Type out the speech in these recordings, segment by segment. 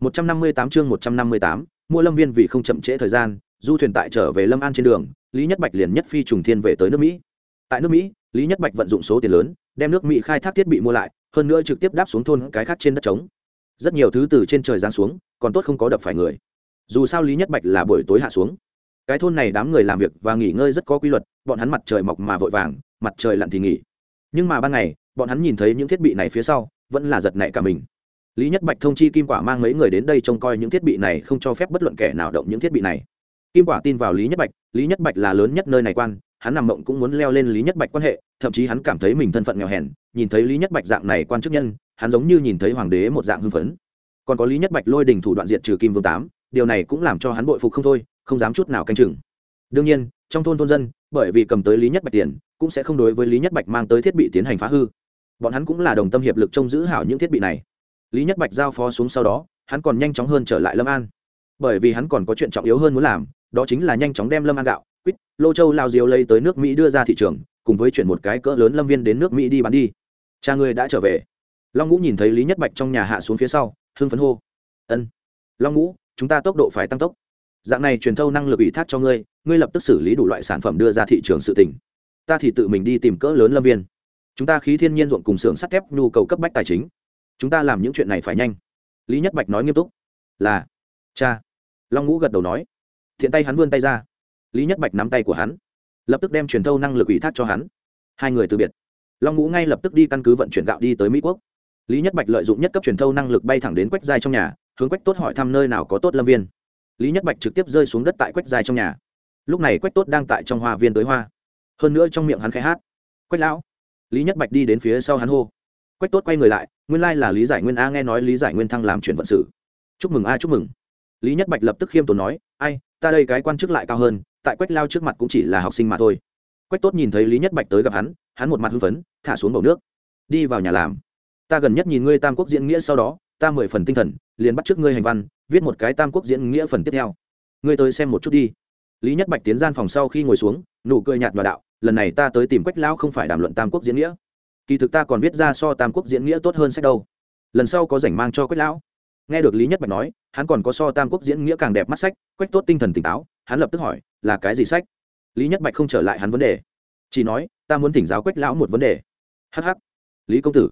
158 chương 158, mua lâm viên vì không chậm trễ thời gian du thuyền tại trở về lâm an trên đường lý nhất bạch liền nhất phi trùng thiên về tới nước mỹ. Tại nước mỹ lý nhất bạch vận dụng số tiền lớn đem nước mỹ khai thác thiết bị mua lại hơn nữa trực tiếp đáp xuống thôn cái khác trên đất trống. Rất nhiều thứ từ trên trời giáng xuống còn tốt không có đập phải người. Dù sao lý nhất bạch là buổi tối hạ xuống. Cái thôn này đám người làm việc và nghỉ ngơi rất có quy luật bọn hắn mặt trời mọc mà vội vàng mặt trời lặn thì nghỉ. Nhưng mà ban ngày bọn hắn nhìn thấy những thiết bị này phía sau vẫn là giật nảy cả mình lý nhất bạch thông chi kim quả mang mấy người đến đây trông coi những thiết bị này, không cho phép bất luận kẻ nào động những thiết bị này. Kim quả tin vào lý nhất bạch, lý nhất bạch là lớn nhất nơi này quan, hắn nằm mộng cũng muốn leo lên lý nhất bạch quan hệ, thậm chí hắn cảm thấy mình thân phận nghèo hèn, nhìn thấy lý nhất bạch dạng này quan chức nhân, hắn giống như nhìn thấy hoàng đế một dạng hưng phấn. Còn có lý nhất bạch lôi đình thủ đoạn diệt trừ kim vương tám, điều này cũng làm cho hắn bội phục không thôi, không dám chút nào canh chừng. Đương nhiên, trong thôn thôn dân, bởi vì cầm tới lý nhất bạch tiền, cũng sẽ không đối với lý nhất bạch mang tới thiết bị tiến hành phá hư. Bọn hắn cũng là đồng tâm hiệp lực trông giữ hảo những thiết bị này lý nhất bạch giao phó xuống sau đó, hắn còn nhanh chóng hơn trở lại lâm an. Bởi vì hắn còn có chuyện trọng yếu hơn muốn làm, đó chính là nhanh chóng đem lâm an gạo, quýt, lô châu lao diều lấy tới nước mỹ đưa ra thị trường, cùng với chuyển một cái cỡ lớn lâm viên đến nước mỹ đi bán đi. Cha ngươi đã trở về. Long ngũ nhìn thấy lý nhất bạch trong nhà hạ xuống phía sau, hưng phấn hô. Ân, long ngũ, chúng ta tốc độ phải tăng tốc. Dạng này truyền thâu năng lực ủy thác cho ngươi ngươi lập tức xử lý đủ loại sản phẩm đưa ra thị trường sự tỉnh ta thì tự mình đi tìm cỡ lớn lâm viên. Chúng ta khí thiên nhiên ruộng cùng xưởng sắt thép nhu cầu cấp bách tài chính chúng ta làm những chuyện này phải nhanh. Lý nhất bạch nói nghiêm túc. Là. Cha. Long ngũ gật đầu nói. Thiện tay hắn vươn tay ra. Lý nhất bạch nắm tay của hắn. Lập tức đem truyền thâu năng lực ủy thác cho hắn. Hai người từ biệt. Long ngũ ngay lập tức đi căn cứ vận chuyển gạo đi tới mỹ quốc. Lý nhất bạch lợi dụng nhất cấp truyền thâu năng lực bay thẳng đến quách giai trong nhà, hướng quách tốt hỏi thăm nơi nào có tốt lâm viên. Lý nhất bạch trực tiếp rơi xuống đất tại quách giai trong nhà. Lúc này quách tốt đang tại trong hoa viên tới hoa. Hơn nữa trong miệng hắn khai hát. Quách lão. Lý nhất bạch đi đến phía sau hắn hô quách tốt quay người lại, nguyên lai là lý giải nguyên a nghe nói lý giải nguyên thăng làm chuyển vận sự. Chúc mừng a, chúc mừng. Lý nhất bạch lập tức khiêm tốn nói, ai, ta đây cái quan chức lại cao hơn, tại quách lao trước mặt cũng chỉ là học sinh mà thôi. Quách tốt nhìn thấy lý nhất bạch tới gặp hắn hắn một mặt hưng phấn, thả xuống bầu nước. Đi vào nhà làm. Ta gần nhất nhìn ngươi tam quốc diễn nghĩa sau đó, ta mười phần tinh thần, liền bắt t r ư ớ c ngươi hành văn, viết một cái tam quốc diễn nghĩa phần tiếp theo. Ngươi tới xem một chút đi. Lý nhất bạch tiến gian phòng sau khi ngồi xuống, nụ cười nhạt và đạo, lần này ta tới tìm quách lão không phải đàm luận tam quốc diễn nghĩa kỳ thực ta còn viết ra so tam quốc diễn nghĩa tốt hơn sách đâu. Lần sau có rảnh mang cho quách lão. Nghe được lý nhất bạch nói, hắn còn có so tam quốc diễn nghĩa càng đẹp mắt sách, quách tốt tinh thần tỉnh táo, hắn lập tức hỏi, là cái gì sách? Lý nhất bạch không trở lại hắn vấn đề. Chỉ nói, ta muốn thỉnh giáo quách lão một vấn đề. Hh lý công tử,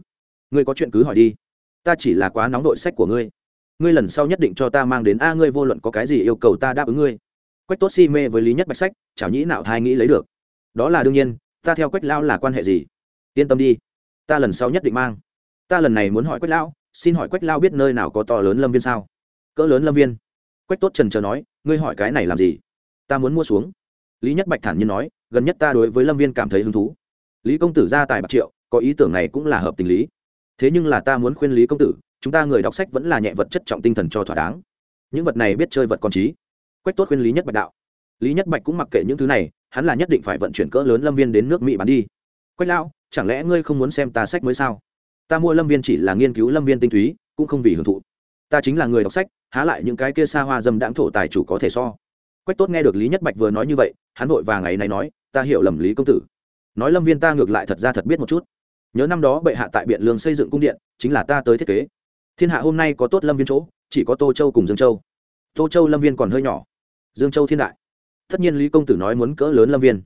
ngươi có chuyện cứ hỏi đi. Ta chỉ là quá nóng đội sách của ngươi. Ngươi lần sau nhất định cho ta mang đến a ngươi vô luận có cái gì yêu cầu ta đáp ứng ngươi. Quách tốt si mê với lý nhất bạch sách chảo nhĩ nào thai nghĩ lấy được. Đó là đương nhiên, ta theo quách lão là quan hệ gì? Yên tâm đi ta lần sau nhất định mang. Ta lần này muốn hỏi quách lão, xin hỏi quách lão biết nơi nào có to lớn lâm viên sao? Cỡ lớn lâm viên. Quách tốt trần trờ nói, ngươi hỏi cái này làm gì? Ta muốn mua xuống. Lý nhất bạch thản nhiên nói, gần nhất ta đối với lâm viên cảm thấy hứng thú. Lý công tử ra tài bạc triệu, có ý tưởng này cũng là hợp tình lý. Thế nhưng là ta muốn khuyên lý công tử, chúng ta người đọc sách vẫn là nhẹ vật chất trọng tinh thần cho thỏa đáng. Những vật này biết chơi vật con trí. Quách tốt khuyên lý nhất bạch đạo. Lý nhất bạch cũng mặc kệ những thứ này, hắn là nhất định phải vận chuyển cỡ lớn lâm viên đến nước mỹ bán đi quách lão, chẳng lẽ ngươi không muốn xem ta sách mới sao? Ta mua lâm viên chỉ là nghiên cứu lâm viên tinh túy, cũng không vì hưởng thụ. Ta chính là người đọc sách, há lại những cái kia xa hoa dâm đãng thổ tài chủ có thể so. Quách tốt nghe được lý nhất bạch vừa nói như vậy, hắn vội vàng ngày này nói, ta hiểu lầm lý công tử. Nói lâm viên ta ngược lại thật ra thật biết một chút. Nhớ năm đó bệ hạ tại biện lương xây dựng cung điện, chính là ta tới thiết kế. Thiên hạ hôm nay có tốt lâm viên chỗ, chỉ có tô châu cùng dương châu. Tô châu lâm viên còn hơi nhỏ. Dương châu thiên đại. Tất nhiên lý công tử nói muốn cỡ lớn lâm viên.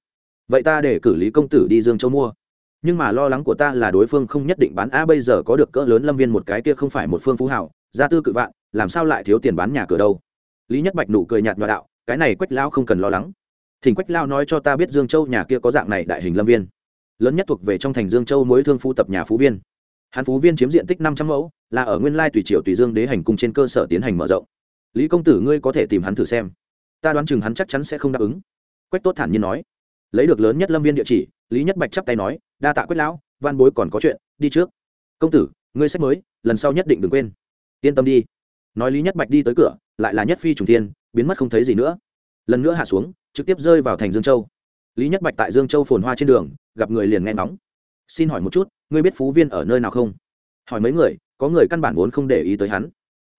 Vậy ta để cử lý công tử đi dương châu mua nhưng mà lo lắng của ta là đối phương không nhất định bán a bây giờ có được cỡ lớn lâm viên một cái kia không phải một phương phú hảo gia tư cự vạn, làm sao lại thiếu tiền bán nhà cửa đâu? Lý nhất bạch nụ cười nhạt nhòa đạo, cái này quách lao không cần lo lắng. Thỉnh quách lao nói cho ta biết dương châu nhà kia có dạng này đại hình lâm viên. Lớn nhất thuộc về trong thành dương châu mối thương phu tập nhà phú viên. Hàn phú viên chiếm diện tích năm trăm mẫu, là ở nguyên lai tùy triều tùy dương đế hành cung trên cơ sở tiến hành mở rộng. Lý công tử ngươi có thể tìm hắn thử xem. Ta đoán chừng hắn chắc chắn sẽ không đáp ứng. Quách tốt thản nhiên nói. Lấy được lớn nhất lâm viên địa chỉ lý nhất bạch chắp tay nói, đa tạ quyết lão, văn bối còn có chuyện, đi trước. Công tử, ngươi sách mới, lần sau nhất định đừng quên. Yên tâm đi. Nói lý nhất bạch đi tới cửa, lại là nhất phi trùng thiên, biến mất không thấy gì nữa. Lần nữa hạ xuống, trực tiếp rơi vào thành dương châu. Lý nhất bạch tại dương châu phồn hoa trên đường, gặp người liền nghe nóng xin hỏi một chút, ngươi biết phú viên ở nơi nào không? Hỏi mấy người, có người căn bản vốn không để ý tới hắn.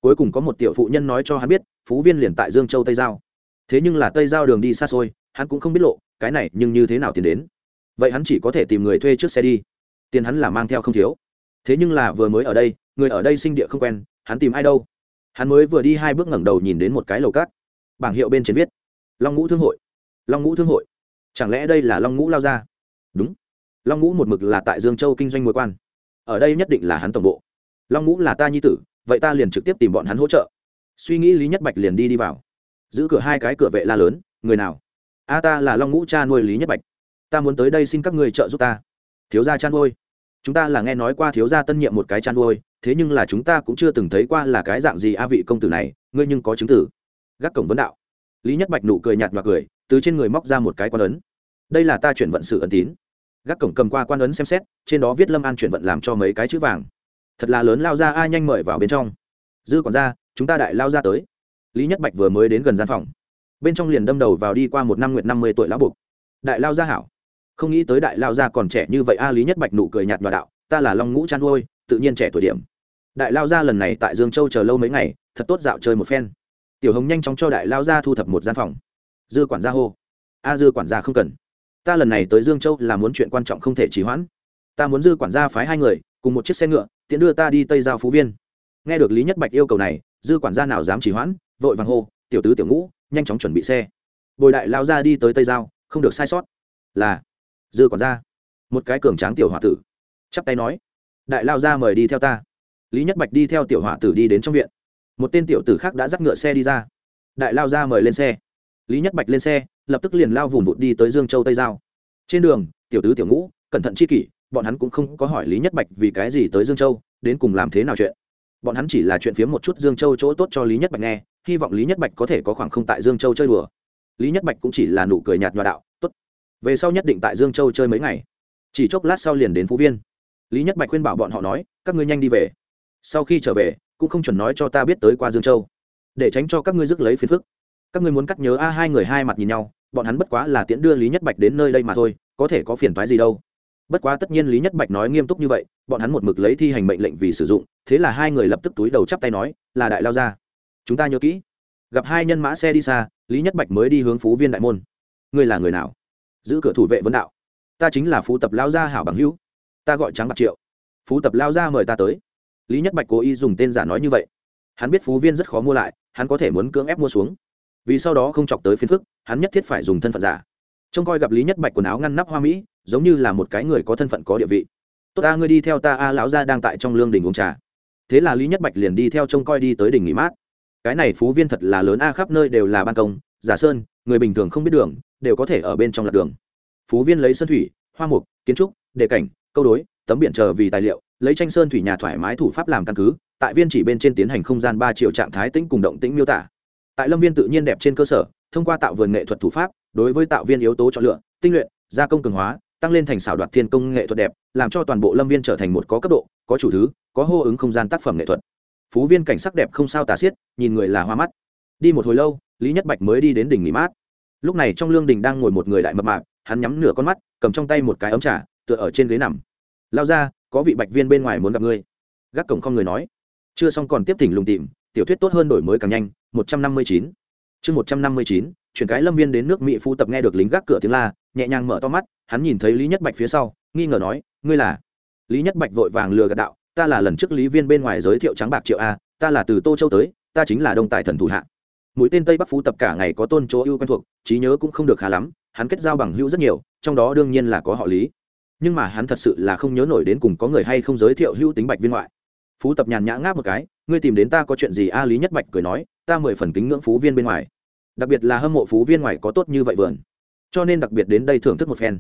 Cuối cùng có một tiểu phụ nhân nói cho hắn biết, phú viên liền tại dương châu tây giao. Thế nhưng là tây giao đường đi xa xôi, hắn cũng không biết lộ, cái này nhưng như thế nào tiền đến vậy hắn chỉ có thể tìm người thuê chiếc xe đi. Tiền hắn là mang theo không thiếu. Thế nhưng là vừa mới ở đây, người ở đây sinh địa không quen, hắn tìm ai đâu? Hắn mới vừa đi hai bước ngẩng đầu nhìn đến một cái lầu cát. Bảng hiệu bên trên viết, long ngũ thương hội. Long ngũ thương hội. Chẳng lẽ đây là long ngũ lao ra đúng. Long ngũ một mực là tại dương châu kinh doanh mối quan. Ở đây nhất định là hắn tổng bộ. Long ngũ là ta nhi tử, vậy ta liền trực tiếp tìm bọn hắn hỗ trợ. Suy nghĩ lý nhất bạch liền đi đi vào. Giữ cửa hai cái cửa vệ la lớn, người nào? A ta là long ngũ cha nuôi lý nhất bạch ta muốn tới đây xin các người trợ giúp ta. Thiếu gia chăn nuôi chúng ta là nghe nói qua thiếu gia tân nhiệm một cái chăn nuôi thế nhưng là chúng ta cũng chưa từng thấy qua là cái dạng gì a vị công tử này, ngươi nhưng có chứng tử. Gác cổng vấn đạo. Lý nhất bạch nụ cười nhạt và cười, từ trên người móc ra một cái quan ấn. Đây là ta chuyển vận sự ấn tín. Gác cổng cầm qua quan ấn xem xét, trên đó viết lâm an chuyển vận làm cho mấy cái chữ vàng. Thật là lớn lao ra ai nhanh mời vào bên trong. Dư còn ra chúng ta đại lao ra tới. Lý nhất bạch vừa mới đến gần gian phòng. Bên trong liền đâm đầu vào đi qua một năm nguyện năm mươi tuổi lão buộc đại lao gia hảo không nghĩ tới đại lao gia còn trẻ như vậy, a lý nhất bạch nụ cười nhạt nhòa đạo, ta là long ngũ chăn nuôi, tự nhiên trẻ tuổi điểm. Đại lao gia lần này tại dương châu chờ lâu mấy ngày, thật tốt dạo chơi một phen. Tiểu hồng nhanh chóng cho đại lao gia thu thập một gian phòng. Dư quản gia hô, a dư quản gia không cần. Ta lần này tới dương châu là muốn chuyện quan trọng không thể trì hoãn. Ta muốn dư quản gia phái hai người, cùng một chiếc xe ngựa, tiện đưa ta đi tây giao phú viên. Nghe được lý nhất bạch yêu cầu này, dư quản gia nào dám trì hoãn, vội vàng hô, tiểu tứ tiểu ngũ, nhanh chóng chuẩn bị xe. Bồi đại lao ra đi tới tây giao, không được sai sót. Là dư còn ra. Một cái cường tráng tiểu h ỏ a tử. Chắp tay nói, đại lao ra mời đi theo ta. Lý nhất bạch đi theo tiểu h ỏ a tử đi đến trong viện. Một tên tiểu tử khác đã dắt ngựa xe đi ra. Đại lao ra mời lên xe. Lý nhất bạch lên xe, lập tức liền lao vùng vụt đi tới dương châu tây giao. Trên đường, tiểu tứ tiểu ngũ, cẩn thận chi kỷ, bọn hắn cũng không có hỏi lý nhất bạch vì cái gì tới dương châu, đến cùng làm thế nào chuyện. Bọn hắn chỉ là chuyện phiếm một chút dương châu chỗ tốt cho lý nhất bạch nghe, hy vọng lý nhất bạch có thể có khoảng không tại dương châu chơi đùa. Lý nhất bạch cũng chỉ là nụ cười nhạt nhòa đạo về sau nhất định tại dương châu chơi mấy ngày. Chỉ chốc lát sau liền đến phú viên. Lý nhất bạch khuyên bảo bọn họ nói, các ngươi nhanh đi về. Sau khi trở về, cũng không chuẩn nói cho ta biết tới qua dương châu. Để tránh cho các ngươi rước lấy phiền phức. Các ngươi muốn cắt nhớ a hai người hai mặt nhìn nhau, bọn hắn bất quá là tiễn đưa lý nhất bạch đến nơi đây mà thôi, có thể có phiền thoái gì đâu. Bất quá tất nhiên lý nhất bạch nói nghiêm túc như vậy, bọn hắn một mực lấy thi hành mệnh lệnh vì sử dụng, thế là hai người lập tức túi đầu chắp tay nói, là đại lao ra. Chúng ta nhớ kỹ. Gặp hai nhân mã xe đi xa, lý nhất bạch mới đi hướng phú viên đại môn. Ngươi là người nào? Giữ cửa thủ vệ vấn đạo. Ta chính là phú tập lao gia hảo bằng hữu. Ta gọi trắng bạc triệu. Phú tập lao gia mời ta tới. Lý nhất bạch cố ý dùng tên giả nói như vậy. Hắn biết phú viên rất khó mua lại, hắn có thể muốn cưỡng ép mua xuống. Vì sau đó không chọc tới phiền phức, hắn nhất thiết phải dùng thân phận giả. Trông coi gặp lý nhất bạch quần áo ngăn nắp hoa mỹ, giống như là một cái người có thân phận có địa vị. Tốt ta, ngươi đi theo ta, a, lão gia đang tại trong lương đình uống trà. Thế là lý nhất bạch liền đi theo trông coi đi tới đỉnh nghỉ mát. Cái này phú viên thật là lớn, a, khắp nơi đều là ban công. Giả sơn, người bình thường không biết đường đều có thể ở bên trong lạc đường. Phú viên lấy sơn thủy, hoa mục, kiến trúc, đề cảnh, câu đối, tấm biển chờ vì tài liệu, lấy tranh sơn thủy nhà thoải mái thủ pháp làm căn cứ, tại viên chỉ bên trên tiến hành không gian ba triệu trạng thái tĩnh cùng động tĩnh miêu tả. Tại lâm viên tự nhiên đẹp trên cơ sở, thông qua tạo vườn nghệ thuật thủ pháp, đối với tạo viên yếu tố chọn lựa, tinh luyện, gia công cường hóa, tăng lên thành xảo đoạt thiên công nghệ thuật đẹp, làm cho toàn bộ lâm viên trở thành một có cấp độ, có chủ thứ, có hô ứng không gian tác phẩm nghệ thuật. Phú viên cảnh sắc đẹp không sao tả xiết, nhìn người là hoa mắt. Đi một hồi lâu, lý nhất bạch mới đi đến đỉnh nghỉ mát lúc này trong lương đình đang ngồi một người đại mập mạp, hắn nhắm nửa con mắt, cầm trong tay một cái ấm trà, tựa ở trên ghế nằm. Lao ra có vị bạch viên bên ngoài muốn gặp ngươi. Gác cổng không người nói. Chưa xong còn tiếp tỉnh lùng tìm, tiểu thuyết tốt hơn đổi mới càng nhanh, một trăm năm mươi chín. Chương một trăm năm mươi chín, chuyển cái lâm viên đến nước mỹ phu tập nghe được lính gác cửa tiếng la, nhẹ nhàng mở to mắt, hắn nhìn thấy lý nhất bạch phía sau, nghi ngờ nói, ngươi là? Lý nhất bạch vội vàng lừa gạt đạo, ta là lần trước lý viên bên ngoài giới thiệu trắng bạc triệu a, ta là từ tô châu tới, ta chính là đông tài thần thủ hạ mũi tên tây bắc phú tập cả ngày có tôn chỗ ưu quen thuộc, trí nhớ cũng không được khá lắm, hắn kết giao bằng hữu rất nhiều, trong đó đương nhiên là có họ lý. Nhưng mà hắn thật sự là không nhớ nổi đến cùng có người hay không giới thiệu hữu tính bạch viên ngoại. Phú tập nhàn nhã ngáp một cái, ngươi tìm đến ta có chuyện gì a? Lý nhất bạch cười nói, ta mười phần kính ngưỡng phú viên bên ngoài. Đặc biệt là hâm mộ phú viên ngoài có tốt như vậy vườn. Cho nên đặc biệt đến đây thưởng thức một phen.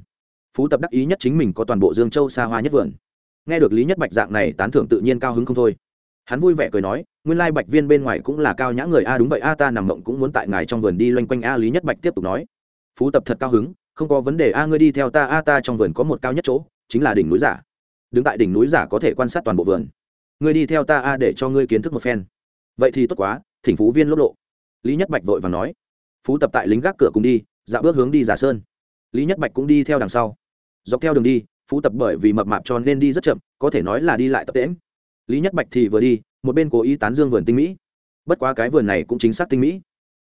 Phú tập đắc ý nhất chính mình có toàn bộ dương châu xa hoa nhất vườn. Nghe được lý nhất bạch dạng này tán thưởng tự nhiên cao hứng không thôi hắn vui vẻ cười nói, nguyên lai bạch viên bên ngoài cũng là cao nhã người a, đúng vậy a, ta nằm mộng cũng muốn tại ngài trong vườn đi loanh quanh a. Lý nhất bạch tiếp tục nói, phú tập thật cao hứng, không có vấn đề a, ngươi đi theo ta a, ta trong vườn có một cao nhất chỗ, chính là đỉnh núi giả. Đứng tại đỉnh núi giả có thể quan sát toàn bộ vườn. Ngươi đi theo ta a, để cho ngươi kiến thức một phen. Vậy thì tốt quá, thỉnh phú viên lốc lộ. Lý nhất bạch vội và nói, phú tập tại lính gác cửa cùng đi dạ bước hướng đi giả sơn. Lý nhất bạch cũng đi theo đằng sau. Dọc theo đường đi, phú tập bởi vì mập mạp cho nên đi rất chậm, có thể nói là đi lại tập tễm lý nhất bạch thì vừa đi, một bên cố ý tán dương vườn tinh mỹ. Bất quá cái vườn này cũng chính xác tinh mỹ.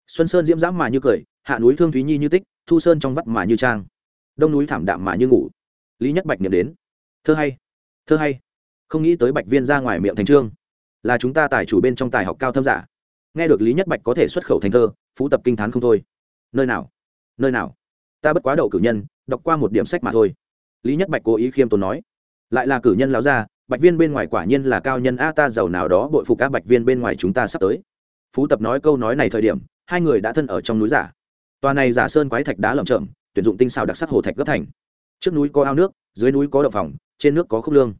Xuân sơn diễm dãm mà như cười, hạ núi thương thúy nhi như tích, thu sơn trong vắt mà như trang. Đông núi thảm đạm mà như ngủ. Lý nhất bạch niệm đến. Thơ hay thơ hay. Không nghĩ tới bạch viên ra ngoài miệng thành trương. Là chúng ta tài chủ bên trong tài học cao thâm giả. Nghe được lý nhất bạch có thể xuất khẩu thành thơ, phú tập kinh t h á n không thôi. Nơi nào? Nơi nào? Ta bất quá đậu cử nhân, đọc qua một điểm sách mà thôi. Lý nhất bạch cố ý khiêm tốn nói. Lại là cử nhân láo ra bạch viên bên ngoài quả nhiên là cao nhân. A, ta giàu nào đó, bội phục các bạch viên bên ngoài chúng ta sắp tới. Phú tập nói câu nói này thời điểm, hai người đã thân ở trong núi giả. Tòa này giả sơn quái thạch đá lởm chởm, tuyển dụng tinh xào đặc sắc hồ thạch gấp thành. Trước núi có ao nước, dưới núi có đậu phòng trên nước có khúc lương.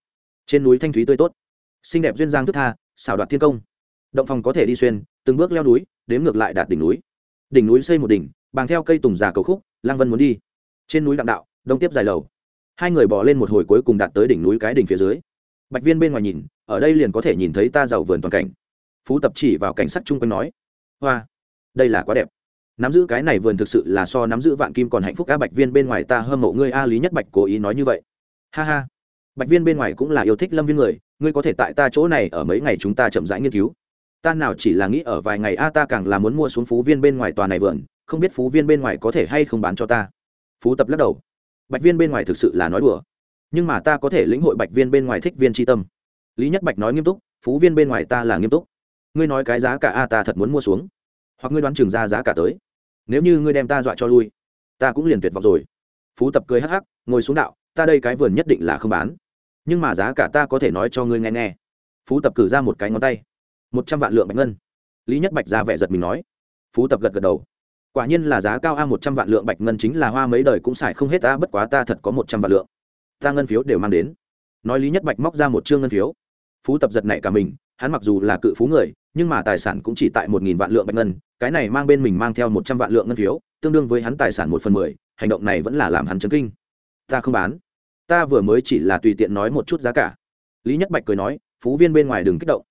Trên núi thanh thúy tươi tốt. Xinh đẹp duyên giang thức tha, xảo đoạt thiên công. Động phòng có thể đi xuyên, từng bước leo núi, đếm ngược lại đạt đỉnh núi. Đỉnh núi xây một đỉnh, bằng theo cây tùng già cầu khúc lang vân muốn đi. Trên núi đặng đạo, đông tiếp dài lầu. Hai người bỏ lên một hồi cuối cùng đạt tới đỉnh núi cái đỉnh phía dưới bạch viên bên ngoài nhìn, ở đây liền có thể nhìn thấy ta giàu vườn toàn cảnh. Phú tập chỉ vào cảnh sắc chung quanh nói, hoa, đây là quá đẹp. Nắm giữ cái này vườn thực sự là so nắm giữ vạn kim còn hạnh phúc. A bạch viên bên ngoài ta hâm mộ ngươi a lý nhất bạch cố ý nói như vậy. Ha ha. Bạch viên bên ngoài cũng là yêu thích lâm viên người, ngươi có thể tại ta chỗ này ở mấy ngày chúng ta chậm rãi nghiên cứu. Ta nào chỉ là nghĩ ở vài ngày a ta càng là muốn mua xuống phú viên bên ngoài tòa này vườn, không biết phú viên bên ngoài có thể hay không bán cho ta. Phú tập lắc đầu. Bạch viên bên ngoài thực sự là nói đùa nhưng mà ta có thể lĩnh hội bạch viên bên ngoài thích viên tri tâm. Lý nhất bạch nói nghiêm túc, phú viên bên ngoài ta là nghiêm túc. Ngươi nói cái giá cả a, ta thật muốn mua xuống. Hoặc ngươi đoán chừng ra giá cả tới. Nếu như ngươi đem ta dọa cho lui, ta cũng liền tuyệt vọng rồi. Phú tập cười hắc hắc, ngồi xuống đạo, ta đây cái vườn nhất định là không bán. Nhưng mà giá cả ta có thể nói cho ngươi nghe nghe. Phú tập cử ra một cái ngón tay. Một trăm vạn lượng bạch ngân. Lý nhất bạch ra vẻ giật mình nói. Phú tập gật gật đầu. Quả nhiên là giá cao a, một trăm vạn lượng bạch ngân chính là hoa mấy đời cũng xài không hết ta bất quá ta thật có một trăm vạn lượng ta ngân phiếu đều mang đến. Nói lý nhất bạch móc ra một chương ngân phiếu. Phú tập giật này cả mình, hắn mặc dù là cự phú người, nhưng mà tài sản cũng chỉ tại một nghìn vạn lượng bạch ngân, cái này mang bên mình mang theo một trăm vạn lượng ngân phiếu, tương đương với hắn tài sản một phần mười, hành động này vẫn là làm hắn chấn kinh. Ta không bán. Ta vừa mới chỉ là tùy tiện nói một chút giá cả. Lý nhất bạch cười nói, phú viên bên ngoài đừng kích động.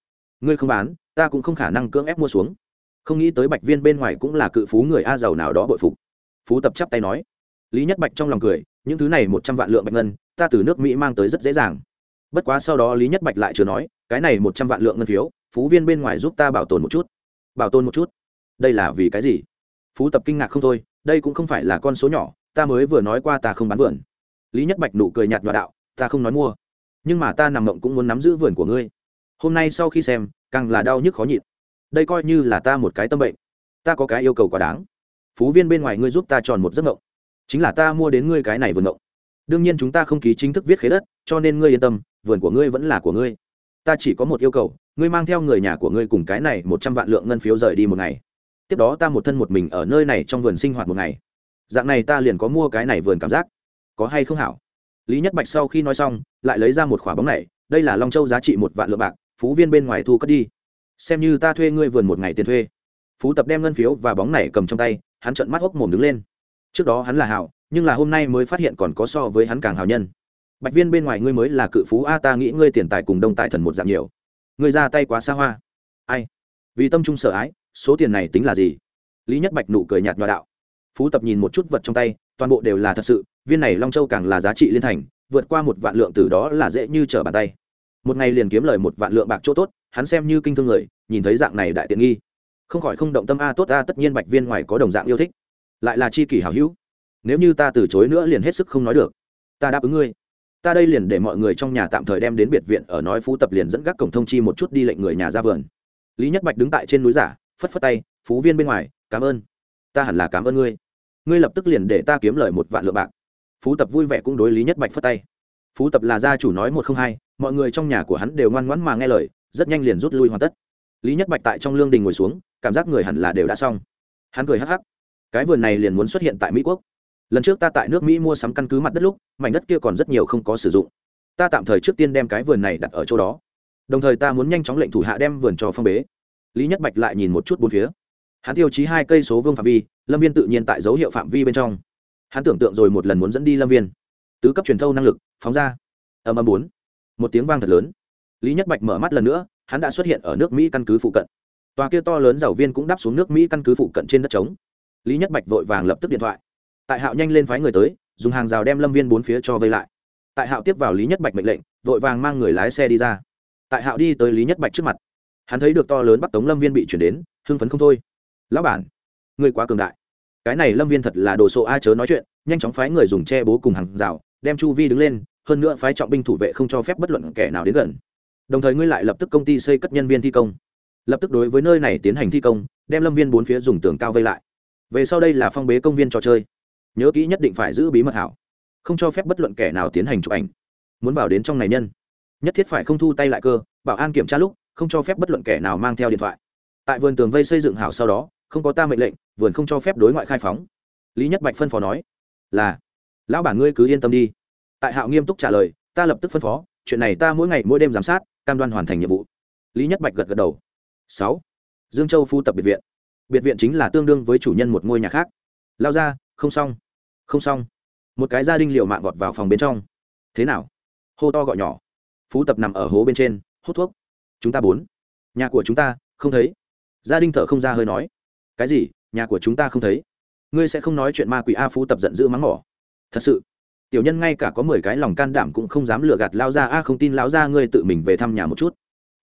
Ngươi không bán, ta cũng không khả năng cưỡng ép mua xuống. Không nghĩ tới bạch viên bên ngoài cũng là cự phú người a, giàu nào đó bội phục. Phú tập chắp tay nói. Lý nhất bạch trong lòng cười, những thứ này một trăm vạn lượng bạch ngân ta từ nước mỹ mang tới rất dễ dàng. Bất quá sau đó lý nhất bạch lại chưa nói, cái này một trăm vạn lượng ngân phiếu, phú viên bên ngoài giúp ta bảo tồn một chút. Bảo tồn một chút? Đây là vì cái gì? Phú tập kinh ngạc không thôi, đây cũng không phải là con số nhỏ, ta mới vừa nói qua ta không bán vườn. Lý nhất bạch nụ cười nhạt nhòa đạo, ta không nói mua. Nhưng mà ta nằm mộng cũng muốn nắm giữ vườn của ngươi. Hôm nay sau khi xem, càng là đau nhức khó nhịn. Đây coi như là ta một cái tâm bệnh. Ta có cái yêu cầu quá đáng. Phú viên bên ngoài ngươi giúp ta tròn một giấc mộng. Chính là ta mua đến ngươi cái này vườn mộng đương nhiên chúng ta không ký chính thức viết khế đất, cho nên ngươi yên tâm, vườn của ngươi vẫn là của ngươi. Ta chỉ có một yêu cầu, ngươi mang theo người nhà của ngươi cùng cái này một trăm vạn lượng ngân phiếu rời đi một ngày. Tiếp đó ta một thân một mình ở nơi này trong vườn sinh hoạt một ngày. Dạng này ta liền có mua cái này vườn cảm giác. Có hay không hảo? Lý nhất bạch sau khi nói xong, lại lấy ra một khỏa bóng này, đây là long châu giá trị một vạn lượng bạc, phú viên bên ngoài thu cất đi. Xem như ta thuê ngươi vườn một ngày tiền thuê. Phú tập đem ngân phiếu và bóng này cầm trong tay, hắn trợn mắt hốc mồm đứng lên. Trước đó hắn là hảo nhưng là hôm nay mới phát hiện còn có so với hắn càng hào nhân. Bạch viên bên ngoài ngươi mới là cự phú, a, ta nghĩ ngươi tiền tài cùng đông tài thần một dạng nhiều. Ngươi ra tay quá xa hoa. Ai? Vì tâm trung sợ ái, số tiền này tính là gì? Lý nhất bạch nụ cười nhạt nhòa đạo. Phú tập nhìn một chút vật trong tay, toàn bộ đều là thật sự, viên này long châu càng là giá trị liên thành, vượt qua một vạn lượng từ đó là dễ như trở bàn tay. Một ngày liền kiếm lời một vạn lượng bạc chỗ tốt, hắn xem như kinh thương người, nhìn thấy dạng này đại tiện nghi. Không khỏi không động tâm, a, tốt, a, tất nhiên bạch viên ngoài có đồng dạng yêu thích. Lại là chi kỷ hảo hữu nếu như ta từ chối nữa liền hết sức không nói được. Ta đáp ứng ngươi. Ta đây liền để mọi người trong nhà tạm thời đem đến biệt viện ở nói phú tập liền dẫn gác cổng thông chi một chút đi lệnh người nhà ra vườn. Lý nhất bạch đứng tại trên núi giả, phất phất tay, phú viên bên ngoài, cảm ơn. Ta hẳn là cảm ơn ngươi. Ngươi lập tức liền để ta kiếm lời một vạn lượng bạc. Phú tập vui vẻ cũng đối lý nhất bạch phất tay. Phú tập là gia chủ nói một không hai, mọi người trong nhà của hắn đều ngoan ngoãn mà nghe lời, rất nhanh liền rút lui hoàn tất. Lý nhất bạch tại trong lương đình ngồi xuống, cảm giác người hẳn là đều đã xong. Hắn cười hắc hắc. Cái vườn này liền muốn xuất hiện tại mỹ quốc lần trước ta tại nước mỹ mua sắm căn cứ mặt đất lúc, mảnh đất kia còn rất nhiều không có sử dụng. Ta tạm thời trước tiên đem cái vườn này đặt ở chỗ đó. Đồng thời ta muốn nhanh chóng lệnh thủ hạ đem vườn cho phong bế. Lý nhất bạch lại nhìn một chút bốn phía. Hắn tiêu chí hai cây số vương phạm vi, lâm viên tự nhiên tại dấu hiệu phạm vi bên trong. Hắn tưởng tượng rồi một lần muốn dẫn đi lâm viên. Tứ cấp truyền thâu năng lực, phóng ra. Âm âm bốn. Một tiếng vang thật lớn. Lý nhất bạch mở mắt lần nữa, hắn đã xuất hiện ở nước mỹ căn cứ phụ cận. Tòa kia to lớn giàu viên cũng đáp xuống nước mỹ căn cứ phụ cận trên đất trống. Lý nhất bạch vội vàng lập tức điện thoại tại hạo nhanh lên phái người tới, dùng hàng rào đem lâm viên bốn phía cho vây lại. Tại hạo tiếp vào lý nhất bạch mệnh lệnh, vội vàng mang người lái xe đi ra. Tại hạo đi tới lý nhất bạch trước mặt, hắn thấy được to lớn bắt tống lâm viên bị chuyển đến, hưng phấn không thôi. Lão bản người quá cường đại. Cái này lâm viên thật là đồ sộ ai chớ nói chuyện, nhanh chóng phái người dùng che bố cùng hàng rào, đem chu vi đứng lên, hơn nữa phái trọng binh thủ vệ không cho phép bất luận kẻ nào đến gần. Đồng thời ngươi lại lập tức công ty xây cất nhân viên thi công. Lập tức đối với nơi này tiến hành thi công, đem lâm viên bốn phía dùng tường cao vây lại. Về sau đây là phong bế công viên trò chơi nhớ kỹ nhất định phải giữ bí mật hảo, không cho phép bất luận kẻ nào tiến hành chụp ảnh. Muốn vào đến trong này nhân, nhất thiết phải không thu tay lại cơ, bảo an kiểm tra lúc, không cho phép bất luận kẻ nào mang theo điện thoại. Tại vườn tường vây xây dựng hảo sau đó, không có ta mệnh lệnh, vườn không cho phép đối ngoại khai phóng. Lý nhất bạch phân phó nói, là, lão bản ngươi cứ yên tâm đi. Tại hạo nghiêm túc trả lời, ta lập tức phân phó, chuyện này ta mỗi ngày mỗi đêm giám sát, cam đoan hoàn thành nhiệm vụ. Lý nhất bạch gật gật đầu. Sáu, dương châu phu tập biệt viện. Biệt viện chính là tương đương với chủ nhân một ngôi nhà khác. Lao ra, không xong không xong. Một cái gia đình liệu mạng vọt vào phòng bên trong. Thế nào? Hô to gọi nhỏ. Phú tập nằm ở hố bên trên, hút thuốc. Chúng ta bốn. Nhà của chúng ta, không thấy. Gia đình thở không ra hơi nói. Cái gì? Nhà của chúng ta không thấy. Ngươi sẽ không nói chuyện ma quỷ a phú tập giận dữ mắng mỏ. Thật sự. Tiểu nhân ngay cả có mười cái lòng can đảm cũng không dám lừa gạt lao ra a không tin lão ra ngươi tự mình về thăm nhà một chút.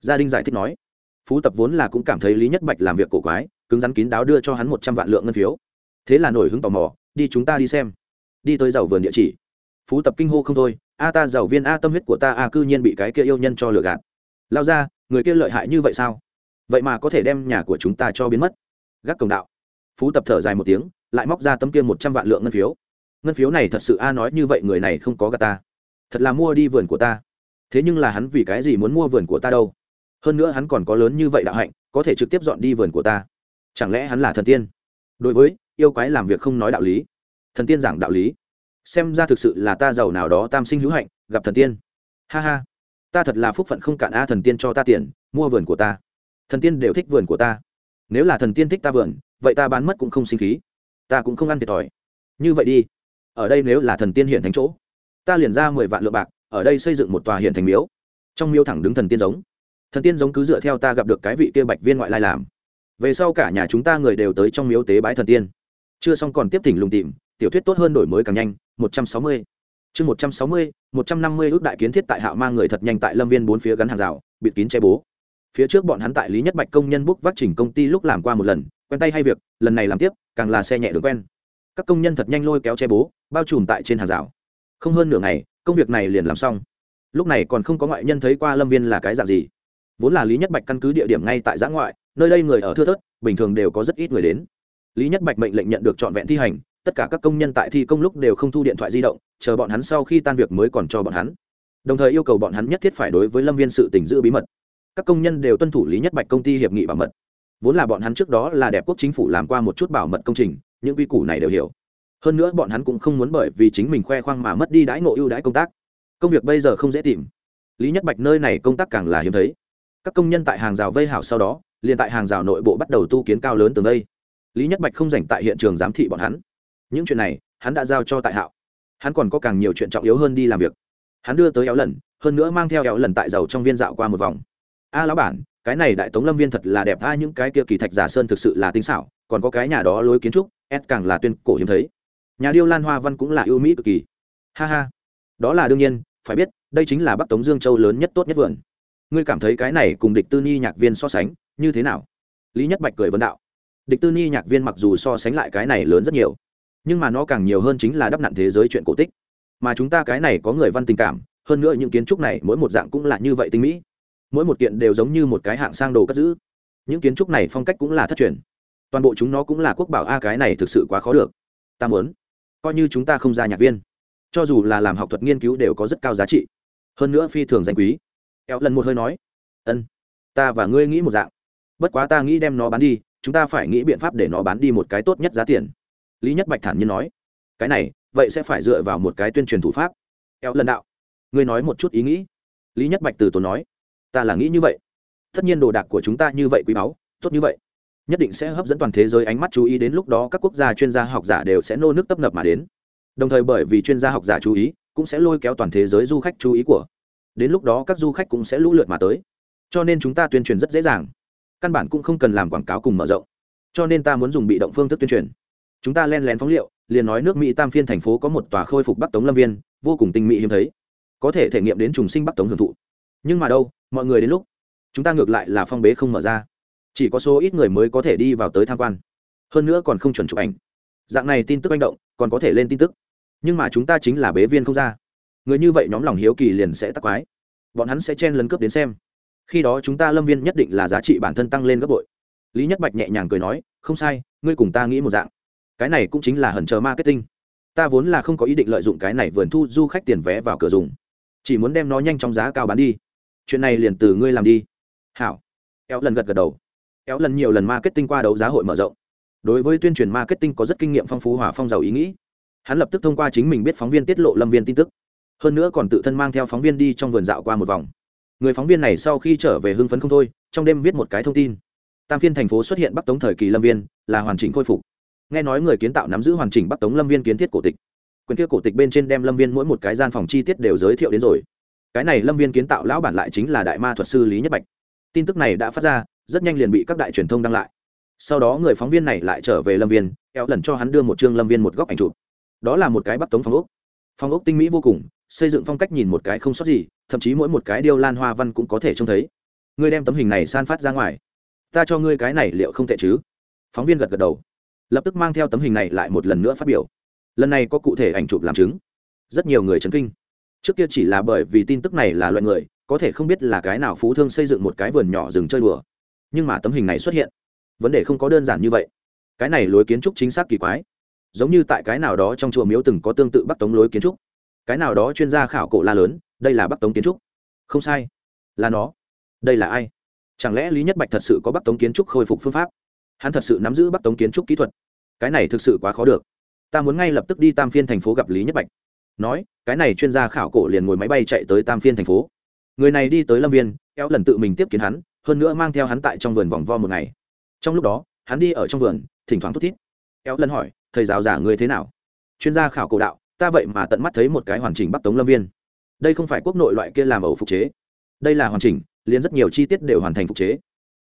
Gia đình giải thích nói. Phú tập vốn là cũng cảm thấy lý nhất bạch làm việc cổ quái, cứng rắn kín đáo đưa cho hắn một trăm vạn lượng ngân phiếu. Thế là nổi hứng tò mò đi chúng ta đi xem. Đi tới giàu vườn địa chỉ. Phú tập kinh hô không thôi, a ta, giàu viên a, tâm huyết của ta a, cư nhiên bị cái kia yêu nhân cho lừa gạt. Lao ra, người kia lợi hại như vậy sao? Vậy mà có thể đem nhà của chúng ta cho biến mất. Gác cổng đạo. Phú tập thở dài một tiếng, lại móc ra tấm kia một trăm vạn lượng ngân phiếu. Ngân phiếu này thật sự a nói như vậy người này không có gà ta. Thật là mua đi vườn của ta. Thế nhưng là hắn vì cái gì muốn mua vườn của ta đâu? Hơn nữa hắn còn có lớn như vậy đạo hạnh, có thể trực tiếp dọn đi vườn của ta. Chẳng lẽ hắn là thần tiên? Đối với yêu quái làm việc không nói đạo lý. Thần tiên giảng đạo lý. Xem ra thực sự là ta giàu nào đó tam sinh hữu hạnh, gặp thần tiên. Ha ha. Ta thật là phúc phận không cạn a thần tiên cho ta tiền, mua vườn của ta. Thần tiên đều thích vườn của ta. Nếu là thần tiên thích ta vườn, vậy ta bán mất cũng không sinh khí. Ta cũng không ăn thiệt thòi. Như vậy đi. Ở đây nếu là thần tiên hiện thành chỗ, ta liền ra mười vạn lượng bạc, ở đây xây dựng một tòa hiện thành miếu. Trong miếu thẳng đứng thần tiên giống. Thần tiên giống cứ dựa theo ta gặp được cái vị kia bạch viên ngoại lai làm. Về sau cả nhà chúng ta người đều tới trong miếu tế bái thần tiên chưa xong còn tiếp thỉnh lùng tìm, tiểu thuyết tốt hơn đổi mới càng nhanh, một trăm sáu mươi. Chương một trăm sáu mươi, một trăm năm mươi ước đại kiến thiết tại hạo mang người thật nhanh tại lâm viên bốn phía gắn hàng rào, bịt kín che bố. Phía trước bọn hắn tại lý nhất bạch công nhân búc vác chỉnh công ty lúc làm qua một lần, quen tay hay việc, lần này làm tiếp, càng là xe nhẹ đường quen. Các công nhân thật nhanh lôi kéo che bố, bao trùm tại trên hàng rào. Không hơn nửa ngày, công việc này liền làm xong. Lúc này còn không có ngoại nhân thấy qua lâm viên là cái dạng gì. Vốn là lý nhất bạch căn cứ địa điểm ngay tại giã ngoại, nơi đây người ở thưa thớt, bình thường đều có rất ít người đến lý nhất bạch mệnh lệnh nhận được trọn vẹn thi hành, tất cả các công nhân tại thi công lúc đều không thu điện thoại di động, chờ bọn hắn sau khi tan việc mới còn cho bọn hắn. Đồng thời yêu cầu bọn hắn nhất thiết phải đối với lâm viên sự tình giữ bí mật. Các công nhân đều tuân thủ lý nhất bạch công ty hiệp nghị bảo mật. Vốn là bọn hắn trước đó là đẹp quốc chính phủ làm qua một chút bảo mật công trình, những quy củ này đều hiểu. Hơn nữa bọn hắn cũng không muốn bởi vì chính mình khoe khoang mà mất đi đãi ngộ ưu đãi công tác. Công việc bây giờ không dễ tìm. Lý nhất bạch nơi này công tác càng là hiếm thấy. Các công nhân tại hàng rào vây hảo sau đó, liền tại hàng rào nội bộ bắt đầu tu kiến cao lớn tường đây lý nhất bạch không dành tại hiện trường giám thị bọn hắn. Những chuyện này, hắn đã giao cho tại hạo. Hắn còn có càng nhiều chuyện trọng yếu hơn đi làm việc. Hắn đưa tới éo lần, hơn nữa mang theo éo lần tại giàu trong viên dạo qua một vòng. A lão bản, cái này đại tống lâm viên thật là đẹp a những cái kia kỳ thạch giả sơn thực sự là tinh xảo, còn có cái nhà đó lối kiến trúc, s càng là tuyên cổ hiếm thấy. Nhà điêu lan hoa văn cũng là ưu mỹ cực kỳ. Ha ha. Đó là đương nhiên, phải biết, đây chính là bắc tống dương châu lớn nhất tốt nhất vườn. Ngươi cảm thấy cái này cùng địch tư ni nhạc viên so sánh, như thế nào? Lý nhất bạch cười vấn đạo địch tư ni nhạc viên mặc dù so sánh lại cái này lớn rất nhiều, nhưng mà nó càng nhiều hơn chính là đắp nặn thế giới chuyện cổ tích. Mà chúng ta cái này có người văn tình cảm, hơn nữa những kiến trúc này mỗi một dạng cũng là như vậy tinh mỹ. Mỗi một kiện đều giống như một cái hạng sang đồ cất giữ. Những kiến trúc này phong cách cũng là thất truyền. Toàn bộ chúng nó cũng là quốc bảo a, cái này thực sự quá khó được. Ta muốn coi như chúng ta không ra nhạc viên, cho dù là làm học thuật nghiên cứu đều có rất cao giá trị. Hơn nữa phi thường danh quý. Éo lần một hơi nói, ân, ta và ngươi nghĩ một dạng. Bất quá ta nghĩ đem nó bán đi chúng ta phải nghĩ biện pháp để nó bán đi một cái tốt nhất giá tiền. Lý nhất bạch thản nhiên nói, cái này, vậy sẽ phải dựa vào một cái tuyên truyền thủ pháp. Eo lần đạo, ngươi nói một chút ý nghĩ. Lý nhất bạch từ tốn nói, ta là nghĩ như vậy. Tất nhiên đồ đạc của chúng ta như vậy quý báu, tốt như vậy. Nhất định sẽ hấp dẫn toàn thế giới ánh mắt chú ý đến lúc đó các quốc gia chuyên gia học giả đều sẽ nô nước tấp nập mà đến. Đồng thời bởi vì chuyên gia học giả chú ý, cũng sẽ lôi kéo toàn thế giới du khách chú ý của. Đến lúc đó các du khách cũng sẽ lũ lượt mà tới. Cho nên chúng ta tuyên truyền rất dễ dàng căn bản cũng không cần làm quảng cáo cùng mở rộng. Cho nên ta muốn dùng bị động phương thức tuyên truyền. Chúng ta len lén phóng liệu, liền nói nước mỹ tam phiên thành phố có một tòa khôi phục bắc tống lâm viên, vô cùng tinh mỹ hiếm thấy. Có thể thể nghiệm đến trùng sinh bắc tống hưởng thụ. Nhưng mà đâu, mọi người đến lúc, chúng ta ngược lại là phong bế không mở ra. Chỉ có số ít người mới có thể đi vào tới tham quan. Hơn nữa còn không chuẩn chụp ảnh. Dạng này tin tức manh động, còn có thể lên tin tức. Nhưng mà chúng ta chính là bế viên không ra. Người như vậy nhóm lòng hiếu kỳ liền sẽ tắc quái. Bọn hắn sẽ chen lấn cướp đến xem khi đó chúng ta lâm viên nhất định là giá trị bản thân tăng lên gấp bội. Lý nhất bạch nhẹ nhàng cười nói, không sai, ngươi cùng ta nghĩ một dạng. Cái này cũng chính là hẩn chờ marketing. Ta vốn là không có ý định lợi dụng cái này vườn thu du khách tiền vé vào cửa dùng. Chỉ muốn đem nó nhanh trong giá cao bán đi. Chuyện này liền từ ngươi làm đi. Hảo. Éo lần gật gật đầu. Éo lần nhiều lần marketing qua đấu giá hội mở rộng. Đối với tuyên truyền marketing có rất kinh nghiệm phong phú hòa phong giàu ý nghĩ. Hắn lập tức thông qua chính mình biết phóng viên tiết lộ lâm viên tin tức. Hơn nữa còn tự thân mang theo phóng viên đi trong vườn dạo qua một vòng người phóng viên này sau khi trở về hưng phấn không thôi, trong đêm viết một cái thông tin. Tam phiên thành phố xuất hiện bắc tống thời kỳ lâm viên, là hoàn chỉnh khôi phục. Nghe nói người kiến tạo nắm giữ hoàn chỉnh bắc tống lâm viên kiến thiết cổ tịch. Quyền kia cổ tịch bên trên đem lâm viên mỗi một cái gian phòng chi tiết đều giới thiệu đến rồi. Cái này lâm viên kiến tạo lão bản lại chính là đại ma thuật sư lý nhất bạch. Tin tức này đã phát ra, rất nhanh liền bị các đại truyền thông đăng lại. Sau đó người phóng viên này lại trở về lâm viên eo lần cho hắn đưa một chương lâm viên một góc ảnh chụp. Đó là một cái bắc tống phong ốc. Phong ốc tinh mỹ vô cùng, xây dựng phong cách nhìn một cái không sót gì thậm chí mỗi một cái điêu lan hoa văn cũng có thể trông thấy. Ngươi đem tấm hình này san phát ra ngoài. Ta cho ngươi cái này liệu không tệ chứ? Phóng viên gật gật đầu. Lập tức mang theo tấm hình này lại một lần nữa phát biểu. Lần này có cụ thể ảnh chụp làm chứng. Rất nhiều người chấn kinh. Trước kia chỉ là bởi vì tin tức này là loại người, có thể không biết là cái nào phú thương xây dựng một cái vườn nhỏ rừng chơi đùa. Nhưng mà tấm hình này xuất hiện. Vấn đề không có đơn giản như vậy. Cái này lối kiến trúc chính xác kỳ quái. Giống như tại cái nào đó trong chùa miếu từng có tương tự bắc tống lối kiến trúc. Cái nào đó chuyên gia khảo cổ la lớn đây là bắc tống kiến trúc không sai là nó đây là ai chẳng lẽ lý nhất bạch thật sự có bắc tống kiến trúc khôi phục phương pháp hắn thật sự nắm giữ bắc tống kiến trúc kỹ thuật cái này thực sự quá khó được ta muốn ngay lập tức đi tam phiên thành phố gặp lý nhất bạch nói cái này chuyên gia khảo cổ liền ngồi máy bay chạy tới tam phiên thành phố người này đi tới lâm viên kéo lần tự mình tiếp kiến hắn hơn nữa mang theo hắn tại trong vườn vòng vo một ngày trong lúc đó hắn đi ở trong vườn thỉnh thoảng thút thít kéo lần hỏi thầy giáo giả người thế nào chuyên gia khảo cổ đạo ta vậy mà tận mắt thấy một cái hoàn chỉnh bắc tống lâm viên đây không phải quốc nội loại kia làm ẩu phục chế. Đây là hoàn chỉnh, liền rất nhiều chi tiết đều hoàn thành phục chế.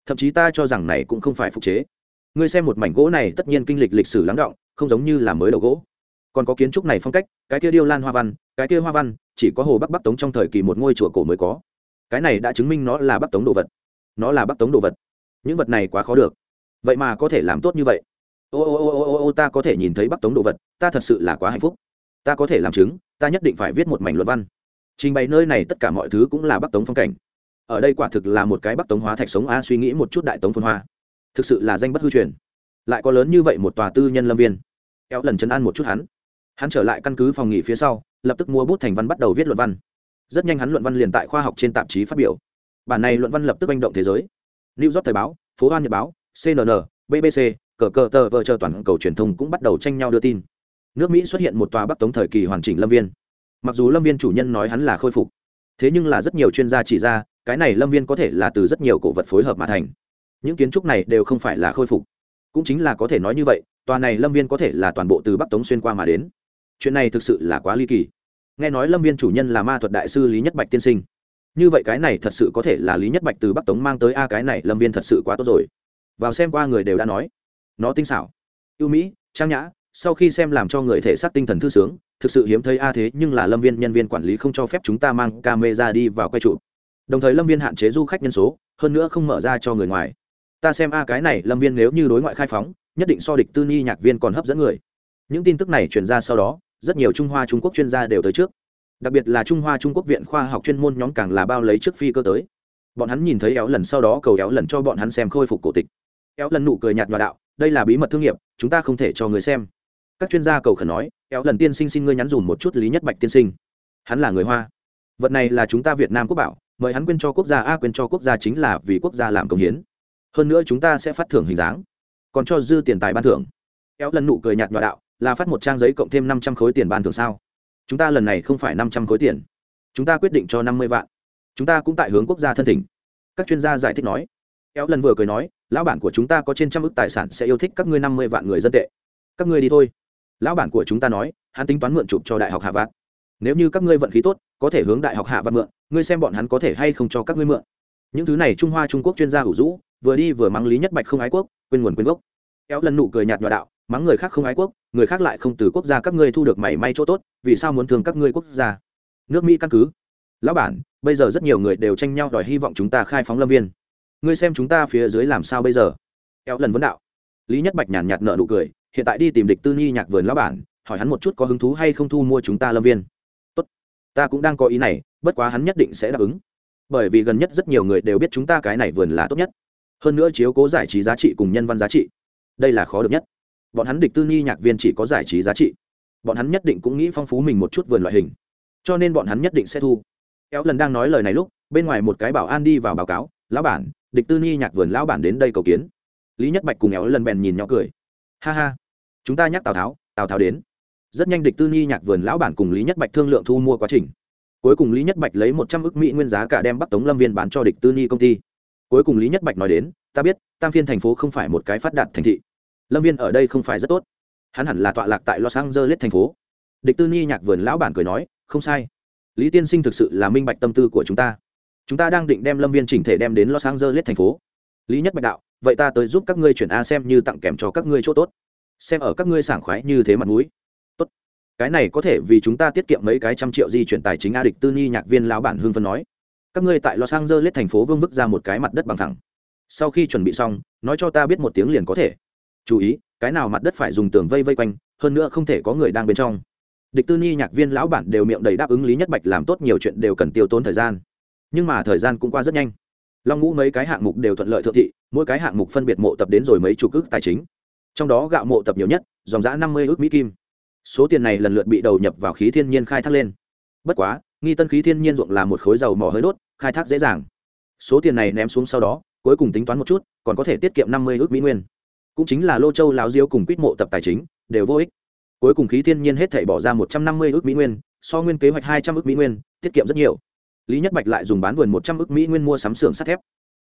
Thậm chí ta cho rằng này cũng không phải phục chế. Ngươi xem một mảnh gỗ này tất nhiên kinh lịch lịch sử lắng động không giống như là mới đầu gỗ. Còn có kiến trúc này phong cách, cái kia điêu lan hoa văn, cái kia hoa văn, chỉ có hồ bắc bắc tống trong thời kỳ một ngôi chùa cổ mới có. Cái này đã chứng minh nó là bắc tống đồ vật. Nó là bắc tống đồ vật. Những vật này quá khó được. Vậy mà có thể làm tốt như vậy. Ô ô ô ô ô ô, ta có thể nhìn thấy bắc tống đồ vật, ta thật sự là quá hạnh phúc. Ta có thể làm chứng, ta nhất định phải viết một mảnh luận văn trình bày nơi này tất cả mọi thứ cũng là bắc tống phong cảnh. Ở đây quả thực là một cái bắc tống hóa thạch sống a suy nghĩ một chút đại tống phân hoa. Thực sự là danh bất hư truyền. Lại có lớn như vậy một tòa tư nhân lâm viên. Éo lần chấn an một chút hắn. Hắn trở lại căn cứ phòng nghỉ phía sau, lập tức mua bút thành văn bắt đầu viết luận văn. Rất nhanh hắn luận văn liền tại khoa học trên tạp chí phát biểu. Bản này luận văn lập tức manh động thế giới. New york thời báo, phố hoan nhật báo cnn bbc cờ cờ tờ vợ chờ toàn cầu truyền thông cũng bắt đầu tranh nhau đưa tin. Nước mỹ xuất hiện một tòa bắc tống thời kỳ hoàn chỉnh lâm viên mặc dù lâm viên chủ nhân nói hắn là khôi phục, thế nhưng là rất nhiều chuyên gia chỉ ra, cái này lâm viên có thể là từ rất nhiều cổ vật phối hợp mà thành. Những kiến trúc này đều không phải là khôi phục. Cũng chính là có thể nói như vậy, tòa này lâm viên có thể là toàn bộ từ bắc tống xuyên qua mà đến. Chuyện này thực sự là quá ly kỳ. Nghe nói lâm viên chủ nhân là ma thuật đại sư lý nhất bạch tiên sinh. Như vậy cái này thật sự có thể là lý nhất bạch từ bắc tống mang tới, a, cái này lâm viên thật sự quá tốt rồi. Vào xem qua người đều đã nói. Nó tinh xảo, ưu mỹ, trang nhã, sau khi xem làm cho người thể xác tinh thần thư sướng thực sự hiếm thấy a à thế nhưng là lâm viên nhân viên quản lý không cho phép chúng ta mang camera đi vào quay trụ đồng thời lâm viên hạn chế du khách nhân số, hơn nữa không mở ra cho người ngoài. Ta xem a à cái này lâm viên nếu như đối ngoại khai phóng, nhất định so địch tư ni nhạc viên còn hấp dẫn người. Những tin tức này truyền ra sau đó, rất nhiều trung hoa trung quốc chuyên gia đều tới trước. Đặc biệt là trung hoa trung quốc viện khoa học chuyên môn nhóm càng là bao lấy trước phi cơ tới. Bọn hắn nhìn thấy éo lần sau đó cầu éo lần cho bọn hắn xem khôi phục cổ tịch. Éo lần nụ cười nhạt nhòa đạo, đây là bí mật thương nghiệp, chúng ta không thể cho người xem các chuyên gia cầu khẩn nói éo lần tiên sinh xin ngươi nhắn dùm một chút lý nhất bạch tiên sinh. Hắn là người hoa. Vật này là chúng ta việt nam quốc bảo, mời hắn quên cho quốc gia a, quên cho quốc gia chính là vì quốc gia làm công hiến. Hơn nữa chúng ta sẽ phát thưởng hình dáng, còn cho dư tiền tài ban thưởng. Éo lần nụ cười nhạt nhòa đạo, là phát một trang giấy cộng thêm năm trăm khối tiền ban thưởng sao? Chúng ta lần này không phải năm trăm khối tiền. Chúng ta quyết định cho năm mươi vạn. Chúng ta cũng tại hướng quốc gia thân thỉnh. Các chuyên gia giải thích nói. Éo lần vừa cười nói, lão bản của chúng ta có trên trăm ước tài sản sẽ yêu thích các ngươi năm mươi vạn người dân tệ. Các ngươi đi thôi lão bản của chúng ta nói, hắn tính toán mượn chụp cho đại học hạ vạn. Nếu như các ngươi vận khí tốt, có thể hướng đại học hạ vạn mượn, ngươi xem bọn hắn có thể hay không cho các ngươi mượn. Những thứ này trung hoa trung quốc chuyên gia hữu dũ, vừa đi vừa mắng lý nhất bạch không ái quốc, quên nguồn quên gốc. Kéo lần nụ cười nhạt nhòa đạo, mắng người khác không ái quốc, người khác lại không từ quốc gia các ngươi thu được mảy may chỗ tốt, vì sao muốn thương các ngươi quốc gia? Nước mỹ căn cứ. Lão bản, bây giờ rất nhiều người đều tranh nhau đòi hy vọng chúng ta khai phóng lâm viên. Ngươi xem chúng ta phía dưới làm sao bây giờ? Kéo lần vấn đạo. Lý nhất bạch nhàn nhạt nợ nụ cười hiện tại đi tìm địch tư nhi nhạc vườn lão bản, hỏi hắn một chút có hứng thú hay không thu mua chúng ta lâm viên. Tốt. Ta cũng đang có ý này, bất quá hắn nhất định sẽ đáp ứng. Bởi vì gần nhất rất nhiều người đều biết chúng ta cái này vườn là tốt nhất. Hơn nữa chiếu cố giải trí giá trị cùng nhân văn giá trị. Đây là khó được nhất. Bọn hắn địch tư ni nhạc viên chỉ có giải trí giá trị. Bọn hắn nhất định cũng nghĩ phong phú mình một chút vườn loại hình. Cho nên bọn hắn nhất định sẽ thu. Kéo lần đang nói lời này lúc, bên ngoài một cái bảo an đi vào báo cáo, lão bản, địch tư ni nhạc vườn lão bản đến đây cầu kiến. Lý nhất bạch cùng éo lần bèn nhìn nhỏ cười. Ha ha chúng ta nhắc tào tháo tào tháo đến. Rất nhanh địch tư nhi nhạc vườn lão bản cùng lý nhất bạch thương lượng thu mua quá trình. Cuối cùng lý nhất bạch lấy một trăm ước mỹ nguyên giá cả đem bắc tống lâm viên bán cho địch tư nhi công ty. Cuối cùng lý nhất bạch nói đến, ta biết, tam phiên thành phố không phải một cái phát đạt thành thị. Lâm viên ở đây không phải rất tốt. Hắn hẳn là tọa lạc tại los angeles thành phố. Địch tư nhi nhạc vườn lão bản cười nói, không sai. Lý tiên sinh thực sự là minh bạch tâm tư của chúng ta. Chúng ta đang định đem lâm viên chỉnh thể đem đến los angeles thành phố. Lý nhất bạch đạo, vậy ta tới giúp các ngươi chuyển a xem như tặng kèm cho các ngươi chỗ tốt xem ở các ngươi sảng khoái như thế mặt mũi. Tốt. Cái này có thể vì chúng ta tiết kiệm mấy cái trăm triệu di chuyển tài chính a địch tư ni nhạc viên lão bản hương phân nói. Các ngươi tại los angeles thành phố vương vức ra một cái mặt đất bằng thẳng. Sau khi chuẩn bị xong, nói cho ta biết một tiếng liền có thể. Chú ý, cái nào mặt đất phải dùng tường vây vây quanh, hơn nữa không thể có người đang bên trong. Địch tư ni nhạc viên lão bản đều miệng đầy đáp ứng lý nhất bạch làm tốt nhiều chuyện đều cần tiêu tốn thời gian. Nhưng mà thời gian cũng qua rất nhanh. Long ngũ mấy cái hạng mục đều thuận lợi thượng thị, mỗi cái hạng mục phân biệt mộ tập đến rồi mấy chục ước tài chính trong đó gạo mộ tập nhiều nhất, dòng giã năm mươi ước mỹ kim. Số tiền này lần lượt bị đầu nhập vào khí thiên nhiên khai thác lên. Bất quá, nghi tân khí thiên nhiên ruộng là một khối dầu mỏ hơi đốt, khai thác dễ dàng. Số tiền này ném xuống sau đó, cuối cùng tính toán một chút, còn có thể tiết kiệm năm mươi ước mỹ nguyên. Cũng chính là lô châu láo diêu cùng quýt mộ tập tài chính, đều vô ích. Cuối cùng khí thiên nhiên hết thể bỏ ra một trăm năm mươi ước mỹ nguyên, so nguyên kế hoạch hai trăm ước mỹ nguyên, tiết kiệm rất nhiều. Lý nhất bạch lại dùng bán vườn một trăm ước mỹ nguyên mua sắm xưởng sắt thép.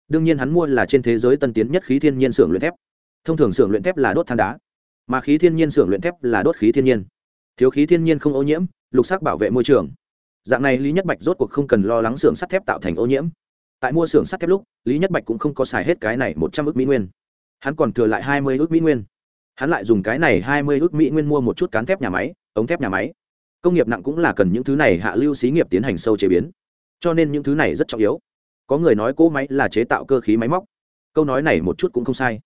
Đương nhiên hắn mua là trên thế giới tân tiến nhất khí thiên nhiên xưởng luyện thép thông thường xưởng luyện thép là đốt than đá, mà khí thiên nhiên xưởng luyện thép là đốt khí thiên nhiên. Thiếu khí thiên nhiên không ô nhiễm, lục sắc bảo vệ môi trường. Dạng này, lý nhất bạch rốt cuộc không cần lo lắng xưởng sắt thép tạo thành ô nhiễm. Tại mua xưởng sắt thép lúc, lý nhất bạch cũng không có xài hết cái này một trăm ước mỹ nguyên. Hắn còn thừa lại hai mươi ước mỹ nguyên. Hắn lại dùng cái này hai mươi ước mỹ nguyên mua một chút cán thép nhà máy, ống thép nhà máy. Công nghiệp nặng cũng là cần những thứ này hạ lưu xí nghiệp tiến hành sâu chế biến. Cho nên những thứ này rất trọng yếu. Có người nói cỗ máy là chế tạo cơ khí máy móc. Câu nói này một chút cũng không sai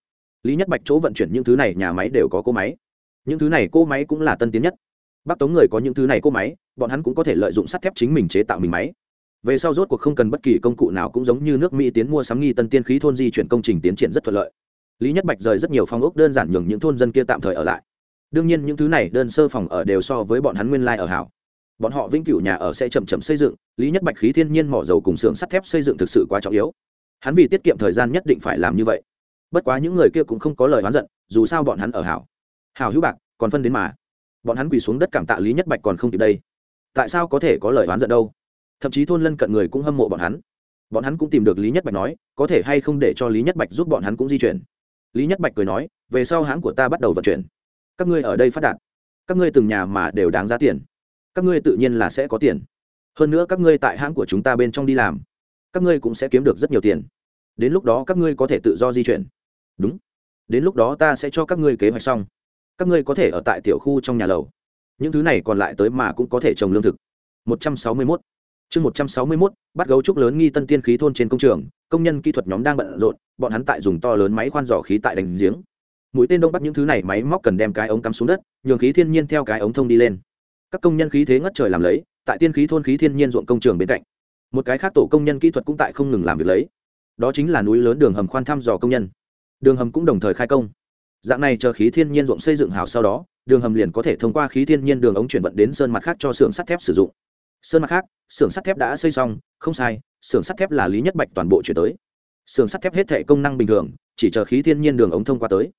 lý nhất bạch chỗ vận chuyển những thứ này nhà máy đều có cỗ máy. Những thứ này cỗ máy cũng là tân tiến nhất. Bắc tống người có những thứ này cỗ máy, bọn hắn cũng có thể lợi dụng sắt thép chính mình chế tạo mình máy. Về sau rốt cuộc không cần bất kỳ công cụ nào cũng giống như nước mỹ tiến mua sắm nghi tân tiên khí thôn di chuyển công trình tiến triển rất thuận lợi. Lý nhất bạch rời rất nhiều phòng ốc đơn giản nhường những thôn dân kia tạm thời ở lại. Đương nhiên những thứ này đơn sơ phòng ở đều so với bọn hắn nguyên lai ở hảo. Bọn họ vĩnh cửu nhà ở sẽ chậm chậm xây dựng, lý nhất bạch khí thiên nhiên mỏ dầu cùng xưởng sắt thép xây dựng thực sự quá trọng yếu. Hắn vì tiết kiệm thời gian nhất định phải làm như vậy bất quá những người kia cũng không có lời oán giận, dù sao bọn hắn ở hảo. Hảo hữu bạc, còn phân đến mà. Bọn hắn quỳ xuống đất cảm tạ lý nhất bạch còn không kịp đây. Tại sao có thể có lời oán giận đâu? Thậm chí thôn lân cận người cũng hâm mộ bọn hắn. Bọn hắn cũng tìm được lý nhất bạch nói, có thể hay không để cho lý nhất bạch giúp bọn hắn cũng di chuyển. Lý nhất bạch cười nói, về sau hãng của ta bắt đầu vận chuyển. Các ngươi ở đây phát đạt. Các ngươi từng nhà mà đều đáng giá tiền. Các ngươi tự nhiên là sẽ có tiền. Hơn nữa các ngươi tại hãng của chúng ta bên trong đi làm. Các ngươi cũng sẽ kiếm được rất nhiều tiền. Đến lúc đó các ngươi có thể tự do di chuyển đúng. Đến lúc đó ta sẽ cho các ngươi kế hoạch xong. Các ngươi có thể ở tại tiểu khu trong nhà lầu. Những thứ này còn lại tới mà cũng có thể trồng lương thực. Một trăm sáu mươi 161 chương một trăm sáu mươi 161, bắt gấu trúc lớn nghi tân tiên khí thôn trên công trường công nhân kỹ thuật nhóm đang bận rộn bọn hắn tại dùng to lớn máy khoan dò khí tại đành giếng. Mũi tên đông bắt những thứ này máy móc cần đem cái ống cắm xuống đất nhường khí thiên nhiên theo cái ống thông đi lên. Các công nhân khí thế ngất trời làm lấy tại tiên khí thôn khí thiên nhiên ruộng công trường bên cạnh. Một cái khác tổ công nhân kỹ thuật cũng tại không ngừng làm việc lấy. Đó chính là núi lớn đường hầm khoan thăm dò công nhân đường hầm cũng đồng thời khai công. Dạng này chờ khí thiên nhiên ruộng xây dựng hào sau đó, đường hầm liền có thể thông qua khí thiên nhiên đường ống chuyển vận đến sơn mặt khác cho xưởng sắt thép sử dụng. Sơn mặt khác, xưởng sắt thép đã xây xong, không sai, xưởng sắt thép là lý nhất bạch toàn bộ chuyển tới. Xưởng sắt thép hết thể công năng bình thường, chỉ chờ khí thiên nhiên đường ống thông qua tới.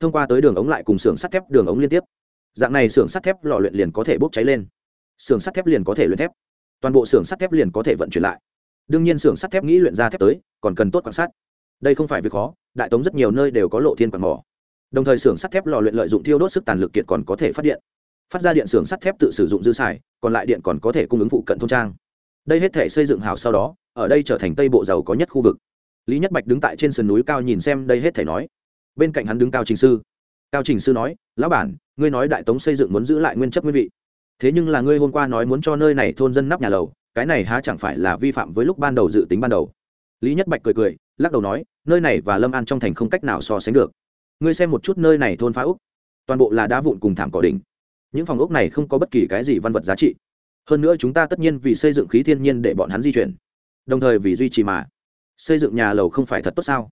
Thông qua tới đường ống lại cùng xưởng sắt thép đường ống liên tiếp. Dạng này xưởng sắt thép lò luyện liền có thể bốc cháy lên. Xưởng sắt thép liền có thể luyện thép. Toàn bộ xưởng sắt thép liền có thể vận chuyển lại. Đương nhiên xưởng sắt thép nghĩ luyện ra thép tới, còn cần tốt quan sát. Đây không phải việc khó đại tống rất nhiều nơi đều có lộ thiên quạt mỏ. Đồng thời xưởng sắt thép lò luyện lợi dụng thiêu đốt sức tàn lực kiệt còn có thể phát điện. Phát ra điện xưởng sắt thép tự sử dụng dư xài, còn lại điện còn có thể cung ứng phụ cận thôn trang. Đây hết thể xây dựng hào sau đó, ở đây trở thành tây bộ giàu có nhất khu vực. Lý nhất bạch đứng tại trên sườn núi cao nhìn xem đây hết thể nói. Bên cạnh hắn đứng cao trình sư. Cao trình sư nói, lão bản, ngươi nói đại tống xây dựng muốn giữ lại nguyên chất nguyên vị. Thế nhưng là ngươi hôm qua nói muốn cho nơi này thôn dân nắp nhà lầu, cái này há chẳng phải là vi phạm với lúc ban đầu dự tính ban đầu lý nhất bạch cười cười, lắc đầu nói, nơi này và lâm an trong thành không cách nào so sánh được. Ngươi xem một chút nơi này thôn phá úc. Toàn bộ là đá vụn cùng thảm cỏ đỉnh. Những phòng ốc này không có bất kỳ cái gì văn vật giá trị. Hơn nữa chúng ta tất nhiên vì xây dựng khí thiên nhiên để bọn hắn di chuyển. Đồng thời vì duy trì mà. Xây dựng nhà lầu không phải thật tốt sao?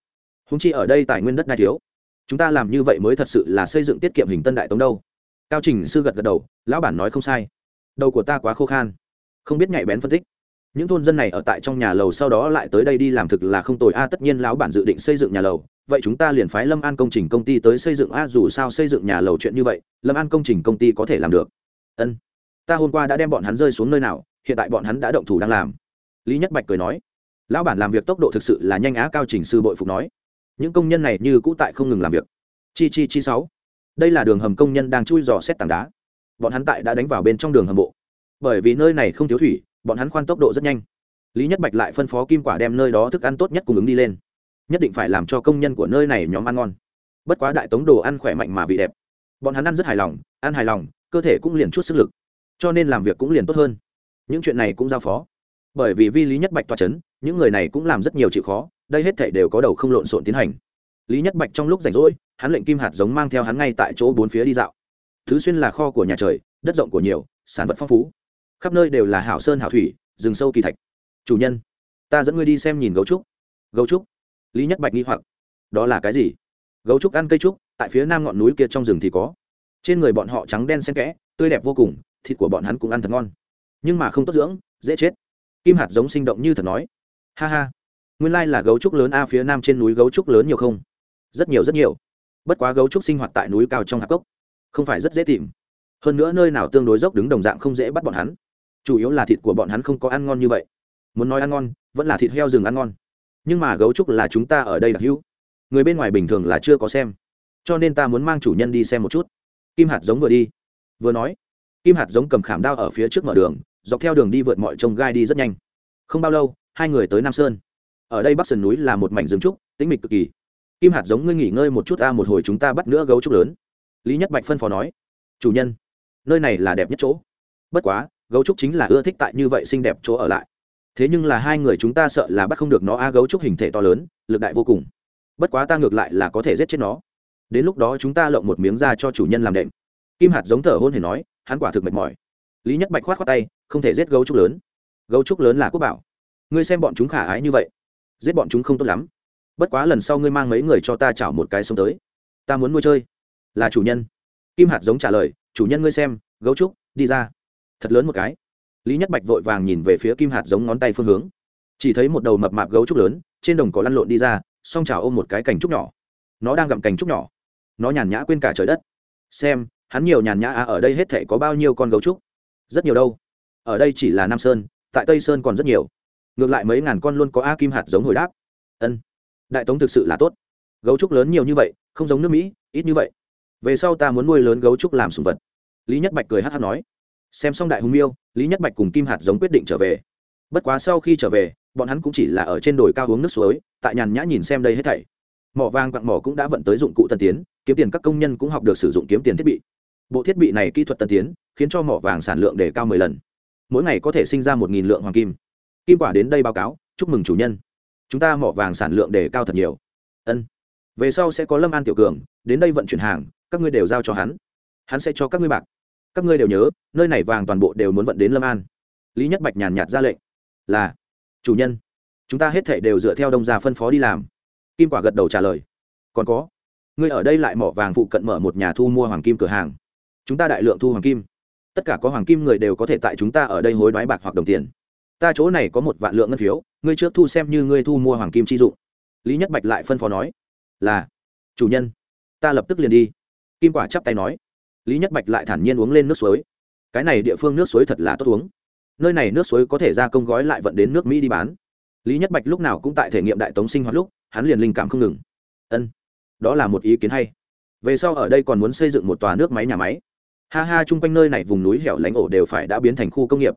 Húng chi ở đây tài nguyên đất đai thiếu. Chúng ta làm như vậy mới thật sự là xây dựng tiết kiệm hình tân đại tống đâu. Cao trình sư gật gật đầu, lão bản nói không sai. Đầu của ta quá khô khan. Không biết nhạy bén phân tích những thôn dân này ở tại trong nhà lầu sau đó lại tới đây đi làm thực là không tồi. A tất nhiên lão bản dự định xây dựng nhà lầu. Vậy chúng ta liền phái lâm an công trình công ty tới xây dựng. A dù sao xây dựng nhà lầu chuyện như vậy, lâm an công trình công ty có thể làm được. Ân, ta hôm qua đã đem bọn hắn rơi xuống nơi nào, hiện tại bọn hắn đã động thủ đang làm. Lý nhất bạch cười nói, lão bản làm việc tốc độ thực sự là nhanh á, cao trình sư bội phục nói. Những công nhân này như cũ tại không ngừng làm việc. Chi chi chi sáu. Đây là đường hầm công nhân đang chui dò xét tảng đá. Bọn hắn tại đã đánh vào bên trong đường hầm bộ. Bởi vì nơi này không thiếu thủy bọn hắn khoan tốc độ rất nhanh. Lý nhất bạch lại phân phó kim quả đem nơi đó thức ăn tốt nhất cung ứng đi lên. Nhất định phải làm cho công nhân của nơi này nhóm ăn ngon. Bất quá đại tống đồ ăn khỏe mạnh mà vị đẹp. Bọn hắn ăn rất hài lòng, ăn hài lòng, cơ thể cũng liền chút sức lực. Cho nên làm việc cũng liền tốt hơn. Những chuyện này cũng giao phó. Bởi vì vi lý nhất bạch toa c h ấ n những người này cũng làm rất nhiều chịu khó, đây hết thể đều có đầu không lộn xộn tiến hành. Lý nhất bạch trong lúc rảnh rỗi, hắn lệnh kim hạt giống mang theo hắn ngay tại chỗ bốn phía đi dạo. Thứ xuyên là kho của nhà trời, đất rộng của nhiều, sản vật phong phú khắp nơi đều là hảo sơn hảo thủy, rừng sâu kỳ thạch. Chủ nhân, ta dẫn ngươi đi xem nhìn gấu trúc. Gấu trúc? Lý nhất bạch nghi hoặc. Đó là cái gì? Gấu trúc ăn cây trúc, tại phía nam ngọn núi kia trong rừng thì có. Trên người bọn họ trắng đen xen kẽ, tươi đẹp vô cùng, thịt của bọn hắn cũng ăn thật ngon. Nhưng mà không tốt dưỡng, dễ chết. Kim hạt giống sinh động như thật nói. Ha ha. Nguyên lai là gấu trúc lớn a, phía nam trên núi gấu trúc lớn nhiều không? Rất nhiều rất nhiều. Bất quá gấu trúc sinh hoạt tại núi cao trong hạp cốc. Không phải rất dễ tìm. Hơn nữa nơi nào tương đối dốc đứng đồng dạng không dễ bắt bọn hắn chủ yếu là thịt của bọn hắn không có ăn ngon như vậy. Muốn nói ăn ngon, vẫn là thịt heo rừng ăn ngon. Nhưng mà gấu trúc là chúng ta ở đây đặc hữu. Người bên ngoài bình thường là chưa có xem. Cho nên ta muốn mang chủ nhân đi xem một chút. Kim hạt giống vừa đi. Vừa nói, kim hạt giống cầm khảm đao ở phía trước mở đường, dọc theo đường đi vượt mọi trông gai đi rất nhanh. Không bao lâu, hai người tới nam sơn. Ở đây bắc sườn núi là một mảnh rừng trúc, tĩnh mịch cực kỳ. Kim hạt giống ngươi nghỉ ngơi một chút a, một hồi chúng ta bắt nữa gấu trúc lớn. Lý nhất bạch phân phó nói, chủ nhân, nơi này là đẹp nhất chỗ. Bất quá gấu trúc chính là ưa thích tại như vậy xinh đẹp chỗ ở lại. Thế nhưng là hai người chúng ta sợ là bắt không được nó, a, gấu trúc hình thể to lớn, lực đại vô cùng. Bất quá ta ngược lại là có thể giết chết nó. Đến lúc đó chúng ta lộng một miếng ra cho chủ nhân làm đệm. Kim hạt giống thở hôn hề nói, hắn quả thực mệt mỏi. Lý nhất bạch khoát khoát tay, không thể giết gấu trúc lớn. Gấu trúc lớn là quốc bảo. Ngươi xem bọn chúng khả ái như vậy. Giết bọn chúng không tốt lắm. Bất quá lần sau ngươi mang mấy người cho ta chảo một cái sống tới. Ta muốn nuôi chơi. Là chủ nhân. Kim hạt giống trả lời, chủ nhân ngươi xem, gấu trúc, đi ra thật lớn một cái. Lý nhất bạch vội vàng nhìn về phía kim hạt giống ngón tay phương hướng. Chỉ thấy một đầu mập mạp gấu trúc lớn, trên đồng cỏ lăn lộn đi ra, song trào ôm một cái cành trúc nhỏ. Nó đang gặm cành trúc nhỏ. Nó nhàn nhã quên cả trời đất. Xem, hắn nhiều nhàn nhã à ở đây hết thể có bao nhiêu con gấu trúc? Rất nhiều đâu. Ở đây chỉ là nam sơn, tại tây sơn còn rất nhiều. Ngược lại mấy ngàn con luôn có a kim hạt giống hồi đáp. Ân, đại tống thực sự là tốt. Gấu trúc lớn nhiều như vậy, không giống nước mỹ, ít như vậy. Về sau ta muốn nuôi lớn gấu trúc làm sùng vật. Lý nhất bạch cười hát hát nói xem xong đại hùng miêu, lý nhất bạch cùng kim hạt giống quyết định trở về. Bất quá sau khi trở về, bọn hắn cũng chỉ là ở trên đồi cao uống nước suối, tại nhàn nhã nhìn xem đây hết thảy. Mỏ vàng quặng mỏ cũng đã vận tới dụng cụ tân tiến, kiếm tiền các công nhân cũng học được sử dụng kiếm tiền thiết bị. Bộ thiết bị này kỹ thuật tân tiến, khiến cho mỏ vàng sản lượng đề cao mười lần. Mỗi ngày có thể sinh ra một nghìn lượng hoàng kim. Kim quả đến đây báo cáo, chúc mừng chủ nhân. Chúng ta mỏ vàng sản lượng đề cao thật nhiều. Ân. Về sau sẽ có lâm an tiểu cường, đến đây vận chuyển hàng, các ngươi đều giao cho hắn. Hắn sẽ cho các ngươi bạc các ngươi đều nhớ, nơi này vàng toàn bộ đều muốn vận đến lâm an. Lý nhất bạch nhàn nhạt ra lệnh, là, chủ nhân, chúng ta hết thể đều dựa theo đông gia phân phó đi làm. Kim quả gật đầu trả lời, còn có, ngươi ở đây lại mỏ vàng phụ cận mở một nhà thu mua hoàng kim cửa hàng. Chúng ta đại lượng thu hoàng kim. Tất cả có hoàng kim người đều có thể tại chúng ta ở đây hối đoái bạc hoặc đồng tiền. Ta chỗ này có một vạn lượng ngân phiếu, ngươi trước thu xem như ngươi thu mua hoàng kim chi dụng. Lý nhất bạch lại phân phó nói, là, chủ nhân, ta lập tức liền đi. Kim quả chắp tay nói lý nhất bạch lại thản nhiên uống lên nước suối. Cái này địa phương nước suối thật là tốt uống. Nơi này nước suối có thể ra công gói lại vận đến nước mỹ đi bán. Lý nhất bạch lúc nào cũng tại thể nghiệm đại tống sinh hoạt lúc, hắn liền linh cảm không ngừng. Ân, đó là một ý kiến hay. Về sau ở đây còn muốn xây dựng một tòa nước máy nhà máy. Ha ha, chung quanh nơi này vùng núi hẻo lánh ổ đều phải đã biến thành khu công nghiệp.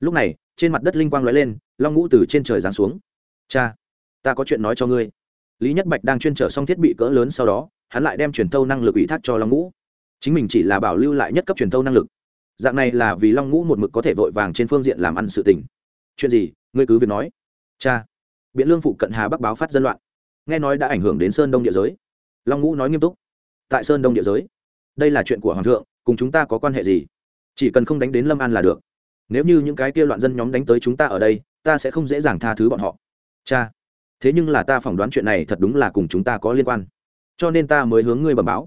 Lúc này, trên mặt đất linh quang lóe lên, long ngũ từ trên trời giáng xuống. Cha, ta có chuyện nói cho ngươi. Lý nhất bạch đang chuyên trở xong thiết bị cỡ lớn sau đó, hắn lại đem truyền thâu năng lực ủy thác cho long ngũ chính mình chỉ là bảo lưu lại nhất cấp truyền thâu năng lực. Dạng này là vì long ngũ một mực có thể vội vàng trên phương diện làm ăn sự tình. Chuyện gì? Ngươi cứ việc nói. Cha. Biện lương phụ cận hà bắc báo phát dân loạn. Nghe nói đã ảnh hưởng đến sơn đông địa giới. Long ngũ nói nghiêm túc. Tại sơn đông địa giới, đây là chuyện của hoàng thượng, cùng chúng ta có quan hệ gì? Chỉ cần không đánh đến lâm an là được. Nếu như những cái kia loạn dân nhóm đánh tới chúng ta ở đây, ta sẽ không dễ dàng tha thứ bọn họ. Cha. Thế nhưng là ta phỏng đoán chuyện này thật đúng là cùng chúng ta có liên quan. Cho nên ta mới hướng ngươi bẩm báo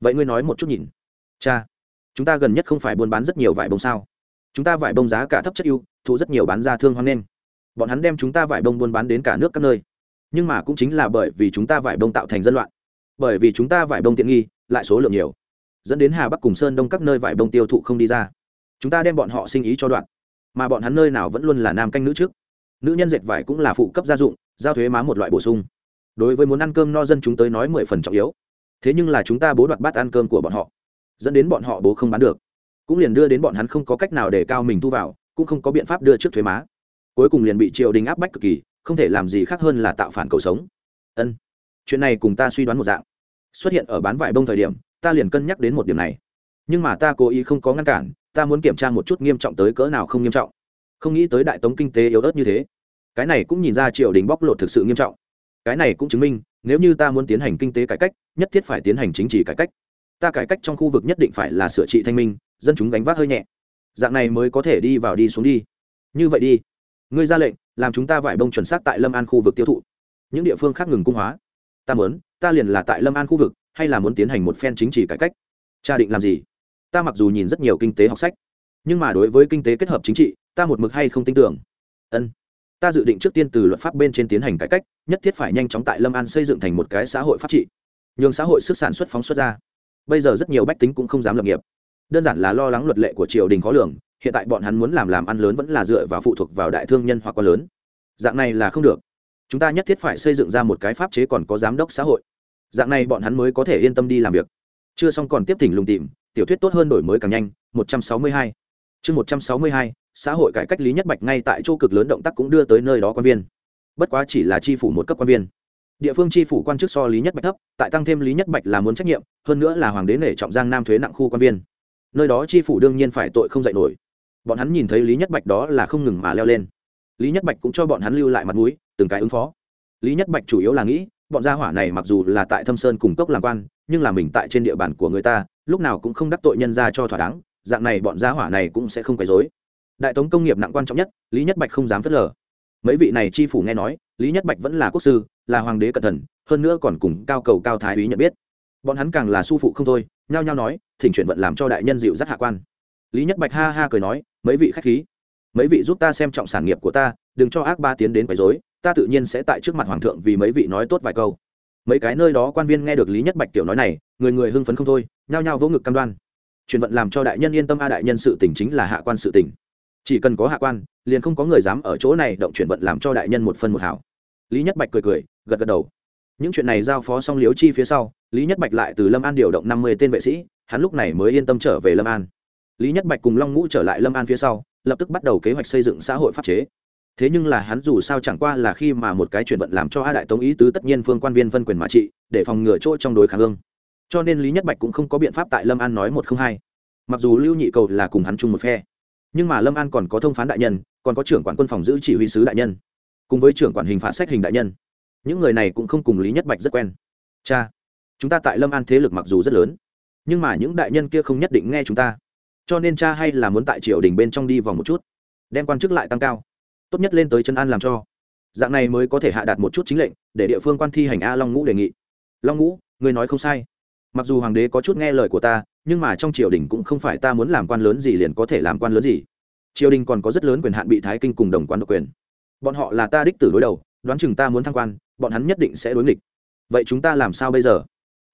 vậy ngươi nói một chút nhìn. Cha, chúng ta gần nhất không phải buôn bán rất nhiều vải bông sao? Chúng ta vải bông giá cả thấp chất ưu, thu rất nhiều bán ra thương hoang nên. Bọn hắn đem chúng ta vải bông buôn bán đến cả nước các nơi. Nhưng mà cũng chính là bởi vì chúng ta vải bông tạo thành dân loạn. Bởi vì chúng ta vải bông tiện nghi, lại số lượng nhiều. Dẫn đến hà bắc cùng sơn đông các nơi vải bông tiêu thụ không đi ra. Chúng ta đem bọn họ sinh ý cho đoạn. Mà bọn hắn nơi nào vẫn luôn là nam canh nữ trước. Nữ nhân dệt vải cũng là phụ cấp gia dụng, giao thuế má một loại bổ sung. Đối với muốn ăn cơm no dân chúng tới nói mười phần trọng yếu thế nhưng là chúng ta bố đoạt bát ăn cơm của bọn họ, dẫn đến bọn họ bố không bán được. Cũng liền đưa đến bọn hắn không có cách nào để cao mình thu vào, cũng không có biện pháp đưa trước thuế má. Cuối cùng liền bị triều đình áp bách cực kỳ, không thể làm gì khác hơn là tạo phản cầu sống. Ân, chuyện này cùng ta suy đoán một dạng. Xuất hiện ở bán vải bông thời điểm, ta liền cân nhắc đến một điểm này. Nhưng mà ta cố ý không có ngăn cản, ta muốn kiểm tra một chút nghiêm trọng tới cỡ nào không nghiêm trọng. Không nghĩ tới đại tống kinh tế yếu ớt như thế. Cái này cũng nhìn ra triều đình bóc lột thực sự nghiêm trọng. Cái này cũng chứng minh nếu như ta muốn tiến hành kinh tế cải cách, nhất thiết phải tiến hành chính trị cải cách. Ta cải cách trong khu vực nhất định phải là sửa trị thanh minh, dân chúng gánh vác hơi nhẹ. Dạng này mới có thể đi vào đi xuống đi. Như vậy đi. Ngươi ra lệnh, làm chúng ta vải bông chuẩn xác tại lâm an khu vực tiêu thụ. Những địa phương khác ngừng cung hóa. Ta muốn, ta liền là tại lâm an khu vực, hay là muốn tiến hành một phen chính trị cải cách? Cha định làm gì? Ta mặc dù nhìn rất nhiều kinh tế học sách, nhưng mà đối với kinh tế kết hợp chính trị, ta một mực hay không tin tưởng. Ân ta dự định trước tiên từ luật pháp bên trên tiến hành cải cách, nhất thiết phải nhanh chóng tại lâm an xây dựng thành một cái xã hội pháp trị. Nhường xã hội sức sản xuất phóng xuất ra. Bây giờ rất nhiều bách tính cũng không dám lập nghiệp. Đơn giản là lo lắng luật lệ của triều đình khó lường, hiện tại bọn hắn muốn làm làm ăn lớn vẫn là dựa vào phụ thuộc vào đại thương nhân hoặc quá lớn. Dạng này là không được. Chúng ta nhất thiết phải xây dựng ra một cái pháp chế còn có giám đốc xã hội. Dạng này bọn hắn mới có thể yên tâm đi làm việc. Chưa xong còn tiếp thỉnh lùng tìm, tiểu thuyết tốt hơn đổi mới càng nhanh 162 chương 162 xã hội cải cách lý nhất bạch ngay tại chỗ cực lớn động tác cũng đưa tới nơi đó quan viên. Bất quá chỉ là tri phủ một cấp quan viên. Địa phương tri phủ quan chức so lý nhất bạch thấp, tại tăng thêm lý nhất bạch là muốn trách nhiệm, hơn nữa là hoàng đế nể trọng giang nam thuế nặng khu quan viên. Nơi đó tri phủ đương nhiên phải tội không dạy nổi. Bọn hắn nhìn thấy lý nhất bạch đó là không ngừng mà leo lên. Lý nhất bạch cũng cho bọn hắn lưu lại mặt mũi, từng cái ứng phó. Lý nhất bạch chủ yếu là nghĩ, bọn gia hỏa này mặc dù là tại thâm sơn cùng cốc làm quan, nhưng là mình tại trên địa bàn của người ta, lúc nào cũng không đắc tội nhân ra cho thỏa đáng, dạng này bọn gia hỏa này cũng sẽ không quấy dối đại tống công nghiệp nặng quan trọng nhất lý nhất bạch không dám phớt lờ. Mấy vị này chi phủ nghe nói lý nhất bạch vẫn là quốc sư là hoàng đế cẩn thần, hơn nữa còn cùng cao cầu cao thái úy nhận biết. Bọn hắn càng là su phụ không thôi nhao nhao nói thỉnh chuyển vận làm cho đại nhân dịu dắt hạ quan. Lý nhất bạch ha ha cười nói mấy vị khách khí. Mấy vị giúp ta xem trọng sản nghiệp của ta đừng cho ác ba tiến đến quấy rối ta tự nhiên sẽ tại trước mặt hoàng thượng vì mấy vị nói tốt vài câu. Mấy cái nơi đó quan viên nghe được lý nhất bạch tiểu nói này người người hưng phấn không thôi nhao nhao vỗ ngực cam đoan. Chuyển vận làm cho đại nhân yên tâm a đại nhân sự tỉnh chính là hạ quan sự tỉnh chỉ cần có hạ quan, liền không có người dám ở chỗ này động chuyển vận làm cho đại nhân một phân một hảo. Lý nhất bạch cười cười, gật gật đầu. Những chuyện này giao phó xong liếu chi phía sau, lý nhất bạch lại từ lâm an điều động năm mươi tên vệ sĩ, hắn lúc này mới yên tâm trở về lâm an. Lý nhất bạch cùng long ngũ trở lại lâm an phía sau, lập tức bắt đầu kế hoạch xây dựng xã hội pháp chế. Thế nhưng là hắn dù sao chẳng qua là khi mà một cái chuyển vận làm cho a đại tống ý tứ tất nhiên phương quan viên phân quyền mà trị, để phòng ngừa chỗ trong đối kháng ương. Cho nên lý nhất bạch cũng không có biện pháp tại lâm an nói một không hai. Mặc dù lưu nhị cầu là cùng hắn chung một phe nhưng mà lâm an còn có thông phán đại nhân, còn có trưởng quản quân phòng giữ chỉ huy sứ đại nhân, cùng với trưởng quản hình phạt sách hình đại nhân. Những người này cũng không cùng lý nhất bạch rất quen. Cha, chúng ta tại lâm an thế lực mặc dù rất lớn, nhưng mà những đại nhân kia không nhất định nghe chúng ta. Cho nên cha hay là muốn tại triều đình bên trong đi vòng một chút, đem quan chức lại tăng cao, tốt nhất lên tới chân an làm cho. Dạng này mới có thể hạ đạt một chút chính lệnh, để địa phương quan thi hành a long ngũ đề nghị. Long ngũ người nói không sai. Mặc dù hoàng đế có chút nghe lời của ta nhưng mà trong triều đình cũng không phải ta muốn làm quan lớn gì liền có thể làm quan lớn gì. Triều đình còn có rất lớn quyền hạn bị thái kinh cùng đồng quán độc quyền. Bọn họ là ta đích tử đối đầu, đoán chừng ta muốn thăng quan, bọn hắn nhất định sẽ đối nghịch. Vậy chúng ta làm sao bây giờ?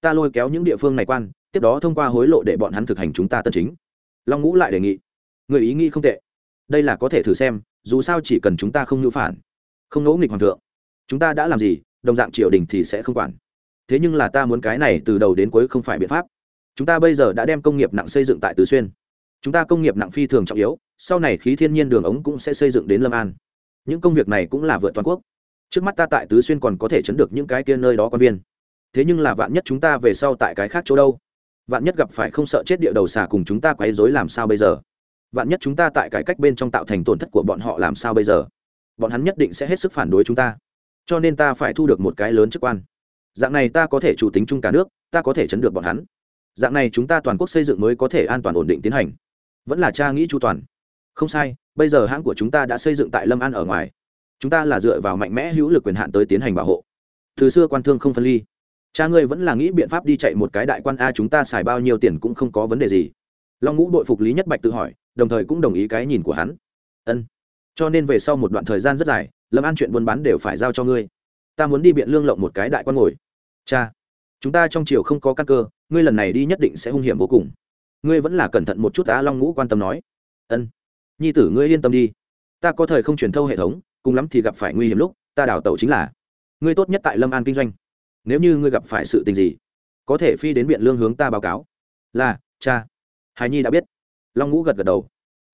Ta lôi kéo những địa phương này quan, tiếp đó thông qua hối lộ để bọn hắn thực hành chúng ta tân chính. Long ngũ lại đề nghị. Người ý nghĩ không tệ. Đây là có thể thử xem, dù sao chỉ cần chúng ta không nhu phản, không ngẫu nghịch hoàng thượng, chúng ta đã làm gì, đồng dạng triều đình thì sẽ không quản. Thế nhưng là ta muốn cái này từ đầu đến cuối không phải biện pháp chúng ta bây giờ đã đem công nghiệp nặng xây dựng tại tứ xuyên. Chúng ta công nghiệp nặng phi thường trọng yếu, sau này khí thiên nhiên đường ống cũng sẽ xây dựng đến lâm an. Những công việc này cũng là vượt toàn quốc. Trước mắt ta tại tứ xuyên còn có thể chấn được những cái kia nơi đó quan viên. Thế nhưng là vạn nhất chúng ta về sau tại cái khác chỗ đâu? Vạn nhất gặp phải không sợ chết địa đầu xà cùng chúng ta quấy rối làm sao bây giờ? Vạn nhất chúng ta tại cải cách bên trong tạo thành tổn thất của bọn họ làm sao bây giờ? Bọn hắn nhất định sẽ hết sức phản đối chúng ta. Cho nên ta phải thu được một cái lớn chức quan. Dạng này ta có thể chủ tính chung cả nước, ta có thể chấn được bọn hắn dạng này chúng ta toàn quốc xây dựng mới có thể an toàn ổn định tiến hành. Vẫn là cha nghĩ chu toàn. Không sai, bây giờ hãng của chúng ta đã xây dựng tại lâm an ở ngoài. Chúng ta là dựa vào mạnh mẽ hữu lực quyền hạn tới tiến hành bảo hộ. Từ xưa quan thương không phân ly. Cha ngươi vẫn là nghĩ biện pháp đi chạy một cái đại quan a chúng ta xài bao nhiêu tiền cũng không có vấn đề gì. Long ngũ đội phục lý nhất bạch tự hỏi, đồng thời cũng đồng ý cái nhìn của hắn. Ân. Cho nên về sau một đoạn thời gian rất dài, lâm an chuyện buôn bán đều phải giao cho ngươi. Ta muốn đi biện lương lộng một cái đại quan ngồi. Cha, chúng ta trong triều không có căn cơ ngươi lần này đi nhất định sẽ hung hiểm vô cùng. Ngươi vẫn là cẩn thận một chút á, long ngũ quan tâm nói. Ân. Nhi tử ngươi yên tâm đi. Ta có thời không truyền thâu hệ thống, cùng lắm thì gặp phải nguy hiểm lúc, ta đào tẩu chính là. Ngươi tốt nhất tại lâm an kinh doanh. Nếu như ngươi gặp phải sự tình gì, có thể phi đến biện lương hướng ta báo cáo. Là, cha. Hài nhi đã biết. Long ngũ gật gật đầu.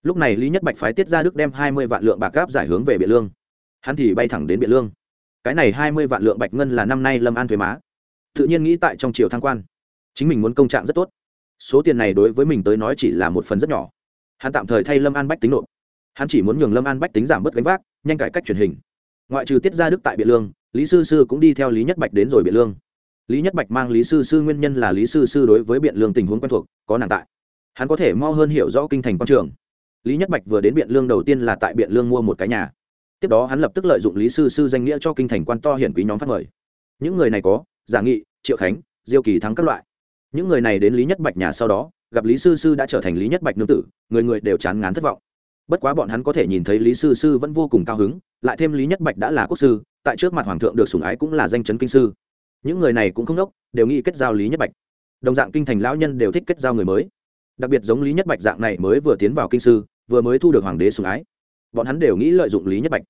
Lúc này lý nhất bạch phái tiết ra đức đem hai mươi vạn lượng bạc gáp giải hướng về biện lương. Hắn thì bay thẳng đến biện lương. Cái này hai mươi vạn lượng bạch ngân là năm nay lâm an thuế má. Tự nhiên nghĩ tại trong triều thăng quan chính mình muốn công trạng rất tốt. Số tiền này đối với mình tới nói chỉ là một phần rất nhỏ. Hắn tạm thời thay lâm an bách tính nộp. Hắn chỉ muốn nhường lâm an bách tính giảm bớt gánh vác, nhanh cải cách truyền hình. Ngoại trừ tiết gia đức tại biện lương, lý sư sư cũng đi theo lý nhất bạch đến rồi biện lương. Lý nhất bạch mang lý sư sư nguyên nhân là lý sư sư đối với biện lương tình huống quen thuộc, có nàng tại. Hắn có thể mau hơn hiểu rõ kinh thành quan trường. Lý nhất bạch vừa đến biện lương đầu tiên là tại biện lương mua một cái nhà. Tiếp đó hắn lập tức lợi dụng lý sư sư danh nghĩa cho kinh thành quan to hiển quý nhóm phát mời. Những người này có, giả nghị, triệu khánh, diêu kỳ thắng các loại những người này đến lý nhất bạch nhà sau đó, gặp lý sư sư đã trở thành lý nhất bạch nương tử, người người đều chán ngán thất vọng. Bất quá bọn hắn có thể nhìn thấy lý sư sư vẫn vô cùng cao hứng, lại thêm lý nhất bạch đã là quốc sư, tại trước mặt hoàng thượng được sủng ái cũng là danh chấn kinh sư. Những người này cũng không đốc, đều nghĩ kết giao lý nhất bạch. Đồng dạng kinh thành lão nhân đều thích kết giao người mới. Đặc biệt giống lý nhất bạch dạng này mới vừa tiến vào kinh sư, vừa mới thu được hoàng đế sủng ái. Bọn hắn đều nghĩ lợi dụng lý nhất bạch.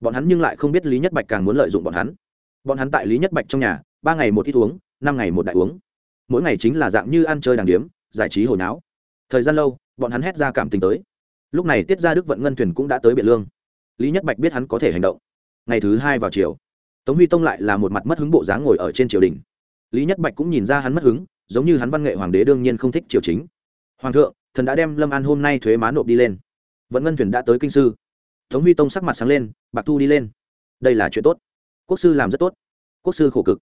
Bọn hắn nhưng lại không biết lý nhất bạch càng muốn lợi dụng bọn hắn. Bọn hắn tại lý nhất bạch trong nhà, ba ngày một ít uống, năm ngày một đại uống mỗi ngày chính là dạng như ăn chơi đàng điếm, giải trí hồi náo. Thời gian lâu, bọn hắn hét ra cảm tình tới. Lúc này tiết ra đức vận ngân thuyền cũng đã tới biện lương. Lý nhất bạch biết hắn có thể hành động. Ngày thứ hai vào chiều, tống huy tông lại là một mặt mất hứng bộ dáng ngồi ở trên triều đình. Lý nhất bạch cũng nhìn ra hắn mất hứng, giống như hắn văn nghệ hoàng đế đương nhiên không thích triều chính. Hoàng thượng, thần đã đem lâm an hôm nay thuế má nộp đi lên. Vận ngân thuyền đã tới kinh sư. Tống huy tông sắc mặt sáng lên, bạc thu đi lên. Đây là chuyện tốt. Quốc sư làm rất tốt. Quốc sư khổ cực.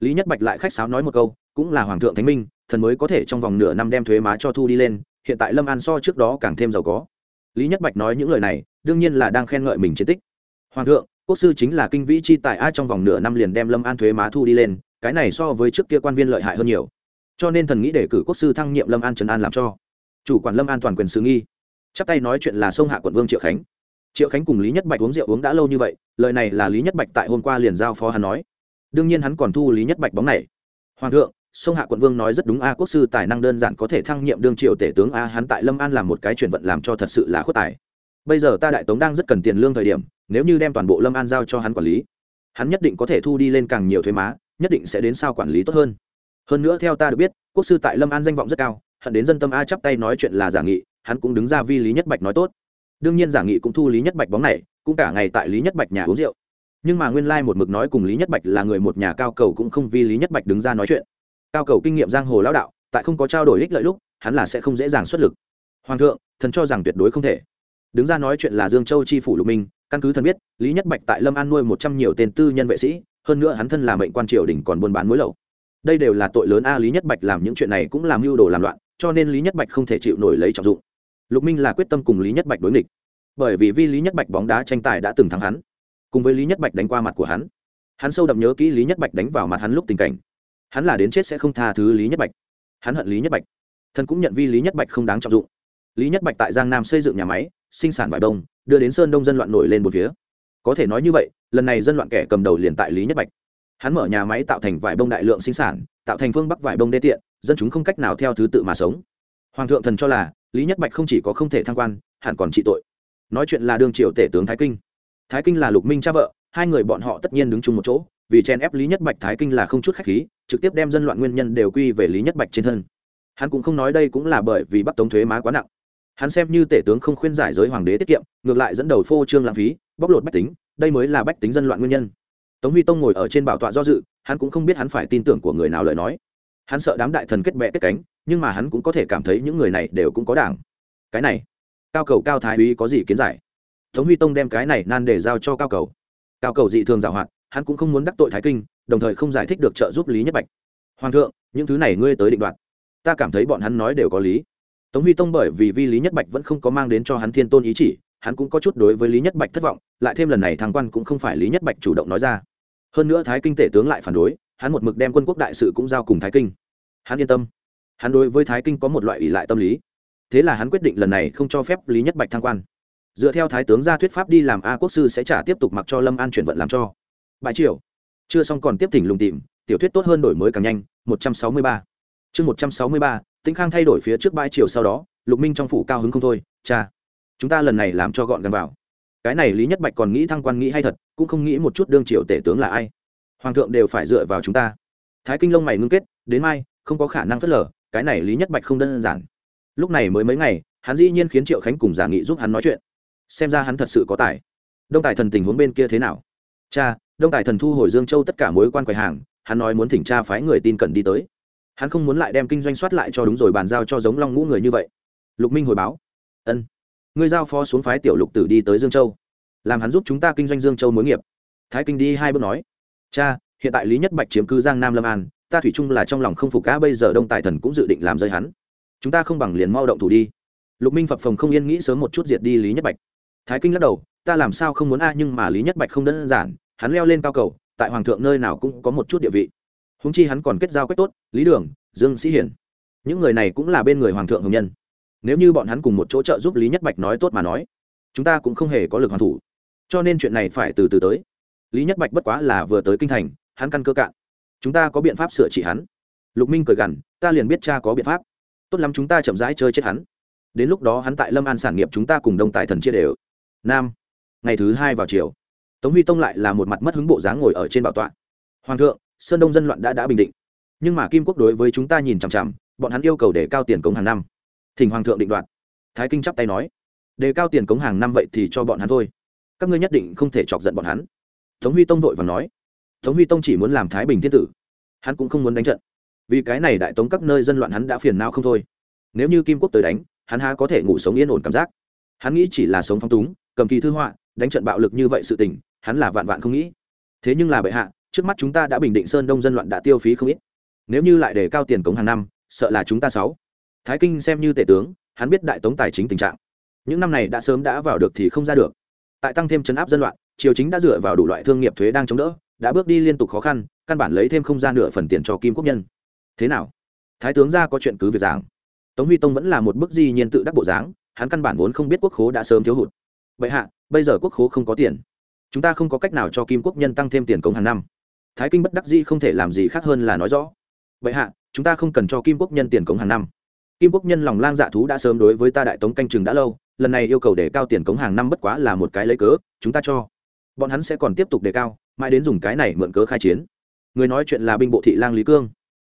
Lý nhất bạch lại khách sáo nói một câu cũng là hoàng thượng thánh minh, thần mới có thể trong vòng nửa năm đem thuế má cho thu đi lên, hiện tại lâm an so trước đó càng thêm giàu có. Lý nhất bạch nói những lời này, đương nhiên là đang khen ngợi mình chiến tích. Hoàng thượng, quốc sư chính là kinh vĩ chi tại a, trong vòng nửa năm liền đem lâm an thuế má thu đi lên, cái này so với trước kia quan viên lợi hại hơn nhiều. Cho nên thần nghĩ để cử quốc sư thăng nhiệm lâm an trần an làm cho. Chủ quản lâm an toàn quyền sứ nghi. Chắp tay nói chuyện là sông hạ quận vương triệu khánh. Triệu khánh cùng lý nhất bạch uống rượu uống đã lâu như vậy, lời này là lý nhất bạch tại hôm qua liền giao phó hắn nói. Đương nhiên hắn còn thu lý nhất bạch bóng này. Hoàng thượng sông hạ quận vương nói rất đúng, a quốc sư tài năng đơn giản có thể thăng nhiệm đương triều tể tướng, a hắn tại lâm an làm một cái chuyển vận làm cho thật sự là khuất tài. Bây giờ ta đại tống đang rất cần tiền lương thời điểm, nếu như đem toàn bộ lâm an giao cho hắn quản lý, hắn nhất định có thể thu đi lên càng nhiều thuế má, nhất định sẽ đến sao quản lý tốt hơn. Hơn nữa theo ta được biết, quốc sư tại lâm an danh vọng rất cao, hận đến dân tâm a chắp tay nói chuyện là giả nghị, hắn cũng đứng ra vi lý nhất bạch nói tốt. Đương nhiên giả nghị cũng thu lý nhất bạch bóng này, cũng cả ngày tại lý nhất bạch nhà uống rượu. Nhưng mà nguyên lai một mực nói cùng lý nhất bạch là người một nhà cao cầu cũng không vì lý nhất bạch đứng ra nói chuyện cao cầu kinh nghiệm giang hồ lão đạo, tại không có trao đổi ích lợi lúc, hắn là sẽ không dễ dàng xuất lực. Hoàng thượng, thần cho rằng tuyệt đối không thể. Đứng ra nói chuyện là dương châu chi phủ lục minh, căn cứ thần biết, lý nhất bạch tại lâm an nuôi một trăm nhiều tên tư nhân vệ sĩ, hơn nữa hắn thân là mệnh quan triều đình còn buôn bán mối lậu. Đây đều là tội lớn a, lý nhất bạch làm những chuyện này cũng làm mưu đồ làm loạn, cho nên lý nhất bạch không thể chịu nổi lấy trọng dụng. Lục minh là quyết tâm cùng lý nhất bạch đối nghịch. Bởi vì vi lý nhất bạch bóng đá tranh tài đã từng thắng hắn, cùng với lý nhất bạch đánh qua mặt của hắn. Hắn sâu đậm nhớ kỹ lý nhất bạch đánh vào mặt hắn lúc tình cảnh hắn là đến chết sẽ không tha thứ lý nhất bạch. Hắn hận lý nhất bạch. Thần cũng nhận vi lý nhất bạch không đáng trọng dụng. Lý nhất bạch tại giang nam xây dựng nhà máy, sinh sản vải đông, đưa đến sơn đông dân loạn nổi lên một phía. Có thể nói như vậy, lần này dân loạn kẻ cầm đầu liền tại lý nhất bạch. Hắn mở nhà máy tạo thành vải bông đại lượng sinh sản, tạo thành phương bắc vải bông đê tiện, dân chúng không cách nào theo thứ tự mà sống. Hoàng thượng thần cho là, lý nhất bạch không chỉ có không thể thăng quan, hẳn còn trị tội. Nói chuyện là đương triều tể tướng thái kinh. Thái kinh là lục minh cha vợ, hai người bọn họ tất nhiên đứng chung một chỗ vì chen ép lý nhất bạch thái kinh là không chút khách khí, trực tiếp đem dân loạn nguyên nhân đều quy về lý nhất bạch trên thân. Hắn cũng không nói đây cũng là bởi vì bắt tống thuế má quá nặng. Hắn xem như tể tướng không khuyên giải giới hoàng đế tiết kiệm, ngược lại dẫn đầu phô trương lãng phí, bóc lột bách tính, đây mới là bách tính dân loạn nguyên nhân. Tống huy tông ngồi ở trên bảo tọa do dự, hắn cũng không biết hắn phải tin tưởng của người nào lời nói. Hắn sợ đám đại thần kết bệ kết cánh, nhưng mà hắn cũng có thể cảm thấy những người này đều cũng có đảng. Cái này, cao cầu cao thái úy có gì kiến giải? Tống huy tông đem cái này nan để giao cho cao cầu. Cao cầu dị thường giảo hoạt hắn cũng không muốn đắc tội thái kinh, đồng thời không giải thích được trợ giúp lý nhất bạch. Hoàng thượng, những thứ này ngươi tới định đoạt. Ta cảm thấy bọn hắn nói đều có lý. Tống huy tông bởi vì vi lý nhất bạch vẫn không có mang đến cho hắn thiên tôn ý chỉ, hắn cũng có chút đối với lý nhất bạch thất vọng, lại thêm lần này thăng quan cũng không phải lý nhất bạch chủ động nói ra. Hơn nữa thái kinh tể tướng lại phản đối, hắn một mực đem quân quốc đại sự cũng giao cùng thái kinh. Hắn yên tâm. Hắn đối với thái kinh có một loại ủy lại tâm lý. Thế là hắn quyết định lần này không cho phép lý nhất bạch thăng quan. Dựa theo thái tướng ra thuyết pháp đi làm a quốc sư sẽ trả tiếp tục mặc cho lâm an chuyển vận làm cho bãi triều chưa xong còn tiếp thỉnh lùng tìm, tiểu thuyết tốt hơn đổi mới càng nhanh, một trăm sáu mươi ba. Chương một trăm sáu mươi ba, tĩnh khang thay đổi phía trước bãi triều sau đó, lục minh trong phủ cao hứng không thôi, cha. Chúng ta lần này làm cho gọn gàng vào. Cái này lý nhất bạch còn nghĩ thăng quan nghĩ hay thật, cũng không nghĩ một chút đương triều tể tướng là ai. Hoàng thượng đều phải dựa vào chúng ta. Thái kinh lông mày ngưng kết, đến mai, không có khả năng phớt lờ, cái này lý nhất bạch không đơn giản. Lúc này mới mấy ngày, hắn dĩ nhiên khiến triệu khánh cùng giả nghị giúp hắn nói chuyện. Xem ra hắn thật sự có tài. Đông tài thần tình huống bên kia thế nào? Cha đông tài thần thu hồi dương châu tất cả mối quan quầy hàng, hắn nói muốn thỉnh cha phái người tin cần đi tới. Hắn không muốn lại đem kinh doanh soát lại cho đúng rồi bàn giao cho giống long ngũ người như vậy. Lục minh hồi báo. Ân, ngươi giao phó xuống phái tiểu lục tử đi tới dương châu, làm hắn giúp chúng ta kinh doanh dương châu mối nghiệp. Thái kinh đi hai bước nói. Cha, hiện tại lý nhất bạch chiếm cứ giang nam lâm an, ta thủy chung là trong lòng không phục cá bây giờ đông tài thần cũng dự định làm rơi hắn. Chúng ta không bằng liền mau động thủ đi. Lục minh phập phồng không yên nghĩ sớm một chút diệt đi lý nhất bạch. Thái kinh lắc đầu, ta làm sao không muốn a nhưng mà lý nhất bạch không đơn giản hắn leo lên cao cầu, tại hoàng thượng nơi nào cũng có một chút địa vị. Húng chi hắn còn kết giao quách tốt, lý đường, dương sĩ hiển. Những người này cũng là bên người hoàng thượng hồng nhân. Nếu như bọn hắn cùng một chỗ trợ giúp lý nhất bạch nói tốt mà nói, chúng ta cũng không hề có lực hoàn thủ. Cho nên chuyện này phải từ từ tới. Lý nhất bạch bất quá là vừa tới kinh thành, hắn căn cơ cạn. Chúng ta có biện pháp sửa trị hắn. Lục minh cười gằn, ta liền biết cha có biện pháp. Tốt lắm chúng ta chậm rãi chơi chết hắn. Đến lúc đó hắn tại lâm an sản nghiệp chúng ta cùng đông tài thần chia đều. Nam, ngày thứ hai vào chiều tống huy tông lại là một mặt mất hứng bộ dáng ngồi ở trên bảo tọa. Hoàng thượng, sơn đông dân loạn đã đã bình định. Nhưng mà kim quốc đối với chúng ta nhìn chằm chằm, bọn hắn yêu cầu để cao tiền cống hàng năm. Thỉnh hoàng thượng định đoạt. Thái kinh chắp tay nói đề cao tiền cống hàng năm vậy thì cho bọn hắn thôi. Các ngươi nhất định không thể chọc giận bọn hắn. Tống huy tông vội và nói, tống huy tông chỉ muốn làm thái bình thiên tử, hắn cũng không muốn đánh trận. Vì cái này đại tống các nơi dân loạn hắn đã phiền não không thôi. Nếu như kim quốc tới đánh, hắn há có thể ngủ sống yên ổn cảm giác. Hắn nghĩ chỉ là sống phong túng, cầm kỳ thư họa, đánh trận bạo lực như vậy sự tình hắn là vạn vạn không nghĩ. Thế nhưng là bệ hạ, trước mắt chúng ta đã bình định sơn đông dân loạn đã tiêu phí không ít. Nếu như lại để cao tiền cống hàng năm, sợ là chúng ta sáu. Thái kinh xem như tể tướng, hắn biết đại tống tài chính tình trạng. Những năm này đã sớm đã vào được thì không ra được. Tại tăng thêm chấn áp dân loạn, triều chính đã dựa vào đủ loại thương nghiệp thuế đang chống đỡ, đã bước đi liên tục khó khăn, căn bản lấy thêm không ra nửa phần tiền cho kim quốc nhân. Thế nào? Thái tướng ra có chuyện cứ việc giảng. Tống huy tông vẫn là một bức di nhiên tự đắc bộ dáng, hắn căn bản vốn không biết quốc khố đã sớm thiếu hụt. Vậy hạ, bây giờ quốc khố không có tiền chúng ta không có cách nào cho kim quốc nhân tăng thêm tiền cống hàng năm. Thái kinh bất đắc dĩ không thể làm gì khác hơn là nói rõ. Vậy hạ, chúng ta không cần cho kim quốc nhân tiền cống hàng năm. Kim quốc nhân lòng lang dạ thú đã sớm đối với ta đại tống canh chừng đã lâu, lần này yêu cầu để cao tiền cống hàng năm bất quá là một cái lấy cớ, chúng ta cho. Bọn hắn sẽ còn tiếp tục đề cao, mãi đến dùng cái này mượn cớ khai chiến. Người nói chuyện là binh bộ thị lang lý cương.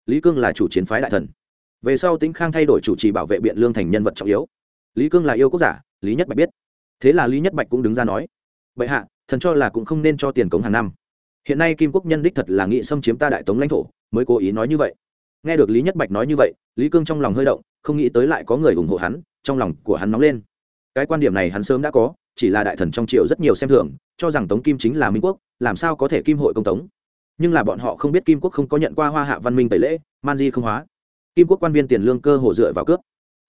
Lý cương là chủ chiến phái đại thần. Về sau tĩnh khang thay đổi chủ trì bảo vệ biện lương thành nhân vật trọng yếu. Lý cương là yêu quốc giả, lý nhất bạch biết. Thế là lý nhất bạch cũng đứng ra nói, bệ hạ thần cho là cũng không nên cho tiền cống hàng năm. Hiện nay kim quốc nhân đích thật là nghị xâm chiếm ta đại tống lãnh thổ, mới cố ý nói như vậy. Nghe được lý nhất bạch nói như vậy, lý cương trong lòng hơi động, không nghĩ tới lại có người ủng hộ hắn, trong lòng của hắn nóng lên. Cái quan điểm này hắn sớm đã có, chỉ là đại thần trong triều rất nhiều xem thường, cho rằng tống kim chính là minh quốc, làm sao có thể kim hội công tống. Nhưng là bọn họ không biết kim quốc không có nhận qua hoa hạ văn minh tẩy lễ, man di không hóa. Kim quốc quan viên tiền lương cơ hồ dựa vào cướp.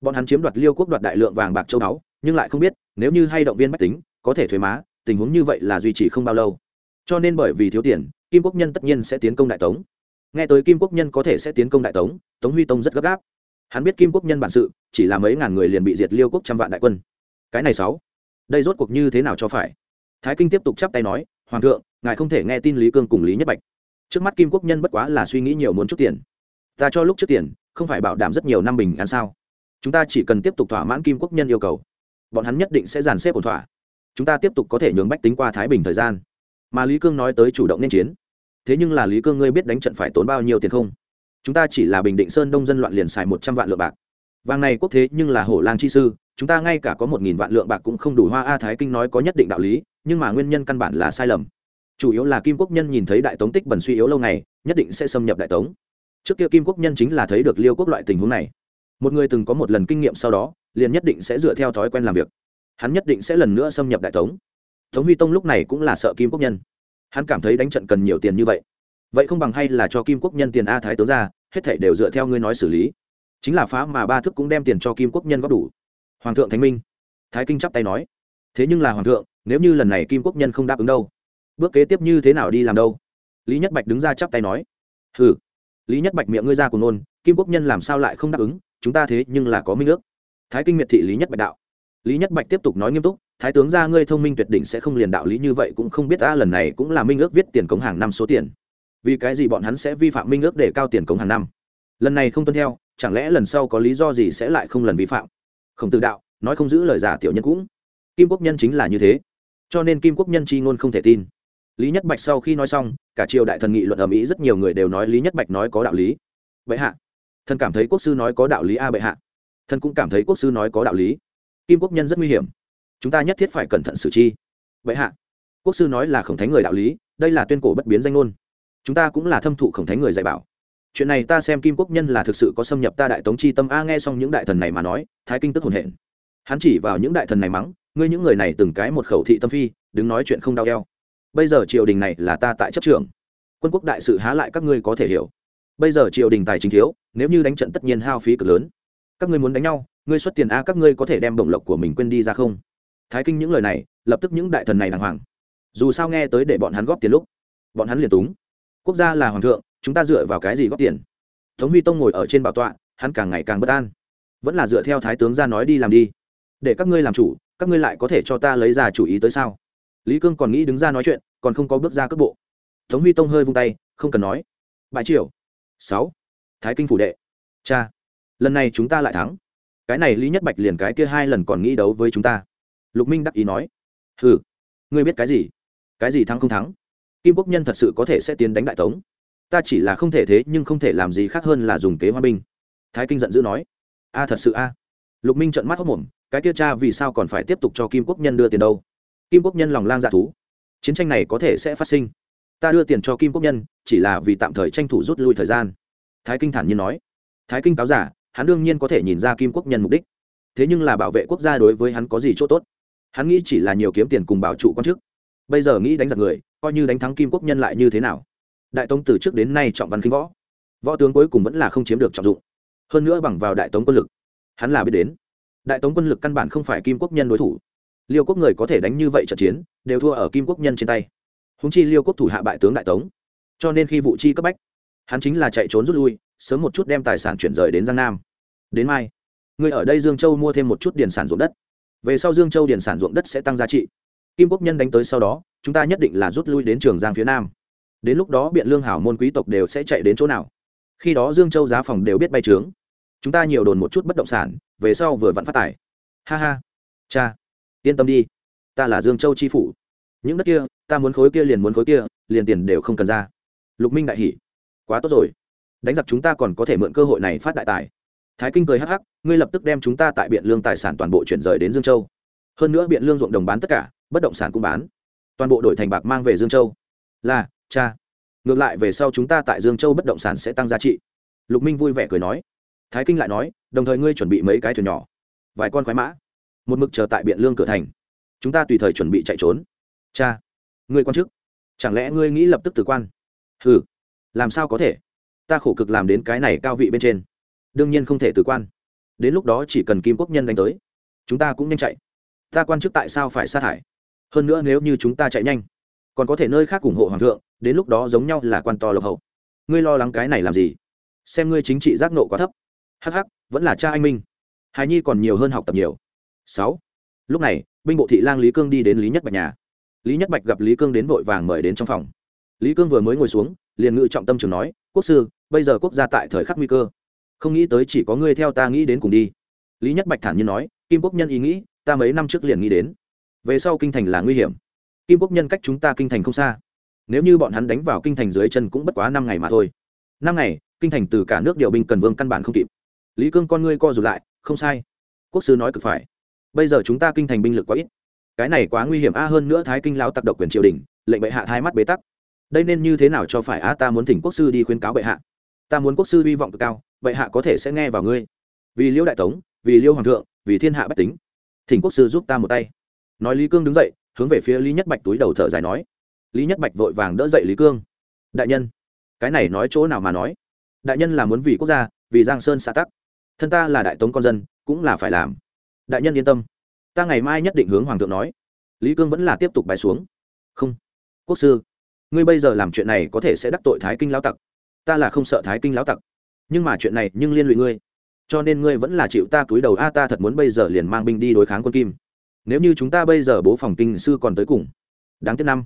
Bọn hắn chiếm đoạt liêu quốc đoạt đại lượng vàng bạc châu báu, nhưng lại không biết, nếu như hay động viên bách tính, có thể thuế má tình huống như vậy là duy trì không bao lâu. Cho nên bởi vì thiếu tiền, kim quốc nhân tất nhiên sẽ tiến công đại tống. Nghe tới kim quốc nhân có thể sẽ tiến công đại tống tống huy tông rất gấp gáp. Hắn biết kim quốc nhân bản sự, chỉ là mấy ngàn người liền bị diệt liêu quốc trăm vạn đại quân. Cái này sáu, đây rốt cuộc như thế nào cho phải? Thái kinh tiếp tục chắp tay nói, hoàng thượng, ngài không thể nghe tin lý cương cùng lý nhất bạch. Trước mắt kim quốc nhân bất quá là suy nghĩ nhiều muốn chút tiền. Ta cho lúc trước tiền, không phải bảo đảm rất nhiều năm bình an sao? Chúng ta chỉ cần tiếp tục thỏa mãn kim quốc nhân yêu cầu. Bọn hắn nhất định sẽ dàn xếp ổn thỏa chúng ta tiếp tục có thể nhường bách tính qua thái bình thời gian. Mà lý cương nói tới chủ động nên chiến. Thế nhưng là lý cương ngươi biết đánh trận phải tốn bao nhiêu tiền không? Chúng ta chỉ là bình định sơn đông dân loạn liền xài một trăm vạn lượng bạc. Vàng này quốc thế nhưng là hổ lang chi sư, chúng ta ngay cả có một nghìn vạn lượng bạc cũng không đủ hoa a thái kinh nói có nhất định đạo lý, nhưng mà nguyên nhân căn bản là sai lầm. Chủ yếu là kim quốc nhân nhìn thấy đại tống tích bẩn suy yếu lâu ngày, nhất định sẽ xâm nhập đại tống. Trước kia kim quốc nhân chính là thấy được liêu quốc loại tình huống này. Một người từng có một lần kinh nghiệm sau đó, liền nhất định sẽ dựa theo thói quen làm việc hắn nhất định sẽ lần nữa xâm nhập đại tống. Tống huy tông lúc này cũng là sợ kim quốc nhân. Hắn cảm thấy đánh trận cần nhiều tiền như vậy. Vậy không bằng hay là cho kim quốc nhân tiền a thái tướng ra, hết thảy đều dựa theo ngươi nói xử lý. Chính là phá mà ba thức cũng đem tiền cho kim quốc nhân góp đủ. Hoàng thượng thánh minh. Thái kinh chắp tay nói. Thế nhưng là hoàng thượng, nếu như lần này kim quốc nhân không đáp ứng đâu, bước kế tiếp như thế nào đi làm đâu? Lý nhất bạch đứng ra chắp tay nói. Hừ. Lý nhất bạch miệng ngươi ra cùng nôn, kim quốc nhân làm sao lại không đáp ứng, chúng ta thế nhưng là có minh ước. Thái kinh miệt thị lý nhất bạch đạo lý nhất bạch tiếp tục nói nghiêm túc, thái tướng ra ngươi thông minh tuyệt đỉnh sẽ không liền đạo lý như vậy cũng không biết ta lần này cũng là minh ước viết tiền cống hàng năm số tiền. Vì cái gì bọn hắn sẽ vi phạm minh ước để cao tiền cống hàng năm? Lần này không tuân theo, chẳng lẽ lần sau có lý do gì sẽ lại không lần vi phạm? Không tự đạo, nói không giữ lời giả tiểu nhân cũng. Kim quốc nhân chính là như thế. Cho nên kim quốc nhân chi ngôn không thể tin. Lý nhất bạch sau khi nói xong, cả triều đại thần nghị luận ở mỹ rất nhiều người đều nói lý nhất bạch nói có đạo lý. Bệ hạ. Thần cảm thấy quốc sư nói có đạo lý, a, bệ hạ. Thần cũng cảm thấy quốc sư nói có đạo lý kim quốc nhân rất nguy hiểm. Chúng ta nhất thiết phải cẩn thận xử chi. Vậy hạ, quốc sư nói là khổng thánh người đạo lý, đây là tuyên cổ bất biến danh ngôn. Chúng ta cũng là thâm thụ khổng thánh người dạy bảo. Chuyện này ta xem kim quốc nhân là thực sự có xâm nhập ta đại tống chi tâm a nghe xong những đại thần này mà nói, thái kinh tức hồn hển. Hắn chỉ vào những đại thần này mắng, ngươi những người này từng cái một khẩu thị tâm phi, đứng nói chuyện không đau đeo. bây giờ triều đình này là ta tại chấp trường quân quốc đại sự há lại các ngươi có thể hiểu. Bây giờ triều đình tài chính thiếu, nếu như đánh trận tất nhiên hao phí cực lớn. Các ngươi muốn đánh nhau ngươi xuất tiền a, các ngươi có thể đem bổng lộc của mình quên đi ra không? Thái kinh những lời này, lập tức những đại thần này đàng hoàng. Dù sao nghe tới để bọn hắn góp tiền lúc, bọn hắn liền túng. Quốc gia là hoàng thượng, chúng ta dựa vào cái gì góp tiền? Tống huy tông ngồi ở trên bảo tọa, hắn càng ngày càng bất an. Vẫn là dựa theo thái tướng ra nói đi làm đi. Để các ngươi làm chủ, các ngươi lại có thể cho ta lấy ra chủ ý tới sao? Lý cương còn nghĩ đứng ra nói chuyện, còn không có bước ra cước bộ. Tống huy tông hơi vung tay, không cần nói. Bãi triều. Sáu. Thái kinh phủ đệ. Cha. Lần này chúng ta lại thắng cái này lý nhất bạch liền cái kia hai lần còn nghĩ đấu với chúng ta. Lục minh đắc ý nói. Ừ ngươi biết cái gì? Cái gì thắng không thắng? Kim quốc nhân thật sự có thể sẽ tiến đánh đại tống. Ta chỉ là không thể thế nhưng không thể làm gì khác hơn là dùng kế hoa binh. Thái kinh giận dữ nói. A, thật sự a. Lục minh trợn mắt hốc mồm, cái kia cha vì sao còn phải tiếp tục cho kim quốc nhân đưa tiền đâu? Kim quốc nhân lòng lang dạ thú. Chiến tranh này có thể sẽ phát sinh. Ta đưa tiền cho kim quốc nhân, chỉ là vì tạm thời tranh thủ rút lui thời gian. Thái kinh thản nhiên nói. Thái kinh cáo giả hắn đương nhiên có thể nhìn ra kim quốc nhân mục đích. Thế nhưng là bảo vệ quốc gia đối với hắn có gì chỗ tốt? Hắn nghĩ chỉ là nhiều kiếm tiền cùng bảo trụ quan chức. Bây giờ nghĩ đánh giặc người, coi như đánh thắng kim quốc nhân lại như thế nào? Đại tống từ trước đến nay trọng văn kinh võ. Võ tướng cuối cùng vẫn là không chiếm được trọng dụng. Hơn nữa bằng vào đại tống quân lực, hắn là biết đến. Đại tống quân lực căn bản không phải kim quốc nhân đối thủ. Liêu quốc người có thể đánh như vậy trận chiến, đều thua ở kim quốc nhân trên tay. Húng chi liêu quốc thủ hạ bại tướng đại tống. Cho nên khi vụ chi cấp bách, hắn chính là chạy trốn rút lui, sớm một chút đem tài sản chuyển rời đến giang nam đến mai người ở đây dương châu mua thêm một chút điền sản ruộng đất. Về sau dương châu điền sản ruộng đất sẽ tăng giá trị. Kim quốc nhân đánh tới sau đó chúng ta nhất định là rút lui đến trường giang phía nam. Đến lúc đó biện lương hảo môn quý tộc đều sẽ chạy đến chỗ nào? Khi đó dương châu giá phòng đều biết bay trướng. Chúng ta nhiều đồn một chút bất động sản về sau vừa vặn phát tài. Ha ha. Cha yên tâm đi. Ta là dương châu chi phủ. Những đất kia ta muốn khối kia liền muốn khối kia liền tiền đều không cần ra. Lục minh đại hỉ, quá tốt rồi. Đánh giặc chúng ta còn có thể mượn cơ hội này phát đại tài thái kinh cười hắc hắc, ngươi lập tức đem chúng ta tại biện lương tài sản toàn bộ chuyển rời đến dương châu. Hơn nữa biện lương ruộng đồng bán tất cả, bất động sản cũng bán. Toàn bộ đổi thành bạc mang về dương châu. Là, cha. Ngược lại về sau chúng ta tại dương châu bất động sản sẽ tăng giá trị. Lục minh vui vẻ cười nói. Thái kinh lại nói, đồng thời ngươi chuẩn bị mấy cái thuyền nhỏ. Vài con khoái mã. Một mực chờ tại biện lương cửa thành. Chúng ta tùy thời chuẩn bị chạy trốn. Cha. Ngươi quan chức. Chẳng lẽ ngươi nghĩ lập tức từ quan? Ừ làm sao có thể? Ta khổ cực làm đến cái này cao vị bên trên đương nhiên không thể từ quan. Đến lúc đó chỉ cần kim quốc nhân đánh tới, chúng ta cũng nhanh chạy. Ta quan chức tại sao phải sa hại hơn nữa nếu như chúng ta chạy nhanh, còn có thể nơi khác ủng hộ hoàng thượng, đến lúc đó giống nhau là quan to lộc hậu. Ngươi lo lắng cái này làm gì? Xem ngươi chính trị giác nộ quá thấp. Hắc hắc, vẫn là cha anh minh. Hài nhi còn nhiều hơn học tập nhiều. Sáu. Lúc này, binh bộ thị lang lý cương đi đến lý nhất bạch nhà. Lý nhất bạch gặp lý cương đến vội vàng mời đến trong phòng. Lý cương vừa mới ngồi xuống, liền ngự trọng tâm trường nói, quốc sư, bây giờ quốc gia tại thời khắc nguy cơ không nghĩ tới chỉ có ngươi theo ta nghĩ đến cùng đi. Lý nhất bạch thản nhiên nói, kim quốc nhân ý nghĩ, ta mấy năm trước liền nghĩ đến. Về sau kinh thành là nguy hiểm. Kim quốc nhân cách chúng ta kinh thành không xa. Nếu như bọn hắn đánh vào kinh thành dưới chân cũng bất quá năm ngày mà thôi. Năm ngày, kinh thành từ cả nước điều binh cần vương căn bản không kịp. Lý cương con ngươi co rụt lại, không sai. Quốc sư nói cực phải. Bây giờ chúng ta kinh thành binh lực quá ít. Cái này quá nguy hiểm a, hơn nữa thái kinh lao tặc độc quyền triều đình, lệnh bệ hạ thái mắt bế tắc. Đây nên như thế nào cho phải a, ta muốn thỉnh quốc sư đi khuyến cáo bệ hạ ta muốn quốc sư hy vọng cực cao, vậy hạ có thể sẽ nghe vào ngươi. Vì liêu đại tống, vì liêu hoàng thượng, vì thiên hạ bách tính, thỉnh quốc sư giúp ta một tay. Nói lý cương đứng dậy, hướng về phía lý nhất bạch túi đầu thở dài nói. Lý nhất bạch vội vàng đỡ dậy lý cương. Đại nhân, cái này nói chỗ nào mà nói? Đại nhân là muốn vì quốc gia, vì giang sơn xã tắc. Thân ta là đại tống con dân, cũng là phải làm. Đại nhân yên tâm. Ta ngày mai nhất định hướng hoàng thượng nói. Lý cương vẫn là tiếp tục bài xuống. Không. Quốc sư, ngươi bây giờ làm chuyện này có thể sẽ đắc tội thái kinh lão tặc ta là không sợ thái kinh lão tặc. Nhưng mà chuyện này nhưng liên lụy ngươi. Cho nên ngươi vẫn là chịu ta túi đầu. A, ta thật muốn bây giờ liền mang binh đi đối kháng quân kim. Nếu như chúng ta bây giờ bố phòng kinh sư còn tới cùng. Đáng tiếc năm.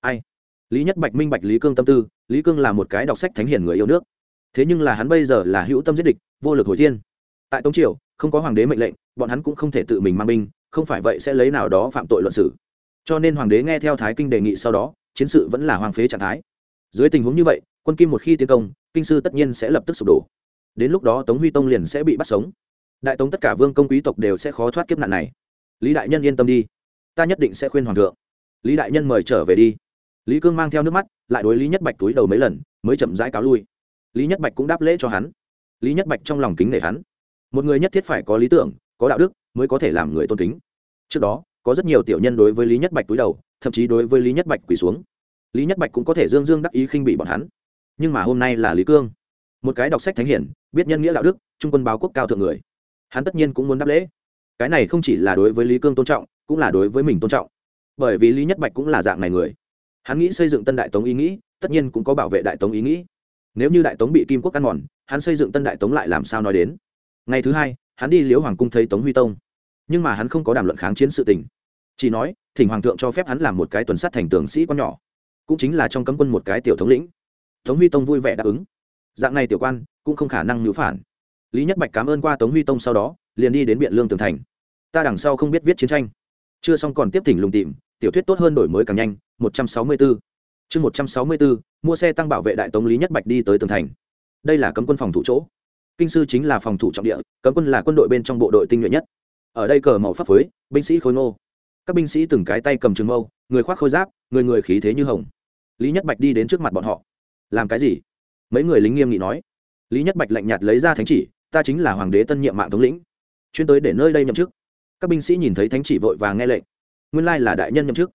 Ai? Lý nhất bạch minh bạch lý cương tâm tư. Lý cương là một cái đọc sách thánh hiển người yêu nước. Thế nhưng là hắn bây giờ là hữu tâm giết địch, vô lực hồi thiên. Tại tống triều, không có hoàng đế mệnh lệnh, bọn hắn cũng không thể tự mình mang binh, không phải vậy sẽ lấy nào đó phạm tội luận xử. Cho nên hoàng đế nghe theo thái kinh đề nghị sau đó, chiến sự vẫn là hoàng phế trạng thái. Dưới tình huống như vậy quân kim một khi tiến công, kinh sư tất nhiên sẽ lập tức sụp đổ. Đến lúc đó tống huy tông liền sẽ bị bắt sống. Đại tống tất cả vương công quý tộc đều sẽ khó thoát kiếp nạn này. Lý đại nhân yên tâm đi. Ta nhất định sẽ khuyên hoàng thượng. Lý đại nhân mời trở về đi. Lý cương mang theo nước mắt, lại đối lý nhất bạch túi đầu mấy lần, mới chậm rãi cáo lui. Lý nhất bạch cũng đáp lễ cho hắn. Lý nhất bạch trong lòng kính nể hắn. Một người nhất thiết phải có lý tưởng, có đạo đức, mới có thể làm người tôn kính. Trước đó, có rất nhiều tiểu nhân đối với lý nhất bạch túi đầu, thậm chí đối với lý nhất bạch quỳ xuống. Lý nhất bạch cũng có thể dương dương đắc ý khinh bị bọn hắn nhưng mà hôm nay là lý cương một cái đọc sách thánh hiển biết nhân nghĩa đạo đức trung quân báo quốc cao thượng người hắn tất nhiên cũng muốn đáp lễ cái này không chỉ là đối với lý cương tôn trọng cũng là đối với mình tôn trọng bởi vì lý nhất bạch cũng là dạng này người hắn nghĩ xây dựng tân đại tống ý nghĩ tất nhiên cũng có bảo vệ đại tống ý nghĩ nếu như đại tống bị kim quốc ăn mòn hắn xây dựng tân đại tống lại làm sao nói đến ngày thứ hai hắn đi liễu hoàng cung thấy tống huy tông nhưng mà hắn không có đàm luận kháng chiến sự tình chỉ nói thỉnh hoàng thượng cho phép hắn làm một cái tuần sát thành tường sĩ con nhỏ cũng chính là trong cấm quân một cái tiểu thống lĩnh tống huy tông vui vẻ đáp ứng. Dạng này tiểu quan, cũng không khả năng nhũ phản. Lý nhất bạch cảm ơn qua tống huy tông sau đó, liền đi đến biện lương tường thành. Ta đằng sau không biết viết chiến tranh. Chưa xong còn tiếp thỉnh lùng tìm, tiểu thuyết tốt hơn đổi mới càng nhanh, một trăm sáu mươi bốn chương một trăm sáu mươi bốn mua xe tăng bảo vệ đại tống lý nhất bạch đi tới tường thành. Đây là cấm quân phòng thủ chỗ. Kinh sư chính là phòng thủ trọng địa, cấm quân là quân đội bên trong bộ đội tinh nhuệ nhất. Ở đây cờ màu pháp phới binh sĩ khối ngô. Các binh sĩ từng cái tay cầm trường mâu, người khoác khôi giáp, người người khí thế như hồng. Lý nhất bạch đi đến trước mặt bọn họ làm cái gì? Mấy người lính nghiêm nghị nói. Lý nhất bạch lạnh nhạt lấy ra thánh chỉ, ta chính là hoàng đế tân nhiệm mạng thống lĩnh. Chuyên tới để nơi đây nhậm chức. Các binh sĩ nhìn thấy thánh chỉ vội và nghe lệnh. Nguyên lai là đại nhân nhậm chức.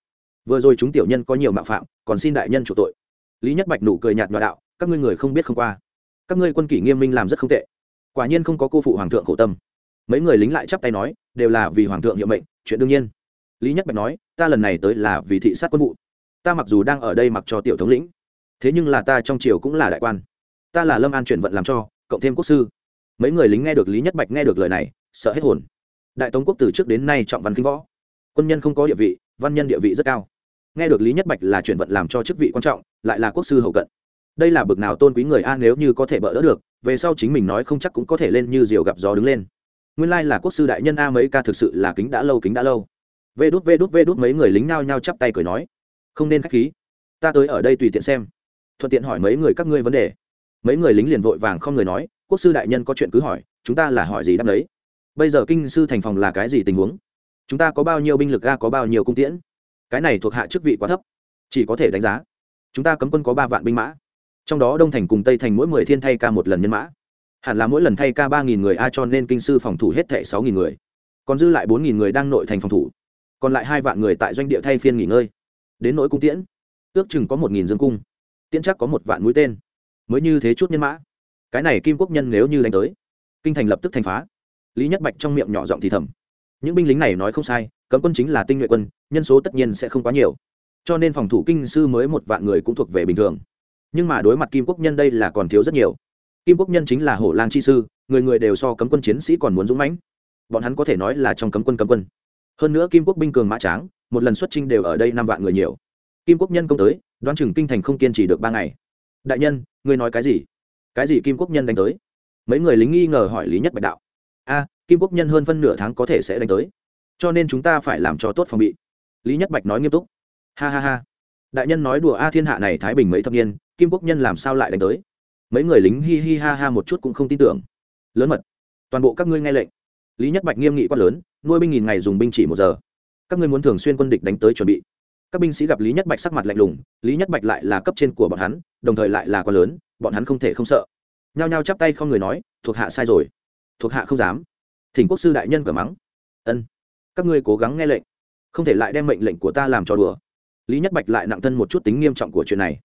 Vừa rồi chúng tiểu nhân có nhiều mạo phạm, còn xin đại nhân chủ tội. Lý nhất bạch nụ cười nhạt nhòa đạo, các ngươi người không biết không qua. Các ngươi quân kỷ nghiêm minh làm rất không tệ. Quả nhiên không có cô phụ hoàng thượng khổ tâm. Mấy người lính lại chắp tay nói, đều là vì hoàng thượng hiệu mệnh, chuyện đương nhiên. Lý nhất bạch nói, ta lần này tới là vì thị sát quân vụ. Ta mặc dù đang ở đây mặc cho tiểu thống lĩnh thế nhưng là ta trong triều cũng là đại quan. Ta là lâm an chuyển vận làm cho, cộng thêm quốc sư. Mấy người lính nghe được lý nhất bạch nghe được lời này, sợ hết hồn. Đại tống quốc từ trước đến nay trọng văn kinh võ. Quân nhân không có địa vị, văn nhân địa vị rất cao. Nghe được lý nhất bạch là chuyển vận làm cho chức vị quan trọng, lại là quốc sư hậu cận. Đây là bực nào tôn quý người a, nếu như có thể bỡ đỡ được, về sau chính mình nói không chắc cũng có thể lên như diều gặp gió đứng lên. Nguyên lai là quốc sư đại nhân a, mấy ca thực sự là kính đã lâu, kính đã lâu. Vê đút vê đút vê đút, mấy người lính nao nhao chắp tay cười nói. Không nên k h á c h khí. Ta tới ở đây tùy tiện xem thuận tiện hỏi mấy người các ngươi vấn đề. Mấy người lính liền vội vàng không người nói, quốc sư đại nhân có chuyện cứ hỏi, chúng ta là hỏi gì đáp đấy bây giờ kinh sư thành phòng là cái gì tình huống? Chúng ta có bao nhiêu binh lực ga, có bao nhiêu cung tiễn? Cái này thuộc hạ chức vị quá thấp, chỉ có thể đánh giá. Chúng ta cấm quân có ba vạn binh mã. Trong đó đông thành cùng tây thành mỗi mười thiên thay ca một lần nhân mã. Hẳn là mỗi lần thay ca ba nghìn người, a cho nên kinh sư phòng thủ hết thệ sáu nghìn người. Còn dư lại bốn nghìn người đang nội thành phòng thủ. Còn lại hai vạn người tại doanh địa thay phiên nghỉ ngơi. Đến nỗi cung tiễn, ước chừng có một nghìn dương cung tiễn chắc có một vạn mũi tên. Mới như thế chút nhân mã. Cái này kim quốc nhân nếu như đánh tới, kinh thành lập tức thành phá. Lý nhất bạch trong miệng nhỏ giọng thì thầm. Những binh lính này nói không sai, cấm quân chính là tinh nhuệ quân, nhân số tất nhiên sẽ không quá nhiều. Cho nên phòng thủ kinh sư mới một vạn người cũng thuộc về bình thường. Nhưng mà đối mặt kim quốc nhân đây là còn thiếu rất nhiều. Kim quốc nhân chính là hổ lang chi sư, người người đều so cấm quân chiến sĩ còn muốn dũng mãnh. Bọn hắn có thể nói là trong cấm quân cấm quân. Hơn nữa kim quốc binh cường mã tráng, một lần xuất trinh đều ở đây năm vạn người nhiều kim quốc nhân công tới, đoán chừng kinh thành không kiên trì được ba ngày. Đại nhân, ngươi nói cái gì? Cái gì kim quốc nhân đánh tới? Mấy người lính nghi ngờ hỏi lý nhất bạch đạo. A, kim quốc nhân hơn phân nửa tháng có thể sẽ đánh tới. Cho nên chúng ta phải làm cho tốt phòng bị. Lý nhất bạch nói nghiêm túc. Ha ha ha. Đại nhân nói đùa a thiên hạ này thái bình mấy thập niên, kim quốc nhân làm sao lại đánh tới? Mấy người lính hi hi ha ha một chút cũng không tin tưởng. Lớn mật. Toàn bộ các ngươi nghe lệnh. Lý nhất bạch nghiêm nghị quát lớn, nuôi binh nghìn ngày dùng binh chỉ một giờ. Các ngươi muốn thường xuyên quân địch đánh tới chuẩn bị các binh sĩ gặp lý nhất bạch sắc mặt lạnh lùng, lý nhất bạch lại là cấp trên của bọn hắn, đồng thời lại là quá lớn, bọn hắn không thể không sợ. Nhao nhao chắp tay không người nói, thuộc hạ sai rồi. Thuộc hạ không dám. Thỉnh quốc sư đại nhân cửa mắng. Ân, các ngươi cố gắng nghe lệnh, không thể lại đem mệnh lệnh của ta làm cho đùa. Lý nhất bạch lại nặng thân một chút tính nghiêm trọng của chuyện này.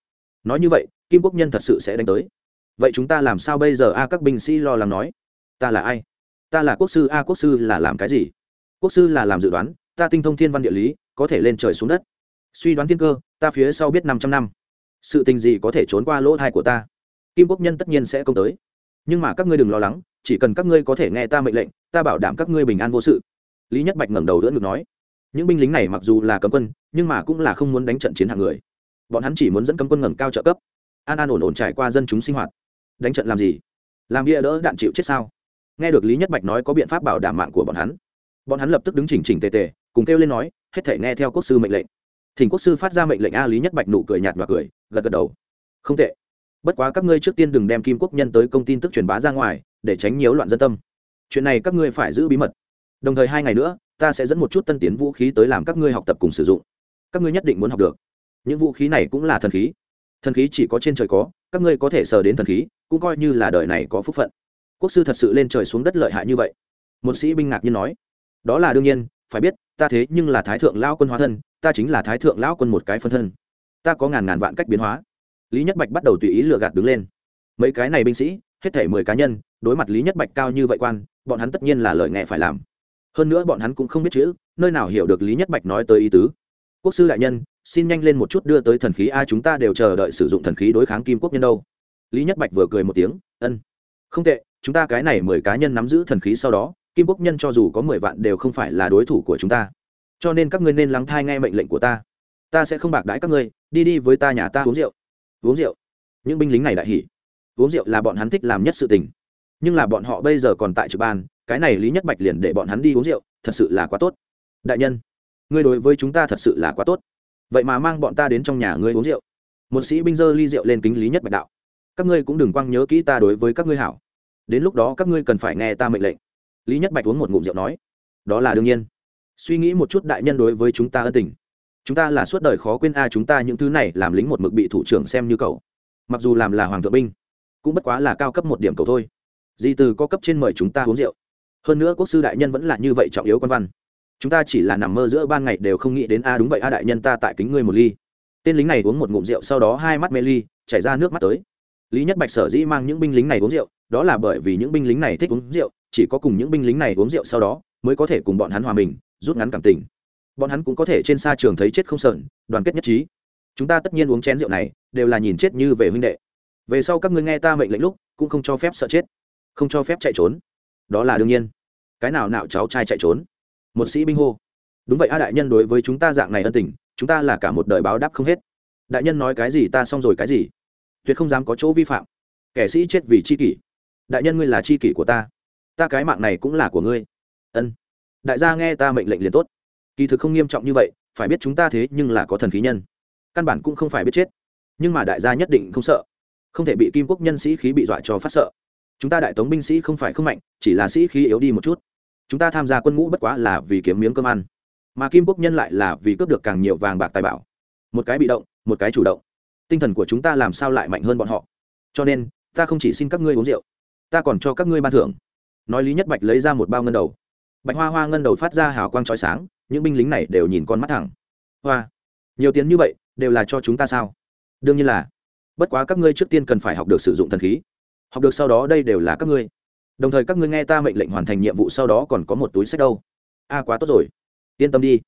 Nói như vậy, kim quốc nhân thật sự sẽ đánh tới. Vậy chúng ta làm sao bây giờ a? Các binh sĩ lo lắng nói. Ta là ai? Ta là quốc sư a? Quốc sư là làm cái gì? Quốc sư là làm dự đoán, ta tinh thông thiên văn địa lý, có thể lên trời xuống đất suy đoán thiên cơ, ta phía sau biết năm trăm năm. Sự tình gì có thể trốn qua lỗ thai của ta? Kim quốc nhân tất nhiên sẽ công tới. Nhưng mà các ngươi đừng lo lắng, chỉ cần các ngươi có thể nghe ta mệnh lệnh, ta bảo đảm các ngươi bình an vô sự. Lý nhất bạch ngẩng đầu đỡ ngực nói. Những binh lính này mặc dù là cấm quân, nhưng mà cũng là không muốn đánh trận chiến hạng người. Bọn hắn chỉ muốn dẫn cấm quân ngẩng cao trợ cấp. An an ổn ổn trải qua dân chúng sinh hoạt. Đánh trận làm gì? Làm bia đỡ đạn chịu chết sao? Nghe được lý nhất bạch nói có biện pháp bảo đảm mạng của bọn hắn bọn hắn lập tức đứng chỉnh chỉnh tề tề, cùng kêu lên nói, hết thể nghe theo quốc sư mệnh lệnh thỉnh quốc sư phát ra mệnh lệnh a lý nhất bạch nụ cười nhạt và cười, gật gật đầu. Không tệ. Bất quá các ngươi trước tiên đừng đem kim quốc nhân tới công tin tức truyền bá ra ngoài, để tránh nhiễu loạn dân tâm. Chuyện này các ngươi phải giữ bí mật. Đồng thời hai ngày nữa, ta sẽ dẫn một chút tân tiến vũ khí tới làm các ngươi học tập cùng sử dụng. Các ngươi nhất định muốn học được. Những vũ khí này cũng là thần khí. Thần khí chỉ có trên trời có, các ngươi có thể sờ đến thần khí, cũng coi như là đời này có phúc phận. Quốc sư thật sự lên trời xuống đất lợi hại như vậy. Một sĩ binh ngạc nhiên nói. Đó là đương nhiên, phải biết, ta thế nhưng là thái thượng lao quân hóa thân ta chính là thái thượng lão quân một cái phân thân. Ta có ngàn ngàn vạn cách biến hóa. Lý nhất bạch bắt đầu tùy ý lừa gạt đứng lên. Mấy cái này binh sĩ, hết thể mười cá nhân, đối mặt lý nhất bạch cao như vậy quan, bọn hắn tất nhiên là lời nghe phải làm. Hơn nữa bọn hắn cũng không biết chữ, nơi nào hiểu được lý nhất bạch nói tới ý tứ. Quốc sư đại nhân, xin nhanh lên một chút đưa tới thần khí a, chúng ta đều chờ đợi sử dụng thần khí đối kháng kim quốc nhân đâu. Lý nhất bạch vừa cười một tiếng, ân, không tệ, chúng ta cái này mười cá nhân nắm giữ thần khí sau đó, kim quốc nhân cho dù có mười vạn đều không phải là đối thủ của chúng ta cho nên các ngươi nên lắng thai nghe mệnh lệnh của ta. Ta sẽ không bạc đãi các ngươi, đi đi với ta nhà ta uống rượu. Uống rượu? Những binh lính này đại hỉ. Uống rượu là bọn hắn thích làm nhất sự tình. Nhưng là bọn họ bây giờ còn tại trực ban, cái này lý nhất bạch liền để bọn hắn đi uống rượu, thật sự là quá tốt. Đại nhân, ngươi đối với chúng ta thật sự là quá tốt. Vậy mà mang bọn ta đến trong nhà ngươi uống rượu. Một sĩ binh dơ ly rượu lên kính lý nhất bạch đạo. Các ngươi cũng đừng quăng nhớ kỹ ta đối với các ngươi hảo. Đến lúc đó các ngươi cần phải nghe ta mệnh lệnh. Lý nhất bạch uống một ngụm rượu nói. Đó là đương nhiên suy nghĩ một chút đại nhân đối với chúng ta ân tình. Chúng ta là suốt đời khó quên a, chúng ta những thứ này làm lính một mực bị thủ trưởng xem như cậu. Mặc dù làm là hoàng thượng binh, cũng bất quá là cao cấp một điểm cầu thôi. Di từ có cấp trên mời chúng ta uống rượu. Hơn nữa quốc sư đại nhân vẫn là như vậy trọng yếu quan văn. Chúng ta chỉ là nằm mơ giữa ban ngày đều không nghĩ đến a, đúng vậy a, đại nhân ta tại kính ngươi một ly. Tên lính này uống một ngụm rượu sau đó hai mắt mê ly, chảy ra nước mắt tới. Lý nhất bạch sở dĩ mang những binh lính này uống rượu, đó là bởi vì những binh lính này thích uống rượu, chỉ có cùng những binh lính này uống rượu sau đó mới có thể cùng bọn hắn hòa mình rút ngắn cảm tình. Bọn hắn cũng có thể trên xa trường thấy chết không sợn đoàn kết nhất trí. Chúng ta tất nhiên uống chén rượu này, đều là nhìn chết như về huynh đệ. Về sau các ngươi nghe ta mệnh lệnh lúc, cũng không cho phép sợ chết, không cho phép chạy trốn. Đó là đương nhiên. Cái nào nạo cháu trai chạy trốn? Một sĩ binh hô. Đúng vậy a đại nhân đối với chúng ta dạng này ân tình, chúng ta là cả một đời báo đáp không hết. Đại nhân nói cái gì ta xong rồi cái gì? Tuyệt không dám có chỗ vi phạm. Kẻ sĩ chết vì c h i kỷ. Đại nhân ngươi là c h i kỷ của ta. Ta cái mạng này cũng là của ngươi. Ân đại gia nghe ta mệnh lệnh liền tốt. Kỳ thực không nghiêm trọng như vậy, phải biết chúng ta thế nhưng là có thần khí nhân. Căn bản cũng không phải biết chết. Nhưng mà đại gia nhất định không sợ. Không thể bị kim quốc nhân sĩ khí bị dọa cho phát sợ. Chúng ta đại tống binh sĩ không phải không mạnh, chỉ là sĩ khí yếu đi một chút. Chúng ta tham gia quân ngũ bất quá là vì kiếm miếng cơm ăn. Mà kim quốc nhân lại là vì cướp được càng nhiều vàng bạc tài bảo. Một cái bị động, một cái chủ động. Tinh thần của chúng ta làm sao lại mạnh hơn bọn họ? Cho nên, ta không chỉ xin các ngươi uống rượu, ta còn cho các ngươi ban thưởng. Nói lý nhất bạch lấy ra một bao ngân đầu bạch hoa hoa ngân đầu phát ra hào quang trói sáng, những binh lính này đều nhìn con mắt thẳng. Hoa, nhiều tiền như vậy, đều là cho chúng ta sao? Đương nhiên là. Bất quá các ngươi trước tiên cần phải học được sử dụng thần khí. Học được sau đó đây đều là các ngươi. Đồng thời các ngươi nghe ta mệnh lệnh hoàn thành nhiệm vụ sau đó còn có một túi sách đâu. A, quá tốt rồi. Yên tâm đi.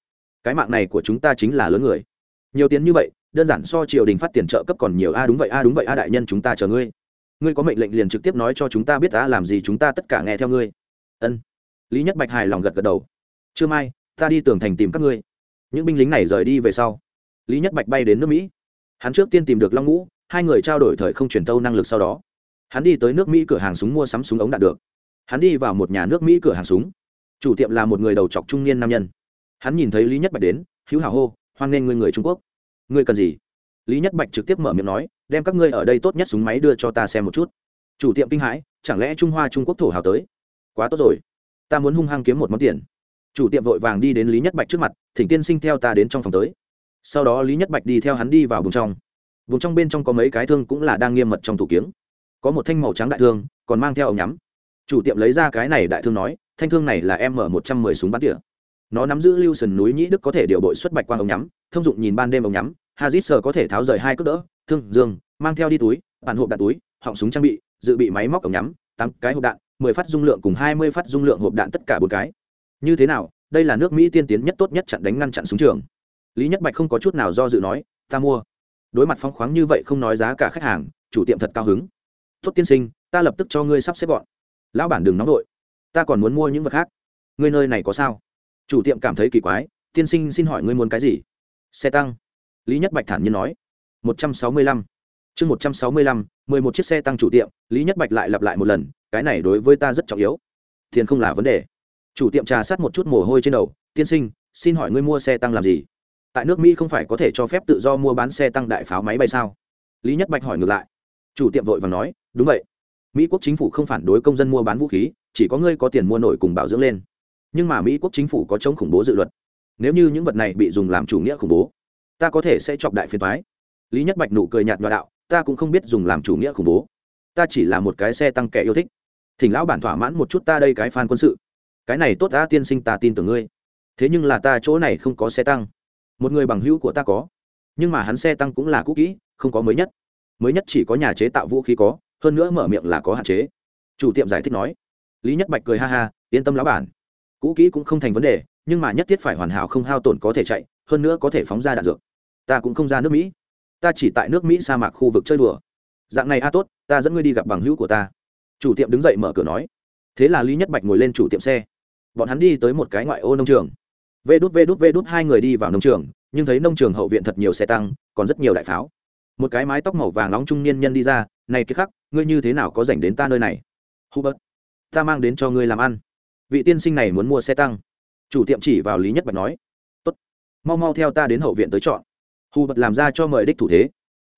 Cái mạng này của chúng ta chính là lớn người. Nhiều tiền như vậy, đơn giản so triều đình phát tiền trợ cấp còn nhiều. A, đúng vậy, a, đúng vậy, a đại nhân, chúng ta chờ ngươi. Ngươi có mệnh lệnh liền trực tiếp nói cho chúng ta biết ta làm gì chúng ta tất cả nghe theo ngươi. Ân lý nhất bạch hài lòng gật gật đầu. Trưa mai, ta đi tường thành tìm các ngươi. Những binh lính này rời đi về sau, lý nhất bạch bay đến nước mỹ. Hắn trước tiên tìm được long ngũ, hai người trao đổi thời không truyền tâu năng lực sau đó. Hắn đi tới nước mỹ cửa hàng súng mua sắm súng ống đạt được. Hắn đi vào một nhà nước mỹ cửa hàng súng. Chủ tiệm là một người đầu chọc trung niên nam nhân. Hắn nhìn thấy lý nhất bạch đến, hữu hảo hô, hoan nghênh ngươi người trung quốc. Ngươi cần gì? Lý nhất bạch trực tiếp mở miệng nói, đem các ngươi ở đây tốt nhất súng máy đưa cho ta xem một chút. Chủ tiệm kinh hãi, chẳng lẽ trung hoa trung quốc thổ hào tới? Quá tốt rồi ta muốn hung hăng kiếm một món tiền. Chủ tiệm vội vàng đi đến lý nhất bạch trước mặt, thỉnh tiên sinh theo ta đến trong phòng tới. Sau đó lý nhất bạch đi theo hắn đi vào vùng trong. Vùng trong bên trong có mấy cái thương cũng là đang nghiêm mật trong thủ kiếng. Có một thanh màu trắng đại thương, còn mang theo ống nhắm. Chủ tiệm lấy ra cái này đại thương nói, thanh thương này là m một trăm mười súng bắn tỉa. Nó nắm giữ lưu sần núi nhĩ đức có thể điều bội xuất bạch quang ống nhắm, thông dụng nhìn ban đêm ống nhắm. Hazit sờ có thể tháo rời hai cước đỡ, thương, dương, mang theo đi túi, bản hộp đạn túi, họng súng trang bị, dự bị máy móc ống nhắm, tám cái hộp đạn 10 phát dung lượng cùng 20 phát dung lượng hộp đạn tất cả bốn cái. Như thế nào, đây là nước Mỹ tiên tiến nhất tốt nhất chặn đánh ngăn chặn súng trường. Lý Nhất Bạch không có chút nào do dự nói, ta mua. Đối mặt phong khoáng như vậy không nói giá cả khách hàng, chủ tiệm thật cao hứng. Tốt tiên sinh, ta lập tức cho ngươi sắp xếp gọn. Lão bản đừng nóng đội, ta còn muốn mua những vật khác. Ngươi nơi này có sao? Chủ tiệm cảm thấy kỳ quái, tiên sinh xin hỏi ngươi muốn cái gì? Xe tăng. Lý Nhất Bạch thản nhiên nói, 165 chương một trăm sáu mươi lăm, mười một chiếc xe tăng chủ tiệm, lý nhất bạch lại lặp lại một lần, cái này đối với ta rất trọng yếu. Tiền không là vấn đề. Chủ tiệm trà sát một chút mồ hôi trên đầu, tiên sinh, xin hỏi ngươi mua xe tăng làm gì? Tại nước mỹ không phải có thể cho phép tự do mua bán xe tăng đại pháo máy bay sao? Lý nhất bạch hỏi ngược lại. Chủ tiệm vội và nói, đúng vậy. Mỹ quốc chính phủ không phản đối công dân mua bán vũ khí, chỉ có ngươi có tiền mua nổi cùng bảo dưỡng lên. Nhưng mà mỹ quốc chính phủ có chống khủng bố dự luật. Nếu như những vật này bị dùng làm chủ nghĩa khủng bố, ta có thể sẽ chọc đại phiền thoái lý nhất bạch nụ cười nhạt nhòa đạo ta cũng không biết dùng làm chủ nghĩa khủng bố. Ta chỉ là một cái xe tăng kẻ yêu thích. Thỉnh lão bản thỏa mãn một chút ta đây cái fan quân sự. Cái này tốt ta, tiên sinh ta tin tưởng ngươi. Thế nhưng là ta chỗ này không có xe tăng. Một người bằng hữu của ta có. Nhưng mà hắn xe tăng cũng là cũ kỹ, không có mới nhất. Mới nhất chỉ có nhà chế tạo vũ khí có, hơn nữa mở miệng là có hạn chế. Chủ tiệm giải thích nói. Lý nhất bạch cười ha ha, yên tâm lão bản. Cũ kỹ cũng không thành vấn đề, nhưng mà nhất thiết phải hoàn hảo không hao tổn có thể chạy, hơn nữa có thể phóng ra đạn dược. Ta cũng không ra nước mỹ ta chỉ tại nước mỹ sa mạc khu vực chơi đùa. Dạng này a, tốt, ta dẫn ngươi đi gặp bằng hữu của ta. Chủ tiệm đứng dậy mở cửa nói. Thế là lý nhất bạch ngồi lên chủ tiệm xe. Bọn hắn đi tới một cái ngoại ô nông trường. Vê đút vê đút vê đút, hai người đi vào nông trường, nhưng thấy nông trường hậu viện thật nhiều xe tăng, còn rất nhiều đại pháo. Một cái mái tóc màu vàng nóng trung niên nhân đi ra, này kia khắc, ngươi như thế nào có dành đến ta nơi này? Hubert, ta mang đến cho ngươi làm ăn. Vị tiên sinh này muốn mua xe tăng. Chủ tiệm chỉ vào lý nhất bạch nói, tốt, mau mau theo ta đến hậu viện tới chọn hubert làm ra cho mời đích thủ thế.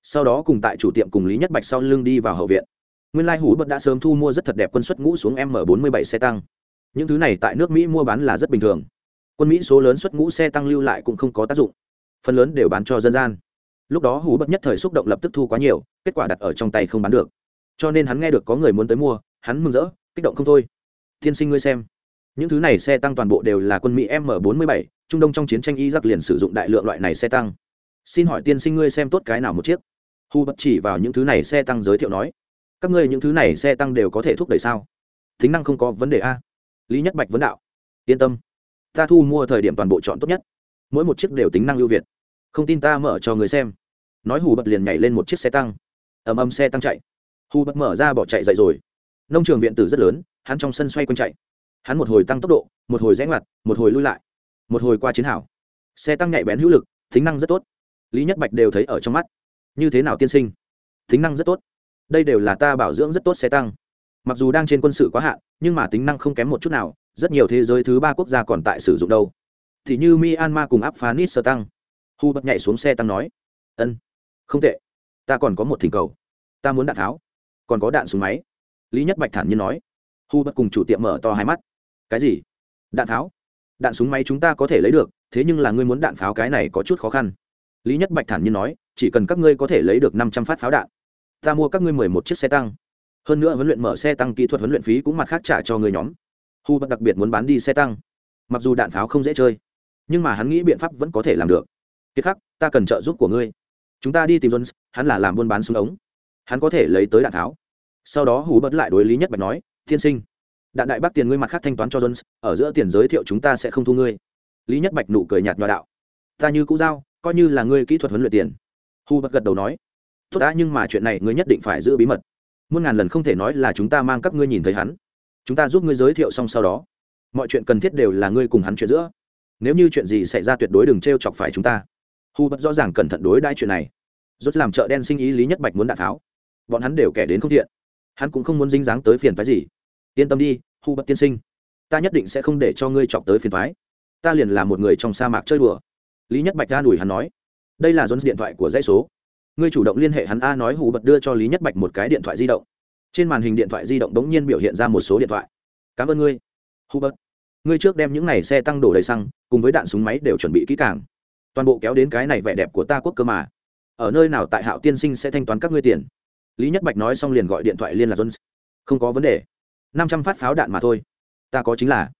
Sau đó cùng tại chủ tiệm cùng lý nhất bạch sau lưng đi vào hậu viện. Nguyên lai hủ bật đã sớm thu mua rất thật đẹp quân xuất ngũ xuống m 47 xe tăng. Những thứ này tại nước mỹ mua bán là rất bình thường. Quân mỹ số lớn xuất ngũ xe tăng lưu lại cũng không có tác dụng. Phần lớn đều bán cho dân gian. Lúc đó hủ bật nhất thời xúc động lập tức thu quá nhiều, kết quả đặt ở trong tay không bán được. Cho nên hắn nghe được có người muốn tới mua, hắn mừng rỡ, kích động không thôi. Tiên sinh ngươi xem, những thứ này xe tăng toàn bộ đều là quân mỹ m 47 trung đông trong chiến tranh iraq liền sử dụng đại lượng loại này xe tăng xin hỏi tiên sinh ngươi xem tốt cái nào một chiếc? Hu bất chỉ vào những thứ này xe tăng giới thiệu nói. Các ngươi những thứ này xe tăng đều có thể thúc đẩy sao? Tính năng không có vấn đề a. Lý nhất bạch vấn đạo. Yên tâm. Ta thu mua thời điểm toàn bộ chọn tốt nhất. Mỗi một chiếc đều tính năng ưu việt. Không tin ta mở cho người xem. Nói hù bật liền nhảy lên một chiếc xe tăng. Ầm ầm xe tăng chạy. Hù bật mở ra bỏ chạy dậy rồi. Nông trường viện tử rất lớn, hắn trong sân xoay quanh chạy. Hắn một hồi tăng tốc độ, một hồi rẽ ngoặt, một hồi lui lại, một hồi qua chiến hảo xe tăng nhạy bén hữu lực, tính năng rất tốt lý nhất bạch đều thấy ở trong mắt như thế nào tiên sinh tính năng rất tốt đây đều là ta bảo dưỡng rất tốt xe tăng mặc dù đang trên quân sự quá hạn nhưng mà tính năng không kém một chút nào rất nhiều thế giới thứ ba quốc gia còn tại sử dụng đâu thì như myanmar cùng afghanistan tăng hu bật nhảy xuống xe tăng nói ân không tệ ta còn có một thỉnh cầu ta muốn đạn tháo còn có đạn súng máy lý nhất bạch thản nhiên nói hu bật cùng chủ tiệm mở to hai mắt cái gì đạn tháo đạn súng máy chúng ta có thể lấy được thế nhưng là ngươi muốn đạn pháo cái này có chút khó khăn lý nhất bạch thản nhiên nói, chỉ cần các ngươi có thể lấy được năm trăm phát pháo đạn, ta mua các ngươi mười một chiếc xe tăng. Hơn nữa huấn luyện mở xe tăng kỹ thuật huấn luyện phí cũng mặt khác trả cho người nhóm. Hu bất đặc biệt muốn bán đi xe tăng. Mặc dù đạn pháo không dễ chơi, nhưng mà hắn nghĩ biện pháp vẫn có thể làm được. Kiệt khắc, ta cần trợ giúp của ngươi. Chúng ta đi tìm jones, hắn là làm buôn bán súng ống. Hắn có thể lấy tới đạn pháo. Sau đó hù bất lại đối lý nhất bạch nói, tiên sinh, đạn đại bác tiền ngươi mặt khác thanh toán cho jones, ở giữa tiền giới thiệu chúng ta sẽ không thu ngươi. Lý nhất bạch nụ cười nhạt nhòa đạo, ta như cũ giao coi như là ngươi kỹ thuật huấn luyện tiền. Hu bất gật đầu nói, tốt đã, nhưng mà chuyện này ngươi nhất định phải giữ bí mật. Muôn ngàn lần không thể nói là chúng ta mang các ngươi nhìn thấy hắn. Chúng ta giúp ngươi giới thiệu xong sau đó, mọi chuyện cần thiết đều là ngươi cùng hắn chuyện giữa. Nếu như chuyện gì xảy ra tuyệt đối đừng t r e o chọc phải chúng ta. Hu bất rõ ràng cẩn thận đối đãi chuyện này. Rốt làm chợ đen sinh ý lý nhất bạch muốn đạn tháo. Bọn hắn đều kẻ đến không thiện. Hắn cũng không muốn dính dáng tới phiền phái gì. Yên tâm đi, hu bất tiên sinh. Ta nhất định sẽ không để cho ngươi chọc tới phiền phái ta liền là một người trong sa mạc chơi đùa lý nhất bạch ra đuổi hắn nói, đây là dồn điện thoại của dãy số. Ngươi chủ động liên hệ hắn a nói hù bật đưa cho lý nhất bạch một cái điện thoại di động. Trên màn hình điện thoại di động đống nhiên biểu hiện ra một số điện thoại. Cảm ơn ngươi, hù bật. Ngươi trước đem những này xe tăng đổ đầy xăng, cùng với đạn súng máy đều chuẩn bị kỹ càng. Toàn bộ kéo đến cái này vẻ đẹp của ta quốc cơ mà. Ở nơi nào tại hạo tiên sinh sẽ thanh toán các ngươi tiền. Lý nhất bạch nói xong liền gọi điện thoại liên lạc jones. Không có vấn đề. Năm trăm phát pháo đạn mà thôi. Ta có chính là.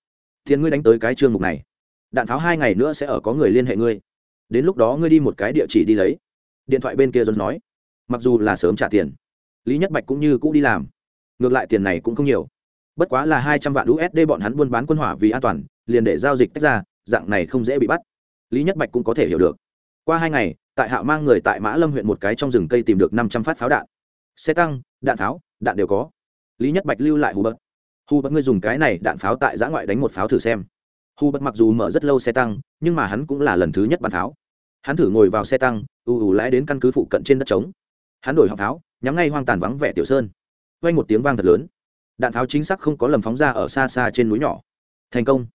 Tiền ngươi đánh tới cái chương mục này đạn pháo hai ngày nữa sẽ ở có người liên hệ ngươi. Đến lúc đó ngươi đi một cái địa chỉ đi lấy. Điện thoại bên kia jones nói. Mặc dù là sớm trả tiền, lý nhất bạch cũng như cũ đi làm. Ngược lại tiền này cũng không nhiều. Bất quá là hai trăm vạn usd bọn hắn buôn bán quân hỏa vì an toàn, liền để giao dịch tách ra, dạng này không dễ bị bắt. Lý nhất bạch cũng có thể hiểu được. Qua hai ngày, tại hạ mang người tại mã lâm huyện một cái trong rừng cây tìm được năm trăm phát pháo đạn. Xe tăng, đạn pháo, đạn đều có. Lý nhất bạch lưu lại hù bật hù bật ngươi dùng cái này đạn pháo tại giã ngoại đánh một pháo thử xem hù bật mặc dù mở rất lâu xe tăng, nhưng mà hắn cũng là lần thứ nhất bắn tháo. hắn thử ngồi vào xe tăng, ù ù lái đến căn cứ phụ cận trên đất trống. Hắn đổi học tháo nhắm ngay hoang tàn vắng vẻ tiểu sơn. Quanh một tiếng vang thật lớn. Đạn tháo chính xác không có lầm phóng ra ở xa xa trên núi nhỏ. Thành công.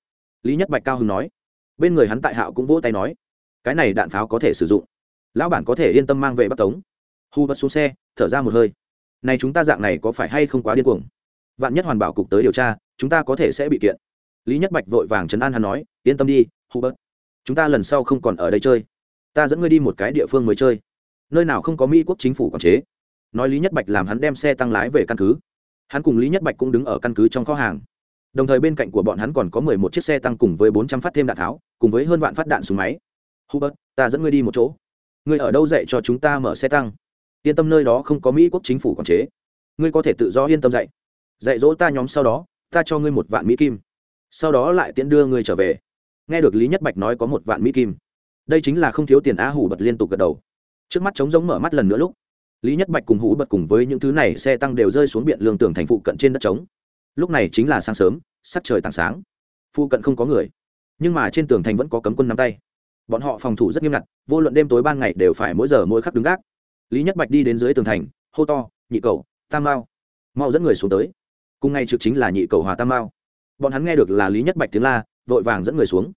Lý nhất bạch cao hưng nói. Bên người hắn tại hạo cũng vỗ tay nói. Cái này đạn pháo có thể sử dụng. Lão bản có thể yên tâm mang về bắc tống. Hu bật xuống xe, thở ra một hơi. Này chúng ta dạng này có phải hay không quá điên cuồng? Vạn nhất hoàn bảo cục tới điều tra, chúng ta có thể sẽ bị kiện lý nhất bạch vội vàng chấn an hắn nói, yên tâm đi, hubert, chúng ta lần sau không còn ở đây chơi. Ta dẫn ngươi đi một cái địa phương mới chơi. Nơi nào không có mỹ quốc chính phủ quản chế. Nói lý nhất bạch làm hắn đem xe tăng lái về căn cứ. Hắn cùng lý nhất bạch cũng đứng ở căn cứ trong kho hàng. Đồng thời bên cạnh của bọn hắn còn có mười một chiếc xe tăng cùng với bốn trăm phát thêm đạn tháo, cùng với hơn vạn phát đạn súng máy. Hubert, ta dẫn ngươi đi một chỗ. Ngươi ở đâu dạy cho chúng ta mở xe tăng? Yên tâm nơi đó không có mỹ quốc chính phủ quản chế. Ngươi có thể tự do yên tâm dạy. Dạy dỗ ta nhóm sau đó, ta cho ngươi một vạn mỹ kim sau đó lại tiễn đưa ngươi trở về. Nghe được lý nhất bạch nói có một vạn mỹ kim. Đây chính là không thiếu tiền a hủ bật liên tục gật đầu. Trước mắt trống giống mở mắt lần nữa lúc, lý nhất bạch cùng hủ bật cùng với những thứ này xe tăng đều rơi xuống biện lương tường thành phụ cận trên đất trống. Lúc này chính là sáng sớm, sắc trời tảng sáng. Phụ cận không có người, nhưng mà trên tường thành vẫn có cấm quân nắm tay. Bọn họ phòng thủ rất nghiêm ngặt, vô luận đêm tối ban ngày đều phải mỗi giờ mỗi khắc đứng gác. Lý nhất bạch đi đến dưới tường thành, hô to, nhị cầu, tam mao. Mau dẫn người xuống tới. Cùng ngay trực chính là nhị cầu hòa tam mao bọn hắn nghe được là lý nhất bạch tiếng la, vội vàng dẫn người xuống.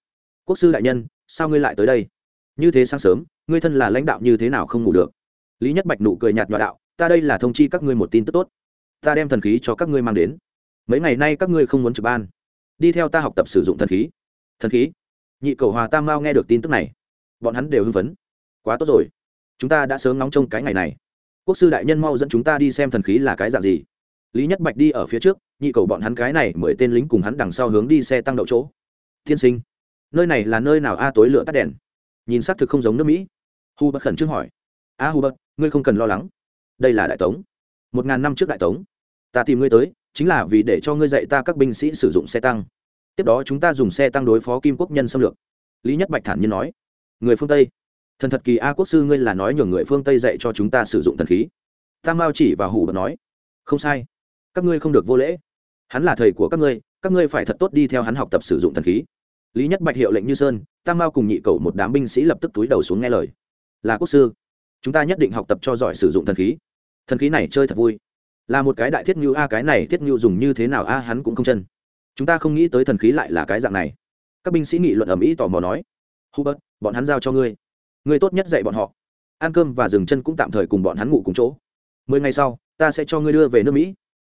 Quốc sư đại nhân, sao ngươi lại tới đây? Như thế sáng sớm, ngươi thân là lãnh đạo như thế nào không ngủ được? Lý nhất bạch nụ cười nhạt nhòa đạo, ta đây là thông chi các ngươi một tin tức tốt. Ta đem thần khí cho các ngươi mang đến. Mấy ngày nay các ngươi không muốn trực ban. Đi theo ta học tập sử dụng thần khí. Thần khí? Nhị cầu hòa tam mao nghe được tin tức này. Bọn hắn đều hưng phấn. Quá tốt rồi. Chúng ta đã sớm ngóng trông cái ngày này. Quốc sư đại nhân mau dẫn chúng ta đi xem thần khí là cái dạng gì lý nhất bạch đi ở phía trước, nhị cầu bọn hắn cái này mười tên lính cùng hắn đằng sau hướng đi xe tăng đậu chỗ. Tiên sinh, nơi này là nơi nào a, tối lửa tắt đèn. Nhìn xác thực không giống nước mỹ. Hu bất khẩn trương hỏi. A hu bất ngươi không cần lo lắng. Đây là đại tống. Một ngàn năm trước đại tống. Ta tìm ngươi tới, chính là vì để cho ngươi dạy ta các binh sĩ sử dụng xe tăng. Tiếp đó chúng ta dùng xe tăng đối phó kim quốc nhân xâm lược. Lý nhất bạch thản nhiên nói. Người phương tây. Thần thật kỳ a quốc sư ngươi là nói nhường người phương tây dạy cho chúng ta sử dụng thần khí. Tam mao chỉ và hủ bật nói. Không sai các ngươi không được vô lễ. Hắn là thầy của các ngươi các ngươi phải thật tốt đi theo hắn học tập sử dụng thần khí. Lý nhất bạch hiệu lệnh như sơn, tam mao cùng nhị cầu một đám binh sĩ lập tức túi đầu xuống nghe lời. Là quốc sư, chúng ta nhất định học tập cho giỏi sử dụng thần khí. Thần khí này chơi thật vui. Là một cái đại thiết ngưu a, cái này thiết ngưu dùng như thế nào a, hắn cũng không chân. Chúng ta không nghĩ tới thần khí lại là cái dạng này. Các binh sĩ nghị luận ầm ĩ tò mò nói, hubert, bọn hắn giao cho ngươi. Ngươi tốt nhất dạy bọn họ. Ăn cơm và dừng chân cũng tạm thời cùng bọn hắn ngủ cùng chỗ. Mười ngày sau, ta sẽ cho ngươi đưa về nước mỹ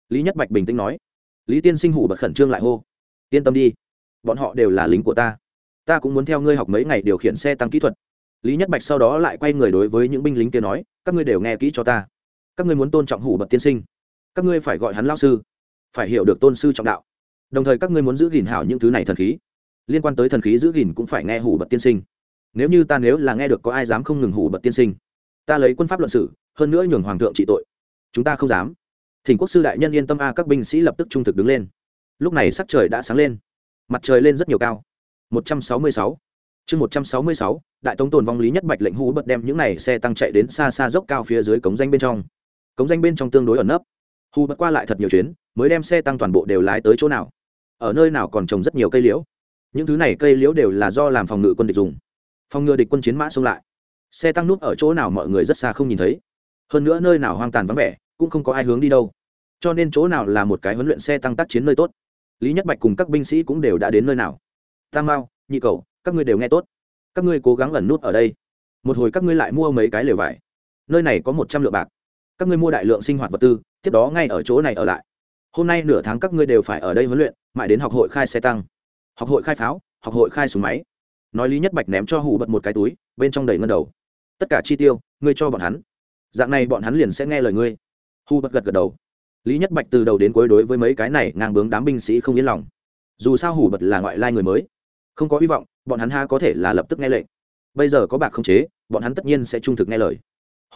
lý nhất bạch bình tĩnh nói, lý tiên sinh hủ bật khẩn trương lại hô, yên tâm đi, bọn họ đều là lính của ta. Ta cũng muốn theo ngươi học mấy ngày điều khiển xe tăng kỹ thuật. Lý nhất bạch sau đó lại quay người đối với những binh lính kia nói, các ngươi đều nghe kỹ cho ta. Các ngươi muốn tôn trọng hủ bật tiên sinh. Các ngươi phải gọi hắn lao sư, phải hiểu được tôn sư trọng đạo. Đồng thời các ngươi muốn giữ gìn hảo những thứ này thần khí. Liên quan tới thần khí giữ gìn cũng phải nghe hủ bật tiên sinh. Nếu như ta nếu là nghe được có ai dám không ngừng hủ bật tiên sinh, ta lấy quân pháp luận sự hơn nữa nhường hoàng thượng trị tội. Chúng ta không dám thỉnh quốc sư đại nhân yên tâm a, các binh sĩ lập tức trung thực đứng lên. Lúc này sắc trời đã sáng lên. Mặt trời lên rất nhiều cao. 166 chương 166 đại tống tồn vong lý nhất bạch lệnh hú bật đem những này xe tăng chạy đến xa xa dốc cao phía dưới cống danh bên trong. Cống danh bên trong tương đối ẩn nấp. Hù bật qua lại thật nhiều chuyến, mới đem xe tăng toàn bộ đều lái tới chỗ nào. Ở nơi nào còn trồng rất nhiều cây liễu. Những thứ này cây liễu đều là do làm phòng ngự quân địch dùng. Phòng ngừa địch quân chiến mã xông lại. Xe tăng núp ở chỗ nào mọi người rất xa không nhìn thấy. Hơn nữa nơi nào hoang tàn vắng vẻ cũng không có ai hướng đi đâu. Cho nên chỗ nào là một cái huấn luyện xe tăng tác chiến nơi tốt, lý nhất bạch cùng các binh sĩ cũng đều đã đến nơi nào. Tam mao, nhị cầu, các ngươi đều nghe tốt. Các ngươi cố gắng ẩn nút ở đây. Một hồi các ngươi lại mua mấy cái lều vải. Nơi này có một trăm lượng bạc. Các ngươi mua đại lượng sinh hoạt vật tư, tiếp đó ngay ở chỗ này ở lại. Hôm nay nửa tháng các ngươi đều phải ở đây huấn luyện, mãi đến học hội khai xe tăng. Học hội khai pháo, học hội khai súng máy. Nói lý nhất bạch ném cho Hủ bật một cái túi, bên trong đầy ngân đầu. Tất cả chi tiêu, ngươi cho bọn hắn. Dạng này bọn hắn liền sẽ nghe lời ngươi. Hu bật gật gật đầu. Lý nhất bạch từ đầu đến cuối đối với mấy cái này ngang bướng đám binh sĩ không yên lòng. Dù sao hủ bật là ngoại lai người mới. Không có hy vọng, bọn hắn ha có thể là lập tức nghe lệnh. Bây giờ có bạc không chế, bọn hắn tất nhiên sẽ trung thực nghe lời.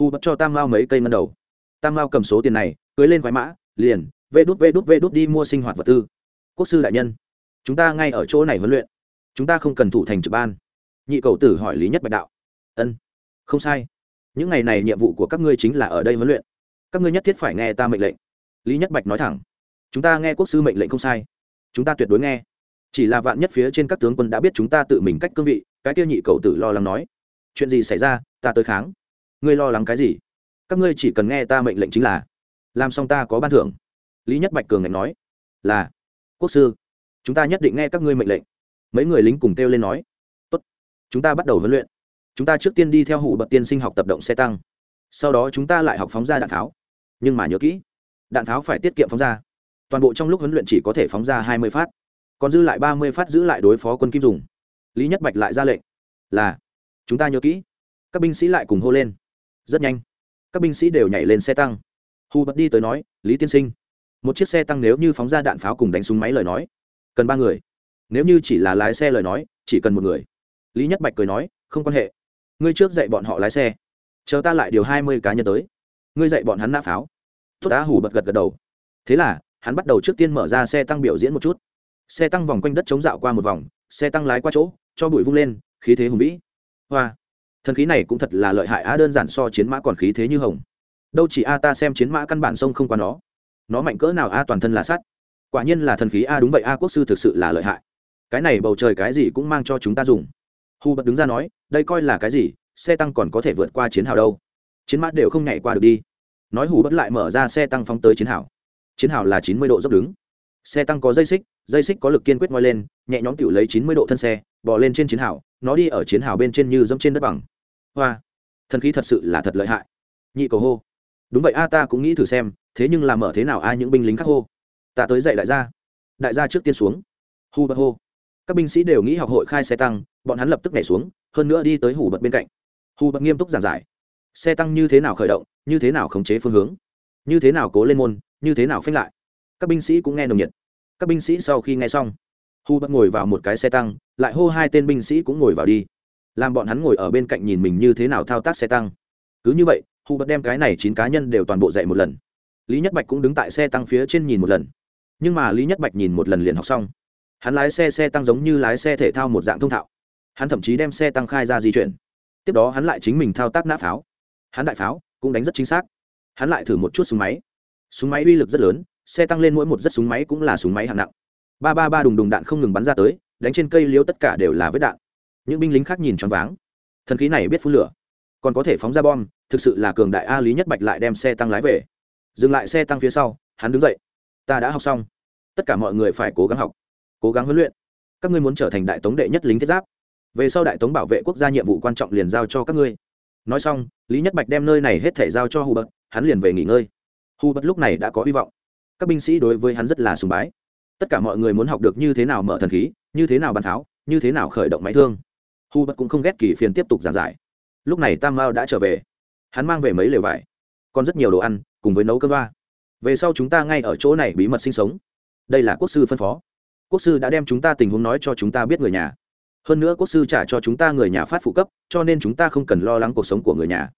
Hù bật cho tam mao mấy cây ngân đầu. Tam mao cầm số tiền này, cưới lên khoái mã, liền, vê đút vê đút vê đút đi mua sinh hoạt vật tư. Quốc sư đại nhân, chúng ta ngay ở chỗ này huấn luyện. Chúng ta không cần thủ thành trực ban. Nhị cầu tử hỏi lý nhất bạch đạo. Ân, không sai. Những ngày này nhiệm vụ của các ngươi chính là ở đây huấn luyện các ngươi nhất thiết phải nghe ta mệnh lệnh. Lý nhất bạch nói thẳng. Chúng ta nghe quốc sư mệnh lệnh không sai. Chúng ta tuyệt đối nghe. Chỉ là vạn nhất phía trên các tướng quân đã biết chúng ta tự mình cách cương vị, cái tiêu nhị cầu tử lo lắng nói, chuyện gì xảy ra? Ta tới kháng. Ngươi lo lắng cái gì? Các ngươi chỉ cần nghe ta mệnh lệnh chính là, làm xong ta có ban thưởng. Lý nhất bạch cường ngạch nói, là, quốc sư, chúng ta nhất định nghe các ngươi mệnh lệnh. Mấy người lính cùng kêu lên nói, tốt, chúng ta bắt đầu huấn luyện. Chúng ta trước tiên đi theo hụ bậc tiên sinh học tập động xe tăng. Sau đó chúng ta lại học phóng ra đạn pháo nhưng mà nhớ kỹ, đạn pháo phải tiết kiệm phóng ra. Toàn bộ trong lúc huấn luyện chỉ có thể phóng ra hai mươi phát, còn dư lại ba mươi phát giữ lại đối phó quân kim dùng. Lý nhất bạch lại ra lệnh là, chúng ta nhớ kỹ, các binh sĩ lại cùng hô lên. Rất nhanh, các binh sĩ đều nhảy lên xe tăng. Hù bật đi tới nói, lý tiên sinh, một chiếc xe tăng nếu như phóng ra đạn pháo cùng đánh súng máy lời nói, cần ba người. Nếu như chỉ là lái xe lời nói, chỉ cần một người. Lý nhất bạch cười nói, không quan hệ, ngươi trước dạy bọn họ lái xe, chờ ta lại điều hai mươi cá nhân tới ngươi dạy bọn hắn nã pháo. Tốt Đá hủ bật gật gật đầu. Thế là, hắn bắt đầu trước tiên mở ra xe tăng biểu diễn một chút. Xe tăng vòng quanh đất chống dạo qua một vòng, xe tăng lái qua chỗ, cho bụi vung lên, khí thế hùng vĩ. Hoa, thần khí này cũng thật là lợi hại á, đơn giản so chiến mã còn khí thế như hồng. Đâu chỉ a ta xem chiến mã căn bản sông không qua nó. Nó mạnh cỡ nào a toàn thân là sắt. Quả nhiên là thần khí a đúng vậy a quốc sư thực sự là lợi hại. Cái này bầu trời cái gì cũng mang cho chúng ta dùng. Hu bật đứng ra nói, đây coi là cái gì? Xe tăng còn có thể vượt qua chiến hào đâu chiến mã đều không nhảy qua được đi. Nói hù bất lại mở ra xe tăng phóng tới chiến hào. Chiến hào là chín mươi độ dốc đứng. Xe tăng có dây xích dây xích có lực kiên quyết ngoi lên, nhẹ nhóm tiểu lấy chín mươi độ thân xe bỏ lên trên chiến hào, nó đi ở chiến hào bên trên như dẫm trên đất bằng. Hoa, thần khí thật sự là thật lợi hại. Nhị cầu hô. Đúng vậy a, ta cũng nghĩ thử xem, thế nhưng làm mở thế nào a, những binh lính khác hô. Ta tới dạy đại gia. Đại gia trước tiên xuống. Hu bật hô. Các binh sĩ đều nghĩ học hội khai xe tăng, bọn hắn lập tức nhảy xuống, hơn nữa đi tới hủ bật bên cạnh. Hù bật nghiêm túc giảng giải xe tăng như thế nào khởi động, như thế nào khống chế phương hướng, như thế nào cố lên môn, như thế nào phanh lại. Các binh sĩ cũng nghe nồng nhiệt. Các binh sĩ sau khi nghe xong, hu bất ngồi vào một cái xe tăng, lại hô hai tên binh sĩ cũng ngồi vào đi. Làm bọn hắn ngồi ở bên cạnh nhìn mình như thế nào thao tác xe tăng. Cứ như vậy, hu bất đem cái này chín cá nhân đều toàn bộ dạy một lần. Lý nhất bạch cũng đứng tại xe tăng phía trên nhìn một lần. Nhưng mà lý nhất bạch nhìn một lần liền học xong. Hắn lái xe xe tăng giống như lái xe thể thao một dạng thông thạo. Hắn thậm chí đem xe tăng khai ra di chuyển. Tiếp đó hắn lại chính mình thao tác nã pháo hắn đại pháo, cũng đánh rất chính xác. Hắn lại thử một chút súng máy. Súng máy uy lực rất lớn, xe tăng lên mỗi một rất súng máy cũng là súng máy hạng nặng. Ba ba ba đùng đùng đạn không ngừng bắn ra tới, đánh trên cây liếu tất cả đều là vết đạn. Những binh lính khác nhìn choáng váng. Thần khí này biết phun lửa, còn có thể phóng ra bom, thực sự là cường đại a lý nhất bạch lại đem xe tăng lái về. Dừng lại xe tăng phía sau, hắn đứng dậy. Ta đã học xong. Tất cả mọi người phải cố gắng học, cố gắng huấn luyện. Các ngươi muốn trở thành đại tống đệ nhất lính thiết giáp. Về sau đại tống bảo vệ quốc gia nhiệm vụ quan trọng liền giao cho các ngươi nói xong, lý nhất bạch đem nơi này hết thể giao cho hù bật hắn liền về nghỉ ngơi. Hù bật lúc này đã có hy vọng. Các binh sĩ đối với hắn rất là sùng bái. Tất cả mọi người muốn học được như thế nào mở thần khí, như thế nào bắn tháo như thế nào khởi động máy thương. Hù bật cũng không ghét kỳ phiền tiếp tục giảng giải. Lúc này tam mao đã trở về. Hắn mang về mấy lều vải, còn rất nhiều đồ ăn, cùng với nấu cơm ba về sau chúng ta ngay ở chỗ này bí mật sinh sống. Đây là quốc sư phân phó. Quốc sư đã đem chúng ta tình huống nói cho chúng ta biết người nhà hơn nữa quốc sư trả cho chúng ta người nhà phát phụ cấp, cho nên chúng ta không cần lo lắng cuộc sống của người nhà.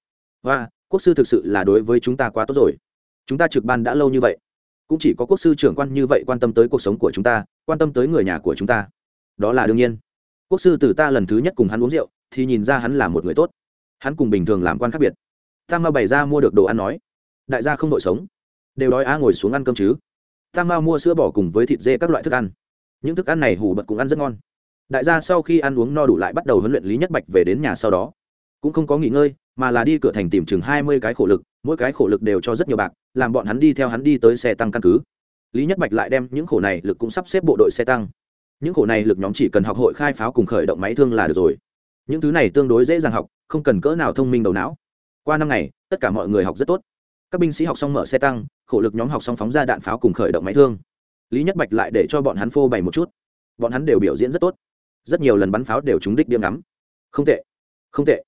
Và, quốc sư thực sự là đối với chúng ta quá tốt rồi. Chúng ta trực ban đã lâu như vậy. Cũng chỉ có quốc sư trưởng quan như vậy quan tâm tới cuộc sống của chúng ta, quan tâm tới người nhà của chúng ta. Đó là đương nhiên. Quốc sư từ ta lần thứ nhất cùng hắn uống rượu, thì nhìn ra hắn là một người tốt. Hắn cùng bình thường làm quan khác biệt. Tam ma bày ra mua được đồ ăn nói. Đại gia không đội sống. Đều đói á ngồi xuống ăn cơm chứ. Tam ma mua sữa bỏ cùng với thịt dê các loại thức ăn. Những thức ăn này hủ bật cũng ăn rất ngon đại gia sau khi ăn uống no đủ lại bắt đầu huấn luyện lý nhất bạch về đến nhà sau đó. Cũng không có nghỉ ngơi, mà là đi cửa thành tìm chừng hai mươi cái khổ lực, mỗi cái khổ lực đều cho rất nhiều bạc, làm bọn hắn đi theo hắn đi tới xe tăng căn cứ. Lý nhất bạch lại đem những khổ này lực cũng sắp xếp bộ đội xe tăng. Những khổ này lực nhóm chỉ cần học hội khai pháo cùng khởi động máy thương là được rồi. Những thứ này tương đối dễ dàng học, không cần cỡ nào thông minh đầu não. Qua năm ngày, tất cả mọi người học rất tốt. Các binh sĩ học xong mở xe tăng, khổ lực nhóm học xong phóng ra đạn pháo cùng khởi động máy thương. Lý nhất bạch lại để cho bọn hắn phô bày một chút. Bọn hắn đều biểu diễn rất tốt rất nhiều lần bắn pháo đều trúng đích điểm ngắm. Không tệ không tệ.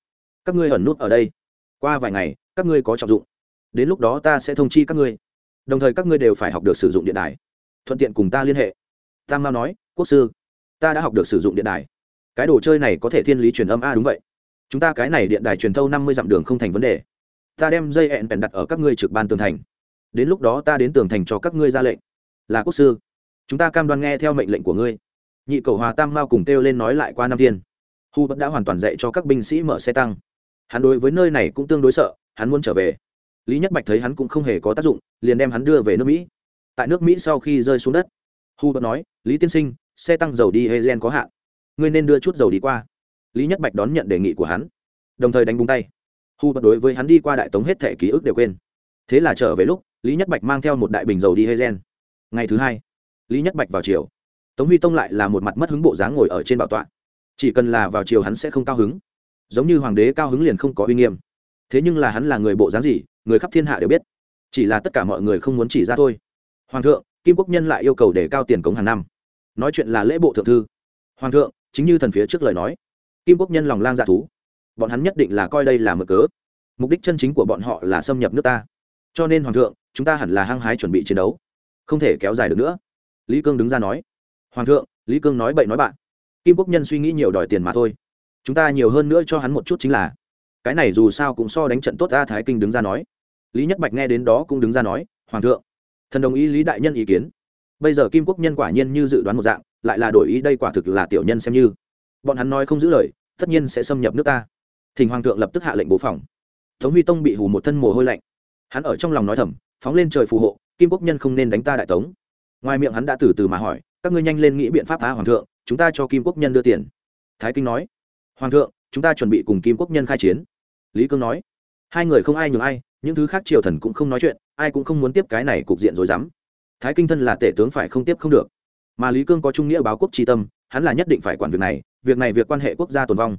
Các ngươi ẩn nút ở đây. Qua vài ngày, các ngươi có trọng dụng. Đến lúc đó ta sẽ thông chi các ngươi. Đồng thời các ngươi đều phải học được sử dụng điện đài. Thuận tiện cùng ta liên hệ. Tam mao nói, quốc sư, ta đã học được sử dụng điện đài. Cái đồ chơi này có thể thiên lý truyền âm a, đúng vậy. Chúng ta cái này điện đài truyền thâu năm mươi dặm đường không thành vấn đề. Ta đem dây hẹn bèn đặt ở các ngươi trực ban tường thành. Đến lúc đó ta đến tường thành cho các ngươi ra lệnh. Là quốc sư, chúng ta cam đoan nghe theo mệnh lệnh của ngươi nhị cầu hòa tam mao cùng kêu lên nói lại qua năm thiên. Hu bất đã hoàn toàn dạy cho các binh sĩ mở xe tăng. Hắn đối với nơi này cũng tương đối sợ, hắn muốn trở về. Lý nhất bạch thấy hắn cũng không hề có tác dụng, liền đem hắn đưa về nước mỹ. Tại nước mỹ sau khi rơi xuống đất, hu Bất nói, lý tiên sinh, xe tăng dầu đi hezen có hạn. Ngươi nên đưa chút dầu đi qua. Lý nhất bạch đón nhận đề nghị của hắn, đồng thời đánh bung tay. Hu Bất đối với hắn đi qua đại tống hết thẻ ký ức đều quên. Thế là trở về lúc, lý nhất bạch mang theo một đại bình dầu đi hezen ngày thứ hai, lý nhất bạch vào chiều tống huy tông lại là một mặt mất hứng bộ dáng ngồi ở trên bảo tọa. Chỉ cần là vào chiều hắn sẽ không cao hứng. Giống như hoàng đế cao hứng liền không có uy nghiêm. Thế nhưng là hắn là người bộ dáng gì, người khắp thiên hạ đều biết. Chỉ là tất cả mọi người không muốn chỉ ra thôi. Hoàng thượng, kim quốc nhân lại yêu cầu để cao tiền cống hàng năm. Nói chuyện là lễ bộ thượng thư. Hoàng thượng, chính như thần phía trước lời nói. Kim quốc nhân lòng lang dạ thú. Bọn hắn nhất định là coi đây là mở cớ. Mục đích chân chính của bọn họ là xâm nhập nước ta. Cho nên hoàng thượng, chúng ta hẳn là hăng hái chuẩn bị chiến đấu. Không thể kéo dài được nữa. Lý cương đứng ra nói hoàng thượng, lý cương nói bậy nói bạn. Kim quốc nhân suy nghĩ nhiều đòi tiền mà thôi. Chúng ta nhiều hơn nữa cho hắn một chút chính là, cái này dù sao cũng so đánh trận tốt ta thái kinh đứng ra nói. Lý nhất bạch nghe đến đó cũng đứng ra nói, hoàng thượng, thần đồng ý lý đại nhân ý kiến. Bây giờ kim quốc nhân quả nhiên như dự đoán một dạng, lại là đổi ý đây quả thực là tiểu nhân xem như. Bọn hắn nói không giữ lời, tất nhiên sẽ xâm nhập nước ta. Thỉnh hoàng thượng lập tức hạ lệnh bố phòng. Tống huy tông bị hù một thân mồ hôi lạnh. Hắn ở trong lòng nói thầm, phóng lên trời phù hộ, kim quốc nhân không nên đánh ta đại tống. Ngoài miệng hắn đã từ từ mà hỏi các ngươi nhanh lên nghĩ biện pháp phá hoàng thượng, chúng ta cho kim quốc nhân đưa tiền. Thái kinh nói. Hoàng thượng, chúng ta chuẩn bị cùng kim quốc nhân khai chiến. Lý cương nói. Hai người không ai nhường ai, những thứ khác triều thần cũng không nói chuyện, ai cũng không muốn tiếp cái này cục diện rồi dám thái kinh thân là tể tướng phải không tiếp không được. Mà lý cương có trung nghĩa báo quốc tri tâm, hắn là nhất định phải quản việc này việc này việc quan hệ quốc gia tồn vong.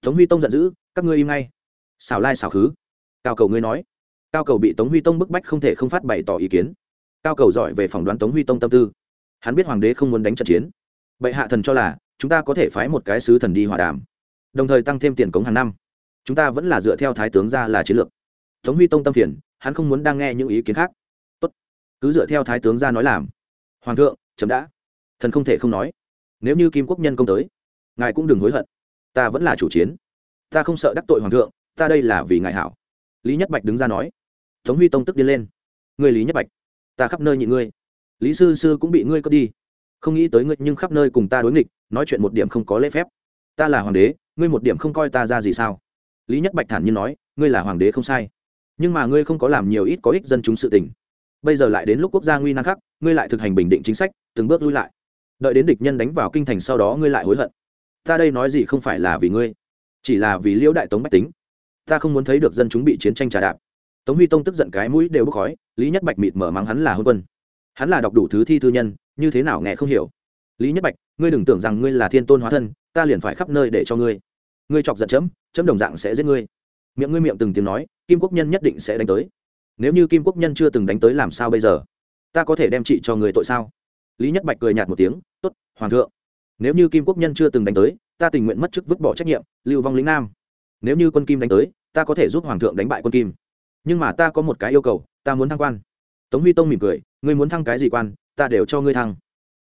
Tống huy tông giận dữ, các ngươi im ngay. Xảo lai xảo khứ. Cao cầu ngươi nói. Cao cầu bị tống huy tông bức bách không thể không phát bày tỏ ý kiến. Cao cầu giỏi về phỏng đoán tống huy tông tâm tư hắn biết hoàng đế không muốn đánh trận chiến. Bệ hạ thần cho là, chúng ta có thể phái một cái sứ thần đi hòa đàm. Đồng thời tăng thêm tiền cống hàng năm. Chúng ta vẫn là dựa theo thái tướng ra là chiến lược. Tống huy tông tâm phiền, hắn không muốn đang nghe những ý kiến khác. Tốt. cứ dựa theo thái tướng ra nói làm. Hoàng thượng chấm đã. Thần không thể không nói. Nếu như kim quốc nhân công tới, ngài cũng đừng hối hận. Ta vẫn là chủ chiến. Ta không sợ đắc tội hoàng thượng, ta đây là vì ngài hảo. Lý nhất bạch đứng ra nói. Tống huy tông tức điên lên. Người lý nhất bạch, ta khắp nơi nhị ngươi lý sư sư cũng bị ngươi cướp đi. Không nghĩ tới ngươi nhưng khắp nơi cùng ta đối nghịch, nói chuyện một điểm không có lễ phép. Ta là hoàng đế, ngươi một điểm không coi ta ra gì sao? Lý nhất bạch thản nhiên nói, ngươi là hoàng đế không sai. Nhưng mà ngươi không có làm nhiều ít có ích dân chúng sự tình. Bây giờ lại đến lúc quốc gia nguy nan khắc, ngươi lại thực hành bình định chính sách, từng bước lui lại. Đợi đến địch nhân đánh vào kinh thành sau đó ngươi lại hối hận. Ta đây nói gì không phải là vì ngươi, chỉ là vì liễu đại tống bách tính. Ta không muốn thấy được dân chúng bị chiến tranh trà đạp. Tống huy tông tức giận cái mũi đều bốc khói, lý nhất bạch mịt mở mắng hắn là hôn quân hắn là đọc đủ thứ thi thư nhân, như thế nào nghe không hiểu? Lý nhất bạch, ngươi đừng tưởng rằng ngươi là thiên tôn hóa thân, ta liền phải khắp nơi để cho ngươi. Ngươi chọc giận chấm chấm đồng dạng sẽ giết ngươi. Miệng ngươi miệng từng tiếng nói, kim quốc nhân nhất định sẽ đánh tới. Nếu như kim quốc nhân chưa từng đánh tới làm sao bây giờ? Ta có thể đem trị cho người tội sao? Lý nhất bạch cười nhạt một tiếng t ố t hoàng thượng. Nếu như kim quốc nhân chưa từng đánh tới, ta tình nguyện mất chức vứt bỏ trách nhiệm, lưu vong lĩnh nam. Nếu như quân kim đánh tới, ta có thể giúp hoàng thượng đánh bại quân kim. Nhưng mà ta có một cái yêu cầu, ta muốn thăng quan tống huy tông mỉm cười, ngươi muốn thăng cái gì quan, ta đều cho ngươi thăng.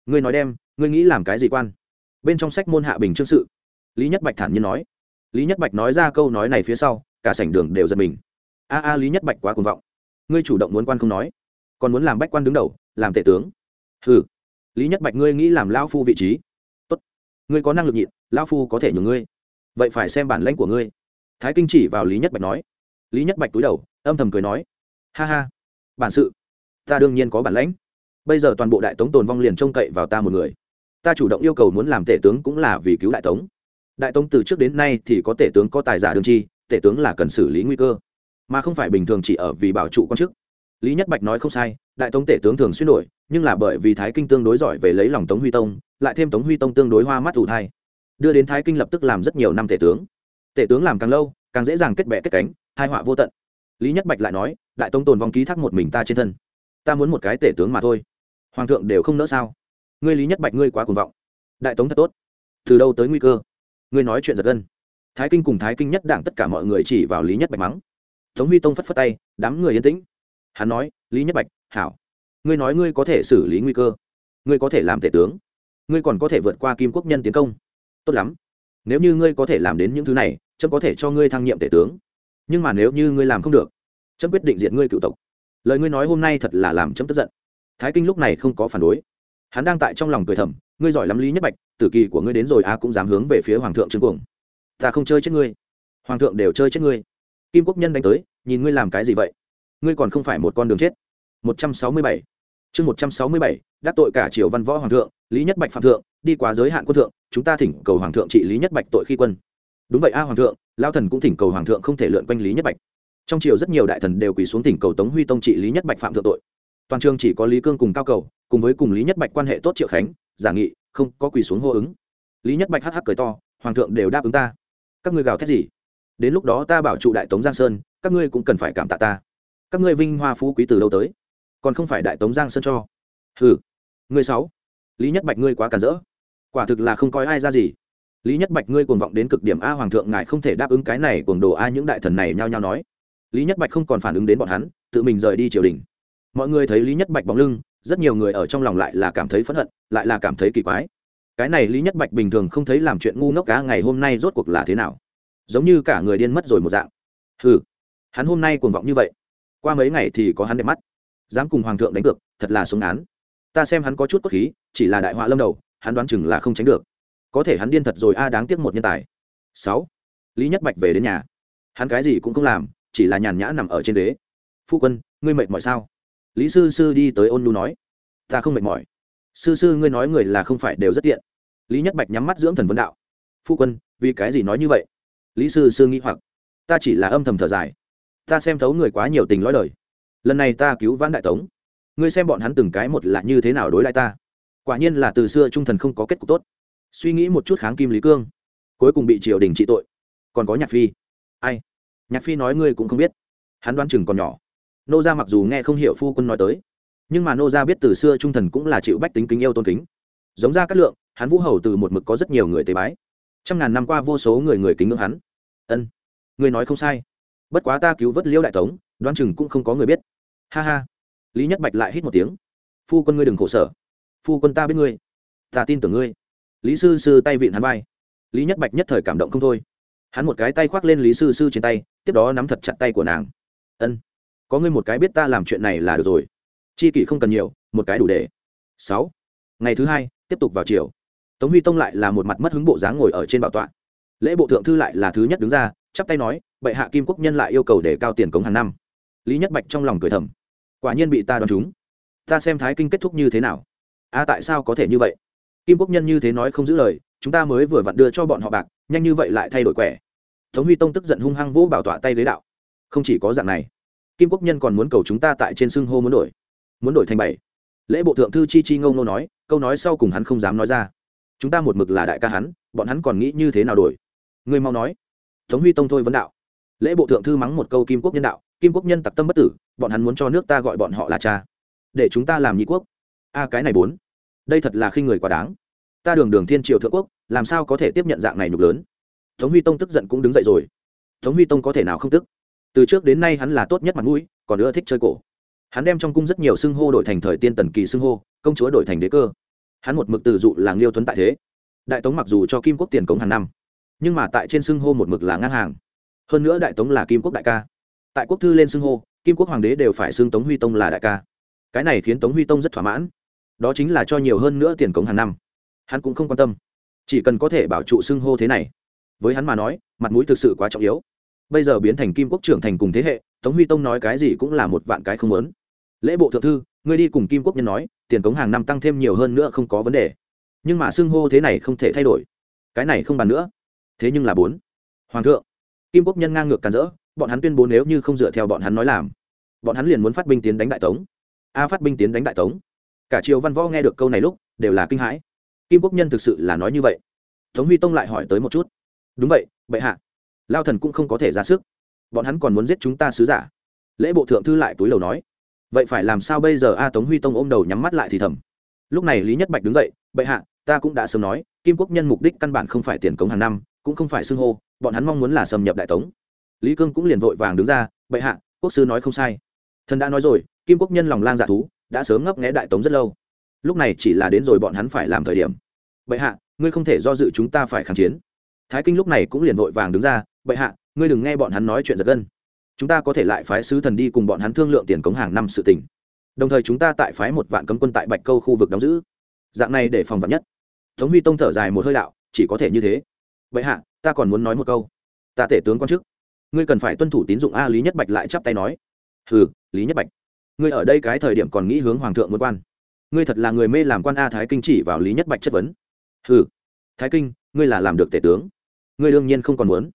Ngươi nói đem, ngươi nghĩ làm cái gì quan? Bên trong sách môn hạ bình chương sự, lý nhất bạch thản nhiên nói. Lý nhất bạch nói ra câu nói này phía sau, cả sảnh đường đều giật mình. A a, lý nhất bạch quá cuồng vọng. Ngươi chủ động muốn quan không nói, còn muốn làm bách quan đứng đầu, làm tể tướng. Ừ lý nhất bạch, ngươi nghĩ làm lao phu vị trí. Tốt. Ngươi có năng lực nhịn lao phu có thể nhường ngươi. Vậy phải xem bản lãnh của ngươi. Thái kinh chỉ vào lý nhất bạch nói. Lý nhất bạch túi đầu, âm thầm cười nói. Ha ha. Bản sự ta đương nhiên có bản lãnh. Bây giờ toàn bộ đại tống tồn vong liền trông cậy vào ta một người. Ta chủ động yêu cầu muốn làm tể tướng cũng là vì cứu đại tống. Đại tống từ trước đến nay thì có tể tướng có tài giả đương chi, tể tướng là cần xử lý nguy cơ. Mà không phải bình thường chỉ ở vì bảo trụ quan chức. Lý nhất bạch nói không sai, đại tống tể tướng thường xuyên đổi, nhưng là bởi vì thái kinh tương đối giỏi về lấy lòng tống huy tông, lại thêm tống huy tông tương đối hoa mắt ủ thai. Đưa đến thái kinh lập tức làm rất nhiều năm tể tướng. Tể tướng làm càng lâu, càng dễ dàng kết bệ kết cánh hai họa vô tận. Lý nhất bạch lại nói, đại tống tồn vong ký thác một mình ta trên thân ta muốn một cái tể tướng mà thôi. Hoàng thượng đều không nỡ sao? Ngươi lý nhất bạch ngươi quá cuồng vọng. Đại tống thật tốt. Từ đâu tới nguy cơ? Ngươi nói chuyện giật gân. Thái kinh cùng thái kinh nhất đảng tất cả mọi người chỉ vào lý nhất bạch mắng. Tống huy tông phất phất tay, đám người yên tĩnh. Hắn nói, lý nhất bạch, hảo. Ngươi nói ngươi có thể xử lý nguy cơ. Ngươi có thể làm tể tướng. Ngươi còn có thể vượt qua kim quốc nhân tiến công. Tốt lắm. Nếu như ngươi có thể làm đến những thứ này trâm có thể cho ngươi thăng nhiệm tể tướng. Nhưng mà nếu như ngươi làm không được trâm quyết định diện ngươi cựu tộc lời ngươi nói hôm nay thật là làm chấm tức giận. Thái kinh lúc này không có phản đối. Hắn đang tại trong lòng cười thầm, ngươi giỏi lắm lý nhất bạch, tử kỳ của ngươi đến rồi a cũng dám hướng về phía hoàng thượng trương cuồng. Ta không chơi chết ngươi. Hoàng thượng đều chơi chết ngươi. Kim quốc nhân đánh tới, nhìn ngươi làm cái gì vậy? Ngươi còn không phải một con đường chết. Một trăm sáu mươi bảy. Chương một trăm sáu mươi bảy, đắc tội cả triều văn võ hoàng thượng, lý nhất bạch phạm thượng, đi quá giới hạn quân thượng, chúng ta thỉnh cầu hoàng thượng trị lý nhất bạch tội khi quân. Đúng vậy a hoàng thượng lao thần cũng thỉnh cầu hoàng thượng không thể lượn quanh lý nhất bạch trong triều rất nhiều đại thần đều quỳ xuống thỉnh cầu tống huy tông trị lý nhất bạch phạm thượng tội. Toàn trường chỉ có lý cương cùng cao cầu, cùng với cùng lý nhất bạch quan hệ tốt triệu khánh, giả nghị, không có quỳ xuống hô ứng. Lý nhất bạch hắc hắc cười to, hoàng thượng đều đáp ứng ta. Các ngươi gào thét gì? Đến lúc đó ta bảo trụ đại tống giang sơn, các ngươi cũng cần phải cảm tạ ta. Các ngươi vinh hoa phú quý từ đâu tới? Còn không phải đại tống giang sơn cho. Hừ, ngươi sáu lý nhất bạch ngươi quá cản rỡ. Quả thực là không coi ai ra gì. Lý nhất bạch ngươi cuồng vọng đến cực điểm a hoàng thượng ngài không thể đáp ứng cái này cuồng đồ a những đại thần này nhao nhao nói lý nhất bạch không còn phản ứng đến bọn hắn tự mình rời đi triều đình. Mọi người thấy lý nhất bạch bóng lưng rất nhiều người ở trong lòng lại là cảm thấy phẫn hận lại là cảm thấy kỳ quái. Cái này lý nhất bạch bình thường không thấy làm chuyện ngu ngốc cá ngày hôm nay rốt cuộc là thế nào? Giống như cả người điên mất rồi một dạng. Hừ, hắn hôm nay cuồng vọng như vậy. Qua mấy ngày thì có hắn đẹp mắt. Dám cùng hoàng thượng đánh cược thật là xuống án. Ta xem hắn có chút cốt khí chỉ là đại họa lâm đầu hắn đoán chừng là không tránh được. Có thể hắn điên thật rồi a đáng tiếc một nhân tài. Sáu lý nhất bạch về đến nhà. Hắn cái gì cũng không làm chỉ là nhàn nhã nằm ở trên ghế. Phu quân, ngươi mệt mỏi sao? Lý sư sư đi tới ôn nu nói. Ta không mệt mỏi. Sư sư, ngươi nói người là không phải đều rất tiện. Lý nhất bạch nhắm mắt dưỡng thần vấn đạo. Phu quân, vì cái gì nói như vậy? Lý sư sư nghĩ hoặc. Ta chỉ là âm thầm thở dài. Ta xem thấu người quá nhiều tình lõi đời. Lần này ta cứu vãn đại tống. Ngươi xem bọn hắn từng cái một là như thế nào đối lại ta. Quả nhiên là từ xưa trung thần không có kết cục tốt. Suy nghĩ một chút kháng kim lý cương. Cuối cùng bị triều đình trị tội. Còn có nhạc phi. Ai? Nhạc phi nói ngươi cũng không biết. Hắn đoán chừng còn nhỏ. Nô gia mặc dù nghe không hiểu phu quân nói tới, nhưng mà nô gia biết từ xưa trung thần cũng là chịu bách tính kính yêu tôn kính. Giống ra cát lượng, hắn vũ hầu từ một mực có rất nhiều người tế bái. Trăm ngàn năm qua vô số người người kính ngưỡng hắn. Ân, ngươi nói không sai. Bất quá ta cứu vớt liêu đại tống, đoán chừng cũng không có người biết. Ha ha. Lý nhất bạch lại hít một tiếng. Phu quân ngươi đừng khổ sở. Phu quân ta biết ngươi. Ta tin tưởng ngươi. Lý sư sư tay vịn hắn vai. Lý nhất bạch nhất thời cảm động không thôi hắn một cái tay khoác lên lý sư sư trên tay, tiếp đó nắm thật chặt tay của nàng. Ân, có ngươi một cái biết ta làm chuyện này là được rồi. Chi kỷ không cần nhiều, một cái đủ để. Sáu. Ngày thứ hai, tiếp tục vào chiều tống huy tông lại là một mặt mất hứng bộ dáng ngồi ở trên bảo tọa. Lễ bộ thượng thư lại là thứ nhất đứng ra, chắp tay nói, bệ hạ kim quốc nhân lại yêu cầu để cao tiền cống hàng năm. Lý nhất bạch trong lòng cười thầm. Quả nhiên bị ta đoán chúng. Ta xem thái kinh kết thúc như thế nào? A, tại sao có thể như vậy? Kim quốc nhân như thế nói không giữ lời chúng ta mới vừa vặn đưa cho bọn họ bạc, nhanh như vậy lại thay đổi quẻ. Tống huy tông tức giận hung hăng vỗ bảo tọa tay ghế đạo. Không chỉ có dạng này, kim quốc nhân còn muốn cầu chúng ta tại trên xưng hô muốn đổi. Muốn đổi thành bảy. Lễ bộ thượng thư chi chi ngâu nô nói, câu nói sau cùng hắn không dám nói ra. Chúng ta một mực là đại ca hắn, bọn hắn còn nghĩ như thế nào đổi? Người mau nói. Tống huy tông thôi vấn đạo. Lễ bộ thượng thư mắng một câu kim quốc nhân đạo, kim quốc nhân tặc tâm bất tử, bọn hắn muốn cho nước ta gọi bọn họ là cha. Để chúng ta làm nhị quốc. A, cái này bốn. Đây thật là khi người quá đáng ta đường đường thiên triều thượng quốc, làm sao có thể tiếp nhận dạng này nhục lớn? Tống huy tông tức giận cũng đứng dậy rồi. Tống huy tông có thể nào không tức? Từ trước đến nay hắn là tốt nhất mặt mũi, còn nữa thích chơi cổ. Hắn đem trong cung rất nhiều xưng hô đổi thành thời tiên tần kỳ xưng hô, công chúa đổi thành đế cơ. Hắn một mực từ dụ là liêu tuấn tại thế. Đại tống mặc dù cho kim quốc tiền cống hàng năm, nhưng mà tại trên xưng hô một mực là ngang hàng. Hơn nữa đại tống là kim quốc đại ca. Tại quốc thư lên xưng hô, kim quốc hoàng đế đều phải xưng tống huy tông là đại ca. Cái này khiến tống huy tông rất thỏa mãn. Đó chính là cho nhiều hơn nữa tiền cống hàng năm hắn cũng không quan tâm. Chỉ cần có thể bảo trụ xưng hô thế này, với hắn mà nói, mặt mũi thực sự quá trọng yếu. Bây giờ biến thành kim quốc trưởng thành cùng thế hệ, tống huy tông nói cái gì cũng là một vạn cái không lớn lễ bộ thượng thư, ngươi đi cùng kim quốc nhân nói, tiền cống hàng năm tăng thêm nhiều hơn nữa không có vấn đề. Nhưng mà xưng hô thế này không thể thay đổi. Cái này không bàn nữa. Thế nhưng là bốn. Hoàng thượng, kim quốc nhân ngang ngược càn rỡ, bọn hắn tuyên bố nếu như không dựa theo bọn hắn nói làm, bọn hắn liền muốn phát binh tiến đánh đại tống. A phát binh tiến đánh đại tống. Cả triều văn võ nghe được câu này lúc, đều là kinh hãi kim quốc nhân thực sự là nói như vậy. Tống huy tông lại hỏi tới một chút. Đúng vậy, bệ hạ. Lao thần cũng không có thể ra sức. Bọn hắn còn muốn giết chúng ta sứ giả. Lễ bộ thượng thư lại túi đầu nói. Vậy phải làm sao bây giờ? A, tống huy tông ôm đầu nhắm mắt lại thì thầm. Lúc này lý nhất bạch đứng dậy, bệ hạ, ta cũng đã sớm nói, kim quốc nhân mục đích căn bản không phải tiền cống hàng năm, cũng không phải xưng hô, bọn hắn mong muốn là xâm nhập đại tống. Lý cương cũng liền vội vàng đứng ra, bệ hạ, quốc sư nói không sai. Thần đã nói rồi, kim quốc nhân lòng lang dạ thú, đã sớm ngấp nghé đại tống rất lâu lúc này chỉ là đến rồi bọn hắn phải làm thời điểm. Bệ hạ, ngươi không thể do dự chúng ta phải kháng chiến. Thái kinh lúc này cũng liền vội vàng đứng ra, bệ hạ, ngươi đừng nghe bọn hắn nói chuyện giật gân. Chúng ta có thể lại phái sứ thần đi cùng bọn hắn thương lượng tiền cống hàng năm sự tình. đồng thời chúng ta tại phái một vạn cấm quân tại bạch câu khu vực đóng giữ. Dạng này để phòng vật nhất. Tống huy tông thở dài một hơi đạo, chỉ có thể như thế. Vậy hạ, ta còn muốn nói một câu. Ta tể tướng quan chức, ngươi cần phải tuân thủ tín dụng a lý nhất bạch lại chắp tay nói. Hừ, lý nhất bạch, ngươi ở đây cái thời điểm còn nghĩ hướng hoàng thượng muốn quan ngươi thật là người mê làm quan a thái kinh chỉ vào lý nhất bạch chất vấn. Hừ, thái kinh, ngươi là làm được tể tướng. Ngươi đương nhiên không còn muốn.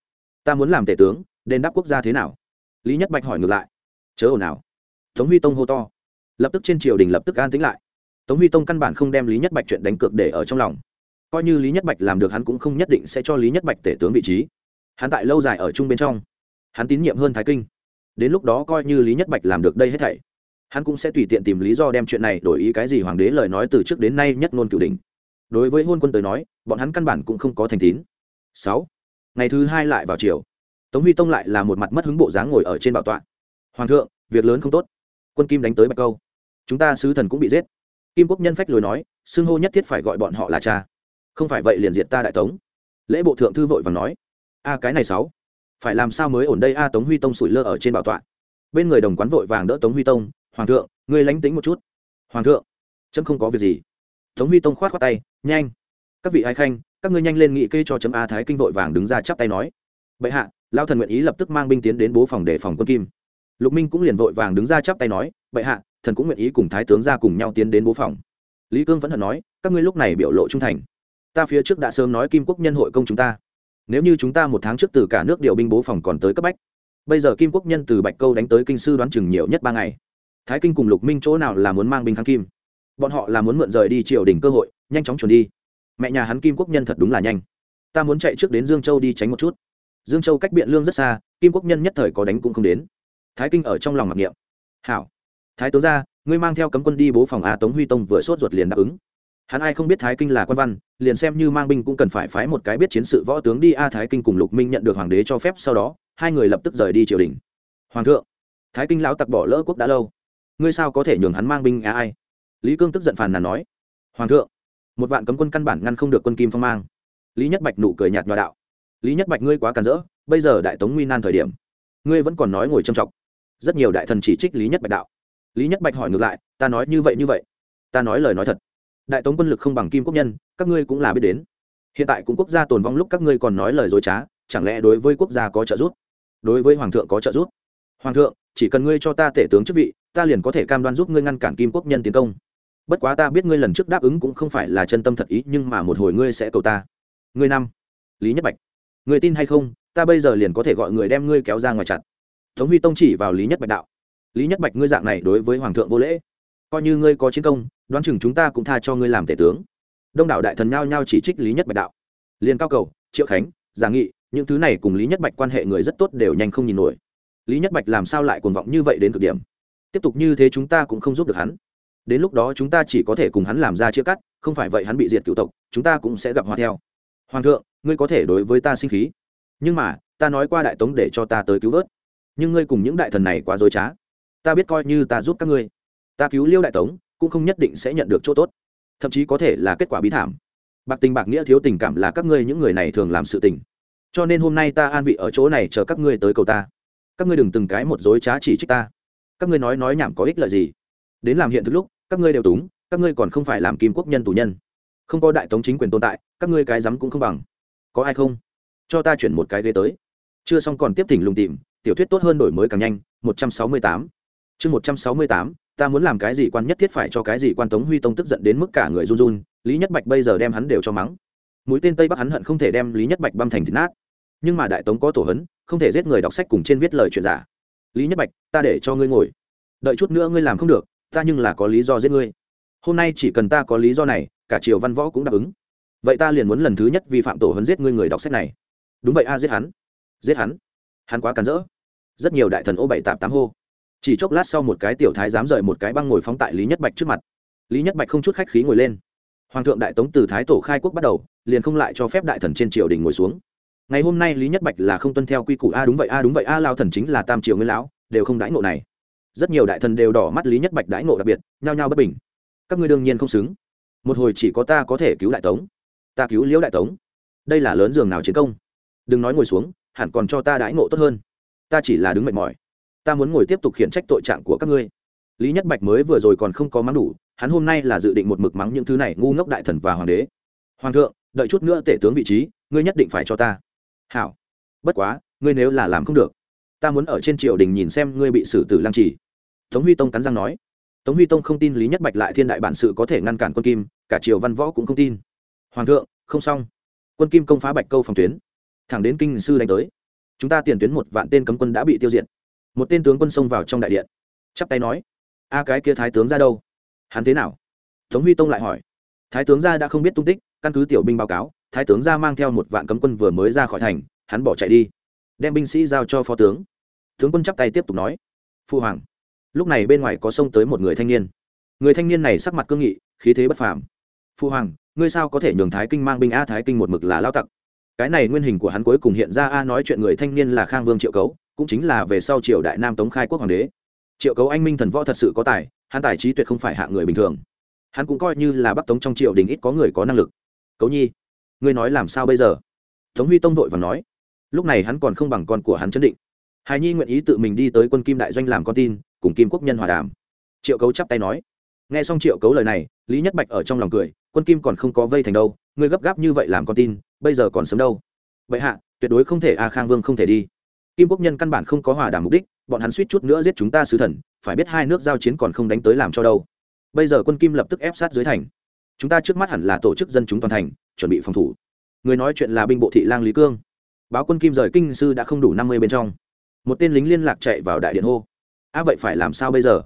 Ta muốn làm tể tướng, đền đáp quốc gia thế nào? Lý nhất bạch hỏi ngược lại. Chớ ồn nào tống huy tông hô to. Lập tức trên triều đình lập tức an tính lại. Tống huy tông căn bản không đem lý nhất bạch chuyện đánh cược để ở trong lòng. Coi như lý nhất bạch làm được hắn cũng không nhất định sẽ cho lý nhất bạch tể tướng vị trí. Hắn tại lâu dài ở chung bên trong. Hắn tín nhiệm hơn thái kinh. Đến lúc đó coi như lý nhất bạch làm được đây hết thảy hắn cũng sẽ tùy tiện tìm lý do đem chuyện này đổi ý cái gì hoàng đế lời nói từ trước đến nay nhất ngôn cửu đình đối với hôn quân tới nói, bọn hắn căn bản cũng không có thành tín. Sáu, ngày thứ hai lại vào chiều tống huy tông lại là một mặt mất hứng bộ dáng ngồi ở trên bảo tọa. Hoàng thượng, việc lớn không tốt. Quân kim đánh tới bạch câu. Chúng ta sứ thần cũng bị giết. Kim quốc nhân phách lối nói, xưng hô nhất thiết phải gọi bọn họ là cha. Không phải vậy liền diệt ta đại tống. Lễ bộ thượng thư vội và nói, a, cái này sáu, phải làm sao mới ổn đây? A, tống huy tông sủi lơ ở trên bảo tọa. Bên người đồng quán vội vàng đỡ tống huy tông hoàng thượng người lánh tính một chút. Hoàng thượng, chấm không có việc gì. Tống huy tông khoát khoát tay, nhanh. Các vị ai khanh, các ngươi nhanh lên nghị kê cho chấm a thái kinh vội vàng đứng ra chắp tay nói. Bệ hạ lao thần nguyện ý lập tức mang binh tiến đến bố phòng để phòng quân kim. Lục minh cũng liền vội vàng đứng ra chắp tay nói, bệ hạ, thần cũng nguyện ý cùng thái tướng ra cùng nhau tiến đến bố phòng. Lý cương vẫn hận nói, các ngươi lúc này biểu lộ trung thành. Ta phía trước đã sớm nói kim quốc nhân hội công chúng ta. Nếu như chúng ta một tháng trước từ cả nước điều binh bố phòng còn tới cấp bách, bây giờ kim quốc nhân từ bạch câu đánh tới kinh sư đoán chừng nhiều nhất ba ngày thái kinh cùng lục minh chỗ nào là muốn mang binh kháng kim? Bọn họ là muốn mượn rời đi triều đình cơ hội, nhanh chóng chuẩn đi. Mẹ nhà hắn kim quốc nhân thật đúng là nhanh. Ta muốn chạy trước đến dương châu đi tránh một chút. Dương châu cách biện lương rất xa, kim quốc nhân nhất thời có đánh cũng không đến. Thái kinh ở trong lòng mặc niệm. Hảo. Thái tướng ra ngươi mang theo cấm quân đi bố phòng a tống huy tông vừa sốt ruột liền đáp ứng. Hắn ai không biết thái kinh là quan văn, liền xem như mang binh cũng cần phải phái một cái biết chiến sự võ tướng đi. A thái kinh cùng lục minh nhận được hoàng đế cho phép, sau đó, hai người lập tức rời đi triều đình. Hoàng thượng. Thái kinh lão tặc bỏ lỡ quốc đã lâu ngươi sao có thể nhường hắn mang binh á ai? Lý cương tức giận phàn nàn nói. Hoàng thượng, một vạn cấm quân căn bản ngăn không được quân kim phong mang. Lý nhất bạch nụ cười nhạt nhòa đạo. Lý nhất bạch ngươi quá càn rỡ, bây giờ đại tống nguy nan thời điểm, ngươi vẫn còn nói ngồi trầm trọng. Rất nhiều đại thần chỉ trích lý nhất bạch đạo. Lý nhất bạch hỏi ngược lại, ta nói như vậy như vậy. Ta nói lời nói thật. Đại tống quân lực không bằng kim quốc nhân, các ngươi cũng là biết đến. Hiện tại cũng quốc gia tồn vong lúc các ngươi còn nói lời dối trá, chẳng lẽ đối với quốc gia có trợ giúp? Đối với hoàng thượng có trợ giúp? Hoàng thượng, chỉ cần ngươi cho ta tể tướng chức vị ta liền có thể cam đoan giúp ngươi ngăn cản kim quốc nhân tiến công. Bất quá ta biết ngươi lần trước đáp ứng cũng không phải là chân tâm thật ý, nhưng mà một hồi ngươi sẽ cầu ta. Ngươi năm, lý nhất bạch. Người tin hay không, ta bây giờ liền có thể gọi người đem ngươi kéo ra ngoài chặt. Tống huy tông chỉ vào lý nhất bạch đạo. Lý nhất bạch ngươi dạng này đối với hoàng thượng vô lễ. Coi như ngươi có chiến công, đoán chừng chúng ta cũng tha cho ngươi làm tể tướng. Đông đảo đại thần nhao nhao chỉ trích lý nhất bạch đạo. Liền cao cầu, triệu khánh giả nghị, những thứ này cùng lý nhất bạch quan hệ người rất tốt đều nhanh không nhìn nổi. Lý nhất bạch làm sao lại cuồng vọng như vậy đến cực điểm? Tiếp tục như thế chúng ta cũng không giúp được hắn. Đến lúc đó chúng ta chỉ có thể cùng hắn làm ra chia cắt, không phải vậy hắn bị diệt cựu tộc, chúng ta cũng sẽ gặp hòa theo. Hoàng thượng, ngươi có thể đối với ta sinh khí. Nhưng mà, ta nói qua đại tống để cho ta tới cứu vớt. Nhưng ngươi cùng những đại thần này quá dối trá. Ta biết coi như ta giúp các ngươi. Ta cứu liêu đại tống, cũng không nhất định sẽ nhận được chỗ tốt. Thậm chí có thể là kết quả bí thảm. Bạc tình bạc nghĩa thiếu tình cảm là các ngươi những người này thường làm sự tình. Cho nên hôm nay ta an vị ở chỗ này chờ các ngươi tới cầu ta. Các ngươi đừng từng cái một dối trá chỉ trích ta các ngươi nói nói nhảm có ích lợi gì? Đến làm hiện thực lúc, các ngươi đều túng, các ngươi còn không phải làm kim quốc nhân tù nhân. Không có đại tống chính quyền tồn tại, các ngươi cái rắm cũng không bằng. Có ai không? Cho ta chuyển một cái ghế tới. Chưa xong còn tiếp thỉnh lùng tìm, tiểu thuyết tốt hơn đổi mới càng nhanh, một trăm sáu mươi tám. Chương một trăm sáu mươi tám, ta muốn làm cái gì quan nhất thiết phải cho cái gì quan tống huy tông tức giận đến mức cả người run run, lý nhất bạch bây giờ đem hắn đều cho mắng. Mũi tên tây bắc hắn hận không thể đem lý nhất bạch băm thành thịt nát. Nhưng mà đại tống có tổ hấn, không thể giết người đọc sách cùng trên viết lời chuyện giả lý nhất bạch, ta để cho ngươi ngồi. Đợi chút nữa ngươi làm không được, ta nhưng là có lý do giết ngươi. Hôm nay chỉ cần ta có lý do này, cả triều văn võ cũng đáp ứng. Vậy ta liền muốn lần thứ nhất vi phạm tổ hấn giết ngươi người đọc sách này. Đúng vậy a, giết hắn. Giết hắn. Hắn quá cắn rỡ. Rất nhiều đại thần ô bảy tạp tám hô. Chỉ chốc lát sau một cái tiểu thái dám rời một cái băng ngồi phóng tại lý nhất bạch trước mặt. Lý nhất bạch không chút khách khí ngồi lên. Hoàng thượng đại tống từ thái tổ khai quốc bắt đầu, liền không lại cho phép đại thần trên triều đình ngồi xuống ngày hôm nay lý nhất bạch là không tuân theo quy củ. A đúng vậy a đúng vậy a lao thần chính là tam triều nguyên lão, đều không đãi ngộ này. Rất nhiều đại thần đều đỏ mắt lý nhất bạch đãi ngộ đặc biệt, nhao nhao bất bình. Các ngươi đương nhiên không xứng. Một hồi chỉ có ta có thể cứu đại tống. Ta cứu liễu đại tống. Đây là lớn giường nào chiến công? Đừng nói ngồi xuống, hẳn còn cho ta đãi ngộ tốt hơn. Ta chỉ là đứng mệt mỏi. Ta muốn ngồi tiếp tục khiển trách tội trạng của các ngươi. Lý nhất bạch mới vừa rồi còn không có mắng đủ, hắn hôm nay là dự định một mực mắng những thứ này, ngu ngốc đại thần và hoàng đế. Hoàng thượng, đợi chút nữa tể tướng vị trí, ngươi nhất định phải cho ta hảo. Bất quá, ngươi nếu là làm không được, ta muốn ở trên triều đình nhìn xem ngươi bị xử tử lăng trì. Tống huy tông cắn răng nói. Tống huy tông không tin lý nhất bạch lại thiên đại bản sự có thể ngăn cản quân kim, cả triều văn võ cũng không tin. Hoàng thượng, không xong. Quân kim công phá bạch câu phòng tuyến. Thẳng đến kinh sư đánh tới. Chúng ta tiền tuyến một vạn tên cấm quân đã bị tiêu diệt. Một tên tướng quân xông vào trong đại điện. Chắp tay nói. A cái kia thái tướng ra đâu? Hắn thế nào? Tống huy tông lại hỏi. Thái tướng gia đã không biết tung tích, căn cứ tiểu binh báo cáo thái tướng ra mang theo một vạn cấm quân vừa mới ra khỏi thành, hắn bỏ chạy đi, đem binh sĩ giao cho phó tướng. Tướng quân chắp tay tiếp tục nói, phu hoàng. Lúc này bên ngoài có xông tới một người thanh niên. Người thanh niên này sắc mặt cương nghị, khí thế bất phàm. Phu hoàng, ngươi sao có thể nhường thái kinh mang binh a thái kinh một mực là lao tặc? Cái này nguyên hình của hắn cuối cùng hiện ra a nói chuyện người thanh niên là khang vương triệu cấu, cũng chính là về sau triều đại nam tống khai quốc hoàng đế. Triệu cấu anh minh thần võ thật sự có tài, hắn tài trí tuyệt không phải hạ người bình thường. Hắn cũng coi như là bắc tống trong triều đình ít có người có năng lực. Cấu nhi ngươi nói làm sao bây giờ? Tống huy tông vội và nói. Lúc này hắn còn không bằng con của hắn chấn định. Hài nhi nguyện ý tự mình đi tới quân kim đại doanh làm con tin, cùng kim quốc nhân hòa đàm. Triệu cấu chắp tay nói. Nghe xong triệu cấu lời này, lý nhất bạch ở trong lòng cười, quân kim còn không có vây thành đâu, ngươi gấp gáp như vậy làm con tin, bây giờ còn sớm đâu. Vậy hạ, tuyệt đối không thể a khang vương không thể đi. Kim quốc nhân căn bản không có hòa đàm mục đích, bọn hắn suýt chút nữa giết chúng ta sứ thần, phải biết hai nước giao chiến còn không đánh tới làm cho đâu. Bây giờ quân kim lập tức ép sát dưới thành. Chúng ta trước mắt hẳn là tổ chức dân chúng toàn thành chuẩn bị phòng thủ. Người nói chuyện là binh bộ thị lang lý cương. Báo quân kim rời kinh sư đã không đủ năm mươi bên trong. Một tên lính liên lạc chạy vào đại điện hô. A, vậy phải làm sao bây giờ?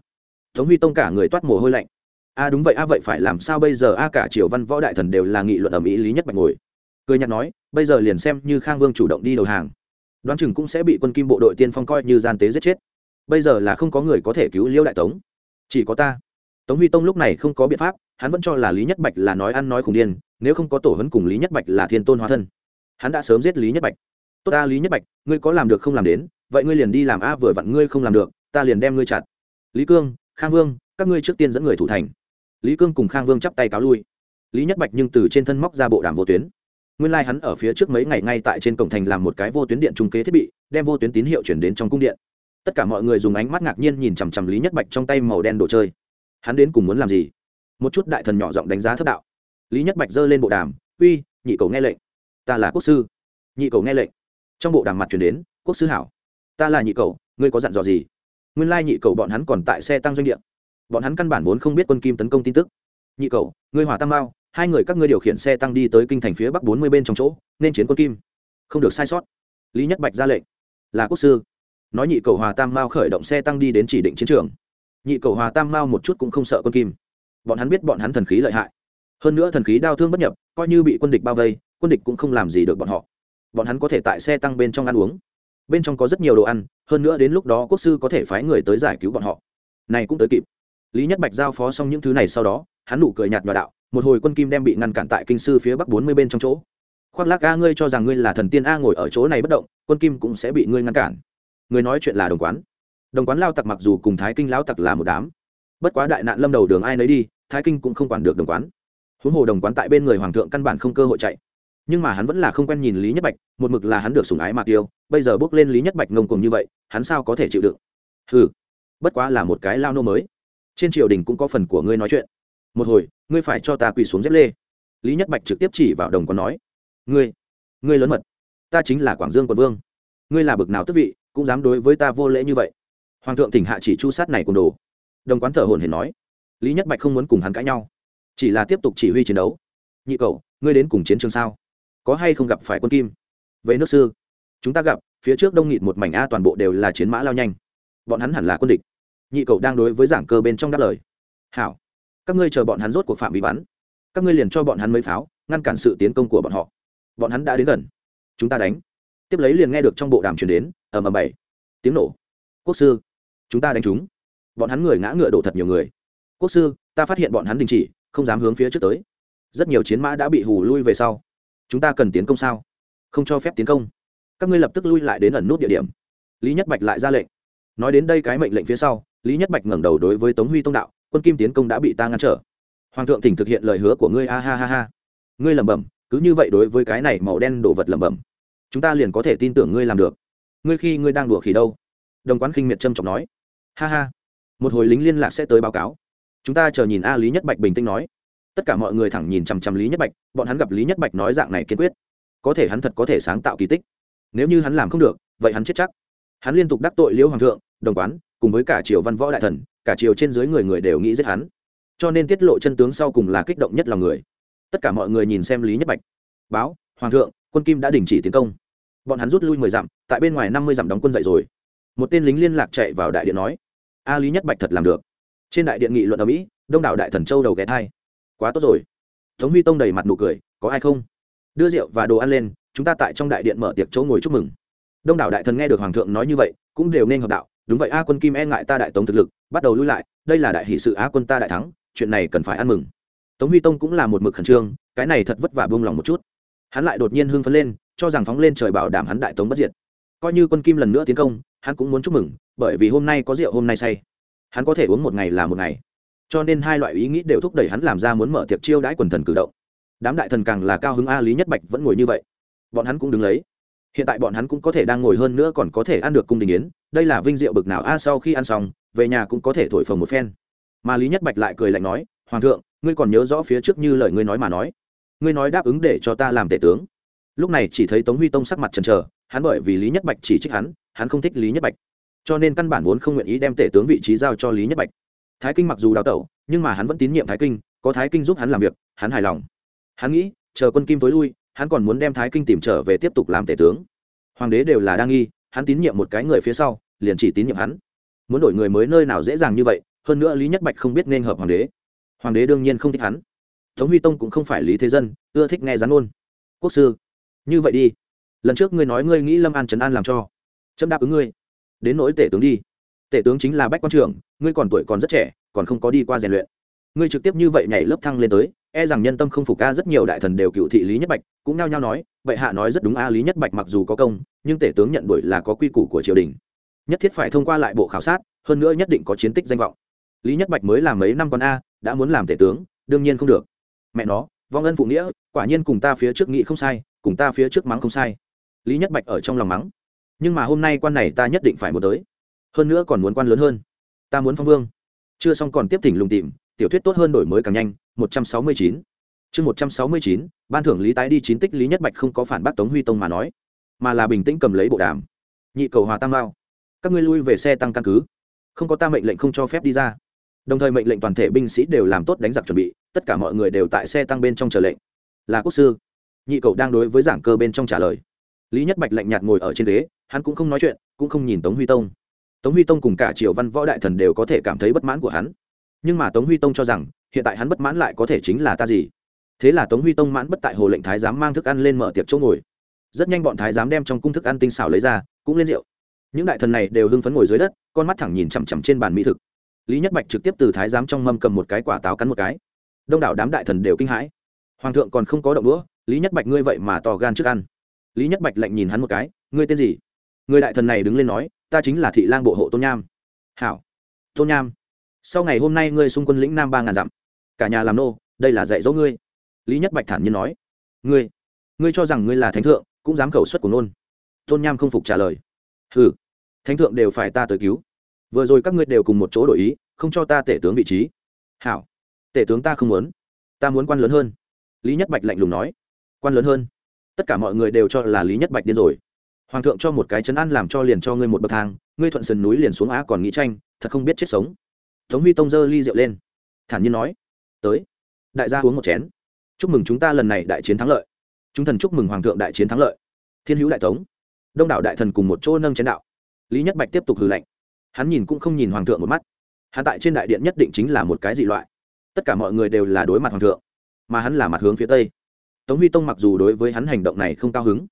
Tống huy tông cả người toát mồ hôi lạnh. A, đúng vậy, a, vậy phải làm sao bây giờ? A, cả triều văn võ đại thần đều là nghị luận ở mỹ lý nhất bạch ngồi. Cười nhạt nói, bây giờ liền xem như khang vương chủ động đi đầu hàng, đoán chừng cũng sẽ bị quân kim bộ đội tiên phong coi như gian tế giết chết. Bây giờ là không có người có thể cứu liễu đại tống. Chỉ có ta. Tống huy tông lúc này không có biện pháp hắn vẫn cho là lý nhất bạch là nói ăn nói khủng điên, nếu không có tổ hấn cùng lý nhất bạch là thiên tôn hóa thân. Hắn đã sớm giết lý nhất bạch. Tốt ta, lý nhất bạch, ngươi có làm được không làm đến, vậy ngươi liền đi làm a vừa vặn ngươi không làm được, ta liền đem ngươi chặt. Lý cương, khang vương, các ngươi trước tiên dẫn người thủ thành. Lý cương cùng khang vương chắp tay cáo lui. Lý nhất bạch nhưng từ trên thân móc ra bộ đàm vô tuyến. Nguyên lai、like、hắn ở phía trước mấy ngày ngay tại trên cổng thành làm một cái vô tuyến điện trung kế thiết bị, đem vô tuyến tín hiệu chuyển đến trong cung điện. Tất cả mọi người dùng ánh mắt ngạc nhiên nhìn chằm chằm lý nhất bạch trong tay màu đen đồ chơi. Hắn đến cùng muốn làm gì? Một chút đại thần nhỏ giọng đánh giá thất đạo. Lý nhất bạch giơ lên bộ đàm, uy, nhị cầu nghe lệnh. Ta là quốc sư. Nhị cầu nghe lệnh. Trong bộ đàm mặt chuyển đến, quốc sư hảo. Ta là nhị cầu, ngươi có dặn dò gì? Nguyên lai nhị cầu bọn hắn còn tại xe tăng doanh địa. Bọn hắn căn bản vốn không biết quân kim tấn công tin tức. Nhị cầu, ngươi hỏa tam mao, hai người các ngươi điều khiển xe tăng đi tới kinh thành phía bắc bốn mươi bên trong chỗ, nên chiến quân kim. Không được sai sót. Lý nhất bạch ra lệnh. Là quốc sư. Nói nhị cầu hòa tam mao khởi động xe tăng đi đến chỉ định chiến trường. Nhị cầu hòa tam mao một chút cũng không sợ quân kim bọn hắn biết bọn hắn thần khí lợi hại. Hơn nữa thần khí đau thương bất nhập, coi như bị quân địch bao vây, quân địch cũng không làm gì được bọn họ. Bọn hắn có thể tại xe tăng bên trong ăn uống. Bên trong có rất nhiều đồ ăn, hơn nữa đến lúc đó quốc sư có thể phái người tới giải cứu bọn họ. Này cũng tới kịp. Lý nhất bạch giao phó xong những thứ này sau đó, hắn nụ cười nhạt nhòa đạo, một hồi quân kim đem bị ngăn cản tại kinh sư phía bắc bốn mươi bên trong chỗ. Khoác lác a ngươi cho rằng ngươi là thần tiên a ngồi ở chỗ này bất động, quân kim cũng sẽ bị ngươi ngăn cản. Người nói chuyện là đồng quán. Đồng quán lao tặc mặc dù cùng thái kinh lao tặc là một đám. Bất quá đại nạn lâm đầu đường ai nấy đi thái kinh cũng không quản được đồng quán. Huống hồ đồng quán tại bên người hoàng thượng căn bản không cơ hội chạy. Nhưng mà hắn vẫn là không quen nhìn lý nhất bạch, một mực là hắn được sùng ái mạc tiêu bây giờ bước lên lý nhất bạch ngông cùng như vậy, hắn sao có thể chịu đựng? Ừ bất quá là một cái lao nô mới. Trên triều đình cũng có phần của ngươi nói chuyện. Một hồi, ngươi phải cho ta quỳ xuống dép lê. Lý nhất bạch trực tiếp chỉ vào đồng quán nói. Ngươi ngươi lớn mật. Ta chính là quảng dương quận vương. Ngươi là bực nào tức vị, cũng dám đối với ta vô lễ như vậy. Hoàng thượng tỉnh hạ chỉ chu sát này cùng đồ. Đồng quán thở hồn hển nói lý nhất bạch không muốn cùng hắn cãi nhau chỉ là tiếp tục chỉ huy chiến đấu nhị cậu ngươi đến cùng chiến trường sao có hay không gặp phải quân kim về nước sư chúng ta gặp phía trước đông nghịt một mảnh a toàn bộ đều là chiến mã lao nhanh bọn hắn hẳn là quân địch nhị cậu đang đối với giảng cơ bên trong đáp lời hảo các ngươi chờ bọn hắn rốt cuộc phạm vi bắn các ngươi liền cho bọn hắn mấy pháo ngăn cản sự tiến công của bọn họ bọn hắn đã đến gần chúng ta đánh tiếp lấy liền nghe được trong bộ đàm truyền đến ầm ầm bảy tiếng nổ quốc sư chúng ta đánh chúng bọn hắn người ngã ngựa đổ thật nhiều người quốc sư, ta phát hiện bọn hắn đình chỉ, không dám hướng phía trước tới. Rất nhiều chiến mã đã bị hù lui về sau. Chúng ta cần tiến công sao? Không cho phép tiến công. Các ngươi lập tức lui lại đến ẩn nút địa điểm. Lý nhất bạch lại ra lệnh. Nói đến đây cái mệnh lệnh phía sau, lý nhất bạch ngẩng đầu đối với tống huy tông đạo, quân kim tiến công đã bị ta ngăn trở. Hoàng thượng tỉnh thực hiện lời hứa của ngươi, a ha ha ha. Ngươi lẩm bẩm, cứ như vậy đối với cái này màu đen đổ vật lẩm bẩm, chúng ta liền có thể tin tưởng ngươi làm được. Ngươi khi ngươi đang đùa khỉ đâu? Đồng quán khinh miệt trâm trọng nói. Ha ha, một hồi lính liên lạc sẽ tới báo cáo chúng ta chờ nhìn a lý nhất bạch bình tĩnh nói. Tất cả mọi người thẳng nhìn chằm chằm lý nhất bạch, bọn hắn gặp lý nhất bạch nói dạng này kiên quyết. Có thể hắn thật có thể sáng tạo kỳ tích. Nếu như hắn làm không được, vậy hắn chết chắc. Hắn liên tục đắc tội liễu hoàng thượng, đồng quán, cùng với cả triều văn võ đại thần, cả triều trên dưới người người đều nghĩ giết hắn. Cho nên tiết lộ chân tướng sau cùng là kích động nhất lòng người. Tất cả mọi người nhìn xem lý nhất bạch. Báo, hoàng thượng, quân kim đã đình chỉ tiến công. Bọn hắn rút lui mười dặm, tại bên ngoài năm mươi dặm đóng quân dậy rồi. Một tên lính liên lạc chạy vào đại điện nói, a lý nhất bạch thật làm được trên đại điện nghị luận ở mỹ, đông đảo đại thần châu đầu ghé thai. Quá tốt rồi. Tống huy tông đầy mặt nụ cười, có ai không? Đưa rượu và đồ ăn lên, chúng ta tại trong đại điện mở tiệc chỗ ngồi chúc mừng. Đông đảo đại thần nghe được hoàng thượng nói như vậy, cũng đều nên hợp đạo. Đúng vậy, a quân kim e ngại ta đại tống thực lực, bắt đầu lui lại, đây là đại hỷ sự á quân ta đại thắng, chuyện này cần phải ăn mừng. Tống huy tông cũng là một mực khẩn trương, cái này thật vất vả buông lòng một chút. Hắn lại đột nhiên hưng phấn lên, cho rằng phóng lên trời bảo đảm hắn đại tống bất diệt. Coi như quân kim lần nữa tiến công, hắn cũng muốn chúc mừng, bởi vì hôm nay có rượu hôm nay say hắn có thể uống một ngày là một ngày. Cho nên hai loại ý nghĩ đều thúc đẩy hắn làm ra muốn mở tiệc chiêu đãi quần thần cử động. Đám đại thần càng là cao hứng a lý nhất bạch vẫn ngồi như vậy. Bọn hắn cũng đứng lấy. Hiện tại bọn hắn cũng có thể đang ngồi hơn nữa còn có thể ăn được cung đình yến. Đây là vinh diệu bực nào. A, sau khi ăn xong, về nhà cũng có thể thổi phồng một phen. Mà lý nhất bạch lại cười lạnh nói, hoàng thượng, ngươi còn nhớ rõ phía trước như lời ngươi nói mà nói. Ngươi nói đáp ứng để cho ta làm tể tướng. Lúc này chỉ thấy tống huy tông sắc mặt trần trờ hắn bởi vì lý nhất bạch chỉ trích hắn hắn không thích lý nhất bạch cho nên căn bản vốn không nguyện ý đem tể tướng vị trí giao cho lý nhất bạch thái kinh mặc dù đào tẩu nhưng mà hắn vẫn tín nhiệm thái kinh có thái kinh giúp hắn làm việc hắn hài lòng hắn nghĩ chờ quân kim tối lui hắn còn muốn đem thái kinh tìm trở về tiếp tục làm tể tướng hoàng đế đều là đa nghi hắn tín nhiệm một cái người phía sau liền chỉ tín nhiệm hắn muốn đổi người mới nơi nào dễ dàng như vậy hơn nữa lý nhất bạch không biết nên hợp hoàng đế hoàng đế đương nhiên không thích hắn tống huy tông cũng không phải lý thế dân ưa thích nghe rắn ôn quốc sư như vậy đi lần trước ngươi nói ngươi nghĩ lâm an trấn an làm cho chấm đáp ứng ngươi đến nỗi tể tướng đi. Tể tướng chính là bách quan trưởng, ngươi còn tuổi còn rất trẻ, còn không có đi qua rèn luyện. Ngươi trực tiếp như vậy nhảy lớp thăng lên tới e rằng nhân tâm không phục ca rất nhiều đại thần đều cựu thị lý nhất bạch cũng nao nhao nói, vậy hạ nói rất đúng a, lý nhất bạch mặc dù có công, nhưng tể tướng nhận đuổi là có quy củ của triều đình. Nhất thiết phải thông qua lại bộ khảo sát, hơn nữa nhất định có chiến tích danh vọng. Lý nhất bạch mới làm mấy năm con a, đã muốn làm tể tướng, đương nhiên không được. Mẹ nó, vong ân phụ nghĩa, quả nhiên cùng ta phía trước nghĩ không sai, cùng ta phía trước mắng không sai. Lý nhất bạch ở trong lòng mắng nhưng mà hôm nay quan này ta nhất định phải muốn tới. Hơn nữa còn muốn quan lớn hơn. Ta muốn phong vương. Chưa xong còn tiếp tỉnh lùng tìm, tiểu thuyết tốt hơn đổi mới càng nhanh, một trăm sáu mươi chín. Chương một trăm sáu mươi chín, ban thưởng lý tái đi chín tích lý nhất bạch không có phản bác tống huy tông mà nói, mà là bình tĩnh cầm lấy bộ đàm. Nhị cầu hòa tam mao các ngươi lui về xe tăng căn cứ. Không có ta mệnh lệnh không cho phép đi ra. Đồng thời mệnh lệnh toàn thể binh sĩ đều làm tốt đánh giặc chuẩn bị, tất cả mọi người đều tại xe tăng bên trong chờ lệnh. Là quốc sư. Nhị cầu đang đối với giảng cơ bên trong trả lời. Lý nhất bạch lạnh nhạt ngồi ở trên ghế hắn cũng không nói chuyện, cũng không nhìn tống huy tông. Tống huy tông cùng cả triều văn võ đại thần đều có thể cảm thấy bất mãn của hắn. Nhưng mà tống huy tông cho rằng, hiện tại hắn bất mãn lại có thể chính là ta gì? Thế là tống huy tông mãn bất tại hồ lệnh thái giám mang thức ăn lên mở tiệc chỗ ngồi. Rất nhanh bọn thái giám đem trong cung thức ăn tinh xảo lấy ra, cũng lên rượu. Những đại thần này đều hưng phấn ngồi dưới đất, con mắt thẳng nhìn chằm chằm trên bàn mỹ thực. Lý nhất bạch trực tiếp từ thái giám trong mâm cầm một cái quả táo cắn một cái. Đông đảo đám đại thần đều kinh hãi. Hoàng thượng còn không có động đũa, lý nhất bạch ngươi vậy mà to gan trước ăn. Lý nhất bạch lạnh nhìn hắn một cái, ngươi tên gì? Người đại thần này đứng lên nói, ta chính là thị lang bộ hộ tôn nham. Hảo, tôn nham, sau ngày hôm nay ngươi xung quân lĩnh nam ba ngàn dặm, cả nhà làm nô, đây là dạy dỗ ngươi. Lý nhất bạch thản nhiên nói, ngươi ngươi cho rằng ngươi là thánh thượng, cũng dám khẩu xuất của nôn. Tôn nham không phục trả lời ừ thánh thượng đều phải ta tới cứu. Vừa rồi các ngươi đều cùng một chỗ đổi ý, không cho ta tể tướng vị trí. Hảo, tể tướng ta không muốn, ta muốn quan lớn hơn. Lý nhất bạch lạnh lùng nói, quan lớn hơn? Tất cả mọi người đều cho là lý nhất bạch điên rồi hoàng thượng cho một cái chấn an làm cho liền cho ngươi một bậc thang, ngươi thuận sườn núi liền xuống á còn nghĩ tranh, thật không biết chết sống. Tống huy tông giơ ly rượu lên, thản nhiên nói, tới, đại gia uống một chén. Chúc mừng chúng ta lần này đại chiến thắng lợi. Chúng thần chúc mừng hoàng thượng đại chiến thắng lợi. Thiên hữu đại tống, đông đảo đại thần cùng một chỗ nâng chén đạo. Lý nhất bạch tiếp tục hư lệnh hắn nhìn cũng không nhìn hoàng thượng một mắt. Hắn tại trên đại điện nhất định chính là một cái dị loại. Tất cả mọi người đều là đối mặt hoàng thượng, mà hắn là mặt hướng phía tây. Tống huy tông mặc dù đối với hắn hành động này không cao hứng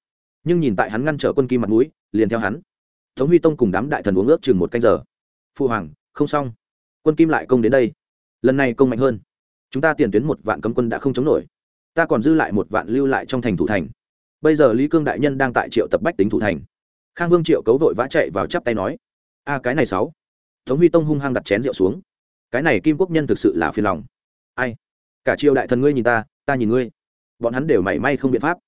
nhưng nhìn tại hắn ngăn trở quân kim mặt mũi, liền theo hắn. Tống huy tông cùng đám đại thần uống ước chừng một canh giờ. Phu hoàng, không xong. Quân kim lại công đến đây. Lần này công mạnh hơn. Chúng ta tiền tuyến một vạn cấm quân đã không chống nổi. Ta còn dư lại một vạn lưu lại trong thành thủ thành. Bây giờ lý cương đại nhân đang tại triệu tập bách tính thủ thành. Khang vương triệu cấu vội vã chạy vào chắp tay nói, a, cái này sáu. Tống huy tông hung hăng đặt chén rượu xuống. Cái này kim quốc nhân thực sự là phiền lòng. Ai? Cả triều đại thần ngươi nhìn ta ta nhìn ngươi. Bọn hắn đều mảy may không biện pháp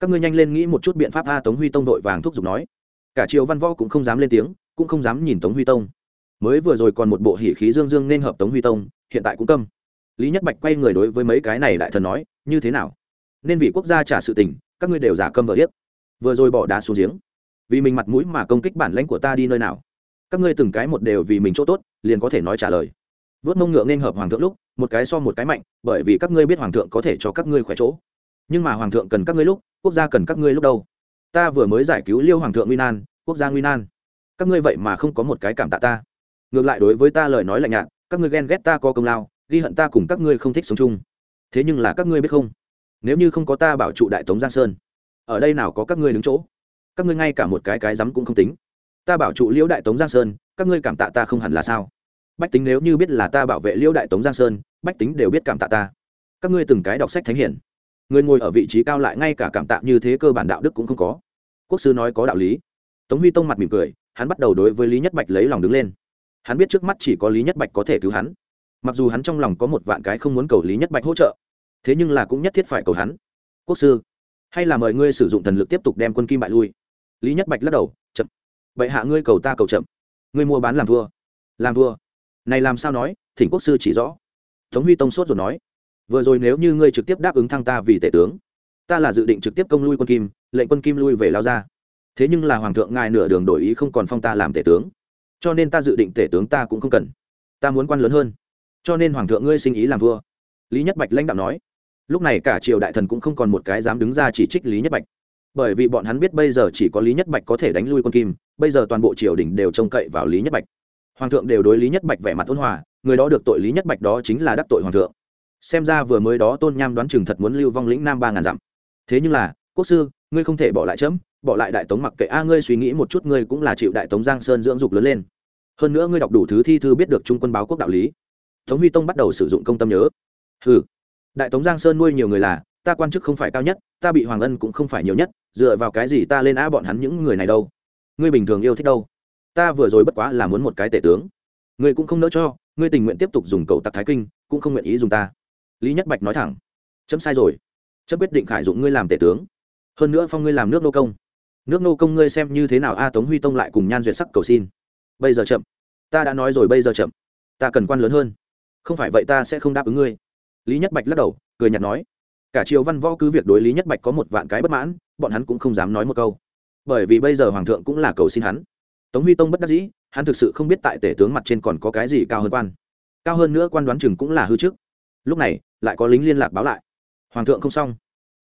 các ngươi nhanh lên nghĩ một chút biện pháp a tống huy tông vội vàng thúc giục nói. Cả triều văn võ cũng không dám lên tiếng, cũng không dám nhìn tống huy tông. Mới vừa rồi còn một bộ hỉ khí dương dương nên hợp tống huy tông, hiện tại cũng câm. Lý nhất bạch quay người đối với mấy cái này đại thần nói, như thế nào? Nên vì quốc gia trả sự tình, các ngươi đều giả câm vợ điếc. Vừa rồi bỏ đá xuống giếng. Vì mình mặt mũi mà công kích bản lãnh của ta đi nơi nào? Các ngươi từng cái một đều vì mình chỗ tốt, liền có thể nói trả lời. Vớt mông ngựa nên hợp hoàng thượng lúc, một cái so một cái mạnh, bởi vì các ngươi biết hoàng thượng có thể cho các ngươi khỏe chỗ nhưng mà hoàng thượng cần các ngươi lúc, quốc gia cần các ngươi lúc đâu? Ta vừa mới giải cứu liêu hoàng thượng nguy nan, quốc gia nguy nan. Các ngươi vậy mà không có một cái cảm tạ ta. Ngược lại đối với ta lời nói lạnh nhạt, các ngươi ghen ghét ta có công lao, ghi hận ta cùng các ngươi không thích sống chung. Thế nhưng là các ngươi biết không? Nếu như không có ta bảo trụ đại tống giang sơn, ở đây nào có các ngươi đứng chỗ? Các ngươi ngay cả một cái cái rắm cũng không tính. Ta bảo trụ liễu đại tống giang sơn, các ngươi cảm tạ ta không hẳn là sao? Bách tính nếu như biết là ta bảo vệ liễu đại tống giang sơn, bách tính đều biết cảm tạ ta. Các ngươi từng cái đọc sách thánh hiển người ngồi ở vị trí cao lại ngay cả cảm tạ như thế cơ bản đạo đức cũng không có. Quốc sư nói có đạo lý. Tống huy tông mặt mỉm cười, hắn bắt đầu đối với lý nhất bạch lấy lòng đứng lên. Hắn biết trước mắt chỉ có lý nhất bạch có thể cứu hắn. Mặc dù hắn trong lòng có một vạn cái không muốn cầu lý nhất bạch hỗ trợ, thế nhưng là cũng nhất thiết phải cầu hắn. Quốc sư, hay là mời ngươi sử dụng thần lực tiếp tục đem quân kim bại lui? Lý nhất bạch lắc đầu, chậm. Vậy hạ ngươi cầu ta cầu chậm. Ngươi mua bán làm thua làm thua này làm sao nói, thỉnh quốc sư chỉ rõ. Tống huy tông sốt rồi nói vừa rồi nếu như ngươi trực tiếp đáp ứng thăng ta vì tể tướng, ta là dự định trực tiếp công lui quân kim, lệnh quân kim lui về lao ra thế nhưng là hoàng thượng ngài nửa đường đổi ý không còn phong ta làm tể tướng, cho nên ta dự định tể tướng ta cũng không cần. Ta muốn quan lớn hơn, cho nên hoàng thượng ngươi sinh ý làm vua. Lý nhất bạch lãnh đạo nói. Lúc này cả triều đại thần cũng không còn một cái dám đứng ra chỉ trích lý nhất bạch. Bởi vì bọn hắn biết bây giờ chỉ có lý nhất bạch có thể đánh lui quân kim, bây giờ toàn bộ triều đình đều trông cậy vào lý nhất bạch. Hoàng thượng đều đối lý nhất bạch vẻ mặt ôn hòa, người đó được tội lý nhất bạch đó chính là đắc tội hoàng thượng xem ra vừa mới đó tôn nham đoán chừng thật muốn lưu vong lĩnh nam ba ngàn dặm. Thế nhưng là, quốc sư, ngươi không thể bỏ lại chấm, bỏ lại đại tống mặc kệ. A, ngươi suy nghĩ một chút, ngươi cũng là chịu đại tống giang sơn dưỡng dục lớn lên. Hơn nữa ngươi đọc đủ thứ thi thư biết được trung quân báo quốc đạo lý. Tống huy tông bắt đầu sử dụng công tâm nhớ. Ừ đại tống giang sơn nuôi nhiều người là, ta quan chức không phải cao nhất, ta bị hoàng ân cũng không phải nhiều nhất, dựa vào cái gì ta lên á bọn hắn những người này đâu? Ngươi bình thường yêu thích đâu? Ta vừa rồi bất quá là muốn một cái tể tướng. Ngươi cũng không nỡ cho, ngươi tình nguyện tiếp tục dùng cầu tặc thái kinh, cũng không nguyện ý dùng ta lý nhất bạch nói thẳng, chấm sai rồi. Chấm quyết định khải dụng ngươi làm tể tướng. Hơn nữa phong ngươi làm nước nô công. Nước nô công ngươi xem như thế nào a tống huy tông lại cùng nhan duyệt sắc cầu xin. Bây giờ chậm. Ta đã nói rồi bây giờ chậm. Ta cần quan lớn hơn. Không phải vậy ta sẽ không đáp ứng ngươi. Lý nhất bạch lắc đầu, cười nhạt nói, cả triều văn võ cứ việc đối lý nhất bạch có một vạn cái bất mãn, bọn hắn cũng không dám nói một câu. Bởi vì bây giờ hoàng thượng cũng là cầu xin hắn. Tống huy tông bất đắc dĩ, hắn thực sự không biết tại tể tướng mặt trên còn có cái gì cao hơn quan. Cao hơn nữa quan đoán chừng cũng là hư trước lúc này, lại có lính liên lạc báo lại. Hoàng thượng không xong.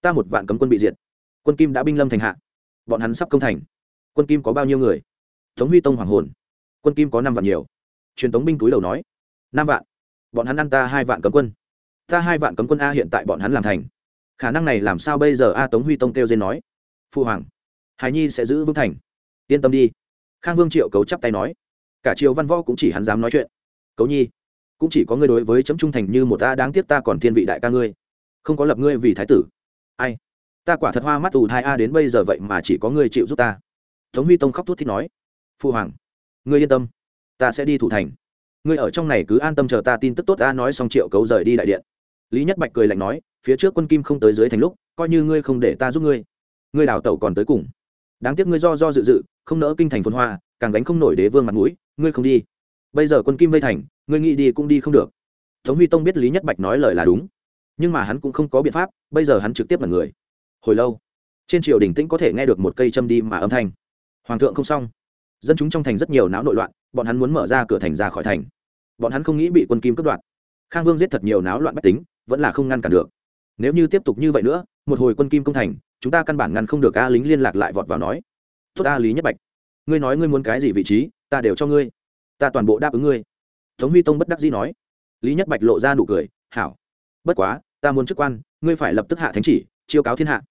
Ta một vạn cấm quân bị diệt. Quân kim đã binh lâm thành hạ. Bọn hắn sắp công thành. Quân kim có bao nhiêu người? Tống huy tông hoàng hồn. Quân kim có năm vạn nhiều. Truyền tống binh túi đầu nói, năm vạn. Bọn hắn ăn ta hai vạn cấm quân. Ta hai vạn cấm quân a hiện tại bọn hắn làm thành. Khả năng này làm sao bây giờ a? Tống huy tông kêu dên nói, phu hoàng, hải nhi sẽ giữ vững thành. Yên tâm đi. Khang vương triệu cấu chắp tay nói, cả triều văn võ cũng chỉ hắn dám nói chuyện. Cấu nhi cũng chỉ có ngươi đối với chấm trung thành như một ta đáng tiếc ta còn thiên vị đại ca ngươi. Không có lập ngươi vì thái tử. Ai? Ta quả thật hoa mắt ù thai a đến bây giờ vậy mà chỉ có ngươi chịu giúp ta. Tống huy tông khóc thút thít nói. Phu hoàng, ngươi yên tâm. Ta sẽ đi thủ thành. Ngươi ở trong này cứ an tâm chờ ta tin tức tốt ta nói xong triệu cấu rời đi đại điện. Lý nhất bạch cười lạnh nói, phía trước quân kim không tới dưới thành lúc, coi như ngươi không để ta giúp ngươi. Ngươi đào tẩu còn tới cùng. Đáng tiếc ngươi do do dự dự, không nỡ kinh thành phồn hoa, càng gánh không nổi đế vương mặt mũi, ngươi không đi. Bây giờ quân kim vây thành ngươi nghĩ đi cũng đi không được. Tống huy tông biết lý nhất bạch nói lời là đúng, nhưng mà hắn cũng không có biện pháp, bây giờ hắn trực tiếp là người. Hồi lâu, trên triều đình tĩnh có thể nghe được một cây châm đi mà âm thanh. Hoàng thượng không xong. Dân chúng trong thành rất nhiều não nội loạn, bọn hắn muốn mở ra cửa thành ra khỏi thành. Bọn hắn không nghĩ bị quân kim cướp đoạt. Khang vương giết thật nhiều náo loạn bách tính, vẫn là không ngăn cản được. Nếu như tiếp tục như vậy nữa, một hồi quân kim công thành, chúng ta căn bản ngăn không được a lính liên lạc lại vọt vào nói. Tốt a lý nhất bạch, ngươi nói ngươi muốn cái gì vị trí, ta đều cho ngươi. Ta toàn bộ đáp ứng ngươi tống huy tông bất đắc dĩ nói. Lý nhất bạch lộ ra nụ cười, hảo. Bất quá, ta muốn chức quan, ngươi phải lập tức hạ thánh chỉ, chiêu cáo thiên hạ.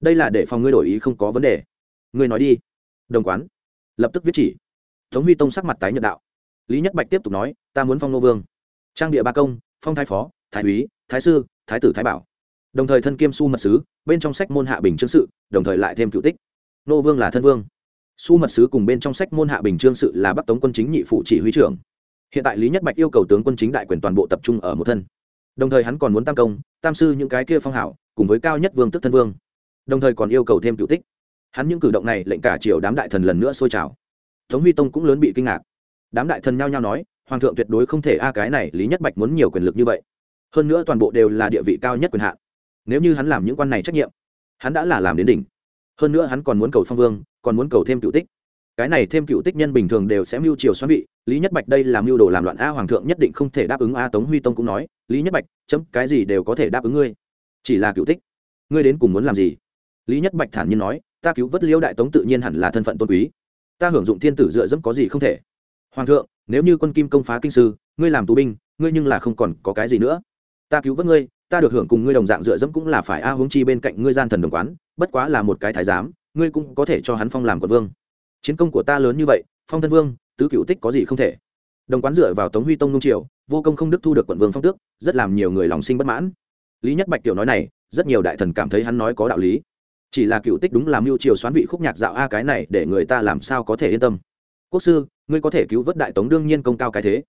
Đây là để phòng ngươi đổi ý không có vấn đề. Ngươi nói đi. Đồng quán. Lập tức viết chỉ. Tống huy tông sắc mặt tái nhợt đạo. Lý nhất bạch tiếp tục nói, ta muốn phong nô vương. Trang địa ba công, phong thái phó, thái úy, thái sư, thái tử thái bảo. Đồng thời thân kiêm su mật sứ, bên trong sách môn hạ bình chương sự, đồng thời lại thêm cựu tích. Nô vương là thân vương. Su mật sứ cùng bên trong sách môn hạ bình chương sự là bắc tống quân chính nhị phụ chỉ huy trưởng hiện tại lý nhất bạch yêu cầu tướng quân chính đại quyền toàn bộ tập trung ở một thân. Đồng thời hắn còn muốn tam công, tam sư những cái kia phong hảo, cùng với cao nhất vương tức thân vương. Đồng thời còn yêu cầu thêm cựu tích. Hắn những cử động này lệnh cả triều đám đại thần lần nữa sôi trào. Tống huy tông cũng lớn bị kinh ngạc. Đám đại thần nhao nhao nói, hoàng thượng tuyệt đối không thể a, cái này lý nhất bạch muốn nhiều quyền lực như vậy. Hơn nữa toàn bộ đều là địa vị cao nhất quyền hạn. Nếu như hắn làm những quan này trách nhiệm, hắn đã là làm đến đỉnh. Hơn nữa hắn còn muốn cầu phong vương, còn muốn cầu thêm cựu tích cái này thêm cựu tích nhân bình thường đều sẽ mưu triều xoắn vị, lý nhất bạch đây là mưu đồ làm loạn a hoàng thượng nhất định không thể đáp ứng a tống huy tông cũng nói, lý nhất bạch, chấm, cái gì đều có thể đáp ứng ngươi. Chỉ là cựu tích, ngươi đến cùng muốn làm gì? Lý nhất bạch thản nhiên nói, ta cứu vớt liễu đại tống tự nhiên hẳn là thân phận tôn quý. Ta hưởng dụng thiên tử dựa dẫm có gì không thể. Hoàng thượng, nếu như quân kim công phá kinh sư, ngươi làm tù binh, ngươi nhưng là không còn có cái gì nữa. Ta cứu vớt ngươi, ta được hưởng cùng ngươi đồng dạng dựa dẫm cũng là phải a huống chi bên cạnh ngươi gian thần đồng quán, bất quá là một cái thái giám, ngươi cũng có thể cho hắn phong làm quận vương chiến công của ta lớn như vậy, phong thân vương, tứ cựu tích có gì không thể? Đồng quán dựa vào tống huy tông nung triều vô công không đức thu được quận vương phong tước, rất làm nhiều người lòng sinh bất mãn. Lý nhất bạch tiểu nói này, rất nhiều đại thần cảm thấy hắn nói có đạo lý. Chỉ là cựu tích đúng làm mưu triều xoán vị khúc nhạc dạo a cái này để người ta làm sao có thể yên tâm. Quốc sư, ngươi có thể cứu vớt đại tống đương nhiên công cao cái thế.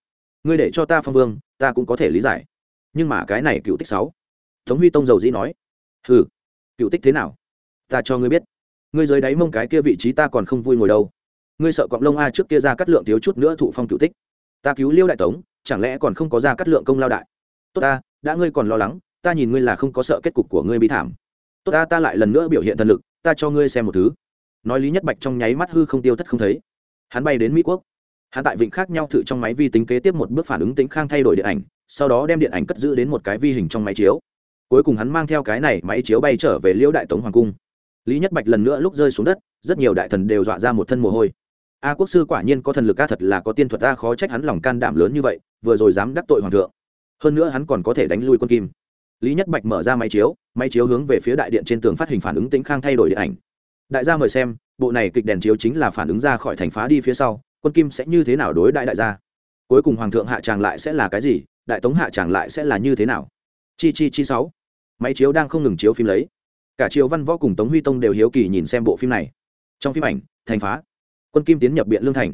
Ngươi để cho ta phong vương, ta cũng có thể lý giải. Nhưng mà cái này cựu tích sáu. Tống huy tông dầu dĩ nói. Hừ, cựu tích thế nào? Ta cho ngươi biết ngươi dưới đáy mông cái kia vị trí ta còn không vui ngồi đâu. Ngươi sợ cọng lông a trước kia ra cắt lượng thiếu chút nữa thụ phong cựu tích. Ta cứu liêu đại tống, chẳng lẽ còn không có ra cắt lượng công lao đại? Tốt ta, đã ngươi còn lo lắng, ta nhìn ngươi là không có sợ kết cục của ngươi bi thảm. Tốt ta ta lại lần nữa biểu hiện thần lực, ta cho ngươi xem một thứ. Nói lý nhất bạch trong nháy mắt hư không tiêu thất không thấy. Hắn bay đến mỹ quốc. Hắn tại vịnh khác nhau thử trong máy vi tính kế tiếp một bước phản ứng tính khang thay đổi điện ảnh, sau đó đem điện ảnh cất giữ đến một cái vi hình trong máy chiếu. Cuối cùng hắn mang theo cái này máy chiếu bay trở về liễu đại tống hoàng cung lý nhất bạch lần nữa lúc rơi xuống đất, rất nhiều đại thần đều dọa ra một thân mồ hôi. A quốc sư quả nhiên có thần lực, a, thật là có tiên thuật, a, khó trách hắn lòng can đảm lớn như vậy, vừa rồi dám đắc tội hoàng thượng. Hơn nữa hắn còn có thể đánh lui quân kim. Lý nhất bạch mở ra máy chiếu máy chiếu hướng về phía đại điện trên tường phát hình phản ứng tính khang thay đổi điện ảnh. Đại gia mời xem, bộ này kịch đèn chiếu chính là phản ứng ra khỏi thành phá đi phía sau, quân kim sẽ như thế nào đối đại đại gia? Cuối cùng hoàng thượng hạ tràng lại sẽ là cái gì? Đại tống hạ tràng lại sẽ là như thế nào? Chi chi chi sáu. Máy chiếu đang không ngừng chiếu phim lấy cả triều văn võ cùng tống huy tông đều hiếu kỳ nhìn xem bộ phim này. Trong phim ảnh, thành phá. Quân kim tiến nhập biện lương thành.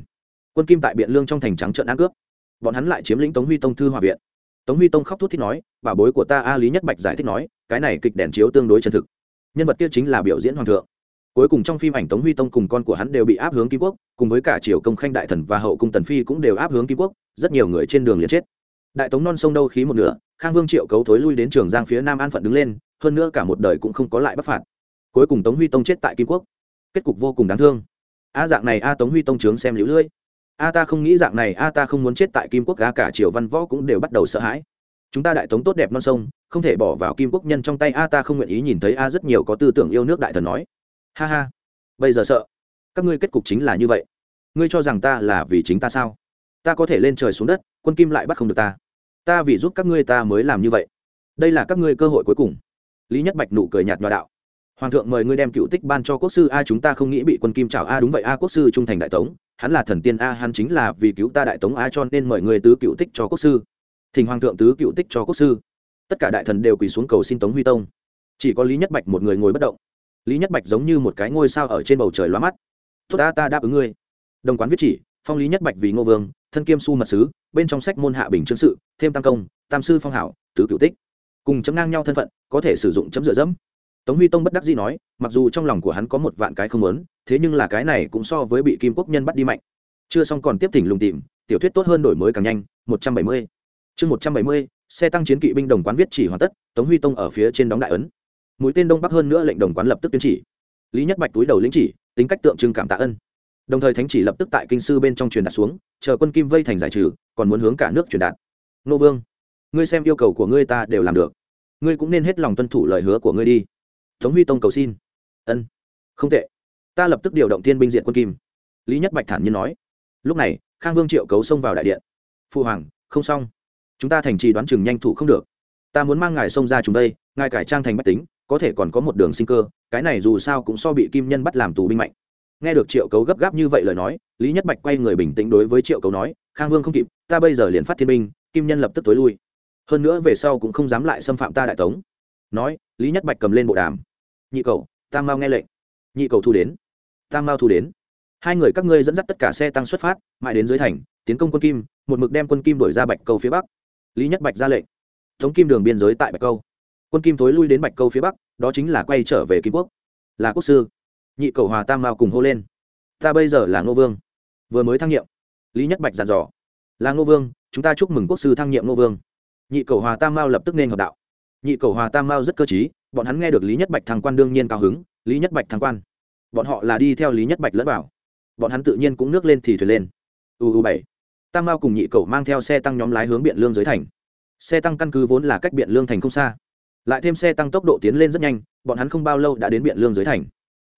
Quân kim tại biện lương trong thành trắng trợn ăn cướp. Bọn hắn lại chiếm lĩnh tống huy tông thư hòa viện. Tống huy tông khóc thút thích nói, bà bối của ta a lý nhất bạch giải thích nói, cái này kịch đèn chiếu tương đối chân thực. Nhân vật kia chính là biểu diễn hoàng thượng. Cuối cùng trong phim ảnh, tống huy tông cùng con của hắn đều bị áp hướng kim quốc, cùng với cả triều công khanh đại thần và hậu cung tần phi cũng đều áp hướng kim quốc, rất nhiều người trên đường liền chết. Đại tống non sông đâu khí một nửa, khang vương triệu cấu thối lui đến trường giang phía nam an phận đứng lên hơn nữa cả một đời cũng không có lại bắc phạt. Cuối cùng tống huy tông chết tại kim quốc. Kết cục vô cùng đáng thương. A dạng này a tống huy tông trướng xem lũ lưỡi a ta không nghĩ dạng này a ta không muốn chết tại kim quốc, a cả triều văn võ cũng đều bắt đầu sợ hãi. Chúng ta đại tống tốt đẹp non sông, không thể bỏ vào kim quốc nhân trong tay a ta không nguyện ý nhìn thấy a rất nhiều có tư tưởng yêu nước đại thần nói. Ha ha. Bây giờ sợ. Các ngươi kết cục chính là như vậy. Ngươi cho rằng ta là vì chính ta sao? Ta có thể lên trời xuống đất, quân kim lại bắt không được ta. Ta vì giúp các ngươi ta mới làm như vậy. Đây là các ngươi cơ hội cuối cùng lý nhất bạch nụ cười nhạt nhòa đạo. Hoàng thượng mời ngươi đem cựu tích ban cho quốc sư a, chúng ta không nghĩ bị quân kim trào a, đúng vậy a, quốc sư trung thành đại tống. Hắn là thần tiên a, hắn chính là vì cứu ta đại tống a, cho nên mời người tứ cựu tích cho quốc sư. Thỉnh hoàng thượng tứ cựu tích cho quốc sư. Tất cả đại thần đều quỳ xuống cầu xin tống huy tông. Chỉ có lý nhất bạch một người ngồi bất động. Lý nhất bạch giống như một cái ngôi sao ở trên bầu trời lóa mắt. Tốt ta ta đáp ứng ngươi. Đồng quán viết chỉ, phong lý nhất bạch vì ngô vương, thân kiêm su mật sứ, bên trong sách môn hạ bình chương sự, thêm tam công, tam sư phong hảo, tứ cựu tích cùng chấm ngang nhau thân phận, có thể sử dụng chấm dựa dẫm. Tống huy tông bất đắc dĩ nói, mặc dù trong lòng của hắn có một vạn cái không lớn thế nhưng là cái này cũng so với bị kim quốc nhân bắt đi mạnh. Chưa xong còn tiếp thỉnh lùng tìm, tiểu thuyết tốt hơn đổi mới càng nhanh, một trăm bảy mươi. Chương một trăm bảy mươi, xe tăng chiến kỵ binh đồng quán viết chỉ hoàn tất, tống huy tông ở phía trên đóng đại ấn. Mũi tên đông bắc hơn nữa lệnh đồng quán lập tức tuyên chỉ. Lý nhất bạch túi đầu lĩnh chỉ, tính cách tượng trưng cảm tạ ân. Đồng thời thánh chỉ lập tức tại kinh sư bên trong truyền đạt xuống, chờ quân kim vây thành giải trừ, còn muốn hướng cả nước truyền đạt. Nô vương ngươi xem yêu cầu của ngươi ta đều làm được. Ngươi cũng nên hết lòng tuân thủ lời hứa của ngươi đi. Tống huy tông cầu xin. Ân. Không tệ. Ta lập tức điều động tiên binh diện quân kim. Lý nhất bạch thản nhiên nói. Lúc này, khang vương triệu cấu xông vào đại điện. Phu hoàng, không xong. Chúng ta thành trì đoán chừng nhanh thủ không được. Ta muốn mang ngài xông ra chúng đây, ngài cải trang thành bách tính, có thể còn có một đường sinh cơ, cái này dù sao cũng so bị kim nhân bắt làm tù binh mạnh. Nghe được triệu cấu gấp gáp như vậy lời nói, lý nhất bạch quay người bình tĩnh đối với triệu cấu nói, khang vương không kịp, ta bây giờ liền phát thiên binh, kim nhân lập tức tối lui hơn nữa về sau cũng không dám lại xâm phạm ta đại tống. Nói, lý nhất bạch cầm lên bộ đàm. Nhị cầu tam mao nghe lệnh. Nhị cầu thu đến. Tam mao thu đến. Hai người các ngươi dẫn dắt tất cả xe tăng xuất phát, mãi đến dưới thành, tiến công quân kim, một mực đem quân kim đổi ra bạch câu phía bắc. Lý nhất bạch ra lệnh. Thống kim đường biên giới tại bạch câu. Quân kim thối lui đến bạch câu phía bắc, đó chính là quay trở về kim quốc. Là quốc sư. Nhị cầu hòa tam mao cùng hô lên. Ta bây giờ là ngô vương. Vừa mới thăng nhiệm. Lý nhất bạch dặn dò. Là ngô vương, chúng ta chúc mừng quốc sư thăng nhiệm ngô vương nhị cầu hòa tam mao lập tức nên hợp đạo. Nhị cầu hòa tam mao rất cơ t bọn hắn nghe được lý nhất bạch thăng quan đương nhiên cao hứng, lý nhất bạch thăng quan. Bọn họ là đi theo lý nhất bạch lẫn vào. Bọn hắn tự nhiên cũng nước lên thì thuyền lên. Uu bảy. Tam mao cùng nhị cầu mang theo xe tăng nhóm lái hướng biện lương dưới thành. Xe tăng căn cứ vốn là cách biện lương thành không xa. Lại thêm xe tăng tốc độ tiến lên rất nhanh, bọn hắn không bao lâu đã đến biện lương dưới thành.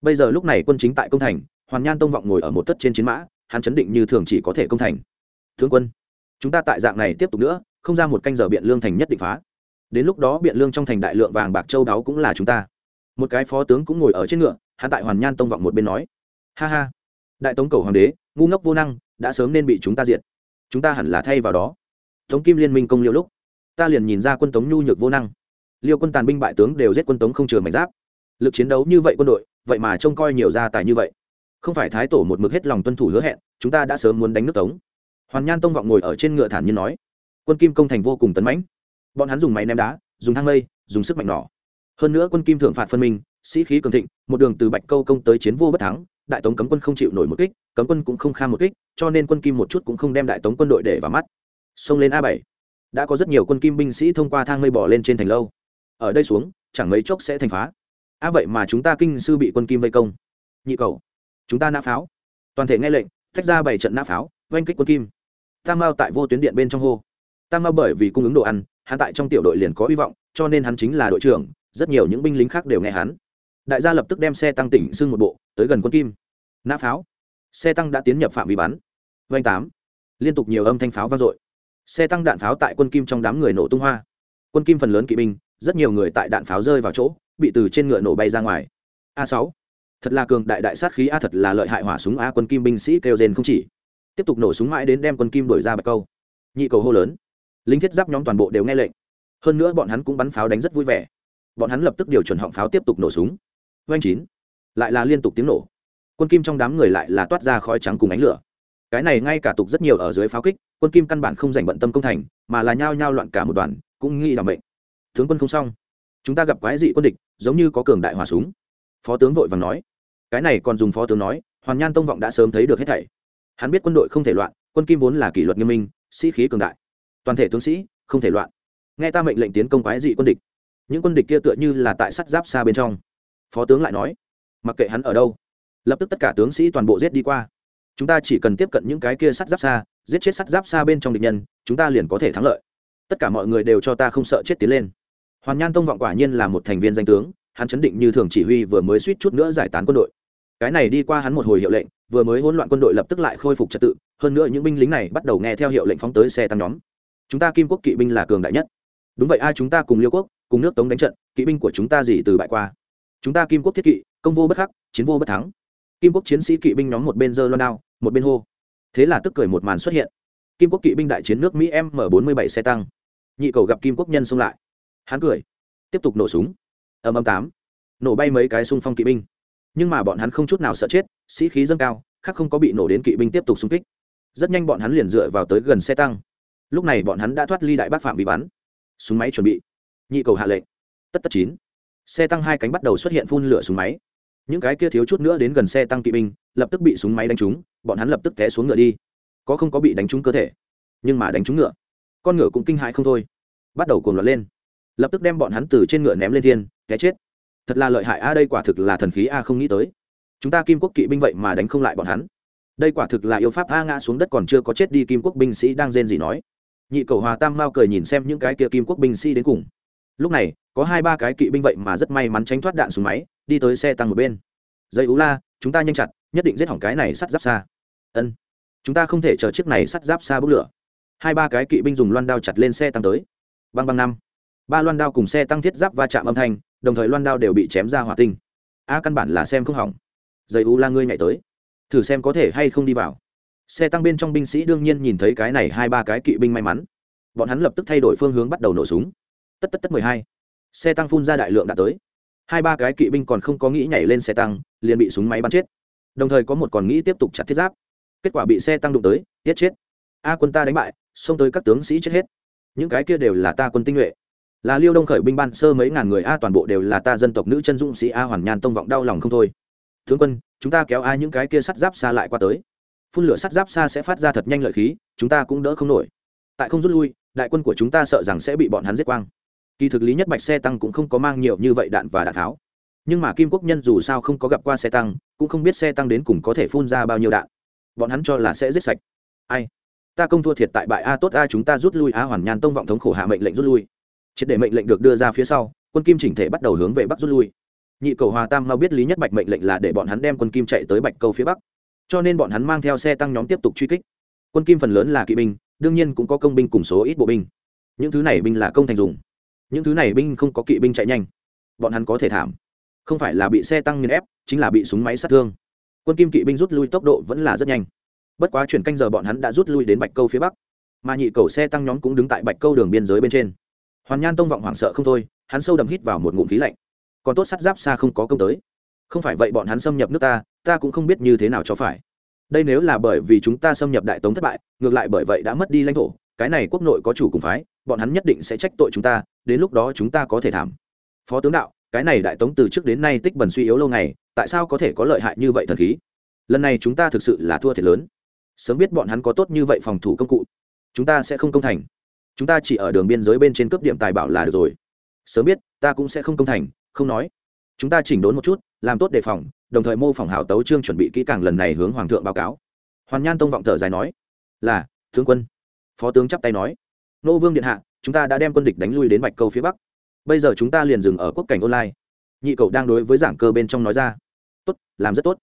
Bây giờ lúc này quân chính tại công thành, hoàn nhan tông vọng ngồi ở một tất trên chiến mã, hắn chấn định như thường chỉ có thể công thành. Thương quân, chúng ta tại dạng này tiếp tục nữa không ra một canh giờ biện lương thành nhất định phá. Đến lúc đó biện lương trong thành đại lượng vàng bạc châu đáo cũng là chúng ta. Một cái phó tướng cũng ngồi ở trên ngựa, hắn tại hoàn nhan tông vọng một bên nói. Ha ha, đại tống cầu hoàng đế, ngu ngốc vô năng, đã sớm nên bị chúng ta diệt. Chúng ta hẳn là thay vào đó. Tống kim liên minh công liêu lúc, ta liền nhìn ra quân tống nhu nhược vô năng. Liêu quân tàn binh bại tướng đều giết quân tống không chừa mảnh giáp. Lực chiến đấu như vậy quân đội, vậy mà trông coi nhiều gia tài như vậy. Không phải thái tổ một mực hết lòng tuân thủ hứa hẹn, chúng ta đã sớm muốn đánh nước tống. Hoàn nhan tông vọng ngồi ở trên ngựa thản nhiên nói quân kim công thành vô cùng tấn mãnh. Bọn hắn dùng máy ném đá, dùng thang mây, dùng sức mạnh nỏ. Hơn nữa quân kim thượng phạt phân minh, sĩ khí cường thịnh, một đường từ bạch câu công tới chiến vô bất thắng, đại tống cấm quân không chịu nổi một kích, cấm quân cũng không kham một kích, cho nên quân kim một chút cũng không đem đại tống quân đội để vào mắt. Xông lên a bảy. Đã có rất nhiều quân kim binh sĩ thông qua thang mây bỏ lên trên thành lâu. Ở đây xuống, chẳng mấy chốc sẽ thành phá. A vậy mà chúng ta kinh sư bị quân kim vây công. Nhị cầu, chúng ta nã pháo. Toàn thể nghe lệnh tách ra bảy trận nã pháo, oanh kích quân kim. Tam mao tại vô tuyến điện bên trong hô tam mao bởi vì cung ứng đồ ăn, hắn tại trong tiểu đội liền có hy vọng, cho nên hắn chính là đội trưởng, rất nhiều những binh lính khác đều nghe hắn. Đại gia lập tức đem xe tăng tỉnh xưng một bộ, tới gần quân kim. Nã pháo. Xe tăng đã tiến nhập phạm vi bắn. Vanh tám. Liên tục nhiều âm thanh pháo vang dội. Xe tăng đạn pháo tại quân kim trong đám người nổ tung hoa. Quân kim phần lớn kỵ binh, rất nhiều người tại đạn pháo rơi vào chỗ, bị từ trên ngựa nổ bay ra ngoài. A sáu. Thật là cường đại đại sát khí, a thật là lợi hại hỏa súng, a quân kim binh sĩ kêu rên không chỉ. Tiếp tục nổ súng mãi đến đem quân kim đổi ra bạch câu. Nhị cầu hô lớn lính thiết giáp nhóm toàn bộ đều nghe lệnh. Hơn nữa bọn hắn cũng bắn pháo đánh rất vui vẻ. Bọn hắn lập tức điều chuẩn họng pháo tiếp tục nổ súng. Oanh chín. Lại là liên tục tiếng nổ. Quân kim trong đám người lại là toát ra khói trắng cùng ánh lửa. Cái này ngay cả tục rất nhiều ở dưới pháo kích, quân kim căn bản không dành bận tâm công thành, mà là nhao nhao loạn cả một đoàn, cũng nghĩ đảm mệnh. Tướng quân không xong. Chúng ta gặp quái dị quân địch, giống như có cường đại hỏa súng. Phó tướng vội vàng nói. Cái này còn dùng phó tướng nói, hoàn nhan tông vọng đã sớm thấy được hết thảy. Hắn biết quân đội không thể loạn, quân kim vốn là kỷ luật nghiêm minh, sĩ khí cường đại toàn thể tướng sĩ, không thể loạn. Nghe ta mệnh lệnh tiến công quái dị quân địch. Những quân địch kia tựa như là tại sắt giáp xa bên trong. Phó tướng lại nói, mặc kệ hắn ở đâu, lập tức tất cả tướng sĩ toàn bộ giết đi qua. Chúng ta chỉ cần tiếp cận những cái kia sắt giáp xa, giết chết sắt giáp xa bên trong địch nhân, chúng ta liền có thể thắng lợi. Tất cả mọi người đều cho ta không sợ chết tiến lên. Hoàn nhan tông vọng quả nhiên là một thành viên danh tướng, hắn chấn định như thường chỉ huy vừa mới suýt chút nữa giải tán quân đội. Cái này đi qua hắn một hồi hiệu lệnh, vừa mới hỗn loạn quân đội lập tức lại khôi phục trật tự, hơn nữa những binh lính này bắt đầu nghe theo hiệu lệnh phóng tới xe tăng nhóm chúng ta kim quốc kỵ binh là cường đại nhất. Đúng vậy, ai chúng ta cùng liêu quốc, cùng nước tống đánh trận, kỵ binh của chúng ta gì từ bại qua? Chúng ta kim quốc thiết kỵ, công vô bất khắc, chiến vô bất thắng. Kim quốc chiến sĩ kỵ binh nhóm một bên dơ loan đao, một bên hô. Thế là tức cười một màn xuất hiện. Kim quốc kỵ binh đại chiến nước mỹ m bốn mươi bảy xe tăng. Nhị cầu gặp kim quốc nhân xông lại. Hắn cười. Tiếp tục nổ súng. Ầm ầm tám. Nổ bay mấy cái xung phong kỵ binh. Nhưng mà bọn hắn không chút nào sợ chết, sĩ khí dâng cao, khác không có bị nổ đến kỵ binh tiếp tục xung kích. Rất nhanh bọn hắn liền dựa vào tới gần xe tăng lúc này bọn hắn đã thoát ly đại bác phạm bị bắn. Súng máy chuẩn bị. Nhị cầu hạ lệnh. Tất tất chín. Xe tăng hai cánh bắt đầu xuất hiện phun lửa súng máy. Những cái kia thiếu chút nữa đến gần xe tăng kỵ binh, lập tức bị súng máy đánh trúng, bọn hắn lập tức té xuống ngựa đi. Có không có bị đánh trúng cơ thể, nhưng mà đánh trúng ngựa. Con ngựa cũng kinh hãi không thôi. Bắt đầu cuồng loạn lên. Lập tức đem bọn hắn từ trên ngựa ném lên thiên, té chết. Thật là lợi hại a, đây quả thực là thần khí a, không nghĩ tới. Chúng ta kim quốc kỵ binh vậy mà đánh không lại bọn hắn. Đây quả thực là yêu pháp a, ngã xuống đất còn chưa có chết đi, kim quốc binh sĩ đang rên gì nói nhị cầu hòa tam mao cười nhìn xem những cái kia kim quốc binh sĩ đến cùng. Lúc này, có hai ba cái kỵ binh vậy mà rất may mắn tránh thoát đạn xuống máy, đi tới xe tăng một bên. Dây ú la, chúng ta nhanh chặt, nhất định giết hỏng cái này sắt giáp xa. Ân, chúng ta không thể chờ chiếc này sắt giáp xa bốc lửa. Hai ba cái kỵ binh dùng loan đao chặt lên xe tăng tới. Băng băng năm. Ba loan đao cùng xe tăng thiết giáp va chạm âm thanh, đồng thời loan đao đều bị chém ra hỏa tinh. A, căn bản là xem không hỏng. Dây u la, ngươi nhảy tới. Thử xem có thể hay không đi vào xe tăng bên trong binh sĩ đương nhiên nhìn thấy cái này hai ba cái kỵ binh may mắn. Bọn hắn lập tức thay đổi phương hướng bắt đầu nổ súng. Tất tất tất mười hai. Xe tăng phun ra đại lượng đã tới. Hai ba cái kỵ binh còn không có nghĩ nhảy lên xe tăng, liền bị súng máy bắn chết. Đồng thời có một còn nghĩ tiếp tục chặt thiết giáp. Kết quả bị xe tăng đụng tới, giết chết. A quân ta đánh bại, xông tới các tướng sĩ chết hết. Những cái kia đều là ta quân tinh nhuệ. Là liêu đông khởi binh ban sơ mấy ngàn người a, toàn bộ đều là ta dân tộc nữ chân dũng sĩ a hoàn nhàn tông vọng đau lòng không thôi. Tướng quân, chúng ta kéo a những cái kia sắt giáp xa lại qua tới phun lửa sắt giáp xa sẽ phát ra thật nhanh lợi khí, chúng ta cũng đỡ không nổi. Tại không rút lui, đại quân của chúng ta sợ rằng sẽ bị bọn hắn giết quang. Kỳ thực lý nhất bạch xe tăng cũng không có mang nhiều như vậy đạn và đạn tháo. Nhưng mà kim quốc nhân dù sao không có gặp qua xe tăng, cũng không biết xe tăng đến cùng có thể phun ra bao nhiêu đạn. Bọn hắn cho là sẽ giết sạch. Ai? Ta công thua thiệt tại bại a tốt a chúng ta rút lui a hoàn nhàn tông vọng thống khổ hạ mệnh lệnh rút lui. Triệt để mệnh lệnh được đưa ra phía sau, quân kim chỉnh thể bắt đầu hướng về bắc rút lui. Nhị cầu hòa tam mau biết lý nhất bạch mệnh lệnh là để bọn hắn đem quân kim chạy tới bạch câu phía bắc cho nên bọn hắn mang theo xe tăng nhóm tiếp tục truy kích. Quân kim phần lớn là kỵ binh, đương nhiên cũng có công binh cùng số ít bộ binh. Những thứ này binh là công thành dùng. Những thứ này binh không có kỵ binh chạy nhanh. Bọn hắn có thể thảm. Không phải là bị xe tăng nghiền ép, chính là bị súng máy sát thương. Quân kim kỵ binh rút lui tốc độ vẫn là rất nhanh. Bất quá chuyển canh giờ bọn hắn đã rút lui đến bạch câu phía bắc. Mà nhị cầu xe tăng nhóm cũng đứng tại bạch câu đường biên giới bên trên. Hoàn nhan tông vọng hoảng sợ không thôi, hắn sâu đầm hít vào một ngụm khí lạnh. Còn tốt sắt giáp xa không có công tới không phải vậy bọn hắn xâm nhập nước ta ta cũng không biết như thế nào cho phải. Đây nếu là bởi vì chúng ta xâm nhập đại tống thất bại, ngược lại bởi vậy đã mất đi lãnh thổ, cái này quốc nội có chủ cùng phái, bọn hắn nhất định sẽ trách tội chúng ta, đến lúc đó chúng ta có thể thảm. Phó tướng đạo, cái này đại tống từ trước đến nay tích bần suy yếu lâu ngày, tại sao có thể có lợi hại như vậy thần khí? Lần này chúng ta thực sự là thua thiệt lớn. Sớm biết bọn hắn có tốt như vậy phòng thủ công cụ, chúng ta sẽ không công thành. Chúng ta chỉ ở đường biên giới bên trên cấp điểm tài bảo là được rồi. Sớm biết, ta cũng sẽ không công thành, không nói chúng ta chỉnh đốn một chút, làm tốt đề phòng, đồng thời mô phỏng hảo tấu trương chuẩn bị kỹ càng lần này hướng hoàng thượng báo cáo. Hoàn nhan tông vọng thở dài nói, là, tướng quân. Phó tướng chắp tay nói, nô vương điện hạ, chúng ta đã đem quân địch đánh lui đến bạch câu phía bắc. Bây giờ chúng ta liền dừng ở quốc cảnh online. Nhị cậu đang đối với giảng cơ bên trong nói ra, tốt, làm rất tốt.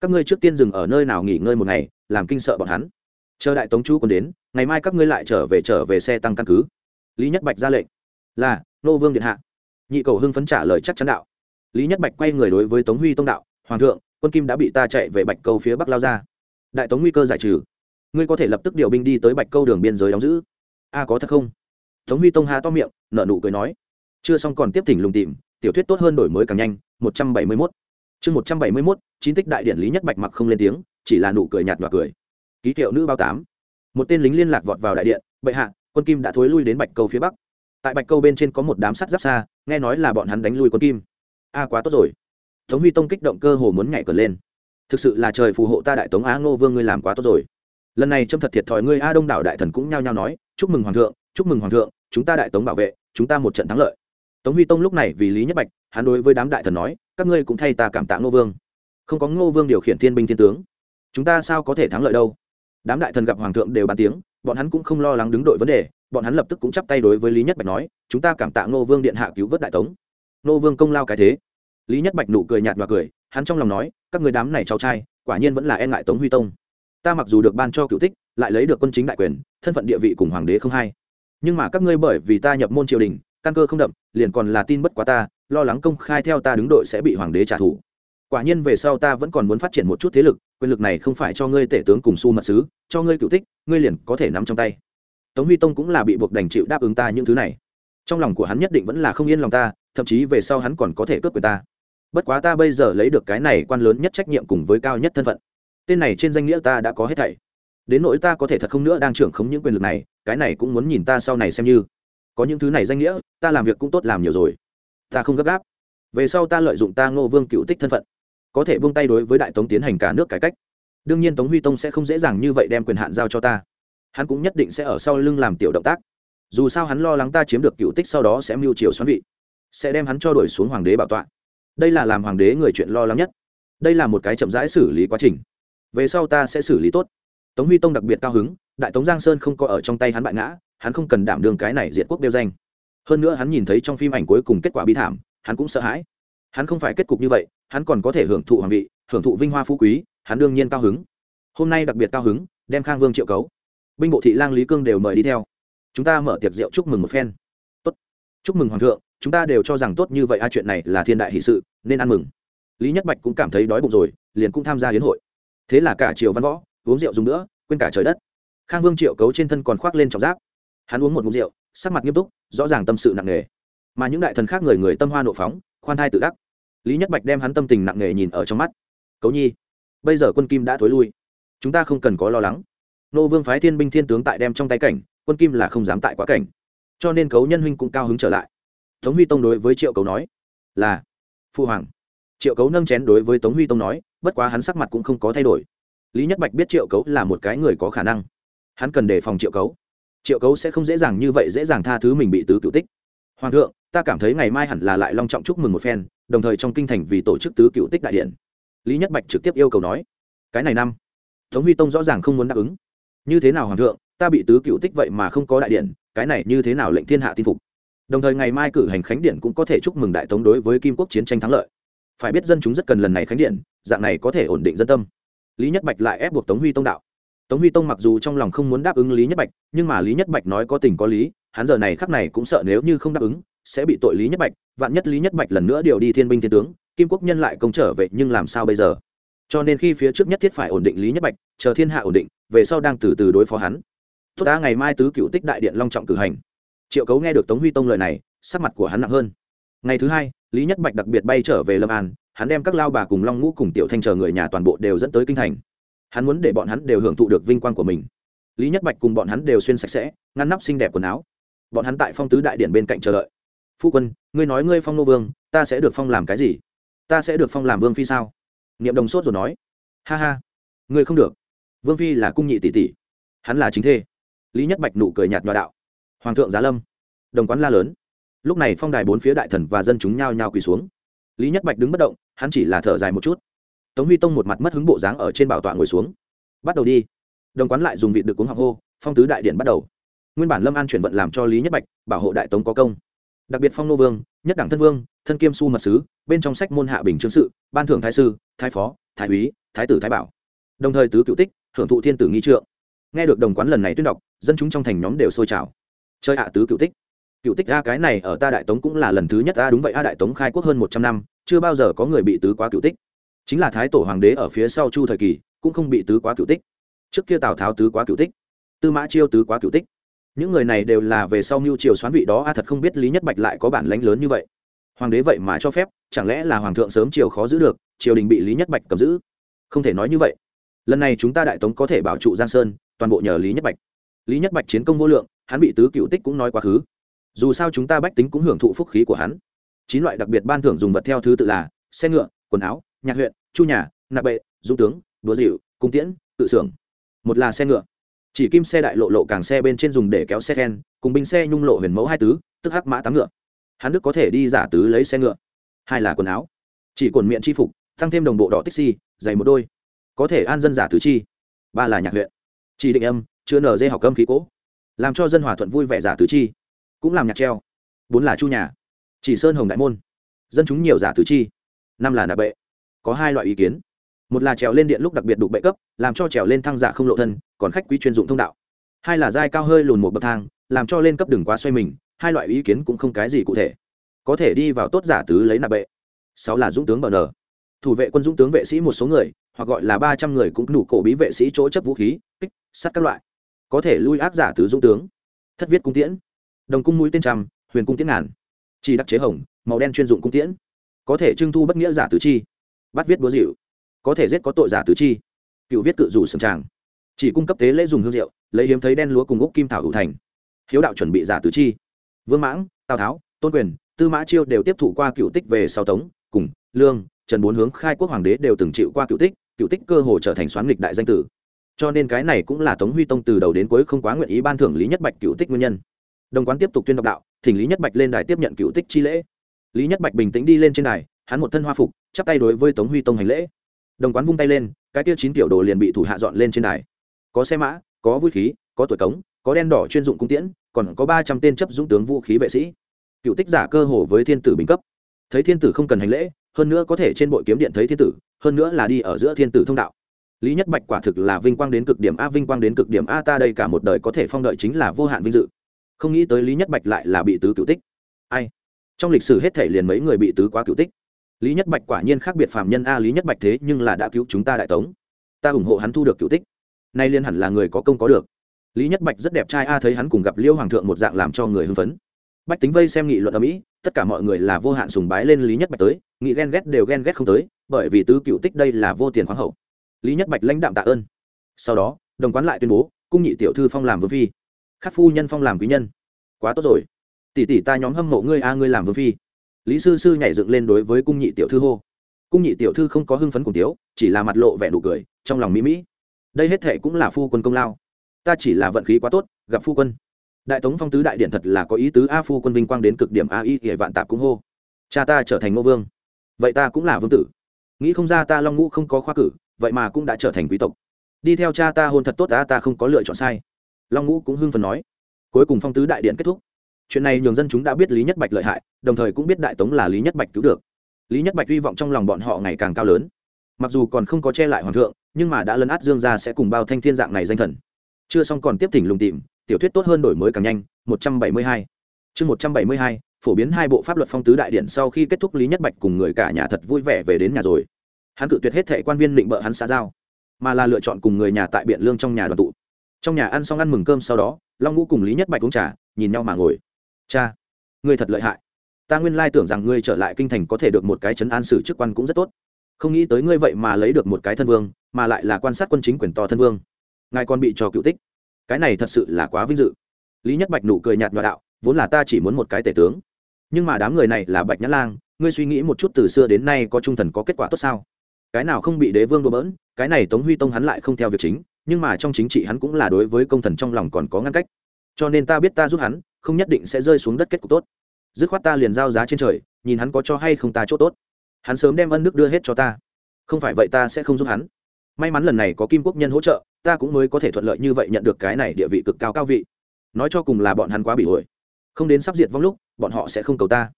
Các ngươi trước tiên dừng ở nơi nào nghỉ ngơi một ngày, làm kinh sợ bọn hắn. Chờ đại tống chú còn đến, ngày mai các ngươi lại trở về trở về xe tăng căn cứ. Lý nhất bạch ra lệnh, là, nô vương điện hạ. Nhị cầu hưng phấn trả lời chắc chắn đạo lý nhất bạch quay người đối với tống huy tông đạo, hoàng thượng, quân kim đã bị ta chạy về bạch câu phía bắc lao ra. Đại tống nguy cơ giải trừ. Ngươi có thể lập tức điều binh đi tới bạch câu đường biên giới đóng giữ. A, có thật không? Tống huy tông há to miệng nợ nụ cười nói, chưa xong còn tiếp thỉnh lùng tìm, tiểu thuyết tốt hơn đổi mới càng nhanh, một trăm bảy mươi mốt. Chương một trăm bảy mươi mốt, chín tích đại điện lý nhất bạch mặc không lên tiếng, chỉ là nụ cười nhạt và cười. Ký hiệu nữ bao tám. Một tên lính liên lạc vọt vào đại điện, bệ hạ, quân kim đã thối lui đến bạch câu phía bắc. Tại bạch câu bên trên có một đám sắt giáp xa, nghe nói là bọn hắn đánh lui quân kim a quá tốt rồi. Tống huy tông kích động cơ hồ muốn nhảy cờ lên. Thực sự là trời phù hộ ta đại tống á ngô vương ngươi làm quá tốt rồi. Lần này trâm thật thiệt thòi ngươi a đông đảo đại thần cũng nhao nhao nói, chúc mừng hoàng thượng, chúc mừng hoàng thượng, chúng ta đại tống bảo vệ, chúng ta một trận thắng lợi. Tống huy tông lúc này vì lý nhất bạch, hắn đối với đám đại thần nói, các ngươi cũng thay ta cảm tạ ngô vương. Không có ngô vương điều khiển thiên binh thiên tướng, chúng ta sao có thể thắng lợi đâu? Đám đại thần gặp hoàng thượng đều bàn tiếng, bọn hắn cũng không lo lắng đứng đội vấn đề, bọn hắn lập tức cũng chắp tay đối với lý nhất bạch nói, chúng ta cảm tạ ngô vương điện hạ cứu vớt đại tống. Ngô vương công lao cái thế lý nhất bạch nụ cười nhạt và cười, hắn trong lòng nói, các người đám này cháu trai, quả nhiên vẫn là e ngại tống huy tông. Ta mặc dù được ban cho cựu tích, lại lấy được quân chính đại quyền, thân phận địa vị cùng hoàng đế không hay. Nhưng mà các ngươi bởi vì ta nhập môn triều đình, căn cơ không đậm, liền còn là tin bất quá ta, lo lắng công khai theo ta đứng đội sẽ bị hoàng đế trả thù. Quả nhiên về sau ta vẫn còn muốn phát triển một chút thế lực, quyền lực này không phải cho ngươi tể tướng cùng su mật sứ, cho ngươi cựu tích, ngươi liền có thể nắm trong tay. Tống huy tông cũng là bị buộc đành chịu đáp ứng ta những thứ này. Trong lòng của hắn nhất định vẫn là không yên lòng ta, thậm chí về sau hắn còn có thể cướp quyền ta bất quá ta bây giờ lấy được cái này quan lớn nhất trách nhiệm cùng với cao nhất thân phận. Tên này trên danh nghĩa ta đã có hết thảy. Đến nỗi ta có thể thật không nữa đang trưởng khống những quyền lực này, cái này cũng muốn nhìn ta sau này xem như. Có những thứ này danh nghĩa, ta làm việc cũng tốt làm nhiều rồi. Ta không gấp gáp. Về sau ta lợi dụng ta ngô vương cựu tích thân phận, có thể buông tay đối với đại tống tiến hành cả nước cải cách. Đương nhiên tống huy tông sẽ không dễ dàng như vậy đem quyền hạn giao cho ta. Hắn cũng nhất định sẽ ở sau lưng làm tiểu động tác. Dù sao hắn lo lắng ta chiếm được cựu tích sau đó sẽ mưu triều xoắn vị, sẽ đem hắn cho đuổi xuống hoàng đế bảo tọa đây là làm hoàng đế người chuyện lo lắng nhất. Đây là một cái chậm rãi xử lý quá trình. Về sau ta sẽ xử lý tốt. Tống huy tông đặc biệt cao hứng, đại tống giang sơn không có ở trong tay hắn bại ngã, hắn không cần đảm đường cái này diệt quốc đeo danh. Hơn nữa hắn nhìn thấy trong phim ảnh cuối cùng kết quả bi thảm, hắn cũng sợ hãi. Hắn không phải kết cục như vậy, hắn còn có thể hưởng thụ hoàng vị, hưởng thụ vinh hoa phú quý, hắn đương nhiên cao hứng. Hôm nay đặc biệt cao hứng, đem khang vương triệu cấu. Binh bộ thị lang lý cương đều mời đi theo. Chúng ta mở tiệc rượu chúc mừng một phen. Tốt. Chúc mừng hoàng thượng chúng ta đều cho rằng tốt như vậy a chuyện này là thiên đại hỷ sự, nên ăn mừng. Lý nhất bạch cũng cảm thấy đói bụng rồi, liền cũng tham gia hiến hội. Thế là cả triều văn võ, uống rượu dùng nữa, quên cả trời đất. Khang vương triệu cấu trên thân còn khoác lên trọng giáp. Hắn uống một ngụm rượu, sắc mặt nghiêm túc, rõ ràng tâm sự nặng nề. Mà những đại thần khác người người tâm hoa nộ phóng, khoan thai tự đắc. Lý nhất bạch đem hắn tâm tình nặng nề nhìn ở trong mắt. Cấu nhi, bây giờ quân kim đã thối lui. Chúng ta không cần có lo lắng. Nô vương phái thiên binh thiên tướng tại đem trong tay cảnh, quân kim là không dám tại quá cảnh. Cho nên cấu nhân huynh cũng cao hứng trở lại tống huy tông đối với triệu cấu nói, là, phu hoàng. Triệu cấu nâng chén đối với tống huy tông nói, bất quá hắn sắc mặt cũng không có thay đổi. Lý nhất bạch biết triệu cấu là một cái người có khả năng. Hắn cần đề phòng triệu cấu. Triệu cấu sẽ không dễ dàng như vậy dễ dàng tha thứ mình bị tứ cựu tích. Hoàng thượng, ta cảm thấy ngày mai hẳn là lại long trọng chúc mừng một phen, đồng thời trong kinh thành vì tổ chức tứ cựu tích đại điện. Lý nhất bạch trực tiếp yêu cầu nói, cái này năm, tống huy tông rõ ràng không muốn đáp ứng. Như thế nào hoàng thượng, ta bị tứ cựu tích vậy mà không có đại điện, cái này như thế nào lệnh thiên hạ tin phục? Đồng thời ngày mai cử hành khánh điện cũng có thể chúc mừng đại tống đối với kim quốc chiến tranh thắng lợi. Phải biết dân chúng rất cần lần này khánh điện, dạng này có thể ổn định dân tâm. Lý nhất bạch lại ép buộc tống huy tông đạo. Tống huy tông mặc dù trong lòng không muốn đáp ứng lý nhất bạch, nhưng mà lý nhất bạch nói có tình có lý, hắn giờ này khắc này cũng sợ nếu như không đáp ứng, sẽ bị tội lý nhất bạch, vạn nhất lý nhất bạch lần nữa điều đi thiên binh thiên tướng, kim quốc nhân lại công trở về, nhưng làm sao bây giờ? Cho nên khi phía trước nhất thiết phải ổn định lý nhất bạch, chờ thiên hạ ổn định, về sau đang từ từ đối phó hắn. Tốt đã, ngày mai tứ cựu tích đại điện long trọng cử hành triệu cấu nghe được tống huy tông lời này, sắc mặt của hắn nặng hơn. Ngày thứ hai, lý nhất bạch đặc biệt bay trở về lâm an, hắn đem các lao bà cùng long ngũ cùng tiểu thanh chờ người nhà toàn bộ đều dẫn tới kinh thành. Hắn muốn để bọn hắn đều hưởng thụ được vinh quang của mình. Lý nhất bạch cùng bọn hắn đều xuyên sạch sẽ, ngăn nắp xinh đẹp quần áo. Bọn hắn tại phong tứ đại điện bên cạnh chờ đợi. Phu quân, ngươi nói ngươi phong nô vương, ta sẽ được phong làm cái gì? Ta sẽ được phong làm vương phi sao? Niệm đồng sốt rồi nói. Ha ha, ngươi không được. Vương phi là cung nhị tỷ tỷ, hắn là chính thê. Lý nhất bạch nụ cười nhạt nhòa đạo hoàng thượng giá lâm. Đồng quán la lớn. Lúc này phong đài bốn phía đại thần và dân chúng nhao nhao quỳ xuống. Lý nhất bạch đứng bất động, hắn chỉ là thở dài một chút. Tống huy tông một mặt mất hứng bộ dáng ở trên bảo tọa ngồi xuống. Bắt đầu đi. Đồng quán lại dùng vị được cuống học hô, phong tứ đại điện bắt đầu. Nguyên bản lâm an chuyển vận làm cho lý nhất bạch, bảo hộ đại tống có công. Đặc biệt phong nô vương, nhất đảng thân vương, thân kiêm su mật sứ, bên trong sách môn hạ bình chương sự, ban thưởng thái sư, thái phó, thái úy, thái tử thái bảo. Đồng thời tứ cựu tích, hưởng thụ thiên tử nghi trượng. Nghe được đồng quán lần này tuyên đọc, dân chúng trong thành nhóm đều sôi trào chơi hạ tứ cựu tích. Cựu tích a, cái này ở ta đại tống cũng là lần thứ nhất a, đúng vậy a, đại tống khai quốc hơn một trăm năm, chưa bao giờ có người bị tứ quá cựu tích. Chính là thái tổ hoàng đế ở phía sau chu thời kỳ, cũng không bị tứ quá cựu tích. Trước kia tào tháo tứ quá cựu tích, tư mã chiêu tứ quá cựu tích. Những người này đều là về sau mưu triều xoán vị đó a, thật không biết lý nhất bạch lại có bản lãnh lớn như vậy. Hoàng đế vậy mà cho phép, chẳng lẽ là hoàng thượng sớm triều khó giữ được, triều đình bị lý nhất bạch cầm giữ? Không thể nói như vậy. Lần này chúng ta đại tống có thể bảo trụ giang sơn, toàn bộ nhờ lý nhất bạch. Lý nhất bạch chiến công vô lượng hắn bị tứ cựu tích cũng nói quá khứ. Dù sao chúng ta bách tính cũng hưởng thụ phúc khí của hắn. Chín loại đặc biệt ban thưởng dùng vật theo thứ tự là xe ngựa, quần áo, nhạc huyện, chu nhà, nạp bệ dũng tướng đúa dịu cung tiễn, tự xưởng. Một là xe ngựa. Chỉ kim xe đại lộ lộ càng xe bên trên dùng để kéo xe then, cùng binh xe nhung lộ huyền mẫu hai tứ, tức hắc mã tám ngựa. Hắn đức có thể đi giả tứ lấy xe ngựa. Hai là quần áo. Chỉ quần miệng chi phục, tăng thêm đồng bộ đỏ tích xi, dày một đôi. Có thể an dân giả tứ chi. Ba là nhạc huyện. Chỉ định âm chưa nở dây học âm khí cỗ làm cho dân hòa thuận vui vẻ giả tứ chi, cũng làm nhạc treo. Bốn là chu nhà, chỉ sơn hồng đại môn, dân chúng nhiều giả tứ chi. Năm là nạp bệ, có hai loại ý kiến. Một là trèo lên điện lúc đặc biệt đục bệ cấp, làm cho trèo lên thang giả không lộ thân, còn khách quý chuyên dụng thông đạo. Hai là dai cao hơi lùn một bậc thang, làm cho lên cấp đừng quá xoay mình, hai loại ý kiến cũng không cái gì cụ thể. Có thể đi vào tốt giả tứ lấy nạp bệ. Sáu là dũng tướng bờ nờ, thủ vệ quân dũng tướng vệ sĩ một số người, hoặc gọi là ba trăm người cũng đủ cổ bí vệ sĩ chỗ chấp vũ khí, kích, sắt các loại có thể lui ác giả tứ dũng tướng. Thất viết cung tiễn. Đồng cung mũi tên trăm, huyền cung tiễn ngàn. Chỉ đặc chế hồng, màu đen chuyên dụng cung tiễn. Có thể trưng thu bất nghĩa giả tứ chi. Bắt viết búa dịu có thể giết có tội giả tứ chi. Cựu viết cự rủ sầm tràng. Chỉ cung cấp tế lễ dùng hương rượu, lấy hiếm thấy đen lúa cùng úc kim thảo hữu thành. Hiếu đạo chuẩn bị giả tứ chi. Vương mãng, tào tháo, tôn quyền, tư mã chiêu đều tiếp thụ qua cựu tích về sau tống, cùng, lương, trần bốn hướng khai quốc hoàng đế đều từng chịu qua cựu tích cựu tích cơ hồ trở thành xoán nghịch đại danh tử cho nên cái này cũng là tống huy tông từ đầu đến cuối không quá nguyện ý ban thưởng lý nhất bạch cựu tích nguyên nhân. Đồng quán tiếp tục tuyên đọc đạo, thỉnh lý nhất bạch lên đài tiếp nhận cựu tích chi lễ. Lý nhất bạch bình tĩnh đi lên trên đài, hắn một thân hoa phục, chắp tay đối với tống huy tông hành lễ. Đồng quán vung tay lên, cái tiêu chín tiểu đồ liền bị thủ hạ dọn lên trên đài. Có xe mã, có vũ khí, có tuổi cống, có đen đỏ chuyên dụng cung tiễn, còn có ba trăm tên chấp dũng tướng vũ khí vệ sĩ. Cựu tích giả cơ hồ với thiên tử bình cấp. Thấy thiên tử không cần hành lễ, hơn nữa có thể trên bội kiếm điện thấy thiên tử, hơn nữa là đi ở giữa thiên tử thông đạo lý nhất bạch quả thực là vinh quang đến cực điểm. A, vinh quang đến cực điểm. A, ta đây cả một đời có thể phong đợi chính là vô hạn vinh dự. Không nghĩ tới lý nhất bạch lại là bị tứ cựu tích. Ai? Trong lịch sử hết thể liền mấy người bị tứ quá cựu tích. Lý nhất bạch quả nhiên khác biệt phạm nhân. A, lý nhất bạch thế nhưng là đã cứu chúng ta đại tống. Ta ủng hộ hắn thu được cựu tích. Nay liên hẳn là người có công có được. Lý nhất bạch rất đẹp trai. A, thấy hắn cùng gặp liêu hoàng thượng một dạng làm cho người hưng phấn. Bách tính vây xem nghị luận ở mỹ, tất cả mọi người là vô hạn sùng bái lên lý nhất bạch tới. Nghị ghen ghét đều ghen ghét không tới, bởi vì tứ cựu tích đây là vô tiền khoáng hậu lý nhất bạch lãnh đạm tạ ơn. Sau đó, đồng quán lại tuyên bố, cung nhị tiểu thư phong làm vương phi. Khắc phu nhân phong làm quý nhân. Quá tốt rồi. Tỷ tỷ ta nhóm hâm mộ ngươi a, ngươi làm vương phi. Lý sư sư nhảy dựng lên đối với cung nhị tiểu thư hô. Cung nhị tiểu thư không có hưng phấn cùng tiếu chỉ là mặt lộ vẻ nụ cười, trong lòng mỹ mỹ. Đây hết thệ cũng là phu quân công lao. Ta chỉ là vận khí quá tốt, gặp phu quân. Đại tống phong tứ đại điện thật là có ý tứ a, phu quân vinh quang đến cực điểm a, y hệ vạn tạp cũng hô. Cha ta trở thành ngô vương. Vậy ta cũng là vương tử. Nghĩ không ra ta long ngũ không có khoa cử vậy mà cũng đã trở thành quý tộc. Đi theo cha ta hôn thật tốt, ta ta không có lựa chọn sai. Long ngũ cũng hưng phần nói. Cuối cùng phong tứ đại điện kết thúc. Chuyện này nhường dân chúng đã biết lý nhất bạch lợi hại, đồng thời cũng biết đại tống là lý nhất bạch cứu được. Lý nhất bạch hy vọng trong lòng bọn họ ngày càng cao lớn. Mặc dù còn không có che lại hoàng thượng, nhưng mà đã lấn át dương gia sẽ cùng bao thanh thiên dạng này danh thần. Chưa xong còn tiếp tỉnh lùng tìm, tiểu thuyết tốt hơn đổi mới càng nhanh, một trăm bảy mươi hai. Chương một trăm bảy mươi hai, phổ biến hai bộ pháp luật phong tứ đại điện sau khi kết thúc lý nhất bạch cùng người cả nhà thật vui vẻ về đến nhà rồi hắn cự tuyệt hết thệ quan viên định bợ hắn xã giao, mà là lựa chọn cùng người nhà tại biện lương trong nhà đoàn tụ. Trong nhà ăn xong ăn mừng cơm sau đó, long ngũ cùng lý nhất bạch uống trà, nhìn nhau mà ngồi. Cha, ngươi thật lợi hại. Ta nguyên lai tưởng rằng ngươi trở lại kinh thành có thể được một cái chấn an xử chức quan cũng rất tốt. Không nghĩ tới ngươi vậy mà lấy được một cái thân vương, mà lại là quan sát quân chính quyền to thân vương. Ngài còn bị cho cựu tích. Cái này thật sự là quá vinh dự. Lý nhất bạch nụ cười nhạt nhòa đạo, vốn là ta chỉ muốn một cái tể tướng. Nhưng mà đám người này là bạch nhã lang, ngươi suy nghĩ một chút từ xưa đến nay có trung thần có kết quả tốt sao? Cái nào không bị đế vương đùa bỡn, cái này tống huy tông hắn lại không theo việc chính, nhưng mà trong chính trị hắn cũng là đối với công thần trong lòng còn có ngăn cách. Cho nên ta biết ta giúp hắn, không nhất định sẽ rơi xuống đất kết cục tốt. Dứt khoát ta liền giao giá trên trời, nhìn hắn có cho hay không ta chỗ tốt. Hắn sớm đem ân đức đưa hết cho ta. Không phải vậy ta sẽ không giúp hắn. May mắn lần này có kim quốc nhân hỗ trợ, ta cũng mới có thể thuận lợi như vậy nhận được cái này địa vị cực cao cao vị. Nói cho cùng là bọn hắn quá bị ổi không đến sắp diệt vong lúc, bọn họ sẽ không cầu ta.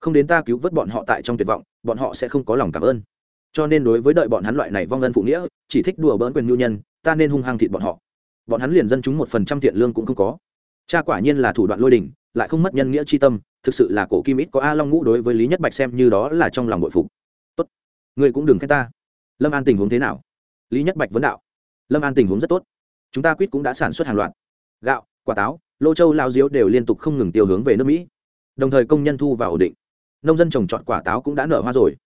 Không đến ta cứu vớt bọn họ tại trong tuyệt vọng, bọn họ sẽ không có lòng cảm ơn cho nên đối với đợi bọn hắn loại này vong ân phụ nghĩa, chỉ thích đùa bỡn quyền nhu nhân, ta nên hung hăng thịt bọn họ. Bọn hắn liền dân chúng một phần trăm thiện lương cũng không có. Cha quả nhiên là thủ đoạn lôi đình, lại không mất nhân nghĩa chi tâm, thực sự là cổ kim ít có a long ngũ đối với lý nhất bạch xem như đó là trong lòng bội phục. Tốt, ngươi cũng đừng khen ta. Lâm an tình huống thế nào? Lý nhất bạch vấn đạo. Lâm an tình huống rất tốt. Chúng ta quýt cũng đã sản xuất hàng loạt. Gạo, quả táo, lô châu, lao diếu đều liên tục không ngừng tiêu hướng về nước mỹ. Đồng thời công nhân thu vào ổn định. Nông dân trồng trọt quả táo cũng đã nở hoa rồi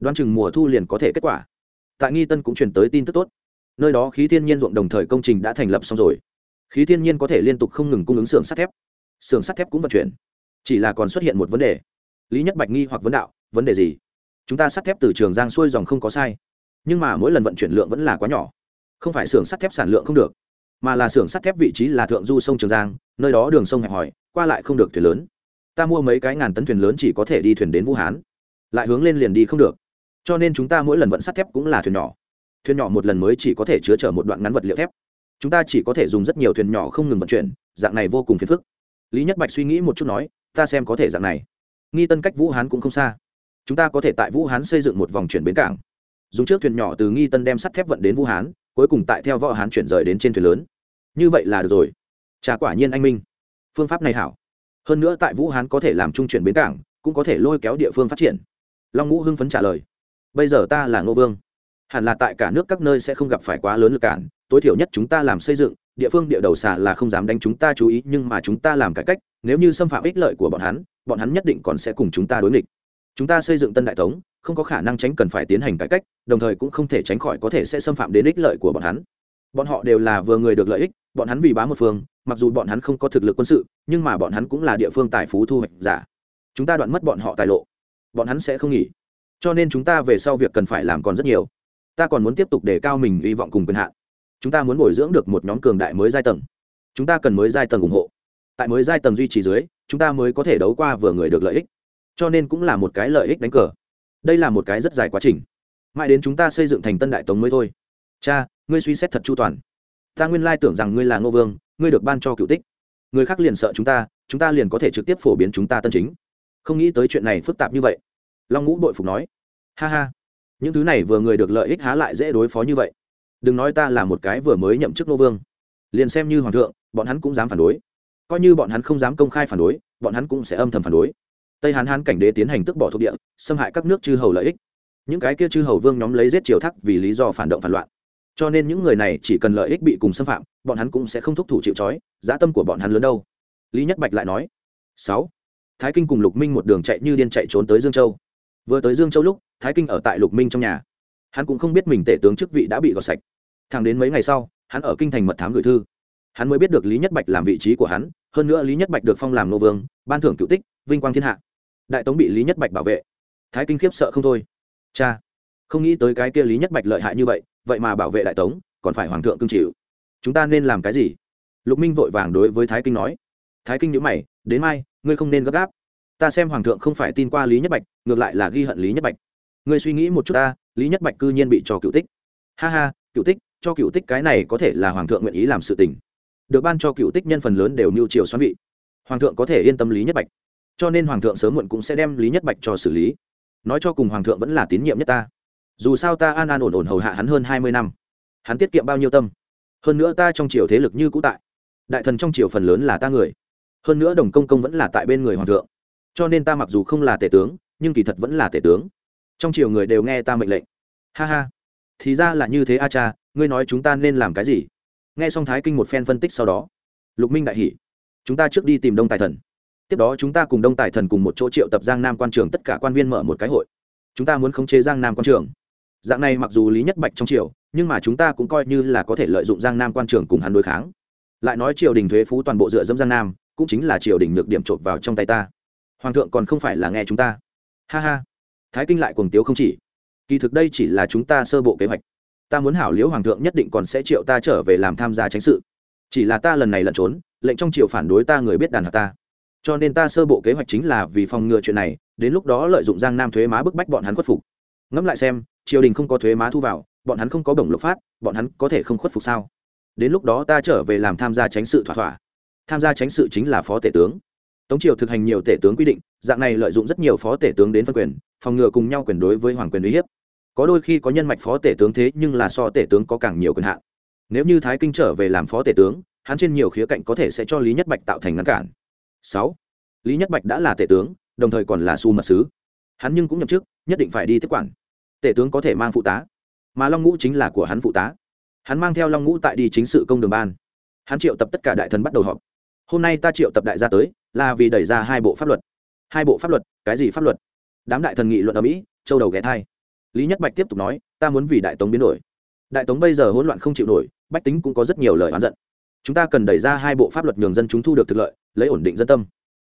đoán chừng mùa thu liền có thể kết quả. Tại nghi tân cũng truyền tới tin tức tốt. Nơi đó khí thiên nhiên ruộng đồng thời công trình đã thành lập xong rồi. Khí thiên nhiên có thể liên tục không ngừng cung ứng xưởng sắt thép. Xưởng sắt thép cũng vận chuyển. Chỉ là còn xuất hiện một vấn đề. Lý nhất bạch nghi hoặc vấn đạo, vấn đề gì? Chúng ta sắt thép từ trường giang xuôi dòng không có sai, nhưng mà mỗi lần vận chuyển lượng vẫn là quá nhỏ. Không phải xưởng sắt thép sản lượng không được, mà là xưởng sắt thép vị trí là thượng du sông trường giang, nơi đó đường sông hẹp hòi, qua lại không được thuyền lớn. Ta mua mấy cái ngàn tấn thuyền lớn chỉ có thể đi thuyền đến vũ hán. Lại hướng lên liền đi không được cho nên chúng ta mỗi lần vận sắt thép cũng là thuyền nhỏ. Thuyền nhỏ một lần mới chỉ có thể chứa chở một đoạn ngắn vật liệu thép. Chúng ta chỉ có thể dùng rất nhiều thuyền nhỏ không ngừng vận chuyển, dạng này vô cùng phiền phức. Lý nhất bạch suy nghĩ một chút nói, ta xem có thể dạng này. Nghi tân cách vũ hán cũng không xa. Chúng ta có thể tại vũ hán xây dựng một vòng chuyển bến cảng. Dùng trước thuyền nhỏ từ nghi tân đem sắt thép vận đến vũ hán, cuối cùng tại theo võ hán chuyển rời đến trên thuyền lớn. Như vậy là được rồi. Trà quả nhiên anh minh. Phương pháp này hảo. Hơn nữa tại vũ hán có thể làm trung chuyển bến cảng, cũng có thể lôi kéo địa phương phát triển. Long ngũ hưng phấn trả lời bây giờ ta là ngô vương. Hẳn là tại cả nước các nơi sẽ không gặp phải quá lớn lực cản, tối thiểu nhất chúng ta làm xây dựng, địa phương địa đầu xà là không dám đánh chúng ta chú ý, nhưng mà chúng ta làm cải cách, nếu như xâm phạm ích lợi của bọn hắn bọn hắn nhất định còn sẽ cùng chúng ta đối nghịch. Chúng ta xây dựng tân đại tống không có khả năng tránh cần phải tiến hành cải cách, đồng thời cũng không thể tránh khỏi có thể sẽ xâm phạm đến ích lợi của bọn hắn. Bọn họ đều là vừa người được lợi ích, bọn hắn vì bá một phương, mặc dù bọn hắn không có thực lực quân sự, nhưng mà bọn hắn cũng là địa phương tài phú thu hoạch giả. Chúng ta đoạn mất bọn họ tài lộ. Bọn hắn sẽ không nghỉ cho nên chúng ta về sau việc cần phải làm còn rất nhiều. Ta còn muốn tiếp tục đề cao mình hy vọng cùng quyền hạn. Chúng ta muốn bồi dưỡng được một nhóm cường đại mới giai tầng. Chúng ta cần mới giai tầng ủng hộ. Tại mới giai tầng duy trì dưới, chúng ta mới có thể đấu qua vừa người được lợi ích. Cho nên cũng là một cái lợi ích đánh cờ. Đây là một cái rất dài quá trình. Mãi đến chúng ta xây dựng thành tân đại tống mới thôi. Cha, ngươi suy xét thật chu toàn. Ta nguyên lai tưởng rằng ngươi là ngô vương, ngươi được ban cho cựu tích. Người khác liền sợ chúng ta chúng ta liền có thể trực tiếp phổ biến chúng ta tân chính. Không nghĩ tới chuyện này phức tạp như vậy long ngũ đội phục nói, ha ha, những thứ này vừa người được lợi ích há lại dễ đối phó như vậy. Đừng nói ta là một cái vừa mới nhậm chức nô vương. Liền xem như hoàng thượng, bọn hắn cũng dám phản đối. Coi như bọn hắn không dám công khai phản đối, bọn hắn cũng sẽ âm thầm phản đối. Tây hàn hán cảnh đế tiến hành tức bỏ thuộc địa, xâm hại các nước chư hầu lợi ích. Những cái kia chư hầu vương nhóm lấy giết triều thắc vì lý do phản động phản loạn. Cho nên những người này chỉ cần lợi ích bị cùng xâm phạm, bọn hắn cũng sẽ không thúc thủ chịu trói, giá tâm của bọn hắn lớn đâu. Lý nhất bạch lại nói, sáu, thái kinh cùng lục minh một đường chạy như điên chạy trốn tới dương châu vừa tới dương châu lúc, thái kinh ở tại lục minh trong nhà. Hắn cũng không biết mình tể tướng chức vị đã bị gọt sạch. Thẳng đến mấy ngày sau, hắn ở kinh thành mật thám gửi thư. Hắn mới biết được lý nhất bạch làm vị trí của hắn, hơn nữa lý nhất bạch được phong làm nô vương, ban thưởng cựu tích, vinh quang thiên hạ. Đại tống bị lý nhất bạch bảo vệ. Thái kinh khiếp sợ không thôi. Cha, không nghĩ tới cái kia lý nhất bạch lợi hại như vậy vậy mà bảo vệ đại tống, còn phải hoàng thượng cương chịu. Chúng ta nên làm cái gì? Lục minh vội vàng đối với thái kinh nói. Thái kinh nhữ mày, đến mai, ngươi không nên gấp gáp ta xem hoàng thượng không phải tin qua lý nhất bạch, ngược lại là ghi hận lý nhất bạch. Ngươi suy nghĩ một chút ta, lý nhất bạch cư nhiên bị cho cựu tích. Ha ha, cựu tích, cho cựu tích cái này có thể là hoàng thượng nguyện ý làm sự tình. Được ban cho cựu tích nhân phần lớn đều mưu triều xoắn vị. Hoàng thượng có thể yên tâm lý nhất bạch. Cho nên hoàng thượng sớm muộn cũng sẽ đem lý nhất bạch cho xử lý. Nói cho cùng hoàng thượng vẫn là tín nhiệm nhất ta. Dù sao ta an an ổn ổn hầu hạ hắn hơn hai mươi năm. Hắn tiết kiệm bao nhiêu tâm? Hơn nữa ta trong triều thế lực như cũ tại. Đại thần trong triều phần lớn là ta người. Hơn nữa đồng công công vẫn là tại bên người hoàng thượng cho nên ta mặc dù không là tể tướng nhưng kỳ thật vẫn là tể tướng. Trong triều người đều nghe ta mệnh lệnh. Ha ha. Thì ra là như thế a cha ngươi nói chúng ta nên làm cái gì? Nghe xong thái kinh một phen phân tích sau đó lục minh đại hỉ, chúng ta trước đi tìm đông tài thần. Tiếp đó chúng ta cùng đông tài thần cùng một chỗ triệu tập giang nam quan trường tất cả quan viên mở một cái hội. Chúng ta muốn khống chế giang nam quan trường. Dạng này mặc dù lý nhất bạch trong triều nhưng mà chúng ta cũng coi như là có thể lợi dụng giang nam quan trường cùng hắn đối kháng. Lại nói triều đình thuế phú toàn bộ dựa dẫm giang nam cũng chính là triều đình nhược điểm trộm vào trong tay ta hoàng thượng còn không phải là nghe chúng ta. Ha ha. Thái kinh lại cuồng tiếu không chỉ. Kỳ thực đây chỉ là chúng ta sơ bộ kế hoạch. Ta muốn hảo liễu hoàng thượng nhất định còn sẽ triệu ta trở về làm tham gia tránh sự. Chỉ là ta lần này lẩn trốn, lệnh trong triều phản đối ta người biết đàn hạ ta. Cho nên ta sơ bộ kế hoạch chính là vì phòng ngừa chuyện này, đến lúc đó lợi dụng giang nam thuế má bức bách bọn hắn khuất phục. Ngẫm lại xem, triều đình không có thuế má thu vào, bọn hắn không có bổng lộc phát, bọn hắn có thể không khuất phục sao? Đến lúc đó ta trở về làm tham gia tránh sự thỏa thỏa. Tham gia tránh sự chính là phó tể tướng tống triều thực hành nhiều tể tướng quy định, dạng này lợi dụng rất nhiều phó tể tướng đến phân quyền, phòng ngừa cùng nhau quyền đối với hoàng quyền uy hiếp. Có đôi khi có nhân mạch phó tể tướng thế nhưng là so tể tướng có càng nhiều quyền hạn. Nếu như thái kinh trở về làm phó tể tướng, hắn trên nhiều khía cạnh có thể sẽ cho lý nhất bạch tạo thành ngăn cản. Sáu, lý nhất bạch đã là tể tướng, đồng thời còn là su mật sứ. Hắn nhưng cũng nhậm chức, nhất định phải đi tiếp quản. Tể tướng có thể mang phụ tá, mà long ngũ chính là của hắn phụ tá. Hắn mang theo long ngũ tại đi chính sự công đường ban. Hắn triệu tập tất cả đại thần bắt đầu họp hôm nay ta triệu tập đại gia tới, là vì đẩy ra hai bộ pháp luật. Hai bộ pháp luật, cái gì pháp luật? Đám đại thần nghị luận ở mỹ, châu đầu ghé thai. Lý nhất bạch tiếp tục nói, ta muốn vì đại tống biến đổi. Đại tống bây giờ hỗn loạn không chịu nổi, bách tính cũng có rất nhiều lời oán giận. Chúng ta cần đẩy ra hai bộ pháp luật nhường dân chúng thu được thực lợi, lấy ổn định dân tâm.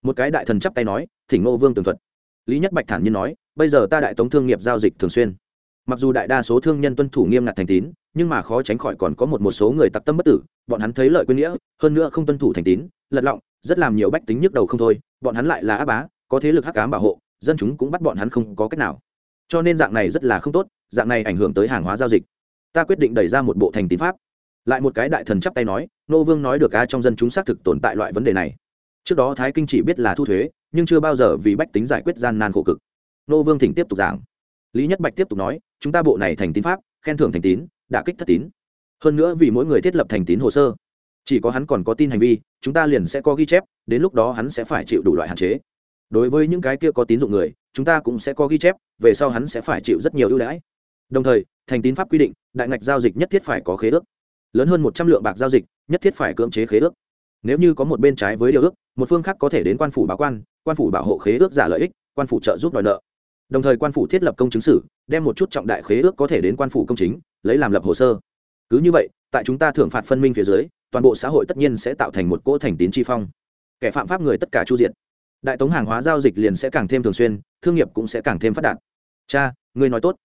Một cái đại thần chắp tay nói, thỉnh ngô vương tường thuật. Lý nhất bạch thản nhiên nói, bây giờ ta đại tống thương nghiệp giao dịch thường xuyên. Mặc dù đại đa số thương nhân tuân thủ nghiêm ngặt thành tín nhưng mà khó tránh khỏi còn có một một số người tặc tâm bất tử, bọn hắn thấy lợi quên nghĩa, hơn nữa không tuân thủ thành tín, lật lọng, rất làm nhiều bách tính nhức đầu không thôi, bọn hắn lại là áp bá, có thế lực hắc cám bảo hộ, dân chúng cũng bắt bọn hắn không có cách nào. Cho nên dạng này rất là không tốt, dạng này ảnh hưởng tới hàng hóa giao dịch. Ta quyết định đẩy ra một bộ thành tín pháp. Lại một cái đại thần chắp tay nói, nô vương nói được a, trong dân chúng xác thực tồn tại loại vấn đề này. Trước đó thái kinh chỉ biết là thu thuế, nhưng chưa bao giờ vì bách tính giải quyết gian nan khổ cực. Nô vương thỉnh tiếp tục giảng. Lý nhất bạch tiếp tục nói, chúng ta bộ này thành tín pháp, khen thưởng thành tín đã kích thất tín. Hơn nữa vì mỗi người thiết lập thành tín hồ sơ. Chỉ có hắn còn có tin hành vi, chúng ta liền sẽ có ghi chép, đến lúc đó hắn sẽ phải chịu đủ loại hạn chế. Đối với những cái kia có tín dụng người, chúng ta cũng sẽ có ghi chép, về sau hắn sẽ phải chịu rất nhiều ưu đãi. Đồng thời, thành tín pháp quy định, đại ngạch giao dịch nhất thiết phải có khế ước. Lớn hơn một trăm lượng bạc giao dịch, nhất thiết phải cưỡng chế khế ước. Nếu như có một bên trái với điều ước, một phương khác có thể đến quan phủ báo quan quan phủ bảo hộ khế ước giả lợi ích, quan phủ trợ giúp đòi nợ. Đồng thời quan phủ thiết lập công chứng sử, đem một chút trọng đại khế ước có thể đến quan phủ công chính lấy làm lập hồ sơ. Cứ như vậy, tại chúng ta thưởng phạt phân minh phía dưới, toàn bộ xã hội tất nhiên sẽ tạo thành một cỗ thành tín chi phong. Kẻ phạm pháp người tất cả chu diện đại tống hàng hóa giao dịch liền sẽ càng thêm thường xuyên, thương nghiệp cũng sẽ càng thêm phát đạt. Cha, ngươi nói tốt.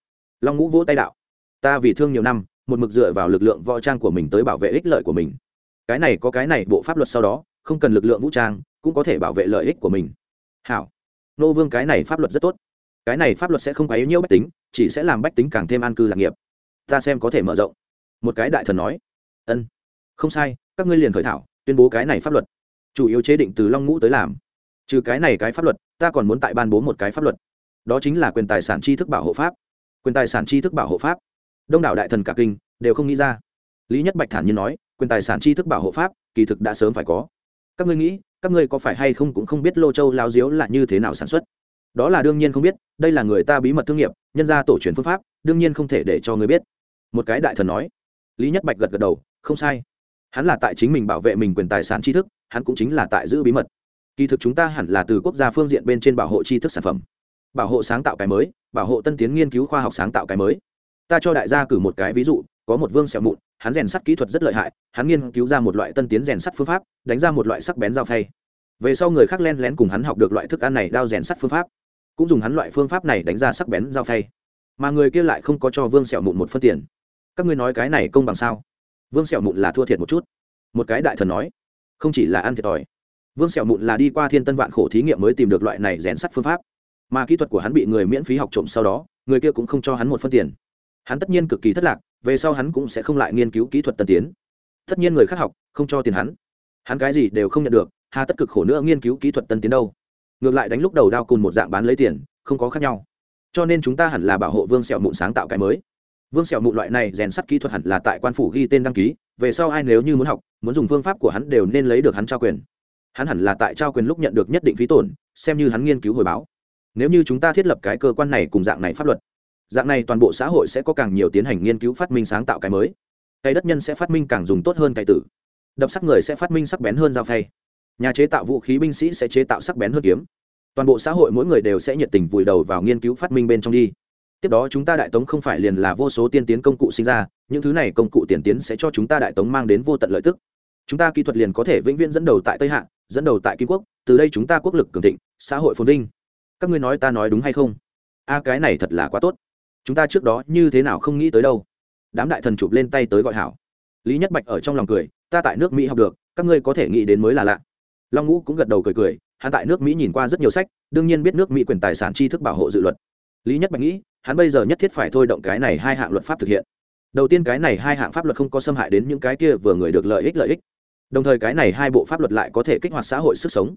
Long ngũ vỗ tay đạo. Ta vì thương nhiều năm, một mực dựa vào lực lượng võ trang của mình tới bảo vệ ích lợi của mình. Cái này có cái này, bộ pháp luật sau đó, không cần lực lượng vũ trang, cũng có thể bảo vệ lợi ích của mình. Hảo. Nô vương, cái này pháp luật rất tốt. Cái này pháp luật sẽ không quấy nhiễu bách tính, chỉ sẽ làm bách tính càng thêm an cư lạc nghiệp ta xem có thể mở rộng. Một cái đại thần nói. Ân. Không sai, các ngươi liền khởi thảo, tuyên bố cái này pháp luật. Chủ yếu chế định từ long ngũ tới làm. Trừ cái này cái pháp luật, ta còn muốn tại ban bố một cái pháp luật. Đó chính là quyền tài sản tri thức bảo hộ pháp. Quyền tài sản tri thức bảo hộ pháp. Đông đảo đại thần cả kinh, đều không nghĩ ra. Lý nhất bạch thản nhiên nói, quyền tài sản tri thức bảo hộ pháp, kỳ thực đã sớm phải có. Các ngươi nghĩ, các ngươi có phải hay không cũng không biết lô châu lao diếu là như thế nào sản xuất? Đó là đương nhiên không biết, đây là người ta bí mật thương nghiệp, nhân ra tổ truyền phương pháp, đương nhiên không thể để cho người biết một cái đại thần nói. Lý nhất bạch gật gật đầu, không sai. Hắn là tại chính mình bảo vệ mình quyền tài sản tri thức, hắn cũng chính là tại giữ bí mật. Kỳ thực chúng ta hẳn là từ quốc gia phương diện bên trên bảo hộ tri thức sản phẩm. Bảo hộ sáng tạo cái mới, bảo hộ tân tiến nghiên cứu khoa học sáng tạo cái mới. Ta cho đại gia cử một cái ví dụ, có một vương sẹo mụn, hắn rèn sắt kỹ thuật rất lợi hại, hắn nghiên cứu ra một loại tân tiến rèn sắt phương pháp, đánh ra một loại sắc bén dao phay. Về sau người khác len lén cùng hắn học được loại thức ăn này đao rèn sắt phương pháp, cũng dùng hắn loại phương pháp này đánh ra sắc bén dao phay. Mà người kia lại không có cho vương sẹo mụn một phân tiền các ngươi nói cái này công bằng sao? Vương sẹo mụn là thua thiệt một chút. Một cái đại thần nói, không chỉ là ăn thiệt thòi. Vương sẹo mụn là đi qua thiên tân vạn khổ thí nghiệm mới tìm được loại này rèn sắt phương pháp. Mà kỹ thuật của hắn bị người miễn phí học trộm sau đó, người kia cũng không cho hắn một phân tiền. Hắn tất nhiên cực kỳ thất lạc, về sau hắn cũng sẽ không lại nghiên cứu kỹ thuật tân tiến. Tất nhiên người khác học, không cho tiền hắn. Hắn cái gì đều không nhận được, hà tất cực khổ nữa nghiên cứu kỹ thuật tân tiến đâu. Ngược lại đánh lúc đầu đao cùng một dạng bán lấy tiền, không có khác nhau. Cho nên chúng ta hẳn là bảo hộ vương sẹo mụn sáng tạo cái mới vương sẹo mụ loại này rèn sắt kỹ thuật hẳn là tại quan phủ ghi tên đăng ký, về sau ai nếu như muốn học, muốn dùng phương pháp của hắn đều nên lấy được hắn trao quyền. Hắn hẳn là tại trao quyền lúc nhận được nhất định phí tổn, xem như hắn nghiên cứu hồi báo. Nếu như chúng ta thiết lập cái cơ quan này cùng dạng này pháp luật, dạng này toàn bộ xã hội sẽ có càng nhiều tiến hành nghiên cứu phát minh sáng tạo cái mới. Cây đất nhân sẽ phát minh càng dùng tốt hơn cây tử. Đập sắc người sẽ phát minh sắc bén hơn dao phay. Nhà chế tạo vũ khí binh sĩ sẽ chế tạo sắc bén hơn kiếm. Toàn bộ xã hội mỗi người đều sẽ nhiệt tình vùi đầu vào nghiên cứu phát minh bên trong đi tiếp đó chúng ta đại tống không phải liền là vô số tiên tiến công cụ sinh ra, những thứ này công cụ tiên tiến sẽ cho chúng ta đại tống mang đến vô tận lợi tức. Chúng ta kỹ thuật liền có thể vĩnh viễn dẫn đầu tại tây hạ, dẫn đầu tại kim quốc, từ đây chúng ta quốc lực cường thịnh, xã hội phồn vinh. Các ngươi nói ta nói đúng hay không? A, cái này thật là quá tốt. Chúng ta trước đó như thế nào không nghĩ tới đâu. Đám đại thần chụp lên tay tới gọi hảo. Lý nhất bạch ở trong lòng cười, ta tại nước mỹ học được, các ngươi có thể nghĩ đến mới là lạ. Long ngũ cũng gật đầu cười cười, hắn tại nước mỹ nhìn qua rất nhiều sách, đương nhiên biết nước mỹ quyền tài sản tri thức bảo hộ dự luật. Lý nhất bạch nghĩ hắn bây giờ nhất thiết phải thôi động cái này hai hạng luật pháp thực hiện. Đầu tiên cái này hai hạng pháp luật không có xâm hại đến những cái kia vừa người được lợi ích lợi ích. Đồng thời cái này hai bộ pháp luật lại có thể kích hoạt xã hội sức sống.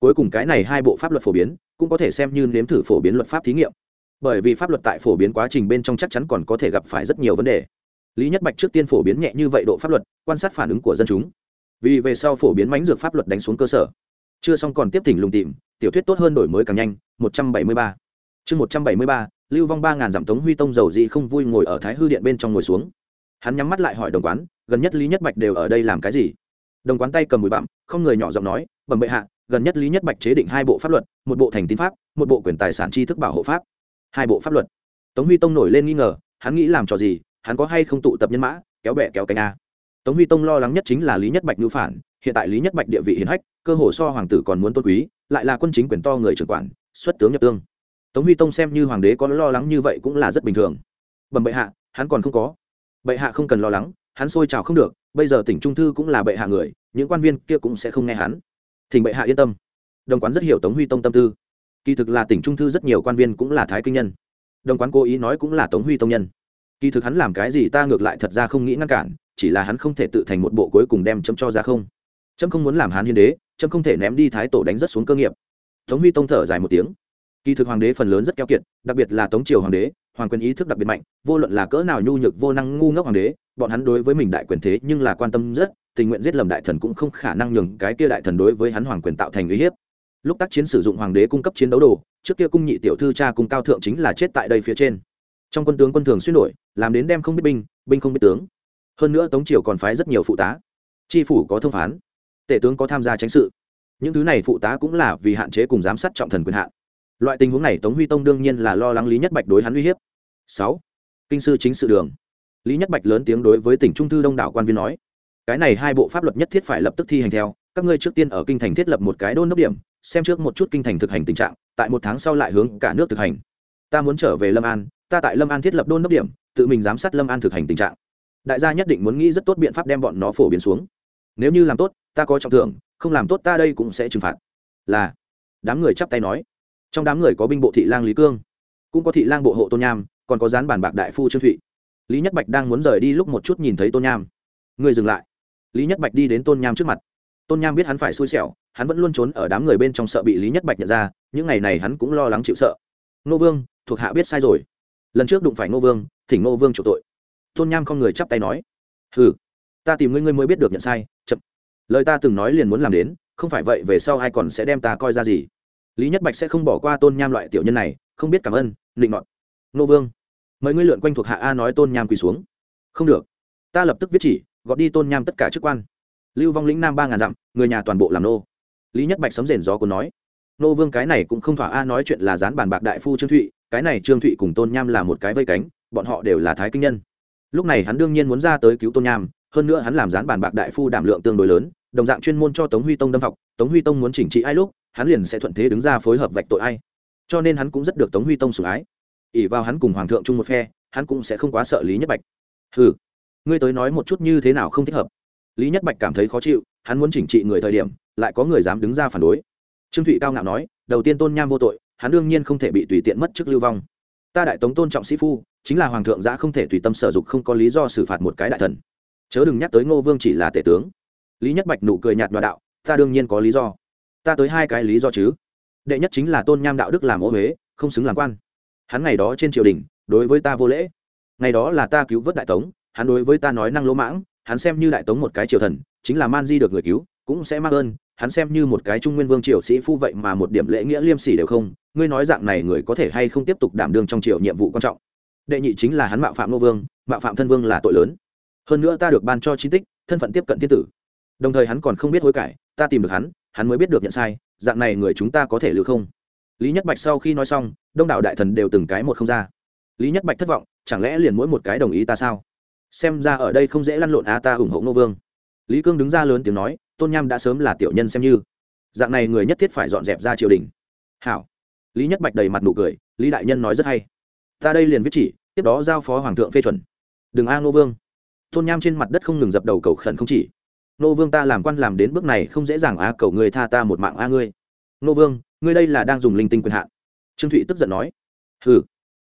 Cuối cùng cái này hai bộ pháp luật phổ biến, cũng có thể xem như nếm thử phổ biến luật pháp thí nghiệm. Bởi vì pháp luật tại phổ biến quá trình bên trong chắc chắn còn có thể gặp phải rất nhiều vấn đề. Lý nhất bạch trước tiên phổ biến nhẹ như vậy độ pháp luật, quan sát phản ứng của dân chúng. Vì về sau phổ biến mánh dược pháp luật đánh xuống cơ sở. Chưa xong còn tiếp thỉnh lùng tìm, tiểu thuyết tốt hơn đổi mới càng nhanh, một trăm bảy mươi ba. Chương một trăm bảy mươi ba lưu vong ba ngàn dặm tống huy tông dầu dị không vui ngồi ở thái hư điện bên trong ngồi xuống. Hắn nhắm mắt lại hỏi đồng quán, gần nhất lý nhất bạch đều ở đây làm cái gì? Đồng quán tay cầm bụi bặm, không người nhỏ giọng nói, bẩm bệ hạ, gần nhất lý nhất bạch chế định hai bộ pháp luật, một bộ thành tín pháp, một bộ quyền tài sản tri thức bảo hộ pháp. Hai bộ pháp luật. Tống huy tông nổi lên nghi ngờ, hắn nghĩ làm trò gì, hắn có hay không tụ tập nhân mã, kéo bẹ kéo cánh a. Tống huy tông lo lắng nhất chính là lý nhất bạch ngữ phản, hiện tại lý nhất bạch địa vị hiến hách, cơ hồ so hoàng tử còn muốn tôn quý, lại là quân chính quyền to người trưởng quản, xuất tướng nhập tương tống huy tông xem như hoàng đế có lo lắng như vậy cũng là rất bình thường. Bẩm bệ hạ, hắn còn không có. Bệ hạ không cần lo lắng, hắn sôi trào không được, bây giờ tỉnh trung thư cũng là bệ hạ người, những quan viên kia cũng sẽ không nghe hắn. Thỉnh bệ hạ yên tâm. Đồng quán rất hiểu tống huy tông tâm tư. Kỳ thực là tỉnh trung thư rất nhiều quan viên cũng là thái kinh nhân. Đồng quán cố ý nói cũng là tống huy tông nhân. Kỳ thực hắn làm cái gì ta ngược lại thật ra không nghĩ ngăn cản, chỉ là hắn không thể tự thành một bộ cuối cùng đem chấm cho ra không. Chấm không muốn làm hắn hiên đế, chấm không thể ném đi thái tổ đánh rất xuống cơ nghiệp. Tống huy tông thở dài một tiếng kỳ thực hoàng đế phần lớn rất keo kiệt, đặc biệt là tống triều hoàng đế, hoàng quyền ý thức đặc biệt mạnh, vô luận là cỡ nào nhu nhược vô năng ngu ngốc hoàng đế, bọn hắn đối với mình đại quyền thế nhưng là quan tâm rất, tình nguyện giết lầm đại thần cũng không khả năng nhường cái kia đại thần đối với hắn hoàng quyền tạo thành uy hiếp. Lúc tác chiến sử dụng hoàng đế cung cấp chiến đấu đồ, trước kia cung nhị tiểu thư cha cung cao thượng chính là chết tại đây phía trên. Trong quân tướng quân thường xuyên đổi, làm đến đem không biết binh binh không biết tướng. Hơn nữa tống triều còn phái rất nhiều phụ tá. Tri phủ có thông phán, tể tướng có tham gia tránh sự. Những thứ này phụ tá cũng là vì hạn chế cùng giám sát trọng thần quyền hạn loại tình huống này tống huy tông đương nhiên là lo lắng lý nhất bạch đối hắn uy hiếp. Sáu, kinh sư chính sự đường. Lý nhất bạch lớn tiếng đối với tỉnh trung thư đông đảo quan viên nói, cái này hai bộ pháp luật nhất thiết phải lập tức thi hành theo, các ngươi trước tiên ở kinh thành thiết lập một cái đôn đốc điểm, xem trước một chút kinh thành thực hành tình trạng, tại một tháng sau lại hướng cả nước thực hành. Ta muốn trở về lâm an, ta tại lâm an thiết lập đôn đốc điểm, tự mình giám sát lâm an thực hành tình trạng. Đại gia nhất định muốn nghĩ rất tốt biện pháp đem bọn nó phổ biến xuống. Nếu như làm tốt, ta có trọng thưởng, không làm tốt ta đây cũng sẽ trừng phạt. Là, đám người chắp tay nói trong đám người có binh bộ thị lang lý cương cũng có thị lang bộ hộ tôn nham còn có dán bàn bạc đại phu trương thụy lý nhất bạch đang muốn rời đi lúc một chút nhìn thấy tôn nham người dừng lại lý nhất bạch đi đến tôn nham trước mặt tôn nham biết hắn phải xui xẻo hắn vẫn luôn trốn ở đám người bên trong sợ bị lý nhất bạch nhận ra những ngày này hắn cũng lo lắng chịu sợ nô vương thuộc hạ biết sai rồi lần trước đụng phải nô vương thỉnh nô vương chủ tội tôn nham không người chắp tay nói hừ ta tìm ngươi ngươi mới biết được nhận sai chậm lời ta từng nói liền muốn làm đến không phải vậy về sau ai còn sẽ đem ta coi ra gì lý nhất bạch sẽ không bỏ qua tôn nham loại tiểu nhân này, không biết cảm ơn định nọt. Nô vương, mời ngươi lượn quanh thuộc hạ a nói tôn nham quỳ xuống. Không được. Ta lập tức viết chỉ, gọt đi tôn nham tất cả chức quan. Lưu vong lĩnh nam ba ngàn dặm, người nhà toàn bộ làm nô. Lý nhất bạch sấm rền gió còn nói. Nô vương cái này cũng không thỏa a nói chuyện là dán bàn bạc đại phu trương thụy, cái này trương thụy cùng tôn nham là một cái vây cánh, bọn họ đều là thái kinh nhân. Lúc này hắn đương nhiên muốn ra tới cứu tôn nham, hơn nữa hắn làm dán bàn bạc đại phu đảm lượng tương đối lớn, đồng dạng chuyên môn cho tống huy tông đâm học. Tống huy tông muốn chỉnh trị ai lúc hắn liền sẽ thuận thế đứng ra phối hợp vạch tội ai. Cho nên hắn cũng rất được tống huy tông sủng ái. Ỉ vào hắn cùng hoàng thượng chung một phe, hắn cũng sẽ không quá sợ lý nhất bạch. Ừ ngươi tới nói một chút như thế nào không thích hợp? Lý nhất bạch cảm thấy khó chịu, hắn muốn chỉnh trị người thời điểm, lại có người dám đứng ra phản đối. Trương thụy cao ngạo nói, đầu tiên tôn nham vô tội, hắn đương nhiên không thể bị tùy tiện mất chức lưu vong. Ta đại tống tôn trọng sĩ phu, chính là hoàng thượng giã không thể tùy tâm sở dục không có lý do xử phạt một cái đại thần. Chớ đừng nhắc tới ngô vương chỉ là tể tướng. Lý nhất bạch nụ cười nhạt đoạ đạo, ta đương nhiên có lý do ta tới hai cái lý do chứ. Đệ nhất chính là tôn nham đạo đức làm ô huế không xứng làm quan. Hắn ngày đó trên triều đình, đối với ta vô lễ. Ngày đó là ta cứu vớt đại tống, hắn đối với ta nói năng lỗ mãng, hắn xem như đại tống một cái triều thần, chính là man di được người cứu, cũng sẽ mắc ơn, hắn xem như một cái trung nguyên vương triều sĩ phu vậy mà một điểm lễ nghĩa liêm sỉ đều không, ngươi nói dạng này người có thể hay không tiếp tục đảm đương trong triều nhiệm vụ quan trọng. Đệ nhị chính là hắn mạo phạm nô vương, mạo phạm thân vương là tội lớn. Hơn nữa ta được ban cho chi tích, thân phận tiếp cận thiên tử. Đồng thời hắn còn không biết hối cải, ta tìm được hắn hắn mới biết được nhận sai, dạng này người chúng ta có thể lưu không? Lý nhất bạch sau khi nói xong, đông đảo đại thần đều từng cái một không ra. Lý nhất bạch thất vọng, chẳng lẽ liền mỗi một cái đồng ý ta sao? Xem ra ở đây không dễ lăn lộn a, ta ủng hộ nô vương. Lý cương đứng ra lớn tiếng nói, tôn nham đã sớm là tiểu nhân xem như. Dạng này người nhất thiết phải dọn dẹp ra triều đình. Hảo. Lý nhất bạch đầy mặt nụ cười, lý đại nhân nói rất hay. Ta đây liền viết chỉ, tiếp đó giao phó hoàng thượng phê chuẩn. Đừng a, ngô vương. Tôn nham trên mặt đất không ngừng dập đầu cầu khẩn không chỉ nô vương ta làm quan làm đến bước này không dễ dàng a cầu người tha ta một mạng a ngươi. Nô vương, ngươi đây là đang dùng linh tinh quyền hạn. Trương thụy tức giận nói. Hừ,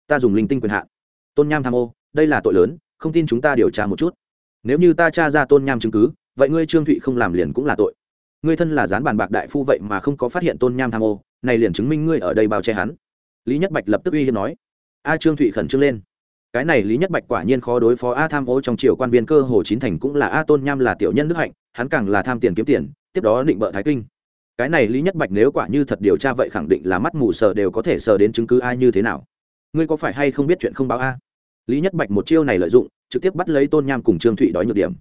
ta dùng linh tinh quyền hạn. Tôn nham tham ô, đây là tội lớn, không tin chúng ta điều tra một chút. Nếu như ta tra ra tôn nham chứng cứ, vậy ngươi trương thụy không làm liền cũng là tội. Ngươi thân là gián bàn bạc đại phu vậy mà không có phát hiện tôn nham tham ô, này liền chứng minh ngươi ở đây bao che hắn. Lý nhất bạch lập tức uy hiếp nói. A, trương thụy khẩn trương lên. Cái này lý nhất bạch quả nhiên khó đối phó a tham ô trong triều quan viên cơ hồ chín thành cũng là a, tôn nham là tiểu nhân đức hạnh hắn càng là tham tiền kiếm tiền, tiếp đó định bợ thái kinh. Cái này lý nhất bạch nếu quả như thật điều tra vậy khẳng định là mắt mù sờ đều có thể sờ đến chứng cứ ai như thế nào. Ngươi có phải hay không biết chuyện không báo a? Lý nhất bạch một chiêu này lợi dụng, trực tiếp bắt lấy tôn nham cùng trương thụy đói nhược điểm.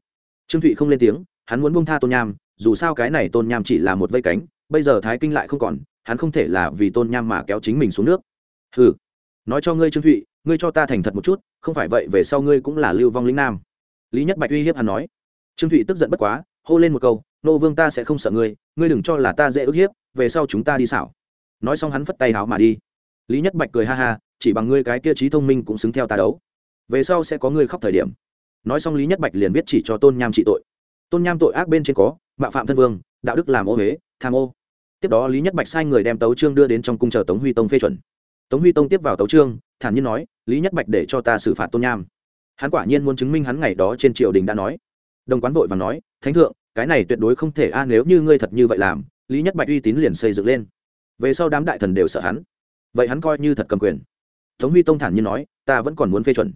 Trương thụy không lên tiếng, hắn muốn bông tha tôn nham, dù sao cái này tôn nham chỉ là một vây cánh, bây giờ thái kinh lại không còn, hắn không thể là vì tôn nham mà kéo chính mình xuống nước. Ừ nói cho ngươi trương thụy, ngươi cho ta thành thật một chút, không phải vậy về sau ngươi cũng là lưu vong lĩnh nam. Lý nhất bạch uy hiếp hắn nói. Trương thụy tức giận bất quá hô lên một câu, nô vương ta sẽ không sợ ngươi ngươi đừng cho là ta dễ ức hiếp, về sau chúng ta đi xảo. Nói xong hắn phất tay háo mà đi. Lý nhất bạch cười ha ha, chỉ bằng ngươi cái kia trí thông minh cũng xứng theo ta đấu. Về sau sẽ có ngươi khóc thời điểm. Nói xong lý nhất bạch liền viết chỉ cho tôn nham trị tội. Tôn nham tội ác bên trên có, mạo phạm thân vương, đạo đức làm ô huế tham ô. Tiếp đó lý nhất bạch sai người đem tấu trương đưa đến trong cung chờ tống huy tông phê chuẩn. Tống huy tông tiếp vào tấu trương thản nhiên nói, lý nhất bạch để cho ta xử phạt tôn nham. Hắn quả nhiên muốn chứng minh hắn ngày đó trên triều đình đã nói. Đồng quán vội và nói thánh thượng, cái này tuyệt đối không thể a, nếu như ngươi thật như vậy làm, lý nhất bạch uy tín liền xây dựng lên. Về sau đám đại thần đều sợ hắn. Vậy hắn coi như thật cầm quyền. Tống huy tông thản nhiên nói, ta vẫn còn muốn phê chuẩn.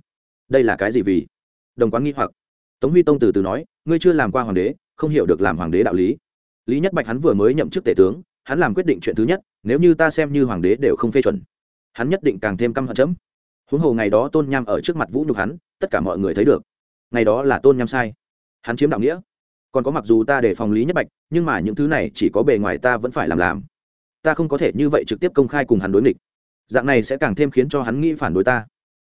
Đây là cái gì vì? Đồng quán nghi hoặc. Tống huy tông từ từ nói, ngươi chưa làm qua hoàng đế, không hiểu được làm hoàng đế đạo lý. Lý nhất bạch hắn vừa mới nhậm chức tể tướng, hắn làm quyết định chuyện thứ nhất, nếu như ta xem như hoàng đế đều không phê chuẩn, hắn nhất định càng thêm căm hận chấm. Huống hồ ngày đó tôn nham ở trước mặt vũ nhục hắn, tất cả mọi người thấy được. Ngày đó là tôn nham sai. Hắn chiếm đạo nghĩa còn có mặc dù ta để phòng lý nhất bạch, nhưng mà những thứ này chỉ có bề ngoài ta vẫn phải làm làm. Ta không có thể như vậy trực tiếp công khai cùng hắn đối nghịch. Dạng này sẽ càng thêm khiến cho hắn nghĩ phản đối ta.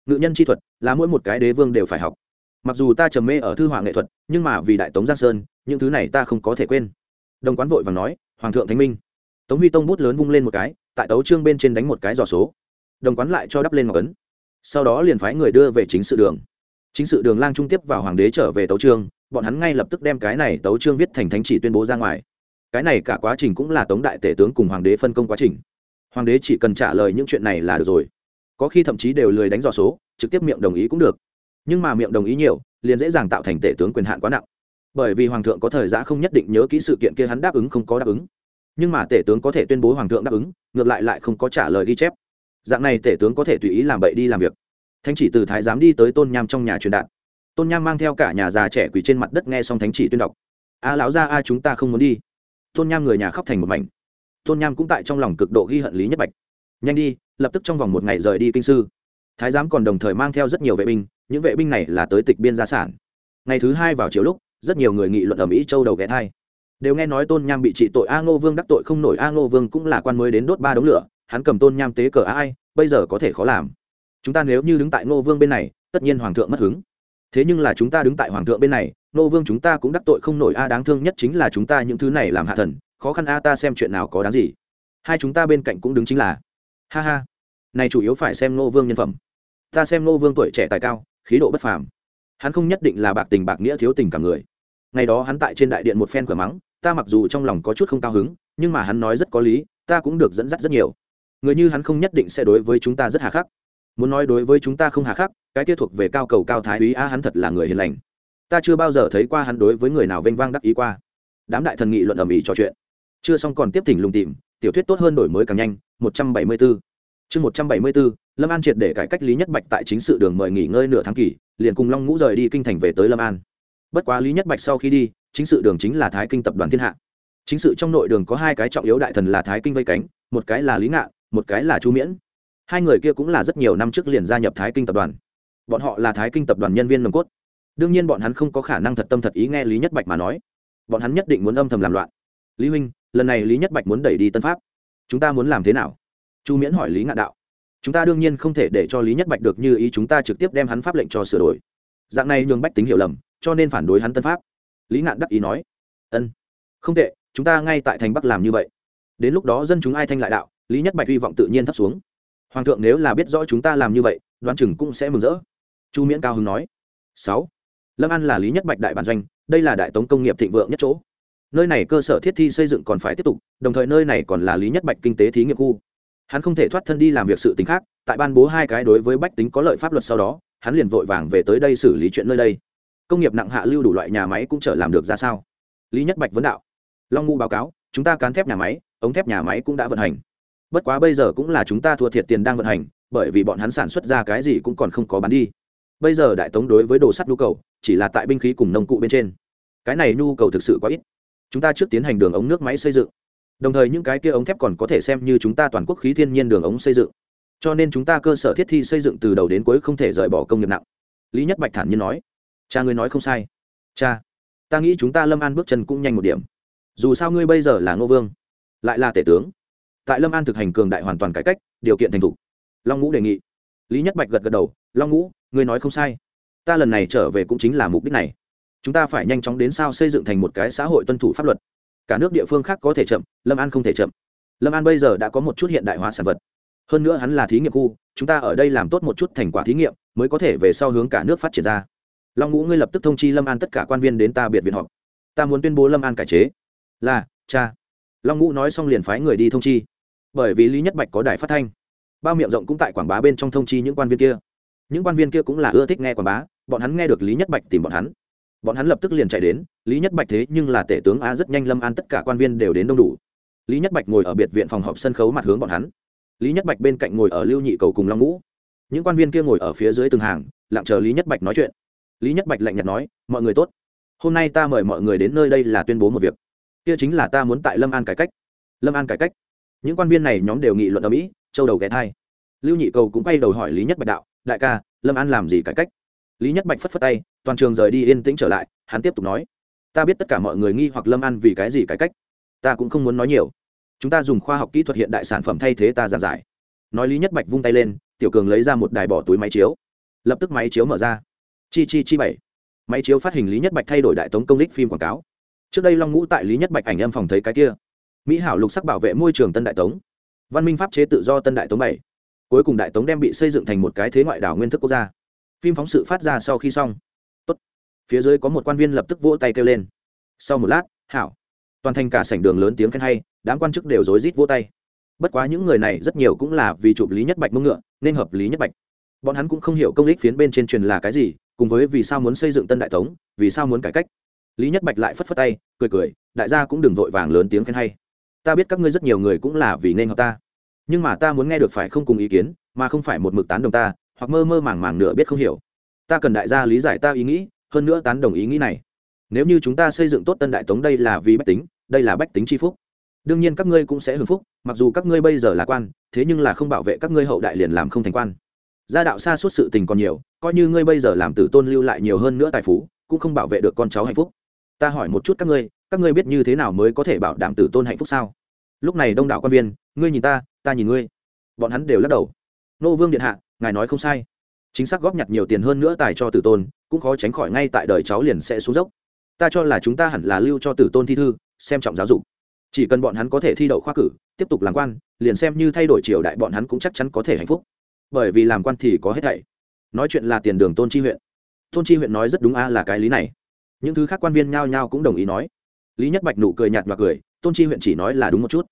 Ngự nhân chi thuật là mỗi một cái đế vương đều phải học. Mặc dù ta trầm mê ở thư họa nghệ thuật, nhưng mà vì đại tống giang sơn, những thứ này ta không có thể quên. Đồng quán vội và nói, hoàng thượng thánh minh. Tống huy tông bút lớn vung lên một cái, tại tấu trương bên trên đánh một cái giò số. Đồng quán lại cho đắp lên ngọc ấn. Sau đó liền phái người đưa về chính sự đường. Chính sự đường lang trung tiếp vào hoàng đế trở về tấu trương bọn hắn ngay lập tức đem cái này tấu trương viết thành thánh chỉ tuyên bố ra ngoài. Cái này cả quá trình cũng là tống đại tể tướng cùng hoàng đế phân công quá trình. Hoàng đế chỉ cần trả lời những chuyện này là được rồi. Có khi thậm chí đều lười đánh dò số, trực tiếp miệng đồng ý cũng được. Nhưng mà miệng đồng ý nhiều, liền dễ dàng tạo thành tể tướng quyền hạn quá nặng. Bởi vì hoàng thượng có thời gian không nhất định nhớ kỹ sự kiện kia hắn đáp ứng không có đáp ứng. Nhưng mà tể tướng có thể tuyên bố hoàng thượng đáp ứng, ngược lại lại không có trả lời ghi chép. Dạng này tể tướng có thể tùy ý làm bậy đi làm việc. Thánh chỉ từ thái giám đi tới tôn nham trong nhà truyền đạt tôn nham mang theo cả nhà già trẻ quỳ trên mặt đất nghe xong thánh chỉ tuyên đọc. A lão ra a chúng ta không muốn đi. Tôn nham người nhà khóc thành một mảnh. Tôn nham cũng tại trong lòng cực độ ghi hận lý nhất bạch. Nhanh đi, lập tức trong vòng một ngày rời đi kinh sư. Thái giám còn đồng thời mang theo rất nhiều vệ binh, những vệ binh này là tới tịch biên gia sản. Ngày thứ hai vào chiều lúc, rất nhiều người nghị luận ở mỹ châu đầu ghé thai. Đều nghe nói tôn nham bị trị tội a ngô vương đắc tội không nổi, a ngô vương cũng là quan mới đến đốt ba đống lửa, hắn cầm tôn nham tế cờ ai, bây giờ có thể khó làm. Chúng ta nếu như đứng tại ngô vương bên này, tất nhiên hoàng thượng mất hứng thế nhưng là chúng ta đứng tại hoàng thượng bên này, nô vương chúng ta cũng đắc tội không nổi a, đáng thương nhất chính là chúng ta những thứ này làm hạ thần, khó khăn a, ta xem chuyện nào có đáng gì. Hai chúng ta bên cạnh cũng đứng chính là, ha ha, này chủ yếu phải xem nô vương nhân phẩm. Ta xem nô vương tuổi trẻ tài cao, khí độ bất phàm. Hắn không nhất định là bạc tình bạc nghĩa thiếu tình cả người. Ngày đó hắn tại trên đại điện một phen cửa mắng, ta mặc dù trong lòng có chút không cao hứng, nhưng mà hắn nói rất có lý, ta cũng được dẫn dắt rất nhiều. Người như hắn không nhất định sẽ đối với chúng ta rất hà khắc. Muốn nói đối với chúng ta không hà khắc cái kia thuộc về cao cầu cao thái úy a hắn thật là người hiền lành. Ta chưa bao giờ thấy qua hắn đối với người nào vênh vang đắc ý qua. Đám đại thần nghị luận ầm ĩ trò chuyện. Chưa xong còn tiếp thỉnh lùng tìm, tiểu thuyết tốt hơn đổi mới càng nhanh 174 chương 174 lâm an triệt để cải cách lý nhất bạch tại chính sự đường mời nghỉ ngơi nửa tháng kỳ, liền cùng long ngũ rời đi kinh thành về tới lâm an. Bất quá lý nhất bạch sau khi đi, chính sự đường chính là thái kinh tập đoàn thiên hạ. Chính sự trong nội đường có hai cái trọng yếu đại thần là thái kinh vây cánh, một cái là lý ngạn, một cái là chu miễn. Hai người kia cũng là rất nhiều năm trước liền gia nhập thái kinh tập đoàn bọn họ là thái kinh tập đoàn nhân viên nồng cốt. Đương nhiên bọn hắn không có khả năng thật tâm thật ý nghe lý nhất bạch mà nói. Bọn hắn nhất định muốn âm thầm làm loạn. Lý huynh, lần này lý nhất bạch muốn đẩy đi tân pháp. Chúng ta muốn làm thế nào? Chu miễn hỏi lý ngạn đạo. Chúng ta đương nhiên không thể để cho lý nhất bạch được như ý chúng ta trực tiếp đem hắn pháp lệnh cho sửa đổi. Dạng này nhường bách tính hiểu lầm, cho nên phản đối hắn tân pháp. Lý ngạn đắc ý nói. Ân. Không tệ, chúng ta ngay tại thành bắc làm như vậy. Đến lúc đó dân chúng ai thanh lại đạo, lý nhất bạch hy vọng tự nhiên thấp xuống. Hoàng thượng nếu là biết rõ chúng ta làm như vậy, đoán chừng cũng sẽ mừng rỡ chu miễn cao hưng nói. Sáu. Lâm an là lý nhất bạch đại bản doanh, đây là đại tống công nghiệp thịnh vượng nhất chỗ. Nơi này cơ sở thiết thi xây dựng còn phải tiếp tục, đồng thời nơi này còn là lý nhất bạch kinh tế thí nghiệm khu. Hắn không thể thoát thân đi làm việc sự t khác, tại ban bố hai cái đối với bách tính có lợi pháp luật sau đó, hắn liền vội vàng về tới đây xử lý chuyện nơi đây. Công nghiệp nặng hạ lưu đủ loại nhà máy cũng trở làm được ra sao? Lý nhất bạch vấn đạo. Long ngu báo cáo, chúng ta cán thép nhà máy, ống thép nhà máy cũng đã vận hành. Bất quá bây giờ cũng là chúng ta thua thiệt tiền đang vận hành, bởi vì bọn hắn sản xuất ra cái gì cũng còn không có bán đi bây giờ đại tống đối với đồ sắt nhu cầu, chỉ là tại binh khí cùng nông cụ bên trên. Cái này nhu cầu thực sự quá ít. Chúng ta trước tiến hành đường ống nước máy xây dựng. Đồng thời những cái kia ống thép còn có thể xem như chúng ta toàn quốc khí thiên nhiên đường ống xây dựng. Cho nên chúng ta cơ sở thiết thi xây dựng từ đầu đến cuối không thể rời bỏ công nghiệp nặng. Lý nhất bạch thản nhiên nói. Cha ngươi nói không sai. Cha, ta nghĩ chúng ta lâm an bước chân cũng nhanh một điểm. Dù sao ngươi bây giờ là ngô vương, lại là tể tướng. Tại lâm an thực hành cường đại hoàn toàn cải cách, điều kiện thành thục. Long ngũ đề nghị. Lý nhất bạch gật gật đầu. Long ngũ ngươi nói không sai. Ta lần này trở về cũng chính là mục đích này. Chúng ta phải nhanh chóng đến sao xây dựng thành một cái xã hội tuân thủ pháp luật. Cả nước địa phương khác có thể chậm, lâm an không thể chậm. Lâm an bây giờ đã có một chút hiện đại hóa sản vật. Hơn nữa hắn là thí nghiệm khu, chúng ta ở đây làm tốt một chút thành quả thí nghiệm, mới có thể về sau hướng cả nước phát triển ra. Long ngũ, ngươi lập tức thông chi lâm an tất cả quan viên đến ta biệt viện họp. Ta muốn tuyên bố lâm an cải chế. Là, cha. Long ngũ nói xong liền phái người đi thông chi. Bởi vì lý nhất bạch có đài phát thanh. Bao miệng rộng cũng tại quảng bá bên trong thông chi những quan viên kia những quan viên kia cũng là ưa thích nghe quảng bá, bọn hắn nghe được lý nhất bạch tìm bọn hắn. Bọn hắn lập tức liền chạy đến, lý nhất bạch thế nhưng là tể tướng a rất nhanh lâm an tất cả quan viên đều đến đông đủ. Lý nhất bạch ngồi ở biệt viện phòng họp sân khấu mặt hướng bọn hắn. Lý nhất bạch bên cạnh ngồi ở lưu nhị cầu cùng long ngũ. Những quan viên kia ngồi ở phía dưới từng hàng, lặng chờ lý nhất bạch nói chuyện. Lý nhất bạch lạnh nhạt nói, mọi người tốt. Hôm nay ta mời mọi người đến nơi đây là tuyên bố một việc. Kia chính là ta muốn tại lâm an cải cách. Lâm an cải cách. Những quan viên này nhóm đều nghị luận ở mỹ, châu đầu ghé thai. Lưu nhị cầu cũng quay đầu hỏi lý nhất bạch đạo đại ca, lâm an làm gì cải cách? Lý nhất bạch phất phất tay, toàn trường rời đi yên tĩnh trở lại, hắn tiếp tục nói, ta biết tất cả mọi người nghi hoặc lâm an vì cái gì cải cách. Ta cũng không muốn nói nhiều. Chúng ta dùng khoa học kỹ thuật hiện đại sản phẩm thay thế ta giảng giải. Nói lý nhất bạch vung tay lên, tiểu cường lấy ra một đài bỏ túi máy chiếu. Lập tức máy chiếu mở ra. Chi chi chi bảy. Máy chiếu phát hình lý nhất bạch thay đổi đại tống công lích phim quảng cáo. Trước đây long ngũ tại lý nhất bạch ảnh âm phòng thấy cái kia. Mỹ hảo lục sắc bảo vệ môi trường tân đại tống. Văn minh pháp chế tự do tân đại tống bảy cuối cùng đại tống đem bị xây dựng thành một cái thế ngoại đảo nguyên thức quốc gia. Phim phóng sự phát ra sau khi xong. Tốt. phía dưới có một quan viên lập tức vỗ tay kêu lên. Sau một lát, hảo. Toàn thành cả sảnh đường lớn tiếng khen hay, đám quan chức đều rối rít vỗ tay. Bất quá những người này rất nhiều cũng là vì chụp lý nhất bạch mông ngựa, nên hợp lý nhất bạch. Bọn hắn cũng không hiểu công lích phiến bên trên truyền là cái gì, cùng với vì sao muốn xây dựng tân đại tống, vì sao muốn cải cách. Lý nhất bạch lại phất phất tay, cười cười, đại gia cũng đừng vội vàng lớn tiếng khen hay. Ta biết các ngươi rất nhiều người cũng là vì nên hợp ta nhưng mà ta muốn nghe được phải không cùng ý kiến, mà không phải một mực tán đồng ta, hoặc mơ mơ màng màng nửa biết không hiểu. Ta cần đại gia lý giải ta ý nghĩ, hơn nữa tán đồng ý nghĩ này. Nếu như chúng ta xây dựng tốt tân đại tống đây là vì bách tính, đây là bách tính c phúc. Đương nhiên các ngươi cũng sẽ hưởng phúc, mặc dù các ngươi bây giờ là quan, thế nhưng là không bảo vệ các ngươi hậu đại liền làm không thành quan. Gia đạo xa suốt sự tình còn nhiều, coi như ngươi bây giờ làm tử tôn lưu lại nhiều hơn nữa tài phú, cũng không bảo vệ được con cháu hạnh phúc. Ta hỏi một chút các ngươi các ngươi biết như thế nào mới có thể bảo đảm tử tôn hạnh phúc sao? Lúc này đông đảo quan viên ngươi nhìn ta ta nhìn ngươi. Bọn hắn đều lắc đầu. Nô vương điện hạ, ngài nói không sai. Chính xác góp nhặt nhiều tiền hơn nữa tài cho tử tôn, cũng khó tránh khỏi ngay tại đời cháu liền sẽ xuống dốc. Ta cho là chúng ta hẳn là lưu cho tử tôn thi thư, xem trọng giáo dục. Chỉ cần bọn hắn có thể thi đậu khoa cử, tiếp tục làm quan, liền xem như thay đổi triều đại bọn hắn cũng chắc chắn có thể hạnh phúc. Bởi vì làm quan thì có hết thảy. Nói chuyện là tiền đường tôn chi huyện. Tôn chi huyện nói rất đúng a là cái lý này. Những thứ khác quan viên nhao nhao cũng đồng ý nói. Lý nhất bạch nụ cười nhạt và cười, tôn chi huyện chỉ nói là đúng một chút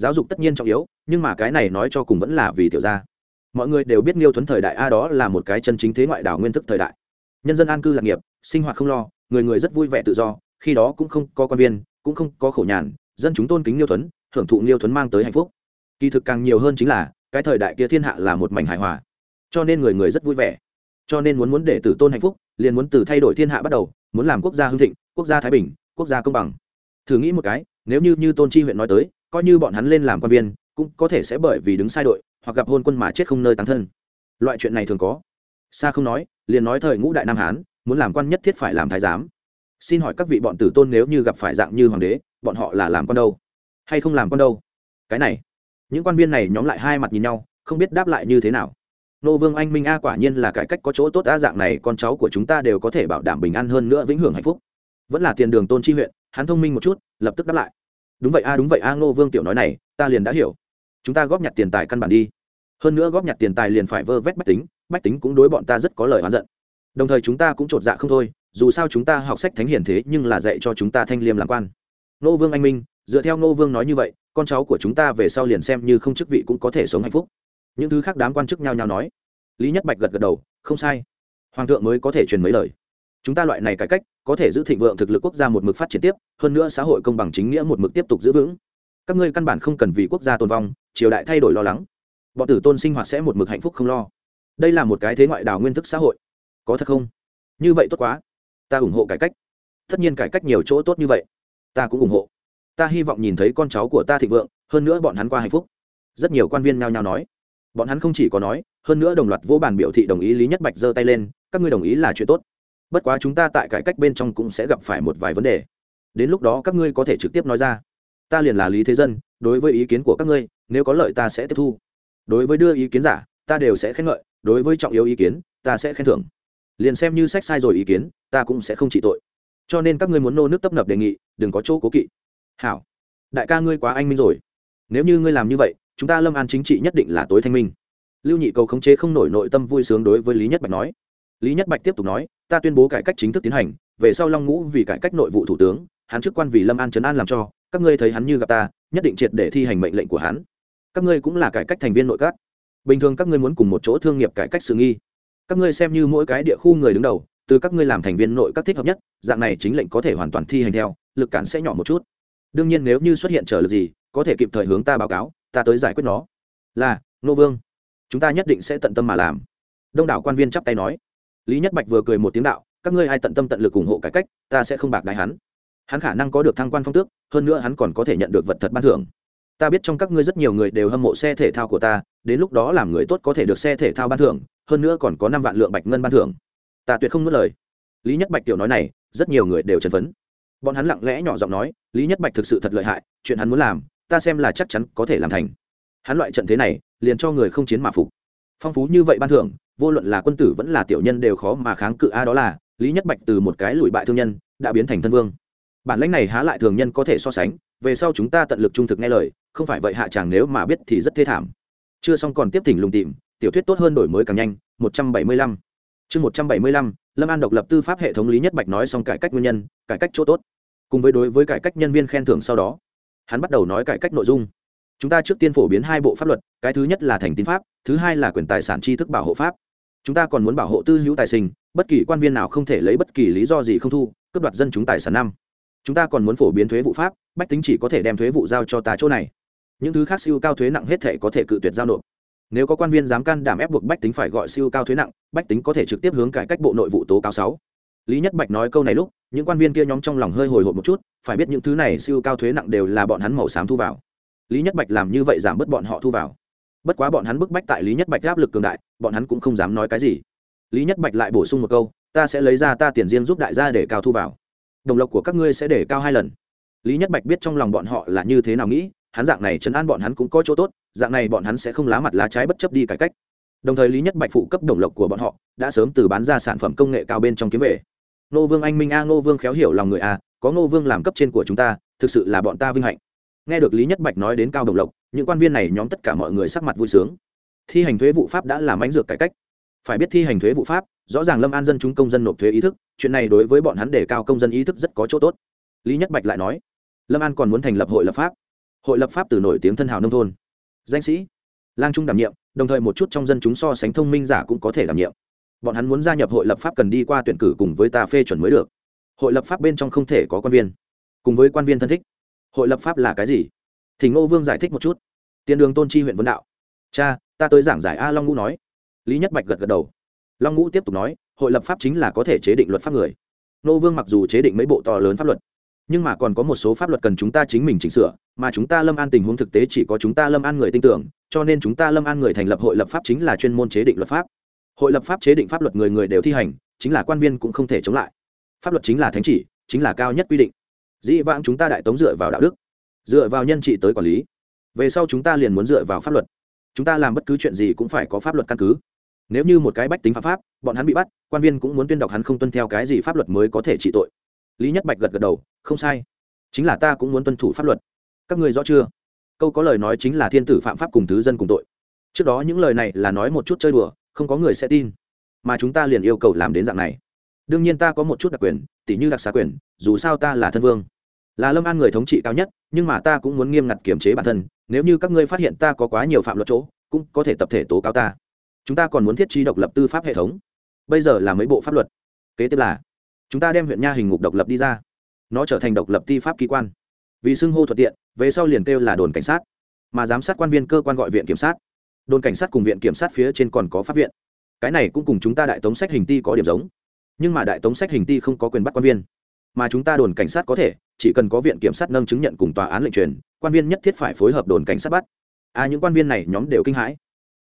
giáo dục tất nhiên trọng yếu, nhưng mà cái này nói cho cùng vẫn là vì tiểu gia. Mọi người đều biết nghiêu thuấn thời đại a đó là một cái chân chính thế ngoại đảo nguyên thức thời đại. Nhân dân an cư lạc nghiệp, sinh hoạt không lo, người người rất vui vẻ tự do, khi đó cũng không có quan viên, cũng không có khổ nhàn, dân chúng tôn kính nghiêu thuấn, hưởng thụ nghiêu thuấn mang tới hạnh phúc. Kỳ thực càng nhiều hơn chính là, cái thời đại kia thiên hạ là một mảnh hài hòa. Cho nên người người rất vui vẻ. Cho nên muốn muốn để tử tôn hạnh phúc, liền muốn từ thay đổi thiên hạ bắt đầu, muốn làm quốc gia hưng thịnh, quốc gia thái bình, quốc gia công bằng. Thử nghĩ một cái, nếu như như tôn chi huyện nói tới coi như bọn hắn lên làm quan viên, cũng có thể sẽ bởi vì đứng sai đội, hoặc gặp hôn quân mà chết không nơi tán thân. Loại chuyện này thường có. Xa không nói, liền nói thời ngũ đại nam hán, muốn làm quan nhất thiết phải làm thái giám. Xin hỏi các vị bọn tử tôn nếu như gặp phải dạng như hoàng đế, bọn họ là làm con đâu? Hay không làm con đâu? Cái này, những quan viên này nhóm lại hai mặt nhìn nhau, không biết đáp lại như thế nào. Nô vương anh minh a quả nhiên là cải cách có chỗ tốt a, dạng này con cháu của chúng ta đều có thể bảo đảm bình an hơn nữa, vĩnh hưởng hạnh phúc. Vẫn là tiền đường tôn chi huyện, hắn thông minh một chút, lập tức đáp lại đúng vậy a, đúng vậy a nô vương tiểu nói này, ta liền đã hiểu. Chúng ta góp nhặt tiền tài căn bản đi. Hơn nữa góp nhặt tiền tài liền phải vơ vét bách tính bách tính cũng đối bọn ta rất có lời oán giận. Đồng thời chúng ta cũng t r ộ t dạ không thôi, dù sao chúng ta học sách thánh hiền thế nhưng là dạy cho chúng ta thanh liêm làm quan. Nô vương anh minh, dựa theo nô vương nói như vậy, con cháu của chúng ta về sau liền xem như không chức vị cũng có thể sống hạnh phúc. Những thứ khác đám quan chức nhau nhau nói. Lý nhất bạch gật gật đầu, không sai. Hoàng thượng mới có thể truyền mấy lời. Chúng ta loại này cải cách có thể giữ thịnh vượng thực lực quốc gia một mực phát triển tiếp, hơn nữa xã hội công bằng chính nghĩa một mực tiếp tục giữ vững. Các ngươi căn bản không cần vì quốc gia tồn vong, triều đại thay đổi lo lắng. Bọn tử tôn sinh hoạt sẽ một mực hạnh phúc không lo. Đây là một cái thế ngoại đảo nguyên thức xã hội. Có thật không? Như vậy tốt quá. Ta ủng hộ cải cách. Tất nhiên cải cách nhiều chỗ tốt như vậy. Ta cũng ủng hộ. Ta hy vọng nhìn thấy con cháu của ta thịnh vượng, hơn nữa bọn hắn qua hạnh phúc. Rất nhiều quan viên nhao nhao nói. Bọn hắn không chỉ có nói, hơn nữa đồng loạt vô bàn biểu thị đồng ý lý nhất bạch giơ tay lên, các ngươi đồng ý là chuyện tốt bất quá chúng ta tại cải cách bên trong cũng sẽ gặp phải một vài vấn đề. Đến lúc đó các ngươi có thể trực tiếp nói ra. Ta liền là lý thế dân, đối với ý kiến của các ngươi, nếu có lợi ta sẽ tiếp thu. Đối với đưa ý kiến giả, ta đều sẽ khen ngợi, đối với trọng yếu ý kiến, ta sẽ khen thưởng. Liền xem như sách sai rồi ý kiến, ta cũng sẽ không trị tội. Cho nên các ngươi muốn nô nước tấp nập đề nghị, đừng có chỗ cố kỵ. Hảo. Đại ca ngươi quá anh minh rồi. Nếu như ngươi làm như vậy, chúng ta lâm an chính trị nhất định là tối thanh minh. Lưu nhị cầu khống chế không nổi nội tâm vui sướng đối với lý nhất bạch nói. Lý nhất bạch tiếp tục nói ta tuyên bố cải cách chính thức tiến hành, về sau long ngũ vì cải cách nội vụ thủ tướng, hắn chức quan vì lâm an trấn an làm cho, các ngươi thấy hắn như gặp ta, nhất định triệt để thi hành mệnh lệnh của hắn. Các ngươi cũng là cải cách thành viên nội các. Bình thường các ngươi muốn cùng một chỗ thương nghiệp cải cách sự nghi. Các ngươi xem như mỗi cái địa khu người đứng đầu, từ các ngươi làm thành viên nội các thích hợp nhất, dạng này chính lệnh có thể hoàn toàn thi hành theo, lực cản sẽ nhỏ một chút. Đương nhiên nếu như xuất hiện trở lực gì, có thể kịp thời hướng ta báo cáo, ta tới giải quyết nó. Là, nô vương, chúng ta nhất định sẽ tận tâm mà làm. Đông đảo quan viên chắp tay nói lý nhất bạch vừa cười một tiếng đạo, các ngươi ai tận tâm tận lực ủng hộ cải cách, ta sẽ không bạc đại hắn. Hắn khả năng có được thăng quan phong tước, hơn nữa hắn còn có thể nhận được vật thật ban thưởng. Ta biết trong các ngươi rất nhiều người đều hâm mộ xe thể thao của ta, đến lúc đó làm người tốt có thể được xe thể thao ban thưởng, hơn nữa còn có năm vạn lượng bạch ngân ban thưởng. Ta tuyệt không nuốt lời. Lý nhất bạch tiểu nói này, rất nhiều người đều chấn phấn. Bọn hắn lặng lẽ nhỏ giọng nói, lý nhất bạch thực sự thật lợi hại, chuyện hắn muốn làm, ta xem là chắc chắn có thể làm thành. Hắn loại trận thế này, liền cho người không chiến mà phục. Phong phú như vậy ban thưởng vô luận là quân tử vẫn là tiểu nhân đều khó mà kháng cự a đó là, lý nhất bạch từ một cái lùi bại thương nhân, đã biến thành thân vương. Bản lãnh này há lại thường nhân có thể so sánh, về sau chúng ta tận lực trung thực nghe lời, không phải vậy hạ chàng nếu mà biết thì rất thê thảm. Chưa xong còn tiếp thỉnh lùng tìm tiểu thuyết tốt hơn đổi mới càng nhanh, một trăm bảy mươi lăm. Chương một trăm bảy mươi lăm, lâm an độc lập tư pháp hệ thống lý nhất bạch nói xong cải cách nguyên nhân, cải cách chỗ tốt. Cùng với đối với cải cách nhân viên khen thưởng sau đó, hắn bắt đầu nói cải cách nội dung. Chúng ta trước tiên phổ biến hai bộ pháp luật, cái thứ nhất là thành tín pháp, thứ hai là quyền tài sản tri thức bảo hộ pháp chúng ta còn muốn bảo hộ tư hữu tài sinh, bất kỳ quan viên nào không thể lấy bất kỳ lý do gì không thu, cướp đoạt dân chúng tài sản năm. Chúng ta còn muốn phổ biến thuế vụ pháp, bách tính chỉ có thể đem thuế vụ giao cho ta chỗ này. Những thứ khác siêu cao thuế nặng hết thể có thể cự tuyệt giao nộp. Nếu có quan viên dám can đảm ép buộc bách tính phải gọi siêu cao thuế nặng, bách tính có thể trực tiếp hướng cải cách bộ nội vụ tố cáo sáu. Lý nhất bạch nói câu này lúc, những quan viên kia nhóm trong lòng hơi hồi hộp một chút, phải biết những thứ này siêu cao thuế nặng đều là bọn hắn màu xám thu vào. Lý nhất bạch làm như vậy giảm bớt bọn họ thu vào bất quá bọn hắn bức bách tại lý nhất bạch áp lực cường đại, bọn hắn cũng không dám nói cái gì. Lý nhất bạch lại bổ sung một câu, ta sẽ lấy ra ta tiền riêng giúp đại gia để cao thu vào. Đồng lộc của các ngươi sẽ để cao hai lần. Lý nhất bạch biết trong lòng bọn họ là như thế nào nghĩ, hắn dạng này chấn an bọn hắn cũng có chỗ tốt, dạng này bọn hắn sẽ không lá mặt lá trái bất chấp đi cải cách. Đồng thời lý nhất bạch phụ cấp đồng lộc của bọn họ, đã sớm từ bán ra sản phẩm công nghệ cao bên trong kiếm về. Nô vương anh minh a nô vương khéo hiểu lòng người a, có nô vương làm cấp trên của chúng ta, thực sự là bọn ta vinh hạnh nghe được lý nhất bạch nói đến cao đồng lộc, những quan viên này nhóm tất cả mọi người sắc mặt vui sướng. Thi hành thuế vụ pháp đã làm ánh dược cải cách. Phải biết thi hành thuế vụ pháp, rõ ràng lâm an dân chúng công dân nộp thuế ý thức, chuyện này đối với bọn hắn đề cao công dân ý thức rất có chỗ tốt. Lý nhất bạch lại nói, lâm an còn muốn thành lập hội lập pháp. Hội lập pháp từ nổi tiếng thân hào nông thôn. Danh sĩ, lang trung đảm nhiệm, đồng thời một chút trong dân chúng so sánh thông minh giả cũng có thể đảm nhiệm. Bọn hắn muốn gia nhập hội lập pháp cần đi qua tuyển cử cùng với ta phê chuẩn mới được. Hội lập pháp bên trong không thể có quan viên, cùng với quan viên thân thích hội lập pháp là cái gì? Thì ngô vương giải thích một chút. Tiền đường tôn chi huyện vấn đạo. Cha, ta tới giảng giải a long ngũ nói. Lý nhất bạch gật gật đầu. Long ngũ tiếp tục nói, hội lập pháp chính là có thể chế định luật pháp người. Nô vương mặc dù chế định mấy bộ to lớn pháp luật, nhưng mà còn có một số pháp luật cần chúng ta chính mình chỉnh sửa, mà chúng ta lâm an tình huống thực tế chỉ có chúng ta lâm an người tin tưởng, cho nên chúng ta lâm an người thành lập hội lập pháp chính là chuyên môn chế định luật pháp. Hội lập pháp chế định pháp luật người người đều thi hành, chính là quan viên cũng không thể chống lại. Pháp luật chính là thánh chỉ, chính là cao nhất quy định dĩ vãng chúng ta đại tống dựa vào đạo đức, dựa vào nhân trị tới quản lý. Về sau chúng ta liền muốn dựa vào pháp luật. Chúng ta làm bất cứ chuyện gì cũng phải có pháp luật căn cứ. Nếu như một cái bách tính pháp pháp, bọn hắn bị bắt, quan viên cũng muốn tuyên đọc hắn không tuân theo cái gì pháp luật mới có thể trị tội. Lý nhất bạch gật gật đầu, không sai. Chính là ta cũng muốn tuân thủ pháp luật. Các người rõ chưa? Câu có lời nói chính là thiên tử phạm pháp cùng thứ dân cùng tội. Trước đó những lời này là nói một chút chơi đùa, không có người sẽ tin. Mà chúng ta liền yêu cầu làm đến dạng này. Đương nhiên ta có một chút đặc quyền, tỉ như đặc xá quyền dù sao ta là thân vương. Là lâm an người thống trị cao nhất, nhưng mà ta cũng muốn nghiêm ngặt kiểm chế bản thân, nếu như các ngươi phát hiện ta có quá nhiều phạm luật chỗ, cũng có thể tập thể tố cáo ta. Chúng ta còn muốn thiết trí độc lập tư pháp hệ thống. Bây giờ là mấy bộ pháp luật. Kế tiếp là, chúng ta đem huyện nha hình ngục độc lập đi ra. Nó trở thành độc lập ti pháp kỳ quan. Vì xưng hô thuận tiện, về sau liền kêu là đồn cảnh sát. Mà giám sát quan viên cơ quan gọi viện kiểm sát. Đồn cảnh sát cùng viện kiểm sát phía trên còn có pháp viện. Cái này cũng cùng chúng ta đại tống sách hình ti có điểm giống. Nhưng mà đại tống sách hình ti không có quyền bắt quan viên mà chúng ta đồn cảnh sát có thể, chỉ cần có viện kiểm sát nâng chứng nhận cùng tòa án lệnh truyền, quan viên nhất thiết phải phối hợp đồn cảnh sát bắt. À những quan viên này nhóm đều kinh hãi.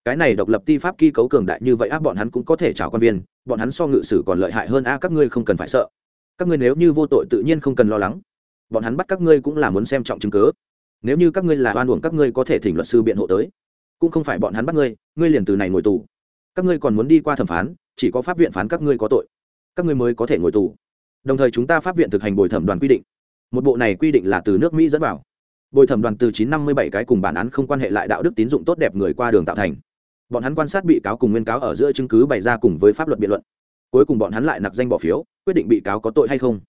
Cái này độc lập ti pháp kỳ cấu cường đại như vậy áp bọn hắn cũng có thể chào quan viên, bọn hắn so ngự sử còn lợi hại hơn a các ngươi không cần phải sợ. Các ngươi nếu như vô tội tự nhiên không cần lo lắng. Bọn hắn bắt các ngươi cũng là muốn xem trọng chứng cứ. Nếu như các ngươi là oan uổng, các ngươi có thể thỉnh luật sư biện hộ tới. Cũng không phải bọn hắn bắt ngươi ngươi liền từ này ngồi tù. Các ngươi còn muốn đi qua thẩm phán, chỉ có pháp viện phán các ngươi có tội. Các ngươi mới có thể ngồi tù đồng thời chúng ta pháp viện thực hành bồi thẩm đoàn quy định. Một bộ này quy định là từ nước mỹ dẫn vào. Bồi thẩm đoàn từ chín năm mươi bảy cái cùng bản án không quan hệ lại đạo đức tín dụng tốt đẹp người qua đường tạo thành. Bọn hắn quan sát bị cáo cùng nguyên cáo ở giữa chứng cứ bày ra cùng với pháp luật biện luận. Cuối cùng bọn hắn lại nặc danh bỏ phiếu, quyết định bị cáo có tội hay không.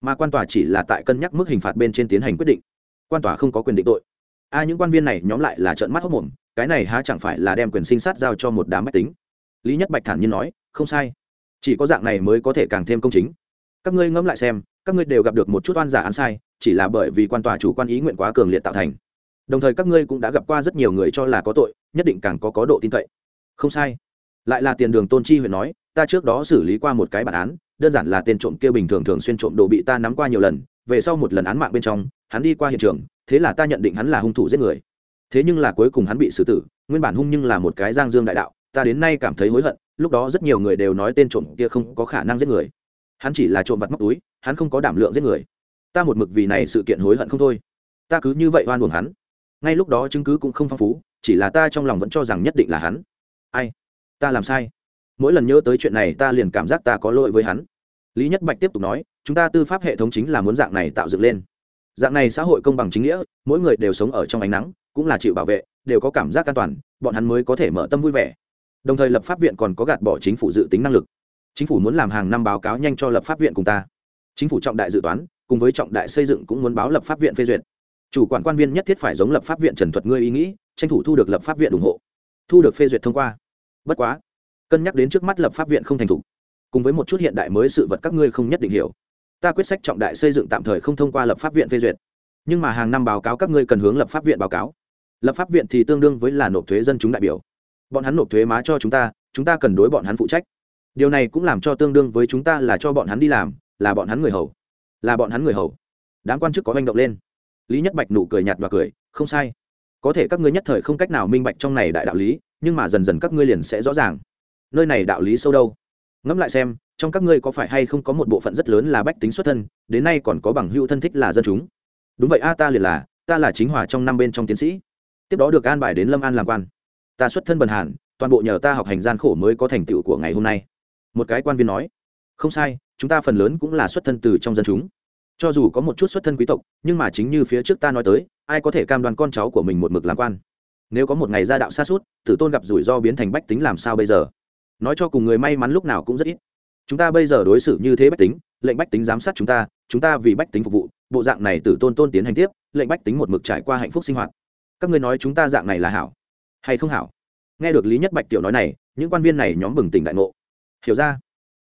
Mà quan tòa chỉ là tại cân nhắc mức hình phạt bên trên tiến hành quyết định. Quan tòa không có quyền định tội. A, những quan viên này nhóm lại là trợn mắt hốc mồm cái này há chẳng phải là đem quyền sinh sát giao cho một đám máy tính? Lý nhất bạch thản nhiên nói, không sai. Chỉ có dạng này mới có thể càng thêm công chính các ngươi ngẫm lại xem, các ngươi đều gặp được một chút oan giả án sai, chỉ là bởi vì quan tòa chủ quan ý nguyện quá cường liệt tạo thành. Đồng thời các ngươi cũng đã gặp qua rất nhiều người cho là có tội, nhất định càng có có độ tin cậy. Không sai. Lại là tiền đường tôn chi huyện nói, ta trước đó xử lý qua một cái bản án, đơn giản là tên trộm kia bình thường thường xuyên trộm đồ bị ta nắm qua nhiều lần, về sau một lần án mạng bên trong, hắn đi qua hiện trường, thế là ta nhận định hắn là hung thủ giết người. Thế nhưng là cuối cùng hắn bị xử tử, nguyên bản hung nhưng là một cái giang dương đại đạo, ta đến nay cảm thấy hối hận, lúc đó rất nhiều người đều nói tên trộm kia không có khả năng giết người hắn chỉ là trộm vặt móc túi, hắn không có đảm lượng giết người. Ta một mực vì này sự kiện hối hận không thôi. Ta cứ như vậy oan uổng hắn. Ngay lúc đó chứng cứ cũng không phong phú, chỉ là ta trong lòng vẫn cho rằng nhất định là hắn. Ai? Ta làm sai. Mỗi lần nhớ tới chuyện này, ta liền cảm giác ta có lỗi với hắn. Lý nhất bạch tiếp tục nói, chúng ta tư pháp hệ thống chính là muốn dạng này tạo dựng lên. Dạng này xã hội công bằng chính nghĩa, mỗi người đều sống ở trong ánh nắng, cũng là chịu bảo vệ, đều có cảm giác an toàn, bọn hắn mới có thể mở tâm vui vẻ. Đồng thời lập pháp viện còn có gạt bỏ chính phủ dự tính năng lực chính phủ muốn làm hàng năm báo cáo nhanh cho lập pháp viện cùng ta. Chính phủ trọng đại dự toán, cùng với trọng đại xây dựng cũng muốn báo lập pháp viện phê duyệt. Chủ quản quan viên nhất thiết phải giống lập pháp viện trần thuật ngươi ý nghĩ, tranh thủ thu được lập pháp viện ủng hộ. Thu được phê duyệt thông qua. Bất quá, cân nhắc đến trước mắt lập pháp viện không thành thục, cùng với một chút hiện đại mới sự vật các ngươi không nhất định hiểu. Ta quyết sách trọng đại xây dựng tạm thời không thông qua lập pháp viện phê duyệt. Nhưng mà hàng năm báo cáo các ngươi cần hướng lập pháp viện báo cáo. Lập pháp viện thì tương đương với là nộp thuế dân chúng đại biểu. Bọn hắn nộp thuế má cho chúng ta chúng ta cần đối bọn hắn phụ trách điều này cũng làm cho tương đương với chúng ta là cho bọn hắn đi làm, là bọn hắn người hầu. Là bọn hắn người hầu. Đám quan chức có hành động lên. Lý nhất bạch nụ cười nhạt và cười, không sai. Có thể các ngươi nhất thời không cách nào minh bạch trong này đại đạo lý, nhưng mà dần dần các ngươi liền sẽ rõ ràng. Nơi này đạo lý sâu đâu? Ngẫm lại xem, trong các ngươi có phải hay không có một bộ phận rất lớn là bách tính xuất thân, đến nay còn có bằng hữu thân thích là dân chúng. Đúng vậy a, ta liền là, ta là chính hòa trong năm bên trong tiến sĩ. Tiếp đó được an bài đến lâm an làm quan. Ta xuất thân bần hàn, toàn bộ nhờ ta học hành gian khổ mới có thành tựu của ngày hôm nay một cái quan viên nói, không sai, chúng ta phần lớn cũng là xuất thân từ trong dân chúng. Cho dù có một chút xuất thân quý tộc, nhưng mà chính như phía trước ta nói tới, ai có thể cam đoan con cháu của mình một mực làm quan? Nếu có một ngày gia đạo xa suốt, tử tôn gặp rủi ro biến thành bách tính làm sao bây giờ? Nói cho cùng người may mắn lúc nào cũng rất ít. Chúng ta bây giờ đối xử như thế bách tính, lệnh bách tính giám sát chúng ta chúng ta vì bách tính phục vụ, bộ dạng này tử tôn tôn tiến hành tiếp, lệnh bách tính một mực trải qua hạnh phúc sinh hoạt. Các ngươi nói chúng ta dạng này là hảo hay không hảo? Nghe được lý nhất bạch tiểu nói này, những quan viên này nhóm bừng tỉnh đại ngộ hiểu ra.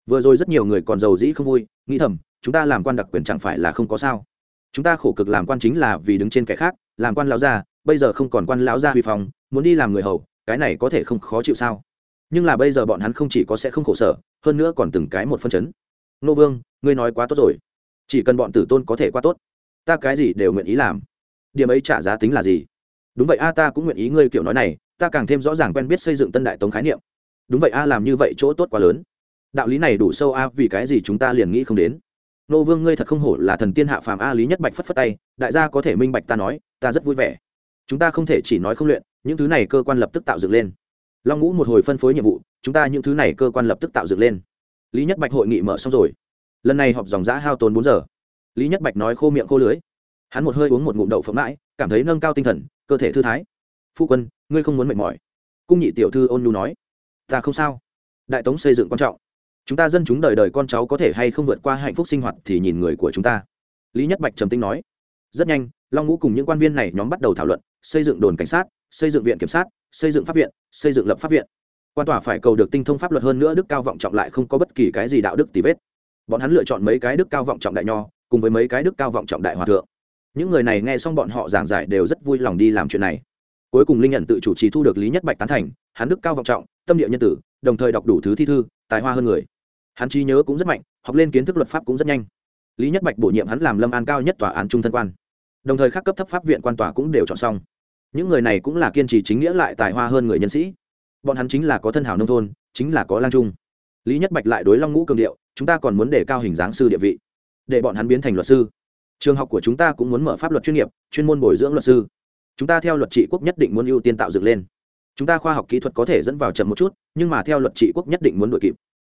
Vừa rồi rất nhiều người còn giàu dĩ không vui, nghĩ thầm, chúng ta làm quan đặc quyền chẳng phải là không có sao. Chúng ta khổ cực làm quan chính là vì đứng trên kẻ khác, làm quan lão gia, bây giờ không còn quan lão gia huy phòng muốn đi làm người hầu, cái này có thể không khó chịu sao? Nhưng là bây giờ bọn hắn không chỉ có sẽ không khổ sở, hơn nữa còn từng cái một phân chấn. Nô vương, ngươi nói quá tốt rồi. Chỉ cần bọn tử tôn có thể quá tốt, ta cái gì đều nguyện ý làm. Điểm ấy trả giá tính là gì? Đúng vậy a, ta cũng nguyện ý ngươi kiểu nói này, ta càng thêm rõ ràng quen biết xây dựng tân đại tống khái niệm đúng vậy, a, làm như vậy chỗ tốt quá lớn. Đạo lý này đủ sâu, a, vì cái gì chúng ta liền nghĩ không đến? Nô vương, ngươi thật không hổ là thần tiên hạ phàm, a, lý nhất bạch phất phất tay. Đại gia có thể minh bạch ta nói, ta rất vui vẻ. Chúng ta không thể chỉ nói không luyện, những thứ này cơ quan lập tức tạo dựng lên. Long ngũ một hồi phân phối nhiệm vụ, chúng ta những thứ này cơ quan lập tức tạo dựng lên. Lý nhất bạch hội nghị mở xong rồi. Lần này họp dòng giã hao tốn bốn giờ. Lý nhất bạch nói khô miệng khô lưới. Hắn một hơi uống một ngụm đậu phộng mãi, cảm thấy nâng cao tinh thần, cơ thể thư thái. Phu quân, ngươi không muốn mệt mỏi. Cung nhị tiểu thư ôn nhu nói ta không sao. Đại tống xây dựng quan trọng. Chúng ta dân chúng đời đời con cháu có thể hay không vượt qua hạnh phúc sinh hoạt thì nhìn người của chúng ta. Lý nhất bạch trầm tinh nói. Rất nhanh, long ngũ cùng những quan viên này nhóm bắt đầu thảo luận, xây dựng đồn cảnh sát, xây dựng viện kiểm sát, xây dựng pháp viện, xây dựng lập pháp viện. Quan tòa phải cầu được tinh thông pháp luật hơn nữa đức cao vọng trọng lại không có bất kỳ cái gì đạo đức tì vết. Bọn hắn lựa chọn mấy cái đức cao vọng trọng đại nho, cùng với mấy cái đức cao vọng trọng đại hòa thượng. Những người này nghe xong bọn họ giảng giải đều rất vui lòng đi làm chuyện này. Cuối cùng linh nhận tự chủ trì thu được lý nhất bạch tán thành hắn đức cao vọng trọng, tâm địa nhân tử, đồng thời đọc đủ thứ thi thư, tài hoa hơn người. Hắn trí nhớ cũng rất mạnh, học lên kiến thức luật pháp cũng rất nhanh. Lý nhất bạch bổ nhiệm hắn làm lâm an cao nhất tòa án trung thân quan. Đồng thời các cấp thấp pháp viện quan tòa cũng đều chọn xong. Những người này cũng là kiên trì chính nghĩa lại tài hoa hơn người nhân sĩ. Bọn hắn chính là có thân hảo nông thôn, chính là có lang trung. Lý nhất bạch lại đối long ngũ cường điệu, chúng ta còn muốn để cao hình dáng sư địa vị, để bọn hắn biến thành luật sư. Trường học của chúng ta cũng muốn mở pháp luật chuyên nghiệp, chuyên môn bồi dưỡng luật sư. Chúng ta theo luật trị quốc nhất định muốn ưu tiên tạo dựng lên chúng ta khoa học kỹ thuật có thể dẫn vào chậm một chút, nhưng mà theo luật trị quốc nhất định muốn đội kịp.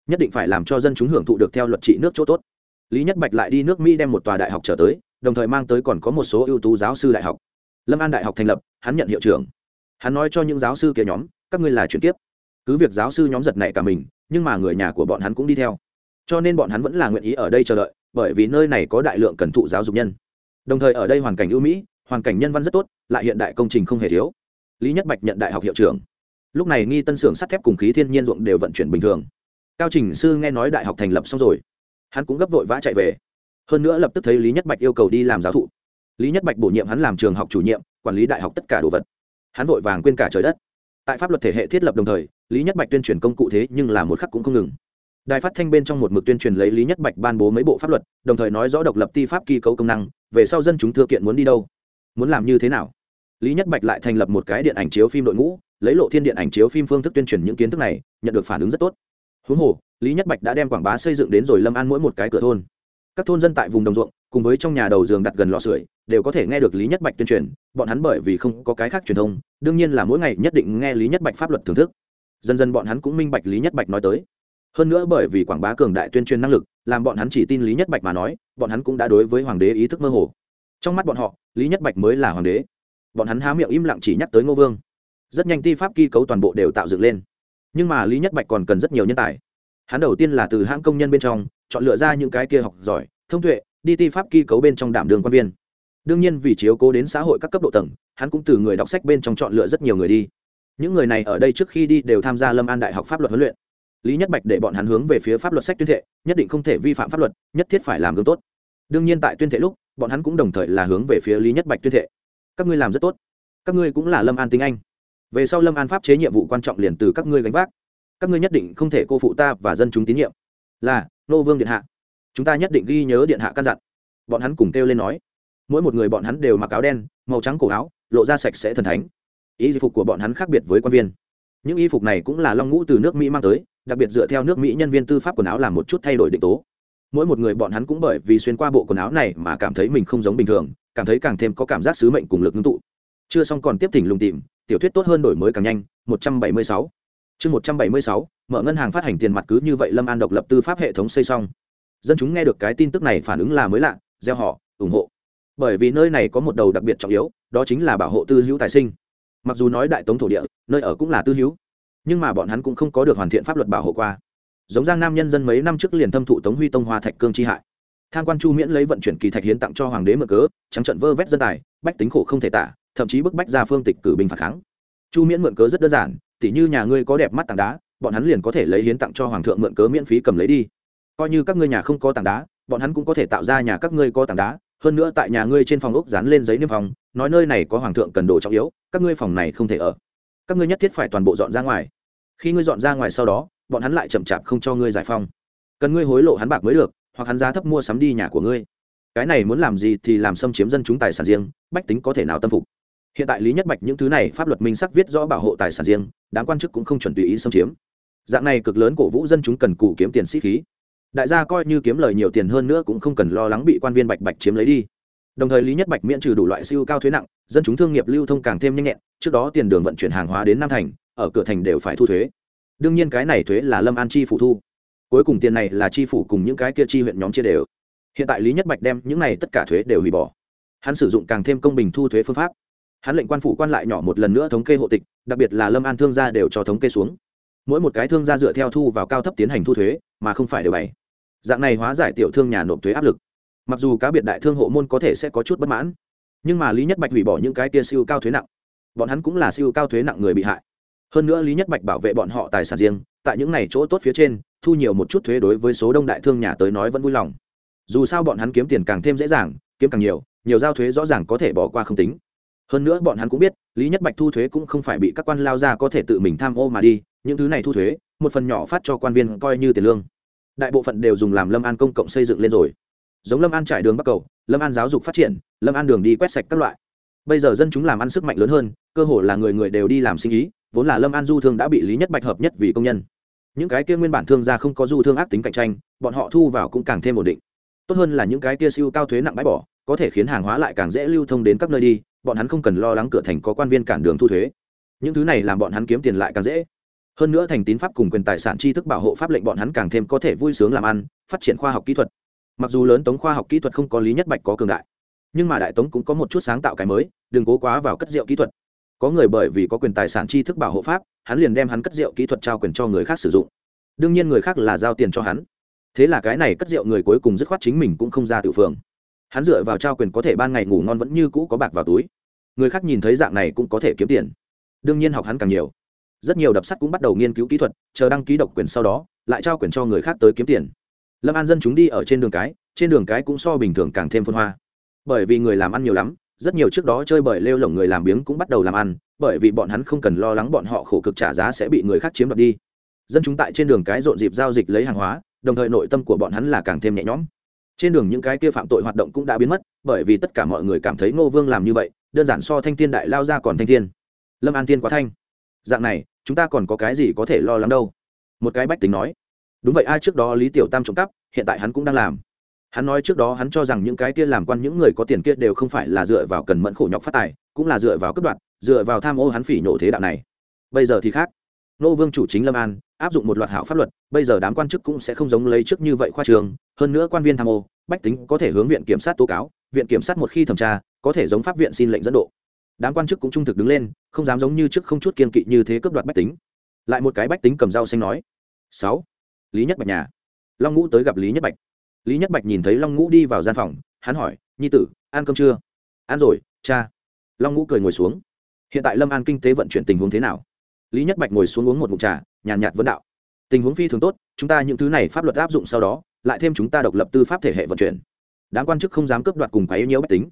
Nhất định phải làm cho dân chúng hưởng thụ được theo luật trị nước chỗ tốt. Lý nhất bạch lại đi nước mỹ đem một tòa đại học trở tới, đồng thời mang tới còn có một số ưu tú giáo sư đại học. Lâm an đại học thành lập, hắn nhận hiệu trưởng. Hắn nói cho những giáo sư kia nhóm, các ngươi là chuyển tiếp cứ việc giáo sư nhóm giật này cả mình, nhưng mà người nhà của bọn hắn cũng đi theo. Cho nên bọn hắn vẫn là nguyện ý ở đây chờ đợi, bởi vì nơi này có đại lượng cần thụ giáo dục nhân. Đồng thời ở đây hoàn cảnh ưu mỹ, hoàn cảnh nhân văn rất tốt, lại hiện đại công trình không hề thiếu lý nhất bạch nhận đại học hiệu trưởng. Lúc này nghi tân xưởng sắt thép cùng khí thiên nhiên ruộng đều vận chuyển bình thường. Cao trình sư nghe nói đại học thành lập xong rồi, hắn cũng gấp vội vã chạy về. Hơn nữa lập tức thấy lý nhất bạch yêu cầu đi làm giáo thụ. Lý nhất bạch bổ nhiệm hắn làm trường học chủ nhiệm, quản lý đại học tất cả đồ vật. Hắn vội vàng quên cả trời đất. Tại pháp luật thể hệ thiết lập đồng thời, lý nhất bạch tuyên truyền công cụ thế nhưng là một khắc cũng không ngừng. Đài phát thanh bên trong một mực tuyên truyền lấy lý nhất bạch ban bố mấy bộ pháp luật, đồng thời nói rõ độc lập ti pháp kỳ cấu công năng, về sau dân chúng thư kiện muốn đi đâu, muốn làm như thế nào lý nhất bạch lại thành lập một cái điện ảnh chiếu phim đội ngũ, lấy lộ thiên điện ảnh chiếu phim phương thức tuyên truyền những kiến thức này, nhận được phản ứng rất tốt. Huống hồ, lý nhất bạch đã đem quảng bá xây dựng đến rồi lâm an mỗi một cái cửa thôn. Các thôn dân tại vùng đồng ruộng, cùng với trong nhà đầu giường đặt gần lò sưởi, đều có thể nghe được lý nhất bạch tuyên truyền, bọn hắn bởi vì không có cái khác truyền thông, đương nhiên là mỗi ngày nhất định nghe lý nhất bạch pháp luật thưởng thức. Dần dần bọn hắn cũng minh bạch lý nhất bạch nói tới. Hơn nữa bởi vì quảng bá cường đại tuyên truyền năng lực, làm bọn hắn chỉ tin lý nhất bạch mà nói, bọn hắn cũng đã đối với hoàng đế ý thức mơ hồ. Trong mắt bọn họ, lý nhất bạch mới là hoàng đế bọn hắn há miệng im lặng chỉ nhắc tới ngô vương. Rất nhanh ti pháp kỳ cấu toàn bộ đều tạo dựng lên. Nhưng mà lý nhất bạch còn cần rất nhiều nhân tài. Hắn đầu tiên là từ hãng công nhân bên trong, chọn lựa ra những cái kia học giỏi, thông tuệ, đi ti pháp kỳ cấu bên trong đảm đường quan viên. Đương nhiên vì chiếu cố đến xã hội các cấp độ tầng, hắn cũng từ người đọc sách bên trong chọn lựa rất nhiều người đi. Những người này ở đây trước khi đi đều tham gia lâm an đại học pháp luật huấn luyện. Lý nhất bạch để bọn hắn hướng về phía pháp luật sách tuyên thệ, nhất định không thể vi phạm pháp luật, nhất thiết phải làm gương tốt. Đương nhiên tại tuyên thệ lúc, bọn hắn cũng đồng thời là hướng về phía lý nhất bạch tuyên thệ các ngươi làm rất tốt. Các ngươi cũng là lâm an Tinh anh. Về sau lâm an pháp chế nhiệm vụ quan trọng liền từ các ngươi gánh vác. Các ngươi nhất định không thể cô phụ ta và dân chúng tín nhiệm. Là, nô vương điện hạ. Chúng ta nhất định ghi nhớ điện hạ căn dặn. Bọn hắn cùng kêu lên nói. Mỗi một người bọn hắn đều mặc áo đen, màu trắng cổ áo, lộ ra sạch sẽ thần thánh. Y phục của bọn hắn khác biệt với quan viên. Những y phục này cũng là long ngũ từ nước mỹ mang tới, đặc biệt dựa theo nước mỹ nhân viên tư pháp quần áo làm một chút thay đổi định tố. Mỗi một người bọn hắn cũng bởi vì xuyên qua bộ quần áo này mà cảm thấy mình không giống bình thường cảm thấy càng thêm có cảm giác sứ mệnh cùng lực ngưng tụ. Chưa xong còn tiếp thỉnh lùng tìm, tiểu thuyết tốt hơn đổi mới càng nhanh 176 chương 176 mở ngân hàng phát hành tiền mặt cứ như vậy lâm an độc lập tư pháp hệ thống xây xong. Dân chúng nghe được cái tin tức này phản ứng là mới lạ, gieo họ, ủng hộ. Bởi vì nơi này có một đầu đặc biệt trọng yếu, đó chính là bảo hộ tư hữu tài sinh. Mặc dù nói đại tống thổ địa, nơi ở cũng là tư hữu, nhưng mà bọn hắn cũng không có được hoàn thiện pháp luật bảo hộ qua. Giống giang nam nhân dân mấy năm trước liền thâm thụ tống huy tông hoa thạch cương chi hại tham quan chu miễn lấy vận chuyển kỳ thạch hiến tặng cho hoàng đế mở cớ, trắng trận vơ vét dân tài, bách tính khổ không thể tả, thậm chí bức bách ra phương tịch cử binh phản kháng. Chu miễn mượn cớ rất đơn giản, tỉ như nhà ngươi có đẹp mắt tảng đá, bọn hắn liền có thể lấy hiến tặng cho hoàng thượng mượn cớ miễn phí cầm lấy đi. Coi như các ngươi nhà không có tảng đá, bọn hắn cũng có thể tạo ra nhà các ngươi có tảng đá, hơn nữa tại nhà ngươi trên phòng ốc dán lên giấy niêm phòng nói nơi này có hoàng thượng cần đồ trọng yếu, các ngươi phòng này không thể ở. Các ngươi nhất thiết phải toàn bộ dọn ra ngoài. Khi ngươi dọn ra ngoài sau đó, bọn hắn lại chậm chạp không cho ngươi giải phong. Cần ngươi hối lộ hắn bạc mới được hoặc hắn giá thấp mua sắm đi nhà của ngươi. Cái này muốn làm gì thì làm xâm chiếm dân chúng tài sản riêng, bách tính có thể nào tâm phục? Hiện tại lý nhất bạch những thứ này pháp luật minh sắc viết rõ bảo hộ tài sản riêng đáng quan chức cũng không chuẩn tùy ý xâm chiếm. Dạng này cực lớn cổ vũ dân chúng cần cụ kiếm tiền sĩ khí. Đại gia coi như kiếm lời nhiều tiền hơn nữa cũng không cần lo lắng bị quan viên bạch bạch chiếm lấy đi. Đồng thời lý nhất bạch miễn trừ đủ loại siêu cao thuế nặng, dân chúng thương nghiệp lưu thông càng thêm nhanh nhẹn, trước đó tiền đường vận chuyển hàng hóa đến nam thành, ở cửa thành đều phải thu thuế. Đương nhiên cái này thuế là lâm an chi phụ thu cuối cùng tiền này là chi phủ cùng những cái kia chi huyện nhóm chia đều. Hiện tại lý nhất bạch đem những này tất cả thuế đều hủy bỏ. Hắn sử dụng càng thêm công bình thu thuế phương pháp. Hắn lệnh quan phủ quan lại nhỏ một lần nữa thống kê hộ tịch, đặc biệt là lâm an thương gia đều cho thống kê xuống. Mỗi một cái thương gia dựa theo thu vào cao thấp tiến hành thu thuế, mà không phải đều bày. Dạng này hóa giải tiểu thương nhà nộp thuế áp lực. Mặc dù cá biệt đại thương hộ môn có thể sẽ có chút bất mãn, nhưng mà lý nhất bạch hủy bỏ những cái tia siêu cao thuế nặng. Bọn hắn cũng là siêu cao thuế nặng người bị hại. Hơn nữa lý nhất bạch bảo vệ bọn họ tài sản riêng, tại những này chỗ tốt phía trên thu nhiều một chút thuế đối với số đông đại thương nhà tới nói vẫn vui lòng. Dù sao bọn hắn kiếm tiền càng thêm dễ dàng, kiếm càng nhiều nhiều giao thuế rõ ràng có thể bỏ qua không tính. Hơn nữa bọn hắn cũng biết, lý nhất bạch thu thuế cũng không phải bị các quan lao ra có thể tự mình tham ô mà đi, những thứ này thu thuế, một phần nhỏ phát cho quan viên coi như tiền lương. Đại bộ phận đều dùng làm lâm an công cộng xây dựng lên rồi. Giống lâm an trải đường bắc cầu, lâm an giáo dục phát triển, lâm an đường đi quét sạch các loại. Bây giờ dân chúng làm ăn sức mạnh lớn hơn, cơ hồ là người người đều đi làm sinh ý, vốn là lâm an du thương đã bị lý nhất bạch hợp nhất vì công nhân những cái kia nguyên bản thương gia không có du thương ác tính cạnh tranh, bọn họ thu vào cũng càng thêm ổn định. Tốt hơn là những cái kia siêu cao thuế nặng bãi bỏ, có thể khiến hàng hóa lại càng dễ lưu thông đến các nơi đi, bọn hắn không cần lo lắng cửa thành có quan viên cản đường thu thuế. Những thứ này làm bọn hắn kiếm tiền lại càng dễ. Hơn nữa thành tín pháp cùng quyền tài sản tri thức bảo hộ pháp lệnh bọn hắn càng thêm có thể vui sướng làm ăn, phát triển khoa học kỹ thuật. Mặc dù lớn tống khoa học kỹ thuật không có lý nhất bạch có cường đại, nhưng mà đại tống cũng có một chút sáng tạo cái mới, đừng cố quá vào cất rượu kỹ thuật có người bởi vì có quyền tài sản tri thức bảo hộ pháp, hắn liền đem hắn cất rượu kỹ thuật trao quyền cho người khác sử dụng. Đương nhiên người khác là giao tiền cho hắn. Thế là cái này cất rượu người cuối cùng dứt khoát chính mình cũng không ra tự phường. Hắn dựa vào trao quyền có thể ban ngày ngủ ngon vẫn như cũ có bạc vào túi. Người khác nhìn thấy dạng này cũng có thể kiếm tiền. Đương nhiên học hắn càng nhiều. Rất nhiều đập sắt cũng bắt đầu nghiên cứu kỹ thuật, chờ đăng ký độc quyền sau đó, lại trao quyền cho người khác tới kiếm tiền. Lâm an dân chúng đi ở trên đường cái, trên đường cái cũng so bình thường càng thêm phân hoa. Bởi vì người làm ăn nhiều lắm rất nhiều trước đó chơi bời lêu lỏng người làm biếng cũng bắt đầu làm ăn, bởi vì bọn hắn không cần lo lắng bọn họ khổ cực trả giá sẽ bị người khác chiếm đoạt đi. Dân chúng tại trên đường cái rộn dịp giao dịch lấy hàng hóa, đồng thời nội tâm của bọn hắn là càng thêm nhẹ nhõm. Trên đường những cái kia phạm tội hoạt động cũng đã biến mất, bởi vì tất cả mọi người cảm thấy ngô vương làm như vậy, đơn giản so thanh thiên đại lao ra còn thanh thiên. Lâm an tiên quá thanh. Dạng này, chúng ta còn có cái gì có thể lo lắng đâu? Một cái bách tính nói. Đúng vậy, ai trước đó lý tiểu tam trộm cắp, hiện tại hắn cũng đang làm hắn nói trước đó hắn cho rằng những cái kia làm quan những người có tiền kia đều không phải là dựa vào cần mẫn khổ nhọc phát tài, cũng là dựa vào cấp đoạn dựa vào tham ô hắn phỉ nhổ thế đạo này. Bây giờ thì khác. Nô vương chủ chính lâm an, áp dụng một loạt hảo pháp luật, bây giờ đám quan chức cũng sẽ không giống lấy trước như vậy khoa trường, hơn nữa quan viên tham ô, bách tính có thể hướng viện kiểm sát tố cáo, viện kiểm sát một khi thẩm tra, có thể giống pháp viện xin lệnh dẫn độ. Đám quan chức cũng trung thực đứng lên, không dám giống như trước không chút kiên kỵ như thế cướp đoạt bách tính. Lại một cái bách tính cầm dao xanh nói, sáu, lý nhất bạch nhà. Long ngũ tới gặp lý nhất bạch lý nhất bạch nhìn thấy long ngũ đi vào gian phòng, hắn hỏi, nhi tử, ăn cơm chưa? Ăn rồi, cha. Long ngũ cười ngồi xuống. Hiện tại lâm an kinh tế vận chuyển tình huống thế nào? Lý nhất bạch ngồi xuống uống một mụn trà, nhàn nhạt vấn đạo. Tình huống phi thường tốt, chúng ta những thứ này pháp luật áp dụng sau đó, lại thêm chúng ta độc lập tư pháp thể hệ vận chuyển. Đáng quan chức không dám cướp đoạt cùng quái nhiễu bách tính.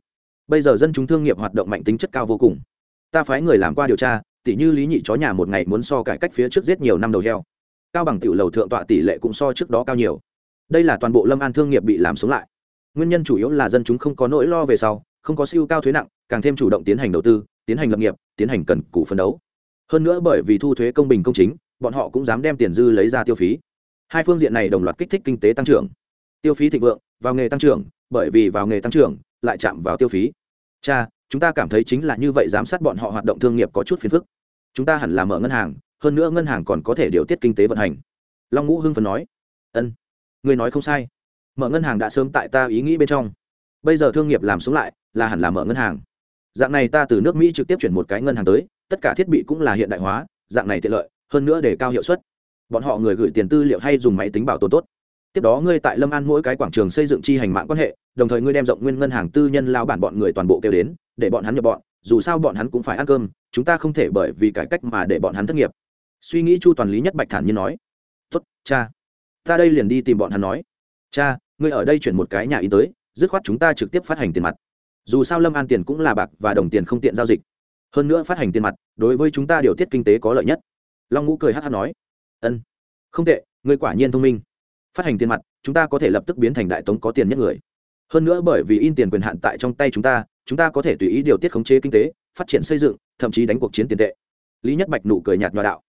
Bây giờ dân chúng thương nghiệp hoạt động mạnh tính chất cao vô cùng. Ta phái người làm qua điều tra tỷ như lý nhị chó nhà một ngày muốn so cải cách phía trước giết nhiều năm đầu heo. Cao bằng tiểu lầu thượng tọa tỷ lệ cũng so trước đó cao nhiều đây là toàn bộ lâm an thương nghiệp bị làm sống lại. Nguyên nhân chủ yếu là dân chúng không có nỗi lo về sau, không có siêu cao thuế nặng, càng thêm chủ động tiến hành đầu tư, tiến hành lập nghiệp, tiến hành cần cụ phân đấu. Hơn nữa bởi vì thu thuế công bình công chính, bọn họ cũng dám đem tiền dư lấy ra tiêu phí. Hai phương diện này đồng loạt kích thích kinh tế tăng trưởng. Tiêu phí thịnh vượng, vào nghề tăng trưởng, bởi vì vào nghề tăng trưởng, lại chạm vào tiêu phí. Cha, chúng ta cảm thấy chính là như vậy giám sát bọn họ hoạt động thương nghiệp có chút phiền phức. Chúng ta hẳn là mở ngân hàng, hơn nữa ngân hàng còn có thể điều tiết kinh tế vận hành. Long ngũ hưng phấn nói. Ân ngươi nói không sai. Mở ngân hàng đã sớm tại ta ý nghĩ bên trong. Bây giờ thương nghiệp làm xuống lại, là hẳn là mở ngân hàng. Dạng này ta từ nước mỹ trực tiếp chuyển một cái ngân hàng tới, tất cả thiết bị cũng là hiện đại hóa, dạng này tiện lợi, hơn nữa để cao hiệu suất. Bọn họ người gửi tiền tư liệu hay dùng máy tính bảo tồn tốt. Tiếp đó ngươi tại lâm an mỗi cái quảng trường xây dựng chi hành mạng quan hệ, đồng thời ngươi đem rộng nguyên ngân hàng tư nhân lao bản bọn người toàn bộ kêu đến, để bọn hắn nhập bọn, dù sao bọn hắn cũng phải ăn cơm, chúng ta không thể bởi vì cải cách mà để bọn hắn thất nghiệp. Suy nghĩ chu toàn lý nhất bạch thản như nói, tốt, cha ta đây liền đi tìm bọn hắn nói. Cha, ngươi ở đây chuyển một cái nhà in tới, dứt khoát chúng ta trực tiếp phát hành tiền mặt. Dù sao lâm an tiền cũng là bạc và đồng tiền không tiện giao dịch. Hơn nữa phát hành tiền mặt, đối với chúng ta điều tiết kinh tế có lợi nhất. Long ngũ cười hát hát nói. Ân, không tệ, ngươi quả nhiên thông minh. Phát hành tiền mặt, chúng ta có thể lập tức biến thành đại tống có tiền nhất người. Hơn nữa bởi vì in tiền quyền hạn tại trong tay chúng ta chúng ta có thể tùy ý điều tiết khống chế kinh tế, phát triển xây dựng, thậm chí đánh cuộc chiến tiền tệ. Lý nhất bạch nụ cười nhạt nhòa đạo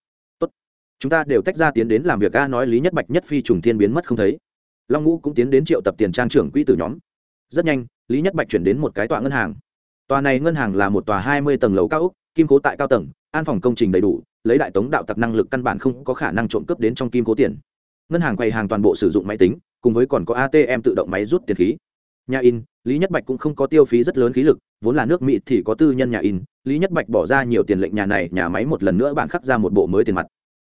chúng ta đều tách ra tiến đến làm việc a nói lý nhất bạch nhất phi trùng thiên biến mất không thấy. Long ngũ cũng tiến đến triệu tập tiền trang trưởng quỹ từ nhóm. Rất nhanh, lý nhất bạch chuyển đến một cái tọa ngân hàng. Tòa này ngân hàng là một tòa hai mươi tầng lầu cao úc kim cố tại cao tầng, an phòng công trình đầy đủ, lấy đại tống đạo tặc năng lực căn bản không có khả năng trộm cướp đến trong kim cố tiền. Ngân hàng quầy hàng toàn bộ sử dụng máy tính, cùng với còn có atm tự động máy rút tiền khí. Nhà in, lý nhất bạch cũng không có tiêu phí rất lớn khí lực, vốn là nước mỹ thì có tư nhân nhà in. Lý nhất bạch bỏ ra nhiều tiền lệnh nhà này, nhà máy một lần nữa bạn khắc ra một bộ mới tiền mặt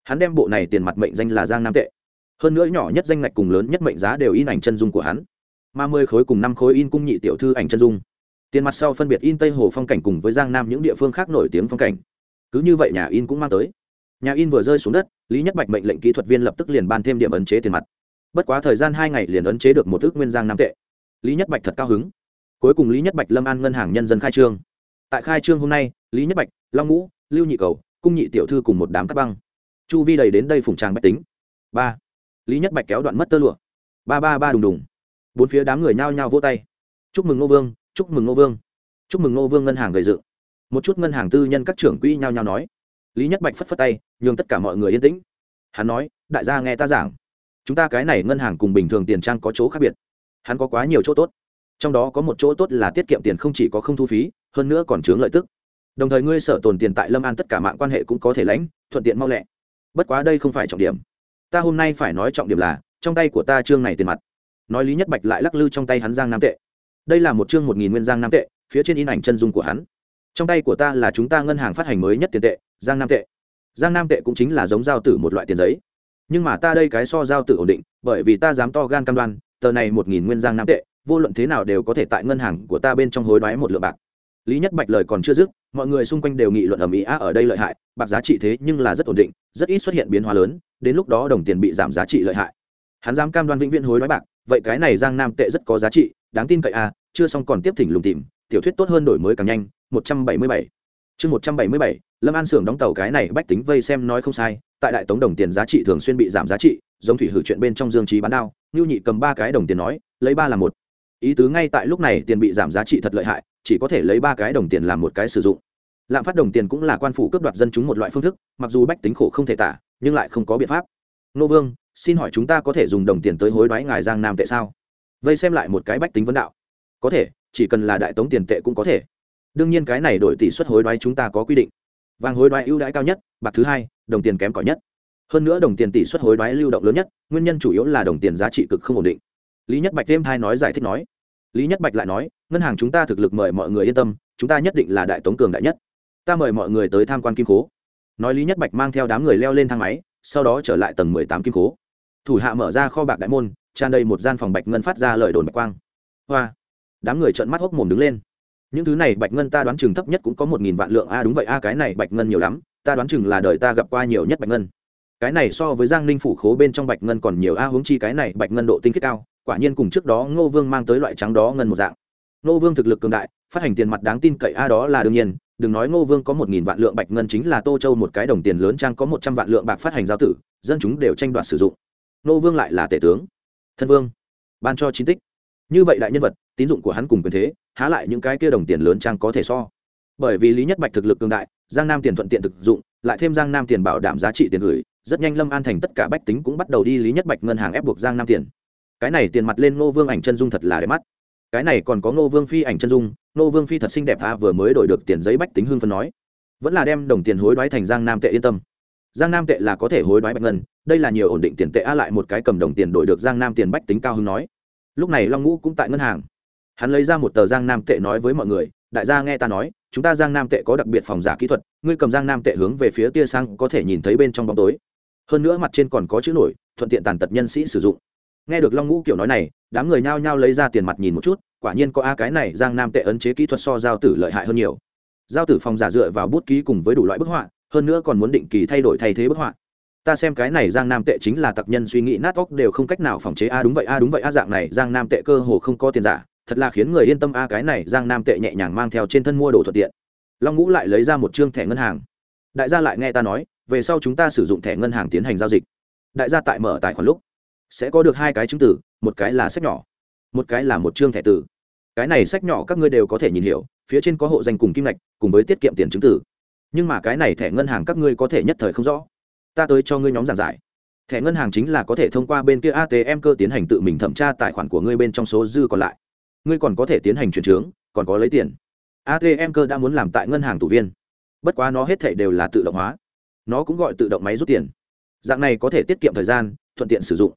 hắn đem bộ này tiền mặt mệnh danh là giang nam tệ. Hơn nữa nhỏ nhất danh ngạch cùng lớn nhất mệnh giá đều in ảnh chân dung của hắn. Mà mười khối cùng năm khối in cung nhị tiểu thư ảnh chân dung. Tiền mặt sau phân biệt in tây hồ phong cảnh cùng với giang nam những địa phương khác nổi tiếng phong cảnh. Cứ như vậy nhà in cũng mang tới. Nhà in vừa rơi xuống đất, lý nhất bạch mệnh lệnh kỹ thuật viên lập tức liền ban thêm điểm ấn chế tiền mặt. Bất quá thời gian hai ngày liền ấn chế được một ước nguyên giang nam tệ. Lý nhất bạch thật cao hứng. Cuối cùng lý nhất bạch lâm an ngân hàng nhân dân khai trương. Tại khai trương hôm nay, lý nhất bạch, long ngũ, lưu nhị cầu, cung nhị tiểu thư cùng một đám cắt băng chu vi đầy đến đây phùng tràng bách tính ba lý nhất bạch kéo đoạn mất tơ lụa ba ba ba đùng đùng bốn phía đám người nhao nhao vỗ tay chúc mừng ngô vương chúc mừng ngô vương chúc mừng ngô vương ngân hàng gầy dự một chút ngân hàng tư nhân các trưởng quỹ nhao nhao nói lý nhất bạch phất phất tay nhường tất cả mọi người yên tĩnh hắn nói đại gia nghe ta giảng chúng ta cái này ngân hàng cùng bình thường tiền trang có chỗ khác biệt hắn có quá nhiều chỗ tốt trong đó có một chỗ tốt là tiết kiệm tiền không chỉ có không thu phí hơn nữa còn chướng lợi tức đồng thời ngươi sở tồn tiền tại lâm an tất cả mạng quan hệ cũng có thể lãnh thuận tiện mau lẹ bất quá đây không phải trọng điểm. Ta hôm nay phải nói trọng điểm là, trong tay của ta chương này tiền mặt. Nói lý nhất bạch lại lắc lư trong tay hắn giang nam tệ. Đây là một chương một nghìn nguyên giang nam tệ, phía trên in ảnh chân dung của hắn. Trong tay của ta là chúng ta ngân hàng phát hành mới nhất tiền tệ, giang nam tệ. Giang nam tệ cũng chính là giống giao tử một loại tiền giấy. Nhưng mà ta đây cái so giao tử ổn định, bởi vì ta dám to gan cam đoan, tờ này một nghìn nguyên giang nam tệ, vô luận thế nào đều có thể tại ngân hàng của ta bên trong hối đoái một lượng bạc lý nhất bạch lời còn chưa dứt, mọi người xung quanh đều nghị luận ở mỹ Á ở đây lợi hại, bạc giá trị thế nhưng là rất ổn định, rất ít xuất hiện biến hóa lớn, đến lúc đó đồng tiền bị giảm giá trị lợi hại. Hắn dám cam đoan vĩnh viễn hối đoái bạc, vậy cái này giang nam tệ rất có giá trị, đáng tin cậy a chưa xong còn tiếp thỉnh lùng tìm, tiểu thuyết tốt hơn đổi mới càng nhanh, một trăm bảy mươi bảy. Chương một trăm bảy mươi bảy, lâm an xưởng đóng tàu cái này bách tính vây xem nói không sai, tại đại tống đồng tiền giá trị thường xuyên bị giảm giá trị, giống thủy hử chuyện bên trong dương trí bán đao ngưu nhị cầm ba cái đồng tiền nói, lấy ba là một. Ý tứ ngay tại lúc này tiền bị giảm giá trị thật lợi hại chỉ có thể lấy ba cái đồng tiền làm một cái sử dụng. Lạm phát đồng tiền cũng là quan phủ cướp đoạt dân chúng một loại phương thức, mặc dù bách tính khổ không thể tả, nhưng lại không có biện pháp. Nô vương, xin hỏi chúng ta có thể dùng đồng tiền tới hối đoái ngài giang nam tệ sao? Vây xem lại một cái bách tính vấn đạo. Có thể, chỉ cần là đại tống tiền tệ cũng có thể. Đương nhiên cái này đổi tỷ suất hối đoái chúng ta có quy định. Vàng hối đoái ưu đãi cao nhất, bạc thứ hai, đồng tiền kém cỏi nhất. Hơn nữa đồng tiền tỷ suất hối đoái lưu động lớn nhất, nguyên nhân chủ yếu là đồng tiền giá trị cực không ổn định. Lý nhất bạch thêm thai nói giải thích nói. Lý nhất bạch lại nói ngân hàng chúng ta thực lực mời mọi người yên tâm, chúng ta nhất định là đại tống cường đại nhất. Ta mời mọi người tới tham quan kim cố nói lý nhất bạch mang theo đám người leo lên thang máy, sau đó trở lại tầng mười tám kim cố thủ hạ mở ra kho bạc đại môn, tràn đầy một gian phòng bạch ngân phát ra lời đồn bạch quang. Hoa! Đám người trợn mắt hốc mồm đứng lên. Những thứ này bạch ngân ta đoán chừng thấp nhất cũng có một nghìn vạn lượng a, đúng vậy a, cái này bạch ngân nhiều lắm, ta đoán chừng là đời ta gặp qua nhiều nhất bạch ngân. Cái này so với giang ninh phủ khố bên trong bạch ngân còn nhiều a, huống chi cái này bạch ngân độ tinh khiết cao, quả nhiên cùng trước đó ngô vương mang tới loại trắng đó ngân một dạng ngô vương thực lực cường đại, phát hành tiền mặt đáng tin cậy a, đó là đương nhiên. Đừng nói ngô vương có một nghìn vạn lượng bạch ngân chính là tô châu một cái đồng tiền lớn trang có một trăm vạn lượng bạc phát hành giao tử, dân chúng đều tranh đoạt sử dụng. Ngô vương lại là tể tướng. Thân vương, ban cho chiến tích. Như vậy đại nhân vật, tín dụng của hắn cùng quyền thế, há lại những cái kia đồng tiền lớn trang có thể so. Bởi vì lý nhất bạch thực lực cường đại, giang nam tiền thuận tiện thực dụng, lại thêm giang nam tiền bảo đảm giá trị tiền gửi, rất nhanh lâm an thành tất cả bách tính cũng bắt đầu đi lý nhất bạch ngân hàng ép buộc giang nam tiền. Cái này tiền mặt lên ngô vương ảnh chân dung thật là đẹp mắt cái này còn có ngô vương phi ảnh chân dung, ngô vương phi thật xinh đẹp ta vừa mới đổi được tiền giấy bách tính hương phân nói. Vẫn là đem đồng tiền hối đoái thành giang nam tệ yên tâm. Giang nam tệ là có thể hối đoái bạch ngân, đây là nhiều ổn định tiền tệ, a, lại một cái cầm đồng tiền đổi được giang nam tiền bách tính cao hưng nói. Lúc này long ngũ cũng tại ngân hàng. Hắn lấy ra một tờ giang nam tệ nói với mọi người, đại gia nghe ta nói, chúng ta giang nam tệ có đặc biệt phòng giả kỹ thuật, ngươi cầm giang nam tệ hướng về phía tia sang có thể nhìn thấy bên trong bóng tối. Hơn nữa mặt trên còn có chữ nổi, thuận tiện tàn tật nhân sĩ sử dụng nghe được long ngũ kiểu nói này, đám người nhao nhao lấy ra tiền mặt nhìn một chút, quả nhiên có a cái này giang nam tệ ấn chế kỹ thuật so giao tử lợi hại hơn nhiều. Giao tử phòng giả dựa vào bút ký cùng với đủ loại bức họa, hơn nữa còn muốn định kỳ thay đổi thay thế bức họa. Ta xem cái này giang nam tệ chính là tặc nhân suy nghĩ nát óc đều không cách nào phòng chế a, đúng vậy a, đúng vậy a, dạng này giang nam tệ cơ hồ không có tiền giả, thật là khiến người yên tâm a, cái này giang nam tệ nhẹ nhàng mang theo trên thân mua đồ thuận tiện. Long ngũ lại lấy ra một chương thẻ ngân hàng. Đại gia lại nghe ta nói, về sau chúng ta sử dụng thẻ ngân hàng tiến hành giao dịch. Đại gia tại mở tài khoản lúc sẽ có được hai cái chứng tử, một cái là sách nhỏ, một cái là một chương thẻ tử. Cái này sách nhỏ các ngươi đều có thể nhìn hiểu, phía trên có hộ danh cùng kim ngạch, cùng với tiết kiệm tiền chứng tử. Nhưng mà cái này thẻ ngân hàng các ngươi có thể nhất thời không rõ. Ta tới cho ngươi nhóm giảng giải. Thẻ ngân hàng chính là có thể thông qua bên kia atm cơ tiến hành tự mình thẩm tra tài khoản của ngươi bên trong số dư còn lại. Ngươi còn có thể tiến hành chuyển trướng, còn có lấy tiền. Atm cơ đã muốn làm tại ngân hàng tủ viên. Bất quá nó hết thẻ đều là tự động hóa. Nó cũng gọi tự động máy rút tiền. Dạng này có thể tiết kiệm thời gian, thuận tiện sử dụng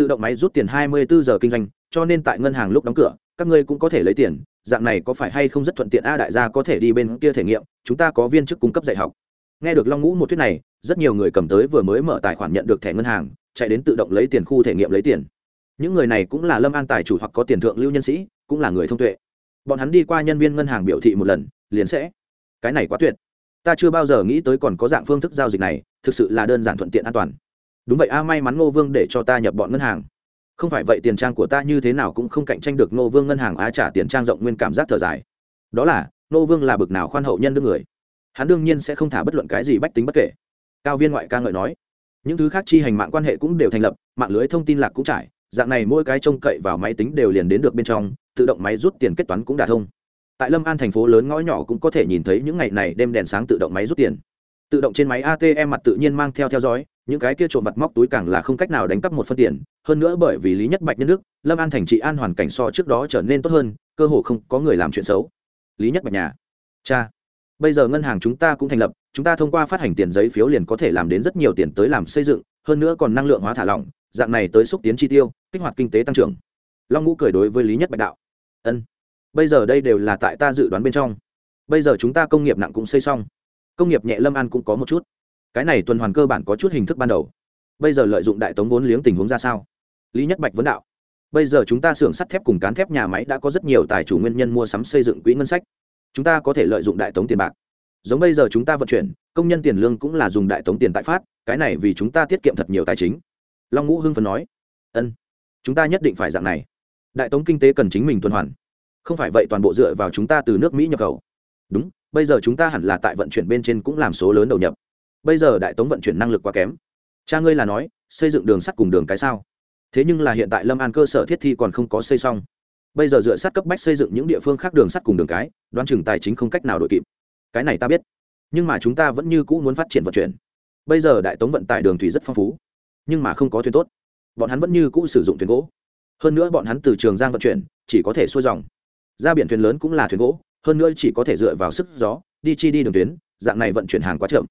tự động máy rút tiền 24 giờ kinh doanh, cho nên tại ngân hàng lúc đóng cửa, các ngươi cũng có thể lấy tiền. Dạng này có phải hay không rất thuận tiện? A đại gia có thể đi bên kia thể nghiệm, chúng ta có viên chức cung cấp dạy học. Nghe được long ngũ một thuyết này, rất nhiều người cầm tới vừa mới mở tài khoản nhận được thẻ ngân hàng, chạy đến tự động lấy tiền khu thể nghiệm lấy tiền. Những người này cũng là lâm an tài chủ hoặc có tiền thượng lưu nhân sĩ, cũng là người thông tuệ. Bọn hắn đi qua nhân viên ngân hàng biểu thị một lần, liền sẽ. Cái này quá tuyệt. Ta chưa bao giờ nghĩ tới còn có dạng phương thức giao dịch này, thực sự là đơn giản thuận tiện an toàn đúng vậy a, may mắn ngô vương để cho ta nhập bọn ngân hàng. Không phải vậy tiền trang của ta như thế nào cũng không cạnh tranh được ngô vương ngân hàng, á trả tiền trang rộng nguyên cảm giác thở dài. Đó là, ngô vương là bực nào khoan hậu nhân đương người. Hắn đương nhiên sẽ không thả bất luận cái gì bách tính bất kể. Cao viên ngoại ca ngợi nói. Những thứ khác chi hành mạng quan hệ cũng đều thành lập, mạng lưới thông tin lạc cũng trải. Dạng này mỗi cái trông cậy vào máy tính đều liền đến được bên trong, tự động máy rút tiền kết toán cũng đả thông. Tại lâm an thành phố lớn ngõ nhỏ cũng có thể nhìn thấy những ngày này đêm đèn sáng tự động máy rút tiền. Tự động trên máy atm mặt tự nhiên mang theo theo dõi những cái kia trộm vặt móc túi càng là không cách nào đánh cắp một phân tiền, hơn nữa bởi vì lý nhất bạch nhân đức, lâm an thành trị an hoàn cảnh so trước đó trở nên tốt hơn, cơ hồ không có người làm chuyện xấu. Lý nhất bạch nhà. Cha, bây giờ ngân hàng chúng ta cũng thành lập, chúng ta thông qua phát hành tiền giấy phiếu liền có thể làm đến rất nhiều tiền tới làm xây dựng, hơn nữa còn năng lượng hóa thả lỏng, dạng này tới xúc tiến chi tiêu, kích hoạt kinh tế tăng trưởng. Long ngũ cười đối với lý nhất bạch đạo. Ân, bây giờ đây đều là tại ta dự đoán bên trong. Bây giờ chúng ta công nghiệp nặng cũng xây xong. Công nghiệp nhẹ lâm an cũng có một chút cái này tuần hoàn cơ bản có chút hình thức ban đầu. Bây giờ lợi dụng đại tống vốn liếng tình huống ra sao? Lý nhất bạch vấn đạo. Bây giờ chúng ta xưởng sắt thép cùng cán thép nhà máy đã có rất nhiều tài chủ nguyên nhân mua sắm xây dựng quỹ ngân sách. Chúng ta có thể lợi dụng đại tống tiền bạc. Giống bây giờ chúng ta vận chuyển, công nhân tiền lương cũng là dùng đại tống tiền tại phát, cái này vì chúng ta tiết kiệm thật nhiều tài chính. Long ngũ hưng phấn nói. Ân, chúng ta nhất định phải dạng này. Đại tống kinh tế cần chính mình tuần hoàn. Không phải vậy toàn bộ dựa vào chúng ta từ nước mỹ nhập khẩu. Đúng, bây giờ chúng ta hẳn là tại vận chuyển bên trên cũng làm số lớn đầu nhập bây giờ đại tống vận chuyển năng lực quá kém. Cha ngươi là nói, xây dựng đường sắt cùng đường cái sao? Thế nhưng là hiện tại lâm an cơ sở thiết thi còn không có xây xong. Bây giờ dựa sát cấp bách xây dựng những địa phương khác đường sắt cùng đường cái, đoán chừng tài chính không cách nào đội kịp. Cái này ta biết, nhưng mà chúng ta vẫn như cũ muốn phát triển vận chuyển. Bây giờ đại tống vận tải đường thủy rất phong phú, nhưng mà không có thuyền tốt. Bọn hắn vẫn như cũ sử dụng thuyền gỗ. Hơn nữa bọn hắn từ trường giang vận chuyển, chỉ có thể xuôi dòng. Ra biển thuyền lớn cũng là thuyền gỗ, hơn nữa chỉ có thể dựa vào sức gió, đi chi đi đường tuyến, dạng này vận chuyển hàng quá chậm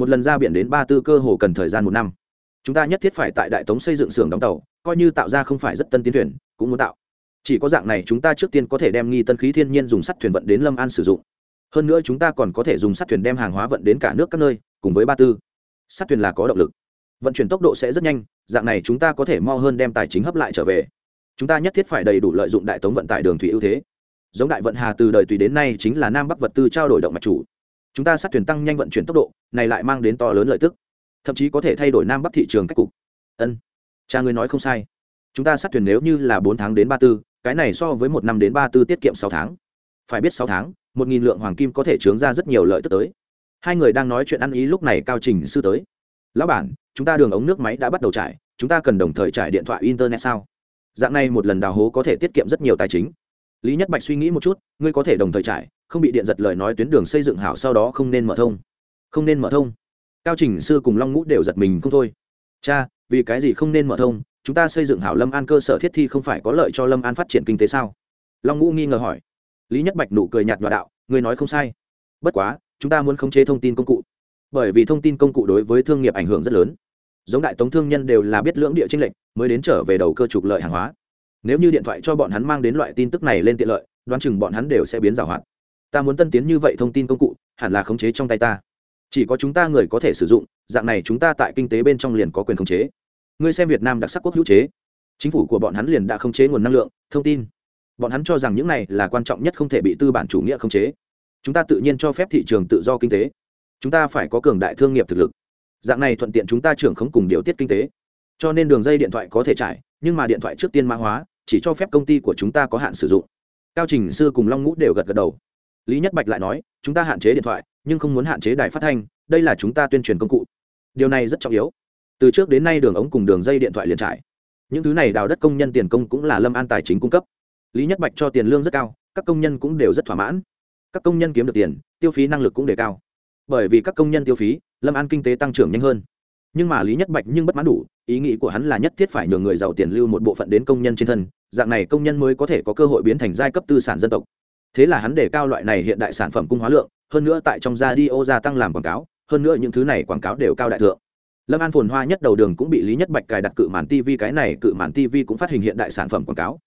một lần ra biển đến ba tư cơ hồ cần thời gian một năm. Chúng ta nhất thiết phải tại đại tống xây dựng xưởng đóng tàu, coi như tạo ra không phải rất tân tiến thuyền, cũng muốn tạo. Chỉ có dạng này chúng ta trước tiên có thể đem nghi tân khí thiên nhiên dùng sắt thuyền vận đến lâm an sử dụng. Hơn nữa chúng ta còn có thể dùng sắt thuyền đem hàng hóa vận đến cả nước các nơi, cùng với ba tư. Sắt thuyền là có động lực. Vận chuyển tốc độ sẽ rất nhanh, dạng này chúng ta có thể mo hơn đem tài chính hấp lại trở về. Chúng ta nhất thiết phải đầy đủ lợi dụng đại tống vận tải đường thủy ưu thế. Giống đại vận hà từ đời tùy đến nay chính là nam bắc vật tư trao đổi động mạch chủ chúng ta sát thuyền tăng nhanh vận chuyển tốc độ, này lại mang đến to lớn lợi tức. Thậm chí có thể thay đổi nam bắc thị trường cách cục. Ân, cha ngươi nói không sai. Chúng ta sát thuyền nếu như là bốn tháng đến ba tư, cái này so với một năm đến ba tư tiết kiệm sáu tháng. Phải biết sáu tháng, một nghìn lượng hoàng kim có thể trướng ra rất nhiều lợi tức tới. Hai người đang nói chuyện ăn ý lúc này cao trình sư tới. Lão bản, chúng ta đường ống nước máy đã bắt đầu trải, chúng ta cần đồng thời trải điện thoại, internet sao? Dạng này một lần đào hố có thể tiết kiệm rất nhiều tài chính lý nhất bạch suy nghĩ một chút, ngươi có thể đồng thời trải, không bị điện giật lời nói tuyến đường xây dựng hảo sau đó không nên mở thông. Không nên mở thông. Cao trình sư cùng long ngũ đều giật mình không thôi. Cha, vì cái gì không nên mở thông? Chúng ta xây dựng hảo lâm an cơ sở thiết thi không phải có lợi cho lâm an phát triển kinh tế sao? Long ngũ nghi ngờ hỏi. Lý nhất bạch nụ cười nhạt nhòa đạo, ngươi nói không sai. Bất quá, chúng ta muốn khống chế thông tin công cụ. Bởi vì thông tin công cụ đối với thương nghiệp ảnh hưởng rất lớn. Giống đại tống thương nhân đều là biết lưỡng địa tranh lệch, mới đến trở về đầu cơ trục lợi hàng hóa nếu như điện thoại cho bọn hắn mang đến loại tin tức này lên tiện lợi, đoán chừng bọn hắn đều sẽ biến rào hoạt. Ta muốn tân tiến như vậy thông tin công cụ, hẳn là khống chế trong tay ta. Chỉ có chúng ta người có thể sử dụng, dạng này chúng ta tại kinh tế bên trong liền có quyền khống chế. Ngươi xem việt nam đặc sắc quốc hữu chế. Chính phủ của bọn hắn liền đã khống chế nguồn năng lượng, thông tin. Bọn hắn cho rằng những này là quan trọng nhất không thể bị tư bản chủ nghĩa khống chế. Chúng ta tự nhiên cho phép thị trường tự do kinh tế. Chúng ta phải có cường đại thương nghiệp thực lực. Dạng này thuận tiện chúng ta trưởng khống cùng điều tiết kinh tế. Cho nên đường dây điện thoại có thể trải, nhưng mà điện thoại trước tiên mã hóa chỉ cho phép công ty của chúng ta có hạn sử dụng. Cao trình sư cùng long ngũ đều gật gật đầu. Lý nhất bạch lại nói, chúng ta hạn chế điện thoại, nhưng không muốn hạn chế đài phát thanh, đây là chúng ta tuyên truyền công cụ. Điều này rất trọng yếu. Từ trước đến nay đường ống cùng đường dây điện thoại liền trải. Những thứ này đào đất công nhân tiền công cũng là lâm an tài chính cung cấp. Lý nhất bạch cho tiền lương rất cao, các công nhân cũng đều rất thỏa mãn. Các công nhân kiếm được tiền, tiêu phí năng lực cũng đề cao. Bởi vì các công nhân tiêu phí, lâm an kinh tế tăng trưởng nhanh hơn nhưng mà lý nhất bạch nhưng bất mãn đủ, ý nghĩ của hắn là nhất thiết phải nhường người giàu tiền lưu một bộ phận đến công nhân trên thân, dạng này công nhân mới có thể có cơ hội biến thành giai cấp tư sản dân tộc. Thế là hắn đề cao loại này hiện đại sản phẩm cung hóa lượng, hơn nữa tại trong ra đi ô gia tăng làm quảng cáo, hơn nữa những thứ này quảng cáo đều cao đại thượng. Lâm an phồn hoa nhất đầu đường cũng bị lý nhất bạch cài đặt cự màn tv cái này cự màn tv cũng phát hình hiện đại sản phẩm quảng cáo.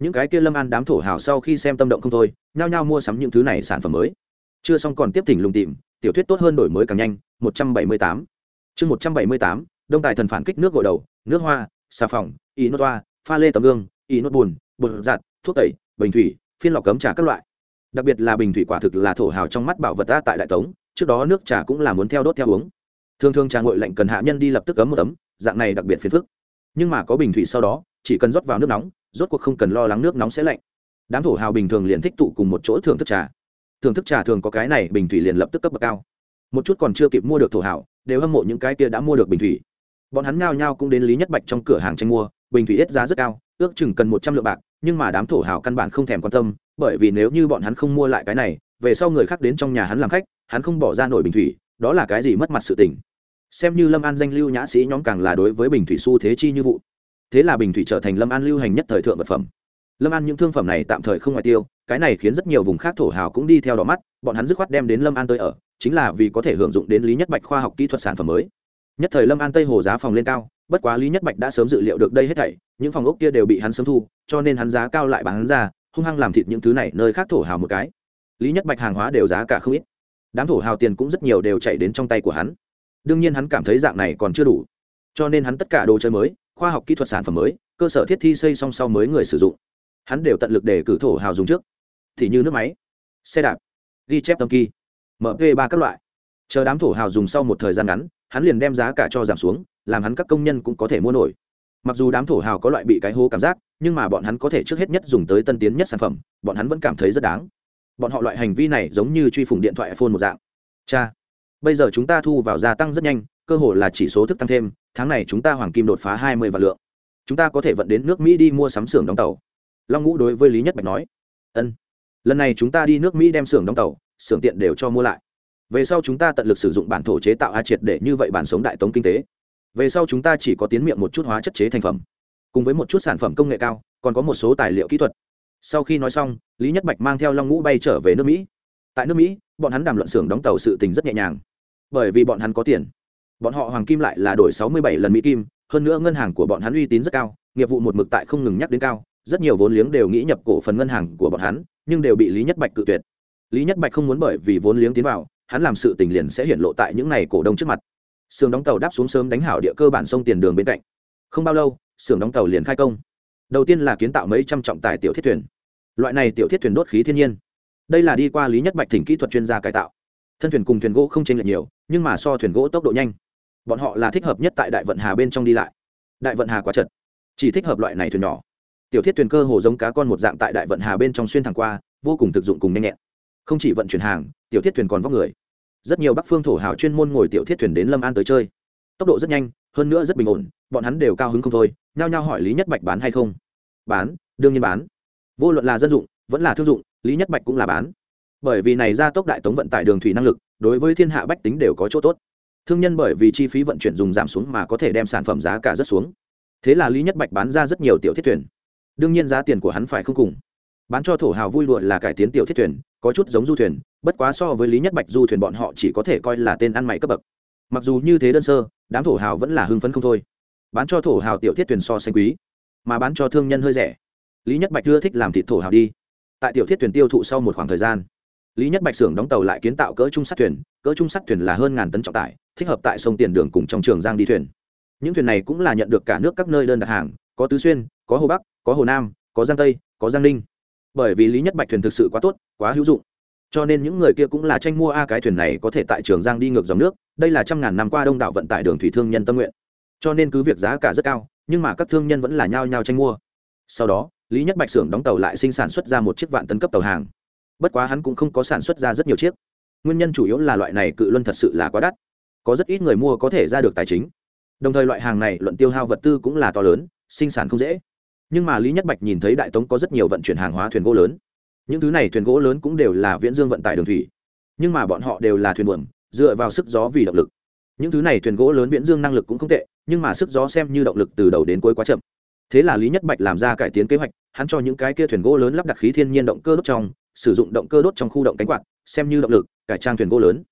Những cái kia lâm an đám thổ hào sau khi xem tâm động không thôi, nhao nhao mua sắm những thứ này sản phẩm mới. Chưa xong còn tiếp thỉnh lùng tìm, tiểu thuyết tốt hơn đổi mới càng nhanh, một trăm bảy mươi tám chương một trăm bảy mươi tám, đông tài thần phản kích nước gội đầu, nước hoa, xà phòng y nốt toa, pha lê tấm gương y nốt bùn, bột giặt, thuốc tẩy, bình thủy, phiên lọc cấm trà các loại. Đặc biệt là bình thủy quả thực là thổ hào trong mắt bảo vật ta tại đại tống, trước đó nước trà cũng là muốn theo đốt theo uống. Thường thường trà ngội lạnh cần hạ nhân đi lập tức cấm một tấm, dạng này đặc biệt phiền phức. Nhưng mà có bình thủy sau đó, chỉ cần rót vào nước nóng, rốt cuộc không cần lo lắng nước nóng sẽ lạnh. Đám thổ hào bình thường liền thích tụ cùng một chỗ thưởng thức trà. Thưởng thức trà thường có cái này, bình thủy liền lập tức cấp bậc cao. Một chút còn chưa kịp mua được thổ hào đều hâm mộ những cái kia đã mua được bình thủy. Bọn hắn nhao nhao cũng đến lý nhất bạch trong cửa hàng tranh mua, bình thủy ít giá rất cao, ước chừng cần một trăm lượng bạc, nhưng mà đám thổ hào căn bản không thèm quan tâm, bởi vì nếu như bọn hắn không mua lại cái này, về sau người khác đến trong nhà hắn làm khách, hắn không bỏ ra nổi bình thủy, đó là cái gì mất mặt sự tình. Xem như lâm an danh lưu nhã sĩ nhóm càng là đối với bình thủy xu thế chi như vụ. Thế là bình thủy trở thành lâm an lưu hành nhất thời thượng vật phẩm. Lâm an những thương phẩm này tạm thời không ngoại tiêu, cái này khiến rất nhiều vùng khác thổ hào cũng đi theo đỏ mắt, bọn hắn dứt khoát đem đến lâm an tới ở chính là vì có thể hưởng dụng đến lý nhất bạch khoa học kỹ thuật sản phẩm mới. Nhất thời lâm an tây hồ giá phòng lên cao, bất quá lý nhất bạch đã sớm dự liệu được đây hết thảy, những phòng ốc kia đều bị hắn sớm thu, cho nên hắn giá cao lại bán ra, hung hăng làm thịt những thứ này nơi khác thổ hào một cái. Lý nhất bạch hàng hóa đều giá cả không ít. Đám thổ hào tiền cũng rất nhiều đều chạy đến trong tay của hắn. Đương nhiên hắn cảm thấy dạng này còn chưa đủ. Cho nên hắn tất cả đồ chơi mới, khoa học kỹ thuật sản phẩm mới, cơ sở thiết thi xây song sau mới người sử dụng. Hắn đều tận lực để cử thổ hào dùng trước. Thì như nước máy, xe đạp, ghi chép tâm kỳ mp ba các loại. Chờ đám thổ hào dùng sau một thời gian ngắn, hắn liền đem giá cả cho giảm xuống, làm hắn các công nhân cũng có thể mua nổi. Mặc dù đám thổ hào có loại bị cái hố cảm giác, nhưng mà bọn hắn có thể trước hết nhất dùng tới tân tiến nhất sản phẩm, bọn hắn vẫn cảm thấy rất đáng. Bọn họ loại hành vi này giống như truy phủng điện thoại iphone một dạng. Cha, bây giờ chúng ta thu vào gia tăng rất nhanh, cơ hội là chỉ số thức tăng thêm, tháng này chúng ta hoàng kim đột phá hai mươi vạn lượng. Chúng ta có thể vận đến nước mỹ đi mua sắm xưởng đóng tàu. Long ngũ đối với lý nhất bạch nói, ân, lần này chúng ta đi nước mỹ đem xưởng đóng tàu xưởng tiện đều cho mua lại. Về sau chúng ta tận lực sử dụng bản thổ chế tạo a triệt để như vậy bản sống đại tống kinh tế. Về sau chúng ta chỉ có tiến miệng một chút hóa chất chế thành phẩm. Cùng với một chút sản phẩm công nghệ cao, còn có một số tài liệu kỹ thuật. Sau khi nói xong, lý nhất bạch mang theo long ngũ bay trở về nước mỹ. Tại nước mỹ, bọn hắn đàm luận xưởng đóng tàu sự tình rất nhẹ nhàng. Bởi vì bọn hắn có tiền. Bọn họ hoàng kim lại là đổi sáu mươi bảy lần mỹ kim, hơn nữa ngân hàng của bọn hắn uy tín rất cao, nghiệp vụ một mực tại không ngừng nhắc đến cao. Rất nhiều vốn liếng đều nghĩ nhập cổ phần ngân hàng của bọn hắn, nhưng đều bị lý nhất bạch cự tuyệt lý nhất bạch không muốn bởi vì vốn liếng tiến vào, hắn làm sự tình liền sẽ hiện lộ tại những n à y cổ đông trước mặt. Sưởng đóng tàu đáp xuống sớm đánh hảo địa cơ bản sông tiền đường bên cạnh. Không bao lâu, sưởng đóng tàu liền khai công. Đầu tiên là kiến tạo mấy trăm trọng tài tiểu thiết thuyền. Loại này tiểu thiết thuyền đốt khí thiên nhiên. Đây là đi qua lý nhất bạch thỉnh kỹ thuật chuyên gia cải tạo. Thân thuyền cùng thuyền gỗ không chênh lệch nhiều, nhưng mà so thuyền gỗ tốc độ nhanh. Bọn họ là thích hợp nhất tại đại vận hà bên trong đi lại. Đại vận hà quá chật. Chỉ thích hợp loại này thuyền nhỏ. Tiểu thiết thuyền cơ hồ giống cá con một dạng tại đại vận hà bên trong xuyên thẳng qua, vô cùng thực dụng cùng nhanh nhẹn không chỉ vận chuyển hàng, tiểu thiết thuyền còn vóc người. Rất nhiều bắc phương thổ hào chuyên môn ngồi tiểu thiết thuyền đến lâm an tới chơi. Tốc độ rất nhanh, hơn nữa rất bình ổn, bọn hắn đều cao hứng không thôi, nhao nhao hỏi lý nhất bạch bán hay không. Bán, đương nhiên bán. Vô luận là dân dụng, vẫn là thương dụng, lý nhất bạch cũng là bán. Bởi vì này ra tốc đại tống vận tải đường thủy năng lực, đối với thiên hạ bách tính đều có chỗ tốt. Thương nhân bởi vì chi phí vận chuyển dùng giảm xuống mà có thể đem sản phẩm giá cả rất xuống. Thế là lý nhất bạch bán ra rất nhiều tiểu thiết thuyền. Đương nhiên giá tiền của hắn phải không cùng bán cho thổ hào vui lụa là cải tiến tiểu thiết thuyền, có chút giống du thuyền, bất quá so với lý nhất bạch du thuyền bọn họ chỉ có thể coi là tên ăn mày cấp bậc. Mặc dù như thế đơn sơ, đám thổ hào vẫn là hưng phấn không thôi. Bán cho thổ hào tiểu thiết thuyền so sánh quý, mà bán cho thương nhân hơi rẻ. Lý nhất bạch ưa thích làm thịt thổ hào đi. Tại tiểu thiết thuyền tiêu thụ sau một khoảng thời gian, lý nhất bạch xưởng đóng tàu lại kiến tạo cỡ trung sắt thuyền, cỡ trung sắt thuyền là hơn ngàn tấn trọng tải, thích hợp tại sông tiền đường cùng trong trường giang đi thuyền. Những thuyền này cũng là nhận được cả nước các nơi đơn đặt hàng, có tứ xuyên, có hồ bắc, có hồ nam, có giang tây, có giang ninh bởi vì lý nhất bạch thuyền thực sự quá tốt, quá hữu dụng. Cho nên những người kia cũng là tranh mua a cái thuyền này có thể tại trường giang đi ngược dòng nước, đây là trăm ngàn năm qua đông đảo vận tải đường thủy thương nhân tâm nguyện. Cho nên cứ việc giá cả rất cao, nhưng mà các thương nhân vẫn là nhao nhao tranh mua. Sau đó, lý nhất bạch xưởng đóng tàu lại sinh sản xuất ra một chiếc vạn tấn cấp tàu hàng. Bất quá hắn cũng không có sản xuất ra rất nhiều chiếc. Nguyên nhân chủ yếu là loại này cự luân thật sự là quá đắt. Có rất ít người mua có thể ra được tài chính. Đồng thời loại hàng này luận tiêu hao vật tư cũng là to lớn, sinh sản không dễ nhưng mà lý nhất bạch nhìn thấy đại tống có rất nhiều vận chuyển hàng hóa thuyền gỗ lớn. Những thứ này thuyền gỗ lớn cũng đều là viễn dương vận tải đường thủy. Nhưng mà bọn họ đều là thuyền buồm, dựa vào sức gió vì động lực. Những thứ này thuyền gỗ lớn viễn dương năng lực cũng không tệ, nhưng mà sức gió xem như động lực từ đầu đến cuối quá chậm. Thế là lý nhất bạch làm ra cải tiến kế hoạch, hắn cho những cái kia thuyền gỗ lớn lắp đặt khí thiên nhiên động cơ đốt trong, sử dụng động cơ đốt trong khu động cánh quạt, xem như động lực, cải trang thuyền gỗ lớn.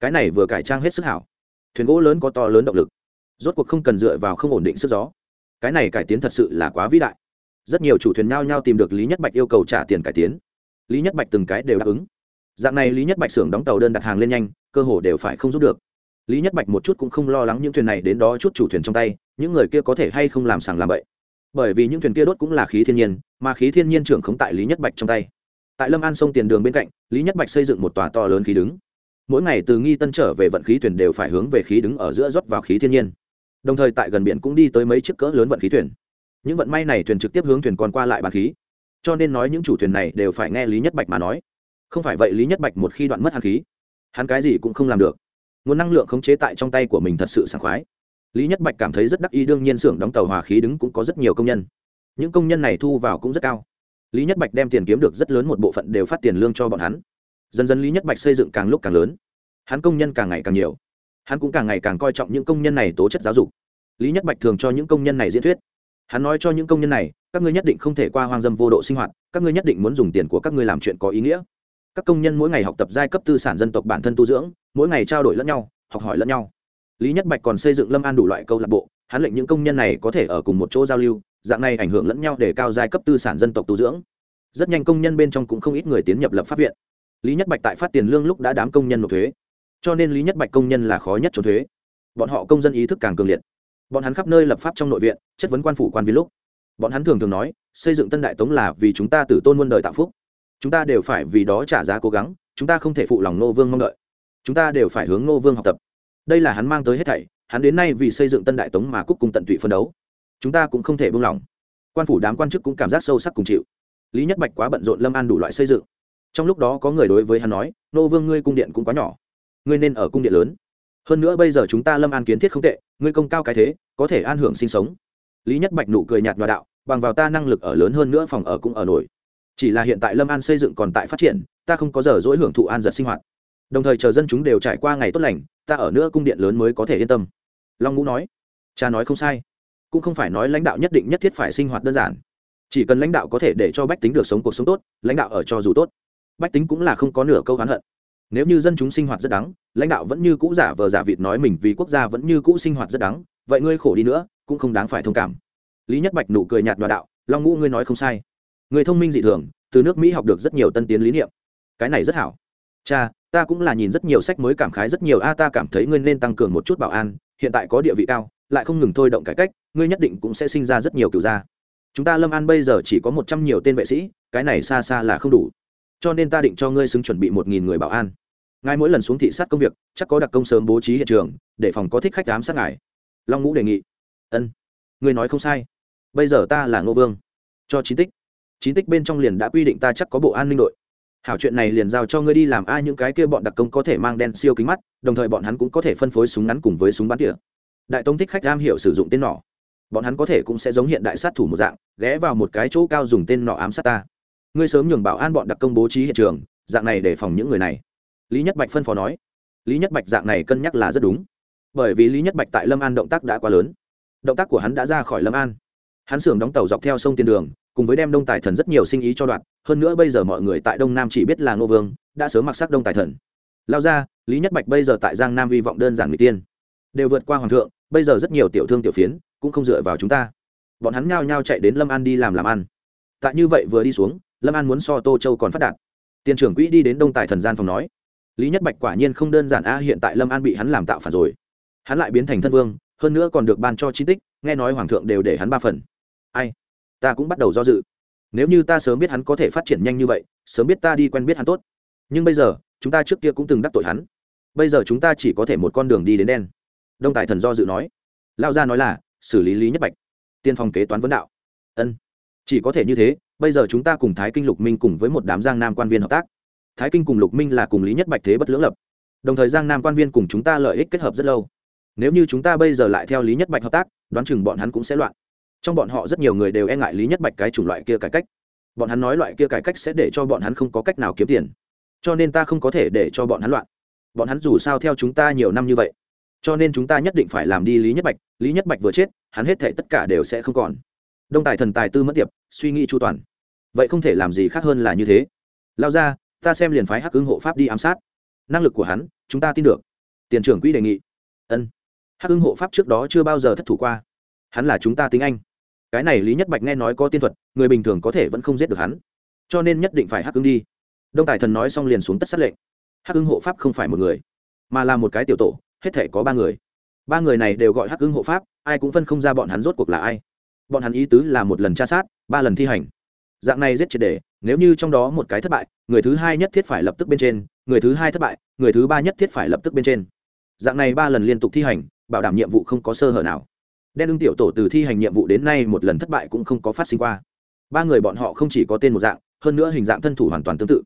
Cái này vừa cải trang hết sức hảo. Thuyền gỗ lớn có to lớn động lực. Rốt cuộc không cần dựa vào không ổn định sức gió. Cái này cải tiến thật sự là quá vĩ đại rất nhiều chủ thuyền nhao nhao tìm được lý nhất bạch yêu cầu trả tiền cải tiến. Lý nhất bạch từng cái đều đáp ứng. Dạng này lý nhất bạch xưởng đóng tàu đơn đặt hàng lên nhanh, cơ hồ đều phải không giúp được. Lý nhất bạch một chút cũng không lo lắng những thuyền này đến đó chút chủ thuyền trong tay, những người kia có thể hay không làm sàng làm bậy. Bởi vì những thuyền kia đốt cũng là khí thiên nhiên, mà khí thiên nhiên trưởng không tại lý nhất bạch trong tay. Tại lâm an sông tiền đường bên cạnh, lý nhất bạch xây dựng một tòa to lớn khí đứng. Mỗi ngày từ nghi tân trở về vận khí thuyền đều phải hướng về khí đứng ở giữa rót vào khí thiên nhiên. Đồng thời tại gần biển cũng đi tới mấy chiếc cỡ lớn vận khí thuyền những vận may này thuyền trực tiếp hướng thuyền còn qua lại bàn khí. Cho nên nói những chủ thuyền này đều phải nghe lý nhất bạch mà nói. Không phải vậy lý nhất bạch một khi đoạn mất hàn khí, hắn cái gì cũng không làm được. Nguồn năng lượng khống chế tại trong tay của mình thật sự sảng khoái. Lý nhất bạch cảm thấy rất đắc ý, đương nhiên xưởng đóng tàu hòa khí đứng cũng có rất nhiều công nhân. Những công nhân này thu vào cũng rất cao. Lý nhất bạch đem tiền kiếm được rất lớn một bộ phận đều phát tiền lương cho bọn hắn. Dần dần lý nhất bạch xây dựng càng lúc càng lớn. Hắn công nhân càng ngày càng nhiều. Hắn cũng càng ngày càng coi trọng những công nhân này tố chất giáo dục. Lý nhất bạch thường cho những công nhân này diễn thuyết hắn nói cho những công nhân này, các ngươi nhất định không thể qua hoang dâm vô độ sinh hoạt, các ngươi nhất định muốn dùng tiền của các ngươi làm chuyện có ý nghĩa. Các công nhân mỗi ngày học tập giai cấp tư sản dân tộc bản thân tu dưỡng, mỗi ngày trao đổi lẫn nhau, học hỏi lẫn nhau. Lý nhất bạch còn xây dựng lâm an đủ loại câu lạc bộ, hắn lệnh những công nhân này có thể ở cùng một chỗ giao lưu, dạng này ảnh hưởng lẫn nhau để cao giai cấp tư sản dân tộc tu dưỡng. Rất nhanh công nhân bên trong cũng không ít người tiến nhập lập pháp viện. Lý nhất bạch tại phát tiền lương lúc đã đám công nhân nộp thuế. Cho nên lý nhất bạch công nhân là khó nhất trốn thuế. Bọn họ công dân ý thức càng cường liệt bọn hắn khắp nơi lập pháp trong nội viện, chất vấn quan phủ quan viên lúc. Bọn hắn thường thường nói, xây dựng tân đại tống là vì chúng ta tử tôn muôn đời tạo phúc. Chúng ta đều phải vì đó trả giá cố gắng, chúng ta không thể phụ lòng nô vương mong đợi. Chúng ta đều phải hướng nô vương học tập. Đây là hắn mang tới hết thảy, hắn đến nay vì xây dựng tân đại tống mà cúc cùng tận tụy phân đấu. Chúng ta cũng không thể buông lỏng. Quan phủ đám quan chức cũng cảm giác sâu sắc cùng chịu. Lý nhất bạch quá bận rộn lâm an đủ loại xây dựng. Trong lúc đó có người đối với hắn nói nô vương, ngươi cung điện cũng quá nhỏ. Ngươi nên ở cung điện lớn hơn nữa bây giờ chúng ta lâm an kiến thiết không tệ, ngươi công cao cái thế, có thể an hưởng sinh sống. Lý nhất bạch nụ cười nhạt nhòa đạo, bằng vào ta năng lực ở lớn hơn nữa phòng ở cũng ở nổi. Chỉ là hiện tại lâm an xây dựng còn tại phát triển, ta không có giờ dỗi hưởng thụ an giật sinh hoạt. Đồng thời chờ dân chúng đều trải qua ngày tốt lành, ta ở nữa cung điện lớn mới có thể yên tâm. Long ngũ nói. Cha nói không sai. Cũng không phải nói lãnh đạo nhất định nhất thiết phải sinh hoạt đơn giản. Chỉ cần lãnh đạo có thể để cho bách tính được sống cuộc sống tốt, lãnh đạo ở cho dù tốt. Bách tính cũng là không có nửa câu hắn hận nếu như dân chúng sinh hoạt rất đắng, lãnh đạo vẫn như cũ giả vờ giả vịt nói mình vì quốc gia vẫn như cũ sinh hoạt rất đắng, vậy ngươi khổ đi nữa, cũng không đáng phải thông cảm. Lý nhất bạch nụ cười nhạt đoạ đạo, long ngũ, ngươi nói không sai. Người thông minh dị thường, từ nước mỹ học được rất nhiều tân tiến lý niệm. Cái này rất hảo. Cha, ta cũng là nhìn rất nhiều sách mới cảm khái rất nhiều, a, ta cảm thấy ngươi nên tăng cường một chút bảo an, hiện tại có địa vị cao, lại không ngừng thôi động cải cách, ngươi nhất định cũng sẽ sinh ra rất nhiều cựu gia. Chúng ta lâm an bây giờ chỉ có một trăm nhiều tên vệ sĩ, cái này xa xa là không đủ cho nên ta định cho ngươi xứng chuẩn bị một nghìn người bảo an. Ngài mỗi lần xuống thị sát công việc, chắc có đặc công sớm bố trí hiện trường, để phòng có thích khách ám sát ngài. Long ngũ đề nghị. Ân, ngươi nói không sai. Bây giờ ta là ngô vương. Cho chín tích. Chín tích bên trong liền đã quy định ta chắc có bộ an ninh đội. Hảo chuyện này liền giao cho ngươi đi làm ai, những cái kia bọn đặc công có thể mang đen siêu kính mắt, đồng thời bọn hắn cũng có thể phân phối súng ngắn cùng với súng bắn tỉa. Đại tông thích khách am hiểu sử dụng tên nỏ. Bọn hắn có thể cũng sẽ giống hiện đại sát thủ một dạng, ghé vào một cái chỗ cao dùng tên nỏ ám sát ta ngươi sớm nhường bảo an bọn đặc công bố trí hiện trường, dạng này để phòng những người này. Lý nhất bạch phân phó nói. Lý nhất bạch dạng này cân nhắc là rất đúng. Bởi vì lý nhất bạch tại lâm an động tác đã quá lớn. Động tác của hắn đã ra khỏi lâm an. Hắn xưởng đóng tàu dọc theo sông tiền đường, cùng với đem đông tài thần rất nhiều sinh ý cho đoạn. Hơn nữa bây giờ mọi người tại đông nam chỉ biết là ngô vương, đã sớm mặc sắc đông tài thần. Lao ra, lý nhất bạch bây giờ tại giang nam hy vọng đơn giản người tiên. Đều vượt qua hoàng thượng, bây giờ rất nhiều tiểu thương tiểu phiến cũng không dựa vào chúng ta. Bọn hắn nhao nhao chạy đến lâm an đi làm làm ăn. Tại như vậy vừa đi xuống lâm an muốn so tô châu còn phát đạt. Tiền trưởng quỹ đi đến đông tài thần gian phòng nói, lý nhất bạch quả nhiên không đơn giản a, hiện tại lâm an bị hắn làm tạo phản rồi. Hắn lại biến thành thân vương, hơn nữa còn được ban cho chi tích, nghe nói hoàng thượng đều để hắn ba phần. Ai? Ta cũng bắt đầu do dự. Nếu như ta sớm biết hắn có thể phát triển nhanh như vậy, sớm biết ta đi quen biết hắn tốt. Nhưng bây giờ, chúng ta trước kia cũng từng đắc tội hắn. Bây giờ chúng ta chỉ có thể một con đường đi đến đen. Đông tài thần do dự nói. Lao gia nói là, xử lý lý nhất bạch. Tiên phòng kế toán vấn đạo. Ân chỉ có thể như thế, bây giờ chúng ta cùng thái kinh lục minh cùng với một đám giang nam quan viên hợp tác. Thái kinh cùng lục minh là cùng lý nhất bạch thế bất lưỡng lập. Đồng thời giang nam quan viên cùng chúng ta lợi ích kết hợp rất lâu. Nếu như chúng ta bây giờ lại theo lý nhất bạch hợp tác, đoán chừng bọn hắn cũng sẽ loạn. Trong bọn họ rất nhiều người đều e ngại lý nhất bạch cái chủng loại kia cải cách. Bọn hắn nói loại kia cải cách sẽ để cho bọn hắn không có cách nào kiếm tiền. Cho nên ta không có thể để cho bọn hắn loạn. Bọn hắn dù sao theo chúng ta nhiều năm như vậy, cho nên chúng ta nhất định phải làm đi lý nhất bạch. Lý nhất bạch vừa chết, hắn hết thể tất cả đều sẽ không còn đông tài thần tài tư mất tiệp, suy nghĩ chu toàn. Vậy không thể làm gì khác hơn là như thế. Lao ra, ta xem liền phái hắc ứng hộ pháp đi ám sát. Năng lực của hắn, chúng ta tin được. Tiền trưởng quỹ đề nghị. Ân. Hắc ứng hộ pháp trước đó chưa bao giờ thất thủ qua. Hắn là chúng ta tính anh. Cái này lý nhất bạch nghe nói có tiên thuật, người bình thường có thể vẫn không giết được hắn. Cho nên nhất định phải hắc ứng đi. Đông tài thần nói xong liền xuống tất sát lệnh. Hắc ứng hộ pháp không phải một người, mà là một cái tiểu tổ, hết thể có ba người. Ba người này đều gọi hắc ứng hộ pháp, ai cũng phân không ra bọn hắn rốt cuộc là ai bọn hắn ý tứ là một lần tra sát, ba lần thi hành. Dạng này giết triệt để, nếu như trong đó một cái thất bại, người thứ hai nhất thiết phải lập tức bên trên, người thứ hai thất bại, người thứ ba nhất thiết phải lập tức bên trên. Dạng này ba lần liên tục thi hành, bảo đảm nhiệm vụ không có sơ hở nào. Đen ưng tiểu tổ từ thi hành nhiệm vụ đến nay một lần thất bại cũng không có phát sinh qua. Ba người bọn họ không chỉ có tên một dạng, hơn nữa hình dạng thân thủ hoàn toàn tương tự.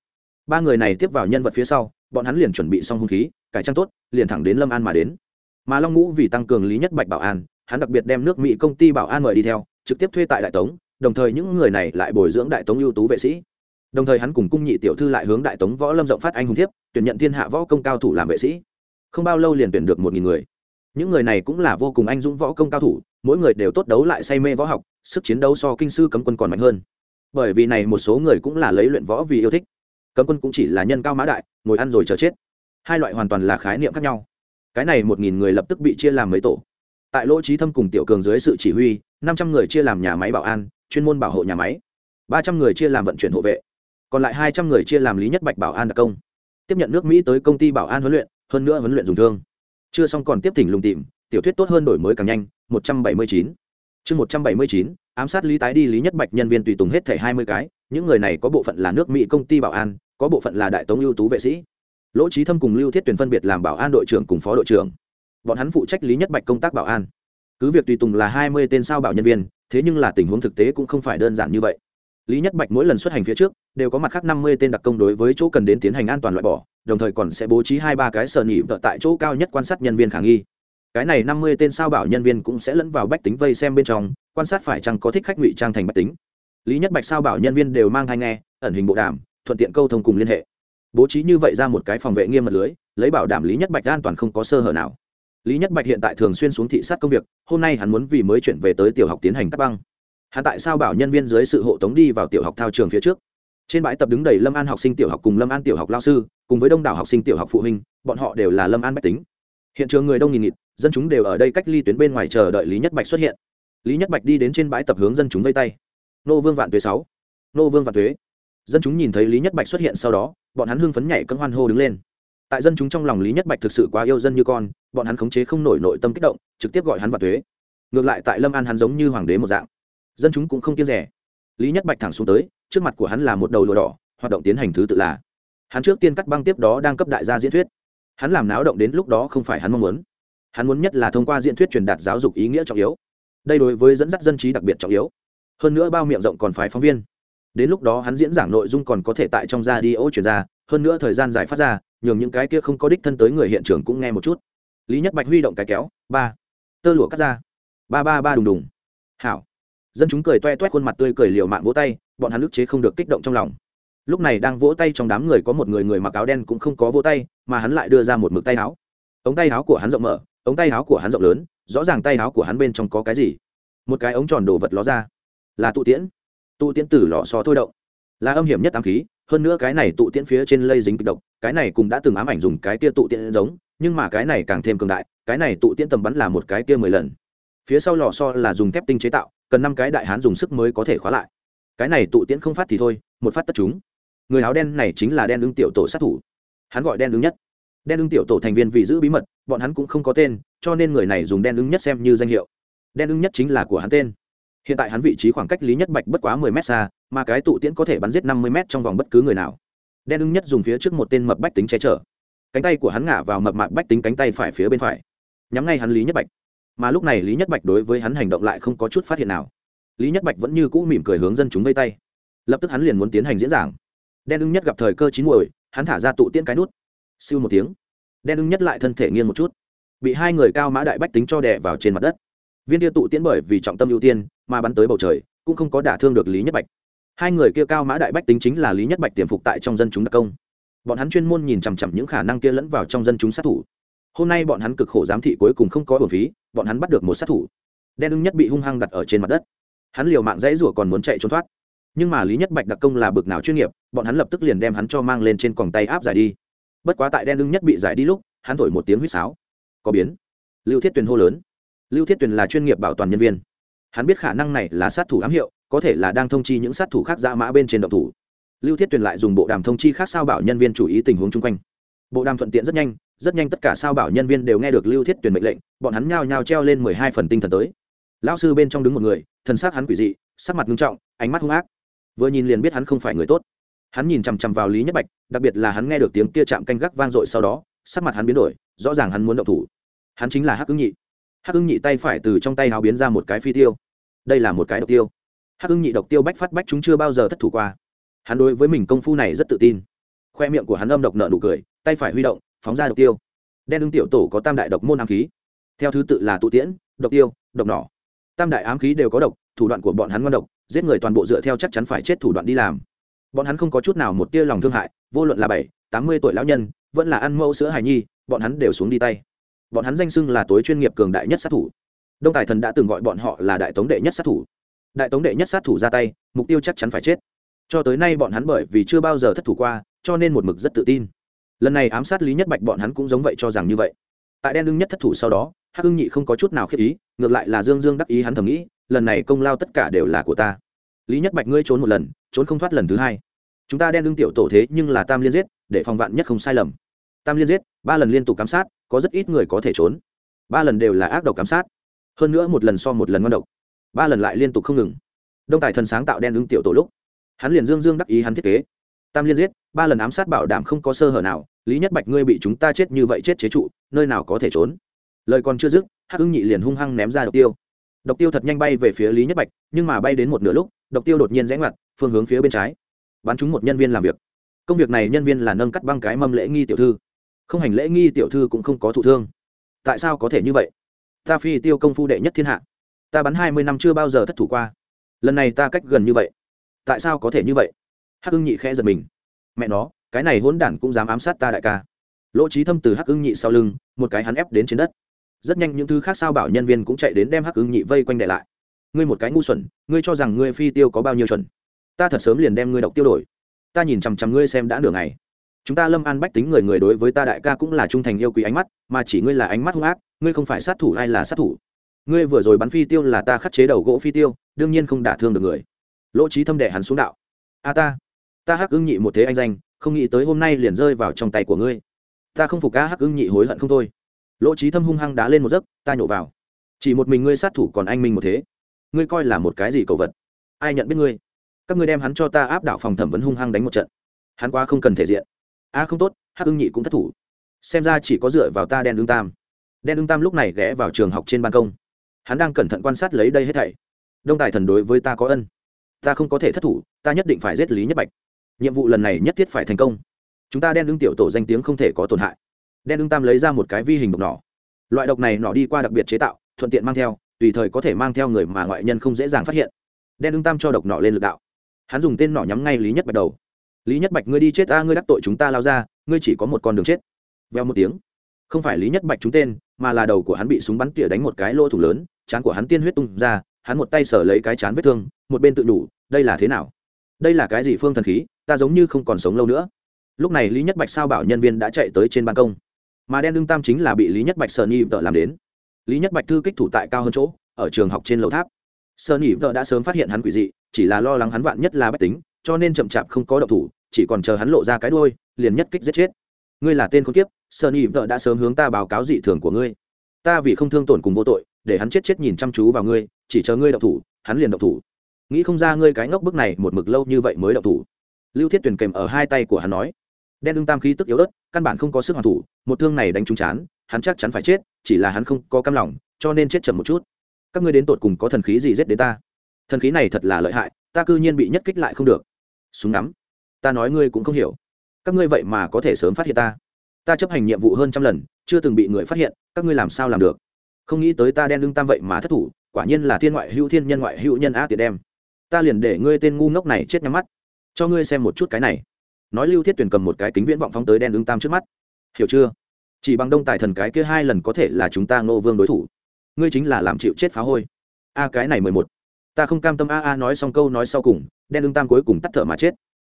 Ba người này tiếp vào nhân vật phía sau, bọn hắn liền chuẩn bị xong hung khí, cải trang tốt, liền thẳng đến lâm an mà đến. Mà long ngũ vì tăng cường lý nhất bạch bảo an, hắn đặc biệt đem nước mỹ công ty bảo an mời đi theo trực tiếp thuê tại đại tống, đồng thời những người này lại bồi dưỡng đại tống ưu tú vệ sĩ. Đồng thời hắn cùng cung nhị tiểu thư lại hướng đại tống võ lâm rộng phát anh hùng thiếp, tuyển nhận thiên hạ võ công cao thủ làm vệ sĩ. Không bao lâu liền tuyển được một nghìn người. Những người này cũng là vô cùng anh dũng võ công cao thủ, mỗi người đều tốt đấu lại say mê võ học, sức chiến đấu so kinh sư cấm quân còn mạnh hơn. Bởi vì này một số người cũng là lấy luyện võ vì yêu thích. Cấm quân cũng chỉ là nhân cao mã đại, ngồi ăn rồi chờ chết. Hai loại hoàn toàn là khái niệm khác nhau. Cái này một nghìn người lập tức bị chia làm mấy tổ tại lỗ trí thâm cùng tiểu cường dưới sự chỉ huy, năm trăm người chia làm nhà máy bảo an, chuyên môn bảo hộ nhà máy. ba trăm người chia làm vận chuyển hộ vệ. Còn lại hai trăm người chia làm lý nhất bạch bảo an đặc công. Tiếp nhận nước mỹ tới công ty bảo an huấn luyện, hơn nữa huấn luyện dùng thương. Chưa xong còn tiếp thỉnh lùng tìm, tiểu thuyết tốt hơn đổi mới càng nhanh, một trăm bảy mươi chín. Chương một trăm bảy mươi chín, ám sát lý tái đi, lý nhất bạch nhân viên tùy tùng hết thảy hai mươi cái, những người này có bộ phận là nước mỹ công ty bảo an, có bộ phận là đại tống ưu tú vệ sĩ. Lỗ trí thâm cùng lưu thiết tuyển phân biệt làm bảo an đội trưởng cùng phó đội trưởng bọn hắn phụ trách lý nhất bạch công tác bảo an. Cứ việc tùy tùng là hai mươi tên sao bảo nhân viên, thế nhưng là tình huống thực tế cũng không phải đơn giản như vậy. Lý nhất bạch mỗi lần xuất hành phía trước, đều có mặt khác năm mươi tên đặc công đối với chỗ cần đến tiến hành an toàn loại bỏ, đồng thời còn sẽ bố trí hai ba cái sở nhị vợ tại chỗ cao nhất quan sát nhân viên khả nghi. Cái này năm mươi tên sao bảo nhân viên cũng sẽ lẫn vào bách tính vây xem bên trong, quan sát phải chăng có thích khách ngụy trang thành bách tính. Lý nhất bạch sao bảo nhân viên đều mang hai nghe, ẩn hình bộ đàm, thuận tiện câu thông cùng liên hệ. Bố trí như vậy ra một cái phòng vệ nghiêm mật lưới, lấy bảo đảm lý nhất bạch an toàn không có sơ hở nào lý nhất bạch hiện tại thường xuyên xuống thị sát công việc, hôm nay hắn muốn vì mới chuyển về tới tiểu học tiến hành cắt băng. Hắn tại sao bảo nhân viên dưới sự hộ tống đi vào tiểu học thao trường phía trước? Trên bãi tập đứng đầy lâm an học sinh tiểu học cùng lâm an tiểu học lao sư, cùng với đông đảo học sinh tiểu học phụ huynh, bọn họ đều là lâm an bách tính. Hiện trường người đông nghìn nghịt, dân chúng đều ở đây cách ly tuyến bên ngoài chờ đợi lý nhất bạch xuất hiện. Lý nhất bạch đi đến trên bãi tập hướng dân chúng vây tay. Nô vương vạn thuế sáu. Nô vương vạn thuế. dân chúng nhìn thấy lý nhất bạch xuất hiện sau đó, bọn hắn hưng phấn nhảy cân hoan hô đứng lên tại dân chúng trong lòng lý nhất bạch thực sự quá yêu dân như con, bọn hắn khống chế không nổi nội tâm kích động, trực tiếp gọi hắn vào thuế. Ngược lại tại lâm an hắn giống như hoàng đế một dạng. Dân chúng cũng không kiên rẻ. Lý nhất bạch thẳng xuống tới, trước mặt của hắn là một đầu lụa đỏ, hoạt động tiến hành thứ tự là. Hắn trước tiên cắt băng tiếp đó đang cấp đại gia diễn thuyết. Hắn làm náo động đến lúc đó không phải hắn mong muốn. Hắn muốn nhất là thông qua diễn thuyết truyền đạt giáo dục ý nghĩa trọng yếu. Đây đối với dẫn dắt dân trí đặc biệt trọng yếu. Hơn nữa bao miệng rộng còn phải phóng viên. Đến lúc đó hắn diễn giảng nội dung còn có thể tại trong ra đi ô chuyển ra, hơn nữa thời gian giải phát ra nhường những cái kia không có đích thân tới người hiện trường cũng nghe một chút. Lý nhất bạch huy động cái kéo, ba, tơ lụa cắt ra. Ba ba ba đùng đùng. Hảo. Dân chúng cười toe toét khuôn mặt tươi cười liều mạng vỗ tay, bọn hắn ức chế không được kích động trong lòng. Lúc này đang vỗ tay trong đám người có một người người mặc áo đen cũng không có vỗ tay, mà hắn lại đưa ra một mực tay áo. Ống tay áo của hắn rộng mở, ống tay áo của hắn rộng lớn, rõ ràng tay áo của hắn bên trong có cái gì? Một cái ống tròn đồ vật ló ra. Là tụ tiễn. Tụ tiễn tử lò xo thôi động. Là âm hiểm nhất ám khí hơn nữa cái này tụ tiễn phía trên lây dính kịch độc, cái này cũng đã từng ám ảnh dùng cái kia tụ tiễn giống, nhưng mà cái này càng thêm cường đại, cái này tụ tiễn tầm bắn là một cái kia mười lần. Phía sau lò so là dùng thép tinh chế tạo, cần năm cái đại hán dùng sức mới có thể khóa lại. Cái này tụ tiễn không phát thì thôi, một phát tất chúng. Người áo đen này chính là đen ưng tiểu tổ sát thủ. Hắn gọi đen ưng nhất. Đen ưng tiểu tổ thành viên vì giữ bí mật, bọn hắn cũng không có tên, cho nên người này dùng đen ưng nhất xem như danh hiệu. Đen ưng nhất chính là của hắn tên hiện tại hắn vị trí khoảng cách lý nhất bạch bất quá mười mét xa, mà cái tụ tiễn có thể bắn giết năm mươi mét trong vòng bất cứ người nào. Đen ưng nhất dùng phía trước một tên mập bách tính che chở. Cánh tay của hắn ngả vào mập mạc bách tính cánh tay phải phía bên phải. Nhắm ngay hắn lý nhất bạch. Mà lúc này lý nhất bạch đối với hắn hành động lại không có chút phát hiện nào. Lý nhất bạch vẫn như cũ mỉm cười hướng dân chúng vây tay. Lập tức hắn liền muốn tiến hành diễn giảng. Đen ưng nhất gặp thời cơ chín muồi, hắn thả ra tụ tiễn cái nút. Siêu một tiếng. Đen ưng nhất lại thân thể nghiêng một chút. Bị hai người cao mã đại bách tính cho đè vào trên mặt đất. Viên tiêu tụ tiễn bởi vì trọng tâm ưu tiên mà bắn tới bầu trời, cũng không có đả thương được lý nhất bạch. Hai người kia cao mã đại bách tính chính là lý nhất bạch tiềm phục tại trong dân chúng đặc công. Bọn hắn chuyên môn nhìn chằm chằm những khả năng kia lẫn vào trong dân chúng sát thủ. Hôm nay bọn hắn cực khổ giám thị cuối cùng không có bổn phí, bọn hắn bắt được một sát thủ. Đen ưng nhất bị hung hăng đặt ở trên mặt đất. Hắn liều mạng dãy rủa còn muốn chạy trốn thoát. Nhưng mà lý nhất bạch đặc công là bực nào chuyên nghiệp, bọn hắn lập tức liền đem hắn cho mang lên trên còng tay áp giải đi. Bất quá tại đen ưng nhất bị giải đi lúc, hắn thổi một tiếng huýt sáo. Có biến. Lưu thiết tuyền hô lớn. Lưu thiết tuyền là chuyên nghiệp bảo toàn nhân viên hắn biết khả năng này là sát thủ ám hiệu, có thể là đang thông chi những sát thủ khác ra mã bên trên động thủ. Lưu thiết tuyền lại dùng bộ đàm thông chi khác sao bảo nhân viên chủ ý tình huống chung quanh. Bộ đàm thuận tiện rất nhanh rất nhanh tất cả sao bảo nhân viên đều nghe được lưu thiết tuyền mệnh lệnh, bọn hắn nhao nhao treo lên mười hai phần tinh thần tới. Lão sư bên trong đứng một người, thần s á c hắn quỷ dị, sắc mặt nghiêm trọng, ánh mắt hung ác. Vừa nhìn liền biết hắn không phải người tốt. Hắn nhìn chằm chằm vào lý nhất bạch, đặc biệt là hắn nghe được tiếng kia chạm canh gác vang dội sau đó, sắc mặt hắn biến đổi, rõ ràng hắn muốn động thủ. Hắn chính là hắc ứng nhị. Hắc ứng nhị tay phải từ trong tay hào biến ra một cái phi tiêu đây là một cái độc tiêu. Hắc hưng nhị độc tiêu bách phát bách chúng chưa bao giờ thất thủ qua. Hắn đối với mình công phu này rất tự tin. Khoe miệng của hắn âm độc nợ nụ cười, tay phải huy động, phóng ra độc tiêu. Đen ưng tiểu tổ có tam đại độc môn ám khí. Theo thứ tự là tụ tiễn, độc tiêu, độc nỏ. Tam đại ám khí đều có độc, thủ đoạn của bọn hắn ngon độc, giết người toàn bộ dựa theo chắc chắn phải chết thủ đoạn đi làm. Bọn hắn không có chút nào một tia lòng thương hại, vô luận là bảy, tám mươi tuổi lão nhân, vẫn là ăn mẫu sữa hài nhi, bọn hắn đều xuống đi tay. Bọn hắn danh xưng là tối chuyên nghiệp cường đại nhất sát thủ đông tài thần đã từng gọi bọn họ là đại tống đệ nhất sát thủ. Đại tống đệ nhất sát thủ ra tay, mục tiêu chắc chắn phải chết. Cho tới nay bọn hắn bởi vì chưa bao giờ thất thủ qua, cho nên một mực rất tự tin. Lần này ám sát lý nhất bạch bọn hắn cũng giống vậy cho rằng như vậy. Tại đen lưng nhất thất thủ sau đó, hắc hưng nhị không có chút nào khiếp ý, ngược lại là dương dương đắc ý hắn thầm nghĩ, lần này công lao tất cả đều là của ta. Lý nhất bạch ngươi trốn một lần, trốn không thoát lần thứ hai. Chúng ta đen lưng tiểu tổ thế nhưng là tam liên giết, để phòng vạn nhất không sai lầm. Tam liên giết, ba lần liên tục cám sát, có rất ít người có thể trốn. Ba lần đều là ác độc cám sát hơn nữa một lần so một lần ngon độc, ba lần lại liên tục không ngừng. Đông tài thần sáng tạo đen ứng tiểu tổ lúc, hắn liền dương dương đắc ý hắn thiết kế. Tam liên giết, ba lần ám sát bảo đảm không có sơ hở nào, lý nhất bạch ngươi bị chúng ta chết như vậy chết chế trụ, nơi nào có thể trốn? Lời còn chưa dứt, hắc ưng nhị liền hung hăng ném ra độc tiêu. Độc tiêu thật nhanh bay về phía lý nhất bạch, nhưng mà bay đến một nửa lúc, độc tiêu đột nhiên rẽ ngoặt, phương hướng phía bên trái. Bắn trúng một nhân viên làm việc. Công việc này nhân viên là nâng cắt băng cái mâm lễ nghi tiểu thư. Không hành lễ nghi tiểu thư cũng không có thụ thương. Tại sao có thể như vậy? Ta phi tiêu công phu đệ nhất thiên hạ. Ta bắn hai mươi năm chưa bao giờ thất thủ qua. Lần này ta cách gần như vậy. Tại sao có thể như vậy? Hắc ưng nhị khẽ giật mình. Mẹ nó, cái này hỗn đản cũng dám ám sát ta đại ca. Lỗ trí thâm từ hắc ưng nhị sau lưng, một cái hắn ép đến trên đất. Rất nhanh những thứ khác sao bảo nhân viên cũng chạy đến đem hắc ưng nhị vây quanh đại lại. Ngươi một cái ngu xuẩn, ngươi cho rằng ngươi phi tiêu có bao nhiêu chuẩn? Ta thật sớm liền đem ngươi độc tiêu đổi. Ta nhìn chằm chằm ngươi xem đã nửa ngày. Chúng ta lâm an bách tính người người đối với ta đại ca cũng là trung thành yêu quý ánh mắt, mà chỉ ngươi là ánh mắt hung ác ngươi không phải sát thủ hay là sát thủ? Ngươi vừa rồi bắn phi tiêu là ta khắc chế đầu gỗ phi tiêu, đương nhiên không đả thương được người. Lỗ trí thâm đệ hắn xuống đạo. A ta ta hắc ưng nhị một thế anh danh, không nghĩ tới hôm nay liền rơi vào trong tay của ngươi. Ta không phục ca hắc ưng nhị hối hận không thôi. Lỗ trí thâm hung hăng đá lên một giấc, ta nhổ vào. Chỉ một mình ngươi sát thủ còn anh minh một thế. Ngươi coi là một cái gì cầu vật? Ai nhận biết ngươi? Các ngươi đem hắn cho ta áp đảo phòng thẩm vấn hung hăng đánh một trận. Hắn quá không cần thể diện. A không tốt, hắc ưng nhị cũng thất thủ. Xem ra chỉ có dựa vào ta đen đương tam đen ưng tam lúc này ghé vào trường học trên ban công. Hắn đang cẩn thận quan sát lấy đây hết thảy. Đông tài thần đối với ta có ân. Ta không có thể thất thủ, ta nhất định phải giết lý nhất bạch. Nhiệm vụ lần này nhất thiết phải thành công. Chúng ta đen ưng tiểu tổ danh tiếng không thể có tổn hại. Đen ưng tam lấy ra một cái vi hình độc nỏ. Loại độc này nỏ đi qua đặc biệt chế tạo, thuận tiện mang theo, tùy thời có thể mang theo người mà ngoại nhân không dễ dàng phát hiện. Đen ưng tam cho độc nỏ lên lực đạo. Hắn dùng tên nỏ nhắm ngay lý nhất bạch đầu. Lý nhất bạch, ngươi đi chết ta, ngươi đắc tội chúng ta lao ra, ngươi chỉ có một con đường chết. Veo một tiếng không phải lý nhất bạch trúng tên, mà là đầu của hắn bị súng bắn tỉa đánh một cái lỗ thủ lớn chán của hắn tiên huyết tung ra, hắn một tay sở lấy cái chán vết thương, một bên tự đủ, đây là thế nào? Đây là cái gì phương thần khí? Ta giống như không còn sống lâu nữa. Lúc này lý nhất bạch sao bảo nhân viên đã chạy tới trên ban công. Mà đen đương tam chính là bị lý nhất bạch sợ nhi vợ làm đến. Lý nhất bạch thư kích thủ tại cao hơn chỗ, ở trường học trên lầu tháp. Sợ nhi vợ đã sớm phát hiện hắn quỷ dị, chỉ là lo lắng hắn vạn nhất là bách tính, cho nên chậm chạp không có động thủ, chỉ còn chờ hắn lộ ra cái đôi liền nhất kích giết chết. Ngươi là tên con kiếp sợ nhị vợ đã sớm hướng ta báo cáo dị thường của ngươi. Ta vì không thương tổn cùng vô tội, để hắn chết chết nhìn chăm chú vào ngươi, chỉ chờ ngươi đậu thủ, hắn liền động thủ. Nghĩ không ra ngươi cái ngốc bức này một mực lâu như vậy mới động thủ. Lưu thiết tuyển kèm ở hai tay của hắn nói, đen đương tam khí tức yếu ớt, căn bản không có sức hoàn thủ, một thương này đánh trúng chán, hắn chắc chắn phải chết, chỉ là hắn không có cam lòng, cho nên chết chậm một chút. Các ngươi đến tột cùng có thần khí gì giết đến ta? Thần khí này thật là lợi hại, ta cư nhiên bị nhất kích lại không được. Súng ngắm. Ta nói ngươi cũng không hiểu. Các ngươi vậy mà có thể sớm phát hiện ta ta chấp hành nhiệm vụ hơn trăm lần, chưa từng bị người phát hiện, các ngươi làm sao làm được? Không nghĩ tới ta đen lưng tam vậy mà thất thủ, quả nhiên là thiên ngoại hữu thiên nhân ngoại hữu nhân á tiệt đem. Ta liền để ngươi tên ngu ngốc này chết nhắm mắt. Cho ngươi xem một chút cái này. Nói lưu thiết tuyển cầm một cái kính viễn vọng phóng tới đen lưng tam trước mắt. Hiểu chưa? Chỉ bằng đông tài thần cái kia hai lần có thể là chúng ta ngô vương đối thủ. Ngươi chính là làm chịu chết phá hôi. A, cái này mười một. Ta không cam tâm a a nói xong câu nói sau cùng, đen lưng tam cuối cùng tắt thở mà chết.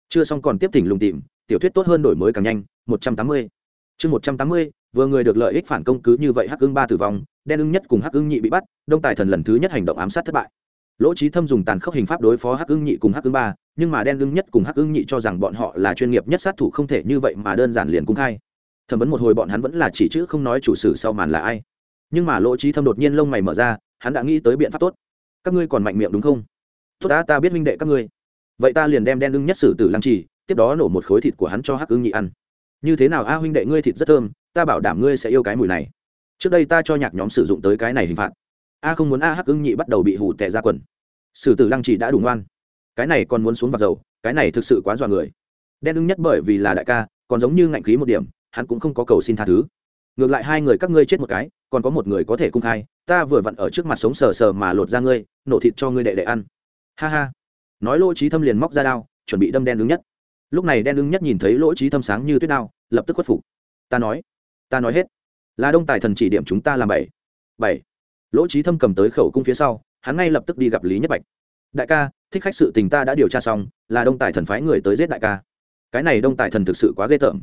Chưa xong còn tiếp tỉnh lùng tìm, tiểu thuyết tốt hơn đổi mới càng nhanh, một trăm tám mươi chương một trăm tám mươi, vừa người được lợi ích phản công cứ như vậy hắc ưng ba tử vong, đen ưng nhất cùng hắc ưng nhị bị bắt, đông tài thần lần thứ nhất hành động ám sát thất bại. Lỗ trí thâm dùng tàn khốc hình pháp đối phó hắc ưng nhị cùng hắc ưng ba, nhưng mà đen ưng nhất cùng hắc ưng nhị cho rằng bọn họ là chuyên nghiệp nhất sát thủ không thể như vậy mà đơn giản liền cung khai. Thẩm vấn một hồi bọn hắn vẫn là chỉ chữ không nói chủ sử sau màn là ai. Nhưng mà lỗ trí thâm đột nhiên lông mày mở ra, hắn đã nghĩ tới biện pháp tốt. Các ngươi còn mạnh miệng đúng không? Tốt đã ta biết minh đệ các ngươi. Vậy ta liền đem đen ưng nhất xử tử lăng trì, tiếp đó nổ một khối thịt của hắn cho hắc ưng nhị ăn như thế nào? A huynh đệ ngươi thịt rất thơm, ta bảo đảm ngươi sẽ yêu cái mùi này. Trước đây ta cho nhạc nhóm sử dụng tới cái này hình phạt. A không muốn a hắc ưng nhị bắt đầu bị hủ tệ ra quần. Sử tử lăng chỉ đã đủ ngoan. Cái này còn muốn xuống vào dầu, cái này thực sự quá dọa người. Đen ưng nhất bởi vì là đại ca, còn giống như ngạnh khí một điểm, hắn cũng không có cầu xin tha thứ. Ngược lại hai người các ngươi chết một cái, còn có một người có thể cung khai, ta vừa vặn ở trước mặt sống sờ sờ mà lột ra ngươi, nổ thịt cho ngươi đệ đệ ăn. Ha ha. Nói lỗ trí thâm liền móc ra đao, chuẩn bị đâm đen ứng nhất lúc này đen ưng nhất nhìn thấy lỗ trí thâm sáng như tuyết đao, lập tức khuất phục. Ta nói ta nói hết. Là đông tài thần chỉ điểm chúng ta làm bảy. Bảy. Lỗ trí thâm cầm tới khẩu cung phía sau, hắn ngay lập tức đi gặp lý nhất bạch. Đại ca, thích khách sự tình ta đã điều tra xong, là đông tài thần phái người tới giết đại ca. Cái này đông tài thần thực sự quá ghê tởm.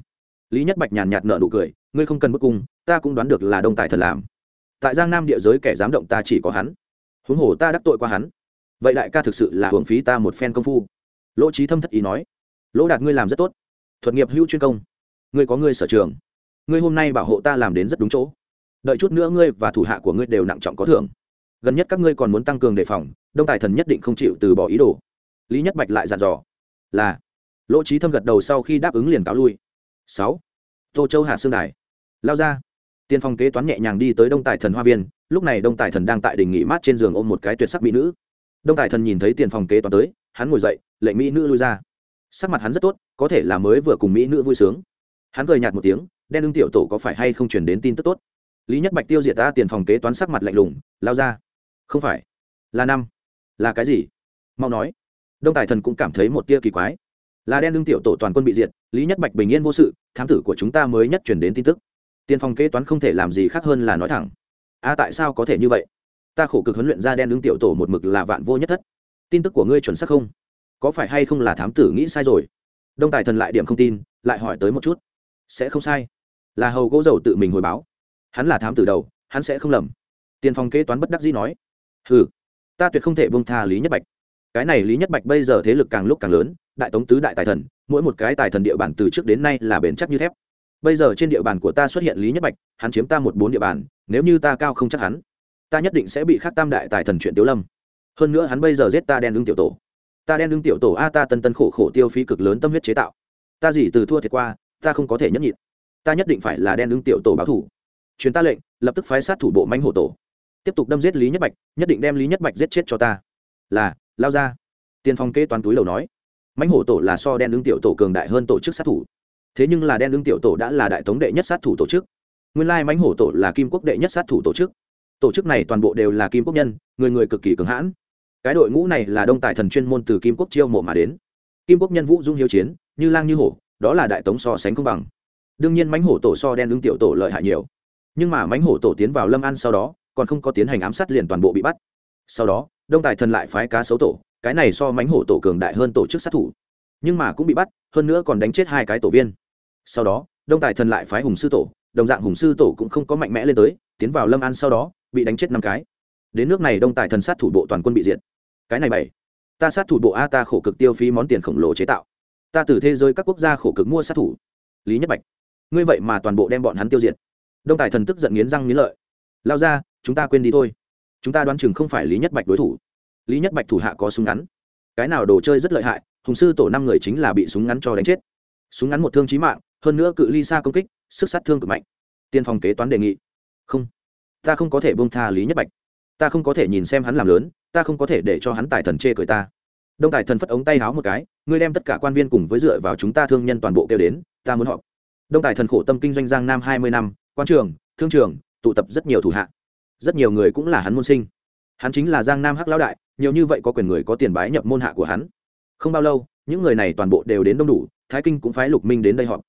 Lý nhất bạch nhàn nhạt nợ nụ cười, ngươi không cần bức cung, ta cũng đoán được là đông tài thần làm. Tại giang nam địa giới kẻ dám động ta chỉ có hắn. Huống hồ ta đắc tội qua hắn. Vậy đại ca thực sự là hưởng phí ta một phen công phu. Lỗ trí thâm thất ý nói lỗ đạt ngươi làm rất tốt. Thuật nghiệp hữu chuyên công. Ngươi có ngươi sở trường. Ngươi hôm nay bảo hộ ta làm đến rất đúng chỗ. Đợi chút nữa ngươi và thủ hạ của ngươi đều nặng trọng có thưởng. Gần nhất các ngươi còn muốn tăng cường đề phòng, đông tài thần nhất định không chịu từ bỏ ý đồ. Lý nhất bạch lại dặn dò. Là. Lỗ trí thâm gật đầu sau khi đáp ứng liền cáo lui. Sáu. Tô châu hạ Sương đài. Lao ra. Tiên phong kế toán nhẹ nhàng đi tới đông tài thần hoa viên, lúc này đông tài thần đang tại đình nghỉ mát trên giường ôm một cái tuyệt sắc mỹ nữ. Đông tài thần nhìn thấy tiền phòng kế toán tới, hắn ngồi dậy lệnh mỹ nữ lui ra sắc mặt hắn rất tốt, có thể là mới vừa cùng mỹ nữ vui sướng. Hắn cười nhạt một tiếng, đen ưng tiểu tổ có phải hay không chuyển đến tin tức tốt? Lý nhất bạch tiêu diệt ta tiền phòng kế toán sắc mặt lạnh lùng, lao ra. Không phải. Là năm. Là cái gì? Mau nói. Đông tài thần cũng cảm thấy một tia kỳ quái. Là đen ưng tiểu tổ toàn quân bị diệt, lý nhất bạch bình yên vô sự, thám tử của chúng ta mới nhất chuyển đến tin tức. Tiền phòng kế toán không thể làm gì khác hơn là nói thẳng. A, tại sao có thể như vậy? Ta khổ cực huấn luyện ra đen ưng tiểu tổ một mực là vạn vô nhất thất. Tin tức của ngươi chuẩn xác không? Có phải hay không là thám tử nghĩ sai rồi? Đông tài thần lại điểm không tin, lại hỏi tới một chút. Sẽ không sai. Là hầu gỗ dầu tự mình hồi báo. Hắn là thám tử đầu, hắn sẽ không lầm. Tiền phòng kế toán bất đắc dĩ nói. Ừ ta tuyệt không thể bông tha lý nhất bạch. Cái này lý nhất bạch bây giờ thế lực càng lúc càng lớn, đại tống tứ đại tài thần, mỗi một cái tài thần địa bàn từ trước đến nay là bền chắc như thép. Bây giờ trên địa bàn của ta xuất hiện lý nhất bạch, hắn chiếm ta một bốn địa bàn, nếu như ta cao không chắc hắn, ta nhất định sẽ bị khắc tam đại tài thần chuyện tiếu lâm. Hơn nữa hắn bây giờ giết ta đen lương tiểu tổ ta đen đương tiểu tổ a, ta tân tân khổ khổ tiêu phí cực lớn tâm huyết chế tạo. Ta gì từ thua thiệt qua, ta không có thể nhẫn nhịn. Ta nhất định phải là đen đương tiểu tổ báo thủ. Chuyến ta lệnh, lập tức phái sát thủ bộ manh hổ tổ. Tiếp tục đâm giết lý nhất bạch, nhất định đem lý nhất bạch giết chết cho ta. Là, lao ra. Tiên phong kê toán túi đầu nói. Mãnh hổ tổ là so đen đương tiểu tổ cường đại hơn tổ chức sát thủ. Thế nhưng là đen đương tiểu tổ đã là đại tống đệ nhất sát thủ tổ chức. Nguyên lai mãnh hổ tổ là kim quốc đệ nhất sát thủ tổ chức. Tổ chức này toàn bộ đều là kim quốc nhân, người người cực kỳ cường hãn cái đội ngũ này là đông tài thần chuyên môn từ kim quốc chiêu mộ mà đến. Kim quốc nhân vũ dung hiếu chiến, như lang như hổ, đó là đại tống so sánh công bằng. Đương nhiên mãnh hổ tổ so đen ứng tiểu tổ lợi hại nhiều. Nhưng mà mãnh hổ tổ tiến vào lâm an sau đó, còn không có tiến hành ám sát liền toàn bộ bị bắt. Sau đó, đông tài thần lại phái cá sấu tổ, cái này so mãnh hổ tổ cường đại hơn tổ chức sát thủ. Nhưng mà cũng bị bắt, hơn nữa còn đánh chết hai cái tổ viên. Sau đó, đông tài thần lại phái hùng sư tổ, đồng dạng hùng sư tổ cũng không có mạnh mẽ lên tới, tiến vào lâm an sau đó, bị đánh chết năm cái. Đến nước này đông tài thần sát thủ bộ toàn quân bị diệt cái này bảy. Ta sát thủ bộ a, ta khổ cực tiêu phí món tiền khổng lồ chế tạo. Ta từ thế giới các quốc gia khổ cực mua sát thủ. Lý nhất bạch, ngươi vậy mà toàn bộ đem bọn hắn tiêu diệt. Đông tài thần tức giận nghiến răng nghiến lợi. Lao ra, chúng ta quên đi thôi. Chúng ta đoán chừng không phải lý nhất bạch đối thủ. Lý nhất bạch thủ hạ có súng ngắn. Cái nào đồ chơi rất lợi hại, hùng sư tổ năm người chính là bị súng ngắn cho đánh chết. Súng ngắn một thương chí mạng, hơn nữa cự ly xa công kích, sức sát thương cực mạnh. Tiên phòng kế toán đề nghị. Không, ta không có thể bông tha lý nhất bạch ta không có thể nhìn xem hắn làm lớn, ta không có thể để cho hắn tài thần chê cười ta. Đông tài thần phất ống tay háo một cái, ngươi đem tất cả quan viên cùng với dựa vào chúng ta thương nhân toàn bộ kêu đến, ta muốn họp. Đông tài thần khổ tâm kinh doanh giang nam hai mươi năm, quan trường, thương trường, tụ tập rất nhiều thủ hạ. Rất nhiều người cũng là hắn môn sinh. Hắn chính là giang nam hắc lão đại, nhiều như vậy có quyền người có tiền bái nhập môn hạ của hắn. Không bao lâu, những người này toàn bộ đều đến đông đủ, thái kinh cũng phái lục minh đến đây họp.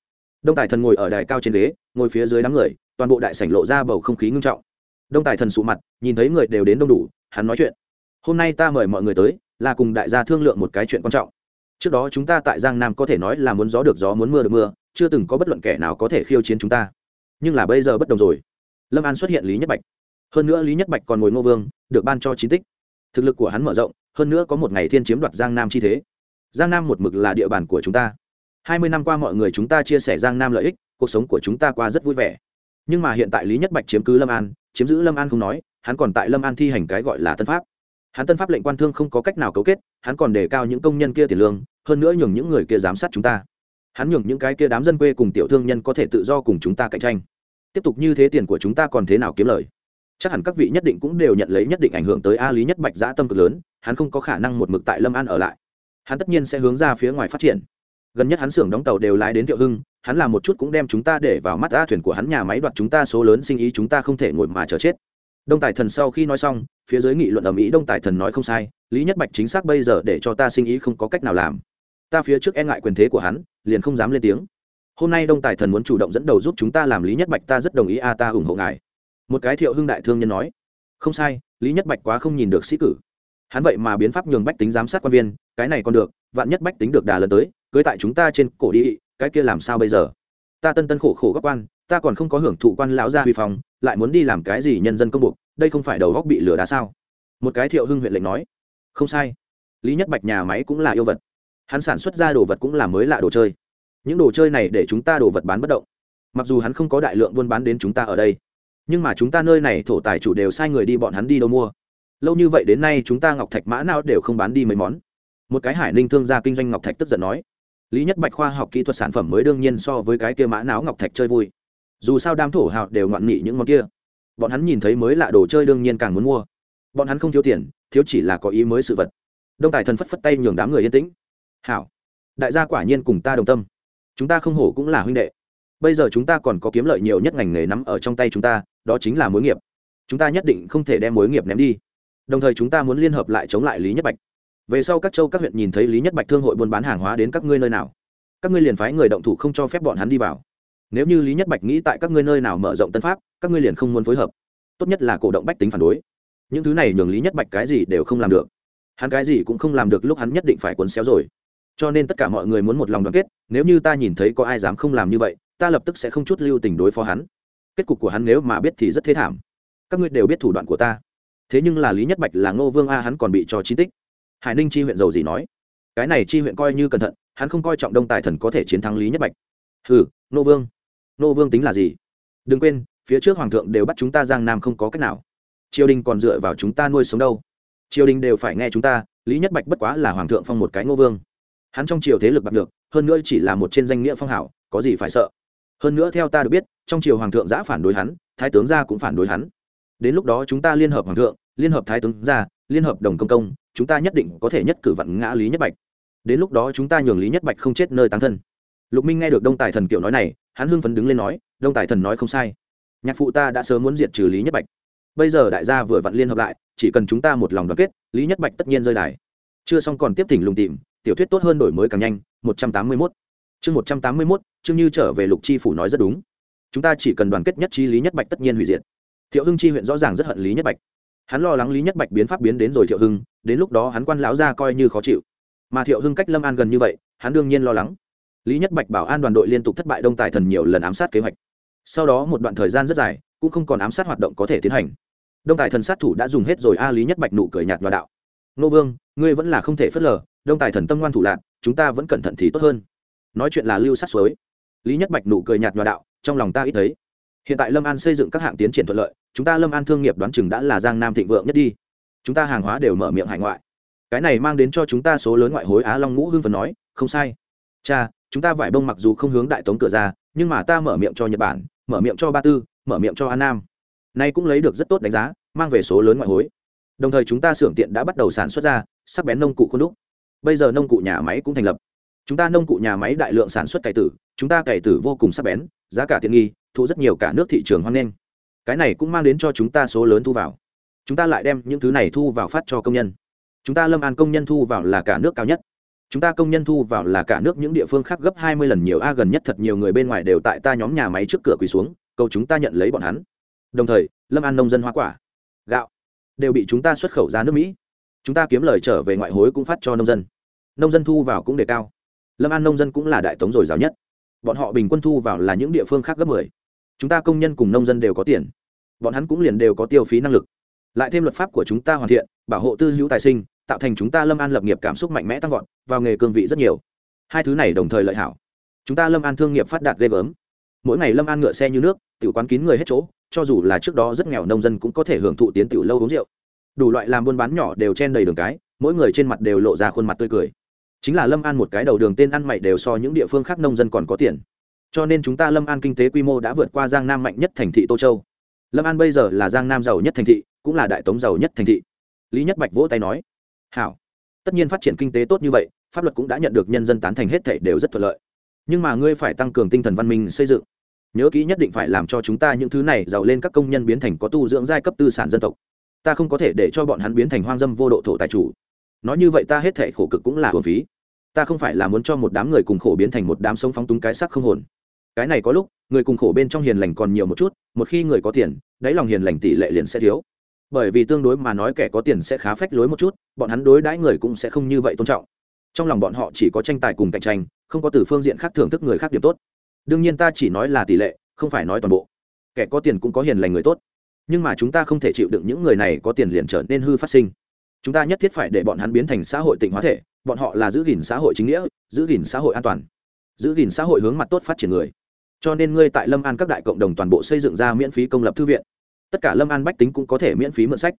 Đông tài thần ngồi ở đài cao trên ghế, ngồi phía dưới đám người, toàn bộ đại sảnh lộ ra bầu không khí ngưng trọng đông tài thần sụ mặt, nhìn thấy người đều đến đông đủ, hắn nói chuyện. Hôm nay ta mời mọi người tới, là cùng đại gia thương lượng một cái chuyện quan trọng. Trước đó chúng ta tại giang nam có thể nói là muốn gió được gió muốn mưa được mưa, chưa từng có bất luận kẻ nào có thể khiêu chiến chúng ta. Nhưng là bây giờ bất đồng rồi. Lâm an xuất hiện lý nhất bạch. Hơn nữa lý nhất bạch còn ngồi ngô vương, được ban cho chín tích. Thực lực của hắn mở rộng, hơn nữa có một ngày thiên chiếm đoạt giang nam chi thế. Giang nam một mực là địa bàn của chúng ta. Hai mươi năm qua mọi người chúng ta chia sẻ giang nam lợi ích, cuộc sống của chúng ta qua rất vui vẻ. Nhưng mà hiện tại lý nhất bạch chiếm cứ lâm an chiếm giữ lâm an không nói, hắn còn tại lâm an thi hành cái gọi là tân pháp. Hắn tân pháp lệnh quan thương không có cách nào cấu kết, hắn còn đề cao những công nhân kia tiền lương, hơn nữa nhường những người kia giám sát chúng ta. Hắn nhường những cái kia đám dân quê cùng tiểu thương nhân có thể tự do cùng chúng ta cạnh tranh. Tiếp tục như thế tiền của chúng ta còn thế nào kiếm lời? Chắc hẳn các vị nhất định cũng đều nhận lấy nhất định ảnh hưởng tới a lý nhất bạch giã tâm cực lớn, hắn không có khả năng một mực tại lâm an ở lại. Hắn tất nhiên sẽ hướng ra phía ngoài phát triển gần nhất hắn xưởng đóng tàu đều lái đến thiệu hưng, hắn làm một chút cũng đem chúng ta để vào mắt a thuyền của hắn nhà máy đoạt chúng ta số lớn sinh ý, chúng ta không thể ngồi mà chờ chết. Đông tài thần sau khi nói xong, phía dưới nghị luận ở mỹ, đông tài thần nói không sai, lý nhất bạch chính xác bây giờ để cho ta sinh ý không có cách nào làm. Ta phía trước e ngại quyền thế của hắn, liền không dám lên tiếng. Hôm nay đông tài thần muốn chủ động dẫn đầu giúp chúng ta làm lý nhất bạch, ta rất đồng ý, a, ta ủng hộ ngài. Một cái thiệu hưng đại thương nhân nói. Không sai, lý nhất bạch quá không nhìn được sĩ cử hắn vậy mà biến pháp nhường bách tính giám sát quan viên, cái này còn được, vạn nhất bách tính được đà lần tới, cưới tại chúng ta trên cổ đi, cái kia làm sao bây giờ? Ta tân tân khổ khổ các quan, ta còn không có hưởng thụ quan lão gia huy phòng lại muốn đi làm cái gì nhân dân công buộc, đây không phải đầu góc bị lửa đá sao? Một cái thiệu hưng huyện lệnh nói. Không sai. Lý nhất bạch nhà máy cũng là yêu vật. Hắn sản xuất ra đồ vật cũng là mới lạ đồ chơi. Những đồ chơi này để chúng ta đồ vật bán bất động. Mặc dù hắn không có đại lượng buôn bán đến chúng ta ở đây, nhưng mà chúng ta nơi này thổ tài chủ đều sai người đi bọn hắn đi đâu mua lâu như vậy đến nay chúng ta ngọc thạch mã nào đều không bán đi mấy món. Một cái hải ninh thương gia kinh doanh ngọc thạch tức giận nói. Lý nhất bạch khoa học kỹ thuật sản phẩm mới đương nhiên so với cái kia mã não ngọc thạch chơi vui. Dù sao đám thổ hào đều ngoạn nghị những món kia. Bọn hắn nhìn thấy mới lạ đồ chơi đương nhiên càng muốn mua. Bọn hắn không thiếu tiền, thiếu chỉ là có ý mới sự vật. Đông tài thần phất phất tay nhường đám người yên tĩnh. Hảo, đại gia quả nhiên cùng ta đồng tâm. Chúng ta không hổ cũng là huynh đệ. Bây giờ chúng ta còn có kiếm lợi nhiều nhất ngành nghề nắm ở trong tay chúng ta, đó chính là mối nghiệp. Chúng ta nhất định không thể đem mối nghiệp ném đi đồng thời chúng ta muốn liên hợp lại chống lại lý nhất bạch. Về sau các châu các huyện nhìn thấy lý nhất bạch thương hội buôn bán hàng hóa đến các ngươi nơi nào, các ngươi liền phái người động thủ không cho phép bọn hắn đi vào. Nếu như lý nhất bạch nghĩ tại các ngươi nơi nào mở rộng tân pháp, các ngươi liền không muốn phối hợp. Tốt nhất là cổ động bách tính phản đối. Những thứ này nhường lý nhất bạch cái gì đều không làm được. Hắn cái gì cũng không làm được lúc hắn nhất định phải cuốn xéo rồi. Cho nên tất cả mọi người muốn một lòng đoàn kết, nếu như ta nhìn thấy có ai dám không làm như vậy, ta lập tức sẽ không chút lưu tình đối phó hắn. Kết cục của hắn nếu mà biết thì rất thế thảm. Các ngươi đều biết thủ đoạn của ta thế nhưng là lý nhất bạch là ngô vương a, hắn còn bị cho chi tích. Hải ninh chi huyện giàu gì nói? Cái này chi huyện coi như cẩn thận, hắn không coi trọng đông tài thần có thể chiến thắng lý nhất bạch. Hừ, ngô vương. Ngô vương tính là gì? Đừng quên, phía trước hoàng thượng đều bắt chúng ta giang nam không có cách nào. Triều đình còn dựa vào chúng ta nuôi sống đâu. Triều đình đều phải nghe chúng ta, lý nhất bạch bất quá là hoàng thượng phong một cái ngô vương. Hắn trong triều thế lực bạc được, hơn nữa chỉ là một trên danh nghĩa phong hảo, có gì phải sợ? Hơn nữa theo ta được biết, trong triều hoàng thượng giã phản đối hắn, thái tướng gia cũng phản đối hắn đến lúc đó chúng ta liên hợp hoàng thượng, liên hợp thái tướng gia liên hợp đồng công công, chúng ta nhất định có thể nhất cử vặn ngã lý nhất bạch. Đến lúc đó chúng ta nhường lý nhất bạch không chết nơi tán thân. Lục minh nghe được đông tài thần kiểu nói này, hắn hưng phấn đứng lên nói, đông tài thần nói không sai. Nhạc phụ ta đã sớm muốn diệt trừ lý nhất bạch. Bây giờ đại gia vừa vặn liên hợp lại, chỉ cần chúng ta một lòng đoàn kết, lý nhất bạch tất nhiên rơi đài. Chưa xong còn tiếp thỉnh lùng tìm, tiểu thuyết tốt hơn đổi mới càng nhanh, một trăm tám mươi mốt. Chương một trăm tám mươi mốt chương như trở về lục chi phủ nói rất đúng. Chúng ta chỉ cần đoàn kết nhất trí lý nhất bạch tất nhiên hủy diệt thiệu hưng chi huyện rõ ràng rất hận lý nhất bạch. Hắn lo lắng lý nhất bạch biến pháp biến đến rồi thiệu hưng, đến lúc đó hắn quan lão ra coi như khó chịu. Mà thiệu hưng cách lâm an gần như vậy, hắn đương nhiên lo lắng. Lý nhất bạch bảo an đoàn đội liên tục thất bại đông tài thần nhiều lần ám sát kế hoạch. Sau đó một đoạn thời gian rất dài, cũng không còn ám sát hoạt động có thể tiến hành. Đông tài thần sát thủ đã dùng hết rồi a, lý nhất bạch nụ cười nhạt nhòa đạo. Nô vương, ngươi vẫn là không thể phớt lờ, đông tài thần tâm ngoan thủ lạc chúng ta vẫn cẩn thận thì tốt hơn. Nói chuyện là lưu sát suối. Lý nhất bạch nụ cười nhạt nhòa đạo, trong lòng ta ít thấy hiện tại lâm an xây dựng các hạng tiến triển thuận lợi, chúng ta lâm an thương nghiệp đoán chừng đã là giang nam thịnh vượng nhất đi. Chúng ta hàng hóa đều mở miệng hải ngoại. Cái này mang đến cho chúng ta số lớn ngoại hối á long ngũ hưng phần nói, không sai. Cha, chúng ta vải bông mặc dù không hướng đại tống cửa ra, nhưng mà ta mở miệng cho nhật bản, mở miệng cho ba tư, mở miệng cho an nam. Nay cũng lấy được rất tốt đánh giá, mang về số lớn ngoại hối. Đồng thời chúng ta xưởng tiện đã bắt đầu sản xuất ra, sắc bén nông cụ khuôn đúc. Bây giờ nông cụ nhà máy cũng thành lập. Chúng ta nông cụ nhà máy đại lượng sản xuất cải tử, chúng ta cải tử vô cùng sắc bén, giá cả tiện nghi thu rất nhiều cả nước thị trường hoang nghênh. Cái này cũng mang đến cho chúng ta số lớn thu vào. Chúng ta lại đem những thứ này thu vào phát cho công nhân. Chúng ta lâm an công nhân thu vào là cả nước cao nhất. Chúng ta công nhân thu vào là cả nước những địa phương khác gấp hai mươi lần nhiều, a, gần nhất thật nhiều người bên ngoài đều tại ta nhóm nhà máy trước cửa quỳ xuống, cầu chúng ta nhận lấy bọn hắn. Đồng thời, lâm an nông dân hoa quả, gạo đều bị chúng ta xuất khẩu ra nước mỹ. Chúng ta kiếm lời trở về ngoại hối cũng phát cho nông dân. Nông dân thu vào cũng đề cao. Lâm an nông dân cũng là đại tống dồi dào nhất. Bọn họ bình quân thu vào là những địa phương khác gấp mười chúng ta công nhân cùng nông dân đều có tiền. Bọn hắn cũng liền đều có tiêu phí năng lực. Lại thêm luật pháp của chúng ta hoàn thiện, bảo hộ tư hữu tài sinh, tạo thành chúng ta lâm an lập nghiệp cảm xúc mạnh mẽ tăng vọt, vào nghề cương vị rất nhiều. Hai thứ này đồng thời lợi hảo. Chúng ta lâm an thương nghiệp phát đạt ghê gớm. Mỗi ngày lâm an ngựa xe như nước tự quán kín người hết chỗ, cho dù là trước đó rất nghèo nông dân cũng có thể hưởng thụ tiến tiểu lâu uống rượu. Đủ loại làm buôn bán nhỏ đều chen đầy đường cái, mỗi người trên mặt đều lộ ra khuôn mặt tươi cười. Chính là lâm an một cái đầu đường tên ăn mày đều so những địa phương khác nông dân còn có tiền cho nên chúng ta lâm an kinh tế quy mô đã vượt qua giang nam mạnh nhất thành thị tô châu. Lâm an bây giờ là giang nam giàu nhất thành thị, cũng là đại tống giàu nhất thành thị. Lý nhất bạch vỗ tay nói, hảo. Tất nhiên phát triển kinh tế tốt như vậy, pháp luật cũng đã nhận được nhân dân tán thành hết thể đều rất thuận lợi. Nhưng mà ngươi phải tăng cường tinh thần văn minh xây dựng. Nhớ kỹ nhất định phải làm cho chúng ta những thứ này giàu lên các công nhân biến thành có tu dưỡng giai cấp tư sản dân tộc. Ta không có thể để cho bọn hắn biến thành hoang dâm vô độ thổ tài chủ. Nói như vậy ta hết thể khổ cực cũng là hồn phí. Ta không phải là muốn cho một đám người cùng khổ biến thành một đám sống phóng túng cái sắc không hồn cái này có lúc, người cùng khổ bên trong hiền lành còn nhiều một chút, một khi người có tiền, đáy lòng hiền lành tỷ lệ liền sẽ thiếu. Bởi vì tương đối mà nói kẻ có tiền sẽ khá phách lối một chút, bọn hắn đối đãi người cũng sẽ không như vậy tôn trọng. Trong lòng bọn họ chỉ có tranh tài cùng cạnh tranh, không có từ phương diện khác thưởng thức người khác điểm tốt. Đương nhiên ta chỉ nói là tỷ lệ, không phải nói toàn bộ. Kẻ có tiền cũng có hiền lành người tốt. Nhưng mà chúng ta không thể chịu đựng những người này có tiền liền trở nên hư phát sinh. Chúng ta nhất thiết phải để bọn hắn biến thành xã hội tịnh hóa thể, bọn họ là giữ gìn xã hội chính nghĩa, giữ gìn xã hội an toàn. Giữ gìn xã hội hướng mặt tốt phát triển người cho nên ngươi tại lâm an các đại cộng đồng toàn bộ xây dựng ra miễn phí công lập thư viện. Tất cả lâm an bách tính cũng có thể miễn phí mượn sách.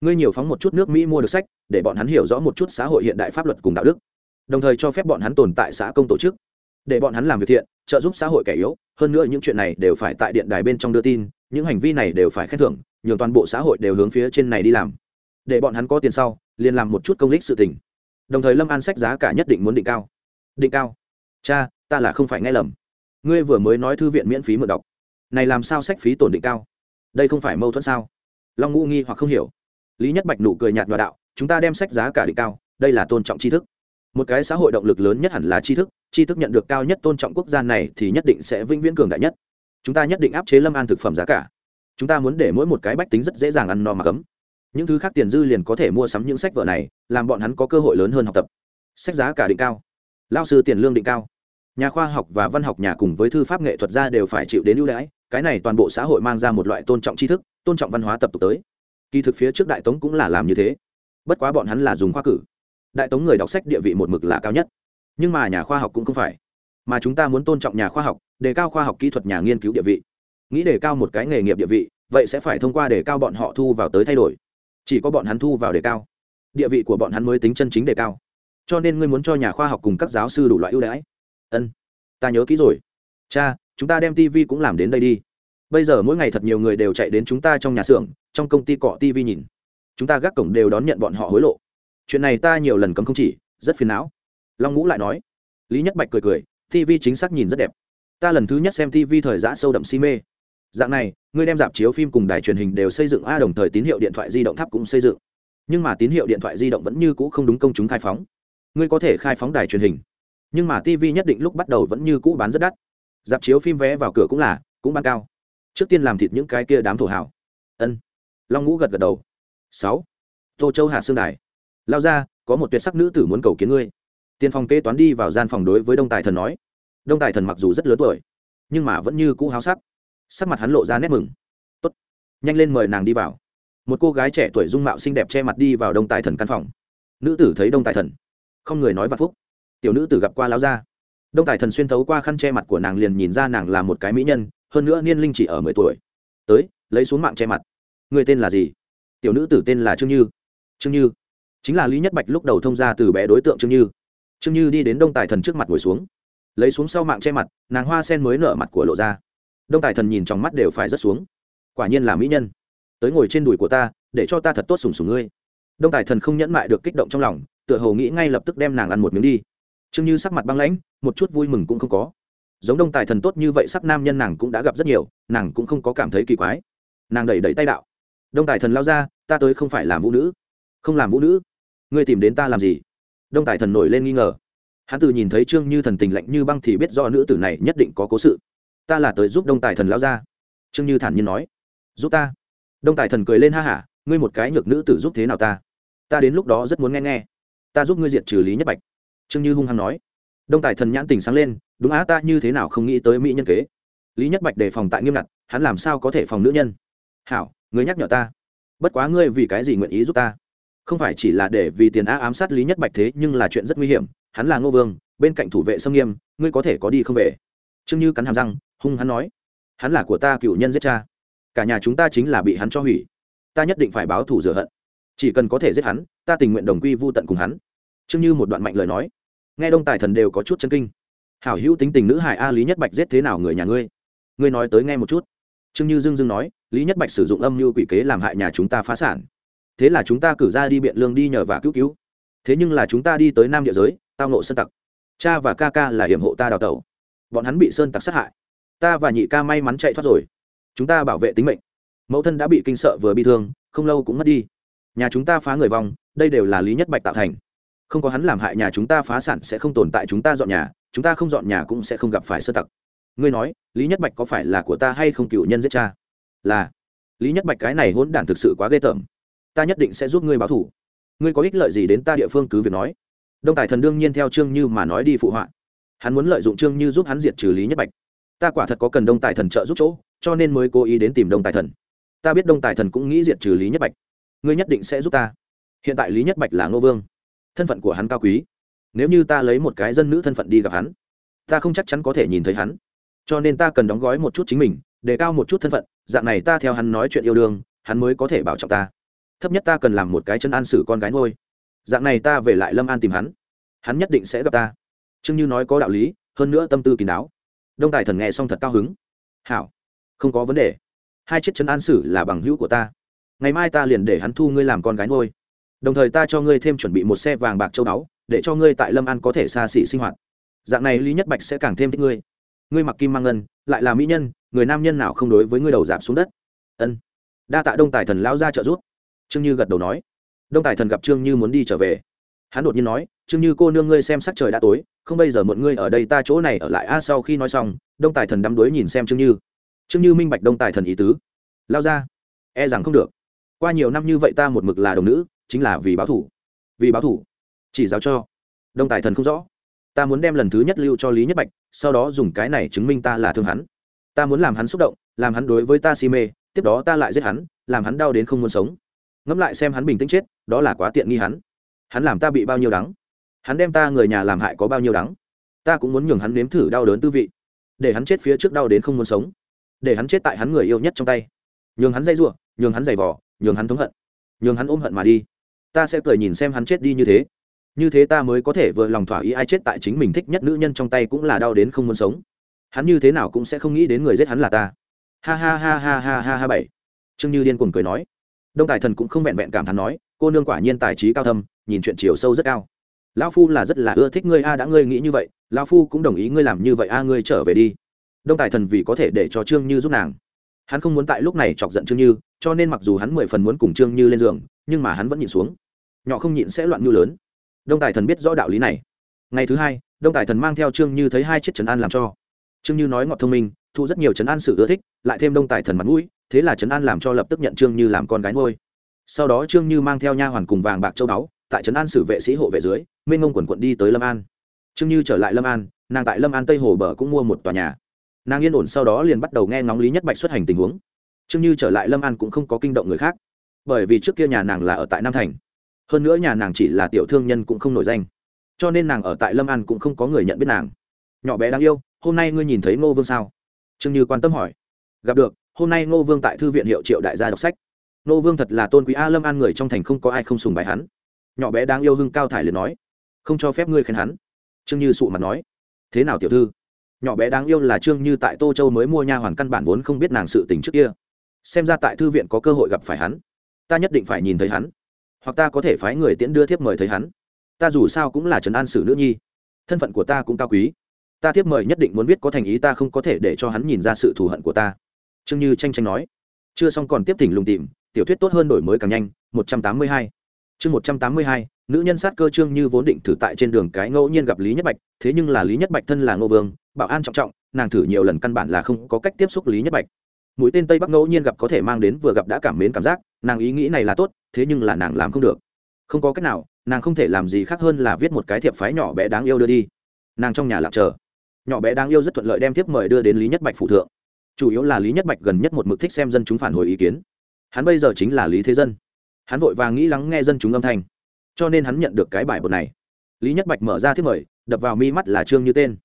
Ngươi nhiều phóng một chút nước mỹ mua được sách, để bọn hắn hiểu rõ một chút xã hội hiện đại pháp luật cùng đạo đức. Đồng thời cho phép bọn hắn tồn tại xã công tổ chức. Để bọn hắn làm việc thiện, trợ giúp xã hội kẻ yếu. Hơn nữa những chuyện này đều phải tại điện đài bên trong đưa tin, những hành vi này đều phải khen thưởng, nhường toàn bộ xã hội đều hướng phía trên này đi làm. Để bọn hắn có tiền sau, liền làm một chút công lích sự tình. Đồng thời lâm an sách giá cả nhất định muốn định cao. Định cao? Cha, ta là không phải nghe lầm ngươi vừa mới nói thư viện miễn phí mượn đọc. Này làm sao sách phí tổn định cao? Đây không phải mâu thuẫn sao? Long ngũ nghi hoặc không hiểu. Lý nhất bạch nụ cười nhạt nhòa đạo, chúng ta đem sách giá cả định cao, đây là tôn trọng tri thức. Một cái xã hội động lực lớn nhất hẳn là tri thức tri thức nhận được cao nhất tôn trọng quốc gia này thì nhất định sẽ vĩnh viễn cường đại nhất. Chúng ta nhất định áp chế lâm an thực phẩm giá cả. Chúng ta muốn để mỗi một cái bách tính rất dễ dàng ăn no mà cấm. Những thứ khác tiền dư liền có thể mua sắm những sách vở này, làm bọn hắn có cơ hội lớn hơn học tập. Sách giá cả định cao. Lao sư tiền lương định cao nhà khoa học và văn học nhà cùng với thư pháp nghệ thuật gia đều phải chịu đến ưu đãi, cái này toàn bộ xã hội mang ra một loại tôn trọng tri thức, tôn trọng văn hóa tập tục tới. Kỳ thực phía trước đại tống cũng là làm như thế. Bất quá bọn hắn là dùng khoa cử. Đại tống người đọc sách địa vị một mực là cao nhất. Nhưng mà nhà khoa học cũng không phải. Mà chúng ta muốn tôn trọng nhà khoa học, đề cao khoa học kỹ thuật nhà nghiên cứu địa vị. Nghĩ đề cao một cái nghề nghiệp địa vị, vậy sẽ phải thông qua đề cao bọn họ thu vào tới thay đổi. Chỉ có bọn hắn thu vào đề cao. Địa vị của bọn hắn mới tính chân chính đề cao. Cho nên ngươi muốn cho nhà khoa học cùng các giáo sư đủ loại ưu đãi ân. Ta nhớ kỹ rồi. Cha, chúng ta đem tv cũng làm đến đây đi. Bây giờ mỗi ngày thật nhiều người đều chạy đến chúng ta trong nhà xưởng, trong công ty cọ tv nhìn. Chúng ta gác cổng đều đón nhận bọn họ hối lộ. Chuyện này ta nhiều lần cấm không chỉ, rất phiền não. Long ngũ lại nói. Lý nhất bạch cười cười tv chính xác nhìn rất đẹp. Ta lần thứ nhất xem tv thời giã sâu đậm si mê. Dạng này, ngươi đem dạp chiếu phim cùng đài truyền hình đều xây dựng, a đồng thời tín hiệu điện thoại di động tháp cũng xây dựng. Nhưng mà tín hiệu điện thoại di động vẫn như cũ không đúng công chúng khai phóng. Ngươi có thể khai phóng đài truyền hình nhưng mà tv nhất định lúc bắt đầu vẫn như cũ bán rất đắt. Dạp chiếu phim vé vào cửa cũng là, cũng bán cao. Trước tiên làm thịt những cái kia đám thổ hảo ân. Long ngũ gật gật đầu. Sáu. Tô châu hạ xương đài. Lao ra, có một tuyệt sắc nữ tử muốn cầu kiến ngươi. Tiên phòng kế toán đi vào gian phòng đối với đông tài thần nói. Đông tài thần mặc dù rất lớn tuổi, nhưng mà vẫn như cũ háo sắc. Sắc mặt hắn lộ ra nét mừng. Tốt. Nhanh lên mời nàng đi vào. Một cô gái trẻ tuổi dung mạo xinh đẹp che mặt đi vào đông tài thần căn phòng. Nữ tử thấy đông tài thần, không người nói vạn phúc tiểu nữ tử gặp qua lao gia. Đông tài thần xuyên thấu qua khăn che mặt của nàng liền nhìn ra nàng là một cái mỹ nhân, hơn nữa niên linh chỉ ở mười tuổi. Tới, lấy xuống mạng che mặt. Người tên là gì? Tiểu nữ tử tên là trương như. Trương như. Chính là lý nhất bạch lúc đầu thông ra từ bé đối tượng trương như. Trương như đi đến đông tài thần trước mặt ngồi xuống. Lấy xuống sau mạng che mặt, nàng hoa sen mới nở mặt của lộ ra đông tài thần nhìn trong mắt đều phải rớt xuống. Quả nhiên là mỹ nhân. Tới ngồi trên đùi của ta, để cho ta thật tốt sùng sùng ngươi. Đông tài thần không nhẫn mại được kích động trong lòng, tựa hồ nghĩ ngay lập tức đem nàng ăn một miếng đi trương như sắc mặt băng lãnh, một chút vui mừng cũng không có. Giống đông tài thần tốt như vậy sắc nam nhân nàng cũng đã gặp rất nhiều, nàng cũng không có cảm thấy kỳ quái. Nàng đẩy đẩy tay đạo, đông tài thần lao ra, ta tới không phải làm vũ nữ. Không làm vũ nữ? Ngươi tìm đến ta làm gì? Đông tài thần nổi lên nghi ngờ. Hắn từ nhìn thấy trương như thần tình lạnh như băng thì biết do nữ tử này nhất định có cố sự. Ta là tới giúp đông tài thần lao ra. Trương như thản nhiên nói. Giúp ta? Đông tài thần cười lên ha hả, ngươi một cái nhược nữ tử giúp thế nào ta? Ta đến lúc đó rất muốn nghe nghe. Ta giúp ngươi diệt trừ lý nhất bạch trương như hung hăng nói. Đông tài thần nhãn tình sáng lên, đúng á, ta như thế nào không nghĩ tới mỹ nhân kế. Lý nhất bạch đề phòng tại nghiêm ngặt, hắn làm sao có thể phòng nữ nhân? Hảo ngươi nhắc nhở ta. Bất quá ngươi vì cái gì nguyện ý giúp ta? Không phải chỉ là để vì tiền á ám sát lý nhất bạch thế, nhưng là chuyện rất nguy hiểm. Hắn là ngô vương, bên cạnh thủ vệ sông nghiêm, ngươi có thể có đi không về? Trương như cắn hàm răng, hung hắn nói. Hắn là của ta cựu nhân giết cha. Cả nhà chúng ta chính là bị hắn cho hủy. Ta nhất định phải báo thù rửa hận. Chỉ cần có thể giết hắn, ta tình nguyện đồng quy vô tận cùng hắn. Trương như một đoạn mạnh lời nói nghe đông tài thần đều có chút chân kinh. Hảo hữu tính tình nữ hải a lý nhất bạch giết thế nào người nhà ngươi? Ngươi nói tới nghe một chút. Trương như Dương Dương nói, lý nhất bạch sử dụng âm mưu quỷ kế làm hại nhà chúng ta phá sản. Thế là chúng ta cử ra đi biện lương đi nhờ và cứu cứu. Thế nhưng là chúng ta đi tới nam địa giới, tao nộ sơn tặc. Cha và ca ca là hiểm hộ ta đào tẩu. Bọn hắn bị sơn tặc sát hại. Ta và nhị ca may mắn chạy thoát rồi. Chúng ta bảo vệ tính mệnh. Mẫu thân đã bị kinh sợ vừa bị thương, không lâu cũng mất đi. Nhà chúng ta phá người vong, đây đều là lý nhất bạch tạo thành không có hắn làm hại nhà chúng ta phá sản sẽ không tồn tại chúng ta dọn nhà, chúng ta không dọn nhà cũng sẽ không gặp phải sơ tặc. Ngươi nói, lý nhất bạch có phải là của ta hay không cựu nhân giết cha? Là. Lý nhất bạch cái này hỗn đản thực sự quá ghê tởm. Ta nhất định sẽ giúp ngươi báo thủ ngươi có ích lợi gì đến ta địa phương cứ việc nói. Đông tài thần đương nhiên theo trương như mà nói đi phụ họa. Hắn muốn lợi dụng trương như giúp hắn diệt trừ lý nhất bạch. Ta quả thật có cần đông tài thần trợ giúp chỗ, cho nên mới cố ý đến tìm đông tài thần. Ta biết đông tài thần cũng nghĩ diệt trừ lý nhất bạch. Ngươi nhất định sẽ giúp ta. Hiện tại lý nhất bạch là ngô vương thân phận của hắn cao quý. Nếu như ta lấy một cái dân nữ thân phận đi gặp hắn, ta không chắc chắn có thể nhìn thấy hắn. Cho nên ta cần đóng gói một chút chính mình để cao một chút thân phận, dạng này ta theo hắn nói chuyện yêu đương, hắn mới có thể bảo trọng ta. Thấp nhất ta cần làm một cái chân an xử con gái ngôi dạng này ta về lại lâm an tìm hắn. Hắn nhất định sẽ gặp ta. Chưng như nói có đạo lý, hơn nữa tâm tư kín đáo. Đông tài thần nghe xong thật cao hứng. Hảo, không có vấn đề. Hai chiếc chân an sử là bằng hữu của ta. Ngày mai ta liền để hắn thu ngươi làm con gái ngôi đồng thời ta cho ngươi thêm chuẩn bị một xe vàng bạc châu báu, để cho ngươi tại lâm an có thể xa xỉ sinh hoạt. Dạng này lý nhất bạch sẽ càng thêm thích ngươi. Ngươi mặc kim mang ngân, lại là mỹ nhân, người nam nhân nào không đối với ngươi đầu giảm xuống đất? Ân. Đa tạ đông tài thần lao ra trợ giúp. Trương như gật đầu nói. Đông tài thần gặp trương như muốn đi trở về. Hắn đột nhiên nói, trương như cô nương ngươi xem sắc trời đã tối, không bây giờ muộn ngươi ở đây ta chỗ này ở lại. A, sau khi nói xong, đông tài thần đắm đuối nhìn xem trương như. Trương như minh bạch đông tài thần ý tứ. Lao ra e rằng không được. Qua nhiều năm như vậy ta một mực là đồng nữ chính là vì báo thủ. Vì báo thủ. Chỉ giáo cho. Đông tài thần không rõ. Ta muốn đem lần thứ nhất lưu cho lý nhất bạch, sau đó dùng cái này chứng minh ta là thương hắn. Ta muốn làm hắn xúc động, làm hắn đối với ta si mê, tiếp đó ta lại giết hắn, làm hắn đau đến không muốn sống. Ngẫm lại xem hắn bình tĩnh chết, đó là quá tiện nghi hắn. Hắn làm ta bị bao nhiêu đắng? Hắn đem ta người nhà làm hại có bao nhiêu đắng? Ta cũng muốn nhường hắn nếm thử đau đớn tư vị. Để hắn chết phía trước đau đến không muốn sống. Để hắn chết tại hắn người yêu nhất trong tay. Nhường hắn dây giụa nhường hắn giày vỏ nhường hắn thống hận. Nhường hắn ôm hận mà đi ta sẽ cười nhìn xem hắn chết đi như thế. Như thế ta mới có thể vừa lòng thỏa ý ai chết tại chính mình thích nhất nữ nhân trong tay cũng là đau đến không muốn sống. Hắn như thế nào cũng sẽ không nghĩ đến người giết hắn là ta. Ha ha ha ha ha ha ha bảy. Trương như điên cuồng cười nói. Đông tài thần cũng không vẹn vẹn cảm thán nói, cô nương quả nhiên tài trí cao thâm, nhìn chuyện chiều sâu rất cao. Lão phu là rất là ưa thích ngươi a, đã ngươi nghĩ như vậy, lão phu cũng đồng ý ngươi làm như vậy a, ngươi trở về đi. Đông tài thần vì có thể để cho trương như giúp nàng. Hắn không muốn tại lúc này chọc giận trương như, cho nên mặc dù hắn mười phần muốn cùng trương như lên giường, nhưng mà hắn vẫn nhìn xuống nhỏ không nhịn sẽ loạn như lớn. Đông tài thần biết rõ đạo lý này. Ngày thứ hai, đông tài thần mang theo trương như thấy hai chiếc trấn an làm cho. Trương như nói ngọt thông minh, thu rất nhiều trấn an sự ưa thích, lại thêm đông tài thần mặt mũi, thế là trấn an làm cho lập tức nhận trương như làm con gái ngôi sau đó trương như mang theo nha hoàn cùng vàng bạc châu báu, tại trấn an sử vệ sĩ hộ vệ dưới mê ngông quần quận đi tới lâm an. Trương như trở lại lâm an, nàng tại lâm an tây hồ bờ cũng mua một tòa nhà. Nàng yên ổn sau đó liền bắt đầu nghe ngóng lý nhất bạch xuất hành tình huống. Trương như trở lại lâm an cũng không có kinh động người khác, bởi vì trước kia nhà nàng là ở tại nam thành hơn nữa nhà nàng chỉ là tiểu thương nhân cũng không nổi danh. Cho nên nàng ở tại lâm an cũng không có người nhận biết nàng. Nhỏ bé đáng yêu, hôm nay ngươi nhìn thấy ngô vương sao? Trương như quan tâm hỏi. Gặp được, hôm nay ngô vương tại thư viện hiệu triệu đại gia đọc sách. Ngô vương thật là tôn quý a lâm an người trong thành không có ai không sùng bài hắn. Nhỏ bé đáng yêu hưng cao thải liền nói. Không cho phép ngươi khen hắn. Trương như sụ mặt nói. Thế nào tiểu thư? Nhỏ bé đáng yêu là trương như tại tô châu mới mua nha hoàn căn bản vốn không biết nàng sự tình trước kia. Xem ra tại thư viện có cơ hội gặp phải hắn. Ta nhất định phải nhìn thấy hắn hoặc ta có thể phái người tiễn đưa thiếp mời thấy hắn. Ta dù sao cũng là trấn an sử nữ nhi. Thân phận của ta cũng cao quý. Ta thiếp mời nhất định muốn viết có thành ý ta không có thể để cho hắn nhìn ra sự thù hận của ta. Trương như tranh tranh nói. Chưa xong còn tiếp tỉnh lùng tìm, tiểu thuyết tốt hơn đổi mới càng nhanh, một trăm tám mươi hai. Chương một trăm tám mươi hai, nữ nhân sát cơ trương như vốn định thử tại trên đường cái ngẫu nhiên gặp lý nhất bạch, thế nhưng là lý nhất bạch thân là ngô vương, bảo an trọng trọng, nàng thử nhiều lần căn bản là không có cách tiếp xúc lý nhất bạch. Mũi tên tây bắc ngẫu nhiên gặp có thể mang đến vừa gặp đã cảm mến cảm giác nàng ý nghĩ này là tốt, thế nhưng là nàng làm không được. Không có cách nào, nàng không thể làm gì khác hơn là viết một cái thiệp phái nhỏ bé đáng yêu đưa đi. Nàng trong nhà lạc chờ. Nhỏ bé đáng yêu rất thuận lợi đem thiếp mời đưa đến lý nhất bạch phụ thượng. Chủ yếu là lý nhất bạch gần nhất một mực thích xem dân chúng phản hồi ý kiến. Hắn bây giờ chính là lý thế dân. Hắn vội vàng nghĩ lắng nghe dân chúng âm thanh. Cho nên hắn nhận được cái bài bột này. Lý nhất bạch mở ra thiếp mời, đập vào mi mắt là trương như tên.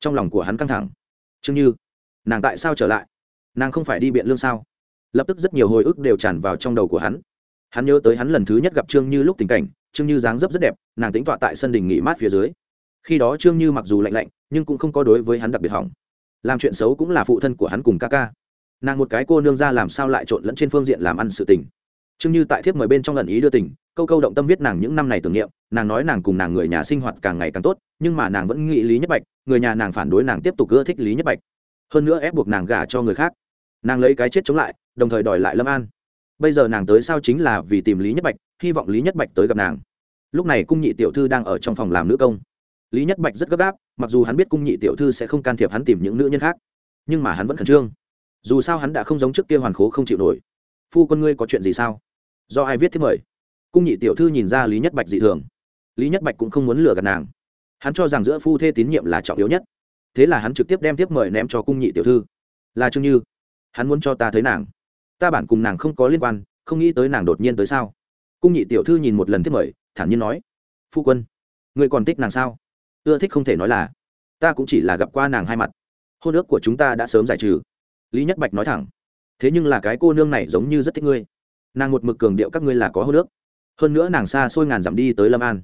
Trong lòng của hắn căng thẳng. Trương như, nàng tại sao trở lại? Nàng không phải đi biện lương sao? Lập tức rất nhiều hồi ức đều tràn vào trong đầu của hắn. Hắn nhớ tới hắn lần thứ nhất gặp trương như lúc tình cảnh, trương như dáng dấp rất đẹp, nàng tính tọa tại sân đình nghỉ mát phía dưới. Khi đó trương như mặc dù lạnh lạnh, nhưng cũng không có đối với hắn đặc biệt hỏng. Làm chuyện xấu cũng là phụ thân của hắn cùng ca ca. Nàng một cái cô nương ra làm sao lại trộn lẫn trên phương diện làm ăn sự tình. Trương như tại thiếp mời bên trong lần ý đưa tình, câu câu động tâm viết nàng những năm này tưởng niệm, nàng nói nàng cùng nàng người nhà sinh hoạt càng ngày càng tốt, nhưng mà nàng vẫn nghĩ lý nhất bạch, người nhà nàng phản đối nàng tiếp tục ưa thích lý nhất bạch. Hơn nữa ép buộc nàng gả cho người khác. Nàng lấy cái chết chống lại đồng thời đòi lại lâm an. Bây giờ nàng tới sao chính là vì tìm lý nhất bạch, hy vọng lý nhất bạch tới gặp nàng. Lúc này cung nhị tiểu thư đang ở trong phòng làm nữ công. Lý nhất bạch rất gấp gáp, mặc dù hắn biết cung nhị tiểu thư sẽ không can thiệp hắn tìm những nữ nhân khác, nhưng mà hắn vẫn khẩn trương. Dù sao hắn đã không giống trước kia hoàn khố không chịu nổi. Phu quân ngươi có chuyện gì sao? Do ai viết thế mời? Cung nhị tiểu thư nhìn ra lý nhất bạch dị thường. Lý nhất bạch cũng không muốn lừa gạt nàng. Hắn cho rằng giữa phu thê tín nhiệm là trọng yếu nhất. Thế là hắn trực tiếp đem tiếp mời ném cho cung nhị tiểu thư. Là trương như. Hắn muốn cho ta thấy nàng ta bản cùng nàng không có liên quan, không nghĩ tới nàng đột nhiên tới sao? Cung nhị tiểu thư nhìn một lần tiếp mời, thản nhiên nói, phu quân, người còn thích nàng sao? Ưa thích không thể nói là, ta cũng chỉ là gặp qua nàng hai mặt. Hôn ước của chúng ta đã sớm giải trừ. Lý nhất bạch nói thẳng, thế nhưng là cái cô nương này giống như rất thích ngươi. Nàng một mực cường điệu các ngươi là có hôn ước. Hơn nữa nàng xa xôi ngàn dặm đi tới lâm an.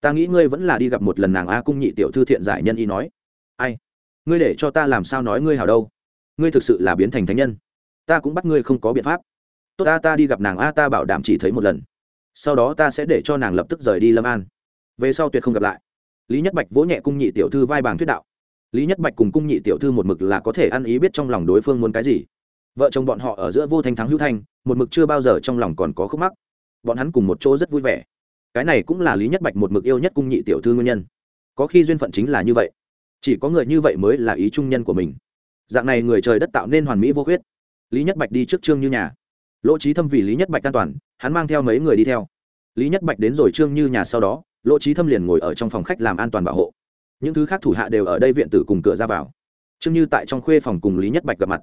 Ta nghĩ ngươi vẫn là đi gặp một lần nàng a cung nhị tiểu thư thiện giải nhân y nói. Ai? Ngươi để cho ta làm sao nói ngươi hảo đâu? Ngươi thực sự là biến thành thánh nhân ta cũng bắt ngươi không có biện pháp. Tốt ta ta đi gặp nàng a, ta bảo đảm chỉ thấy một lần. Sau đó ta sẽ để cho nàng lập tức rời đi lâm an. Về sau tuyệt không gặp lại. Lý nhất bạch vỗ nhẹ cung nhị tiểu thư vai bàng thuyết đạo. Lý nhất bạch cùng cung nhị tiểu thư một mực là có thể ăn ý biết trong lòng đối phương muốn cái gì. Vợ chồng bọn họ ở giữa vô thanh thắng hữu thanh, một mực chưa bao giờ trong lòng còn có khúc mắc. Bọn hắn cùng một chỗ rất vui vẻ. Cái này cũng là lý nhất bạch một mực yêu nhất cung nhị tiểu thư nguyên nhân. Có khi duyên phận chính là như vậy. Chỉ có người như vậy mới là ý trung nhân của mình. Dạng này người trời đất tạo nên hoàn mỹ vô khuyết lý nhất bạch đi trước trương như nhà. Lỗ trí thâm vì lý nhất bạch an toàn, hắn mang theo mấy người đi theo. Lý nhất bạch đến rồi trương như nhà sau đó, lỗ trí thâm liền ngồi ở trong phòng khách làm an toàn bảo hộ. Những thứ khác thủ hạ đều ở đây viện tử cùng cửa ra vào. Trương như tại trong khuê phòng cùng lý nhất bạch gặp mặt.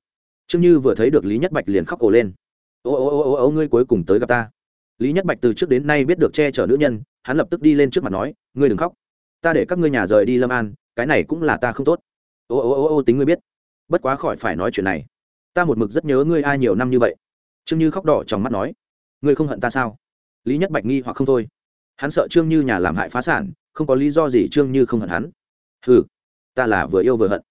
Trương như vừa thấy được lý nhất bạch liền khóc ồ lên. Ô ô ô ô ô, ngươi cuối cùng tới gặp ta. Lý nhất bạch từ trước đến nay biết được che chở nữ nhân, hắn lập tức đi lên trước mặt nói, ngươi đừng khóc. Ta để các ngươi nhà rời đi lâm an, cái này cũng là ta không tốt. Ô ô ô ô, tính ngươi biết. Bất quá khỏi phải nói chuyện này ta một mực rất nhớ ngươi ai nhiều năm như vậy. Trương như khóc đỏ trong mắt nói, ngươi không hận ta sao? Lý nhất bạch nghi hoặc không thôi. Hắn sợ trương như nhà làm hại phá sản, không có lý do gì trương như không hận hắn. Ừ ta là vừa yêu vừa hận.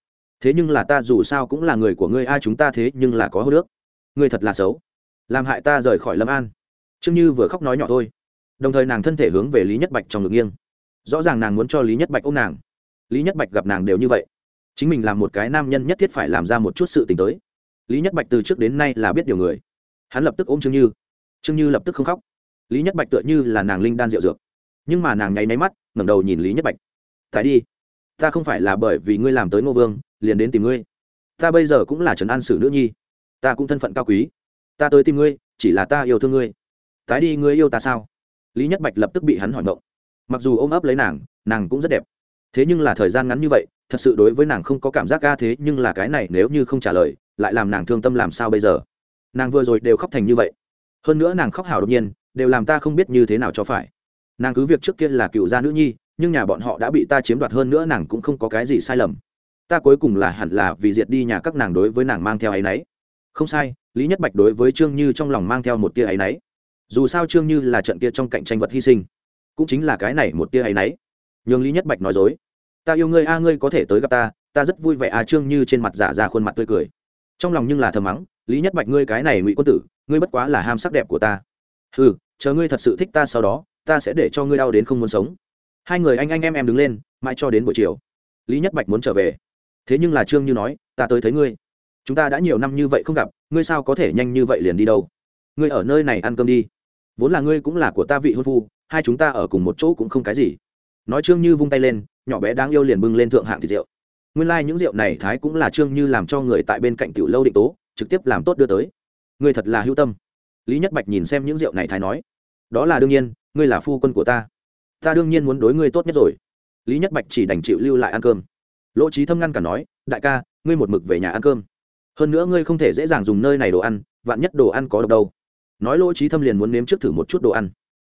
Thế nhưng là ta dù sao cũng là người của ngươi, ai chúng ta thế nhưng là có hô nước. Ngươi thật là xấu. Làm hại ta rời khỏi lâm an. Trương như vừa khóc nói nhỏ thôi. Đồng thời nàng thân thể hướng về lý nhất bạch trong ngực nghiêng. Rõ ràng nàng muốn cho lý nhất bạch ôm nàng. Lý nhất bạch gặp nàng đều như vậy. Chính mình làm một cái nam nhân nhất thiết phải làm ra một chút sự t ì n h tới lý nhất bạch từ trước đến nay là biết điều người. Hắn lập tức ôm trương như. Trương như lập tức không khóc. Lý nhất bạch tựa như là nàng linh đan rượu dược. Nhưng mà nàng nháy máy mắt, ngẩng đầu nhìn lý nhất bạch. Tại đi, ta không phải là bởi vì ngươi làm tới ngô vương, liền đến tìm ngươi. Ta bây giờ cũng là Trần an sử nữ nhi. Ta cũng thân phận cao quý. Ta tới tìm ngươi, chỉ là ta yêu thương ngươi. Tái đi, ngươi yêu ta sao? Lý nhất bạch lập tức bị hắn hỏi ngộng. Mặc dù ôm ấp lấy nàng nàng cũng rất đẹp. Thế nhưng là thời gian ngắn như vậy, thật sự đối với nàng không có cảm giác ca thế, nhưng là cái này nếu như không trả lời lại làm nàng thương tâm làm sao bây giờ? Nàng vừa rồi đều khóc thành như vậy. Hơn nữa nàng khóc hào đột nhiên, đều làm ta không biết như thế nào cho phải. Nàng cứ việc trước kia là cựu gia nữ nhi, nhưng nhà bọn họ đã bị ta chiếm đoạt hơn nữa nàng cũng không có cái gì sai lầm. Ta cuối cùng là hẳn là vì diệt đi nhà các nàng đối với nàng mang theo áy náy. Không sai, lý nhất bạch đối với trương như trong lòng mang theo một tia áy náy. Dù sao trương như là trận kia trong cạnh tranh vật hy sinh, cũng chính là cái này một tia áy náy. Nhường lý nhất bạch nói dối, ta yêu ngươi a, ngươi có thể tới gặp ta ta rất vui vẻ a. Trương như trên mặt giả ra khuôn mặt tươi cười trong lòng nhưng là thầm mắng, lý nhất bạch ngươi cái này ngụy quân tử, ngươi bất quá là ham sắc đẹp của ta. Ừ chờ ngươi thật sự thích ta sau đó, ta sẽ để cho ngươi đau đến không muốn sống. Hai người anh anh em em đứng lên, mãi cho đến buổi chiều. Lý nhất bạch muốn trở về. Thế nhưng là trương như nói, ta tới thấy ngươi. Chúng ta đã nhiều năm như vậy không gặp, ngươi sao có thể nhanh như vậy liền đi đâu? Ngươi ở nơi này ăn cơm đi. Vốn là ngươi cũng là của ta vị hôn phu, hai chúng ta ở cùng một chỗ cũng không cái gì. Nói trương như vung tay lên, nhỏ bé đáng yêu liền bưng lên thượng hạng thịt rượu nguyên lai、like、những rượu này thái cũng là trương như làm cho người tại bên cạnh tiểu lâu định tố, trực tiếp làm tốt đưa tới. Ngươi thật là hữu tâm. Lý nhất bạch nhìn xem những rượu này thái nói, đó là đương nhiên, ngươi là phu quân của ta. Ta đương nhiên muốn đối ngươi tốt nhất rồi. Lý nhất bạch chỉ đành chịu lưu lại ăn cơm. Lỗ trí thâm ngăn cả nói, đại ca, ngươi một mực về nhà ăn cơm. Hơn nữa ngươi không thể dễ dàng dùng nơi này đồ ăn, vạn nhất đồ ăn có độc đâu. Nói lỗ trí thâm liền muốn nếm trước thử một chút đồ ăn.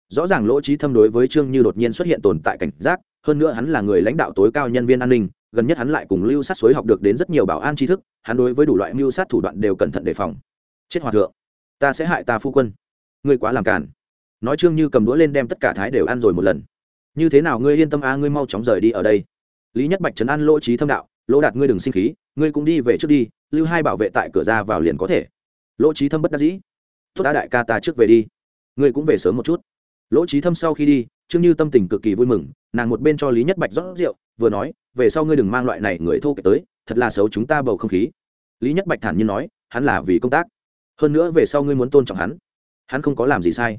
Rõ ràng lỗ trí thâm đối với trương như đột nhiên xuất hiện tồn tại cảnh giác, hơn nữa hắn là người lãnh đạo tối cao nhân viên an ninh gần nhất hắn lại cùng lưu sát suối học được đến rất nhiều bảo an tri thức, hắn đối với đủ loại mưu sát thủ đoạn đều cẩn thận đề phòng. Chết hòa thượng, ta sẽ hại ta phu quân. Ngươi quá làm cản nói trương như cầm đũa lên đem tất cả thái đều ăn rồi một lần. Như thế nào ngươi yên tâm a ngươi mau chóng rời đi ở đây. Lý nhất bạch trấn an lỗ trí thâm đạo, lỗ đạt ngươi đừng sinh khí, ngươi cũng đi về trước đi, lưu hai bảo vệ tại cửa ra vào liền có thể. Lỗ trí thâm bất đắc dĩ. Tốt đã đại ca ta trước về đi. Ngươi cũng về sớm một chút. Lỗ trí thâm sau khi đi, trương như tâm tình cực kỳ vui mừng, nàng một bên cho lý nhất bạch rót rượu, vừa nói về sau ngươi đừng mang loại này người thô kệ tới, thật là xấu chúng ta bầu không khí. Lý nhất bạch thản nhiên nói, hắn là vì công tác. Hơn nữa về sau ngươi muốn tôn trọng hắn hắn không có làm gì sai.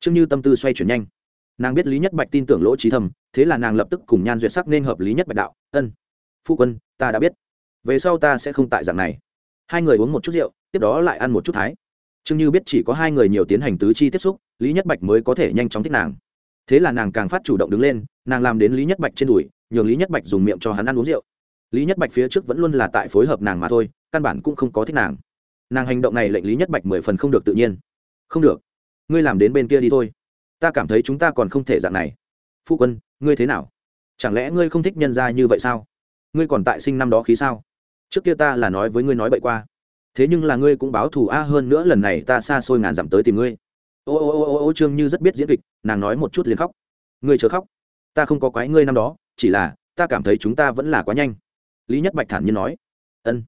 Trương như tâm tư xoay chuyển nhanh. Nàng biết lý nhất bạch tin tưởng lỗ trí thầm thế là nàng lập tức cùng nhan duyệt sắc nên hợp lý nhất bạch đạo, ân, phu quân, ta đã biết. Về sau ta sẽ không tại dạng này. Hai người uống một chút rượu, tiếp đó lại ăn một chút thái. Trương như biết chỉ có hai người nhiều tiến hành tứ chi tiếp xúc, lý nhất bạch mới có thể nhanh chóng thích nàng. Thế là nàng càng phát chủ động đứng lên, nàng làm đến lý nhất bạch trên đùi nhường lý nhất bạch dùng miệng cho hắn ăn uống rượu lý nhất bạch phía trước vẫn luôn là tại phối hợp nàng mà thôi căn bản cũng không có thích nàng nàng hành động này lệnh lý nhất bạch mười phần không được tự nhiên không được ngươi làm đến bên kia đi thôi ta cảm thấy chúng ta còn không thể dạng này phụ quân ngươi thế nào chẳng lẽ ngươi không thích nhân gia như vậy sao ngươi còn tại sinh năm đó khí sao trước kia ta là nói với ngươi nói bậy qua thế nhưng là ngươi cũng báo thù a hơn nữa lần này ta xa xôi ngàn dặm tới tìm ngươi ô ô ô ô ô trương như rất biết diễn kịch nàng nói một chút liền khóc ngươi chờ khóc ta không có quái ngươi năm đó chỉ là, ta cảm thấy chúng ta vẫn là quá nhanh. Lý nhất bạch thản nhiên nói. Ân,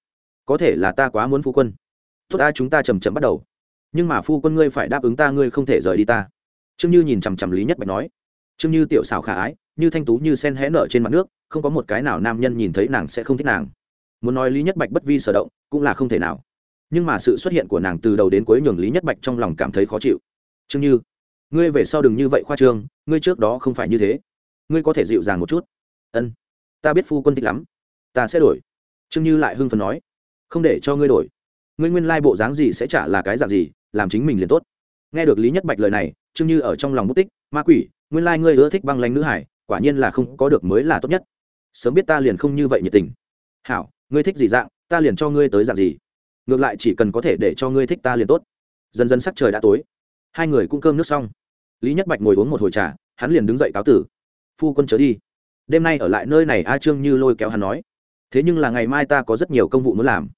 có thể là ta quá muốn phu quân. Tốt ta chúng ta chầm chậm bắt đầu. Nhưng mà phu quân ngươi phải đáp ứng ta, ngươi không thể rời đi ta. Trương như nhìn chằm chằm lý nhất bạch nói. Trương như tiểu xảo khả ái, như thanh tú như sen hé nở trên mặt nước, không có một cái nào nam nhân nhìn thấy nàng sẽ không thích nàng. Muốn nói lý nhất bạch bất vi sở động, cũng là không thể nào. Nhưng mà sự xuất hiện của nàng từ đầu đến cuối nhường lý nhất bạch trong lòng cảm thấy khó chịu. Trương như, ngươi về sau đừng như vậy khoa trương, ngươi trước đó không phải như thế. Ngươi có thể dịu dàng một chút ân, ta biết phu quân thích lắm. Ta sẽ đổi. Trương như lại hưng phần nói. Không để cho ngươi đổi. Ngươi nguyên lai bộ dáng gì sẽ trả là cái dạng gì, làm chính mình liền tốt. Nghe được lý nhất bạch lời này, trương như ở trong lòng bút tích. Ma quỷ, nguyên lai ngươi ưa thích băng lanh nữ hải, quả nhiên là không có được mới là tốt nhất. Sớm biết ta liền không như vậy nhiệt tình. Hảo, ngươi thích gì dạng, ta liền cho ngươi tới dạng gì. Ngược lại chỉ cần có thể để cho ngươi thích ta liền tốt. Dần dần sắc trời đã tối. Hai người cũng cơm nước xong. Lý nhất bạch ngồi uống một hồi trà, hắn liền đứng dậy cáo tử. Phu quân chớ đi đêm nay ở lại nơi này a trương như lôi kéo hắn nói, thế nhưng là ngày mai ta có rất nhiều công vụ muốn làm.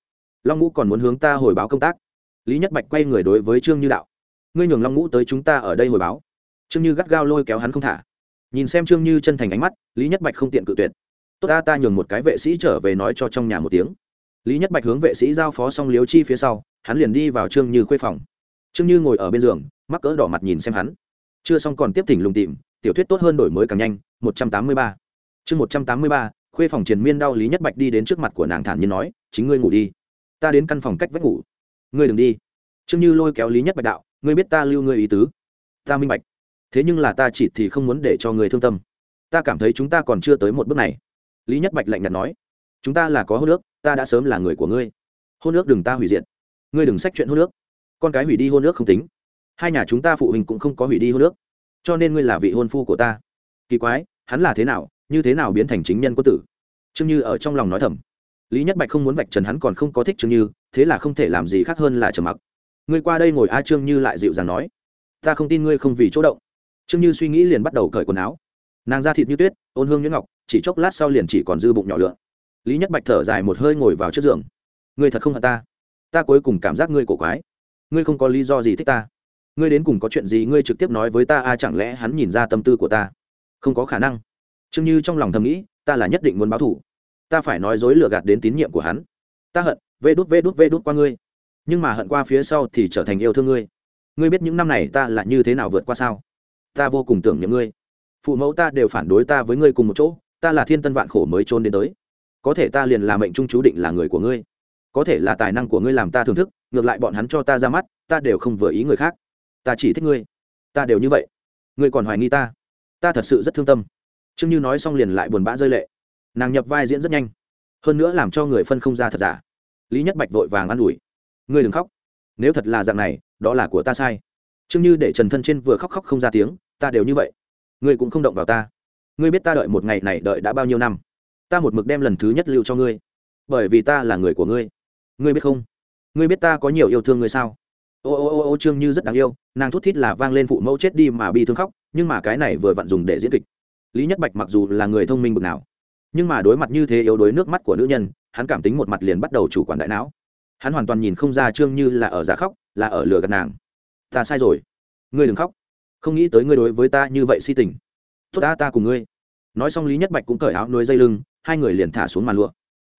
Long ngũ còn muốn hướng ta hồi báo công tác. Lý nhất bạch quay người đối với trương như đạo, ngươi nhường long ngũ tới chúng ta ở đây hồi báo. Trương như gắt gao lôi kéo hắn không thả. Nhìn xem trương như chân thành ánh mắt, lý nhất bạch không tiện cự tuyệt. Tốt ta ta nhường một cái vệ sĩ trở về nói cho trong nhà một tiếng. Lý nhất bạch hướng vệ sĩ giao phó xong liếu chi phía sau, hắn liền đi vào trương như khuê phòng. Trương như ngồi ở bên giường, mắc cỡ đỏ mặt nhìn xem hắn. Chưa xong còn tiếp tỉnh lùng tìm, tiểu thuyết tốt hơn đổi mới càng nhanh, một trăm tám mươi ba chương một trăm tám mươi ba khuê phòng triền miên đau lý nhất bạch đi đến trước mặt của nàng thản nhiên nói chính ngươi ngủ đi. Ta đến căn phòng cách vách ngủ. Ngươi đừng đi. Chương như lôi kéo lý nhất bạch đạo ngươi biết ta lưu ngươi ý tứ. Ta minh bạch. Thế nhưng là ta chỉ thì không muốn để cho người thương tâm. Ta cảm thấy chúng ta còn chưa tới một bước này. Lý nhất bạch lạnh nhạt nói chúng ta là có hôn nước, ta đã sớm là người của ngươi. Hôn nước đừng ta hủy diệt. Ngươi đừng sách chuyện hôn nước. con cái hủy đi hôn nước không tính. Hai nhà chúng ta phụ huynh cũng không có hủy đi hôn nước. cho nên ngươi là vị hôn phu của ta. Kỳ quái hắn là thế nào? Như thế nào biến thành chính nhân quân tử? Trương như ở trong lòng nói thầm. Lý nhất bạch không muốn vạch trần hắn còn không có thích trương như, thế là không thể làm gì khác hơn là trầm mặc. Ngươi qua đây ngồi a, trương như lại dịu dàng nói. Ta không tin ngươi không vì chỗ động. Trương như suy nghĩ liền bắt đầu cởi quần áo. Nàng da thịt như tuyết, ôn hương nhuyễn ngọc, chỉ chốc lát sau liền chỉ còn dư bụng nhỏ lượn. Lý nhất bạch thở dài một hơi ngồi vào trước giường. Ngươi thật không hận ta. Ta cuối cùng cảm giác ngươi cổ quái. Ngươi không có lý do gì thích ta. Ngươi đến cùng có chuyện gì ngươi trực tiếp nói với ta a, chẳng lẽ hắn nhìn ra tâm tư của ta? Không có khả năng trương như trong lòng thầm nghĩ, ta là nhất định muốn báo thủ ta phải nói dối lừa gạt đến tín nhiệm của hắn. Ta hận, vê đút vê đút vê đút qua ngươi. Nhưng mà hận qua phía sau thì trở thành yêu thương ngươi. Ngươi biết những năm này ta là như thế nào vượt qua sao? Ta vô cùng tưởng niệm ngươi. Phụ mẫu ta đều phản đối ta với ngươi cùng một chỗ, ta là thiên tân vạn khổ mới trốn đến tới. Có thể ta liền là mệnh trung chú định là người của ngươi. Có thể là tài năng của ngươi làm ta thưởng thức, ngược lại bọn hắn cho ta ra mắt, ta đều không vừa ý người khác. Ta chỉ thích ngươi. Ta đều như vậy. Ngươi còn hoài nghi ta. Ta thật sự rất thương tâm chương như nói xong liền lại buồn bã rơi lệ. Nàng nhập vai diễn rất nhanh. Hơn nữa làm cho người phân không ra thật giả. Lý nhất bạch vội vàng an ủi. Ngươi đừng khóc. Nếu thật là dạng này, đó là của ta sai. Chương như để trần thân trên vừa khóc khóc không ra tiếng, ta đều như vậy. Ngươi cũng không động vào ta. Ngươi biết ta đợi một ngày này đợi đã bao nhiêu năm. Ta một mực đem lần thứ nhất lưu cho ngươi. Bởi vì ta là người của ngươi. Ngươi biết không? Ngươi biết ta có nhiều yêu thương ngươi sao? Ô ô ô ô, trương như rất đáng yêu. Nàng thút thít là vang lên phụ mẫu chết đi mà bi thương khóc, nhưng mà cái này vừa vặn dùng để diễn kịch lý nhất bạch mặc dù là người thông minh bực nào, nhưng mà đối mặt như thế yếu đuối nước mắt của nữ nhân, hắn cảm tính một mặt liền bắt đầu chủ quản đại não. Hắn hoàn toàn nhìn không ra trương như là ở giả khóc, là ở lừa gạt nàng. Ta sai rồi. Ngươi đừng khóc. Không nghĩ tới ngươi đối với ta như vậy si tình. Tốt ta ta cùng ngươi. Nói xong lý nhất bạch cũng cởi áo nuôi dây lưng, hai người liền thả xuống màn lụa.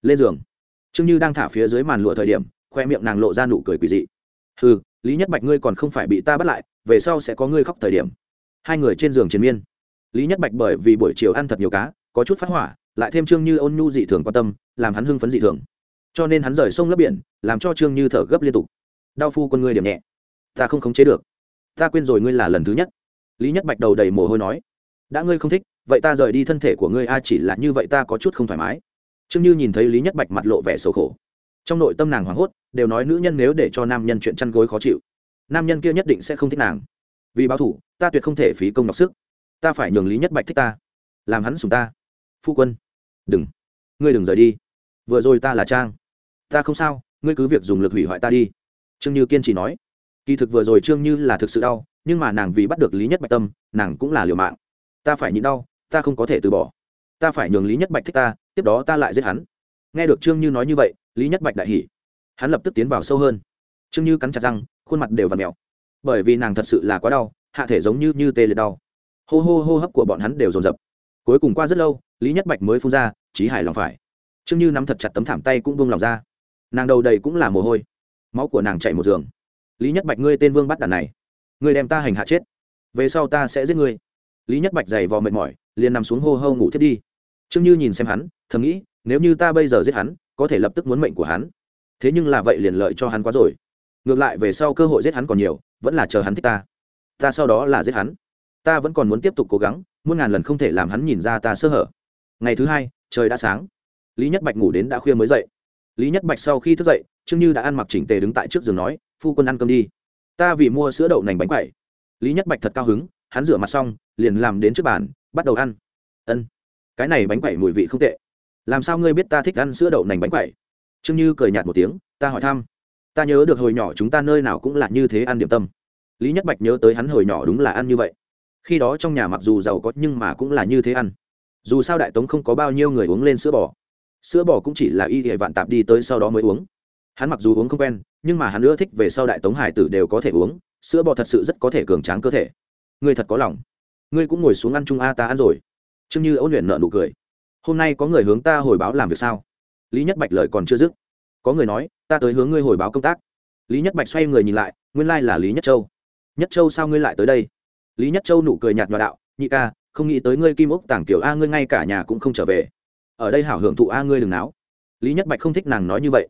Lên giường. Trương như đang thả phía dưới màn lụa thời điểm, khoe miệng nàng lộ ra nụ cười quỳ dị. Ừ lý nhất bạch ngươi còn không phải bị ta bắt lại, về sau sẽ có ngươi khóc thời điểm. Hai người trên giường chiến miên lý nhất bạch bởi vì buổi chiều ăn thật nhiều cá, có chút phát hỏa, lại thêm trương như ôn nhu dị thường quan tâm, làm hắn hưng phấn dị thường. Cho nên hắn rời sông lấp biển, làm cho trương như thở gấp liên tục. Đau phu con ngươi điểm nhẹ. Ta không khống chế được. Ta quên rồi ngươi là lần thứ nhất. Lý nhất bạch đầu đầy mồ hôi nói. Đã ngươi không thích, vậy ta rời đi thân thể của ngươi, a, chỉ là như vậy ta có chút không thoải mái. Trương như nhìn thấy lý nhất bạch mặt lộ vẻ sầu khổ. Trong nội tâm nàng hoảng hốt, đều nói nữ nhân nếu để cho nam nhân chuyện chăn gối khó chịu, nam nhân kia nhất định sẽ không thích nàng. Vì báo thủ ta tuyệt không thể phí công đọc sức ta phải nhường lý nhất bạch thích ta làm hắn sùng ta phu quân đừng ngươi đừng rời đi vừa rồi ta là trang ta không sao ngươi cứ việc dùng lực hủy hoại ta đi trương như kiên trì nói kỳ thực vừa rồi trương như là thực sự đau nhưng mà nàng vì bắt được lý nhất bạch tâm nàng cũng là liều mạng ta phải nhịn đau ta không có thể từ bỏ ta phải nhường lý nhất bạch thích ta tiếp đó ta lại giết hắn nghe được trương như nói như vậy lý nhất bạch đại hỉ hắn lập tức tiến vào sâu hơn trương như cắn chặt răng khuôn mặt đều v ặ mèo bởi vì nàng thật sự là quá đau hạ thể giống như như tê liệt đau hô hô hô hấp của bọn hắn đều dồn dập. Cuối cùng qua rất lâu, lý nhất bạch mới phun ra trí hài lòng phải. Trương như nắm thật chặt tấm thảm tay cũng buông lòng ra. Nàng đầu đầy cũng là mồ hôi. Máu của nàng chạy một giường. Lý nhất bạch, ngươi tên vương bắt đàn này, ngươi đem ta hành hạ chết. Về sau ta sẽ giết ngươi. Lý nhất bạch dày vò mệt mỏi, liền nằm xuống hô hô ngủ thiết đi. Trương như nhìn xem hắn, thầm nghĩ, nếu như ta bây giờ giết hắn, có thể lập tức muốn mệnh của hắn. Thế nhưng là vậy liền lợi cho hắn quá rồi. Ngược lại về sau cơ hội giết hắn còn nhiều, vẫn là chờ hắn thích ta. Ta sau đó là giết hắn ta vẫn còn muốn tiếp tục cố gắng, muôn ngàn lần không thể làm hắn nhìn ra ta sơ hở. Ngày thứ hai, trời đã sáng. Lý nhất bạch ngủ đến đã khuya mới dậy. Lý nhất bạch sau khi thức dậy, trương như đã ăn mặc chỉnh tề đứng tại trước giường nói, phu quân ăn cơm đi. Ta vì mua sữa đậu nành bánh quậy lý nhất bạch thật cao hứng, hắn rửa mặt xong, liền làm đến trước bàn, bắt đầu ăn. Ân, cái này bánh quậy mùi vị không tệ. Làm sao ngươi biết ta thích ăn sữa đậu nành bánh quậy trương như cười nhạt một tiếng, ta hỏi thăm. Ta nhớ được hồi nhỏ chúng ta nơi nào cũng là như thế ăn điểm tâm. Lý nhất bạch nhớ tới hắn hồi nhỏ đúng là ăn như vậy khi đó trong nhà mặc dù giàu có nhưng mà cũng là như thế ăn. Dù sao đại tống không có bao nhiêu người uống lên sữa bò. Sữa bò cũng chỉ là y hệ vạn tạp đi tới sau đó mới uống. Hắn mặc dù uống không quen, nhưng mà hắn ưa thích về sau đại tống hải tử đều có thể uống, sữa bò thật sự rất có thể cường tráng cơ thể. Ngươi thật có lòng. Ngươi cũng ngồi xuống ăn chung a ta ăn rồi. Chương như ấu luyện nợ nụ cười. Hôm nay có người hướng ta hồi báo làm việc sao? Lý nhất bạch lời còn chưa dứt. Có người nói, ta tới hướng ngươi hồi báo công tác. Lý nhất bạch xoay người nhìn lại, nguyên lai là lý nhất châu. Nhất châu sao ngươi lại tới đây? Lý nhất châu nụ cười nhạt nhòa đạo, nhị ca, không nghĩ tới ngươi kim ốc tảng kiểu a ngươi ngay cả nhà cũng không trở về. Ở đây hảo hưởng thụ a ngươi đừng náo. Lý nhất bạch không thích nàng nói như vậy.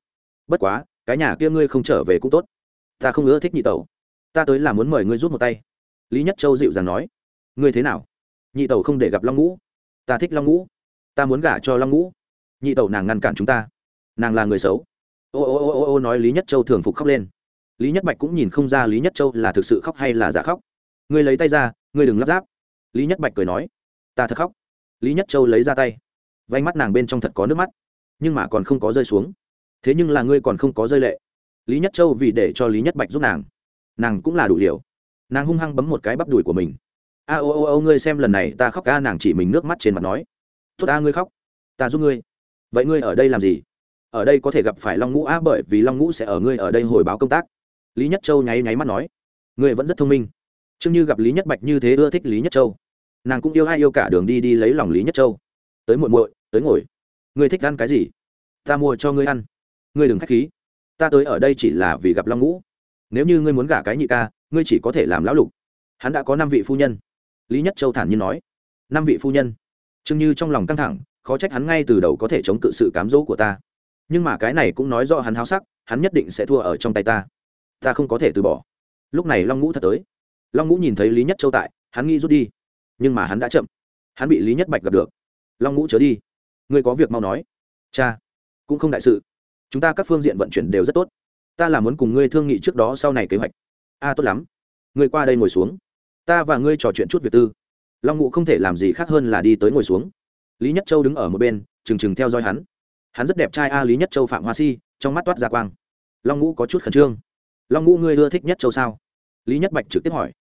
Bất quá, cái nhà kia ngươi không trở về cũng tốt. Ta không ưa thích nhị tẩu. Ta tới là muốn mời ngươi rút một tay. Lý nhất châu dịu dàng nói. Ngươi thế nào? Nhị tẩu không để gặp long ngũ. Ta thích long ngũ. Ta muốn gả cho long ngũ. Nhị tẩu nàng ngăn cản chúng ta. Nàng là người xấu. Ô ô ô ô ô nói lý nhất châu thường phục khóc lên. Lý nhất bạch cũng nhìn không ra lý nhất châu là thực sự khóc hay là giả khóc ngươi lấy tay ra, ngươi đừng lắp ráp. Lý nhất bạch cười nói. Ta thật khóc. Lý nhất châu lấy ra tay. Vánh mắt nàng bên trong thật có nước mắt. Nhưng mà còn không có rơi xuống. Thế nhưng là ngươi còn không có rơi lệ. Lý nhất châu vì để cho lý nhất bạch giúp nàng. Nàng cũng là đủ liều. Nàng hung hăng bấm một cái bắp đùi của mình. A, ô ô ô, ngươi xem lần này ta khóc ca nàng chỉ mình nước mắt trên mặt nói. Tốt, a, ngươi khóc. Ta giúp ngươi. Vậy ngươi ở đây làm gì? Ở đây có thể gặp phải long ngũ a bởi vì long ngũ sẽ ở ngươi ở đây hồi báo công tác. Lý nhất châu nháy nháy mắt nói. Ngươi vẫn rất thông minh trương như gặp lý nhất bạch như thế ưa thích lý nhất châu. Nàng cũng yêu ai yêu cả đường đi đi lấy lòng lý nhất châu. Tới muội muội, tới ngồi. Ngươi thích ăn cái gì? Ta mua cho ngươi ăn. Ngươi đừng k h á c h khí. Ta tới ở đây chỉ là vì gặp long ngũ. Nếu như ngươi muốn gả cái nhị ca, ngươi chỉ có thể làm lão lục. Hắn đã có năm vị phu nhân. Lý nhất châu thản nhiên nói. Năm vị phu nhân. Chưng như trong lòng căng thẳng, khó trách hắn ngay từ đầu có thể chống cự sự cám dỗ của ta. Nhưng mà cái này cũng nói do hắn háo sắc, hắn nhất định sẽ thua ở trong tay ta. Ta không có thể từ bỏ. Lúc này long ngũ thật tới long ngũ nhìn thấy lý nhất châu tại, hắn nghĩ rút đi. Nhưng mà hắn đã chậm. Hắn bị lý nhất bạch gặp được. Long ngũ chớ đi. Ngươi có việc mau nói. Cha, cũng không đại sự. Chúng ta các phương diện vận chuyển đều rất tốt. Ta là muốn cùng ngươi thương nghị trước đó sau này kế hoạch. A tốt lắm. Ngươi qua đây ngồi xuống. Ta và ngươi trò chuyện chút việc tư. Long ngũ không thể làm gì khác hơn là đi tới ngồi xuống. Lý nhất châu đứng ở một bên, trừng trừng theo dõi hắn. Hắn rất đẹp trai a, lý nhất châu phạm hoa si, trong mắt toát ra quang. Long ngũ có chút khẩn trương. Long ngũ, ngươi ưa thích nhất châu sao? Lý nhất bạch trực tiếp hỏi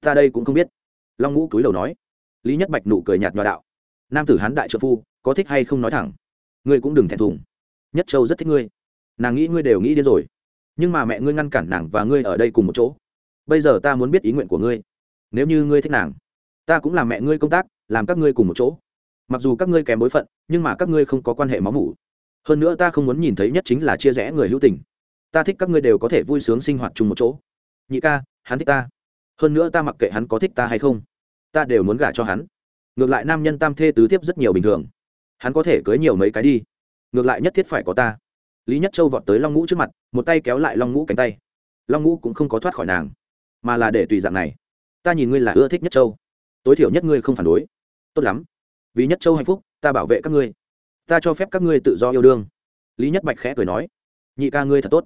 ta đây cũng không biết. Long ngũ cúi đầu nói. Lý nhất bạch nụ cười nhạt nhòa đạo. Nam tử hán đại trợ phu, có thích hay không nói thẳng? Ngươi cũng đừng thẹn thùng. Nhất châu rất thích ngươi. Nàng nghĩ ngươi đều nghĩ đến rồi. Nhưng mà mẹ ngươi ngăn cản nàng và ngươi ở đây cùng một chỗ. Bây giờ ta muốn biết ý nguyện của ngươi. Nếu như ngươi thích nàng, ta cũng làm mẹ ngươi công tác, làm các ngươi cùng một chỗ. Mặc dù các ngươi kém bối phận, nhưng mà các ngươi không có quan hệ máu mủ. Hơn nữa ta không muốn nhìn thấy nhất chính là chia rẽ người hữu tình. Ta thích các ngươi đều có thể vui sướng sinh hoạt chung một chỗ. Nhị ca, hắn thích ta hơn nữa ta mặc kệ hắn có thích ta hay không, ta đều muốn gả cho hắn. Ngược lại nam nhân tam thê tứ tiếp rất nhiều bình thường. Hắn có thể cưới nhiều mấy cái đi. Ngược lại nhất thiết phải có ta. Lý nhất châu vọt tới long ngũ trước mặt, một tay kéo lại long ngũ cánh tay. Long ngũ cũng không có thoát khỏi nàng, mà là để tùy dạng này. Ta nhìn ngươi là ưa thích nhất châu. Tối thiểu nhất ngươi không phản đối. Tốt lắm. Vì nhất châu hạnh phúc, ta bảo vệ các ngươi. Ta cho phép các ngươi tự do yêu đương. Lý nhất bạch khẽ cười nói, nhị ca ngươi thật tốt.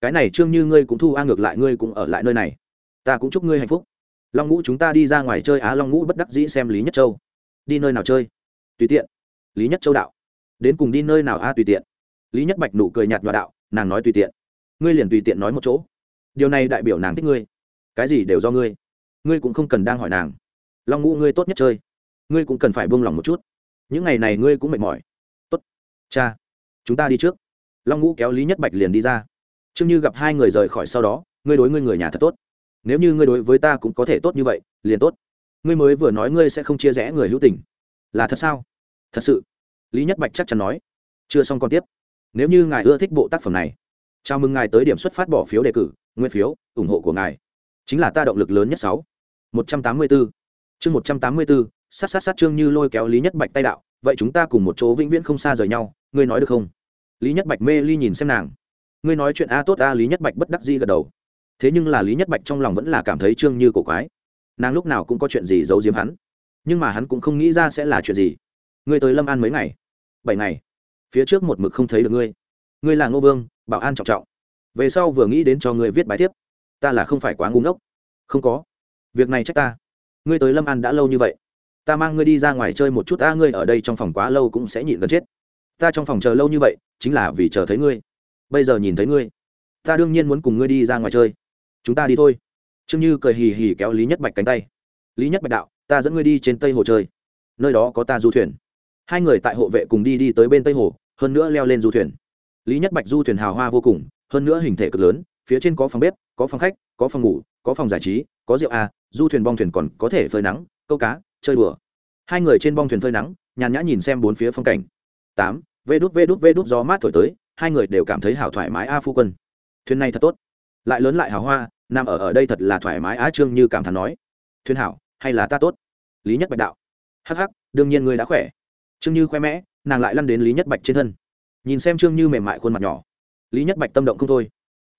Cái này trương như ngươi cũng thu a ngược lại ngươi cũng ở lại nơi này ta cũng chúc ngươi hạnh phúc. Long ngũ chúng ta đi ra ngoài chơi á, long ngũ bất đắc dĩ xem lý nhất châu. Đi nơi nào chơi? Tùy tiện. Lý nhất châu đạo. Đến cùng đi nơi nào a tùy tiện. Lý nhất bạch nụ cười nhạt nhòa đạo, nàng nói tùy tiện. Ngươi liền tùy tiện nói một chỗ. Điều này đại biểu nàng thích ngươi. Cái gì đều do ngươi. Ngươi cũng không cần đang hỏi nàng. Long ngũ ngươi tốt nhất chơi. Ngươi cũng cần phải buông lỏng một chút. Những ngày này ngươi cũng mệt mỏi. Tốt. Cha, chúng ta đi trước. Long ngũ kéo lý nhất bạch liền đi ra. Chương như gặp hai người rời khỏi sau đó, ngươi đối ngươi người nhà thật tốt nếu như ngươi đối với ta cũng có thể tốt như vậy, liền tốt. Ngươi mới vừa nói ngươi sẽ không chia rẽ người hữu tình. Là thật sao? Thật sự. Lý nhất bạch chắc chắn nói. Chưa xong còn tiếp. Nếu như ngài ưa thích bộ tác phẩm này, chào mừng ngài tới điểm xuất phát bỏ phiếu đề cử, nguyên phiếu, ủng hộ của ngài. Chính là ta động lực lớn nhất sáu. Một trăm tám mươi bốn chương một trăm tám mươi bốn sát sát sát chương như lôi kéo lý nhất bạch tay đạo, vậy chúng ta cùng một chỗ vĩnh viễn không xa rời nhau, ngươi nói được không? Lý nhất bạch mê ly nhìn xem nàng. Ngươi nói chuyện a tốt a. Lý nhất bạch bất đắc di gật đầu thế nhưng là lý nhất bạch trong lòng vẫn là cảm thấy trương như cổ quái nàng lúc nào cũng có chuyện gì giấu giếm hắn nhưng mà hắn cũng không nghĩ ra sẽ là chuyện gì ngươi tới lâm an mấy ngày bảy ngày phía trước một mực không thấy được ngươi ngươi là ngô vương bảo an trọng trọng về sau vừa nghĩ đến cho ngươi viết bài tiếp ta là không phải quá ngu ngốc không có việc này trách ta ngươi tới lâm an đã lâu như vậy ta mang ngươi đi ra ngoài chơi một chút ta ngươi ở đây trong phòng quá lâu cũng sẽ nhịn gần chết ta trong phòng chờ lâu như vậy chính là vì chờ thấy ngươi bây giờ nhìn thấy ngươi ta đương nhiên muốn cùng ngươi đi ra ngoài chơi chúng ta đi thôi. Trương như cười hì hì kéo lý nhất bạch cánh tay. Lý nhất bạch đạo, ta dẫn ngươi đi trên tây hồ chơi. Nơi đó có ta du thuyền. Hai người tại hộ vệ cùng đi đi tới bên tây hồ, hơn nữa leo lên du thuyền. Lý nhất bạch du thuyền hào hoa vô cùng, hơn nữa hình thể cực lớn, phía trên có phòng bếp, có phòng khách, có phòng ngủ, có phòng giải trí, có rượu a du thuyền bong thuyền còn có thể phơi nắng, câu cá, chơi đùa. Hai người trên bong thuyền phơi nắng, nhàn nhã nhìn xem bốn phía phong cảnh. Tám, vê đút vê đút vê đút, gió mát thổi tới, hai người đều cảm thấy hào thoải mái. A phu quân, thuyền này thật tốt lại lớn lại hào hoa, nằm ở ở đây thật là thoải mái á trương như cảm thán nói. Thuyền hảo, hay là ta tốt? Lý nhất bạch đạo. Hắc hắc, đương nhiên ngươi đã khỏe. Trương như khoe mẽ, nàng lại lăn đến lý nhất bạch trên thân. Nhìn xem trương như mềm mại khuôn mặt nhỏ, lý nhất bạch tâm động không thôi.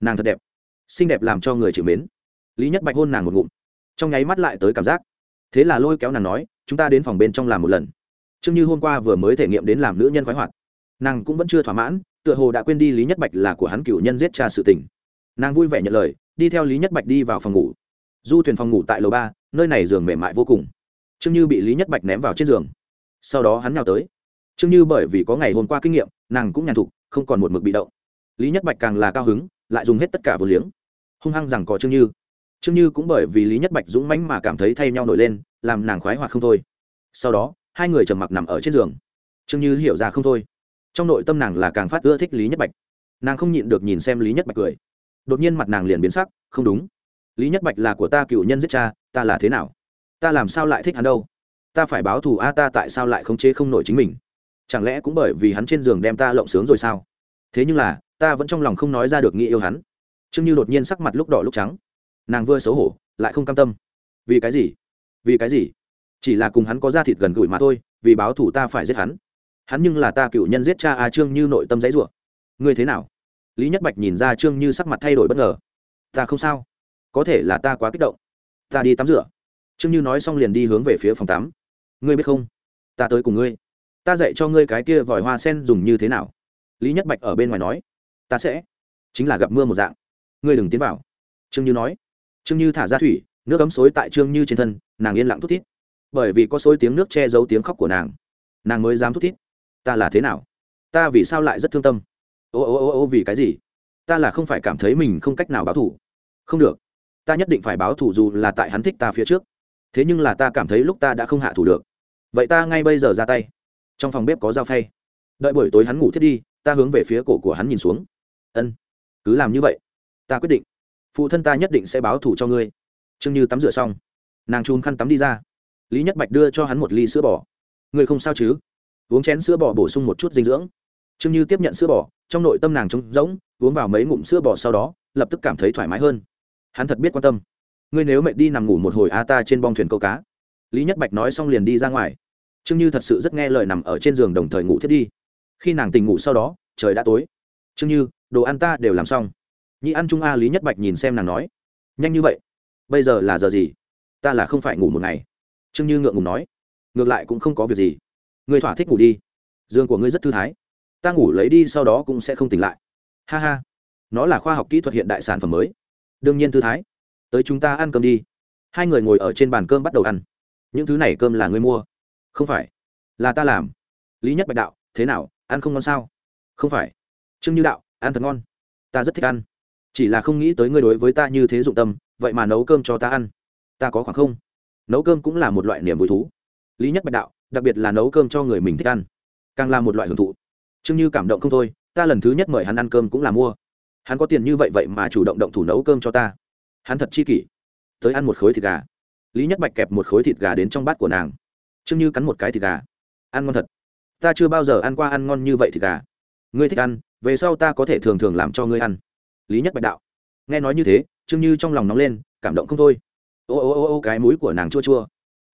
Nàng thật đẹp, xinh đẹp làm cho người chịu mến. Lý nhất bạch hôn nàng một ngụm, trong nháy mắt lại tới cảm giác. Thế là lôi kéo nàng nói, chúng ta đến phòng bên trong làm một lần. Trương như hôm qua vừa mới thể nghiệm đến làm nữ nhân khoái hoạt, nàng cũng vẫn chưa thỏa mãn, tựa hồ đã quên đi lý nhất bạch là của hắn cựu nhân giết cha sự tình nàng vui vẻ nhận lời, đi theo lý nhất bạch đi vào phòng ngủ. Du thuyền phòng ngủ tại lầu ba, nơi này giường mềm mại vô cùng. Trương như bị lý nhất bạch ném vào trên giường. Sau đó hắn nhào tới. Trương như bởi vì có ngày hôm qua kinh nghiệm, nàng cũng nhàn thục, không còn một mực bị động. Lý nhất bạch càng là cao hứng, lại dùng hết tất cả vô liếng. Hung hăng rằng có trương như. Trương như cũng bởi vì lý nhất bạch dũng mãnh mà cảm thấy thay nhau nổi lên, làm nàng khoái hoạt không thôi. Sau đó, hai người trầm mặc nằm ở trên giường. Trương như hiểu ra không thôi. Trong nội tâm nàng là càng phát ưa thích lý nhất bạch. Nàng không nhịn được nhìn xem lý nhất bạch cười đột nhiên mặt nàng liền biến sắc, không đúng. Lý nhất bạch là của ta cựu nhân giết cha, ta là thế nào? Ta làm sao lại thích hắn đâu? Ta phải báo thù a ta tại sao lại khống chế không nổi chính mình? Chẳng lẽ cũng bởi vì hắn trên giường đem ta lộng sướng rồi sao? Thế nhưng là, ta vẫn trong lòng không nói ra được nghĩ yêu hắn. Chương như đột nhiên sắc mặt lúc đỏ lúc trắng. Nàng vừa xấu hổ, lại không cam tâm. Vì cái gì? Vì cái gì? Chỉ là cùng hắn có da thịt gần gũi mà thôi, vì báo thủ ta phải giết hắn. Hắn nhưng là ta cựu nhân giết cha a trương như nội tâm dãy ruộng ngươi thế nào? Lý nhất bạch nhìn ra trương như sắc mặt thay đổi bất ngờ. Ta không sao. Có thể là ta quá kích động. Ta đi tắm rửa. Trương như nói xong liền đi hướng về phía phòng tắm. Ngươi biết không? Ta tới cùng ngươi. Ta dạy cho ngươi cái kia vòi hoa sen dùng như thế nào. Lý nhất bạch ở bên ngoài nói. Ta sẽ. Chính là gặp mưa một dạng. Ngươi đừng tiến vào. Trương như nói. Trương như thả ra thủy, nước ấm xối tại trương như trên thân, nàng yên lặng thút thít. Bởi vì có xối tiếng nước che giấu tiếng khóc của nàng nàng mới dám thút thít. Ta là thế nào? Ta vì sao lại rất thương tâm? Ô ô ô ô vì cái gì? Ta là không phải cảm thấy mình không cách nào báo thủ không được. Ta nhất định phải báo thủ dù là tại hắn thích ta phía trước. Thế nhưng là ta cảm thấy lúc ta đã không hạ thủ được. Vậy ta ngay bây giờ ra tay. Trong phòng bếp có dao phay. Đợi buổi tối hắn ngủ thiết đi, ta hướng về phía cổ của hắn nhìn xuống. Ân, cứ làm như vậy. Ta quyết định. Phụ thân ta nhất định sẽ báo thủ cho ngươi. Trương như tắm rửa xong, nàng chùm khăn tắm đi ra. Lý nhất bạch đưa cho hắn một ly sữa bò. Ngươi không sao chứ? Uống chén sữa bò bổ sung một chút dinh dưỡng trương như tiếp nhận sữa bò, trong nội tâm nàng trống rỗng, uống vào mấy ngụm sữa bò sau đó, lập tức cảm thấy thoải mái hơn. Hắn thật biết quan tâm. Ngươi nếu mệt đi nằm ngủ một hồi a, ta trên bong thuyền câu cá. Lý nhất bạch nói xong liền đi ra ngoài. Trương như thật sự rất nghe lời nằm ở trên giường đồng thời ngủ thiết đi. Khi nàng tỉnh ngủ sau đó, trời đã tối. Trương như, đồ ăn ta đều làm xong. Nhị ăn chung a, lý nhất bạch nhìn xem nàng nói. Nhanh như vậy? Bây giờ là giờ gì? Ta là không phải ngủ một ngày. Trương như ngượng ngùng nói. Ngược lại cũng không có việc gì. Ngươi thỏa thích ngủ đi. Giường của ngươi rất thư thái ta ngủ lấy đi sau đó cũng sẽ không tỉnh lại. Ha ha, nó là khoa học kỹ thuật hiện đại sản phẩm mới. Đương nhiên thư thái. Tới chúng ta ăn cơm đi. Hai người ngồi ở trên bàn cơm bắt đầu ăn. Những thứ này cơm là ngươi mua. Không phải, là ta làm. Lý nhất bạch đạo, thế nào, ăn không ngon sao? Không phải. Trương như đạo, ăn thật ngon. Ta rất thích ăn. Chỉ là không nghĩ tới ngươi đối với ta như thế dụng tâm, vậy mà nấu cơm cho ta ăn. Ta có khoảng không. Nấu cơm cũng là một loại niềm vui thú. Lý nhất bạch đạo, đặc biệt là nấu cơm cho người mình thích ăn. Càng là một loại hưởng thụ trương như cảm động không thôi, ta lần thứ nhất mời hắn ăn cơm cũng là mua. Hắn có tiền như vậy vậy mà chủ động động thủ nấu cơm cho ta. Hắn thật chi kỷ. Tới ăn một khối thịt gà. Lý nhất bạch kẹp một khối thịt gà đến trong bát của nàng. Trương như cắn một cái thịt gà. Ăn ngon thật. Ta chưa bao giờ ăn qua ăn ngon như vậy thịt gà. Ngươi thích ăn, về sau ta có thể thường thường làm cho ngươi ăn. Lý nhất bạch đạo. Nghe nói như thế, trương như trong lòng nóng lên, cảm động không thôi. Ô ô ô ô cái mũi của nàng chua chua.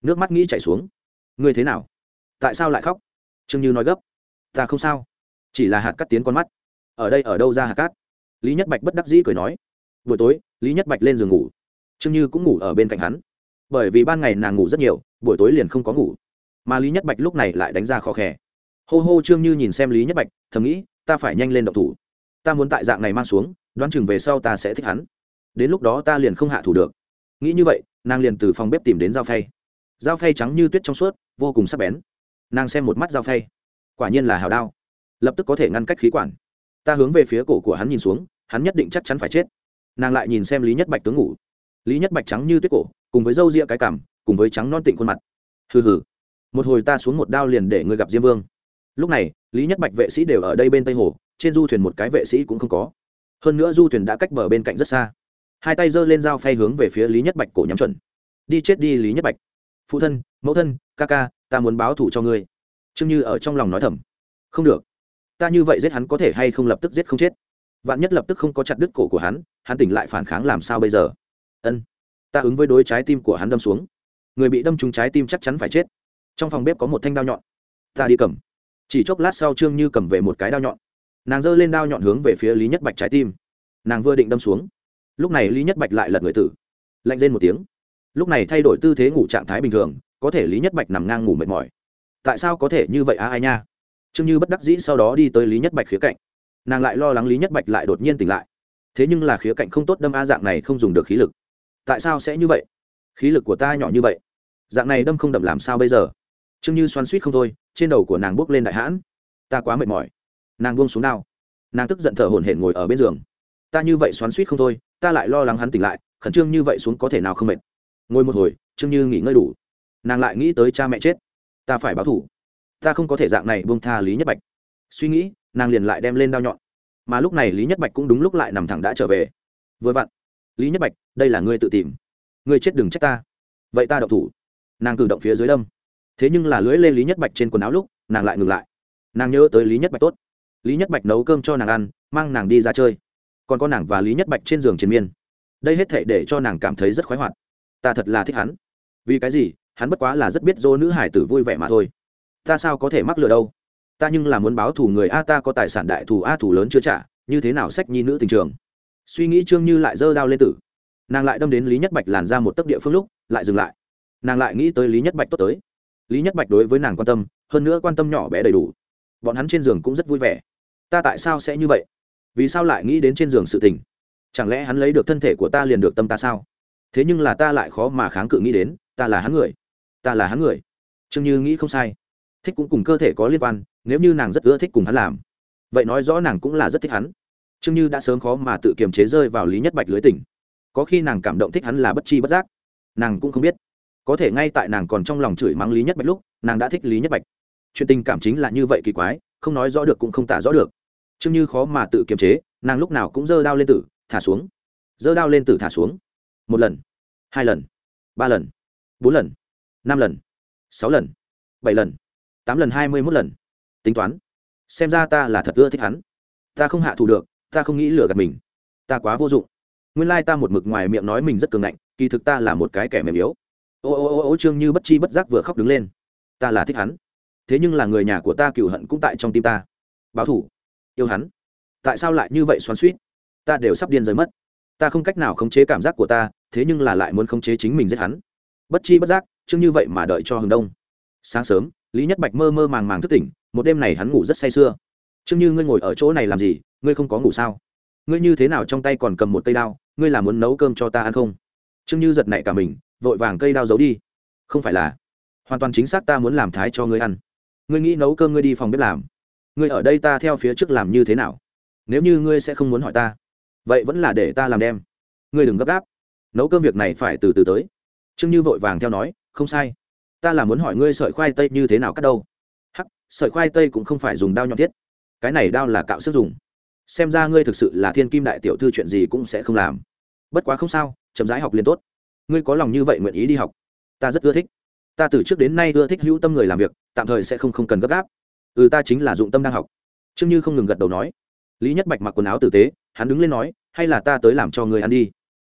Nước mắt nghĩ chảy xuống. Ngươi thế nào? Tại sao lại khóc? Trương như nói gấp. Ta không sao chỉ là hạt cắt tiến con mắt. Ở đây ở đâu ra hạt cát? Lý nhất bạch bất đắc dĩ cười nói. Buổi tối, lý nhất bạch lên giường ngủ. Trương như cũng ngủ ở bên cạnh hắn. Bởi vì ban ngày nàng ngủ rất nhiều, buổi tối liền không có ngủ. Mà lý nhất bạch lúc này lại đánh ra khó khè. Hô hô trương như nhìn xem lý nhất bạch, thầm nghĩ, ta phải nhanh lên động thủ. Ta muốn tại dạng này mang xuống, đoán chừng về sau ta sẽ thích hắn. Đến lúc đó ta liền không hạ thủ được. Nghĩ như vậy, nàng liền từ phòng bếp tìm đến dao phay. Dao phay trắng như tuyết trong suốt, vô cùng sắc bén. Nàng xem một mắt dao phay. Quả nhiên là hào đao lập tức có thể ngăn cách khí quản. Ta hướng về phía cổ của hắn nhìn xuống, hắn nhất định chắc chắn phải chết. Nàng lại nhìn xem lý nhất bạch tướng ngủ. Lý nhất bạch trắng như tuyết cổ, cùng với râu ria cái cảm cùng với trắng non tịnh khuôn mặt. Hừ hừ. Một hồi ta xuống một đao liền để ngươi gặp diêm vương. Lúc này, lý nhất bạch vệ sĩ đều ở đây bên tây hồ, trên du thuyền một cái vệ sĩ cũng không có. Hơn nữa du thuyền đã cách bờ bên cạnh rất xa. Hai tay giơ lên dao phay hướng về phía lý nhất bạch cổ nhắm chuẩn. Đi chết đi, lý nhất bạch. Phụ thân, mẫu thân, ca ca, ta muốn báo thủ cho ngươi. Trương như ở trong lòng nói thầm. Không được ta như vậy giết hắn có thể hay không lập tức giết không chết? Vạn nhất lập tức không có chặt đứt cổ của hắn hắn tỉnh lại phản kháng làm sao bây giờ? Ân, ta ứng với đối trái tim của hắn đâm xuống. Người bị đâm trúng trái tim chắc chắn phải chết. Trong phòng bếp có một thanh đao nhọn. Ta đi cầm. Chỉ chốc lát sau trương như cầm về một cái đao nhọn. Nàng giơ lên đao nhọn hướng về phía lý nhất bạch trái tim. Nàng vừa định đâm xuống. Lúc này lý nhất bạch lại lật người tử. Lạnh lên một tiếng. Lúc này thay đổi tư thế ngủ trạng thái bình thường, có thể lý nhất bạch nằm ngang ngủ mệt mỏi. Tại sao có thể như vậy á ai nha? Trương như bất đắc dĩ sau đó đi tới lý nhất bạch khía cạnh. Nàng lại lo lắng lý nhất bạch lại đột nhiên tỉnh lại. Thế nhưng là khía cạnh không tốt đâm a dạng này không dùng được khí lực. Tại sao sẽ như vậy? Khí lực của ta nhỏ như vậy. Dạng này đâm không đậm làm sao bây giờ? Trương như xoắn suýt không thôi, trên đầu của nàng bước lên đại hãn. Ta quá mệt mỏi. Nàng buông xuống nào nàng tức giận thở hổn hển ngồi ở bên giường. Ta như vậy xoắn suýt không thôi, ta lại lo lắng hắn tỉnh lại, khẩn trương như vậy xuống có thể nào không mệt. Ngồi một hồi, trương như nghỉ ngơi đủ. Nàng lại nghĩ tới cha mẹ chết. Ta phải báo thủ ta không có thể dạng này buông tha lý nhất bạch suy nghĩ nàng liền lại đem lên đao nhọn mà lúc này lý nhất bạch cũng đúng lúc lại nằm thẳng đã trở về vừa vặn lý nhất bạch đây là ngươi tự tìm ngươi chết đừng trách ta vậy ta đậu thủ nàng cử động phía dưới đâm thế nhưng là lưỡi lên lý nhất bạch trên quần áo lúc nàng lại ngừng lại nàng nhớ tới lý nhất bạch tốt lý nhất bạch nấu cơm cho nàng ăn mang nàng đi ra chơi còn có nàng và lý nhất bạch trên giường triền miên đây hết thể để cho nàng cảm thấy rất khoái hoạt ta thật là thích hắn vì cái gì hắn bất quá là rất biết dô nữ hải tử vui vẻ mà thôi ta sao có thể mắc lừa đâu? Ta nhưng là muốn báo thù người a, ta có tài sản đại thù a, thù lớn chưa trả, như thế nào sách nhi nữ tình trường? Suy nghĩ trương như lại giơ đao lên tử. Nàng lại đâm đến lý nhất bạch làn ra một tấc địa phương lúc, lại dừng lại. Nàng lại nghĩ tới lý nhất bạch tốt tới. Lý nhất bạch đối với nàng quan tâm, hơn nữa quan tâm nhỏ bé đầy đủ. Bọn hắn trên giường cũng rất vui vẻ. Ta tại sao sẽ như vậy? Vì sao lại nghĩ đến trên giường sự tình? Chẳng lẽ hắn lấy được thân thể của ta liền được tâm ta sao? Thế nhưng là ta lại khó mà kháng cự nghĩ đến, ta là hắn người. Ta là hắn người. Trương như nghĩ không sai thích cũng cùng cơ thể có liên quan, nếu như nàng rất ưa thích cùng hắn làm, vậy nói rõ nàng cũng là rất thích hắn. Trương như đã sớm khó mà tự kiềm chế rơi vào lý nhất bạch lưới tỉnh có khi nàng cảm động thích hắn là bất chi bất giác. Nàng cũng không biết. Có thể ngay tại nàng còn trong lòng chửi mắng lý nhất bạch lúc, nàng đã thích lý nhất bạch. Chuyện tình cảm chính là như vậy kỳ quái, không nói rõ được cũng không tả rõ được. Trương như khó mà tự kiềm chế, nàng lúc nào cũng giơ đao lên tử, thả xuống. Giơ đao lên tử thả xuống. Một lần, hai lần, ba lần, bốn lần, năm lần, sáu lần, bảy lần tám lần hai mươi mốt lần. Tính toán. Xem ra ta là thật ưa thích hắn. Ta không hạ thủ được, ta không nghĩ lừa gạt mình. Ta quá vô dụng. Nguyên lai ta một mực ngoài miệng nói mình rất cường ngạnh, kỳ thực ta là một cái kẻ mềm yếu. Ô ô ô ô, trương như bất chi bất giác vừa khóc đứng lên. Ta là thích hắn. Thế nhưng là người nhà của ta cựu hận cũng tại trong tim ta. Báo thủ. Yêu hắn. Tại sao lại như vậy xoắn suýt ta đều sắp điên rơi mất. Ta không cách nào khống chế cảm giác của ta, thế nhưng là lại muốn khống chế chính mình giết hắn. Bất chi bất giác chương như vậy mà đợi cho hừng đông. Sáng sớm lý nhất bạch mơ mơ màng màng thức tỉnh, một đêm này hắn ngủ rất say sưa. Chương như ngươi ngồi ở chỗ này làm gì, ngươi không có ngủ sao? Ngươi như thế nào trong tay còn cầm một cây đao, ngươi là muốn nấu cơm cho ta ăn không? Chương như giật nảy cả mình, vội vàng cây đao giấu đi. Không phải là, hoàn toàn chính xác ta muốn làm thái cho ngươi ăn. Ngươi nghĩ nấu cơm ngươi đi phòng bếp làm. Ngươi ở đây ta theo phía trước làm như thế nào? Nếu như ngươi sẽ không muốn hỏi ta, vậy vẫn là để ta làm đem. Ngươi đừng gấp gáp. Nấu cơm việc này phải từ từ tới. Trương như vội vàng theo nói, không sai ta là muốn hỏi ngươi sợi khoai tây như thế nào cắt đâu? Hắc, sợi khoai tây cũng không phải dùng đao nhọn thiết. Cái này đao là cạo sức dùng. Xem ra ngươi thực sự là thiên kim đại tiểu thư chuyện gì cũng sẽ không làm. Bất quá không sao, chậm rãi học liền tốt. Ngươi có lòng như vậy nguyện ý đi học? Ta rất ưa thích. Ta từ trước đến nay ưa thích hữu tâm người làm việc, tạm thời sẽ không không cần gấp gáp. Ừ ta chính là dụng tâm đang học. Trương như không ngừng gật đầu nói. Lý nhất bạch mặc quần áo tử tế, hắn đứng lên nói, hay là ta tới làm cho người ăn đi.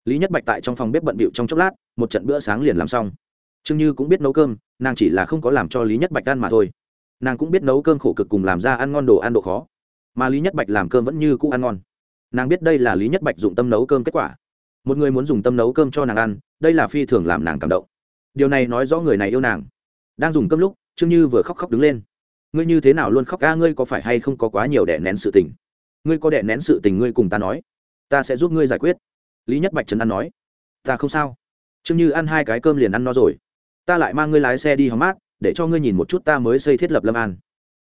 Lý nhất bạch tại trong phòng bếp bận bịu trong chốc lát, một trận bữa sáng liền làm xong trương như cũng biết nấu cơm, nàng chỉ là không có làm cho lý nhất bạch ăn mà thôi. Nàng cũng biết nấu cơm khổ cực cùng làm ra ăn ngon đồ ăn độ khó. Mà lý nhất bạch làm cơm vẫn như cũ ăn ngon. Nàng biết đây là lý nhất bạch dụng tâm nấu cơm kết quả. Một người muốn dùng tâm nấu cơm cho nàng ăn, đây là phi thường làm nàng cảm động. Điều này nói rõ người này yêu nàng. Đang dùng cơm lúc, trương như vừa khóc khóc đứng lên. Ngươi như thế nào luôn khóc ca? Ngươi có phải hay không có quá nhiều đẻ nén sự tình? Ngươi có đẻ nén sự tình ngươi cùng ta nói. Ta sẽ giúp ngươi giải quyết. Lý nhất bạch trấn an nói. Ta không sao. Trương như ăn hai cái cơm liền ăn no rồi ta lại mang ngươi lái xe đi hóng mát, để cho ngươi nhìn một chút ta mới xây thiết lập lâm an.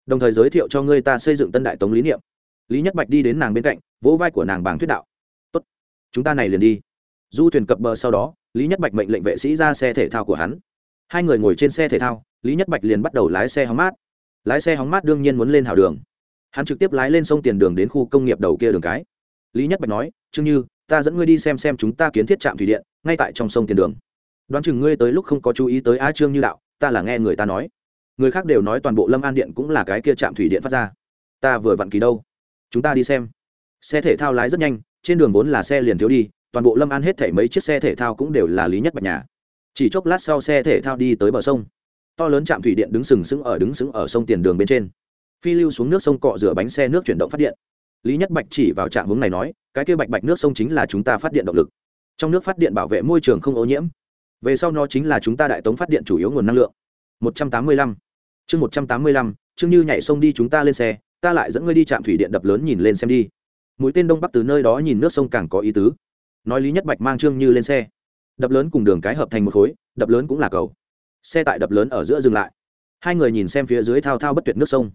Đồng thời giới thiệu cho ngươi ta xây dựng tân đại tống lý niệm. Lý nhất bạch đi đến nàng bên cạnh, vỗ vai của nàng bảng thuyết đạo. Tốt, chúng ta này liền đi. Du thuyền cập bờ sau đó, lý nhất bạch mệnh lệnh vệ sĩ ra xe thể thao của hắn. Hai người ngồi trên xe thể thao, lý nhất bạch liền bắt đầu lái xe hóng mát. Lái xe hóng mát đương nhiên muốn lên hào đường. Hắn trực tiếp lái lên sông tiền đường đến khu công nghiệp đầu kia đường cái. Lý nhất bạch nói chương như, ta dẫn ngươi đi xem xem chúng ta kiến thiết trạm thủy điện, ngay tại trong sông tiền đường đoán chừng ngươi tới lúc không có chú ý tới a trương như đạo, ta là nghe người ta nói. Người khác đều nói toàn bộ lâm an điện cũng là cái kia trạm thủy điện phát ra. Ta vừa vặn kỳ đâu? Chúng ta đi xem. Xe thể thao lái rất nhanh, trên đường vốn là xe liền thiếu đi, toàn bộ lâm an hết thảy mấy chiếc xe thể thao cũng đều là lý nhất bạch nhà. Chỉ chốc lát sau xe thể thao đi tới bờ sông. To lớn trạm thủy điện đứng sừng sững ở, đứng sững ở sông tiền đường bên trên. Phi lưu xuống nước sông cọ rửa bánh xe nước chuyển động phát điện. Lý nhất bạch chỉ vào trạm hướng này nói, cái kia bạch bạch nước sông chính là chúng ta phát điện động lực. Trong nước phát điện bảo vệ môi trường không ô nhiễm về sau nó chính là chúng ta đại tống phát điện chủ yếu nguồn năng lượng. Một trăm tám mươi lăm. Chương một trăm tám mươi lăm chương như nhảy sông đi chúng ta lên xe, ta lại dẫn ngươi đi trạm thủy điện đập lớn nhìn lên xem đi. Mũi tên đông bắc từ nơi đó nhìn nước sông càng có ý tứ. Nói lý nhất bạch mang trương như lên xe. Đập lớn cùng đường cái hợp thành một khối, đập lớn cũng là cầu. Xe tại đập lớn ở giữa dừng lại. Hai người nhìn xem phía dưới thao thao bất tuyệt nước sông.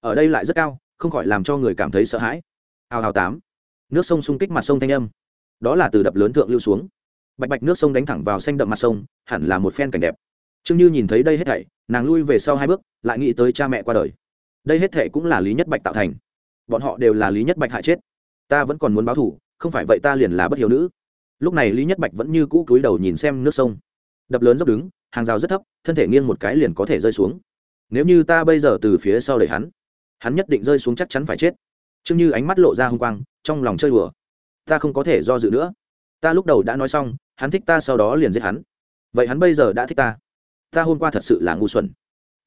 Ở đây lại rất cao, không khỏi làm cho người cảm thấy sợ hãi. Hào hào tám. Nước sông xung kích mặt sông thanh âm. Đó là từ đập lớn thượng lưu xuống bạch bạch nước sông đánh thẳng vào xanh đậm mặt sông, hẳn là một phen cảnh đẹp. Trương như nhìn thấy đây hết thảy, nàng lui về sau hai bước, lại nghĩ tới cha mẹ qua đời. Đây hết thảy cũng là lý nhất bạch tạo thành. Bọn họ đều là lý nhất bạch hại chết. Ta vẫn còn muốn báo thủ không phải vậy ta liền là bất hiếu nữ. Lúc này lý nhất bạch vẫn như cũ cúi đầu nhìn xem nước sông. Đập lớn dốc đứng, hàng rào rất thấp, thân thể nghiêng một cái liền có thể rơi xuống. Nếu như ta bây giờ từ phía sau đẩy hắn hắn nhất định rơi xuống chắc chắn phải chết. Trương như ánh mắt lộ ra h u n g quang, trong lòng chơi đùa. Ta không có thể do dự nữa. Ta lúc đầu đã nói xong hắn thích ta sau đó liền giết hắn. Vậy hắn bây giờ đã thích ta. Ta hôm qua thật sự là ngu xuẩn.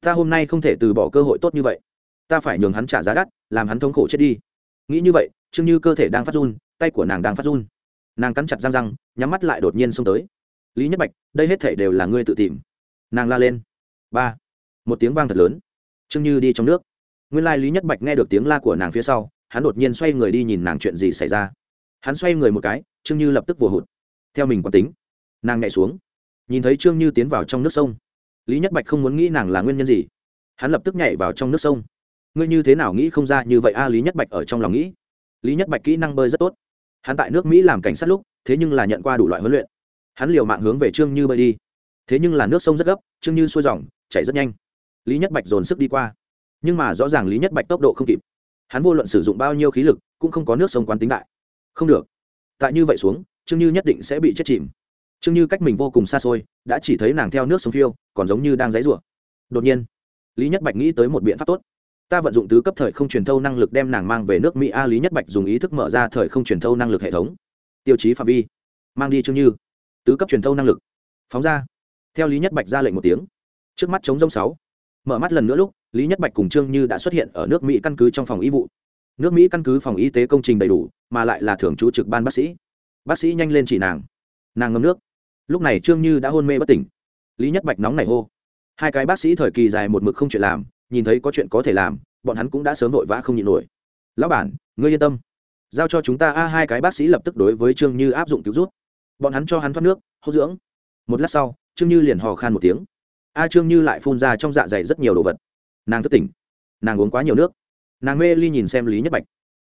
Ta hôm nay không thể từ bỏ cơ hội tốt như vậy. Ta phải nhường hắn trả giá đắt, làm hắn thống khổ chết đi. Nghĩ như vậy chương như cơ thể đang phát run, tay của nàng đang phát run. Nàng cắn chặt răng răng, nhắm mắt lại đột nhiên xông tới. Lý nhất bạch, đây hết thể đều là ngươi tự tìm. Nàng la lên. Ba. Một tiếng vang thật lớn. Chương như đi trong nước. Nguyên lai、like、lý lý nhất bạch nghe được tiếng la của nàng phía sau, hắn đột nhiên xoay người đi nhìn nàng chuyện gì xảy ra. Hắn xoay người một cái chương như lập tức vừa hụt theo mình quán tính. Nàng nhảy xuống, nhìn thấy trương như tiến vào trong nước sông. Lý nhất bạch không muốn nghĩ nàng là nguyên nhân gì. Hắn lập tức nhảy vào trong nước sông. Ngươi như thế nào nghĩ không ra như vậy a, lý nhất bạch ở trong lòng nghĩ. Lý nhất bạch kỹ năng bơi rất tốt. Hắn tại nước mỹ làm cảnh sát lúc, thế nhưng là nhận qua đủ loại huấn luyện. Hắn liều mạng hướng về trương như bơi đi. Thế nhưng là nước sông rất gấp, trương như xuôi dòng chảy rất nhanh. Lý nhất bạch dồn sức đi qua. Nhưng mà rõ ràng lý nhất bạch tốc độ không kịp. Hắn vô luận sử dụng bao nhiêu khí lực, cũng không có nước sông quán tính đại. Không được. Tại như vậy xuống trương như nhất định sẽ bị chết chìm. Trương như cách mình vô cùng xa xôi, đã chỉ thấy nàng theo nước sông phiêu, còn giống như đang dãy rủa đột nhiên, lý nhất bạch nghĩ tới một biện pháp tốt. Ta vận dụng tứ cấp thời không truyền thâu năng lực đem nàng mang về nước mỹ a, lý nhất bạch dùng ý thức mở ra thời không truyền thâu năng lực hệ thống. Tiêu chí phạm vi. Mang đi trương như. Tứ cấp truyền thâu năng lực. Phóng ra. Theo lý nhất bạch ra lệnh một tiếng. Trước mắt chống rông sáu. Mở mắt lần nữa lúc, lý nhất bạch cùng trương như đã xuất hiện ở nước mỹ căn cứ trong phòng y vụ. Nước mỹ căn cứ phòng y tế công trình đầy đủ, mà lại là thưởng chú trực ban bác sĩ bác sĩ nhanh lên chỉ nàng. Nàng ngâm nước. Lúc này trương như đã hôn mê bất tỉnh. Lý nhất bạch nóng nảy hô. Hai cái bác sĩ thời kỳ dài một mực không chuyện làm, nhìn thấy có chuyện có thể làm, bọn hắn cũng đã sớm vội vã không nhịn nổi. Lão bản, ngươi yên tâm. Giao cho chúng ta a, hai cái bác sĩ lập tức đối với trương như áp dụng cứu rút bọn hắn cho hắn thoát nước, hô dưỡng. Một lát sau, trương như liền hò khan một tiếng. A trương như lại phun ra trong dạ dày rất nhiều đồ vật. Nàng thức tỉnh. Nàng uống quá nhiều nước. Nàng mê ly nhìn xem lý nhất bạch.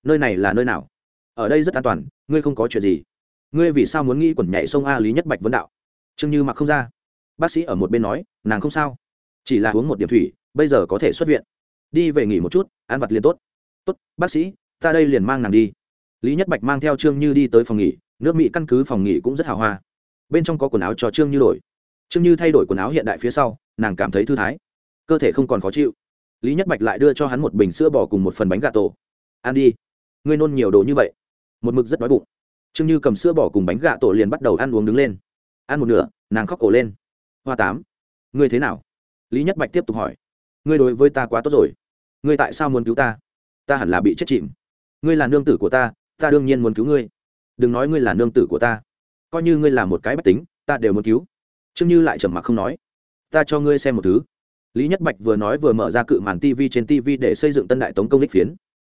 Nơi này là nơi nào? Ở đây rất an toàn, ngươi không có chuyện gì ngươi vì sao muốn nghĩ quẩn nhảy sông a lý nhất bạch vấn đạo? Trương như mặc không ra. Bác sĩ ở một bên nói, nàng không sao. Chỉ là uống một điểm thủy, bây giờ có thể xuất viện. Đi về nghỉ một chút, ăn vặt liền tốt. Tốt, bác sĩ, ta đây liền mang nàng đi. Lý nhất bạch mang theo trương như đi tới phòng nghỉ, nước mỹ căn cứ phòng nghỉ cũng rất hào hoa. Bên trong có quần áo cho trương như đổi. Trương như thay đổi quần áo hiện đại phía sau, nàng cảm thấy thư thái. Cơ thể không còn khó chịu. Lý nhất bạch lại đưa cho hắn một bình sữa bò cùng một phần bánh gà tổ. Ăn đi. Ngươi nôn nhiều đồ như vậy. Một mực rất đói bụng trương như cầm sữa bỏ cùng bánh gạ tổ liền bắt đầu ăn uống đứng lên. Ăn một nửa, nàng khóc cổ lên. Hoa tám, ngươi thế nào? Lý nhất bạch tiếp tục hỏi. Ngươi đối với ta quá tốt rồi. Ngươi tại sao muốn cứu ta? Ta hẳn là bị chết chìm. Ngươi là nương tử của ta ta đương nhiên muốn cứu ngươi. Đừng nói ngươi là nương tử của ta. Coi như ngươi là một cái bách tính, ta đều muốn cứu. Trương như lại trầm mặc không nói. Ta cho ngươi xem một thứ. Lý nhất bạch vừa nói vừa mở ra cự màn tv trên tv để xây dựng tân đại tống công lích phiến.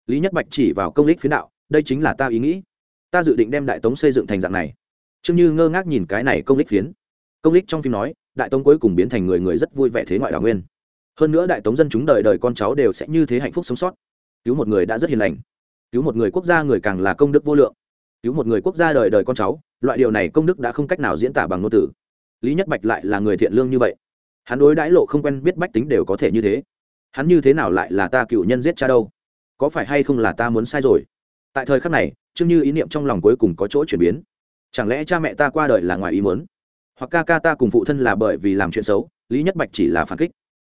Lý nhất bạch chỉ vào công lích phiến đạo, đây chính là ta ý nghĩ ta dự định đem đại tống xây dựng thành dạng này. Trương như ngơ ngác nhìn cái này công lích phiến. Công lích trong phim nói, đại tống cuối cùng biến thành người người rất vui vẻ thế ngoại đào nguyên. Hơn nữa đại tống dân chúng đời đời con cháu đều sẽ như thế hạnh phúc sống sót. Cứu một người đã rất hiền lành. Cứu một người quốc gia người càng là công đức vô lượng. Cứu một người quốc gia đời đời con cháu, loại điều này công đức đã không cách nào diễn tả bằng ngôn từ. Lý nhất bạch lại là người thiện lương như vậy. Hắn đối đãi lộ không quen biết bách tính đều có thể như thế. Hắn như thế nào lại là ta cựu nhân giết cha đâu? Có phải hay không là ta muốn sai rồi? Tại thời khắc này chương như ý niệm trong lòng cuối cùng có chỗ chuyển biến. Chẳng lẽ cha mẹ ta qua đời là ngoài ý muốn? Hoặc ca ca ta cùng phụ thân là bởi vì làm chuyện xấu, lý nhất bạch chỉ là phản kích.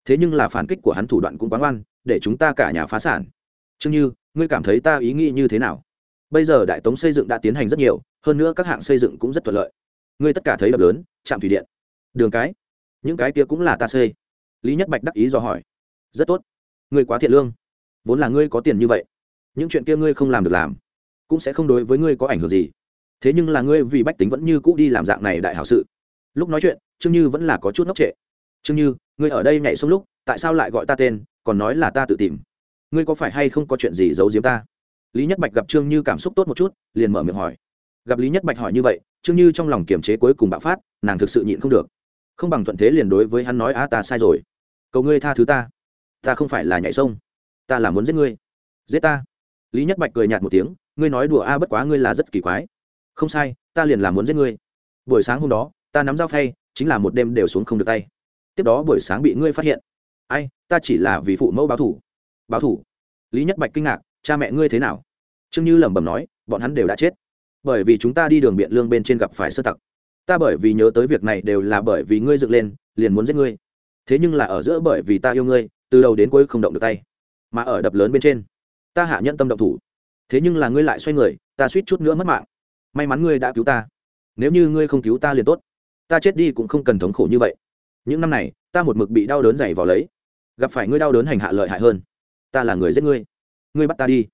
Thế nhưng là phản kích của hắn thủ đoạn cũng quán oan để chúng ta cả nhà phá sản. Chương như, ngươi cảm thấy ta ý nghĩ như thế nào? Bây giờ đại tống xây dựng đã tiến hành rất nhiều, hơn nữa các hạng xây dựng cũng rất thuận lợi. Ngươi tất cả thấy đập lớn, trạm thủy điện, đường cái, những cái kia cũng là ta xây. Lý nhất bạch đắc ý dò hỏi. Rất tốt. Ngươi quá thiện lương. Vốn là ngươi có tiền như vậy, những chuyện kia ngươi không làm được làm cũng sẽ không đối với ngươi có ảnh hưởng gì. Thế nhưng là ngươi vì bách tính vẫn như cũ đi làm dạng này đại hảo sự. Lúc nói chuyện, trương như vẫn là có chút ngốc trệ. Trương như, ngươi ở đây nhảy xuống lúc, tại sao lại gọi ta tên, còn nói là ta tự tìm? Ngươi có phải hay không có chuyện gì giấu giếm ta? Lý nhất bạch gặp trương như cảm xúc tốt một chút, liền mở miệng hỏi. Gặp lý nhất bạch hỏi như vậy, trương như trong lòng kiềm chế cuối cùng bạo phát, nàng thực sự nhịn không được. Không bằng thuận thế liền đối với hắn nói a ta sai rồi. Cầu ngươi tha thứ ta. Ta không phải là nhảy sông. Ta là muốn giết ngươi. Giết ta. Lý nhất bạch cười nhạt một tiếng ngươi nói đùa a, bất quá ngươi là rất kỳ quái. Không sai, ta liền là muốn giết ngươi. Buổi sáng hôm đó, ta nắm dao phay, chính là một đêm đều xuống không được tay. Tiếp đó buổi sáng bị ngươi phát hiện. Ai, ta chỉ là vì phụ mẫu báo thủ. Báo thủ? Lý nhất bạch kinh ngạc, cha mẹ ngươi thế nào? Trương như lẩm bẩm nói, bọn hắn đều đã chết. Bởi vì chúng ta đi đường biện lương bên trên gặp phải sơ tặc. Ta bởi vì nhớ tới việc này đều là bởi vì ngươi dựng lên, liền muốn giết ngươi. Thế nhưng là ở giữa bởi vì ta yêu ngươi, từ đầu đến cuối không động được tay. Mà ở đập lớn bên trên, ta hạ nhận tâm động thủ thế nhưng là ngươi lại xoay người, ta suýt chút nữa mất mạng. May mắn ngươi đã cứu ta. Nếu như ngươi không cứu ta liền tốt. Ta chết đi cũng không cần thống khổ như vậy. Những năm này, ta một mực bị đau đớn dày vào lấy. Gặp phải ngươi đau đớn hành hạ lợi hại hơn. Ta là người giết ngươi. Ngươi bắt ta đi.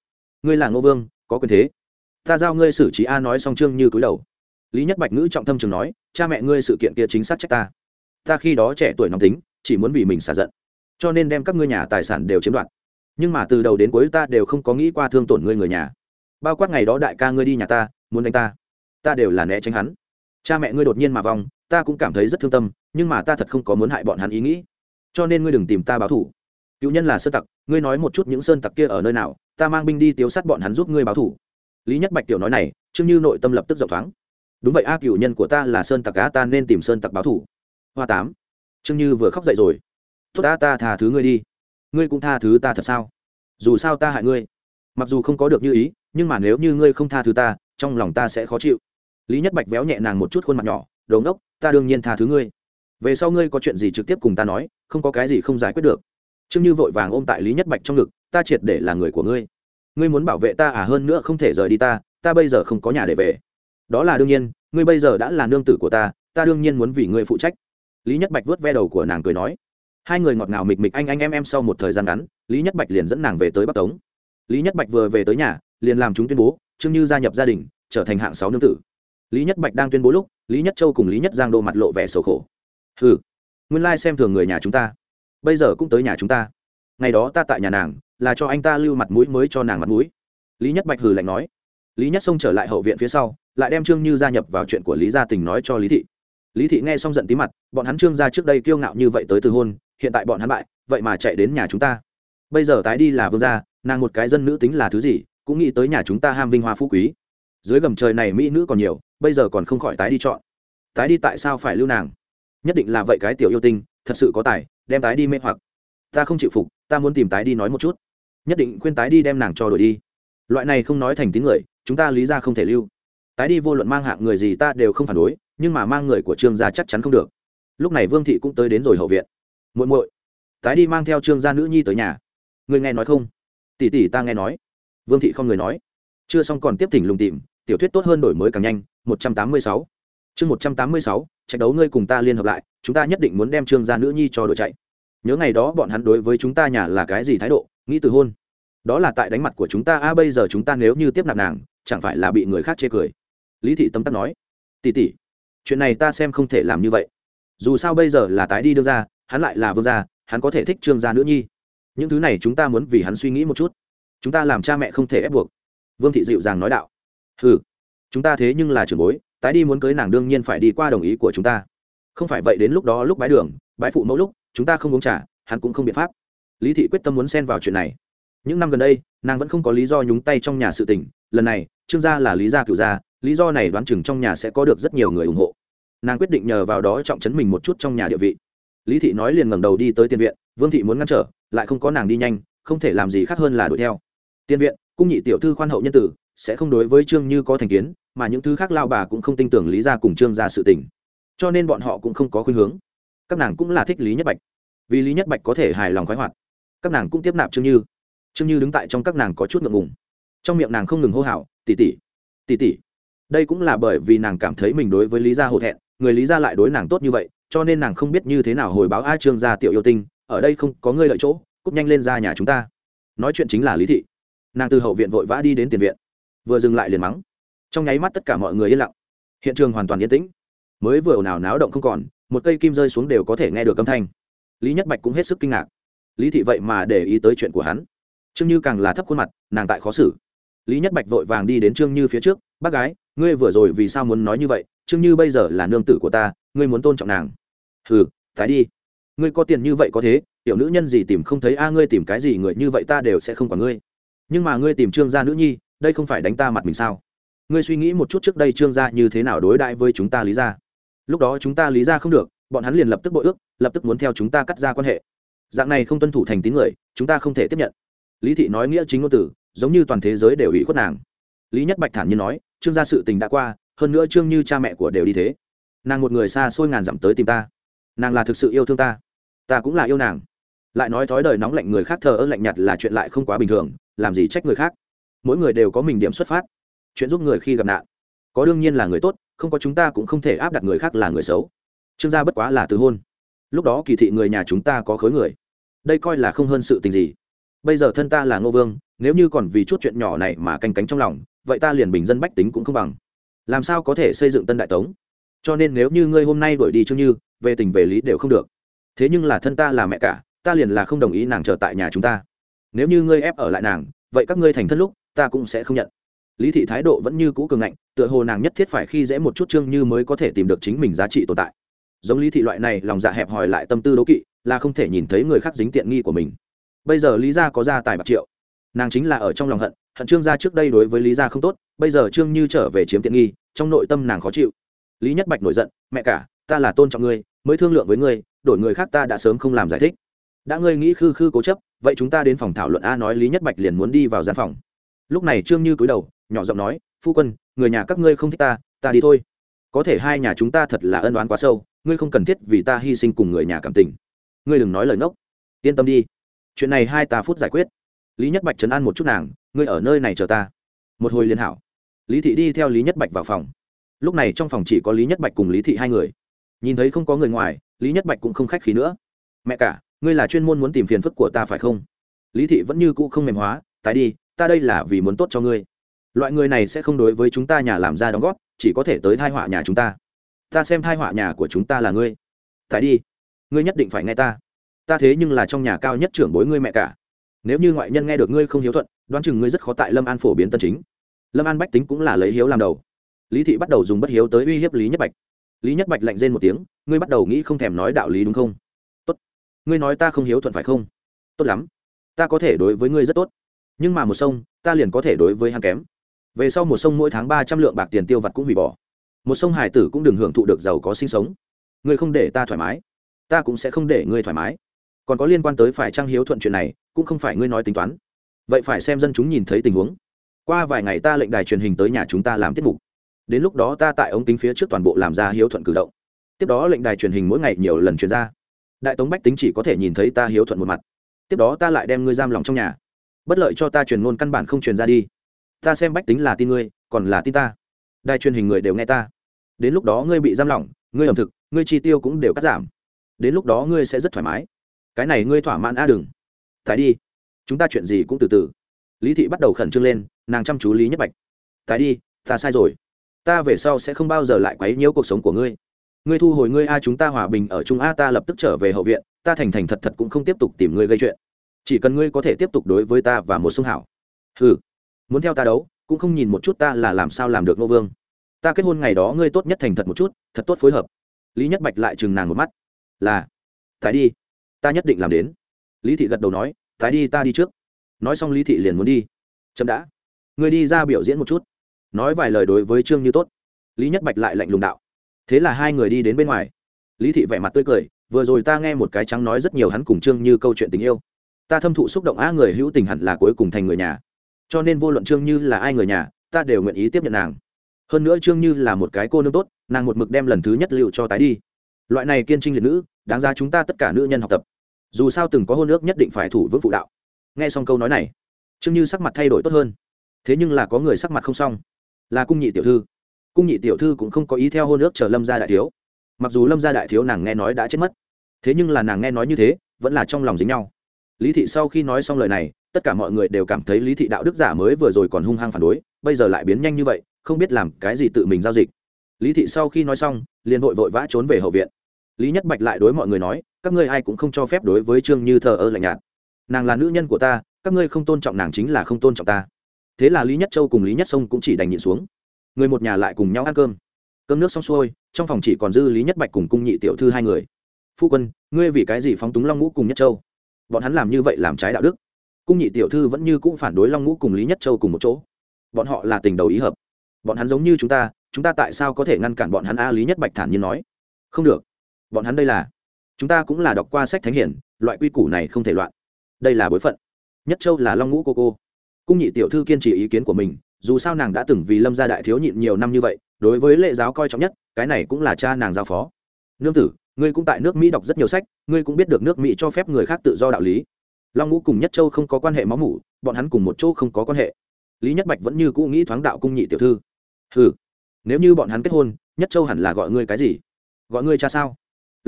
Ngươi là ngô vương, có quyền thế. Ta giao ngươi xử trí a nói song trương như cúi đầu. Lý nhất bạch ngữ trọng tâm trường nói, cha mẹ ngươi sự kiện kia chính xác trách ta. Ta khi đó trẻ tuổi nóng tính, chỉ muốn vì mình xả giận. Cho nên đem các ngươi nhà tài sản đều chiếm đoạt nhưng mà từ đầu đến cuối ta đều không có nghĩ qua thương tổn ngươi người nhà. Bao quát ngày đó đại ca ngươi đi nhà ta, muốn đánh ta. Ta đều là né tránh hắn. Cha mẹ ngươi đột nhiên mà vong, ta cũng cảm thấy rất thương tâm, nhưng mà ta thật không có muốn hại bọn hắn ý nghĩ. Cho nên ngươi đừng tìm ta báo thủ cựu nhân là sơn tặc, ngươi nói một chút những sơn tặc kia ở nơi nào, ta mang binh đi tiếu sát bọn hắn giúp ngươi báo thủ lý nhất bạch tiểu nói này chương như nội tâm lập tức rộng thoáng. Đúng vậy a, cựu nhân của ta là sơn tặc á, ta nên tìm sơn tặc báo thủ hoa tám. Chương như vừa khóc dậy rồi. Tốt, ta ta thà thứ ngươi đi ngươi cũng tha thứ ta thật sao? Dù sao ta hại ngươi. Mặc dù không có được như ý, nhưng mà nếu như ngươi không tha thứ ta, trong lòng ta sẽ khó chịu. Lý nhất bạch véo nhẹ nàng một chút khuôn mặt nhỏ đầu ngốc, ta đương nhiên tha thứ ngươi. Về sau ngươi có chuyện gì trực tiếp cùng ta nói, không có cái gì không giải quyết được. Trương như vội vàng ôm tại lý nhất bạch trong ngực, ta triệt để là người của ngươi. Ngươi muốn bảo vệ ta à hơn nữa không thể rời đi ta ta bây giờ không có nhà để về. Đó là đương nhiên, ngươi bây giờ đã là nương tử của ta ta đương nhiên muốn vì ngươi phụ trách. Lý nhất bạch vớt ve đầu của nàng cười nói hai người ngọt ngào mịch mịch anh anh em em sau một thời gian ngắn, lý nhất bạch liền dẫn nàng về tới bắc tống. Lý nhất bạch vừa về tới nhà, liền làm chúng tuyên bố, trương như gia nhập gia đình, trở thành hạng sáu nương tử. Lý nhất bạch đang tuyên bố lúc, lý nhất châu cùng lý nhất giang đô mặt lộ vẻ sầu khổ. Ừ nguyên lai、like、xem thường người nhà chúng ta. Bây giờ cũng tới nhà chúng ta. Ngày đó ta tại nhà nàng, là cho anh ta lưu mặt mũi mới cho nàng mặt mũi. Lý nhất bạch hừ lạnh nói. Lý nhất xông trở lại hậu viện phía sau, lại đem trương như gia nhập vào chuyện của lý gia tình nói cho lý thị. Lý thị nghe xong giận tí mặt, bọn hắn trương gia trước đây kiêu ngạo như vậy tới từ hôn hiện tại bọn hắn bại, vậy mà chạy đến nhà chúng ta. Bây giờ tái đi là vương gia, nàng một cái dân nữ tính là thứ gì, cũng nghĩ tới nhà chúng ta ham vinh hoa phú quý. Dưới gầm trời này mỹ nữ còn nhiều, bây giờ còn không khỏi tái đi chọn. Tái đi tại sao phải lưu nàng? Nhất định là vậy cái tiểu yêu tinh, thật sự có tài, đem tái đi mê hoặc. Ta không chịu phục, ta muốn tìm tái đi nói một chút. Nhất định khuyên tái đi đem nàng cho đổi đi. Loại này không nói thành tín người, chúng ta lý ra không thể lưu. Tái đi vô luận mang hạng người gì ta đều không phản đối, nhưng mà mang người của trương gia chắc chắn không được. Lúc này vương thị cũng tới đến rồi hậu viện muội muội, tái đi mang theo trương gia nữ nhi tới nhà. Người nghe nói không? Tỷ tỷ ta nghe nói. Vương thị không người nói. Chưa xong còn tiếp thỉnh lùng tìm, tiểu thuyết tốt hơn đổi mới càng nhanh, một trăm tám mươi sáu. Chương một trăm tám mươi sáu trạch đấu ngươi cùng ta liên hợp lại, chúng ta nhất định muốn đem trương gia nữ nhi cho đội chạy. Nhớ ngày đó bọn hắn đối với chúng ta nhà là cái gì thái độ, nghĩ từ hôn. Đó là tại đánh mặt của chúng ta, a, bây giờ chúng ta nếu như tiếp nạp nàng, chẳng phải là bị người khác chê cười. Lý thị tâm tắc nói. Tỉ tỉ chuyện này ta xem không thể làm như vậy. Dù sao bây giờ là tái đi đưa ra hắn lại là vương gia, hắn có thể thích trương gia nữ nhi. Những thứ này chúng ta muốn vì hắn suy nghĩ một chút. Chúng ta làm cha mẹ không thể ép buộc. Vương thị dịu dàng nói đạo. Ừ chúng ta thế nhưng là trưởng bối, tái đi muốn cưới nàng đương nhiên phải đi qua đồng ý của chúng ta. Không phải vậy đến lúc đó lúc bái đường, bái phụ mẫu lúc, chúng ta không uống trả hắn cũng không biện pháp. Lý thị quyết tâm muốn xen vào chuyện này. Những năm gần đây, nàng vẫn không có lý do nhúng tay trong nhà sự tình. Lần này, trương gia là lý gia cựu gia, lý do này đoán chừng trong nhà sẽ có được rất nhiều người ủng hộ. Nàng quyết định nhờ vào đó trọng chấn mình một chút trong nhà địa vị lý thị nói liền ngẩng đầu đi tới tiên viện, vương thị muốn ngăn trở, lại không có nàng đi nhanh, không thể làm gì khác hơn là đuổi theo. Tiên viện, cung nhị tiểu thư khoan hậu nhân tử, sẽ không đối với trương như có thành kiến, mà những thứ khác lao bà cũng không tin tưởng lý gia cùng trương gia sự tình. Cho nên bọn họ cũng không có khuynh hướng. Các nàng cũng là thích lý nhất bạch, vì lý nhất bạch có thể hài lòng khoái hoạt. Các nàng cũng tiếp nạp trương như. Trương như đứng tại trong các nàng có chút ngượng ngùng. Trong miệng nàng không ngừng hô hào tỉ tỉ tỉ tỉ đây cũng là bởi vì nàng cảm thấy mình đối với lý gia hổ thẹn, người lý gia lại đối nàng tốt như vậy cho nên nàng không biết như thế nào hồi báo a trương gia tiểu yêu tinh, ở đây không có ngươi lợi chỗ cúp nhanh lên ra nhà chúng ta. Nói chuyện chính là lý thị. Nàng từ hậu viện vội vã đi đến tiền viện, vừa dừng lại liền mắng. Trong nháy mắt tất cả mọi người yên lặng. Hiện trường hoàn toàn yên tĩnh. Mới vừa ồn ào náo động không còn, một cây kim rơi xuống đều có thể nghe được âm thanh. Lý nhất bạch cũng hết sức kinh ngạc. Lý thị vậy mà để ý tới chuyện của hắn. Trương như càng là thấp khuôn mặt, nàng tại khó xử. Lý nhất bạch vội vàng đi đến trương như phía trước, bác gái ngươi vừa rồi vì sao muốn nói như vậy, trương như bây giờ là nương tử của ta, ngươi muốn tôn trọng nàng. Hừ, tái đi. Ngươi có tiền như vậy có thế, tiểu nữ nhân gì tìm không thấy, a, ngươi tìm cái gì người như vậy ta đều sẽ không quản ngươi. Nhưng mà ngươi tìm trương gia nữ nhi, đây không phải đánh ta mặt mình sao? Ngươi suy nghĩ một chút trước đây trương gia như thế nào đối đãi với chúng ta lý ra lúc đó chúng ta lý ra không được, bọn hắn liền lập tức bội ước, lập tức muốn theo chúng ta cắt ra quan hệ. Dạng này không tuân thủ thành tín người, chúng ta không thể tiếp nhận. Lý thị nói nghĩa chính ngôn tử, giống như toàn thế giới đều ủy khuất nàng. Lý nhất bạch thản nhiên nói trương gia sự tình đã qua, hơn nữa trương như cha mẹ của đều đi thế. Nàng một người xa xôi ngàn dặm tới tìm ta. Nàng là thực sự yêu thương ta. Ta cũng là yêu nàng. Lại nói thói đời nóng lạnh người khác thờ ơ lạnh nhạt là chuyện lại không quá bình thường, làm gì trách người khác? Mỗi người đều có mình điểm xuất phát. Chuyện giúp người khi gặp nạn. Có đương nhiên là người tốt, không có chúng ta cũng không thể áp đặt người khác là người xấu. Trương gia bất quá là từ hôn. Lúc đó kỳ thị người nhà chúng ta có khối người. Đây coi là không hơn sự tình gì. Bây giờ thân ta là ngô vương, nếu như còn vì chút chuyện nhỏ này mà canh cánh trong lòng vậy ta liền bình dân bách tính cũng không bằng. Làm sao có thể xây dựng tân đại tống? Cho nên nếu như ngươi hôm nay đuổi đi chương như, về tình về lý đều không được. Thế nhưng là thân ta là mẹ cả, ta liền là không đồng ý nàng chờ tại nhà chúng ta. Nếu như ngươi ép ở lại nàng, vậy các ngươi thành thân lúc, ta cũng sẽ không nhận. Lý thị thái độ vẫn như cũ cường ngạnh, tựa hồ nàng nhất thiết phải khi dễ một chút chương như mới có thể tìm được chính mình giá trị tồn tại. Giống lý thị loại này, lòng dạ hẹp hòi lại tâm tư đố kỵ, là không thể nhìn thấy người khác dính tiện nghi của mình. Bây giờ lý gia có gia tài bạc triệu, nàng chính là ở trong lòng hận hận trương gia trước đây đối với lý gia không tốt, bây giờ trương như trở về chiếm tiện nghi, trong nội tâm nàng khó chịu. Lý nhất bạch nổi giận, mẹ cả, ta là tôn trọng ngươi, mới thương lượng với ngươi, đổi người khác ta đã sớm không làm giải thích. Đã ngươi nghĩ khư khư cố chấp, vậy chúng ta đến phòng thảo luận a nói lý nhất bạch liền muốn đi vào gian phòng. Lúc này trương như cúi đầu, nhỏ giọng nói, phu quân, người nhà các ngươi không thích ta ta đi thôi. Có thể hai nhà chúng ta thật là ân đoán quá sâu, ngươi không cần thiết vì ta hy sinh cùng người nhà cảm tình. Ngươi đừng nói lời ngốc. Yên tâm đi. Chuyện này hai ta phút giải quyết. Lý nhất bạch chấn an một chút nàng ngươi ở nơi này chờ ta. Một hồi liên hảo. Lý thị đi theo lý nhất bạch vào phòng. Lúc này trong phòng chỉ có lý nhất bạch cùng lý thị hai người. Nhìn thấy không có người ngoài, lý nhất bạch cũng không khách khí nữa. Mẹ cả, ngươi là chuyên môn muốn tìm phiền phức của ta phải không? Lý thị vẫn như cũ không mềm hóa, tái đi, ta đây là vì muốn tốt cho ngươi. Loại người này sẽ không đối với chúng ta nhà làm ra đóng góp, chỉ có thể tới thai họa nhà chúng ta. Ta xem thai họa nhà của chúng ta là ngươi. Tái đi, ngươi nhất định phải nghe ta. Ta thế nhưng là trong nhà cao nhất trưởng bối ngươi mẹ cả. Nếu như ngoại nhân nghe được ngươi không hiếu thuận đoán chừng ngươi rất khó tại lâm an phổ biến tân chính lâm an bách tính cũng là lấy hiếu làm đầu lý thị bắt đầu dùng bất hiếu tới uy hiếp lý nhất bạch lý nhất bạch lạnh rên một tiếng ngươi bắt đầu nghĩ không thèm nói đạo lý đúng không tốt ngươi nói ta không hiếu thuận phải không tốt lắm ta có thể đối với ngươi rất tốt nhưng mà một sông ta liền có thể đối với hắn kém về sau một sông mỗi tháng ba trăm lượng bạc tiền tiêu vặt cũng hủy bỏ một sông hải tử cũng đừng hưởng thụ được giàu có sinh sống ngươi không để ta thoải mái ta cũng sẽ không để ngươi thoải mái còn có liên quan tới phải trang hiếu thuận chuyện này cũng không phải ngươi nói tính toán vậy phải xem dân chúng nhìn thấy tình huống. Qua vài ngày ta lệnh đài truyền hình tới nhà chúng ta làm tiết mục. Đến lúc đó ta tại ống kính phía trước toàn bộ làm ra hiếu thuận cử động. Tiếp đó lệnh đài truyền hình mỗi ngày nhiều lần truyền ra. Đại tống bách tính chỉ có thể nhìn thấy ta hiếu thuận một mặt. Tiếp đó ta lại đem ngươi giam lòng trong nhà. Bất lợi cho ta truyền ngôn căn bản không truyền ra đi. Ta xem bách tính là tin ngươi, còn là tin ta. Đài truyền hình người đều nghe ta. Đến lúc đó ngươi bị giam lỏng ngươi ẩm thực, ngươi chi tiêu cũng đều cắt giảm. Đến lúc đó ngươi sẽ rất thoải mái. Cái này ngươi thỏa mãn a đừng. Tại đi chúng ta chuyện gì cũng từ từ. Lý thị bắt đầu khẩn trương lên, nàng chăm chú lý nhất bạch. Tại đi, ta sai rồi. Ta về sau sẽ không bao giờ lại quấy nhiễu cuộc sống của ngươi. Ngươi thu hồi ngươi a, chúng ta hòa bình ở trung a, ta lập tức trở về hậu viện, ta thành thành thật thật cũng không tiếp tục tìm ngươi gây chuyện. Chỉ cần ngươi có thể tiếp tục đối với ta và một sông hảo. Ừ muốn theo ta đấu, cũng không nhìn một chút ta là làm sao làm được nô vương. Ta kết hôn ngày đó ngươi tốt nhất thành thật một chút, thật tốt phối hợp. Lý nhất bạch lại chừng nàng một mắt. Là Tại đi, ta nhất định làm đến. Lý thị gật đầu nói tái đi ta đi trước. Nói xong lý thị liền muốn đi. Chậm đã. Ngươi đi ra biểu diễn một chút. Nói vài lời đối với trương như tốt. Lý nhất bạch lại lạnh lùng đạo. Thế là hai người đi đến bên ngoài. Lý thị vẻ mặt tươi cười, vừa rồi ta nghe một cái trắng nói rất nhiều hắn cùng trương như câu chuyện tình yêu. Ta thâm thụ xúc động á người hữu tình hẳn là cuối cùng thành người nhà. Cho nên vô luận trương như là ai người nhà, ta đều nguyện ý tiếp nhận nàng. Hơn nữa trương như là một cái cô nương tốt, nàng một mực đem lần thứ nhất liệu cho tái đi. Loại này kiên trinh liệt nữ, đáng ra chúng ta tất cả nữ nhân học tập dù sao từng có hôn ước nhất định phải thủ vững phụ đạo. Nghe xong câu nói này, trương như sắc mặt thay đổi tốt hơn. Thế nhưng là có người sắc mặt không xong, là cung nhị tiểu thư. Cung nhị tiểu thư cũng không có ý theo hôn ước chờ lâm gia đại thiếu. Mặc dù lâm gia đại thiếu nàng nghe nói đã chết mất, thế nhưng là nàng nghe nói như thế, vẫn là trong lòng dính nhau. Lý thị sau khi nói xong lời này, tất cả mọi người đều cảm thấy lý thị đạo đức giả mới vừa rồi còn hung hăng phản đối, bây giờ lại biến nhanh như vậy, không biết làm cái gì tự mình giao dịch. Lý thị sau khi nói xong, liền vội vội vã trốn về hậu viện. Lý nhất bạch lại đối mọi người nói các ngươi ai cũng không cho phép đối với trương như thờ ơ lạnh nhạt. Nàng là nữ nhân của ta, các ngươi không tôn trọng nàng chính là không tôn trọng ta. Thế là lý nhất châu cùng lý nhất sông cũng chỉ đành nhịn xuống. Người một nhà lại cùng nhau ăn cơm. Cơm nước xong xuôi, trong phòng chỉ còn dư lý nhất bạch cùng cung nhị tiểu thư hai người. Phu quân, ngươi vì cái gì phóng túng long ngũ cùng nhất châu? Bọn hắn làm như vậy làm trái đạo đức. Cung nhị tiểu thư vẫn như cũng phản đối long ngũ cùng lý nhất châu cùng một chỗ. Bọn họ là tình đầu ý hợp. Bọn hắn giống như chúng ta chúng ta tại sao có thể ngăn cản bọn hắn? A lý nhất bạch thản nhiên nói. Không được. Bọn hắn đây là chúng ta cũng là đọc qua sách thánh hiển, loại quy củ này không thể loạn. Đây là bối phận. Nhất châu là long ngũ cô cô. Cung nhị tiểu thư kiên trì ý kiến của mình, dù sao nàng đã từng vì lâm gia đại thiếu nhịn nhiều năm như vậy, đối với lệ giáo coi trọng nhất, cái này cũng là cha nàng giao phó. Nương tử, ngươi cũng tại nước mỹ đọc rất nhiều sách, ngươi cũng biết được nước mỹ cho phép người khác tự do đạo lý. Long ngũ cùng nhất châu không có quan hệ máu mủ, bọn hắn cùng một chỗ không có quan hệ. Lý nhất bạch vẫn như cũ nghĩ thoáng đạo cung nhị tiểu thư. Ừ nếu như bọn hắn kết hôn, nhất châu hẳn là gọi ngươi cái gì? Gọi ngươi cha sao?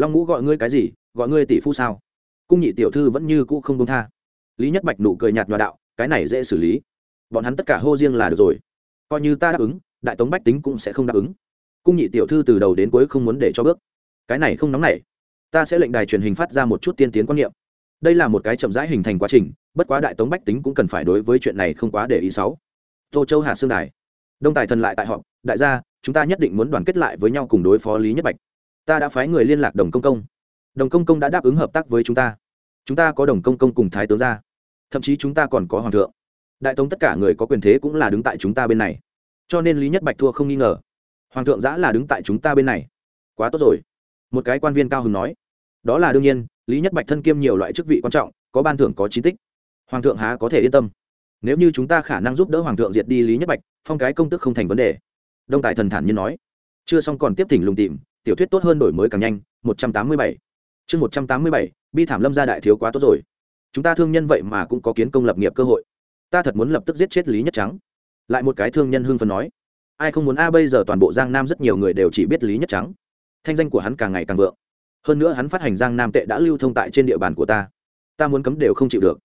Long ngũ gọi ngươi cái gì gọi ngươi tỷ phu sao cung nhị tiểu thư vẫn như cũ không công tha lý nhất bạch nụ cười nhạt nhòa đạo cái này dễ xử lý bọn hắn tất cả hô riêng là được rồi coi như ta đáp ứng đại tống bách tính cũng sẽ không đáp ứng cung nhị tiểu thư từ đầu đến cuối không muốn để cho bước cái này không nóng nảy ta sẽ lệnh đài truyền hình phát ra một chút tiên tiến quan niệm đây là một cái chậm rãi hình thành quá trình bất quá đại tống bách tính cũng cần phải đối với chuyện này không quá để ý sáu tô châu hà sương đài đông tài thần lại tại họp đại gia chúng ta nhất định muốn đoàn kết lại với nhau cùng đối phó lý nhất bạch ta đã phái người liên lạc đồng công công. Đồng công công đã đáp ứng hợp tác với chúng ta. Chúng ta có đồng công công cùng thái tướng gia. Thậm chí chúng ta còn có hoàng thượng. Đại tống tất cả người có quyền thế cũng là đứng tại chúng ta bên này. Cho nên lý nhất bạch thua không nghi ngờ. Hoàng thượng giã là đứng tại chúng ta bên này. Quá tốt rồi. Một cái quan viên cao hứng nói. Đó là đương nhiên, lý nhất bạch thân kiêm nhiều loại chức vị quan trọng, có ban thưởng có chín tích. Hoàng thượng há có thể yên tâm. Nếu như chúng ta khả năng giúp đỡ hoàng thượng diệt đi lý nhất bạch, phong cái công tức không thành vấn đề. Đông tài thần thản nhiên nói. Chưa xong còn tiếp thỉnh lùng tìm tiểu thuyết tốt hơn đổi mới càng nhanh, một trăm tám mươi bảy. Chương một trăm tám mươi bảy, bi thảm lâm gia đại thiếu quá tốt rồi. Chúng ta thương nhân vậy mà cũng có kiến công lập nghiệp cơ hội. Ta thật muốn lập tức giết chết lý nhất trắng. Lại một cái thương nhân hưng phấn nói. Ai không muốn a, bây giờ toàn bộ giang nam rất nhiều người đều chỉ biết lý nhất trắng. Thanh danh của hắn càng ngày càng vượng. Hơn nữa hắn phát hành giang nam tệ đã lưu thông tại trên địa bàn của ta. Ta muốn cấm đều không chịu được.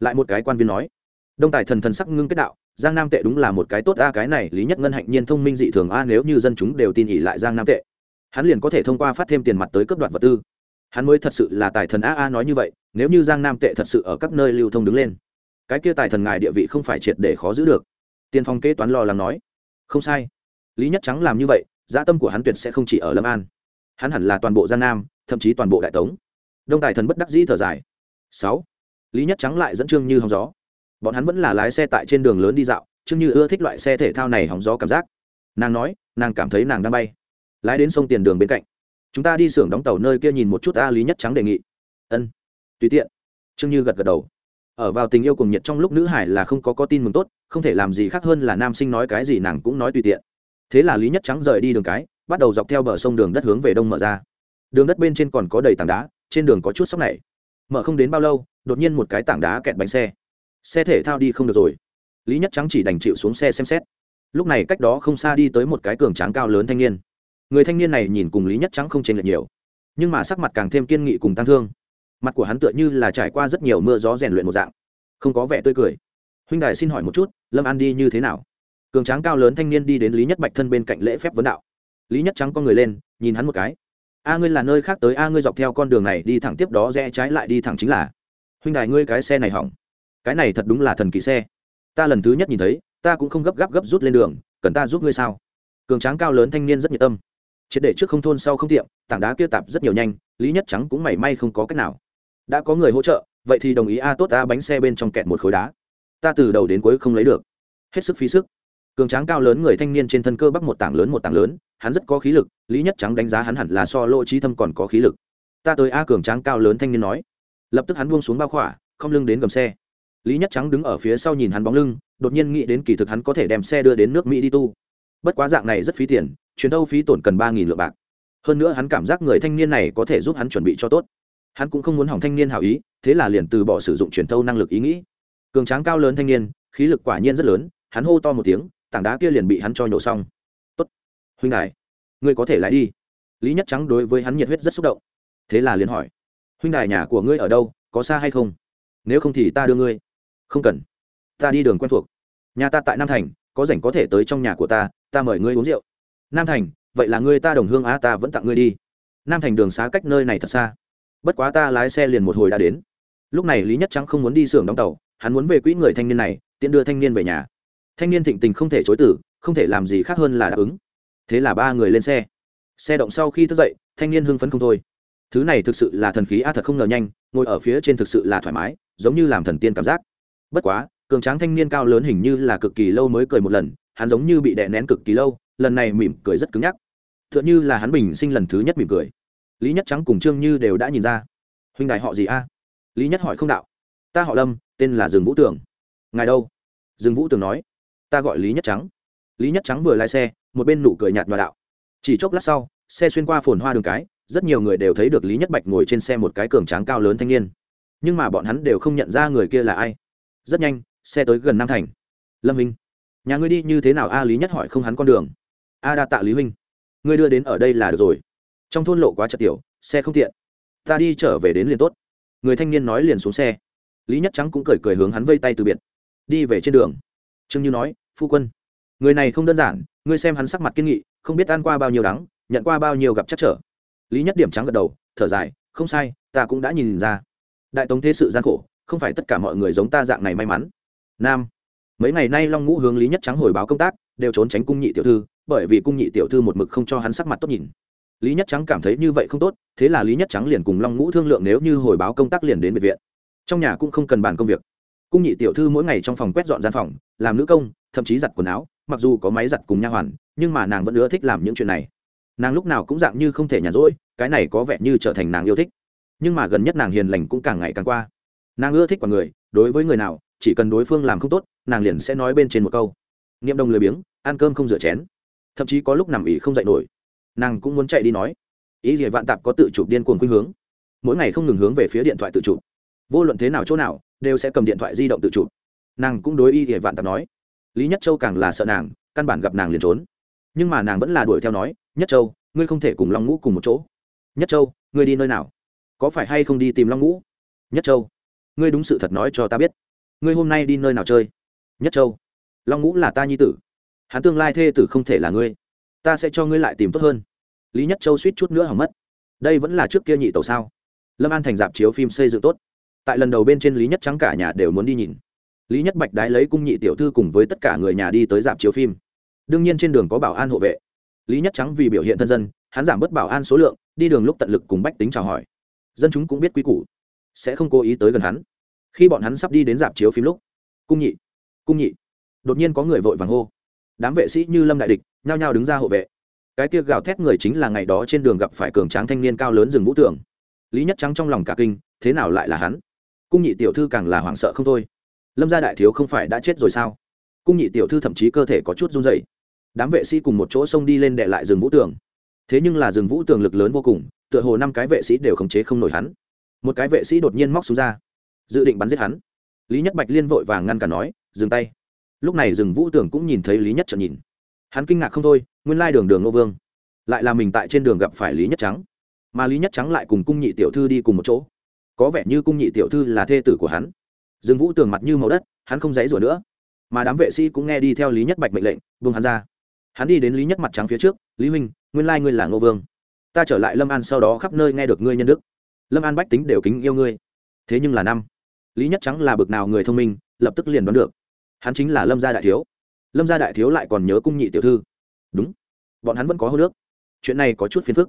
Lại một cái quan viên nói. Đông tài thần thần sắc ngưng kết đạo, giang nam tệ đúng là một cái tốt a, cái này lý nhất ngân hạnh nhiên thông minh dị thường a, nếu như dân chúng đều tin ỉ lại giang nam tệ hắn liền có thể thông qua phát thêm tiền mặt tới cấp đoạt vật tư. Hắn mới thật sự là tài thần a a nói như vậy, nếu như giang nam tệ thật sự ở các nơi lưu thông đứng lên, cái kia tài thần ngài địa vị không phải triệt để khó giữ được. Tiên phong kế toán lo lắng nói, không sai. Lý nhất trắng làm như vậy dã tâm của hắn tuyệt sẽ không chỉ ở lâm an. Hắn hẳn là toàn bộ giang nam, thậm chí toàn bộ đại tống. Đông tài thần bất đắc dĩ thở dài. Sáu. Lý nhất trắng lại dẫn trương như hóng gió. Bọn hắn vẫn là lái xe tại trên đường lớn đi dạo, trương như ưa thích loại xe thể thao này hóng gió cảm giác. Nàng nói, nàng cảm thấy nàng đang bay lái đến sông tiền đường bên cạnh. Chúng ta đi xưởng đóng tàu nơi kia nhìn một chút a lý nhất trắng đề nghị. Ân, tùy tiện. Trương như gật gật đầu. Ở vào tình yêu cùng nhiệt trong lúc nữ hải là không có có tin mừng tốt, không thể làm gì khác hơn là nam sinh nói cái gì nàng cũng nói tùy tiện. Thế là lý nhất trắng rời đi đường cái, bắt đầu dọc theo bờ sông đường đất hướng về đông mở ra. Đường đất bên trên còn có đầy tảng đá, trên đường có chút sóc này. Mở không đến bao lâu, đột nhiên một cái tảng đá kẹt bánh xe. Xe thể thao đi không được rồi. Lý nhất trắng chỉ đành chịu xuống xe xem xét. Lúc này cách đó không xa đi tới một cái cường tráng cao lớn thanh niên người thanh niên này nhìn cùng lý nhất trắng không chênh lệch nhiều, nhưng mà sắc mặt càng thêm kiên nghị cùng tăng thương. Mặt của hắn tựa như là trải qua rất nhiều mưa gió rèn luyện một dạng. Không có vẻ tươi cười. Huynh đài xin hỏi một chút, lâm an đi như thế nào? Cường tráng cao lớn thanh niên đi đến lý nhất bạch thân bên cạnh lễ phép vấn đạo. Lý nhất trắng con người lên, nhìn hắn một cái. A, ngươi là nơi khác tới, a, ngươi dọc theo con đường này đi thẳng tiếp đó rẽ trái lại đi thẳng chính là. Huynh đài ngươi cái xe này hỏng. Cái này thật đúng là thần kỳ xe. Ta lần thứ nhất nhìn thấy, ta cũng không gấp gáp gấp rút lên đường, cần ta giúp ngươi sao? Cường tráng cao lớn thanh niên rất nhiệt tâm triệt để trước không thôn sau không tiệm, tảng đá kia tạp rất nhiều nhanh, lý nhất trắng cũng mảy may không có cách nào. Đã có người hỗ trợ, vậy thì đồng ý a tốt a bánh xe bên trong kẹt một khối đá. Ta từ đầu đến cuối không lấy được. Hết sức phí sức. Cường tráng cao lớn người thanh niên trên thân cơ bắp một tảng lớn một tảng lớn, hắn rất có khí lực, lý nhất trắng đánh giá hắn hẳn là so lỗ trí thâm còn có khí lực. Ta tới a cường tráng cao lớn thanh niên nói. Lập tức hắn buông xuống bao khỏa, không lưng đến gầm xe. Lý nhất trắng đứng ở phía sau nhìn hắn bóng lưng, đột nhiên nghĩ đến kỳ thực hắn có thể đem xe đưa đến nước mỹ đi tu. Bất quá dạng này rất phí tiền chuyến đâu phí tổn cần ba nghìn lượng bạc. Hơn nữa hắn cảm giác người thanh niên này có thể giúp hắn chuẩn bị cho tốt. Hắn cũng không muốn hỏng thanh niên hảo ý, thế là liền từ bỏ sử dụng truyền thâu năng lực ý nghĩ. Cường tráng cao lớn thanh niên, khí lực quả nhiên rất lớn, hắn hô to một tiếng, tảng đá kia liền bị hắn cho nhổ xong. Tốt, huynh đại ngươi có thể lại đi. Lý nhất trắng đối với hắn nhiệt huyết rất xúc động. Thế là liền hỏi, huynh đại nhà của ngươi ở đâu, có xa hay không? Nếu không thì ta đưa ngươi. Không cần, ta đi đường quen thuộc. Nhà ta tại nam thành, có rảnh có thể tới trong nhà của ta ta mời ngươi uống rượu nam thành, vậy là ngươi ta đồng hương á, ta vẫn tặng ngươi đi. Nam thành đường xá cách nơi này thật xa. Bất quá ta lái xe liền một hồi đã đến. Lúc này lý nhất trắng không muốn đi xưởng đóng tàu, hắn muốn về quỹ người thanh niên này, tiện đưa thanh niên về nhà. Thanh niên thịnh tình không thể chối tử không thể làm gì khác hơn là đáp ứng. Thế là ba người lên xe. Xe động sau khi thức dậy, thanh niên hưng phấn không thôi. Thứ này thực sự là thần khí a thật không ngờ nhanh, ngồi ở phía trên thực sự là thoải mái, giống như làm thần tiên cảm giác. Bất quá, cường tráng thanh niên cao lớn hình như là cực kỳ lâu mới cười một lần, hắn giống như bị đè nén cực kỳ lâu lần này mỉm cười rất cứng nhắc. T h ư ợ n h ư là hắn bình sinh lần thứ nhất mỉm cười. Lý nhất trắng cùng trương như đều đã nhìn ra. Huynh đại họ gì a? Lý nhất hỏi không đạo. Ta họ lâm, tên là dương vũ tường. Ngài đâu? Dương vũ tường nói. Ta gọi lý nhất trắng. Lý nhất trắng vừa lái xe, một bên nụ cười nhạt nhòa đạo. Chỉ chốc lát sau, xe xuyên qua phồn hoa đường cái, rất nhiều người đều thấy được lý nhất bạch ngồi trên xe một cái cường tráng cao lớn thanh niên. Nhưng mà bọn hắn đều không nhận ra người kia là ai. Rất nhanh, xe tới gần nam thành. Lâm minh nhà ngươi đi như thế nào a? Lý nhất hỏi không hắn con đường a đa tạ lý huynh. Ngươi đưa đến ở đây là được rồi. Trong thôn lộ quá chật tiểu, xe không tiện. Ta đi trở về đến liền tốt. Người thanh niên nói liền xuống xe. Lý nhất trắng cũng cười cười hướng hắn vây tay từ biệt. Đi về trên đường. Trương như nói, phu quân, người này không đơn giản, ngươi xem hắn sắc mặt kiên nghị, không biết ăn qua bao nhiêu đắng, nhận qua bao nhiêu gặp chắc trở. Lý nhất điểm trắng gật đầu, thở dài, không sai, ta cũng đã nhìn ra. Đại tống thế sự gian khổ, không phải tất cả mọi người giống ta dạng này may mắn. Nam. Mấy ngày nay long ngũ hướng lý nhất trắng hồi báo công tác, đều trốn tránh cung nhị tiểu thư bởi vì cung nhị tiểu thư một mực không cho hắn sắc mặt tốt nhìn. Lý nhất trắng cảm thấy như vậy không tốt, thế là lý nhất trắng liền cùng long ngũ thương lượng nếu như hồi báo công tác liền đến bệnh viện. Trong nhà cũng không cần bàn công việc. Cung nhị tiểu thư mỗi ngày trong phòng quét dọn gian phòng, làm nữ công, thậm chí giặt quần áo, mặc dù có máy giặt cùng nha hoàn, nhưng mà nàng vẫn ưa thích làm những chuyện này. Nàng lúc nào cũng dạng như không thể nhàn rỗi, cái này có vẻ như trở thành nàng yêu thích. Nhưng mà gần nhất nàng hiền lành cũng càng ngày càng qua. Nàng ưa thích quả người, đối với người nào, chỉ cần đối phương làm không tốt, nàng liền sẽ nói bên trên một câu. Nghiệm đồng lười biếng, ăn cơm không rửa chén thậm chí có lúc nằm ỉ không dậy nổi. Nàng cũng muốn chạy đi nói. Ý gì vạn tạp có tự chụp điên cuồng khuynh hướng. Mỗi ngày không ngừng hướng về phía điện thoại tự chụp. Vô luận thế nào chỗ nào, đều sẽ cầm điện thoại di động tự chụp. Nàng cũng đối ý gì vạn tạp nói, lý nhất châu càng là sợ nàng, căn bản gặp nàng liền trốn. Nhưng mà nàng vẫn là đuổi theo nói, nhất châu, ngươi không thể cùng long ngũ cùng một chỗ. Nhất châu, ngươi đi nơi nào? Có phải hay không đi tìm long ngũ? Nhất châu, ngươi đúng sự thật nói cho ta biết. Ngươi hôm nay đi nơi nào chơi? Nhất châu, long ngũ là ta nhi tử hắn tương lai thê tử không thể là ngươi. Ta sẽ cho ngươi lại tìm tốt hơn. Lý nhất châu suýt chút nữa hỏng mất. Đây vẫn là trước kia nhị tàu sao? Lâm an thành dạp chiếu phim xây dựng tốt. Tại lần đầu bên trên lý nhất trắng cả nhà đều muốn đi nhìn. Lý nhất bạch đái lấy cung nhị tiểu thư cùng với tất cả người nhà đi tới dạp chiếu phim. Đương nhiên trên đường có bảo an hộ vệ. Lý nhất trắng vì biểu hiện thân dân, hắn giảm bớt bảo an số lượng, đi đường lúc tận lực cùng bách tính chào hỏi. Dân chúng cũng biết quy củ. Sẽ không cố ý tới gần hắn. Khi bọn hắn sắp đi đến dạp chiếu phim lúc, cung nhị cung nhị, đột nhiên có người vội vàng hô đám vệ sĩ như lâm đại địch, nhao nhao đứng ra hộ vệ. Cái kia gào thét người chính là ngày đó trên đường gặp phải cường tráng thanh niên cao lớn rừng vũ tưởng lý nhất trắng trong lòng cả kinh, thế nào lại là hắn? Cung nhị tiểu thư càng là hoảng sợ không thôi. Lâm gia đại thiếu không phải đã chết rồi sao? Cung nhị tiểu thư thậm chí cơ thể có chút run dày đám vệ sĩ cùng một chỗ xông đi lên đệ lại rừng vũ tường. Thế nhưng là rừng vũ tường lực lớn vô cùng, tựa hồ năm cái vệ sĩ đều khống chế không nổi hắn. Một cái vệ sĩ đột nhiên móc xuống ra. Dự định bắn giết hắn. Lý nhất bạch liên vội vàng ngăn cả nói, dừng tay lúc này rừng vũ tường cũng nhìn thấy lý nhất trợn nhìn. Hắn kinh ngạc không thôi, nguyên lai đường đường ngô vương, lại là mình tại trên đường gặp phải lý nhất trắng. Mà lý nhất trắng lại cùng cung nhị tiểu thư đi cùng một chỗ. Có vẻ như cung nhị tiểu thư là thê tử của hắn. Rừng vũ tường mặt như màu đất, hắn không dãy rủa nữa. Mà đám vệ sĩ cũng nghe đi theo lý nhất bạch mệnh lệnh, buông hắn ra. Hắn đi đến lý nhất mặt trắng phía trước, lý huynh, nguyên lai ngươi là ngô vương. Ta trở lại lâm an sau đó khắp nơi nghe được ngươi nhân đức. Lâm an bách tính đều kính yêu ngươi. Thế nhưng là năm, lý nhất trắng là bực nào người thông minh, lập tức liền đoán được hắn chính là lâm gia đại thiếu. Lâm gia đại thiếu lại còn nhớ cung nhị tiểu thư. Đúng. Bọn hắn vẫn có hô nước. Chuyện này có chút phiền phức.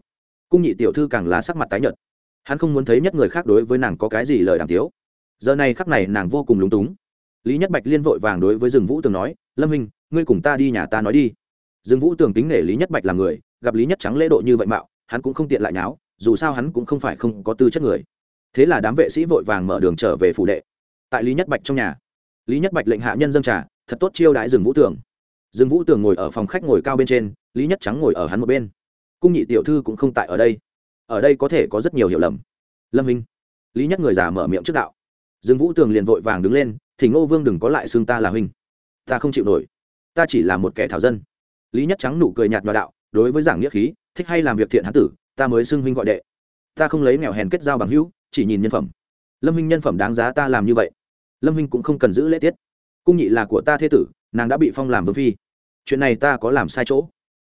Cung nhị tiểu thư càng lá sắc mặt tái nhợt. Hắn không muốn thấy nhất người khác đối với nàng có cái gì lời đàm tiếu. Giờ này khắc này nàng vô cùng lúng túng. Lý nhất bạch liên vội vàng đối với rừng vũ tường nói, lâm minh ngươi cùng ta đi nhà ta nói đi. Rừng vũ tường tính nể lý nhất bạch là người, gặp lý nhất trắng lễ độ như vậy mạo, hắn cũng không tiện lại nháo, dù sao hắn cũng không phải không có tư chất người. Thế là đám vệ sĩ vội vàng mở đường trở về phủ đệ. Tại lý nhất bạch trong nhà lý nhất bạch lệnh hạ nhân dân trà, thật tốt chiêu đãi rừng vũ tường. Rừng vũ tường ngồi ở phòng khách ngồi cao bên trên, lý nhất trắng ngồi ở hắn một bên. Cung nhị tiểu thư cũng không tại ở đây. Ở đây có thể có rất nhiều hiểu lầm. Lâm minh. Lý nhất người già mở miệng trước đạo. Rừng vũ tường liền vội vàng đứng lên thì ngô vương đừng có lại xương ta là huynh. Ta không chịu nổi. Ta chỉ là một kẻ thảo dân. Lý nhất trắng nụ cười nhạt nhòa đạo, đối với giảng nghĩa khí, thích hay làm việc thiện hán tử, ta mới xưng huynh gọi đệ. Ta không lấy nghèo hèn kết giao bằng hữu, chỉ nhìn nhân phẩm. Lâm huynh nhân phẩm đáng giá ta làm như vậy lâm huynh cũng không cần giữ lễ tiết. Cung nhị là của ta thế tử, nàng đã bị phong làm vương phi. Chuyện này ta có làm sai chỗ.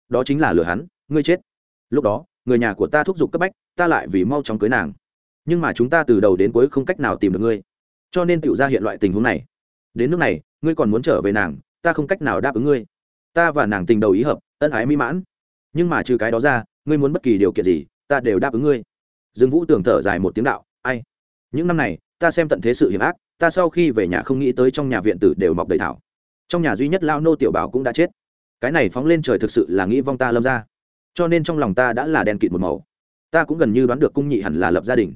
Đó chính là lừa hắn, ngươi chết. Lúc đó, người nhà của ta thúc giục cấp bách, ta lại vì mau chóng cưới nàng. Nhưng mà chúng ta từ đầu đến cuối không cách nào tìm được ngươi. Cho nên tự ra hiện loại tình huống này. Đến nước này, ngươi còn muốn trở về nàng, ta không cách nào đáp ứng ngươi. Ta và nàng tình đầu ý hợp, ân ái mỹ mãn. Nhưng mà trừ cái đó ra, ngươi muốn bất kỳ điều kiện gì, ta đều đáp ứng ngươi. Dương vũ tưởng thở dài một tiếng đạo, ai? Những năm này, ta xem tận thế sự hiểm ác ta sau khi về nhà không nghĩ tới trong nhà viện tử đều mọc đầy thảo. Trong nhà duy nhất lao nô tiểu bảo cũng đã chết. Cái này phóng lên trời thực sự là nghĩ vong ta lâm ra. Cho nên trong lòng ta đã là đen kịt một màu. Ta cũng gần như đoán được cung nhị hẳn là lập gia đình.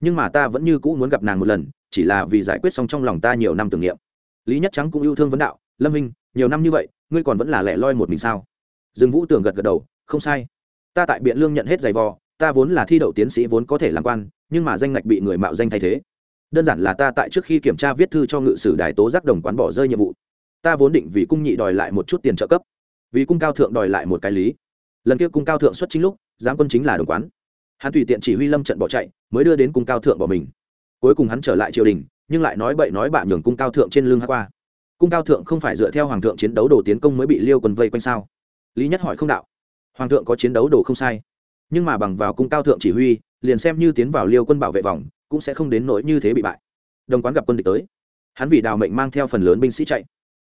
Nhưng mà ta vẫn như cũ muốn gặp nàng một lần, chỉ là vì giải quyết xong trong lòng ta nhiều năm tưởng niệm. Lý nhất trắng cũng yêu thương vấn đạo, lâm minh nhiều năm như vậy, ngươi còn vẫn là lẻ loi một mình sao? Dương vũ tưởng gật gật đầu, không sai. Ta tại biện lương nhận hết giày vò, ta vốn là thi đậu tiến sĩ vốn có thể làm quan, nhưng mà danh ngạch bị người mạo danh thay thế đơn giản là ta tại trước khi kiểm tra viết thư cho ngự sử đài tố giác đồng quán bỏ rơi nhiệm vụ. Ta vốn định vì cung nhị đòi lại một chút tiền trợ cấp. Vì cung cao thượng đòi lại một cái lý. Lần kia cung cao thượng xuất chính lúc, giám quân chính là đồng quán. Hắn tùy tiện chỉ huy lâm trận bỏ chạy, mới đưa đến cung cao thượng bỏ mình. Cuối cùng hắn trở lại triều đình, nhưng lại nói bậy nói bạ nhường cung cao thượng trên lưng hát qua. Cung cao thượng không phải dựa theo hoàng thượng chiến đấu đồ tiến công mới bị liêu quân vây quanh sao? Lý nhất hỏi không đạo. Hoàng thượng có chiến đấu đồ không sai. Nhưng mà bằng vào cung cao thượng chỉ huy, liền xem như tiến vào liêu quân bảo vệ vòng cũng sẽ không đến nỗi như thế bị bại. Đồng quán gặp quân địch tới. Hắn vì đào mệnh mang theo phần lớn binh sĩ chạy.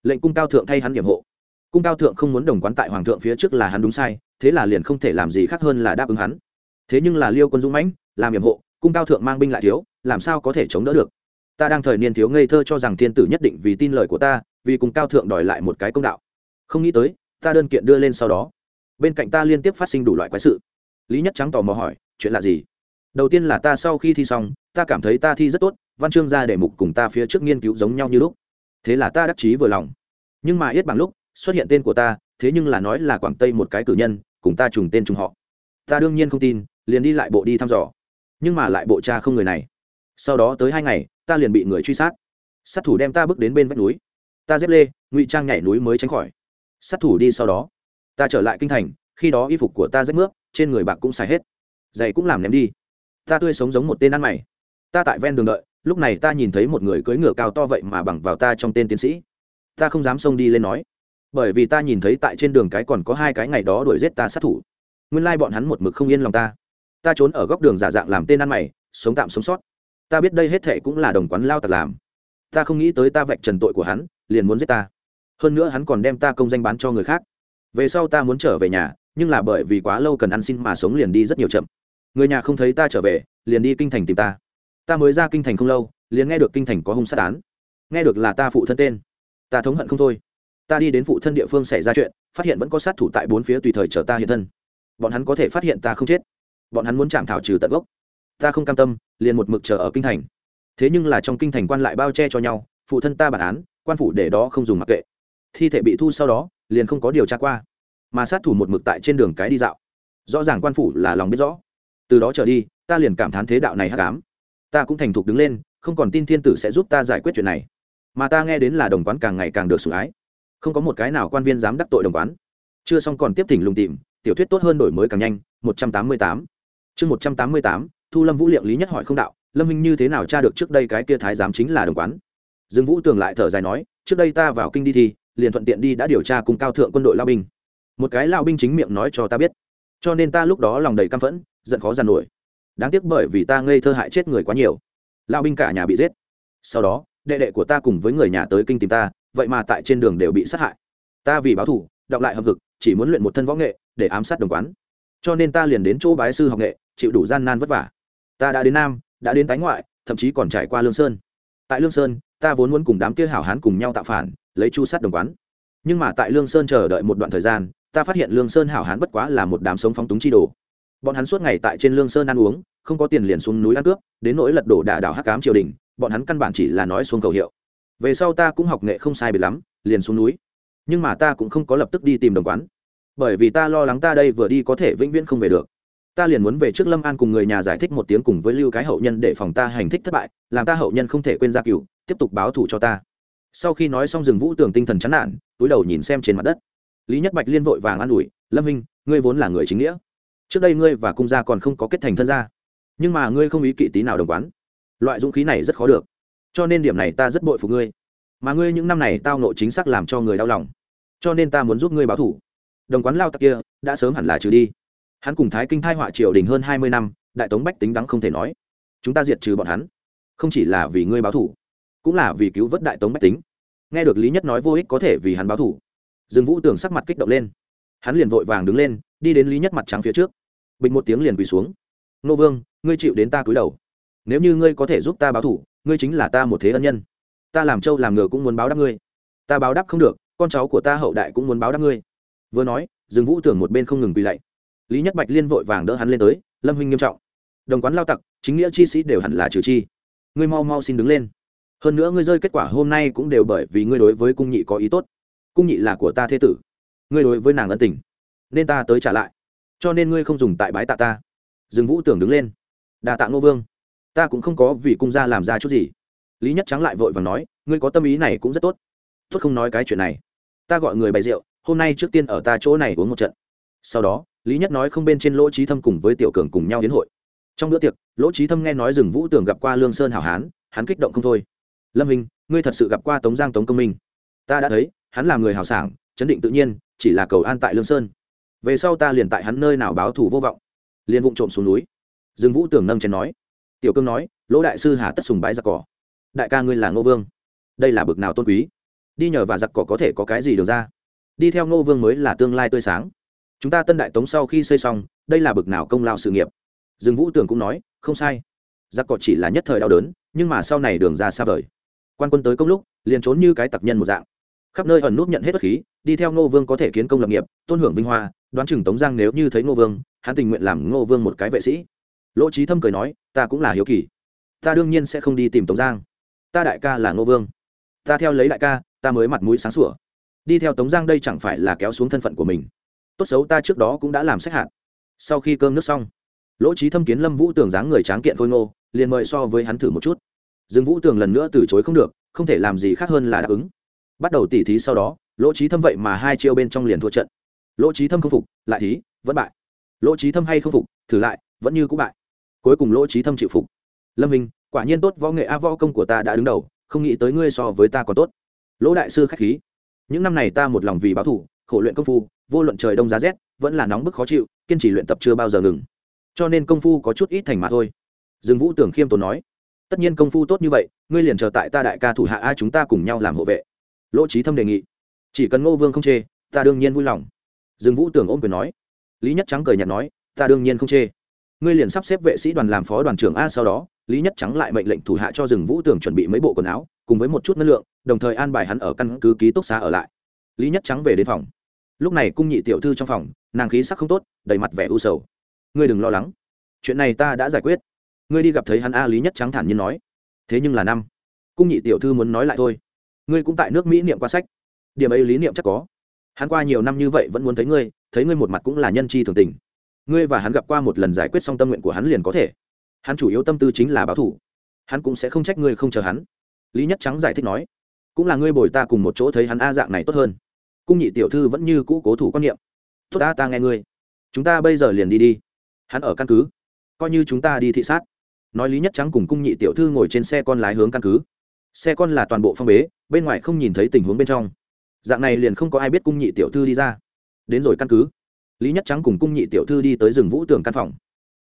Lệnh cung cao thượng thay hắn điểm hộ. Cung cao thượng không muốn đồng quán tại hoàng thượng phía trước là hắn đúng sai, thế là liền không thể làm gì khác hơn là đáp ứng hắn. Thế nhưng là liêu quân dũng mãnh, làm nhiệm hộ, cung cao thượng mang binh lại thiếu, làm sao có thể chống đỡ được? Ta đang thời niên thiếu ngây thơ cho rằng thiên tử nhất định vì tin lời của ta, vì cùng cao thượng đòi lại một cái công đạo. Không nghĩ tới, ta đơn kiện đưa lên sau đó. Bên cạnh ta liên tiếp phát sinh đủ loại quái sự. Lý nhất trắng tò mò hỏi, chuyện là gì? Đầu tiên là ta sau khi thi xong, ta cảm thấy ta thi rất tốt, văn chương ra đề mục cùng ta phía trước nghiên cứu giống nhau như lúc. Thế là ta đắc chí vừa lòng. Nhưng mà yết bằng lúc xuất hiện tên của ta, thế nhưng là nói là quảng tây một cái cử nhân, cùng ta trùng tên trùng họ. Ta đương nhiên không tin, liền đi lại bộ đi thăm dò. Nhưng mà lại bộ cha không người này. Sau đó tới hai ngày, ta liền bị người truy sát. Sát thủ đem ta bước đến bên vách núi. Ta dép lê, ngụy trang nhảy núi mới tránh khỏi. Sát thủ đi sau đó. Ta trở lại kinh thành, khi đó y phục của ta rách nước trên người bạc cũng xài hết. Giày cũng làm ném đi ta tươi sống giống một tên ăn mày. Ta tại ven đường đợi, lúc này ta nhìn thấy một người cưỡi ngựa cao to vậy mà bằng vào ta trong tên tiến sĩ. Ta không dám xông đi lên nói, bởi vì ta nhìn thấy tại trên đường cái còn có hai cái ngày đó đuổi giết ta sát thủ. Nguyên lai bọn hắn một mực không yên lòng ta. Ta trốn ở góc đường giả dạng làm tên ăn mày, sống tạm sống sót. Ta biết đây hết thệ cũng là đồng quán lao tặc làm. Ta không nghĩ tới ta vạch trần tội của hắn, liền muốn giết ta. Hơn nữa hắn còn đem ta công danh bán cho người khác. Về sau ta muốn trở về nhà, nhưng là bởi vì quá lâu cần ăn xin mà sống liền đi rất nhiều chậm người nhà không thấy ta trở về, liền đi kinh thành tìm ta. Ta mới ra kinh thành không lâu, liền nghe được kinh thành có hung sát án. Nghe được là ta phụ thân tên. Ta thống hận không thôi. Ta đi đến phụ thân địa phương xảy ra chuyện, phát hiện vẫn có sát thủ tại bốn phía tùy thời chờ ta hiện thân. Bọn hắn có thể phát hiện ta không chết. Bọn hắn muốn chạm thảo trừ tận gốc. Ta không cam tâm, liền một mực chờ ở kinh thành. Thế nhưng là trong kinh thành quan lại bao che cho nhau, phụ thân ta bản án, quan phủ để đó không dùng mặc kệ. Thi thể bị thu sau đó, liền không có điều tra qua. Mà sát thủ một mực tại trên đường cái đi dạo. Rõ ràng quan phủ là lòng biết rõ từ đó trở đi, ta liền cảm thán thế đạo này hắc ám. Ta cũng thành thục đứng lên, không còn tin thiên tử sẽ giúp ta giải quyết chuyện này. Mà ta nghe đến là đồng quán càng ngày càng được sủng ái. Không có một cái nào quan viên dám đắc tội đồng quán. Chưa xong còn tiếp thỉnh lùng tìm, tiểu thuyết tốt hơn đổi mới càng nhanh, một trăm tám mươi tám. Chương một trăm tám mươi tám, thu lâm vũ liệng lý nhất hỏi không đạo, lâm minh như thế nào tra được trước đây cái kia thái giám chính là đồng quán? Dương vũ tường lại thở dài nói, trước đây ta vào kinh đi thì, liền thuận tiện đi đã điều tra cùng cao thượng quân đội lao binh. Một cái lao binh chính miệng nói cho ta biết. Cho nên ta lúc đó lòng đầy căm phẫn giận khó giàn nổi. Đáng tiếc bởi vì ta ngây thơ hại chết người quá nhiều. Lao binh cả nhà bị giết. Sau đó, đệ đệ của ta cùng với người nhà tới kinh tìm ta, vậy mà tại trên đường đều bị sát hại. Ta vì báo thù, đọc lại hợp vực, chỉ muốn luyện một thân võ nghệ, để ám sát đồng quán. Cho nên ta liền đến chỗ bái sư học nghệ, chịu đủ gian nan vất vả. Ta đã đến nam, đã đến tái ngoại, thậm chí còn trải qua lương sơn. Tại lương sơn, ta vốn muốn cùng đám kia hảo hán cùng nhau tạo phản, lấy chu sát đồng quán. Nhưng mà tại lương sơn chờ đợi một đoạn thời gian, ta phát hiện lương sơn hảo hán bất quá là một đám sống phóng túng chi đồ bọn hắn suốt ngày tại trên lương sơn ăn uống không có tiền liền xuống núi ăn cướp đến nỗi lật đổ đả đảo hắc cám triều đình bọn hắn căn bản chỉ là nói xuống khẩu hiệu. Về sau ta cũng học nghệ không sai biệt lắm liền xuống núi. Nhưng mà ta cũng không có lập tức đi tìm đồng quán. Bởi vì ta lo lắng ta đây vừa đi có thể vĩnh viễn không về được. Ta liền muốn về trước lâm an cùng người nhà giải thích một tiếng cùng với lưu cái hậu nhân để phòng ta hành thích thất bại làm ta hậu nhân không thể quên gia cựu, tiếp tục báo thù cho ta. Sau khi nói xong rừng vũ tường tinh thần chán nản túi đầu nhìn xem trên mặt đất. Lý nhất bạch liên vội vàng an ủi lâm minh ngươi vốn là người chính nghĩa trước đây ngươi và cung gia còn không có kết thành thân gia, nhưng mà ngươi không ý kỵ tí nào đồng quán. Loại dũng khí này rất khó được, cho nên điểm này ta rất bội phục ngươi. Mà ngươi những năm này tao nộ chính xác làm cho người đau lòng, cho nên ta muốn giúp ngươi báo thủ. Đồng quán lao tặc kia đã sớm hẳn là trừ đi. Hắn cùng thái kinh thai họa triều đình hơn hai mươi năm, đại tống bách tính đắng không thể nói. Chúng ta diệt trừ bọn hắn, không chỉ là vì ngươi báo thủ, cũng là vì cứu vớt đại tống bách tính. Nghe được lý nhất nói vô ích có thể vì hắn báo thủ, dương vũ tường sắc mặt kích động lên. Hắn liền vội vàng đứng lên đi đến lý nhất mặt trắng phía trước. Bình một tiếng liền quỳ xuống. Nô vương, ngươi chịu đến ta cúi đầu. Nếu như ngươi có thể giúp ta báo thủ, ngươi chính là ta một thế ân nhân. Ta làm trâu làm ngựa cũng muốn báo đáp ngươi. Ta báo đáp không được, con cháu của ta hậu đại cũng muốn báo đáp ngươi. Vừa nói, dương vũ tưởng một bên không ngừng quỳ lạy. Lý nhất bạch liên vội vàng đỡ hắn lên tới, lâm huynh nghiêm trọng. Đồng quán lao tặc, chính nghĩa chi sĩ đều hẳn là trừ chi. Ngươi mau mau xin đứng lên. Hơn nữa ngươi rơi kết quả hôm nay cũng đều bởi vì ngươi đối với cung nhị có ý tốt. Cung nhị là của ta thế tử. Ngươi đối với nàng ân tình nên ta tới trả lại. Cho nên ngươi không dùng tại bái tạ ta. Dương vũ tưởng đứng lên. Đà tạ ngô vương. Ta cũng không có vì cung gia làm ra chút gì. Lý nhất trắng lại vội và nói, ngươi có tâm ý này cũng rất tốt. Tốt không nói cái chuyện này. Ta gọi người bày rượu, hôm nay trước tiên ở ta chỗ này uống một trận. Sau đó, lý nhất nói không bên trên lỗ trí thâm cùng với tiểu cường cùng nhau đến hội. Trong bữa tiệc, lỗ trí thâm nghe nói rừng vũ tường gặp qua lương sơn hảo hán, hắn kích động không thôi. Lâm hình, ngươi thật sự gặp qua tống giang tống công minh. Ta đã thấy, hắn là người hào sảng, chấn định tự nhiên, chỉ là cầu an tại lương sơn về sau ta liền tại hắn nơi nào báo thù vô vọng. Liền vụng trộm xuống núi. Dương vũ Tưởng nâng chén nói. Tiểu cương nói, lỗ đại sư hà tất sùng bái giặc cỏ. Đại ca ngươi là ngô vương. Đây là bực nào tôn quý. Đi nhờ và giặc cỏ có thể có cái gì được ra? Đi theo ngô vương mới là tương lai tươi sáng. Chúng ta tân đại tống sau khi xây xong, đây là bực nào công lao sự nghiệp. Dương vũ Tưởng cũng nói, không sai. Giặc cỏ chỉ là nhất thời đau đớn, nhưng mà sau này đường ra xa vời. Quan quân tới công lúc, liền trốn như cái tặc nhân một dạng. Khắp nơi ẩn nút nhận hết bất khí, đi theo ngô vương có thể kiến công lập nghiệp, tôn hưởng vinh hoa đoán chừng tống giang nếu như thấy ngô vương, hắn tình nguyện làm ngô vương một cái vệ sĩ. Lỗ trí thâm cười nói, ta cũng là hiếu kỳ. Ta đương nhiên sẽ không đi tìm tống giang. Ta đại ca là ngô vương. Ta theo lấy đại ca, ta mới mặt mũi sáng sủa. Đi theo tống giang đây chẳng phải là kéo xuống thân phận của mình. Tốt xấu ta trước đó cũng đã làm sách hạn sau khi cơm nước xong, lỗ trí thâm kiến lâm vũ tường dáng người tráng kiện khôi ngô, liền mời so với hắn thử một chút. Dương vũ tường lần nữa từ chối không được, không thể làm gì khác hơn là đáp ứng. Bắt đầu tỉ thí sau đó, lỗ trí thâm vậy mà hai chiêu bên trong liền thua trận lỗ trí thâm không phục, lại thí vẫn bại. Lỗ trí thâm hay không phục, thử lại, vẫn như cũng bại. Cuối cùng lỗ trí thâm chịu phục. Lâm minh, quả nhiên tốt, võ nghệ a võ công của ta đã đứng đầu, không nghĩ tới ngươi so với ta còn tốt. Lỗ đại sư k h á c h khí. Những năm này ta một lòng vì báo thủ, khổ luyện công phu, vô luận trời đông giá rét, vẫn là nóng bức khó chịu, kiên trì luyện tập chưa bao giờ ngừng. Cho nên công phu có chút ít thành mà thôi. Dương vũ tưởng khiêm tốn nói. Tất nhiên công phu tốt như vậy, ngươi liền chờ tại ta đại ca thủ hạ a chúng ta cùng nhau làm hộ vệ. Lỗ trí thâm đề nghị. Chỉ cần ngô vương không chê, ta đương nhiên vui lòng dương vũ tưởng ôm quyền nói. Lý nhất trắng cười nhạt nói, ta đương nhiên không chê. Ngươi liền sắp xếp vệ sĩ đoàn làm phó đoàn trưởng a sau đó, lý nhất trắng lại mệnh lệnh thủ hạ cho rừng vũ tường chuẩn bị mấy bộ quần áo, cùng với một chút năng lượng, đồng thời an bài hắn ở căn cứ ký túc xá ở lại. Lý nhất trắng về đến phòng. Lúc này cung nhị tiểu thư trong phòng, nàng khí sắc không tốt, đầy mặt vẻ u sầu. Ngươi đừng lo lắng. Chuyện này ta đã giải quyết. Ngươi đi gặp thấy hắn a. Lý nhất trắng thản nhiên nói. Thế nhưng là năm. Cung nhị tiểu thư muốn nói lại thôi. Ngươi cũng tại nước mỹ niệm qua sách. Điểm ấy lý niệm chắc có hắn qua nhiều năm như vậy vẫn muốn thấy ngươi thấy ngươi một mặt cũng là nhân chi thường tình. Ngươi và hắn gặp qua một lần giải quyết xong tâm nguyện của hắn liền có thể. Hắn chủ yếu tâm tư chính là báo thủ hắn cũng sẽ không trách ngươi không chờ hắn. Lý nhất trắng giải thích nói, cũng là ngươi bồi ta cùng một chỗ thấy hắn a dạng này tốt hơn. Cung nhị tiểu thư vẫn như cũ cố thủ quan niệm. Tốt ta ta nghe ngươi. Chúng ta bây giờ liền đi đi. Hắn ở căn cứ. Coi như chúng ta đi thị sát. Nói lý nhất trắng cùng cung nhị tiểu thư ngồi trên xe con lái hướng căn cứ. Xe con là toàn bộ phong bế, bên ngoài không nhìn thấy tình huống bên trong dạng này liền không có ai biết cung nhị tiểu thư đi ra. Đến rồi căn cứ. Lý nhất trắng cùng cung nhị tiểu thư đi tới rừng vũ tường căn phòng.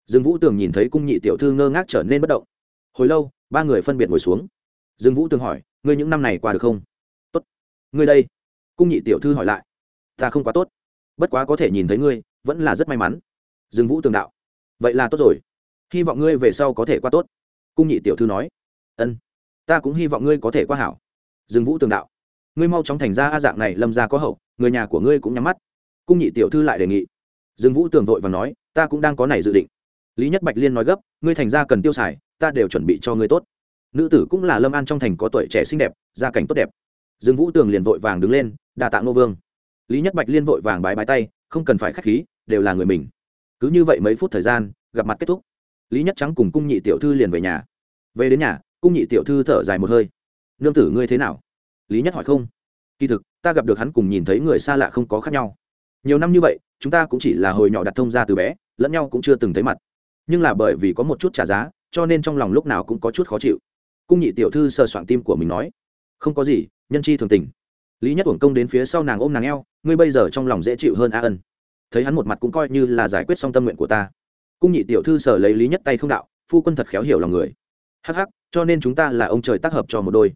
Rừng vũ tường nhìn thấy cung nhị tiểu thư ngơ ngác trở nên bất động. Hồi lâu, ba người phân biệt ngồi xuống. Rừng vũ tường hỏi, ngươi những năm này qua được không? Tốt. Ngươi đây. Cung nhị tiểu thư hỏi lại, ta không quá tốt. Bất quá có thể nhìn thấy ngươi, vẫn là rất may mắn. Rừng vũ tường đạo, vậy là tốt rồi. Hy vọng ngươi về sau có thể qua tốt. Cung nhị tiểu thư nói, ân, ta cũng hy vọng ngươi có thể qua hảo. Rừng vũ tường đạo ngươi mau chóng thành ra a dạng này, lâm ra có hậu, người nhà của ngươi cũng nhắm mắt. Cung nhị tiểu thư lại đề nghị. Dương vũ tường vội và nói, ta cũng đang có này dự định. Lý nhất bạch liên nói gấp, ngươi thành ra cần tiêu xài, ta đều chuẩn bị cho ngươi tốt. Nữ tử cũng là lâm an trong thành có tuổi trẻ xinh đẹp, gia cảnh tốt đẹp. Dương vũ tường liền vội vàng đứng lên đà tạ ngô vương. Lý nhất bạch liên vội vàng bái bái tay, không cần phải k h á c h khí, đều là người mình. Cứ như vậy mấy phút thời gian, gặp mặt kết thúc. Lý nhất trắng cùng cung nhị tiểu thư liền về nhà. Về đến nhà, cung nhị tiểu thư thở dài một hơi. Nương tử ngươi thế nào? Lý nhất hỏi không? Kỳ thực, ta gặp được hắn cùng nhìn thấy người xa lạ không có khác nhau. Nhiều năm như vậy, chúng ta cũng chỉ là hồi nhỏ đặt thông ra từ bé, lẫn nhau cũng chưa từng thấy mặt. Nhưng là bởi vì có một chút trả giá, cho nên trong lòng lúc nào cũng có chút khó chịu. Cung nhị tiểu thư sờ soạn tim của mình nói, không có gì, nhân chi thường tình. Lý nhất uổng công đến phía sau nàng ôm nàng eo, ngươi bây giờ trong lòng dễ chịu hơn a ân. Thấy hắn một mặt cũng coi như là giải quyết xong tâm nguyện của ta. Cung nhị tiểu thư sở lấy lý nhất tay không đạo, phu quân thật khéo hiểu lòng người. Hắc hắc, cho nên chúng ta là ông trời tác hợp cho một đôi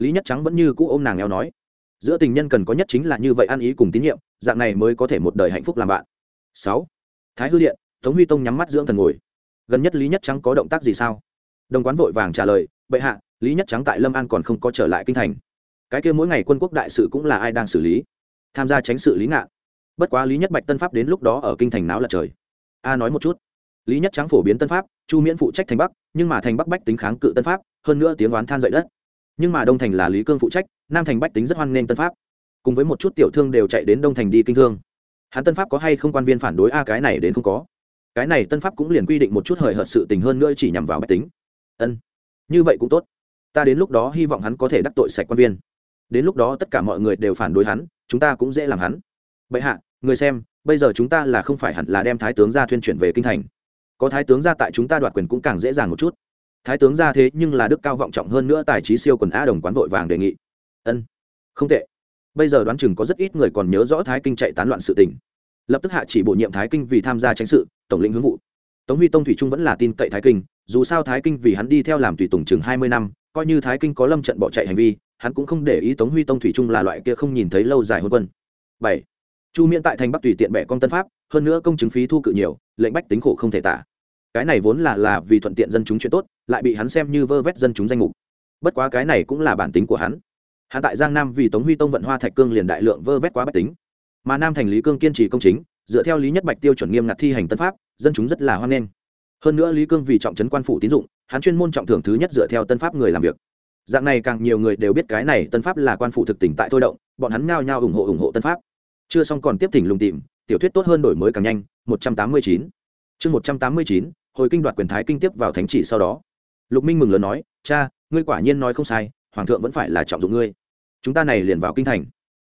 lý nhất trắng vẫn như cũ ôm nàng eo nói, giữa tình nhân cần có nhất chính là như vậy ăn ý cùng tín nhiệm, dạng này mới có thể một đời hạnh phúc làm bạn. Sáu, thái hư điện, tống huy tông nhắm mắt dưỡng thần ngồi. Gần nhất lý nhất trắng có động tác gì sao? Đồng quán vội vàng trả lời, bệ hạ, lý nhất trắng tại lâm an còn không có trở lại kinh thành. Cái kia mỗi ngày quân quốc đại sự cũng là ai đang xử lý? Tham gia tránh sự lý ngạn. Bất quá lý nhất bạch tân pháp đến lúc đó ở kinh thành náo lật trời. A, nói một chút. Lý nhất trắng phổ biến tân pháp, chu miễn phụ trách thành bắc, nhưng mà thành bắc bách tính kháng cự tân pháp, hơn nữa tiếng oán than dậy đất nhưng mà đông thành là lý cương phụ trách, nam thành bách tính rất hoan nghênh tân pháp. cùng với một chút tiểu thương đều chạy đến đông thành đi kinh thương. hắn tân pháp có hay không quan viên phản đối? a, cái này đến không có. cái này tân pháp cũng liền quy định một chút hời hợt sự tình hơn nữa chỉ nhằm vào bách tính. ân, như vậy cũng tốt. ta đến lúc đó hy vọng hắn có thể đắc tội sạch quan viên. đến lúc đó tất cả mọi người đều phản đối hắn, chúng ta cũng dễ làm hắn. bệ hạ, người xem, bây giờ chúng ta là không phải hẳn là đem thái tướng ra thuyên chuyển về kinh thành. có thái tướng ra tại chúng ta đoạt quyền cũng càng dễ dàng một chút thái tướng ra thế nhưng là đức cao vọng trọng hơn nữa tài trí siêu quần a đồng quán vội vàng đề nghị. Ân, không tệ. Bây giờ đoán chừng có rất ít người còn nhớ rõ thái kinh chạy tán loạn sự tình. Lập tức hạ chỉ bổ nhiệm thái kinh vì tham gia tránh sự, tổng lĩnh hướng vụ. Tống huy tông thủy trung vẫn là tin cậy thái kinh, dù sao thái kinh vì hắn đi theo làm tùy tùng chừng hai mươi năm, coi như thái kinh có lâm trận bỏ chạy hành vi, hắn cũng không để ý tống huy tông thủy trung là loại kia không nhìn thấy lâu dài hôn quân. Bảy, chu miễn tại thành bắc tùy tiện bẻ con tân pháp, hơn nữa công chứng phí thu cự nhiều, lệnh bách tính khổ không thể tả cái này vốn là là vì thuận tiện dân chúng chuyện tốt, lại bị hắn xem như vơ vét dân chúng danh mục. Bất quá cái này cũng là bản tính của hắn. Hắn tại giang nam vì tống huy tông vận hoa thạch cương liền đại lượng vơ vét quá bách tính. Mà nam thành lý cương kiên trì công chính, dựa theo lý nhất bạch tiêu chuẩn nghiêm ngặt thi hành tân pháp, dân chúng rất là hoan nghênh. Hơn nữa lý cương vì trọng trấn quan phủ tín dụng, hắn chuyên môn trọng thưởng thứ nhất dựa theo tân pháp người làm việc. Dạng này càng nhiều người đều biết cái này tân pháp là quan phủ thực tỉnh tại thôi động, bọn hắn nhao nhao ủng hộ ủng hộ tân pháp. Chưa xong còn tiếp tỉnh lùng tìm, tiểu thuyết tốt hơn đổi mới càng nhanh, một trăm tám mươi chín. Chương một trăm tám mươi chín hồi kinh đoạt quyền thái kinh tiếp vào thánh chỉ sau đó. Lục minh mừng lớn nói, cha, ngươi quả nhiên nói không sai, hoàng thượng vẫn phải là trọng dụng ngươi. Chúng ta này liền vào kinh thành.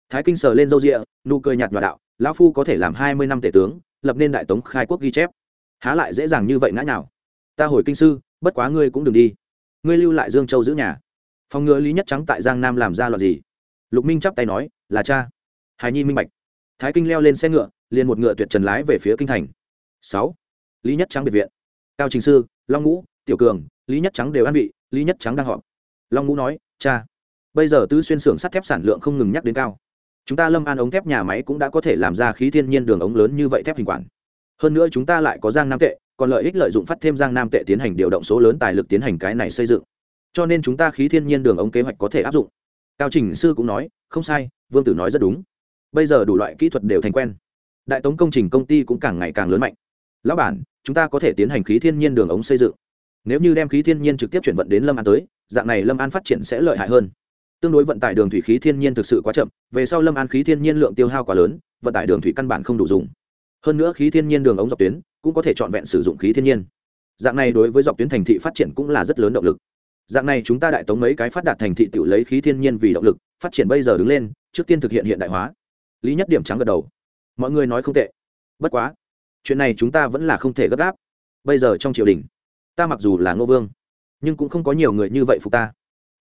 Thái kinh sờ lên râu rịa nụ cười nhạt nhòa đạo, lão phu có thể làm hai mươi năm tể tướng, lập nên đại tống khai quốc ghi chép. Há lại dễ dàng như vậy ngã nào ta hồi kinh sư, bất quá ngươi cũng đừng đi. Ngươi lưu lại dương châu giữ nhà. Phòng ngựa lý nhất trắng tại giang nam làm ra loạt gì? Lục minh chắp tay nói, là cha. Hài nhi minh bạch. Thái kinh leo lên xe ngựa, liền một ngựa tuyệt trần lái về phía kinh thành. Sáu. Lý nhất trắng biệt viện cao trình sư, long ngũ, tiểu cường, lý nhất trắng đều an vị, lý nhất trắng đang họp. Long ngũ nói, cha, bây giờ tứ xuyên xưởng sắt thép sản lượng không ngừng nhắc đến cao. Chúng ta lâm an ống thép nhà máy cũng đã có thể làm ra khí thiên nhiên đường ống lớn như vậy thép hình quản. Hơn nữa chúng ta lại có giang nam tệ, còn lợi ích lợi dụng phát thêm giang nam tệ tiến hành điều động số lớn tài lực tiến hành cái này xây dựng. Cho nên chúng ta khí thiên nhiên đường ống kế hoạch có thể áp dụng. Cao trình sư cũng nói, không sai, vương tử nói rất đúng. Bây giờ đủ loại kỹ thuật đều thành quen. Đại tống công trình công ty cũng càng ngày càng lớn mạnh. Lão bản chúng ta có thể tiến hành khí thiên nhiên đường ống xây dựng. Nếu như đem khí thiên nhiên trực tiếp chuyển vận đến lâm an tới, dạng này lâm an phát triển sẽ lợi hại hơn. Tương đối vận tải đường thủy khí thiên nhiên thực sự quá chậm, về sau lâm an khí thiên nhiên lượng tiêu hao quá lớn, vận tải đường thủy căn bản không đủ dùng. Hơn nữa khí thiên nhiên đường ống dọc tuyến cũng có thể trọn vẹn sử dụng khí thiên nhiên. Dạng này đối với dọc tuyến thành thị phát triển cũng là rất lớn động lực. Dạng này chúng ta đại tống mấy cái phát đạt thành thị tự lấy khí thiên nhiên vì động lực, phát triển bây giờ đứng lên, trước tiên thực hiện hiện đại hóa. Lý nhất điểm trắng gật đầu. Mọi người nói không tệ. Bất quá chuyện này chúng ta vẫn là không thể gấp gáp. Bây giờ trong triều đình, ta mặc dù là ngô vương, nhưng cũng không có nhiều người như vậy phục ta.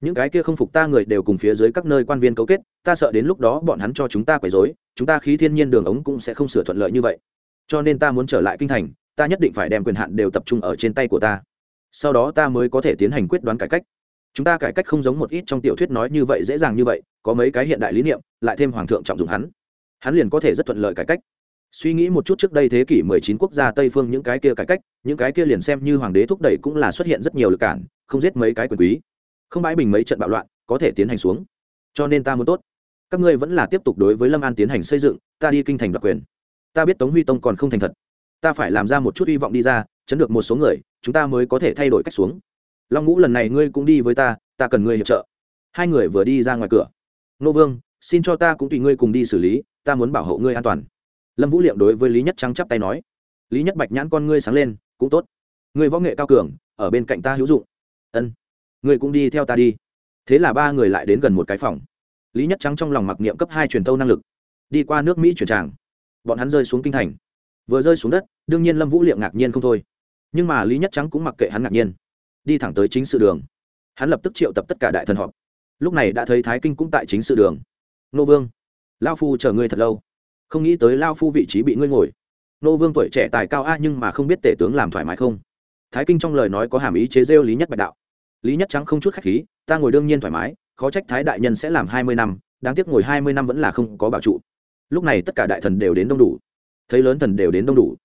Những cái kia không phục ta người đều cùng phía dưới các nơi quan viên cấu kết, ta sợ đến lúc đó bọn hắn cho chúng ta quấy dối chúng ta khí thiên nhiên đường ống cũng sẽ không sửa thuận lợi như vậy. Cho nên ta muốn trở lại kinh thành, ta nhất định phải đem quyền hạn đều tập trung ở trên tay của ta. Sau đó ta mới có thể tiến hành quyết đoán cải cách. Chúng ta cải cách không giống một ít trong tiểu thuyết nói như vậy dễ dàng như vậy, có mấy cái hiện đại lý niệm, lại thêm hoàng thượng trọng dụng hắn. Hắn liền có thể rất thuận lợi cải cách suy nghĩ một chút trước đây thế kỷ 19 quốc gia tây phương những cái kia cải cách, những cái kia liền xem như hoàng đế thúc đẩy cũng là xuất hiện rất nhiều lực cản, không giết mấy cái quyền quý. Không bãi bình mấy trận bạo loạn, có thể tiến hành xuống. Cho nên ta muốn tốt. Các ngươi vẫn là tiếp tục đối với lâm an tiến hành xây dựng, ta đi kinh thành đoạt quyền. Ta biết tống huy tông còn không thành thật. Ta phải làm ra một chút hy vọng đi ra, chấn được một số người, chúng ta mới có thể thay đổi cách xuống. Long ngũ lần này ngươi cũng đi với ta ta cần ngươi hiệp trợ. Hai người vừa đi ra ngoài cửa. Nô vương, xin cho ta cũng tùy ngươi cùng đi xử lý, ta muốn bảo hộ ngươi an toàn lâm vũ liệm đối với lý nhất trắng chắp tay nói, lý nhất bạch nhãn con ngươi sáng lên, cũng tốt. Người võ nghệ cao cường, ở bên cạnh ta hữu dụng. Ân người cũng đi theo ta đi. Thế là ba người lại đến gần một cái phòng. Lý nhất trắng trong lòng mặc niệm cấp hai truyền thâu năng lực. Đi qua nước mỹ chuyển tràng, bọn hắn rơi xuống kinh thành. Vừa rơi xuống đất, đương nhiên lâm vũ liệm ngạc nhiên không thôi. Nhưng mà lý nhất trắng cũng mặc kệ hắn ngạc nhiên, đi thẳng tới chính sự đường. Hắn lập tức triệu tập tất cả đại thần họp. Lúc này đã thấy thái kinh cũng tại chính sự đường. Nô vương lao phu chờ ngươi thật lâu không nghĩ tới lao phu vị trí bị ngươi ngồi. Nô vương tuổi trẻ tài cao a, nhưng mà không biết tể tướng làm thoải mái không? Thái kinh trong lời nói có hàm ý chế rêu lý nhất bạch đạo. Lý nhất trắng không chút khách khí, ta ngồi đương nhiên thoải mái, khó trách thái đại nhân sẽ làm hai mươi năm, đáng tiếc ngồi hai mươi năm vẫn là không có bảo trụ. Lúc này tất cả đại thần đều đến đông đủ. Thấy lớn thần đều đến đông đủ,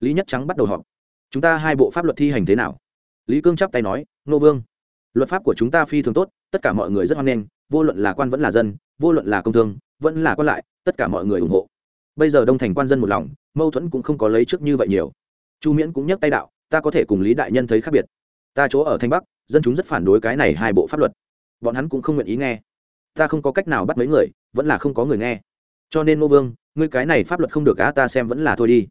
lý nhất trắng bắt đầu họp. Chúng ta hai bộ pháp luật thi hành thế nào? Lý cương chắp tay nói, nô vương, luật pháp của chúng ta phi thường tốt, tất cả mọi người rất hoan nghênh, vô luận là quan vẫn là dân, vô luận là công thương, vẫn là quan lại, tất cả mọi người ủng hộ bây giờ đông thành quan dân một lòng, mâu thuẫn cũng không có lấy trước như vậy nhiều. Chu miễn cũng nhắc tay đạo, ta có thể cùng lý đại nhân thấy khác biệt. Ta chỗ ở thanh bắc, dân chúng rất phản đối cái này hai bộ pháp luật. Bọn hắn cũng không nguyện ý nghe. Ta không có cách nào bắt mấy người, vẫn là không có người nghe. Cho nên nô vương, ngươi cái này pháp luật không được á, ta xem vẫn là thôi đi.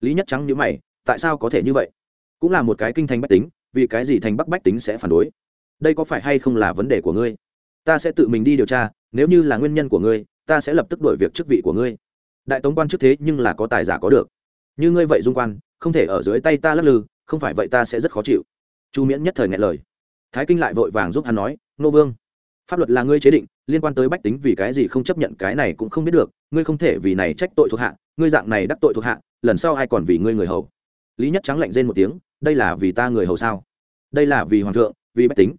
Lý nhất trắng nhớ mày, tại sao có thể như vậy? Cũng là một cái kinh thành bách tính, vì cái gì thành bắc bách tính sẽ phản đối? Đây có phải hay không là vấn đề của ngươi? Ta sẽ tự mình đi điều tra, nếu như là nguyên nhân của ngươi, ta sẽ lập tức đổi việc chức vị của ngươi đại tống quan chức thế nhưng là có tài giả có được. Như ngươi vậy dung quan, không thể ở dưới tay ta lắc lư, không phải vậy ta sẽ rất khó chịu. Chu miễn nhất thời ngại lời. Thái kinh lại vội vàng giúp hắn nói, nô vương, pháp luật là ngươi chế định, liên quan tới bách tính vì cái gì không chấp nhận cái này cũng không biết được, ngươi không thể vì này trách tội thuộc hạ, ngươi dạng này đắc tội thuộc hạ, lần sau ai còn vì ngươi người hầu? Lý nhất trắng lạnh rên một tiếng, đây là vì ta người hầu sao? Đây là vì hoàng thượng, vì bách tính.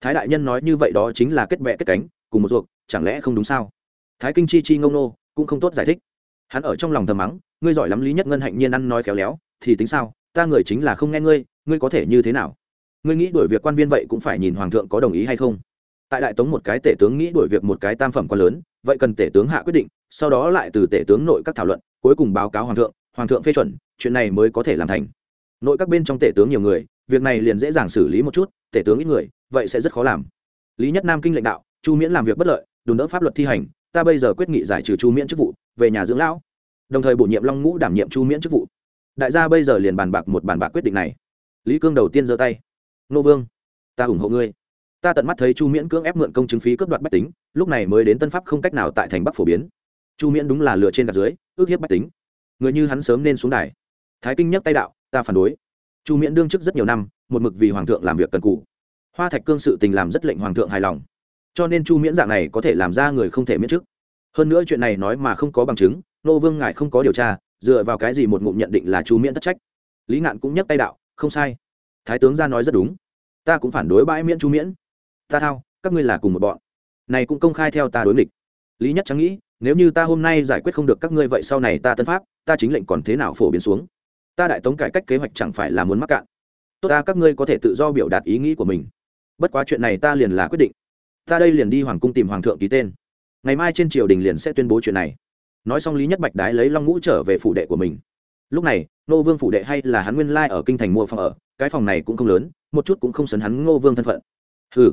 Thái đại nhân nói như vậy đó chính là kết bệ kết cánh, cùng một ruột, chẳng lẽ không đúng sao? Thái kinh chi chi ngông nô, cũng không tốt giải thích hắn ở trong lòng thầm mắng, ngươi giỏi lắm lý nhất ngân hạnh nhiên ăn nói khéo léo, thì tính sao, ta người chính là không nghe ngươi ngươi có thể như thế nào? Ngươi nghĩ đuổi việc quan viên vậy cũng phải nhìn hoàng thượng có đồng ý hay không? Tại đại tống một cái tể tướng nghĩ đuổi việc một cái tam phẩm quá lớn, vậy cần tể tướng hạ quyết định, sau đó lại từ tể tướng nội các thảo luận, cuối cùng báo cáo hoàng thượng hoàng thượng phê chuẩn, chuyện này mới có thể làm thành. Nội các bên trong tể tướng nhiều người, việc này liền dễ dàng xử lý một chút, tể tướng ít người, vậy sẽ rất khó làm. Lý nhất nam kinh lãnh đạo, chu miễn làm việc bất lợi đùn đỡ pháp luật thi hành, ta bây giờ quyết nghị giải trừ chu miễn chức vụ về nhà dưỡng lão, đồng thời bổ nhiệm long ngũ đảm nhiệm chu miễn chức vụ. Đại gia bây giờ liền bàn bạc một bàn bạc quyết định này. Lý cương đầu tiên giơ tay. Nô vương, ta ủng hộ ngươi. Ta tận mắt thấy chu miễn cưỡng ép mượn công chứng phí cướp đoạt bách tính, lúc này mới đến tân pháp không cách nào tại thành bắc phổ biến. Chu miễn đúng là lừa trên gạt dưới, ước hiếp bách tính. Người như hắn sớm nên xuống đài. Thái kinh nhắc tay đạo, ta phản đối. Chu miễn đương chức rất nhiều năm, một mực vì hoàng thượng làm việc cần cụ hoa thạch cương sự tình làm rất lệnh hoàng thượng hài lòng. Cho nên chu miễn dạng này có thể làm ra người không thể miễn chức hơn nữa chuyện này nói mà không có bằng chứng, nô vương ngài không có điều tra, dựa vào cái gì một ngụm nhận định là chu miễn thất trách? Lý ngạn cũng nhắc tay đạo, không sai. Thái tướng ra nói rất đúng. Ta cũng phản đối bãi miễn chu miễn. Ta thao, các ngươi là cùng một bọn. Này cũng công khai theo ta đối nghịch. Lý nhất trắng nghĩ, nếu như ta hôm nay giải quyết không được các ngươi vậy sau này ta tân pháp, ta chính lệnh còn thế nào phổ biến xuống? Ta đại tống cải cách kế hoạch chẳng phải là muốn mắc cạn. Tốt ta, các ngươi có thể tự do biểu đạt ý nghĩ của mình. Bất quá chuyện này ta liền là quyết định. Ta đây liền đi hoàng cung tìm hoàng thượng ký tên ngày mai trên triều đình liền sẽ tuyên bố chuyện này. Nói xong lý nhất bạch đái lấy long ngũ trở về phủ đệ của mình. Lúc này, Ngô vương phủ đệ hay là hắn nguyên lai ở kinh thành mua phòng ở, cái phòng này cũng không lớn, một chút cũng không sấn hắn ngô vương thân phận. Ừ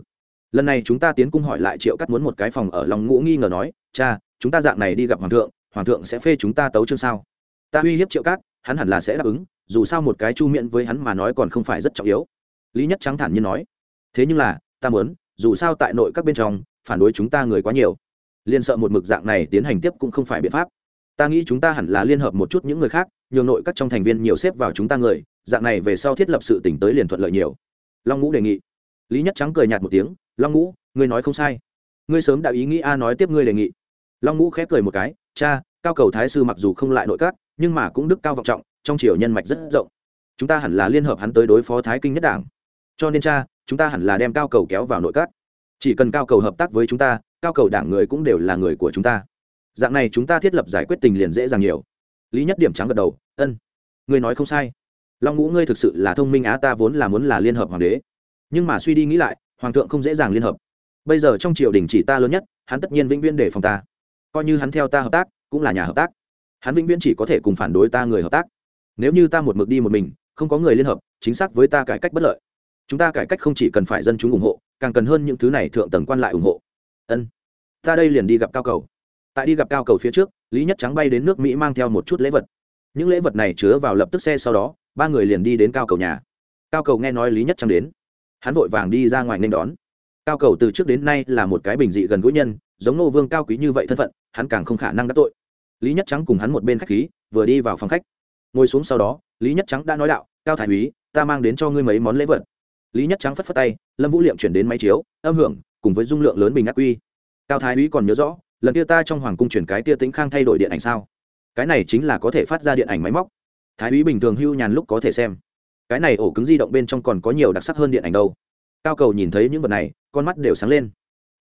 lần này chúng ta tiến cung hỏi lại triệu cắt muốn một cái phòng ở long ngũ nghi ngờ nói, cha, chúng ta dạng này đi gặp hoàng thượng hoàng thượng sẽ phê chúng ta tấu chương sao? Ta uy hiếp triệu cát, hắn hẳn là sẽ đáp ứng, dù sao một cái chu miệng với hắn mà nói còn không phải rất trọng yếu. Lý nhất trắng thản nhiên nói. Thế nhưng là, ta muốn, dù sao tại nội các bên trong, phản đối chúng ta người quá nhiều liên sợ một mực dạng này tiến hành tiếp cũng không phải biện pháp. Ta nghĩ chúng ta hẳn là liên hợp một chút những người khác, nhường nội các trong thành viên nhiều xếp vào chúng ta người, dạng này về sau thiết lập sự tỉnh tới liền thuận lợi nhiều. Long ngũ đề nghị. Lý nhất trắng cười nhạt một tiếng, long ngũ, ngươi nói không sai. Ngươi sớm đã ý nghĩ a nói tiếp ngươi đề nghị. Long ngũ khép cười một cái, cha, cao cầu thái sư mặc dù không lại nội các, nhưng mà cũng đức cao vọng trọng, trong triều nhân mạch rất rộng. Chúng ta hẳn là liên hợp hắn tới đối phó thái kinh nhất đảng. Cho nên cha, chúng ta hẳn là đem cao cầu kéo vào nội các chỉ cần cao cầu hợp tác với chúng ta, cao cầu đảng người cũng đều là người của chúng ta. Dạng này chúng ta thiết lập giải quyết tình liền dễ dàng nhiều. Lý nhất điểm trắng gật đầu, ân, ngươi nói không sai. Long ngũ ngươi thực sự là thông minh á, ta vốn là muốn là liên hợp hoàng đế. Nhưng mà suy đi nghĩ lại, hoàng thượng không dễ dàng liên hợp. Bây giờ trong triều đình chỉ ta lớn nhất, hắn tất nhiên vĩnh viễn để phòng ta. Coi như hắn theo ta hợp tác, cũng là nhà hợp tác. Hắn vĩnh viễn chỉ có thể cùng phản đối ta người hợp tác. Nếu như ta một mực đi một mình, không có người liên hợp, chính xác với ta cải cách bất lợi. Chúng ta cải cách không chỉ cần phải dân chúng ủng hộ càng cần hơn những thứ này thượng tầng quan lại ủng hộ. Ân, ta đây liền đi gặp cao cầu. Tại đi gặp cao cầu phía trước, lý nhất trắng bay đến nước mỹ mang theo một chút lễ vật. Những lễ vật này chứa vào lập tức xe sau đó, ba người liền đi đến cao cầu nhà. Cao cầu nghe nói lý nhất trắng đến. Hắn vội vàng đi ra ngoài nên đón. Cao cầu từ trước đến nay là một cái bình dị gần gũi nhân, giống nô vương cao quý như vậy thân phận, hắn càng không khả năng đắc tội. Lý nhất trắng cùng hắn một bên khách khí, vừa đi vào phòng khách. Ngồi xuống sau đó, lý nhất trắng đã nói đạo, cao thái úy, ta mang đến cho ngươi mấy món lễ vật lý nhất trắng phất phất tay, lâm vũ liệm chuyển đến máy chiếu, âm hưởng, cùng với dung lượng lớn bình ác quy. Cao thái úy còn nhớ rõ, lần kia ta trong hoàng cung chuyển cái tia tính khang thay đổi điện ảnh sao? Cái này chính là có thể phát ra điện ảnh máy móc. Thái úy bình thường hưu nhàn lúc có thể xem. Cái này ổ cứng di động bên trong còn có nhiều đặc sắc hơn điện ảnh đâu. Cao cầu nhìn thấy những vật này, con mắt đều sáng lên.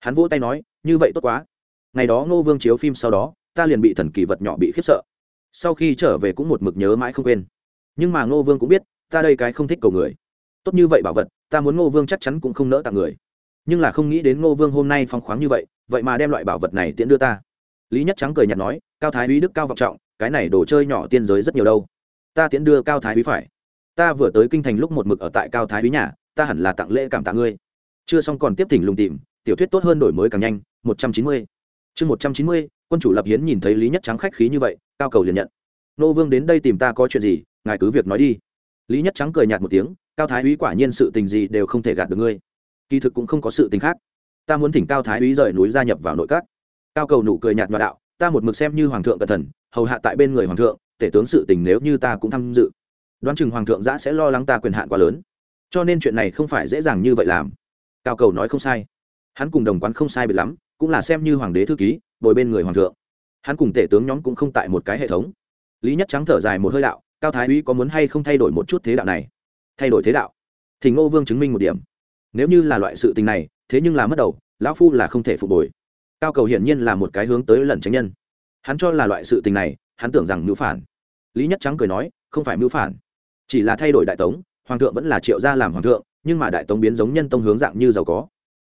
Hắn vỗ tay nói, như vậy tốt quá. Ngày đó ngô vương chiếu phim sau đó, ta liền bị thần kỳ vật nhỏ bị khiếp sợ. Sau khi trở về cũng một mực nhớ mãi không quên. Nhưng mà ngô vương cũng biết, ta đây cái không thích cầu người. Tốt như vậy bảo vật ta muốn ngô vương chắc chắn cũng không nỡ tặng người. Nhưng là không nghĩ đến ngô vương hôm nay phong khoáng như vậy vậy mà đem loại bảo vật này tiễn đưa ta. Lý nhất trắng cười nhạt nói, cao thái úy đức cao vọng trọng, cái này đồ chơi nhỏ tiên giới rất nhiều đâu. Ta tiễn đưa cao thái úy phải. Ta vừa tới kinh thành lúc một mực ở tại cao thái úy nhà, ta hẳn là tặng lễ cảm tạ ngươi. Chưa xong còn tiếp thỉnh lùng tìm, tiểu thuyết tốt hơn đổi mới càng nhanh, một trăm chín mươi. Chương một trăm chín mươi, quân chủ lập hiến nhìn thấy lý nhất trắng khách khí như vậy, cao cầu liền nhận. Nô vương đến đây tìm ta có chuyện gì, ngài cứ việc nói đi. Lý nhất trắng cười nhạt một tiếng cao thái úy quả nhiên sự tình gì đều không thể gạt được ngươi. Kỳ thực cũng không có sự tình khác. Ta muốn thỉnh cao thái úy rời núi gia nhập vào nội các. Cao cầu nụ cười nhạt nhòa đạo, ta một mực xem như hoàng thượng cẩn thần hầu hạ tại bên người hoàng thượng, tể tướng sự tình nếu như ta cũng tham dự. Đoán chừng hoàng thượng giã sẽ lo lắng ta quyền hạn quá lớn. Cho nên chuyện này không phải dễ dàng như vậy làm. Cao cầu nói không sai. Hắn cùng đồng quán không sai biệt lắm, cũng là xem như hoàng đế thư ký, bồi bên người hoàng thượng. Hắn cùng tể tướng nhóm cũng không tại một cái hệ thống. Lý nhất trắng thở dài một hơi đạo, cao thái úy có muốn hay không thay đổi một chút thế đạo này? Thay đổi thế đạo. Thì ngô vương chứng minh một điểm. Nếu như là loại sự tình này, thế nhưng là mất đầu, lão phu là không thể phục hồi. Cao cầu hiển nhiên là một cái hướng tới lần tránh nhân. Hắn cho là loại sự tình này, hắn tưởng rằng mưu phản. Lý nhất trắng cười nói, không phải mưu phản. Chỉ là thay đổi đại tống, hoàng thượng vẫn là triệu gia làm hoàng thượng, nhưng mà đại tống biến giống nhân tông hướng dạng như giàu có.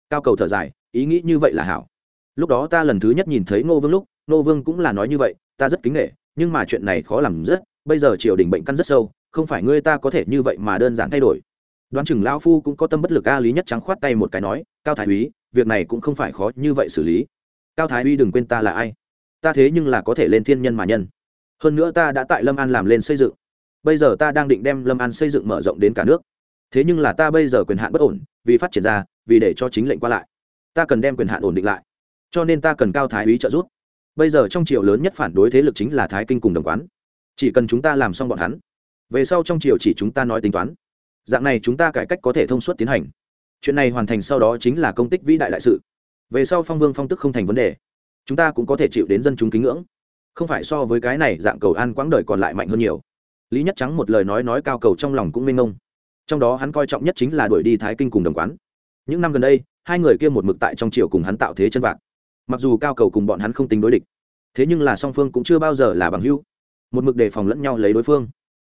Cao cầu thở dài, ý nghĩ như vậy là hảo. Lúc đó ta lần thứ nhất nhìn thấy ngô vương lúc, ngô vương cũng là nói như vậy, ta rất kính nghệ nhưng mà chuyện này khó làm rất, bây giờ triều đình bệnh căn rất sâu không phải ngươi ta có thể như vậy mà đơn giản thay đổi. Đoán chừng lão phu cũng có tâm bất lực a, lý nhất trắng khoát tay một cái nói, cao thái úy, việc này cũng không phải khó như vậy xử lý. Cao thái úy đừng quên ta là ai? Ta thế nhưng là có thể lên thiên nhân mà nhân. Hơn nữa ta đã tại lâm an làm lên xây dựng. Bây giờ ta đang định đem lâm an xây dựng mở rộng đến cả nước. Thế nhưng là ta bây giờ quyền hạn bất ổn, vì phát triển ra, vì để cho chính lệnh qua lại. Ta cần đem quyền hạn ổn định lại. Cho nên ta cần cao thái úy trợ giúp. Bây giờ trong triều lớn nhất phản đối thế lực chính là thái kinh cùng đồng quán. Chỉ cần chúng ta làm xong bọn hắn về sau trong triều chỉ chúng ta nói tính toán. Dạng này chúng ta cải cách có thể thông suốt tiến hành. Chuyện này hoàn thành sau đó chính là công tích vĩ đại đại sự. Về sau phong vương phong tức không thành vấn đề. Chúng ta cũng có thể chịu đến dân chúng kính ngưỡng. Không phải so với cái này dạng cầu an quãng đời còn lại mạnh hơn nhiều. Lý nhất trắng một lời nói nói cao cầu trong lòng cũng mênh mông. Trong đó hắn coi trọng nhất chính là đuổi đi thái kinh cùng đồng quán. Những năm gần đây, hai người kia một mực tại trong triều cùng hắn tạo thế chân vạc. Mặc dù cao cầu cùng bọn hắn không tính đối địch, thế nhưng là song phương cũng chưa bao giờ là bằng hữu. Một mực đề phòng lẫn nhau lấy đối phương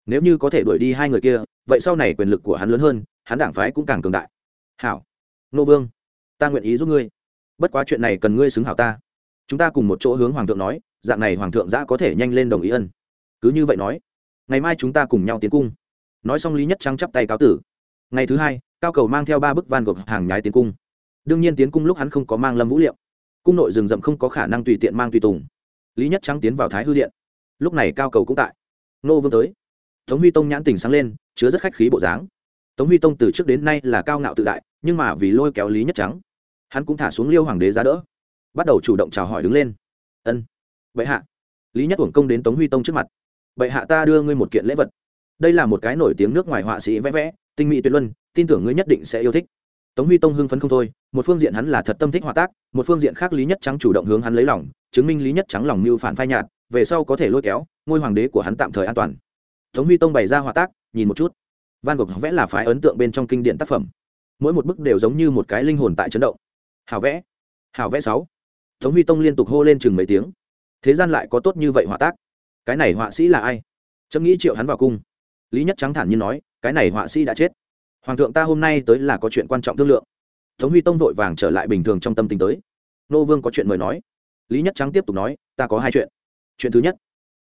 nếu như có thể đuổi đi hai người kia, vậy sau này quyền lực của hắn lớn hơn, hắn đảng phái cũng càng cường đại. Hảo, nô vương, ta nguyện ý giúp ngươi. Bất quá chuyện này cần ngươi xứng hảo ta. Chúng ta cùng một chỗ hướng hoàng thượng nói, dạng này hoàng thượng giã có thể nhanh lên đồng ý ân. Cứ như vậy nói, ngày mai chúng ta cùng nhau tiến cung. Nói xong lý nhất trắng chắp tay cáo tử. Ngày thứ hai, cao cầu mang theo ba bức van gộp hàng nhái tiến cung. Đương nhiên tiến cung lúc hắn không có mang lâm vũ liệu. Cung nội rừng rậm không có khả năng tùy tiện mang tùy tùng. Lý nhất trắng tiến vào thái hư điện. Lúc này cao cầu cũng tại. Nô vương tới tống huy tông nhãn tình sáng lên, chứa rất khách khí bộ dáng. Tống huy tông từ trước đến nay là cao ngạo tự đại, nhưng mà vì lôi kéo lý nhất trắng, hắn cũng thả xuống liêu hoàng đế giá đỡ, bắt đầu chủ động chào hỏi đứng lên. Ân, bệ hạ. Lý nhất uổng công đến tống huy tông trước mặt. Bệ hạ ta đưa ngươi một kiện lễ vật. Đây là một cái nổi tiếng nước ngoài họa sĩ vẽ vẽ, tinh mỹ tuyệt luân, tin tưởng ngươi nhất định sẽ yêu thích. Tống huy tông hưng phấn không thôi, một phương diện hắn là thật tâm thích họa tác, một phương diện khác lý nhất trắng chủ động hướng hắn lấy lòng, chứng minh lý nhất trắng lòng mưu phản phai nhạt, về sau có thể lôi kéo, ngôi hoàng đế của hắn tạm thời an toàn tống huy tông bày ra hòa tác, nhìn một chút. Van gogh vẽ là phái ấn tượng bên trong kinh điển tác phẩm. Mỗi một bức đều giống như một cái linh hồn tại chấn động. Hào vẽ. Hào vẽ sáu. Tống huy tông liên tục hô lên chừng mấy tiếng. Thế gian lại có tốt như vậy hòa tác? Cái này họa sĩ là ai? Trâm nghĩ triệu hắn vào cung. Lý nhất trắng thản nhiên nói, cái này họa sĩ đã chết. Hoàng thượng ta hôm nay tới là có chuyện quan trọng thương lượng. Tống huy tông vội vàng trở lại bình thường trong tâm tình tới. Nô vương có chuyện mời nói. Lý nhất trắng tiếp tục nói, ta có hai chuyện. Chuyện thứ nhất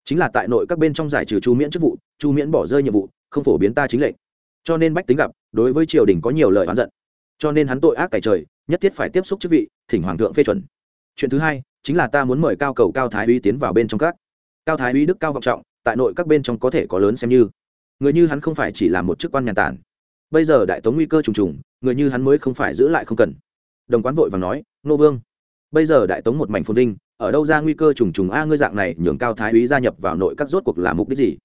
chính là tại nội các bên trong giải trừ chu miễn chức vụ, chu miễn bỏ rơi nhiệm vụ, không phổ biến ta chính lệnh. Cho nên bách tính gặp, đối với triều đình có nhiều lời oán giận. Cho nên hắn tội ác tại trời, nhất thiết phải tiếp xúc chức vị, thỉnh hoàng thượng phê chuẩn. Chuyện thứ hai, chính là ta muốn mời cao cầu cao thái uy tiến vào bên trong các. Cao thái uy đức cao vọng trọng, tại nội các bên trong có thể có lớn xem như. Người như hắn không phải chỉ là một chức quan nhàn tản. Bây giờ đại tống nguy cơ trùng trùng, người như hắn mới không phải giữ lại không cần. Đồng quán vội và nói, nô vương, bây giờ đại tống một mảnh phồn vinh ở đâu ra nguy cơ trùng trùng a ngươi dạng này nhường cao thái úy gia nhập vào nội các rốt cuộc là mục đích gì?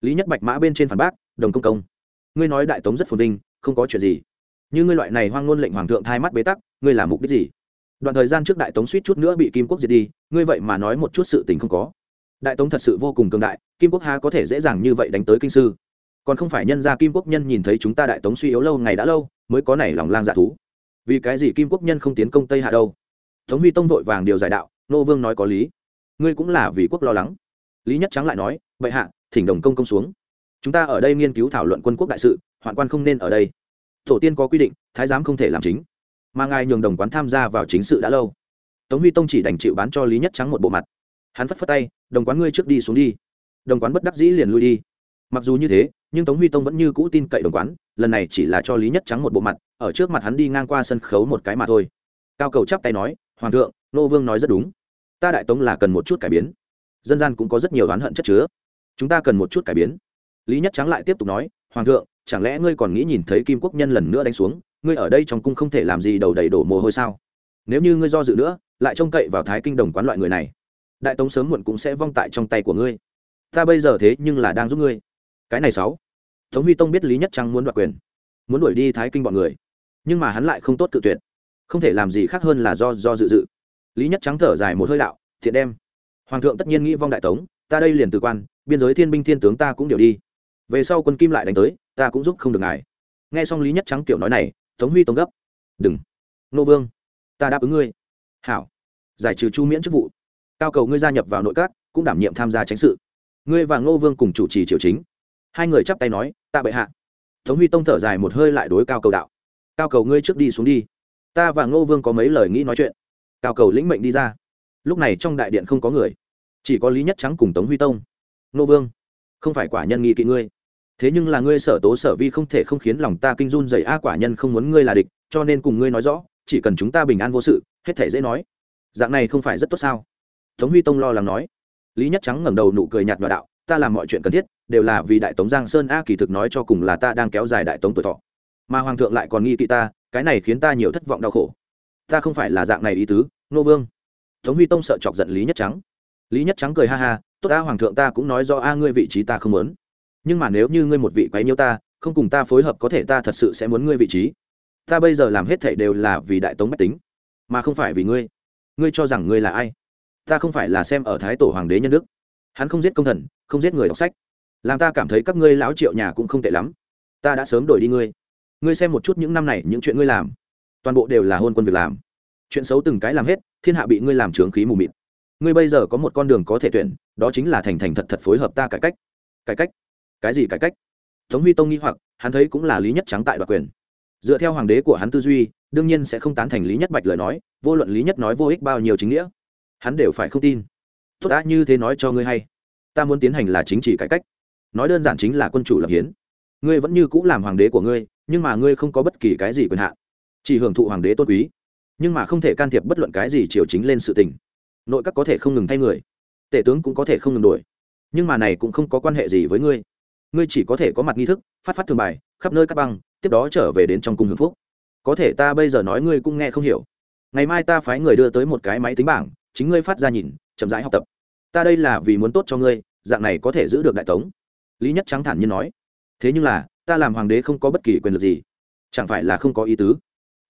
Lý nhất bạch mã bên trên phản bác, đồng công công. Ngươi nói đại tống rất phồn vinh, không có chuyện gì. Như ngươi loại này hoang ngôn lệnh hoàng thượng thai mắt bế tắc, ngươi là mục đích gì? Đoạn thời gian trước đại tống suýt chút nữa bị kim quốc diệt đi, ngươi vậy mà nói một chút sự tình không có. Đại tống thật sự vô cùng cường đại, kim quốc ha có thể dễ dàng như vậy đánh tới kinh sư? Còn không phải nhân gia kim quốc nhân nhìn thấy chúng ta đại tống suy yếu lâu ngày đã lâu, mới có này lòng lang dạ thú. Vì cái gì kim quốc nhân không tiến công tây hạ đâu? Tống huy tông vội vàng điều giải đạo nô vương nói có lý. Ngươi cũng là vì quốc lo lắng. Lý nhất trắng lại nói vậy hạ, thỉnh đồng công công xuống. Chúng ta ở đây nghiên cứu thảo luận quân quốc đại sự, hoạn quan không nên ở đây. Tổ tiên có quy định, thái giám không thể làm chính. Mà ngài nhường đồng quán tham gia vào chính sự đã lâu. Tống huy tông chỉ đành chịu bán cho lý nhất trắng một bộ mặt. Hắn phất phất tay, đồng quán ngươi trước đi xuống đi. Đồng quán bất đắc dĩ liền lui đi. Mặc dù như thế, nhưng tống huy tông vẫn như cũ tin cậy đồng quán, lần này chỉ là cho lý nhất trắng một bộ mặt, ở trước mặt hắn đi ngang qua sân khấu một cái mà thôi. Cao cầu chắp tay nói, hoàng thượng, nô vương nói rất đúng ta đại tống là cần một chút cải biến. Dân gian cũng có rất nhiều oán hận chất chứa. Chúng ta cần một chút cải biến. Lý nhất trắng lại tiếp tục nói, hoàng thượng, chẳng lẽ ngươi còn nghĩ nhìn thấy kim quốc nhân lần nữa đánh xuống? Ngươi ở đây trong cung không thể làm gì đầu đầy đổ mồ hôi sao? Nếu như ngươi do dự nữa, lại trông cậy vào thái kinh đồng quán loại người này, đại tống sớm muộn cũng sẽ vong tại trong tay của ngươi. Ta bây giờ thế nhưng là đang giúp ngươi. Cái này sáu. Tống huy tông biết lý nhất trắng muốn đoạt quyền, muốn đuổi đi thái kinh bọn người, nhưng mà hắn lại không tốt tự tuyệt. Không thể làm gì khác hơn là do do dự dự lý nhất trắng thở dài một hơi đạo, thiện đem. Hoàng thượng tất nhiên nghĩ vong đại tống, ta đây liền từ quan, biên giới thiên binh thiên tướng ta cũng điều đi. Về sau quân kim lại đánh tới, ta cũng giúp không được ngài. Nghe xong lý nhất trắng kiểu nói này, tống huy tống gấp, đừng. Nô vương, ta đáp ứng ngươi. Hảo. Giải trừ chu miễn chức vụ. Cao cầu ngươi gia nhập vào nội các, cũng đảm nhiệm tham gia tránh sự. Ngươi và ngô vương cùng chủ trì triều chính. Hai người chắp tay nói, ta bệ hạ. Tống huy tông thở dài một hơi lại đối cao cầu đạo, cao cầu ngươi trước đi xuống đi. Ta và ngô vương có mấy lời nghĩ nói chuyện cao cầu lĩnh mệnh đi ra. Lúc này trong đại điện không có người, chỉ có lý nhất trắng cùng tống huy tông. Nô vương, không phải quả nhân nghị kỵ ngươi. Thế nhưng là ngươi sở tố sở vi không thể không khiến lòng ta kinh run dày a, quả nhân không muốn ngươi là địch, cho nên cùng ngươi nói rõ, chỉ cần chúng ta bình an vô sự, hết thể dễ nói. Dạng này không phải rất tốt sao? Tống huy tông lo lắng nói. Lý nhất trắng ngẩng đầu nụ cười nhạt nhòa đạo, ta làm mọi chuyện cần thiết, đều là vì đại tống giang sơn, a, kỳ thực nói cho cùng là ta đang kéo dài đại tống tuổi thọ. Mà hoàng thượng lại còn nghi kỵ ta, cái này khiến ta nhiều thất vọng đau khổ ta không phải là dạng này ý tứ nô vương. Tống huy tông sợ chọc giận lý nhất trắng. Lý nhất trắng cười ha ha, tốt ta hoàng thượng ta cũng nói do a, ngươi vị trí ta không muốn. Nhưng mà nếu như ngươi một vị quấy nhiêu ta, không cùng ta phối hợp có thể ta thật sự sẽ muốn ngươi vị trí. Ta bây giờ làm hết thảy đều là vì đại tống bách tính, mà không phải vì ngươi. Ngươi cho rằng ngươi là ai? Ta không phải là xem ở thái tổ hoàng đế nhân đức. Hắn không giết công thần, không giết người đọc sách. Làm ta cảm thấy các ngươi lão triệu nhà cũng không tệ lắm. Ta đã sớm đổi đi ngươi. Ngươi xem một chút những năm này những chuyện ngươi làm toàn bộ đều là hôn quân việc làm. Chuyện xấu từng cái làm hết, thiên hạ bị ngươi làm trướng khí mù mịt. Ngươi bây giờ có một con đường có thể tuyển, đó chính là thành thành thật thật phối hợp ta cải cách. Cải cách? Cái gì cải cách? Tống huy tông nghi hoặc, hắn thấy cũng là lý nhất trắng tại đoạt quyền. Dựa theo hoàng đế của hắn tư duy, đương nhiên sẽ không tán thành lý nhất bạch lời nói, vô luận lý nhất nói vô ích bao nhiêu chính nghĩa, hắn đều phải không tin. Tốt đã, như thế nói cho ngươi hay. Ta muốn tiến hành là chính trị cải cách. Nói đơn giản chính là quân chủ lập hiến. Ngươi vẫn như c ũ làm hoàng đế của ngươi, nhưng mà ngươi không có bất kỳ cái gì quyền hạn chỉ hưởng thụ hoàng đế tôn quý, nhưng mà không thể can thiệp bất luận cái gì triều chính lên sự tình. Nội các có thể không ngừng thay người, tể tướng cũng có thể không ngừng đổi nhưng mà này cũng không có quan hệ gì với ngươi. Ngươi chỉ có thể có mặt nghi thức, phát phát thường bài, khắp nơi các băng, tiếp đó trở về đến trong cung hưởng phúc. Có thể ta bây giờ nói ngươi cũng nghe không hiểu. Ngày mai ta phái người đưa tới một cái máy tính bảng, chính ngươi phát ra nhìn, chậm rãi học tập. Ta đây là vì muốn tốt cho ngươi, dạng này có thể giữ được đại tống. Lý nhất trắng thản nhiên nói. Thế nhưng là, ta làm hoàng đế không có bất kỳ quyền lực gì. Chẳng phải là không có ý tứ?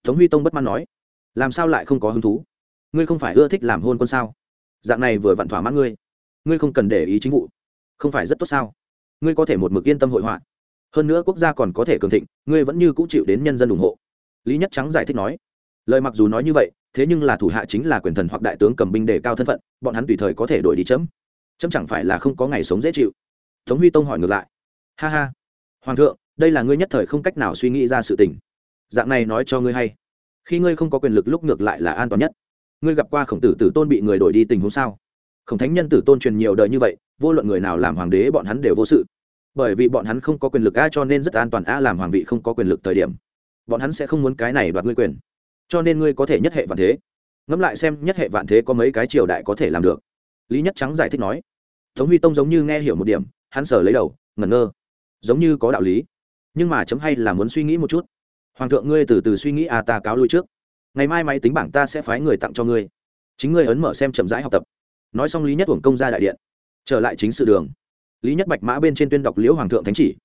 Tống huy tông bất mãn nói, làm sao lại không có hứng thú? Ngươi không phải ưa thích làm hôn quân sao? Dạng này vừa vặn thỏa mãn ngươi ngươi không cần để ý chính vụ. Không phải rất tốt sao? Ngươi có thể một mực yên tâm hội họa. Hơn nữa quốc gia còn có thể cường thịnh, ngươi vẫn như cũ chịu đến nhân dân ủng hộ. Lý nhất trắng giải thích nói, lời mặc dù nói như vậy, thế nhưng là thủ hạ chính là quyền thần hoặc đại tướng cầm binh đề cao thân phận, bọn hắn tùy thời có thể đổi đi chấm. Chấm chẳng phải là không có ngày sống dễ chịu. Tống huy tông hỏi ngược lại, ha ha, hoàng thượng, đây là ngươi nhất thời không cách nào suy nghĩ ra sự tình dạng này nói cho ngươi hay. Khi ngươi không có quyền lực lúc ngược lại là an toàn nhất. Ngươi gặp qua khổng tử tử tôn bị người đổi đi tình huống sao? Khổng thánh nhân tử tôn truyền nhiều đời như vậy, vô luận người nào làm hoàng đế bọn hắn đều vô sự. Bởi vì bọn hắn không có quyền lực a cho nên rất an toàn a làm hoàng vị không có quyền lực thời điểm. Bọn hắn sẽ không muốn cái này đoạt ngươi quyền. Cho nên ngươi có thể nhất hệ vạn thế. Ngẫm lại xem nhất hệ vạn thế có mấy cái triều đại có thể làm được. Lý nhất trắng giải thích nói. Tống huy tông giống như nghe hiểu một điểm, hắn sở lấy đầu, ngẩn ngơ. Giống như có đạo lý. Nhưng mà chấm hay là muốn suy nghĩ một chút hoàng thượng ngươi từ từ suy nghĩ à ta cáo lui trước. Ngày mai máy tính bảng ta sẽ phái người tặng cho ngươi. Chính ngươi ấn mở xem chậm rãi học tập. Nói xong lý nhất uổng công ra đại điện. Trở lại chính sự đường. Lý nhất bạch mã bên trên tuyên đọc liễu hoàng thượng thánh chỉ.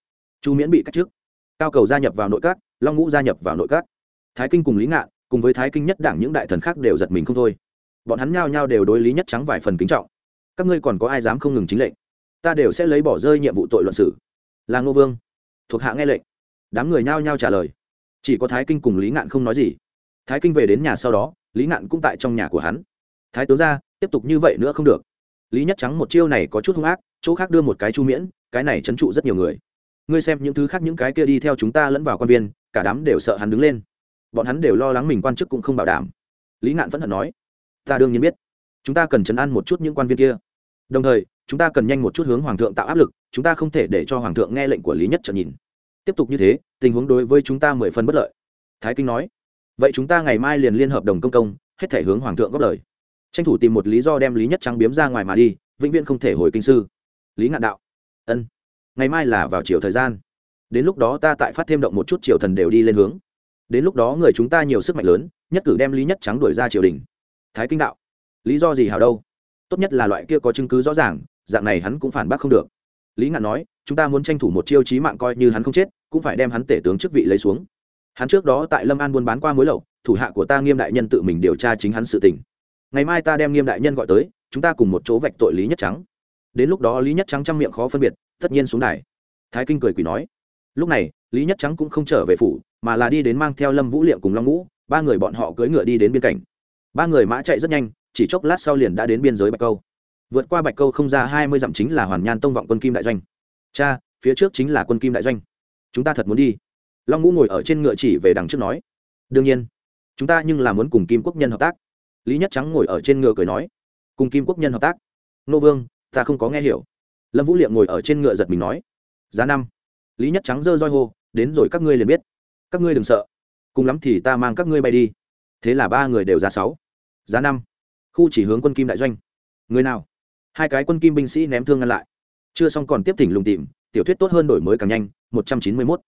Chu miễn bị cách trước cao cầu gia nhập vào nội các, long ngũ gia nhập vào nội các. Thái kinh cùng lý ngạn, cùng với thái kinh nhất đảng những đại thần khác đều giật mình không thôi. Bọn hắn nhao nhao đều đối lý nhất trắng vài phần kính trọng. Các ngươi còn có ai dám không ngừng chính lệnh? Ta đều sẽ lấy bỏ rơi nhiệm vụ tội luận sử là ngô vương. Thuộc hạ nghe lệnh. Đám người nhao nhao trả lời chỉ có thái kinh cùng lý ngạn không nói gì. Thái kinh về đến nhà sau đó, lý ngạn cũng tại trong nhà của hắn. Thái tướng ra, tiếp tục như vậy nữa không được. Lý nhất trắng một chiêu này có chút hung ác, chỗ khác đưa một cái chu miễn, cái này trấn trụ rất nhiều người. Ngươi xem những thứ khác những cái kia đi theo chúng ta lẫn vào quan viên, cả đám đều sợ hắn đứng lên. Bọn hắn đều lo lắng mình quan chức cũng không bảo đảm. Lý ngạn vẫn hận nói, ta đương nhiên biết, chúng ta cần chấn an một chút những quan viên kia. Đồng thời, chúng ta cần nhanh một chút hướng hoàng thượng tạo áp lực, chúng ta không thể để cho hoàng thượng nghe lệnh của lý nhất trở nhìn tiếp tục như thế, tình huống đối với chúng ta mười phần bất lợi. Thái kinh nói, vậy chúng ta ngày mai liền liên hợp đồng công công, hết thể hướng hoàng thượng góp lời. Tranh thủ tìm một lý do đem lý nhất trắng biếm ra ngoài mà đi, vĩnh viễn không thể hồi kinh sư. Lý ngạn đạo, ân, ngày mai là vào chiều thời gian. Đến lúc đó ta tại phát thêm động một chút triều thần đều đi lên hướng. Đến lúc đó người chúng ta nhiều sức mạnh lớn, nhất cử đem lý nhất trắng đuổi ra triều đình. Thái kinh đạo, lý do gì hào đâu? Tốt nhất là loại kia có chứng cứ rõ ràng, dạng này hắn cũng phản bác không được. Lý ngạn nói, chúng ta muốn tranh thủ một chiêu chí mạng coi như hắn không chết cũng phải đem hắn tể tướng chức vị lấy xuống. Hắn trước đó tại lâm an buôn bán qua mối lậu, thủ hạ của ta nghiêm đại nhân tự mình điều tra chính hắn sự tình. Ngày mai ta đem nghiêm đại nhân gọi tới, chúng ta cùng một chỗ vạch tội lý nhất trắng. Đến lúc đó lý nhất trắng trong miệng khó phân biệt, tất nhiên xuống đài. Thái kinh cười quỷ nói. Lúc này, lý nhất trắng cũng không trở về phủ, mà là đi đến mang theo lâm vũ liệm cùng long ngũ, ba người bọn họ cưỡi ngựa đi đến biên cảnh ba người mã chạy rất nhanh, chỉ chốc lát sau liền đã đến biên giới bạch câu. Vượt qua bạch câu không ra hai mươi dặm chính là hoàn nhan tông vọng quân kim đại doanh. Cha, phía trước chính là quân kim đại doanh chúng ta thật muốn đi. Long ngũ ngồi ở trên ngựa chỉ về đằng trước nói, đương nhiên, chúng ta nhưng là muốn cùng kim quốc nhân hợp tác. Lý nhất trắng ngồi ở trên ngựa cười nói, cùng kim quốc nhân hợp tác? Nô vương, ta không có nghe hiểu. Lâm vũ liệm ngồi ở trên ngựa giật mình nói, giá năm. Lý nhất trắng giơ roi hô, đến rồi các ngươi liền biết. Các ngươi đừng sợ. Cùng lắm thì ta mang các ngươi bay đi. Thế là ba người đều giá sáu. Giá năm. Khu chỉ hướng quân kim đại doanh. Người nào? Hai cái quân kim binh sĩ ném thương ngăn lại. Chưa xong còn tiếp thỉnh lùng tìm, tiểu thuyết tốt hơn đổi mới càng nhanh một trăm chín mươi mốt.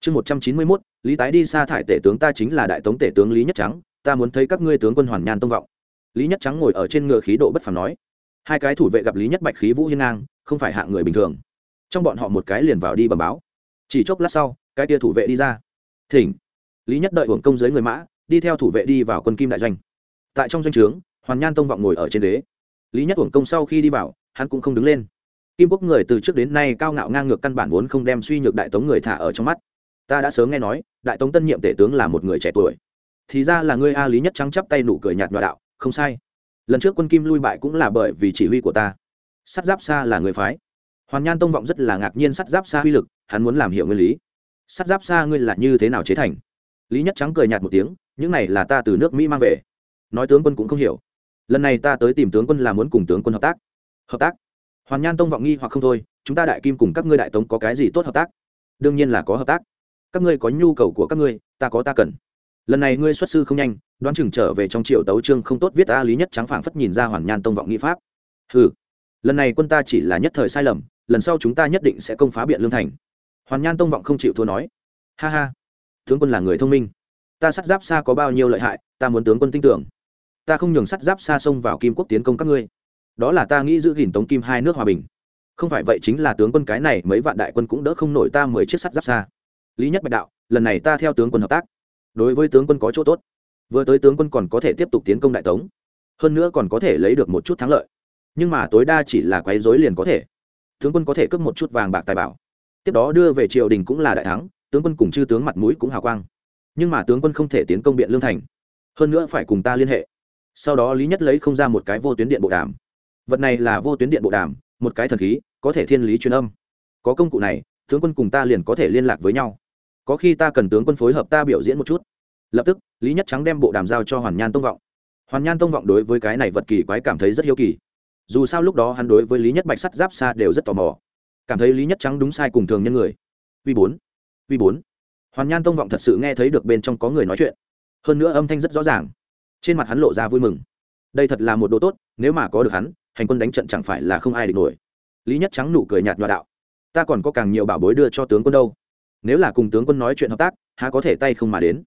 Chương một trăm chín mươi mốt, lý tái đi xa thải tể tướng ta chính là đại tống tể tướng lý nhất trắng, ta muốn thấy các ngươi tướng quân hoàn nhan tông vọng. Lý nhất trắng ngồi ở trên ngựa khí độ bất phàm nói. Hai cái thủ vệ gặp lý nhất bạch khí vũ hiên ngang, không phải hạng người bình thường. Trong bọn họ một cái liền vào đi bẩm báo. Chỉ chốc lát sau, cái tia thủ vệ đi ra. Thỉnh. Lý nhất đợi hưởng công dưới người mã, đi theo thủ vệ đi vào quân kim đại doanh. Tại trong doanh trướng, hoàn nhan tông vọng ngồi ở trên ghế. Lý nhất hưởng công sau khi đi vào, hắn cũng không đứng lên kim quốc người từ trước đến nay cao ngạo ngang ngược căn bản vốn không đem suy nhược đại tống người thả ở trong mắt. Ta đã sớm nghe nói, đại tống tân nhiệm tể tướng là một người trẻ tuổi. Thì ra là ngươi a lý nhất trắng chắp tay nụ cười nhạt nhòa đạo, không sai. Lần trước quân kim lui bại cũng là bởi vì chỉ huy của ta. Sắt giáp xa là người phái. Hoàn nhan tông vọng rất là ngạc nhiên sắt giáp xa uy lực, hắn muốn làm hiểu nguyên lý. Sắt giáp xa ngươi là như thế nào chế thành? Lý nhất trắng cười nhạt một tiếng, những này là ta từ nước mỹ mang về. Nói tướng quân cũng không hiểu. Lần này ta tới tìm tướng quân là muốn cùng tướng quân hợp tác. Hợp tác? Hoàn nhan tông vọng nghi hoặc không thôi, chúng ta đại kim cùng các ngươi đại tống có cái gì tốt hợp tác? Đương nhiên là có hợp tác. Các ngươi có nhu cầu của các ngươi, ta có ta cần. Lần này ngươi xuất sư không nhanh, đoán chừng trở về trong triệu tấu trương không tốt viết ta lý nhất trắng phảng phất nhìn ra hoàn nhan tông vọng nghĩ pháp. Ừ lần này quân ta chỉ là nhất thời sai lầm, lần sau chúng ta nhất định sẽ công phá biện lương thành. Hoàn nhan tông vọng không chịu thua nói. Ha ha, tướng quân là người thông minh. Ta sắt giáp xa có bao nhiêu lợi hại, ta muốn tướng quân tin tưởng. Ta không nhường sắt giáp xa xông vào kim quốc tiến công các ngươi đó là ta nghĩ giữ gìn tống kim hai nước hòa bình. Không phải vậy chính là tướng quân cái này mấy vạn đại quân cũng đỡ không nổi ta mười chiếc sắt giáp xa. Lý nhất bạch đạo, lần này ta theo tướng quân hợp tác. Đối với tướng quân có chỗ tốt. Vừa tới tướng quân còn có thể tiếp tục tiến công đại tống. Hơn nữa còn có thể lấy được một chút thắng lợi. Nhưng mà tối đa chỉ là quấy rối liền có thể. Tướng quân có thể cướp một chút vàng bạc tài bảo. Tiếp đó đưa về triều đình cũng là đại thắng, tướng quân cùng chư tướng mặt mũi cũng hào quang. Nhưng mà tướng quân không thể tiến công biện lương thành. Hơn nữa phải cùng ta liên hệ. Sau đó lý nhất lấy không ra một cái vô tuyến điện bộ đàm vật này là vô tuyến điện bộ đàm, một cái thần khí, có thể thiên lý truyền âm. Có công cụ này, tướng quân cùng ta liền có thể liên lạc với nhau. Có khi ta cần tướng quân phối hợp ta biểu diễn một chút. Lập tức, lý nhất trắng đem bộ đàm giao cho hoàn nhan tông vọng. Hoàn nhan tông vọng đối với cái này vật kỳ quái cảm thấy rất hiếu kỳ. Dù sao lúc đó hắn đối với lý nhất bạch sắt giáp xa đều rất tò mò. Cảm thấy lý nhất trắng đúng sai cùng thường nhân người. Vi bốn vi bốn. Hoàn nhan tông vọng thật sự nghe thấy được bên trong có người nói chuyện. Hơn nữa âm thanh rất rõ ràng. Trên mặt hắn lộ ra vui mừng. Đây thật là một đồ tốt, nếu mà có được hắn hành quân đánh trận chẳng phải là không ai địch nổi. Lý nhất trắng nụ cười nhạt nhòa đạo, ta còn có càng nhiều bảo bối đưa cho tướng quân đâu. Nếu là cùng tướng quân nói chuyện hợp tác, há có thể tay không mà đến.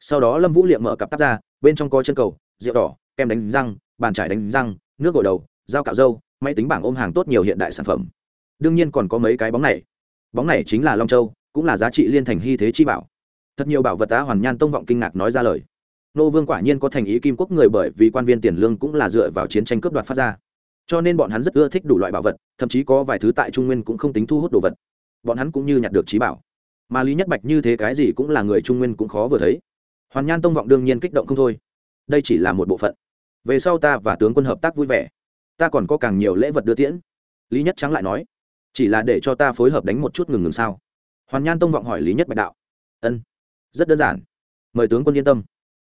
Sau đó lâm vũ liệm mở cặp tắt ra, bên trong có chân cầu, rượu đỏ, kem đánh răng, bàn trải đánh răng, nước gội đầu, dao cạo dâu, máy tính bảng ôm hàng tốt nhiều hiện đại sản phẩm. Đương nhiên còn có mấy cái bóng này. Bóng này chính là long châu, cũng là giá trị liên thành hy thế chi bảo. Thật nhiều bảo vật tá hoàn nhan tông vọng kinh ngạc nói ra lời. Nô vương quả nhiên có thành ý kim quốc người bởi vì quan viên tiền lương cũng là dựa vào chiến tranh cướp đoạt phát ra cho nên bọn hắn rất ưa thích đủ loại bảo vật, thậm chí có vài thứ tại trung nguyên cũng không tính thu hút đồ vật. Bọn hắn cũng như nhặt được trí bảo. Mà lý nhất bạch như thế cái gì cũng là người trung nguyên cũng khó vừa thấy. Hoàn nhan tông vọng đương nhiên kích động không thôi. Đây chỉ là một bộ phận. Về sau ta và tướng quân hợp tác vui vẻ. Ta còn có càng nhiều lễ vật đưa tiễn. Lý nhất trắng lại nói, chỉ là để cho ta phối hợp đánh một chút ngừng ngừng sao? Hoàn nhan tông vọng hỏi lý nhất bạch đạo, ân, rất đơn giản. Mời tướng quân yên tâm.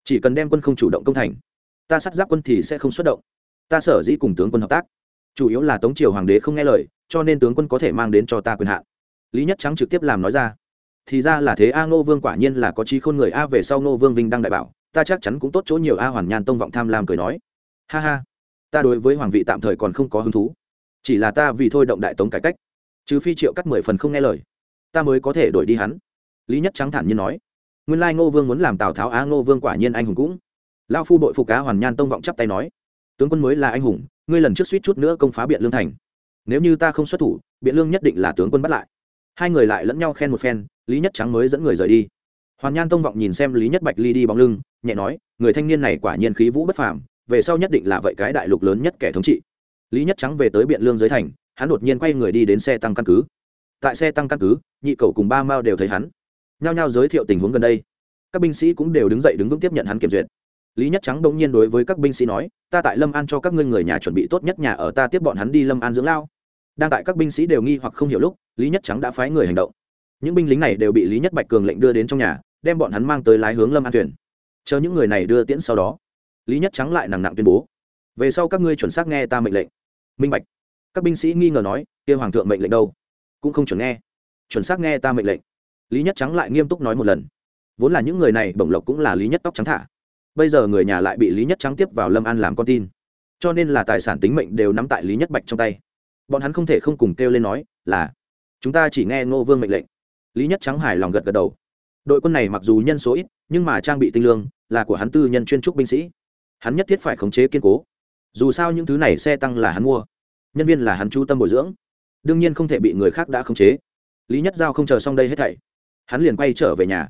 Chỉ cần đem quân không chủ động công thành, ta sát giáp quân thì sẽ không xuất động ta sở dĩ cùng tướng quân hợp tác. Chủ yếu là tống triều hoàng đế không nghe lời, cho nên tướng quân có thể mang đến cho ta quyền hạn. Lý nhất trắng trực tiếp làm nói ra. Thì ra là thế, a ngô vương quả nhiên là có trí khôn người a về sau ngô vương vinh đăng đại bảo, ta chắc chắn cũng tốt chỗ nhiều a hoàn nhan tông vọng tham lam cười nói. Ha ha, ta đối với hoàng vị tạm thời còn không có hứng thú. Chỉ là ta vì thôi động đại tống cải cách chứ phi triệu cắt mười phần không nghe lời, ta mới có thể đổi đi hắn. Lý nhất trắng thản nhiên nói. Nguyên lai ngô vương muốn làm tào tháo, A ngô vương quả nhiên anh hùng cũng. Lao phu đội phục cá hoàn nhan tông vọng chắp tay nói tướng quân mới là anh hùng, ngươi lần trước suýt chút nữa công phá biện lương thành. Nếu như ta không xuất thủ, biện lương nhất định là tướng quân bắt lại. Hai người lại lẫn nhau khen một phen, lý nhất trắng mới dẫn người rời đi. Hoàn nhan tông vọng nhìn xem lý nhất bạch ly đi bóng lưng, nhẹ nói, người thanh niên này quả nhiên khí vũ bất phàm, về sau nhất định là vậy cái đại lục lớn nhất kẻ thống trị. Lý nhất trắng về tới biện lương dưới thành, hắn đột nhiên quay người đi đến xe tăng căn cứ. Tại xe tăng căn cứ, nhị cầu cùng ba mao đều thấy hắn. Nhao nhao giới thiệu tình huống gần đây. Các binh sĩ cũng đều đứng dậy đứng vững tiếp nhận hắn kiểm duyệt lý nhất trắng đông nhiên đối với các binh sĩ nói, ta tại lâm an cho các ngươi người nhà chuẩn bị tốt nhất nhà ở, ta tiếp bọn hắn đi lâm an dưỡng lao. Đang tại các binh sĩ đều nghi hoặc không hiểu lúc, lý nhất trắng đã phái người hành động. Những binh lính này đều bị lý nhất bạch cường lệnh đưa đến trong nhà, đem bọn hắn mang tới lái hướng lâm an thuyền. Chờ những người này đưa tiễn sau đó, lý nhất trắng lại nặng nặng tuyên bố, về sau các ngươi chuẩn xác nghe ta mệnh lệnh. Minh bạch. Các binh sĩ nghi ngờ nói, kia hoàng thượng mệnh lệnh đâu? Cũng không chuẩn nghe. Chuẩn xác nghe ta mệnh lệnh. Lý nhất trắng lại nghiêm túc nói một lần. Vốn là những người này bổng lộc cũng là lý nhất tóc trắng thả bây giờ người nhà lại bị lý nhất trắng tiếp vào lâm an làm con tin. Cho nên là tài sản tính mệnh đều nắm tại lý nhất bạch trong tay. Bọn hắn không thể không cùng kêu lên nói là, chúng ta chỉ nghe ngô vương mệnh lệnh. Lý nhất trắng hài lòng gật gật đầu. Đội quân này mặc dù nhân số ít, nhưng mà trang bị tinh lương là của hắn tư nhân chuyên trúc binh sĩ. Hắn nhất thiết phải khống chế kiên cố. Dù sao những thứ này xe tăng là hắn mua. Nhân viên là hắn chú tâm bồi dưỡng. Đương nhiên không thể bị người khác đã khống chế. Lý nhất giao không chờ xong đây hết thảy. Hắn liền quay trở về nhà.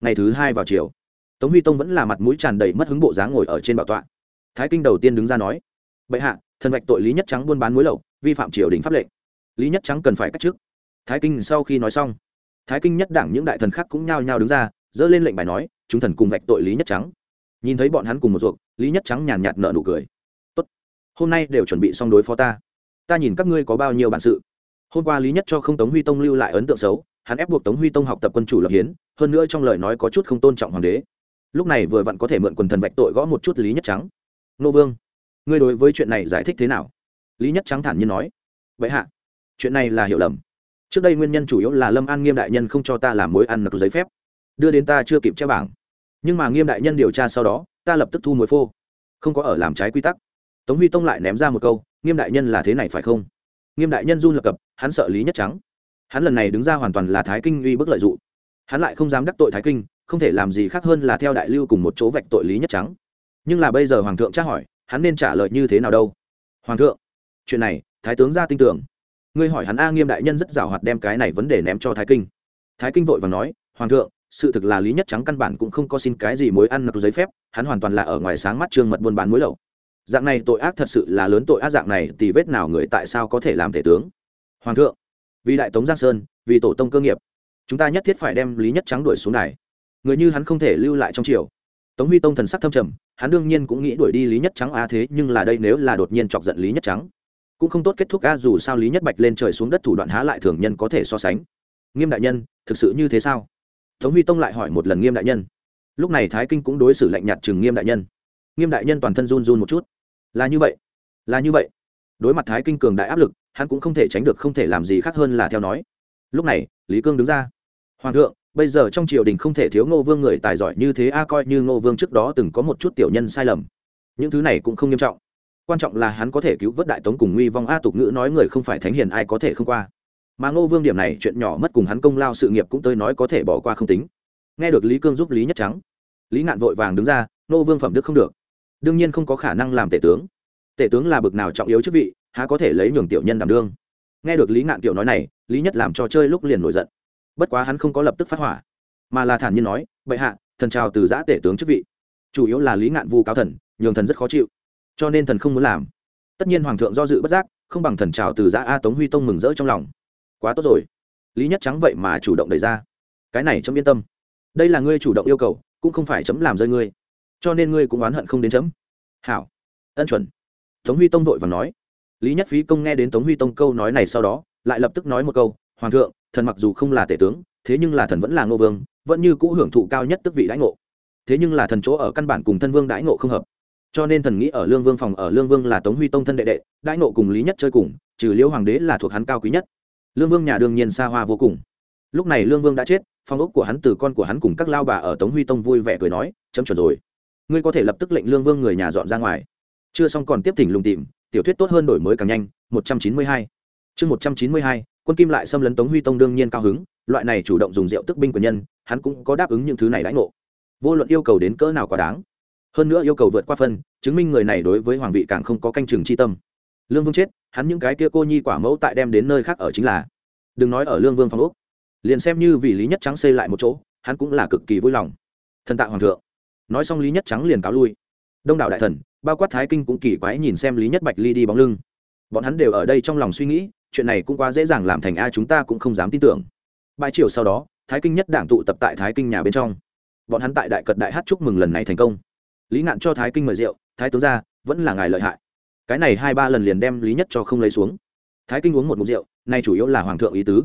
Ngày thứ hai vào chiều tống huy tông vẫn là mặt mũi tràn đầy mất hứng bộ dáng ngồi ở trên bảo tọa. Thái kinh đầu tiên đứng ra nói, bệ hạ, thần vạch tội lý nhất trắng buôn bán muối lậu, vi phạm triều đình pháp lệnh. Lý nhất trắng cần phải cách chức. Thái kinh sau khi nói xong, thái kinh nhất đảng những đại thần khác cũng nhao nhao đứng ra dỡ lên lệnh bài nói, chúng thần cùng vạch tội lý nhất trắng. Nhìn thấy bọn hắn cùng một ruột, lý nhất trắng nhàn nhạt nợ nụ cười. Tốt, hôm nay đều chuẩn bị xong đối phó ta. Ta nhìn các ngươi có bao nhiêu bản sự. Hôm qua lý nhất cho không tống huy tông lưu lại ấn tượng xấu, hắn ép buộc tống huy tông học tập quân chủ lập hiến, hơn nữa trong lời nói có chút không tôn trọng hoàng đế lúc này vừa vặn có thể mượn quần thần vạch tội gõ một chút lý nhất trắng. Nô vương, ngươi đối với chuyện này giải thích thế nào? Lý nhất trắng thản nhiên nói. Vậy hạ, chuyện này là hiểu lầm. Trước đây nguyên nhân chủ yếu là lâm an nghiêm đại nhân không cho ta làm mối ăn nặc giấy phép. Đưa đến ta chưa kịp treo bảng. Nhưng mà nghiêm đại nhân điều tra sau đó, ta lập tức thu mối phô. Không có ở làm trái quy tắc. Tống huy tông lại ném ra một câu, nghiêm đại nhân là thế này phải không? Nghiêm đại nhân run lập cập, hắn sợ lý nhất trắng. Hắn lần này đứng ra hoàn toàn là thái kinh uy bức lợi dụng hắn lại không dám đắc tội thái kinh, không thể làm gì khác hơn là theo đại lưu cùng một chỗ vạch tội lý nhất trắng. Nhưng là bây giờ hoàng thượng tra hỏi, hắn nên trả lời như thế nào đâu? Hoàng thượng, chuyện này, thái tướng ra tin tưởng. Ngươi hỏi hắn a nghiêm đại nhân rất giàu hoạt đem cái này vấn đề ném cho thái kinh. Thái kinh vội và nói, hoàng thượng, sự thực là lý nhất trắng căn bản cũng không có xin cái gì mối ăn nạp giấy phép, hắn hoàn toàn là ở ngoài sáng mắt trương mật buôn bán mối lậu dạng này tội ác thật sự là lớn tội ác dạng này thì vết nào người tại sao có thể làm thể tướng? Hoàng thượng, vì đại tống giang sơn, vì tổ tông cơ nghiệp chúng ta nhất thiết phải đem lý nhất trắng đuổi xuống này người như hắn không thể lưu lại trong triều. Tống huy tông thần sắc thâm trầm, hắn đương nhiên cũng nghĩ đuổi đi lý nhất trắng á thế, nhưng là đây nếu là đột nhiên chọc giận lý nhất trắng, cũng không tốt kết thúc a dù sao lý nhất bạch lên trời xuống đất thủ đoạn há lại thường nhân có thể so sánh. Nghiêm đại nhân, thực sự như thế sao? Tống huy tông lại hỏi một lần nghiêm đại nhân. Lúc này thái kinh cũng đối xử lạnh nhạt chừng nghiêm đại nhân. Nghiêm đại nhân toàn thân run run một chút. Là như vậy, là như vậy. Đối mặt thái kinh cường đại áp lực, hắn cũng không thể tránh được, không thể làm gì khác hơn là theo nói. Lúc này, lý cương đứng ra hoàng thượng, bây giờ trong triều đình không thể thiếu ngô vương người tài giỏi như thế a, coi như ngô vương trước đó từng có một chút tiểu nhân sai lầm. Những thứ này cũng không nghiêm trọng. Quan trọng là hắn có thể cứu vớt đại tống cùng nguy vong a tục ngữ nói người không phải thánh hiền ai có thể không qua. Mà ngô vương điểm này chuyện nhỏ mất cùng hắn công lao sự nghiệp cũng tới nói có thể bỏ qua không tính. Nghe được lý cương giúp lý nhất trắng, lý ngạn vội vàng đứng ra, ngô vương phẩm đức không được. Đương nhiên không có khả năng làm tể tướng. Tể tướng là bực nào trọng yếu chức vị, há có thể lấy nhường tiểu nhân đảm đương. Nghe được lý ngạn tiểu nói này, lý nhất làm cho chơi lúc liền nổi giận bất quá hắn không có lập tức phát hỏa, mà là thản nhiên nói, bệ hạ, thần trào từ giã tể tướng chức vị. Chủ yếu là lý ngạn vu cáo thần, nhường thần rất khó chịu, cho nên thần không muốn làm. Tất nhiên hoàng thượng do dự bất giác, không bằng thần trào từ giã a tống huy tông mừng rỡ trong lòng. Quá tốt rồi. Lý nhất trắng vậy mà chủ động đẩy ra. Cái này chấm yên tâm. Đây là ngươi chủ động yêu cầu, cũng không phải chấm làm rơi ngươi. Cho nên ngươi cũng oán hận không đến chấm. Hảo. Ân chuẩn. Tống huy tông vội và nói. Lý nhất phí công nghe đến tống huy tông câu nói này sau đó, lại lập tức nói một câu, hoàng thượng thần mặc dù không là tể tướng, thế nhưng là thần vẫn là ngô vương, vẫn như cũ hưởng thụ cao nhất tức vị đãi ngộ. Thế nhưng là thần chỗ ở căn bản cùng thân vương đãi ngộ không hợp. Cho nên thần nghĩ ở lương vương phòng ở lương vương là tống huy tông thân đệ đệ, đãi ngộ cùng lý nhất chơi cùng, trừ liễu hoàng đế là thuộc hắn cao quý nhất. Lương vương nhà đương nhiên xa hoa vô cùng. Lúc này lương vương đã chết, phong ốc của hắn từ con của hắn cùng các lao bà ở tống huy tông vui vẻ cười nói, chấm chuẩn rồi. Ngươi có thể lập tức lệnh lương vương người nhà dọn ra ngoài. Chưa xong còn tiếp thỉnh lùng tìm, tiểu thuyết tốt hơn đổi mới càng nhanh, một trăm chín mươi hai. Chương một trăm chín mươi hai quân kim lại xâm lấn tống huy tông đương nhiên cao hứng, loại này chủ động dùng rượu tức binh của nhân, hắn cũng có đáp ứng những thứ này đãi ngộ. Vô luận yêu cầu đến cỡ nào quá đáng. Hơn nữa yêu cầu vượt qua phân, chứng minh người này đối với hoàng vị càng không có canh chừng c h i tâm. Lương vương chết, hắn những cái kia cô nhi quả mẫu tại đem đến nơi khác ở chính là. Đừng nói ở lương vương phong úc liền xem như vì lý nhất trắng xây lại một chỗ, hắn cũng là cực kỳ vui lòng. Thần tạ hoàng thượng. Nói xong lý nhất trắng liền cáo lui. Đông đảo đại thần, bao quát thái kinh cũng kỳ quái nhìn xem lý nhất bạch ly đi bóng lưng. Bọn hắn đều ở đây trong lòng suy nghĩ chuyện này cũng quá dễ dàng làm thành a, chúng ta cũng không dám tin tưởng. Bãi chiều sau đó, thái kinh nhất đảng tụ tập tại thái kinh nhà bên trong. Bọn hắn tại đại cật đại hát chúc mừng lần này thành công. Lý ngạn cho thái kinh mời rượu, thái tướng ra vẫn là ngài lợi hại. Cái này hai ba lần liền đem lý nhất cho không lấy xuống. Thái kinh uống một mục rượu, nay chủ yếu là hoàng thượng ý tứ.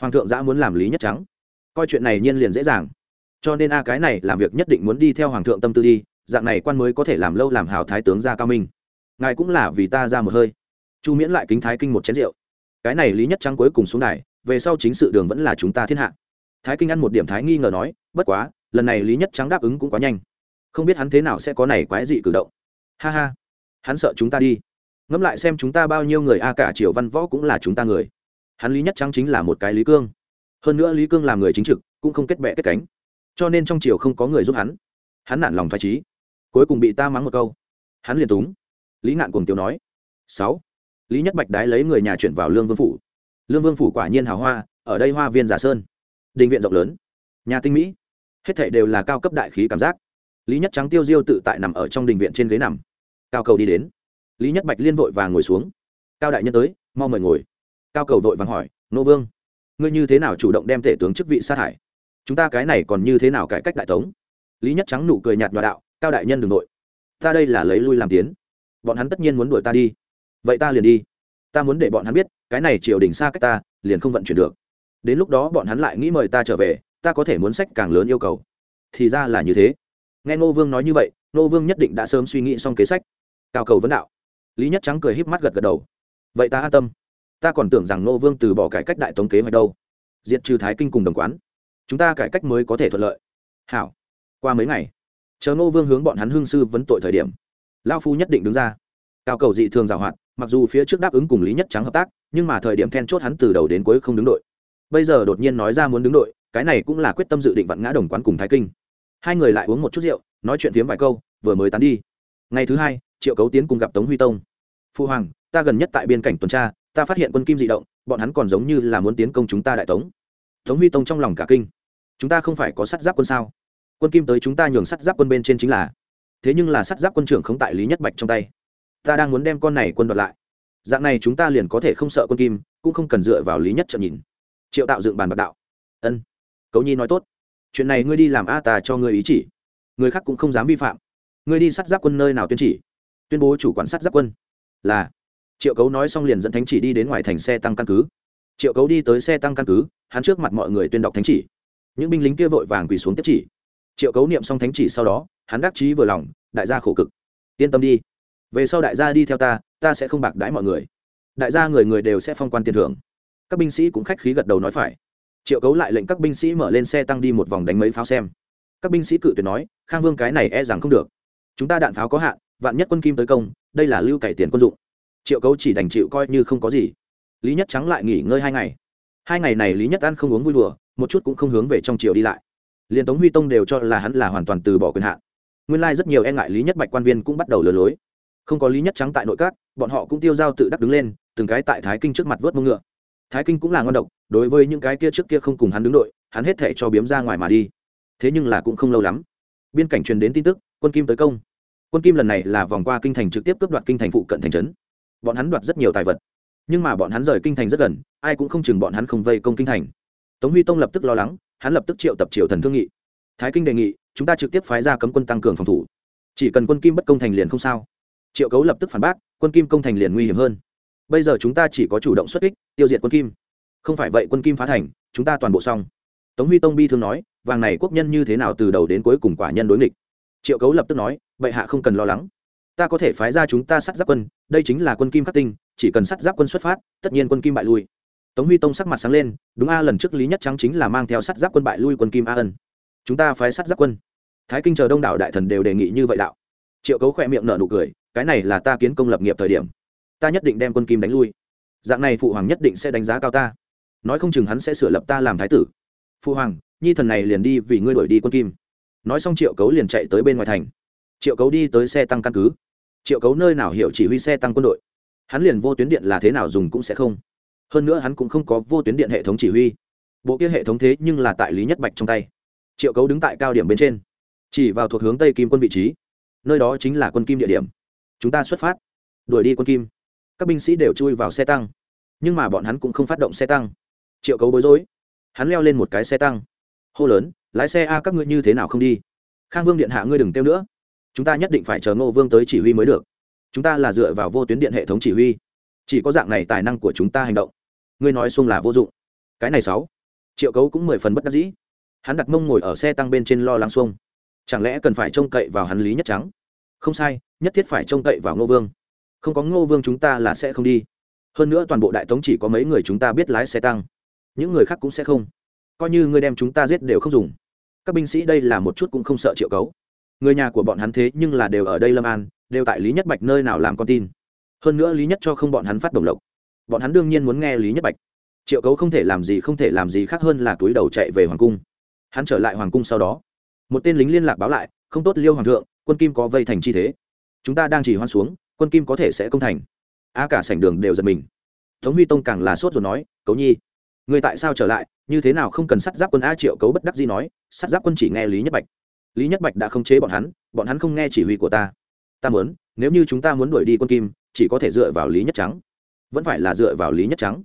Hoàng thượng giã muốn làm lý nhất trắng. Coi chuyện này nhiên liền dễ dàng. Cho nên a, cái này làm việc nhất định muốn đi theo hoàng thượng tâm tư đi, dạng này quan mới có thể làm lâu làm hào thái tướng ra cao minh. Ngài cũng là vì ta ra một hơi. Chu miễn lại kính thái kinh một chén rượu cái này lý nhất trắng cuối cùng xuống đài, về sau chính sự đường vẫn là chúng ta thiên hạ. Thái kinh ăn một điểm thái nghi ngờ nói, bất quá, lần này lý nhất trắng đáp ứng cũng quá nhanh. Không biết hắn thế nào sẽ có này quái dị cử động. Ha ha, hắn sợ chúng ta đi. Ngẫm lại xem chúng ta bao nhiêu người, a cả triều văn võ cũng là chúng ta người. Hắn lý nhất trắng chính là một cái lý cương. Hơn nữa lý cương làm người chính trực, cũng không kết bệ kết cánh. Cho nên trong triều không có người giúp hắn. Hắn nản lòng thoải trí cuối cùng bị ta mắng một câu. Hắn liền túng. Lý ngạn cùng tiêu nói. Sáu lý nhất bạch đái lấy người nhà chuyển vào lương vương phủ lương vương phủ quả nhiên hào hoa ở đây hoa viên giả sơn đình viện rộng lớn nhà tinh mỹ hết thảy đều là cao cấp đại khí cảm giác lý nhất trắng tiêu diêu tự tại nằm ở trong đình viện trên ghế nằm cao cầu đi đến lý nhất bạch liên vội và ngồi xuống cao đại nhân tới mau mời ngồi cao cầu vội vàng hỏi nô vương ngươi như thế nào chủ động đem tể tướng chức vị sát hại chúng ta cái này còn như thế nào cải cách đại tống lý nhất trắng nụ cười nhạt nhòa đạo cao đại nhân đ ừ n g nội ta đây là lấy lui làm tiến bọn hắn tất nhiên muốn đuổi ta đi vậy ta liền đi. Ta muốn để bọn hắn biết, cái này triều đình xa cách ta, liền không vận chuyển được. Đến lúc đó bọn hắn lại nghĩ mời ta trở về, ta có thể muốn sách càng lớn yêu cầu. Thì ra là như thế. Nghe ngô vương nói như vậy, ngô vương nhất định đã sớm suy nghĩ xong kế sách. Cao cầu vấn đạo. Lý nhất trắng cười híp mắt gật gật đầu. Vậy ta an tâm. Ta còn tưởng rằng ngô vương từ bỏ cải cách đại tống kế hoạch đâu. Diệt trừ thái kinh cùng đồng quán. Chúng ta cải cách mới có thể thuận lợi. Hảo. Qua mấy ngày, chờ ngô vương hướng bọn hắn hương sư vấn tội thời điểm lao phu nhất định đứng ra. Cao cầu dị thường giảo hoạt mặc dù phía trước đáp ứng cùng lý nhất trắng hợp tác, nhưng mà thời điểm then chốt hắn từ đầu đến cuối không đứng đội. Bây giờ đột nhiên nói ra muốn đứng đội, cái này cũng là quyết tâm dự định vặn ngã đồng quán cùng thái kinh. Hai người lại uống một chút rượu, nói chuyện phiếm vài câu, vừa mới tán đi. Ngày thứ hai, triệu cấu tiến cùng gặp tống huy tông. Phu hoàng, ta gần nhất tại biên cảnh tuần tra, ta phát hiện quân kim dị động, bọn hắn còn giống như là muốn tiến công chúng ta đại tống. Tống huy tông trong lòng cả kinh. Chúng ta không phải có sắt giáp quân sao? Quân kim tới chúng ta nhường sắt giáp quân bên trên chính là. Thế nhưng là sắt giáp quân trưởng không tại lý nhất bạch trong tay ta đang muốn đem con này quân đoạt lại. Dạng này chúng ta liền có thể không sợ quân kim, cũng không cần dựa vào lý nhất trận nhìn. Triệu tạo dựng bàn bạc đạo. Ân. Cấu nhi nói tốt. Chuyện này ngươi đi làm a ta cho ngươi ý chỉ. Người khác cũng không dám vi phạm. Ngươi đi sát giáp quân nơi nào tuyên chỉ? Tuyên bố chủ quản sát giáp quân. Là. Triệu cấu nói xong liền dẫn thánh chỉ đi đến ngoài thành xe tăng căn cứ. Triệu cấu đi tới xe tăng căn cứ, hắn trước mặt mọi người tuyên đọc thánh chỉ. Những binh lính kia vội vàng quỳ xuống tiếp chỉ. Triệu cấu niệm xong thánh chỉ sau đó, hắn đắc chí vừa lòng, đại gia khổ cực. Yên tâm đi về sau đại gia đi theo ta ta sẽ không bạc đãi mọi người. Đại gia người người đều sẽ phong quan tiền thưởng. Các binh sĩ cũng khách khí gật đầu nói phải. Triệu cấu lại lệnh các binh sĩ mở lên xe tăng đi một vòng đánh mấy pháo xem. Các binh sĩ cự tuyệt nói, khang vương cái này e rằng không được. Chúng ta đạn pháo có hạn, vạn nhất quân kim tới công, đây là lưu cải tiền quân dụng. Triệu cấu chỉ đành chịu coi như không có gì. Lý nhất trắng lại nghỉ ngơi hai ngày. Hai ngày này lý nhất ăn không uống vui đùa, một chút cũng không hướng về trong triều đi lại. Liền tống huy tông đều cho là hắn là hoàn toàn từ bỏ quyền hạn. Nguyên lai rất nhiều e ngại lý nhất bạch quan viên cũng bắt đầu lừa lối không có lý nhất trắng tại nội các, bọn họ cũng tiêu dao tự đắc đứng lên, từng cái tại thái kinh trước mặt vớt mông ngựa. Thái kinh cũng là ngon độc, đối với những cái kia trước kia không cùng hắn đứng đội, hắn hết thể cho biếm ra ngoài mà đi. Thế nhưng là cũng không lâu lắm. Biên cảnh truyền đến tin tức, quân kim tới công. Quân kim lần này là vòng qua kinh thành trực tiếp cướp đoạt kinh thành phụ cận thành trấn. Bọn hắn đoạt rất nhiều tài vật. Nhưng mà bọn hắn rời kinh thành rất gần, ai cũng không chừng bọn hắn không vây công kinh thành. Tống huy tông lập tức lo lắng, hắn lập tức triệu tập triều thần thương nghị. Thái kinh đề nghị, chúng ta trực tiếp phái ra cấm quân tăng cường phòng thủ. Chỉ cần quân kim bất công thành liền không sao triệu cấu lập tức phản bác, quân kim công thành liền nguy hiểm hơn. Bây giờ chúng ta chỉ có chủ động xuất kích, tiêu diệt quân kim. Không phải vậy quân kim phá thành, chúng ta toàn bộ xong. Tống huy tông bi thương nói, vàng này quốc nhân như thế nào từ đầu đến cuối cùng quả nhân đối nghịch? Triệu cấu lập tức nói vậy hạ không cần lo lắng. Ta có thể phái ra chúng ta sắt giáp quân, đây chính là quân kim khắc tinh, chỉ cần sắt giáp quân xuất phát, tất nhiên quân kim bại lui. Tống huy tông sắc mặt sáng lên, đúng a, lần trước lý nhất trắng chính là mang theo sắt giáp quân bại lui quân kim a ân. Chúng ta phái sắt giáp quân. Thái kinh chờ đông đảo đại thần đều đề nghị như vậy đạo. Triệu cấu khỏe miệng nở nụ cười cái này là ta kiến công lập nghiệp thời điểm. Ta nhất định đem quân kim đánh lui. Dạng này phụ hoàng nhất định sẽ đánh giá cao ta. Nói không chừng hắn sẽ sửa lập ta làm thái tử. Phụ hoàng, nhi thần này liền đi vì ngươi đổi đi quân kim. Nói xong triệu cấu liền chạy tới bên ngoài thành. Triệu cấu đi tới xe tăng căn cứ. Triệu cấu nơi nào hiểu chỉ huy xe tăng quân đội. Hắn liền vô tuyến điện là thế nào dùng cũng sẽ không. Hơn nữa hắn cũng không có vô tuyến điện hệ thống chỉ huy. Bộ kia hệ thống thế nhưng là tại lý nhất bạch trong tay. Triệu cấu đứng tại cao điểm bên trên, chỉ vào thuộc hướng tây kim quân vị trí. Nơi đó chính là quân kim địa điểm chúng ta xuất phát. Đuổi đi quân kim. Các binh sĩ đều chui vào xe tăng. Nhưng mà bọn hắn cũng không phát động xe tăng. Triệu cấu bối rối. Hắn leo lên một cái xe tăng. Hô lớn, lái xe a, các ngươi như thế nào không đi? Khang vương điện hạ ngươi đừng kêu nữa. Chúng ta nhất định phải chờ ngô vương tới chỉ huy mới được. Chúng ta là dựa vào vô tuyến điện hệ thống chỉ huy. Chỉ có dạng này tài năng của chúng ta hành động. Ngươi nói xung là vô dụng. Cái này sáu. Triệu cấu cũng mười phần bất đắc dĩ. Hắn đặt mông ngồi ở xe tăng bên trên lo lắng xuông. Chẳng lẽ cần phải trông cậy vào hắn lý nhất trắng? Không sai, nhất thiết phải trông cậy vào ngô vương. Không có ngô vương chúng ta là sẽ không đi. Hơn nữa toàn bộ đại tống chỉ có mấy người chúng ta biết lái xe tăng. Những người khác cũng sẽ không. Coi như ngươi đem chúng ta giết đều không dùng. Các binh sĩ đây là một chút cũng không sợ triệu cấu. Người nhà của bọn hắn thế nhưng là đều ở đây lâm an, đều tại lý nhất bạch nơi nào làm con tin. Hơn nữa lý nhất cho không bọn hắn phát đồng lộc. Bọn hắn đương nhiên muốn nghe lý nhất bạch. Triệu cấu không thể làm gì không thể làm gì khác hơn là túi đầu chạy về hoàng cung. Hắn trở lại hoàng cung sau đó. Một tên lính liên lạc báo lại, không tốt liêu hoàng thượng quân kim có vây thành chi thế. Chúng ta đang chỉ hoan xuống, quân kim có thể sẽ công thành. A cả sảnh đường đều giật mình. Tống huy tông càng là sốt rồi nói, cấu nhi, người tại sao trở lại? Như thế nào không cần sắt giáp quân a triệu cấu bất đắc gì nói, sắt giáp quân chỉ nghe lý nhất bạch. Lý nhất bạch đã không chế bọn hắn bọn hắn không nghe chỉ huy của ta. Ta muốn, nếu như chúng ta muốn đuổi đi quân kim, chỉ có thể dựa vào lý nhất trắng. Vẫn phải là dựa vào lý nhất trắng.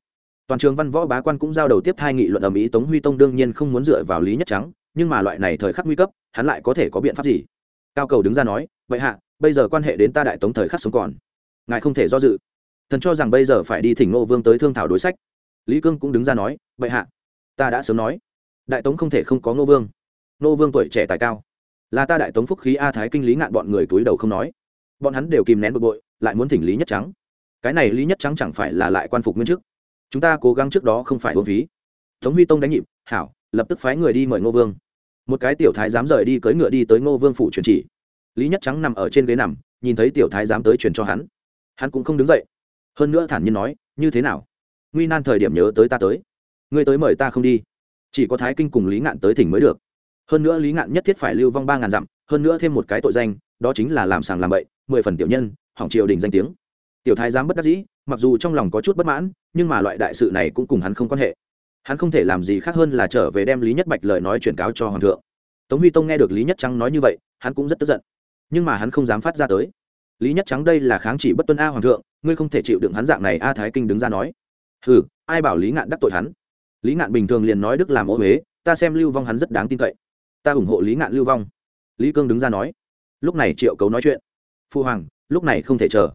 Toàn trường văn võ bá quan cũng giao đầu tiếp thai nghị luận ầm ĩ, tống huy tông đương nhiên không muốn dựa vào lý nhất trắng, nhưng mà loại này thời khắc nguy cấp, hắn lại có thể có biện pháp gì? Cao cầu đứng ra nói, vậy hạ, bây giờ quan hệ đến ta đại tống thời khắc sống còn. Ngài không thể do dự. Thần cho rằng bây giờ phải đi thỉnh ngô vương tới thương thảo đối sách. Lý cương cũng đứng ra nói, vậy hạ, ta đã sớm nói. Đại tống không thể không có ngô vương. Ngô vương tuổi trẻ tài cao. Là ta đại tống phúc khí a thái kinh lý ngạn bọn người túi đầu không nói. Bọn hắn đều kìm nén bực bội, lại muốn thỉnh lý nhất trắng. Cái này lý nhất trắng chẳng phải là lại quan phục nguyên chức. Chúng ta cố gắng trước đó không phải vô phí. Tống huy tông đánh nhịp, hảo, lập tức phái người đi mời ngô vương một cái tiểu thái dám rời đi cưỡi ngựa đi tới ngô vương phủ truyền chỉ. Lý nhất trắng nằm ở trên ghế nằm, nhìn thấy tiểu thái dám tới truyền cho hắn. Hắn cũng không đứng dậy. Hơn nữa thản nhiên nói, như thế nào? Nguy nan thời điểm nhớ tới ta tới. Ngươi tới mời ta không đi. Chỉ có thái kinh cùng lý ngạn tới thỉnh mới được. Hơn nữa lý ngạn nhất thiết phải lưu vong ba ngàn dặm, hơn nữa thêm một cái tội danh, đó chính là làm sàng làm bậy, mười phần tiểu nhân, hỏng triều đình danh tiếng. Tiểu thái giám bất đắc dĩ, mặc dù trong lòng có chút bất mãn, nhưng mà loại đại sự này cũng cùng hắn không quan hệ hắn không thể làm gì khác hơn là trở về đem lý nhất bạch lời nói chuyển cáo cho hoàng thượng. Tống huy tông nghe được lý nhất trắng nói như vậy, hắn cũng rất tức giận. Nhưng mà hắn không dám phát ra tới. Lý nhất trắng đây là kháng chỉ bất tuân a hoàng thượng, ngươi không thể chịu đựng hắn dạng này a thái kinh đứng ra nói. Ừ ai bảo lý ngạn đắc tội hắn? Lý ngạn bình thường liền nói đức làm ô huế ta xem lưu vong hắn rất đáng tin cậy. Ta ủng hộ lý ngạn lưu vong. Lý cương đứng ra nói. Lúc này triệu cấu nói chuyện. Phu hoàng, lúc này không thể chờ.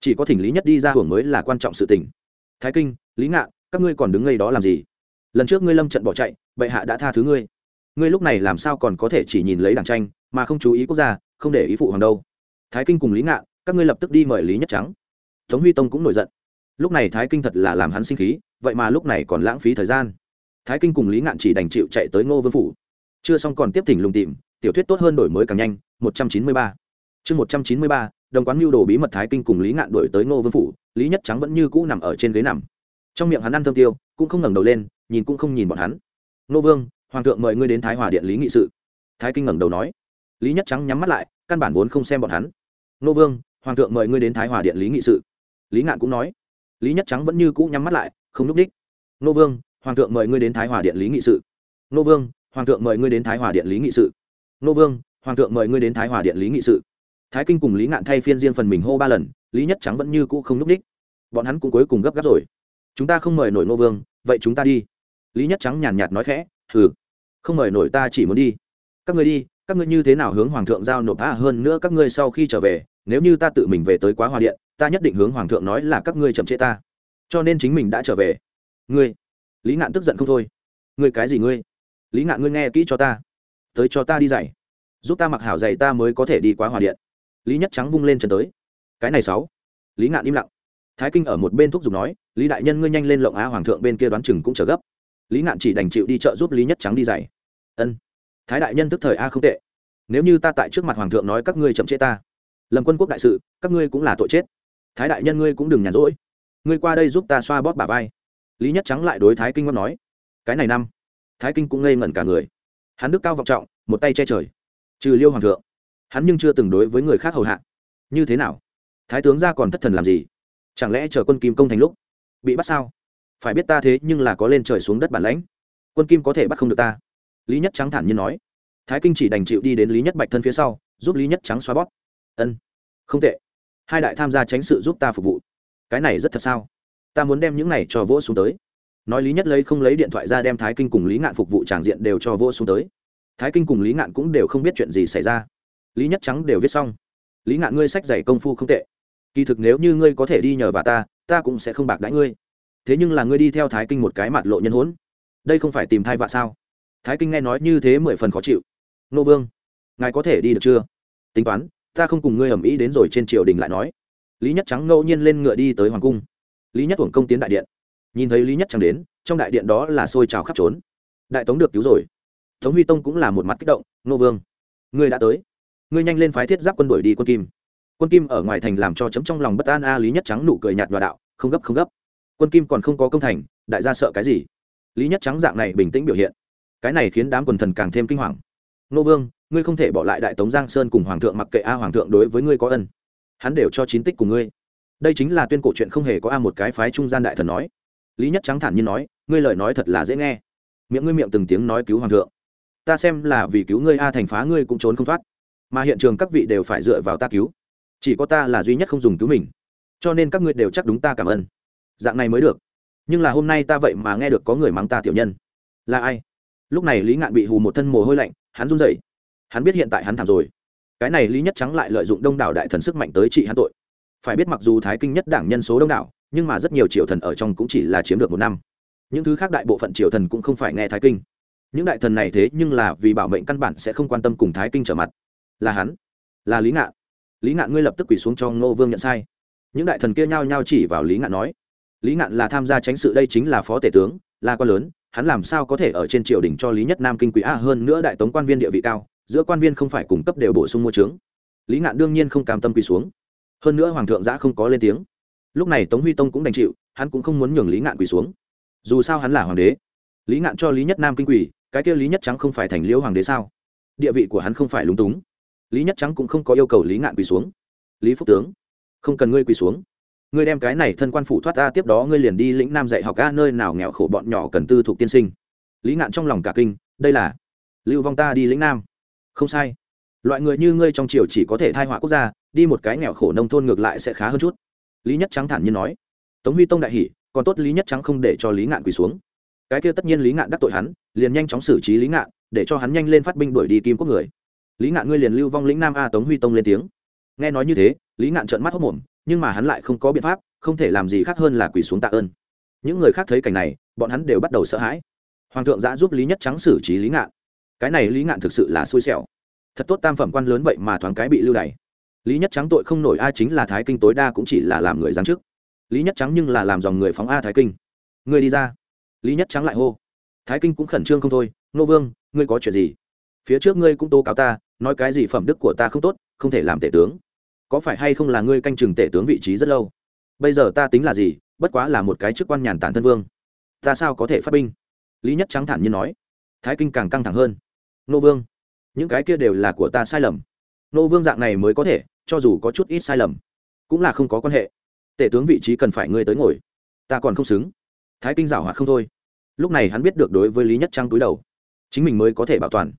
Chỉ có thỉnh lý nhất đi ra hưởng mới là quan trọng sự tình. Thái kinh, lý ngạn, các ngươi còn đứng ngay đó làm gì? Lần trước ngươi lâm trận bỏ chạy, bệ hạ đã tha thứ ngươi. Ngươi lúc này làm sao còn có thể chỉ nhìn lấy đảng tranh, mà không chú ý quốc gia, không để ý phụ hoàng đâu. Thái kinh cùng lý ngạn, các ngươi lập tức đi mời lý nhất trắng. Tống huy tông cũng nổi giận. Lúc này thái kinh thật là làm hắn sinh khí, vậy mà lúc này còn lãng phí thời gian. Thái kinh cùng lý ngạn chỉ đành chịu chạy tới ngô vương phủ. Chưa xong còn tiếp thỉnh lùng tìm, tiểu thuyết tốt hơn đổi mới càng nhanh, một trăm chín mươi ba. Chương một trăm chín mươi ba, đồng quán mưu đồ bí mật thái kinh cùng lý ngạn đổi tới ngô vương phủ, lý nhất trắng vẫn như cũ nằm ở trên ghế nằm. Trong miệng hắn ăn thơm tiêu, cũng không ngẩng đầu lên nhìn cũng không nhìn bọn hắn. Nô vương, hoàng thượng mời ngươi đến thái hòa điện lý nghị sự. Thái kinh ngẩng đầu nói. Lý nhất trắng nhắm mắt lại, căn bản vốn không xem bọn hắn. Nô vương, hoàng thượng mời ngươi đến thái hòa điện lý nghị sự. Lý ngạn cũng nói. Lý nhất trắng vẫn như cũ nhắm mắt lại, không núp đích. Nô vương, hoàng thượng mời ngươi đến thái hòa điện lý nghị sự. Nô vương, hoàng thượng mời ngươi đến thái hòa điện lý nghị sự. Nô vương, hoàng thượng mời ngươi đến thái hòa điện lý nghị sự. Thái kinh cùng lý ngạn thay phiên riêng phần mình hô ba lần, lý nhất trắng vẫn như cũ không núp đích. Bọn hắn cũng cuối cùng gấp gáp rồi. Chúng ta không mời nổi nô vương, vậy chúng ta đi lý nhất trắng nhàn nhạt nói khẽ, hừ, không mời nổi ta chỉ muốn đi. Các ngươi đi, các ngươi như thế nào hướng hoàng thượng giao nộp ta hơn nữa các ngươi sau khi trở về, nếu như ta tự mình về tới quá hòa điện, ta nhất định hướng hoàng thượng nói là các ngươi chậm trễ ta. Cho nên chính mình đã trở về. Ngươi? Lý ngạn tức giận không thôi. Ngươi cái gì ngươi? Lý ngạn ngươi nghe kỹ cho ta. Tới cho ta đi dạy. Giúp ta mặc hảo dạy ta mới có thể đi quá hòa điện. Lý nhất trắng vung lên chân tới. Cái này sáu. Lý ngạn im lặng. Thái kinh ở một bên thúc giục nói, lý đại nhân ngươi nhanh lên lộng á hoàng thượng bên kia đoán chừng cũng trở gấp lý ngạn chỉ đành chịu đi chợ giúp lý nhất trắng đi giày. ân, thái đại nhân tức thời a không tệ. Nếu như ta tại trước mặt hoàng thượng nói các ngươi chậm chế ta lầm quân quốc đại sự, các ngươi cũng là tội chết. Thái đại nhân ngươi cũng đừng nhàn rỗi. Ngươi qua đây giúp ta xoa bóp bà vai. Lý nhất trắng lại đối thái kinh ngâm nói. Cái này năm, thái kinh cũng ngây ngẩn cả người. Hắn đức cao vọng trọng, một tay che trời. Trừ liêu hoàng thượng, hắn nhưng chưa từng đối với người khác hầu hạ. Như thế nào? Thái tướng ra còn thất thần làm gì? Chẳng lẽ chờ quân kim công thành lúc, bị bắt sao? Phải biết ta thế nhưng là có lên trời xuống đất bản lãnh. Quân kim có thể bắt không được ta. Lý nhất trắng thản nhiên nói. Thái kinh chỉ đành chịu đi đến lý nhất bạch thân phía sau, giúp lý nhất trắng xóa bóp. Ân, không tệ. Hai đại tham gia tránh sự giúp ta phục vụ. Cái này rất thật sao? Ta muốn đem những này cho vỗ xuống tới. Nói lý nhất lấy không lấy điện thoại ra đem thái kinh cùng lý ngạn phục vụ tràng diện đều cho vỗ xuống tới. Thái kinh cùng lý ngạn cũng đều không biết chuyện gì xảy ra. Lý nhất trắng đều viết xong. Lý ngạn, ngươi sách giày công phu không tệ. Kỳ thực nếu như ngươi có thể đi nhờ và ta ta cũng sẽ không bạc đãi ngươi thế nhưng là ngươi đi theo thái kinh một cái mặt lộ nhân hỗn. Đây không phải tìm thai vạ sao? Thái kinh nghe nói như thế mười phần khó chịu. Nô vương, ngài có thể đi được chưa? Tính toán, ta không cùng ngươi ầm ĩ đến rồi trên triều đình lại nói. Lý nhất trắng ngẫu nhiên lên ngựa đi tới hoàng cung. Lý nhất hưởng công tiến đại điện. Nhìn thấy lý nhất trắng đến, trong đại điện đó là xôi trào khắp trốn. Đại tống được cứu rồi. Tống huy tông cũng là một mặt kích động. Nô vương, ngươi đã tới. Ngươi nhanh lên phái thiết giáp quân đội đi quân kim. Quân kim ở ngoài thành làm cho chấm trong lòng bất an a lý nhất trắng nụ cười nhạt nhòa đạo, không gấp không gấp quân kim còn không có công thành, đại gia sợ cái gì? Lý nhất trắng dạng này bình tĩnh biểu hiện. Cái này khiến đám quần thần càng thêm kinh hoàng. Nô vương, ngươi không thể bỏ lại đại tống giang sơn cùng hoàng thượng mặc kệ a hoàng thượng đối với ngươi có ân. Hắn đều cho chín tích của ngươi. Đây chính là tuyên cổ chuyện không hề có a một cái phái trung gian đại thần nói. Lý nhất trắng thản nhiên nói, ngươi lời nói thật là dễ nghe. Miệng ngươi miệng từng tiếng nói cứu hoàng thượng. Ta xem là vì cứu ngươi a thành phá ngươi cũng trốn không thoát. Mà hiện trường các vị đều phải dựa vào ta cứu. Chỉ có ta là duy nhất không dùng cứu mình. Cho nên các ngươi đều chắc đúng ta cảm ơn dạng này mới được. Nhưng là hôm nay ta vậy mà nghe được có người mắng ta tiểu nhân. Là ai? Lúc này lý ngạn bị hù một thân mồ hôi lạnh, hắn run rẩy. Hắn biết hiện tại hắn thảm rồi. Cái này lý nhất trắng lại lợi dụng đông đảo đại thần sức mạnh tới trị hắn tội. Phải biết mặc dù thái kinh nhất đảng nhân số đông đảo, nhưng mà rất nhiều triều thần ở trong cũng chỉ là chiếm được một năm. Những thứ khác đại bộ phận triều thần cũng không phải nghe thái kinh. Những đại thần này thế nhưng là vì bảo mệnh căn bản sẽ không quan tâm cùng thái kinh trở mặt. Là hắn. Là lý ngạn. Lý ngạn ngươi lập tức quỳ xuống cho ngô vương nhận sai. Những đại thần kia nhao nhao chỉ vào lý ngạn nói lý ngạn là tham gia tránh sự đây chính là phó tể tướng, là quan lớn, hắn làm sao có thể ở trên triều đình cho lý nhất nam kinh quỹ a hơn nữa đại tống quan viên địa vị cao, giữa quan viên không phải cung cấp đều bổ sung mua trướng lý ngạn đương nhiên không cam tâm quỳ xuống. Hơn nữa hoàng thượng giã không có lên tiếng. Lúc này tống huy tông cũng đành chịu, hắn cũng không muốn nhường lý ngạn quỳ xuống. Dù sao hắn là hoàng đế. Lý ngạn cho lý nhất nam kinh quỳ, cái kia lý nhất trắng không phải thành liễu hoàng đế sao? Địa vị của hắn không phải lúng túng. Lý nhất trắng cũng không có yêu cầu lý ngạn quỳ xuống. Lý phúc tướng, không cần ngươi quỳ xuống ngươi đem cái này thân quan phủ thoát ra, tiếp đó ngươi liền đi lĩnh nam dạy học a, nơi nào nghèo khổ bọn nhỏ cần tư thuộc tiên sinh. Lý ngạn trong lòng cả kinh, đây là lưu vong ta đi lĩnh nam. Không sai. Loại người như ngươi trong triều chỉ có thể thai họa quốc gia, đi một cái nghèo khổ nông thôn ngược lại sẽ khá hơn chút. Lý nhất trắng thản nhiên nói. Tống huy tông đại hỷ còn tốt lý nhất trắng không để cho lý ngạn quỳ xuống. Cái kia tất nhiên lý ngạn đắc tội hắn, liền nhanh chóng xử trí lý ngạn, để cho hắn nhanh lên phát binh đuổi đi kim quốc người. Lý ngạn ngươi liền lưu vong lĩnh nam a, tống huy tông lên tiếng. Nghe nói như thế, lý ngạn trợn mắt hốc mồm nhưng mà hắn lại không có biện pháp, không thể làm gì khác hơn là quỳ xuống tạ ơn. Những người khác thấy cảnh này, bọn hắn đều bắt đầu sợ hãi. Hoàng thượng giã giúp lý nhất trắng xử trí lý ngạn. Cái này lý ngạn thực sự là xui xẻo. Thật tốt tam phẩm quan lớn vậy mà thoáng cái bị lưu đày. Lý nhất trắng tội không nổi a chính là thái kinh tối đa cũng chỉ là làm người giáng chức. Lý nhất trắng nhưng là làm dòng người phóng a thái kinh. Người đi ra. Lý nhất trắng lại hô. Thái kinh cũng khẩn trương không thôi. Nô vương, ngươi có chuyện gì? Phía trước ngươi cũng tố cáo ta, nói cái gì phẩm đức của ta không tốt, không thể làm tể tướng có phải hay không là ngươi canh chừng tể tướng vị trí rất lâu? Bây giờ ta tính là gì? Bất quá là một cái chức quan nhàn tản thân vương. Ta sao có thể phát binh? Lý nhất trắng thản nhiên nói. Thái kinh càng căng thẳng hơn. Nô vương, những cái kia đều là của ta sai lầm. Nô vương dạng này mới có thể, cho dù có chút ít sai lầm, cũng là không có quan hệ. Tể tướng vị trí cần phải ngươi tới ngồi. Ta còn không xứng. Thái kinh giảo hoạt không thôi. Lúc này hắn biết được đối với lý nhất trắng túi đầu. Chính mình mới có thể bảo toàn.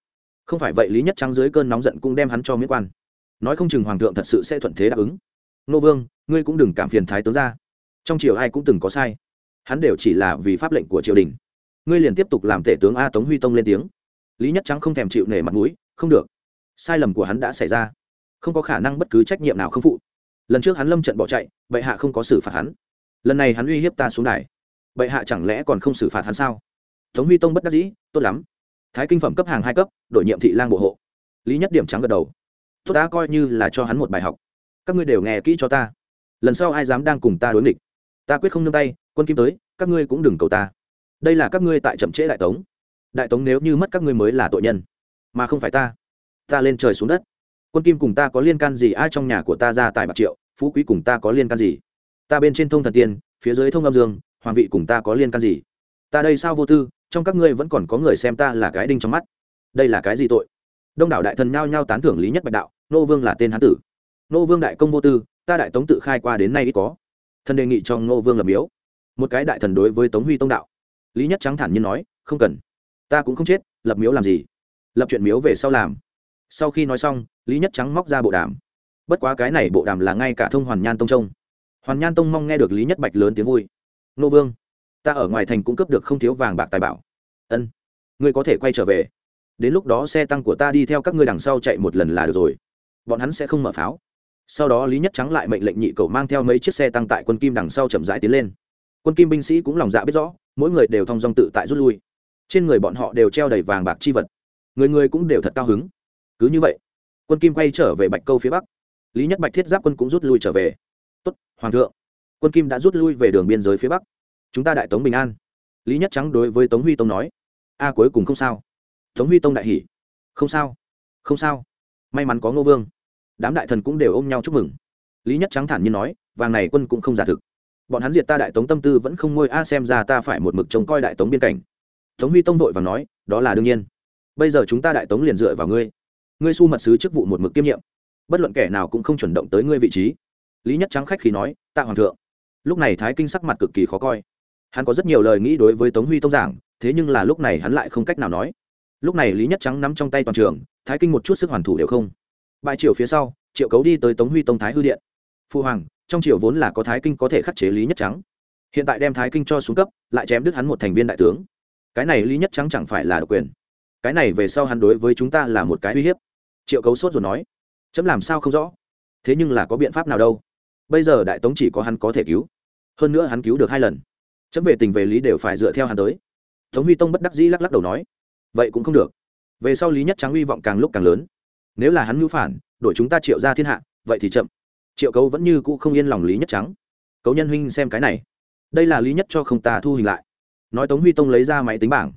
Không phải vậy lý nhất trắng dưới cơn nóng giận cũng đem hắn cho miễn quan nói không chừng hoàng thượng thật sự sẽ thuận thế đáp ứng. Nô vương, ngươi cũng đừng cảm phiền thái tướng ra. Trong triều ai cũng từng có sai. Hắn đều chỉ là vì pháp lệnh của triều đình. Ngươi liền tiếp tục làm tể tướng a tống huy tông lên tiếng. Lý nhất trắng không thèm chịu nể mặt mũi, không được. Sai lầm của hắn đã xảy ra. Không có khả năng bất cứ trách nhiệm nào không phụ. Lần trước hắn lâm trận bỏ chạy, bệ hạ không có xử phạt hắn. Lần này hắn uy hiếp ta xuống đài. Bệ hạ chẳng lẽ còn không xử phạt hắn sao? Tống huy tông bất đắc dĩ, tốt lắm. Thái kinh phẩm cấp hàng hai cấp, đổi nhiệm thị lang bộ hộ. Lý nhất điểm trắng gật đầu tốt đã coi như là cho hắn một bài học. Các ngươi đều nghe kỹ cho ta. Lần sau ai dám đang cùng ta đối nghịch? Ta quyết không nương tay, quân kim tới, các ngươi cũng đừng cầu ta. Đây là các ngươi tại chậm trễ đại tống. Đại tống nếu như mất các ngươi mới là tội nhân, mà không phải ta. Ta lên trời xuống đất. Quân kim cùng ta có liên can gì? Ai trong nhà của ta ra tài bạc triệu, phú quý cùng ta có liên can gì? Ta bên trên thông thần tiên, phía dưới thông âm dương, hoàng vị cùng ta có liên can gì? Ta đây sao vô tư? Trong các ngươi vẫn còn có người xem ta là cái đinh trong mắt. Đây là cái gì tội? Đông đảo đại thần nhao nhao tán thưởng lý nhất bạch đạo nô vương là tên hán tử. Nô vương đại công vô tư, ta đại tống tự khai qua đến nay ít có. Thần đề nghị cho nô vương lập miếu. Một cái đại thần đối với tống huy tông đạo. Lý nhất trắng thản nhiên nói, không cần. Ta cũng không chết, lập miếu làm gì? Lập chuyện miếu về sau làm. Sau khi nói xong, lý nhất trắng móc ra bộ đàm. Bất quá cái này bộ đàm là ngay cả thông hoàn nhan tông trông. Hoàn nhan tông mong nghe được lý nhất bạch lớn tiếng vui. Nô vương, ta ở ngoài thành cũng cướp được không thiếu vàng bạc tài bảo. Ân, ngươi có thể quay trở về. Đến lúc đó xe tăng của ta đi theo các ngươi đằng sau chạy một lần là được rồi bọn hắn sẽ không mở pháo. Sau đó lý nhất trắng lại mệnh lệnh nhị cầu mang theo mấy chiếc xe tăng tại quân kim đằng sau chậm rãi tiến lên. Quân kim binh sĩ cũng lòng dạ biết rõ mỗi người đều thong dong tự tại rút lui. Trên người bọn họ đều treo đầy vàng bạc chi vật. Người người cũng đều thật cao hứng. Cứ như vậy quân kim quay trở về bạch câu phía bắc. Lý nhất bạch thiết giáp quân cũng rút lui trở về. Tốt hoàng thượng. Quân kim đã rút lui về đường biên giới phía bắc. Chúng ta đại tống bình an. Lý nhất trắng đối với tống huy tông nói. A cuối cùng không sao. Tống huy tông đại hỉ, không sao không sao. May mắn có ngô vương đám đại thần cũng đều ôm nhau chúc mừng. Lý nhất trắng thản nhiên nói, vàng này quân cũng không giả thực. Bọn hắn diệt ta đại tống tâm tư vẫn không ngôi a, xem ra ta phải một mực trông coi đại tống biên cảnh. Tống huy tông vội và nói, đó là đương nhiên. Bây giờ chúng ta đại tống liền dựa vào ngươi. Ngươi su mật sứ chức vụ một mực kiêm nhiệm. Bất luận kẻ nào cũng không chuẩn động tới ngươi vị trí. Lý nhất trắng khách khi nói, tạ hoàng thượng. Lúc này thái kinh sắc mặt cực kỳ khó coi. Hắn có rất nhiều lời nghĩ đối với tống huy tông giảng, thế nhưng là lúc này hắn lại không cách nào nói. Lúc này lý nhất trắng nắm trong tay toàn trường, thái kinh một chút sức hoàn thủ đều không bãi triều phía sau, triệu cấu đi tới tống huy tông thái hư điện. Phu hoàng, trong triều vốn là có thái kinh có thể khắc chế lý nhất trắng. Hiện tại đem thái kinh cho xuống cấp, lại chém đứt hắn một thành viên đại tướng. Cái này lý nhất trắng chẳng phải là độc quyền. Cái này về sau hắn đối với chúng ta là một cái uy hiếp. Triệu cấu sốt rồi nói. Chấm làm sao không rõ? Thế nhưng là có biện pháp nào đâu. Bây giờ đại tống chỉ có hắn có thể cứu. Hơn nữa hắn cứu được hai lần. Chấm về tình về lý đều phải dựa theo hắn tới. Tống huy tông bất đắc dĩ lắc lắc đầu nói. Vậy cũng không được. Về sau lý nhất trắng hy vọng càng lúc càng lớn nếu là hắn mưu phản, đổi chúng ta triệu ra thiên hạ, vậy thì chậm. Triệu cấu vẫn như cũ không yên lòng lý nhất trắng. Cấu nhân huynh xem cái này. Đây là lý nhất cho không ta thu hình lại. Nói tống huy tông lấy ra máy tính bảng,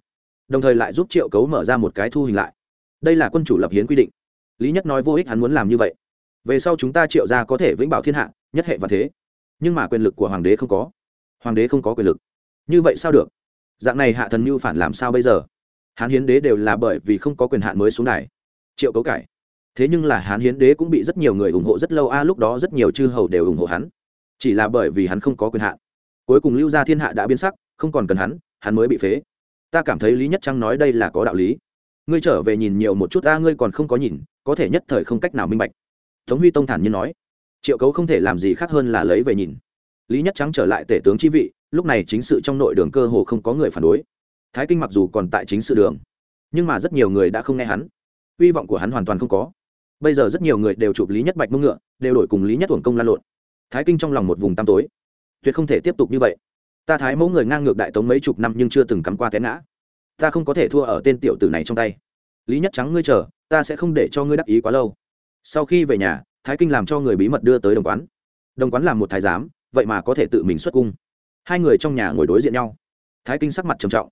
đồng thời lại giúp triệu cấu mở ra một cái thu hình lại. Đây là quân chủ lập hiến quy định. Lý nhất nói vô ích hắn muốn làm như vậy. Về sau chúng ta triệu ra có thể vĩnh bảo thiên hạ, nhất hệ và thế. Nhưng mà quyền lực của hoàng đế không có. Hoàng đế không có quyền lực. Như vậy sao được? Dạng này hạ thần mưu phản làm sao bây giờ? Hán hiến đế đều là bởi vì không có quyền hạn mới xuống đài. Triệu cấu cải thế nhưng là hán hiến đế cũng bị rất nhiều người ủng hộ rất lâu, a, lúc đó rất nhiều chư hầu đều ủng hộ hắn. Chỉ là bởi vì hắn không có quyền hạn. Cuối cùng lưu gia thiên hạ đã biến sắc, không còn cần hắn hắn mới bị phế. Ta cảm thấy lý nhất trăng nói đây là có đạo lý. Ngươi trở về nhìn nhiều một chút, a, ngươi còn không có nhìn, có thể nhất thời không cách nào minh bạch. Tống huy tông thản nhiên nói. Triệu cấu không thể làm gì khác hơn là lấy về nhìn. Lý nhất trắng trở lại tể tướng chi vị, lúc này chính sự trong nội đường cơ hồ không có người phản đối. Thái kinh mặc dù còn tại chính sự đường, nhưng mà rất nhiều người đã không nghe hắn. Hy vọng của hắn hoàn toàn không có bây giờ rất nhiều người đều chụp lý nhất bạch mông ngựa, đều đổi cùng lý nhất tuồng công lan lộn. Thái kinh trong lòng một vùng tăm tối. Tuyệt không thể tiếp tục như vậy. Ta thái mẫu người ngang ngược đại tống mấy chục năm nhưng chưa từng cắm qua té ngã. Ta không có thể thua ở tên tiểu tử này trong tay. Lý nhất trắng ngươi chờ, ta sẽ không để cho ngươi đắc ý quá lâu. Sau khi về nhà, thái kinh làm cho người bí mật đưa tới đồng quán. Đồng quán làm một thái giám, vậy mà có thể tự mình xuất cung. Hai người trong nhà ngồi đối diện nhau. Thái kinh sắc mặt trầm trọng.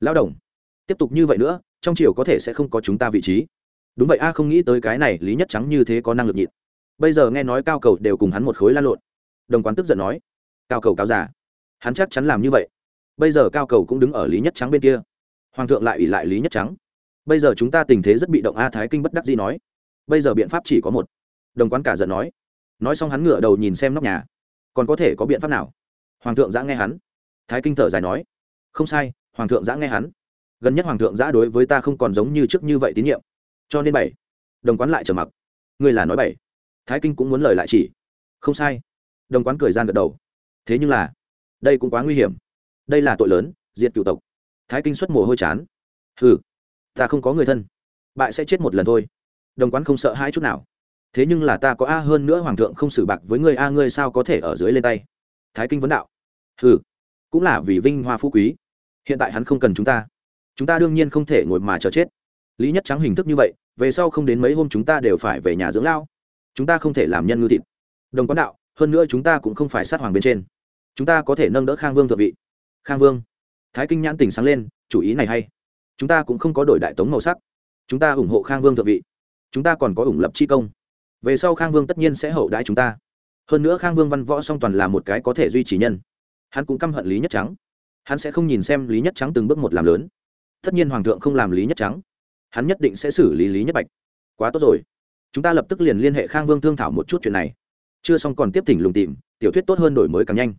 Lao đồng, tiếp tục như vậy nữa, trong triều có thể sẽ không có chúng ta vị trí đúng vậy, a, không nghĩ tới cái này, lý nhất trắng như thế có năng lực nhịn. Bây giờ nghe nói cao cầu đều cùng hắn một khối lan lộn. Đồng quán tức giận nói, cao cầu cáo già, hắn chắc chắn làm như vậy. Bây giờ cao cầu cũng đứng ở lý nhất trắng bên kia. Hoàng thượng lại ủy lại lý nhất trắng. Bây giờ chúng ta tình thế rất bị động, a thái kinh bất đắc gì nói. Bây giờ biện pháp chỉ có một. Đồng quán cả giận nói. Nói xong hắn ngửa đầu nhìn xem nóc nhà. Còn có thể có biện pháp nào? Hoàng thượng giã nghe hắn. Thái kinh thở dài nói. Không sai, hoàng thượng giã nghe hắn. Gần nhất hoàng thượng giã đối với ta không còn giống như trước như vậy tín nhiệm cho nên bảy. Đồng quán lại trở mặc. Ngươi là nói bảy. Thái kinh cũng muốn lời lại chỉ. Không sai. Đồng quán cười gian gật đầu. Thế nhưng là, đây cũng quá nguy hiểm. Đây là tội lớn, diệt cựu tộc. Thái kinh xuất mồ hôi chán. Ừ ta không có người thân. Bại sẽ chết một lần thôi. Đồng quán không sợ hai chút nào. Thế nhưng là ta có a hơn nữa hoàng thượng không xử bạc với ngươi a, ngươi sao có thể ở dưới lên tay? Thái kinh vấn đạo. Ừ cũng là vì vinh hoa phú quý. Hiện tại hắn không cần chúng ta. Chúng ta đương nhiên không thể ngồi mà chờ chết lý nhất trắng hình thức như vậy, về sau không đến mấy hôm chúng ta đều phải về nhà dưỡng lao. Chúng ta không thể làm nhân ngư thịt. Đồng quán đạo, hơn nữa chúng ta cũng không phải sát hoàng bên trên. Chúng ta có thể nâng đỡ khang vương thượng vị. Khang vương, thái kinh nhãn tình sáng lên, chủ ý này hay. Chúng ta cũng không có đổi đại tống màu sắc. Chúng ta ủng hộ khang vương thượng vị. Chúng ta còn có ủng lập chi công. Về sau khang vương tất nhiên sẽ hậu đãi chúng ta. Hơn nữa khang vương văn võ song toàn là một cái có thể duy trì nhân. Hắn cũng căm hận lý nhất trắng. Hắn sẽ không nhìn xem lý nhất trắng từng bước một làm lớn. Tất nhiên hoàng thượng không làm lý nhất trắng hắn nhất định sẽ xử lý lý nhất bạch. Quá tốt rồi. Chúng ta lập tức liền liên hệ khang vương thương thảo một chút chuyện này. Chưa xong còn tiếp thỉnh lùng tìm, tiểu thuyết tốt hơn đổi mới càng nhanh.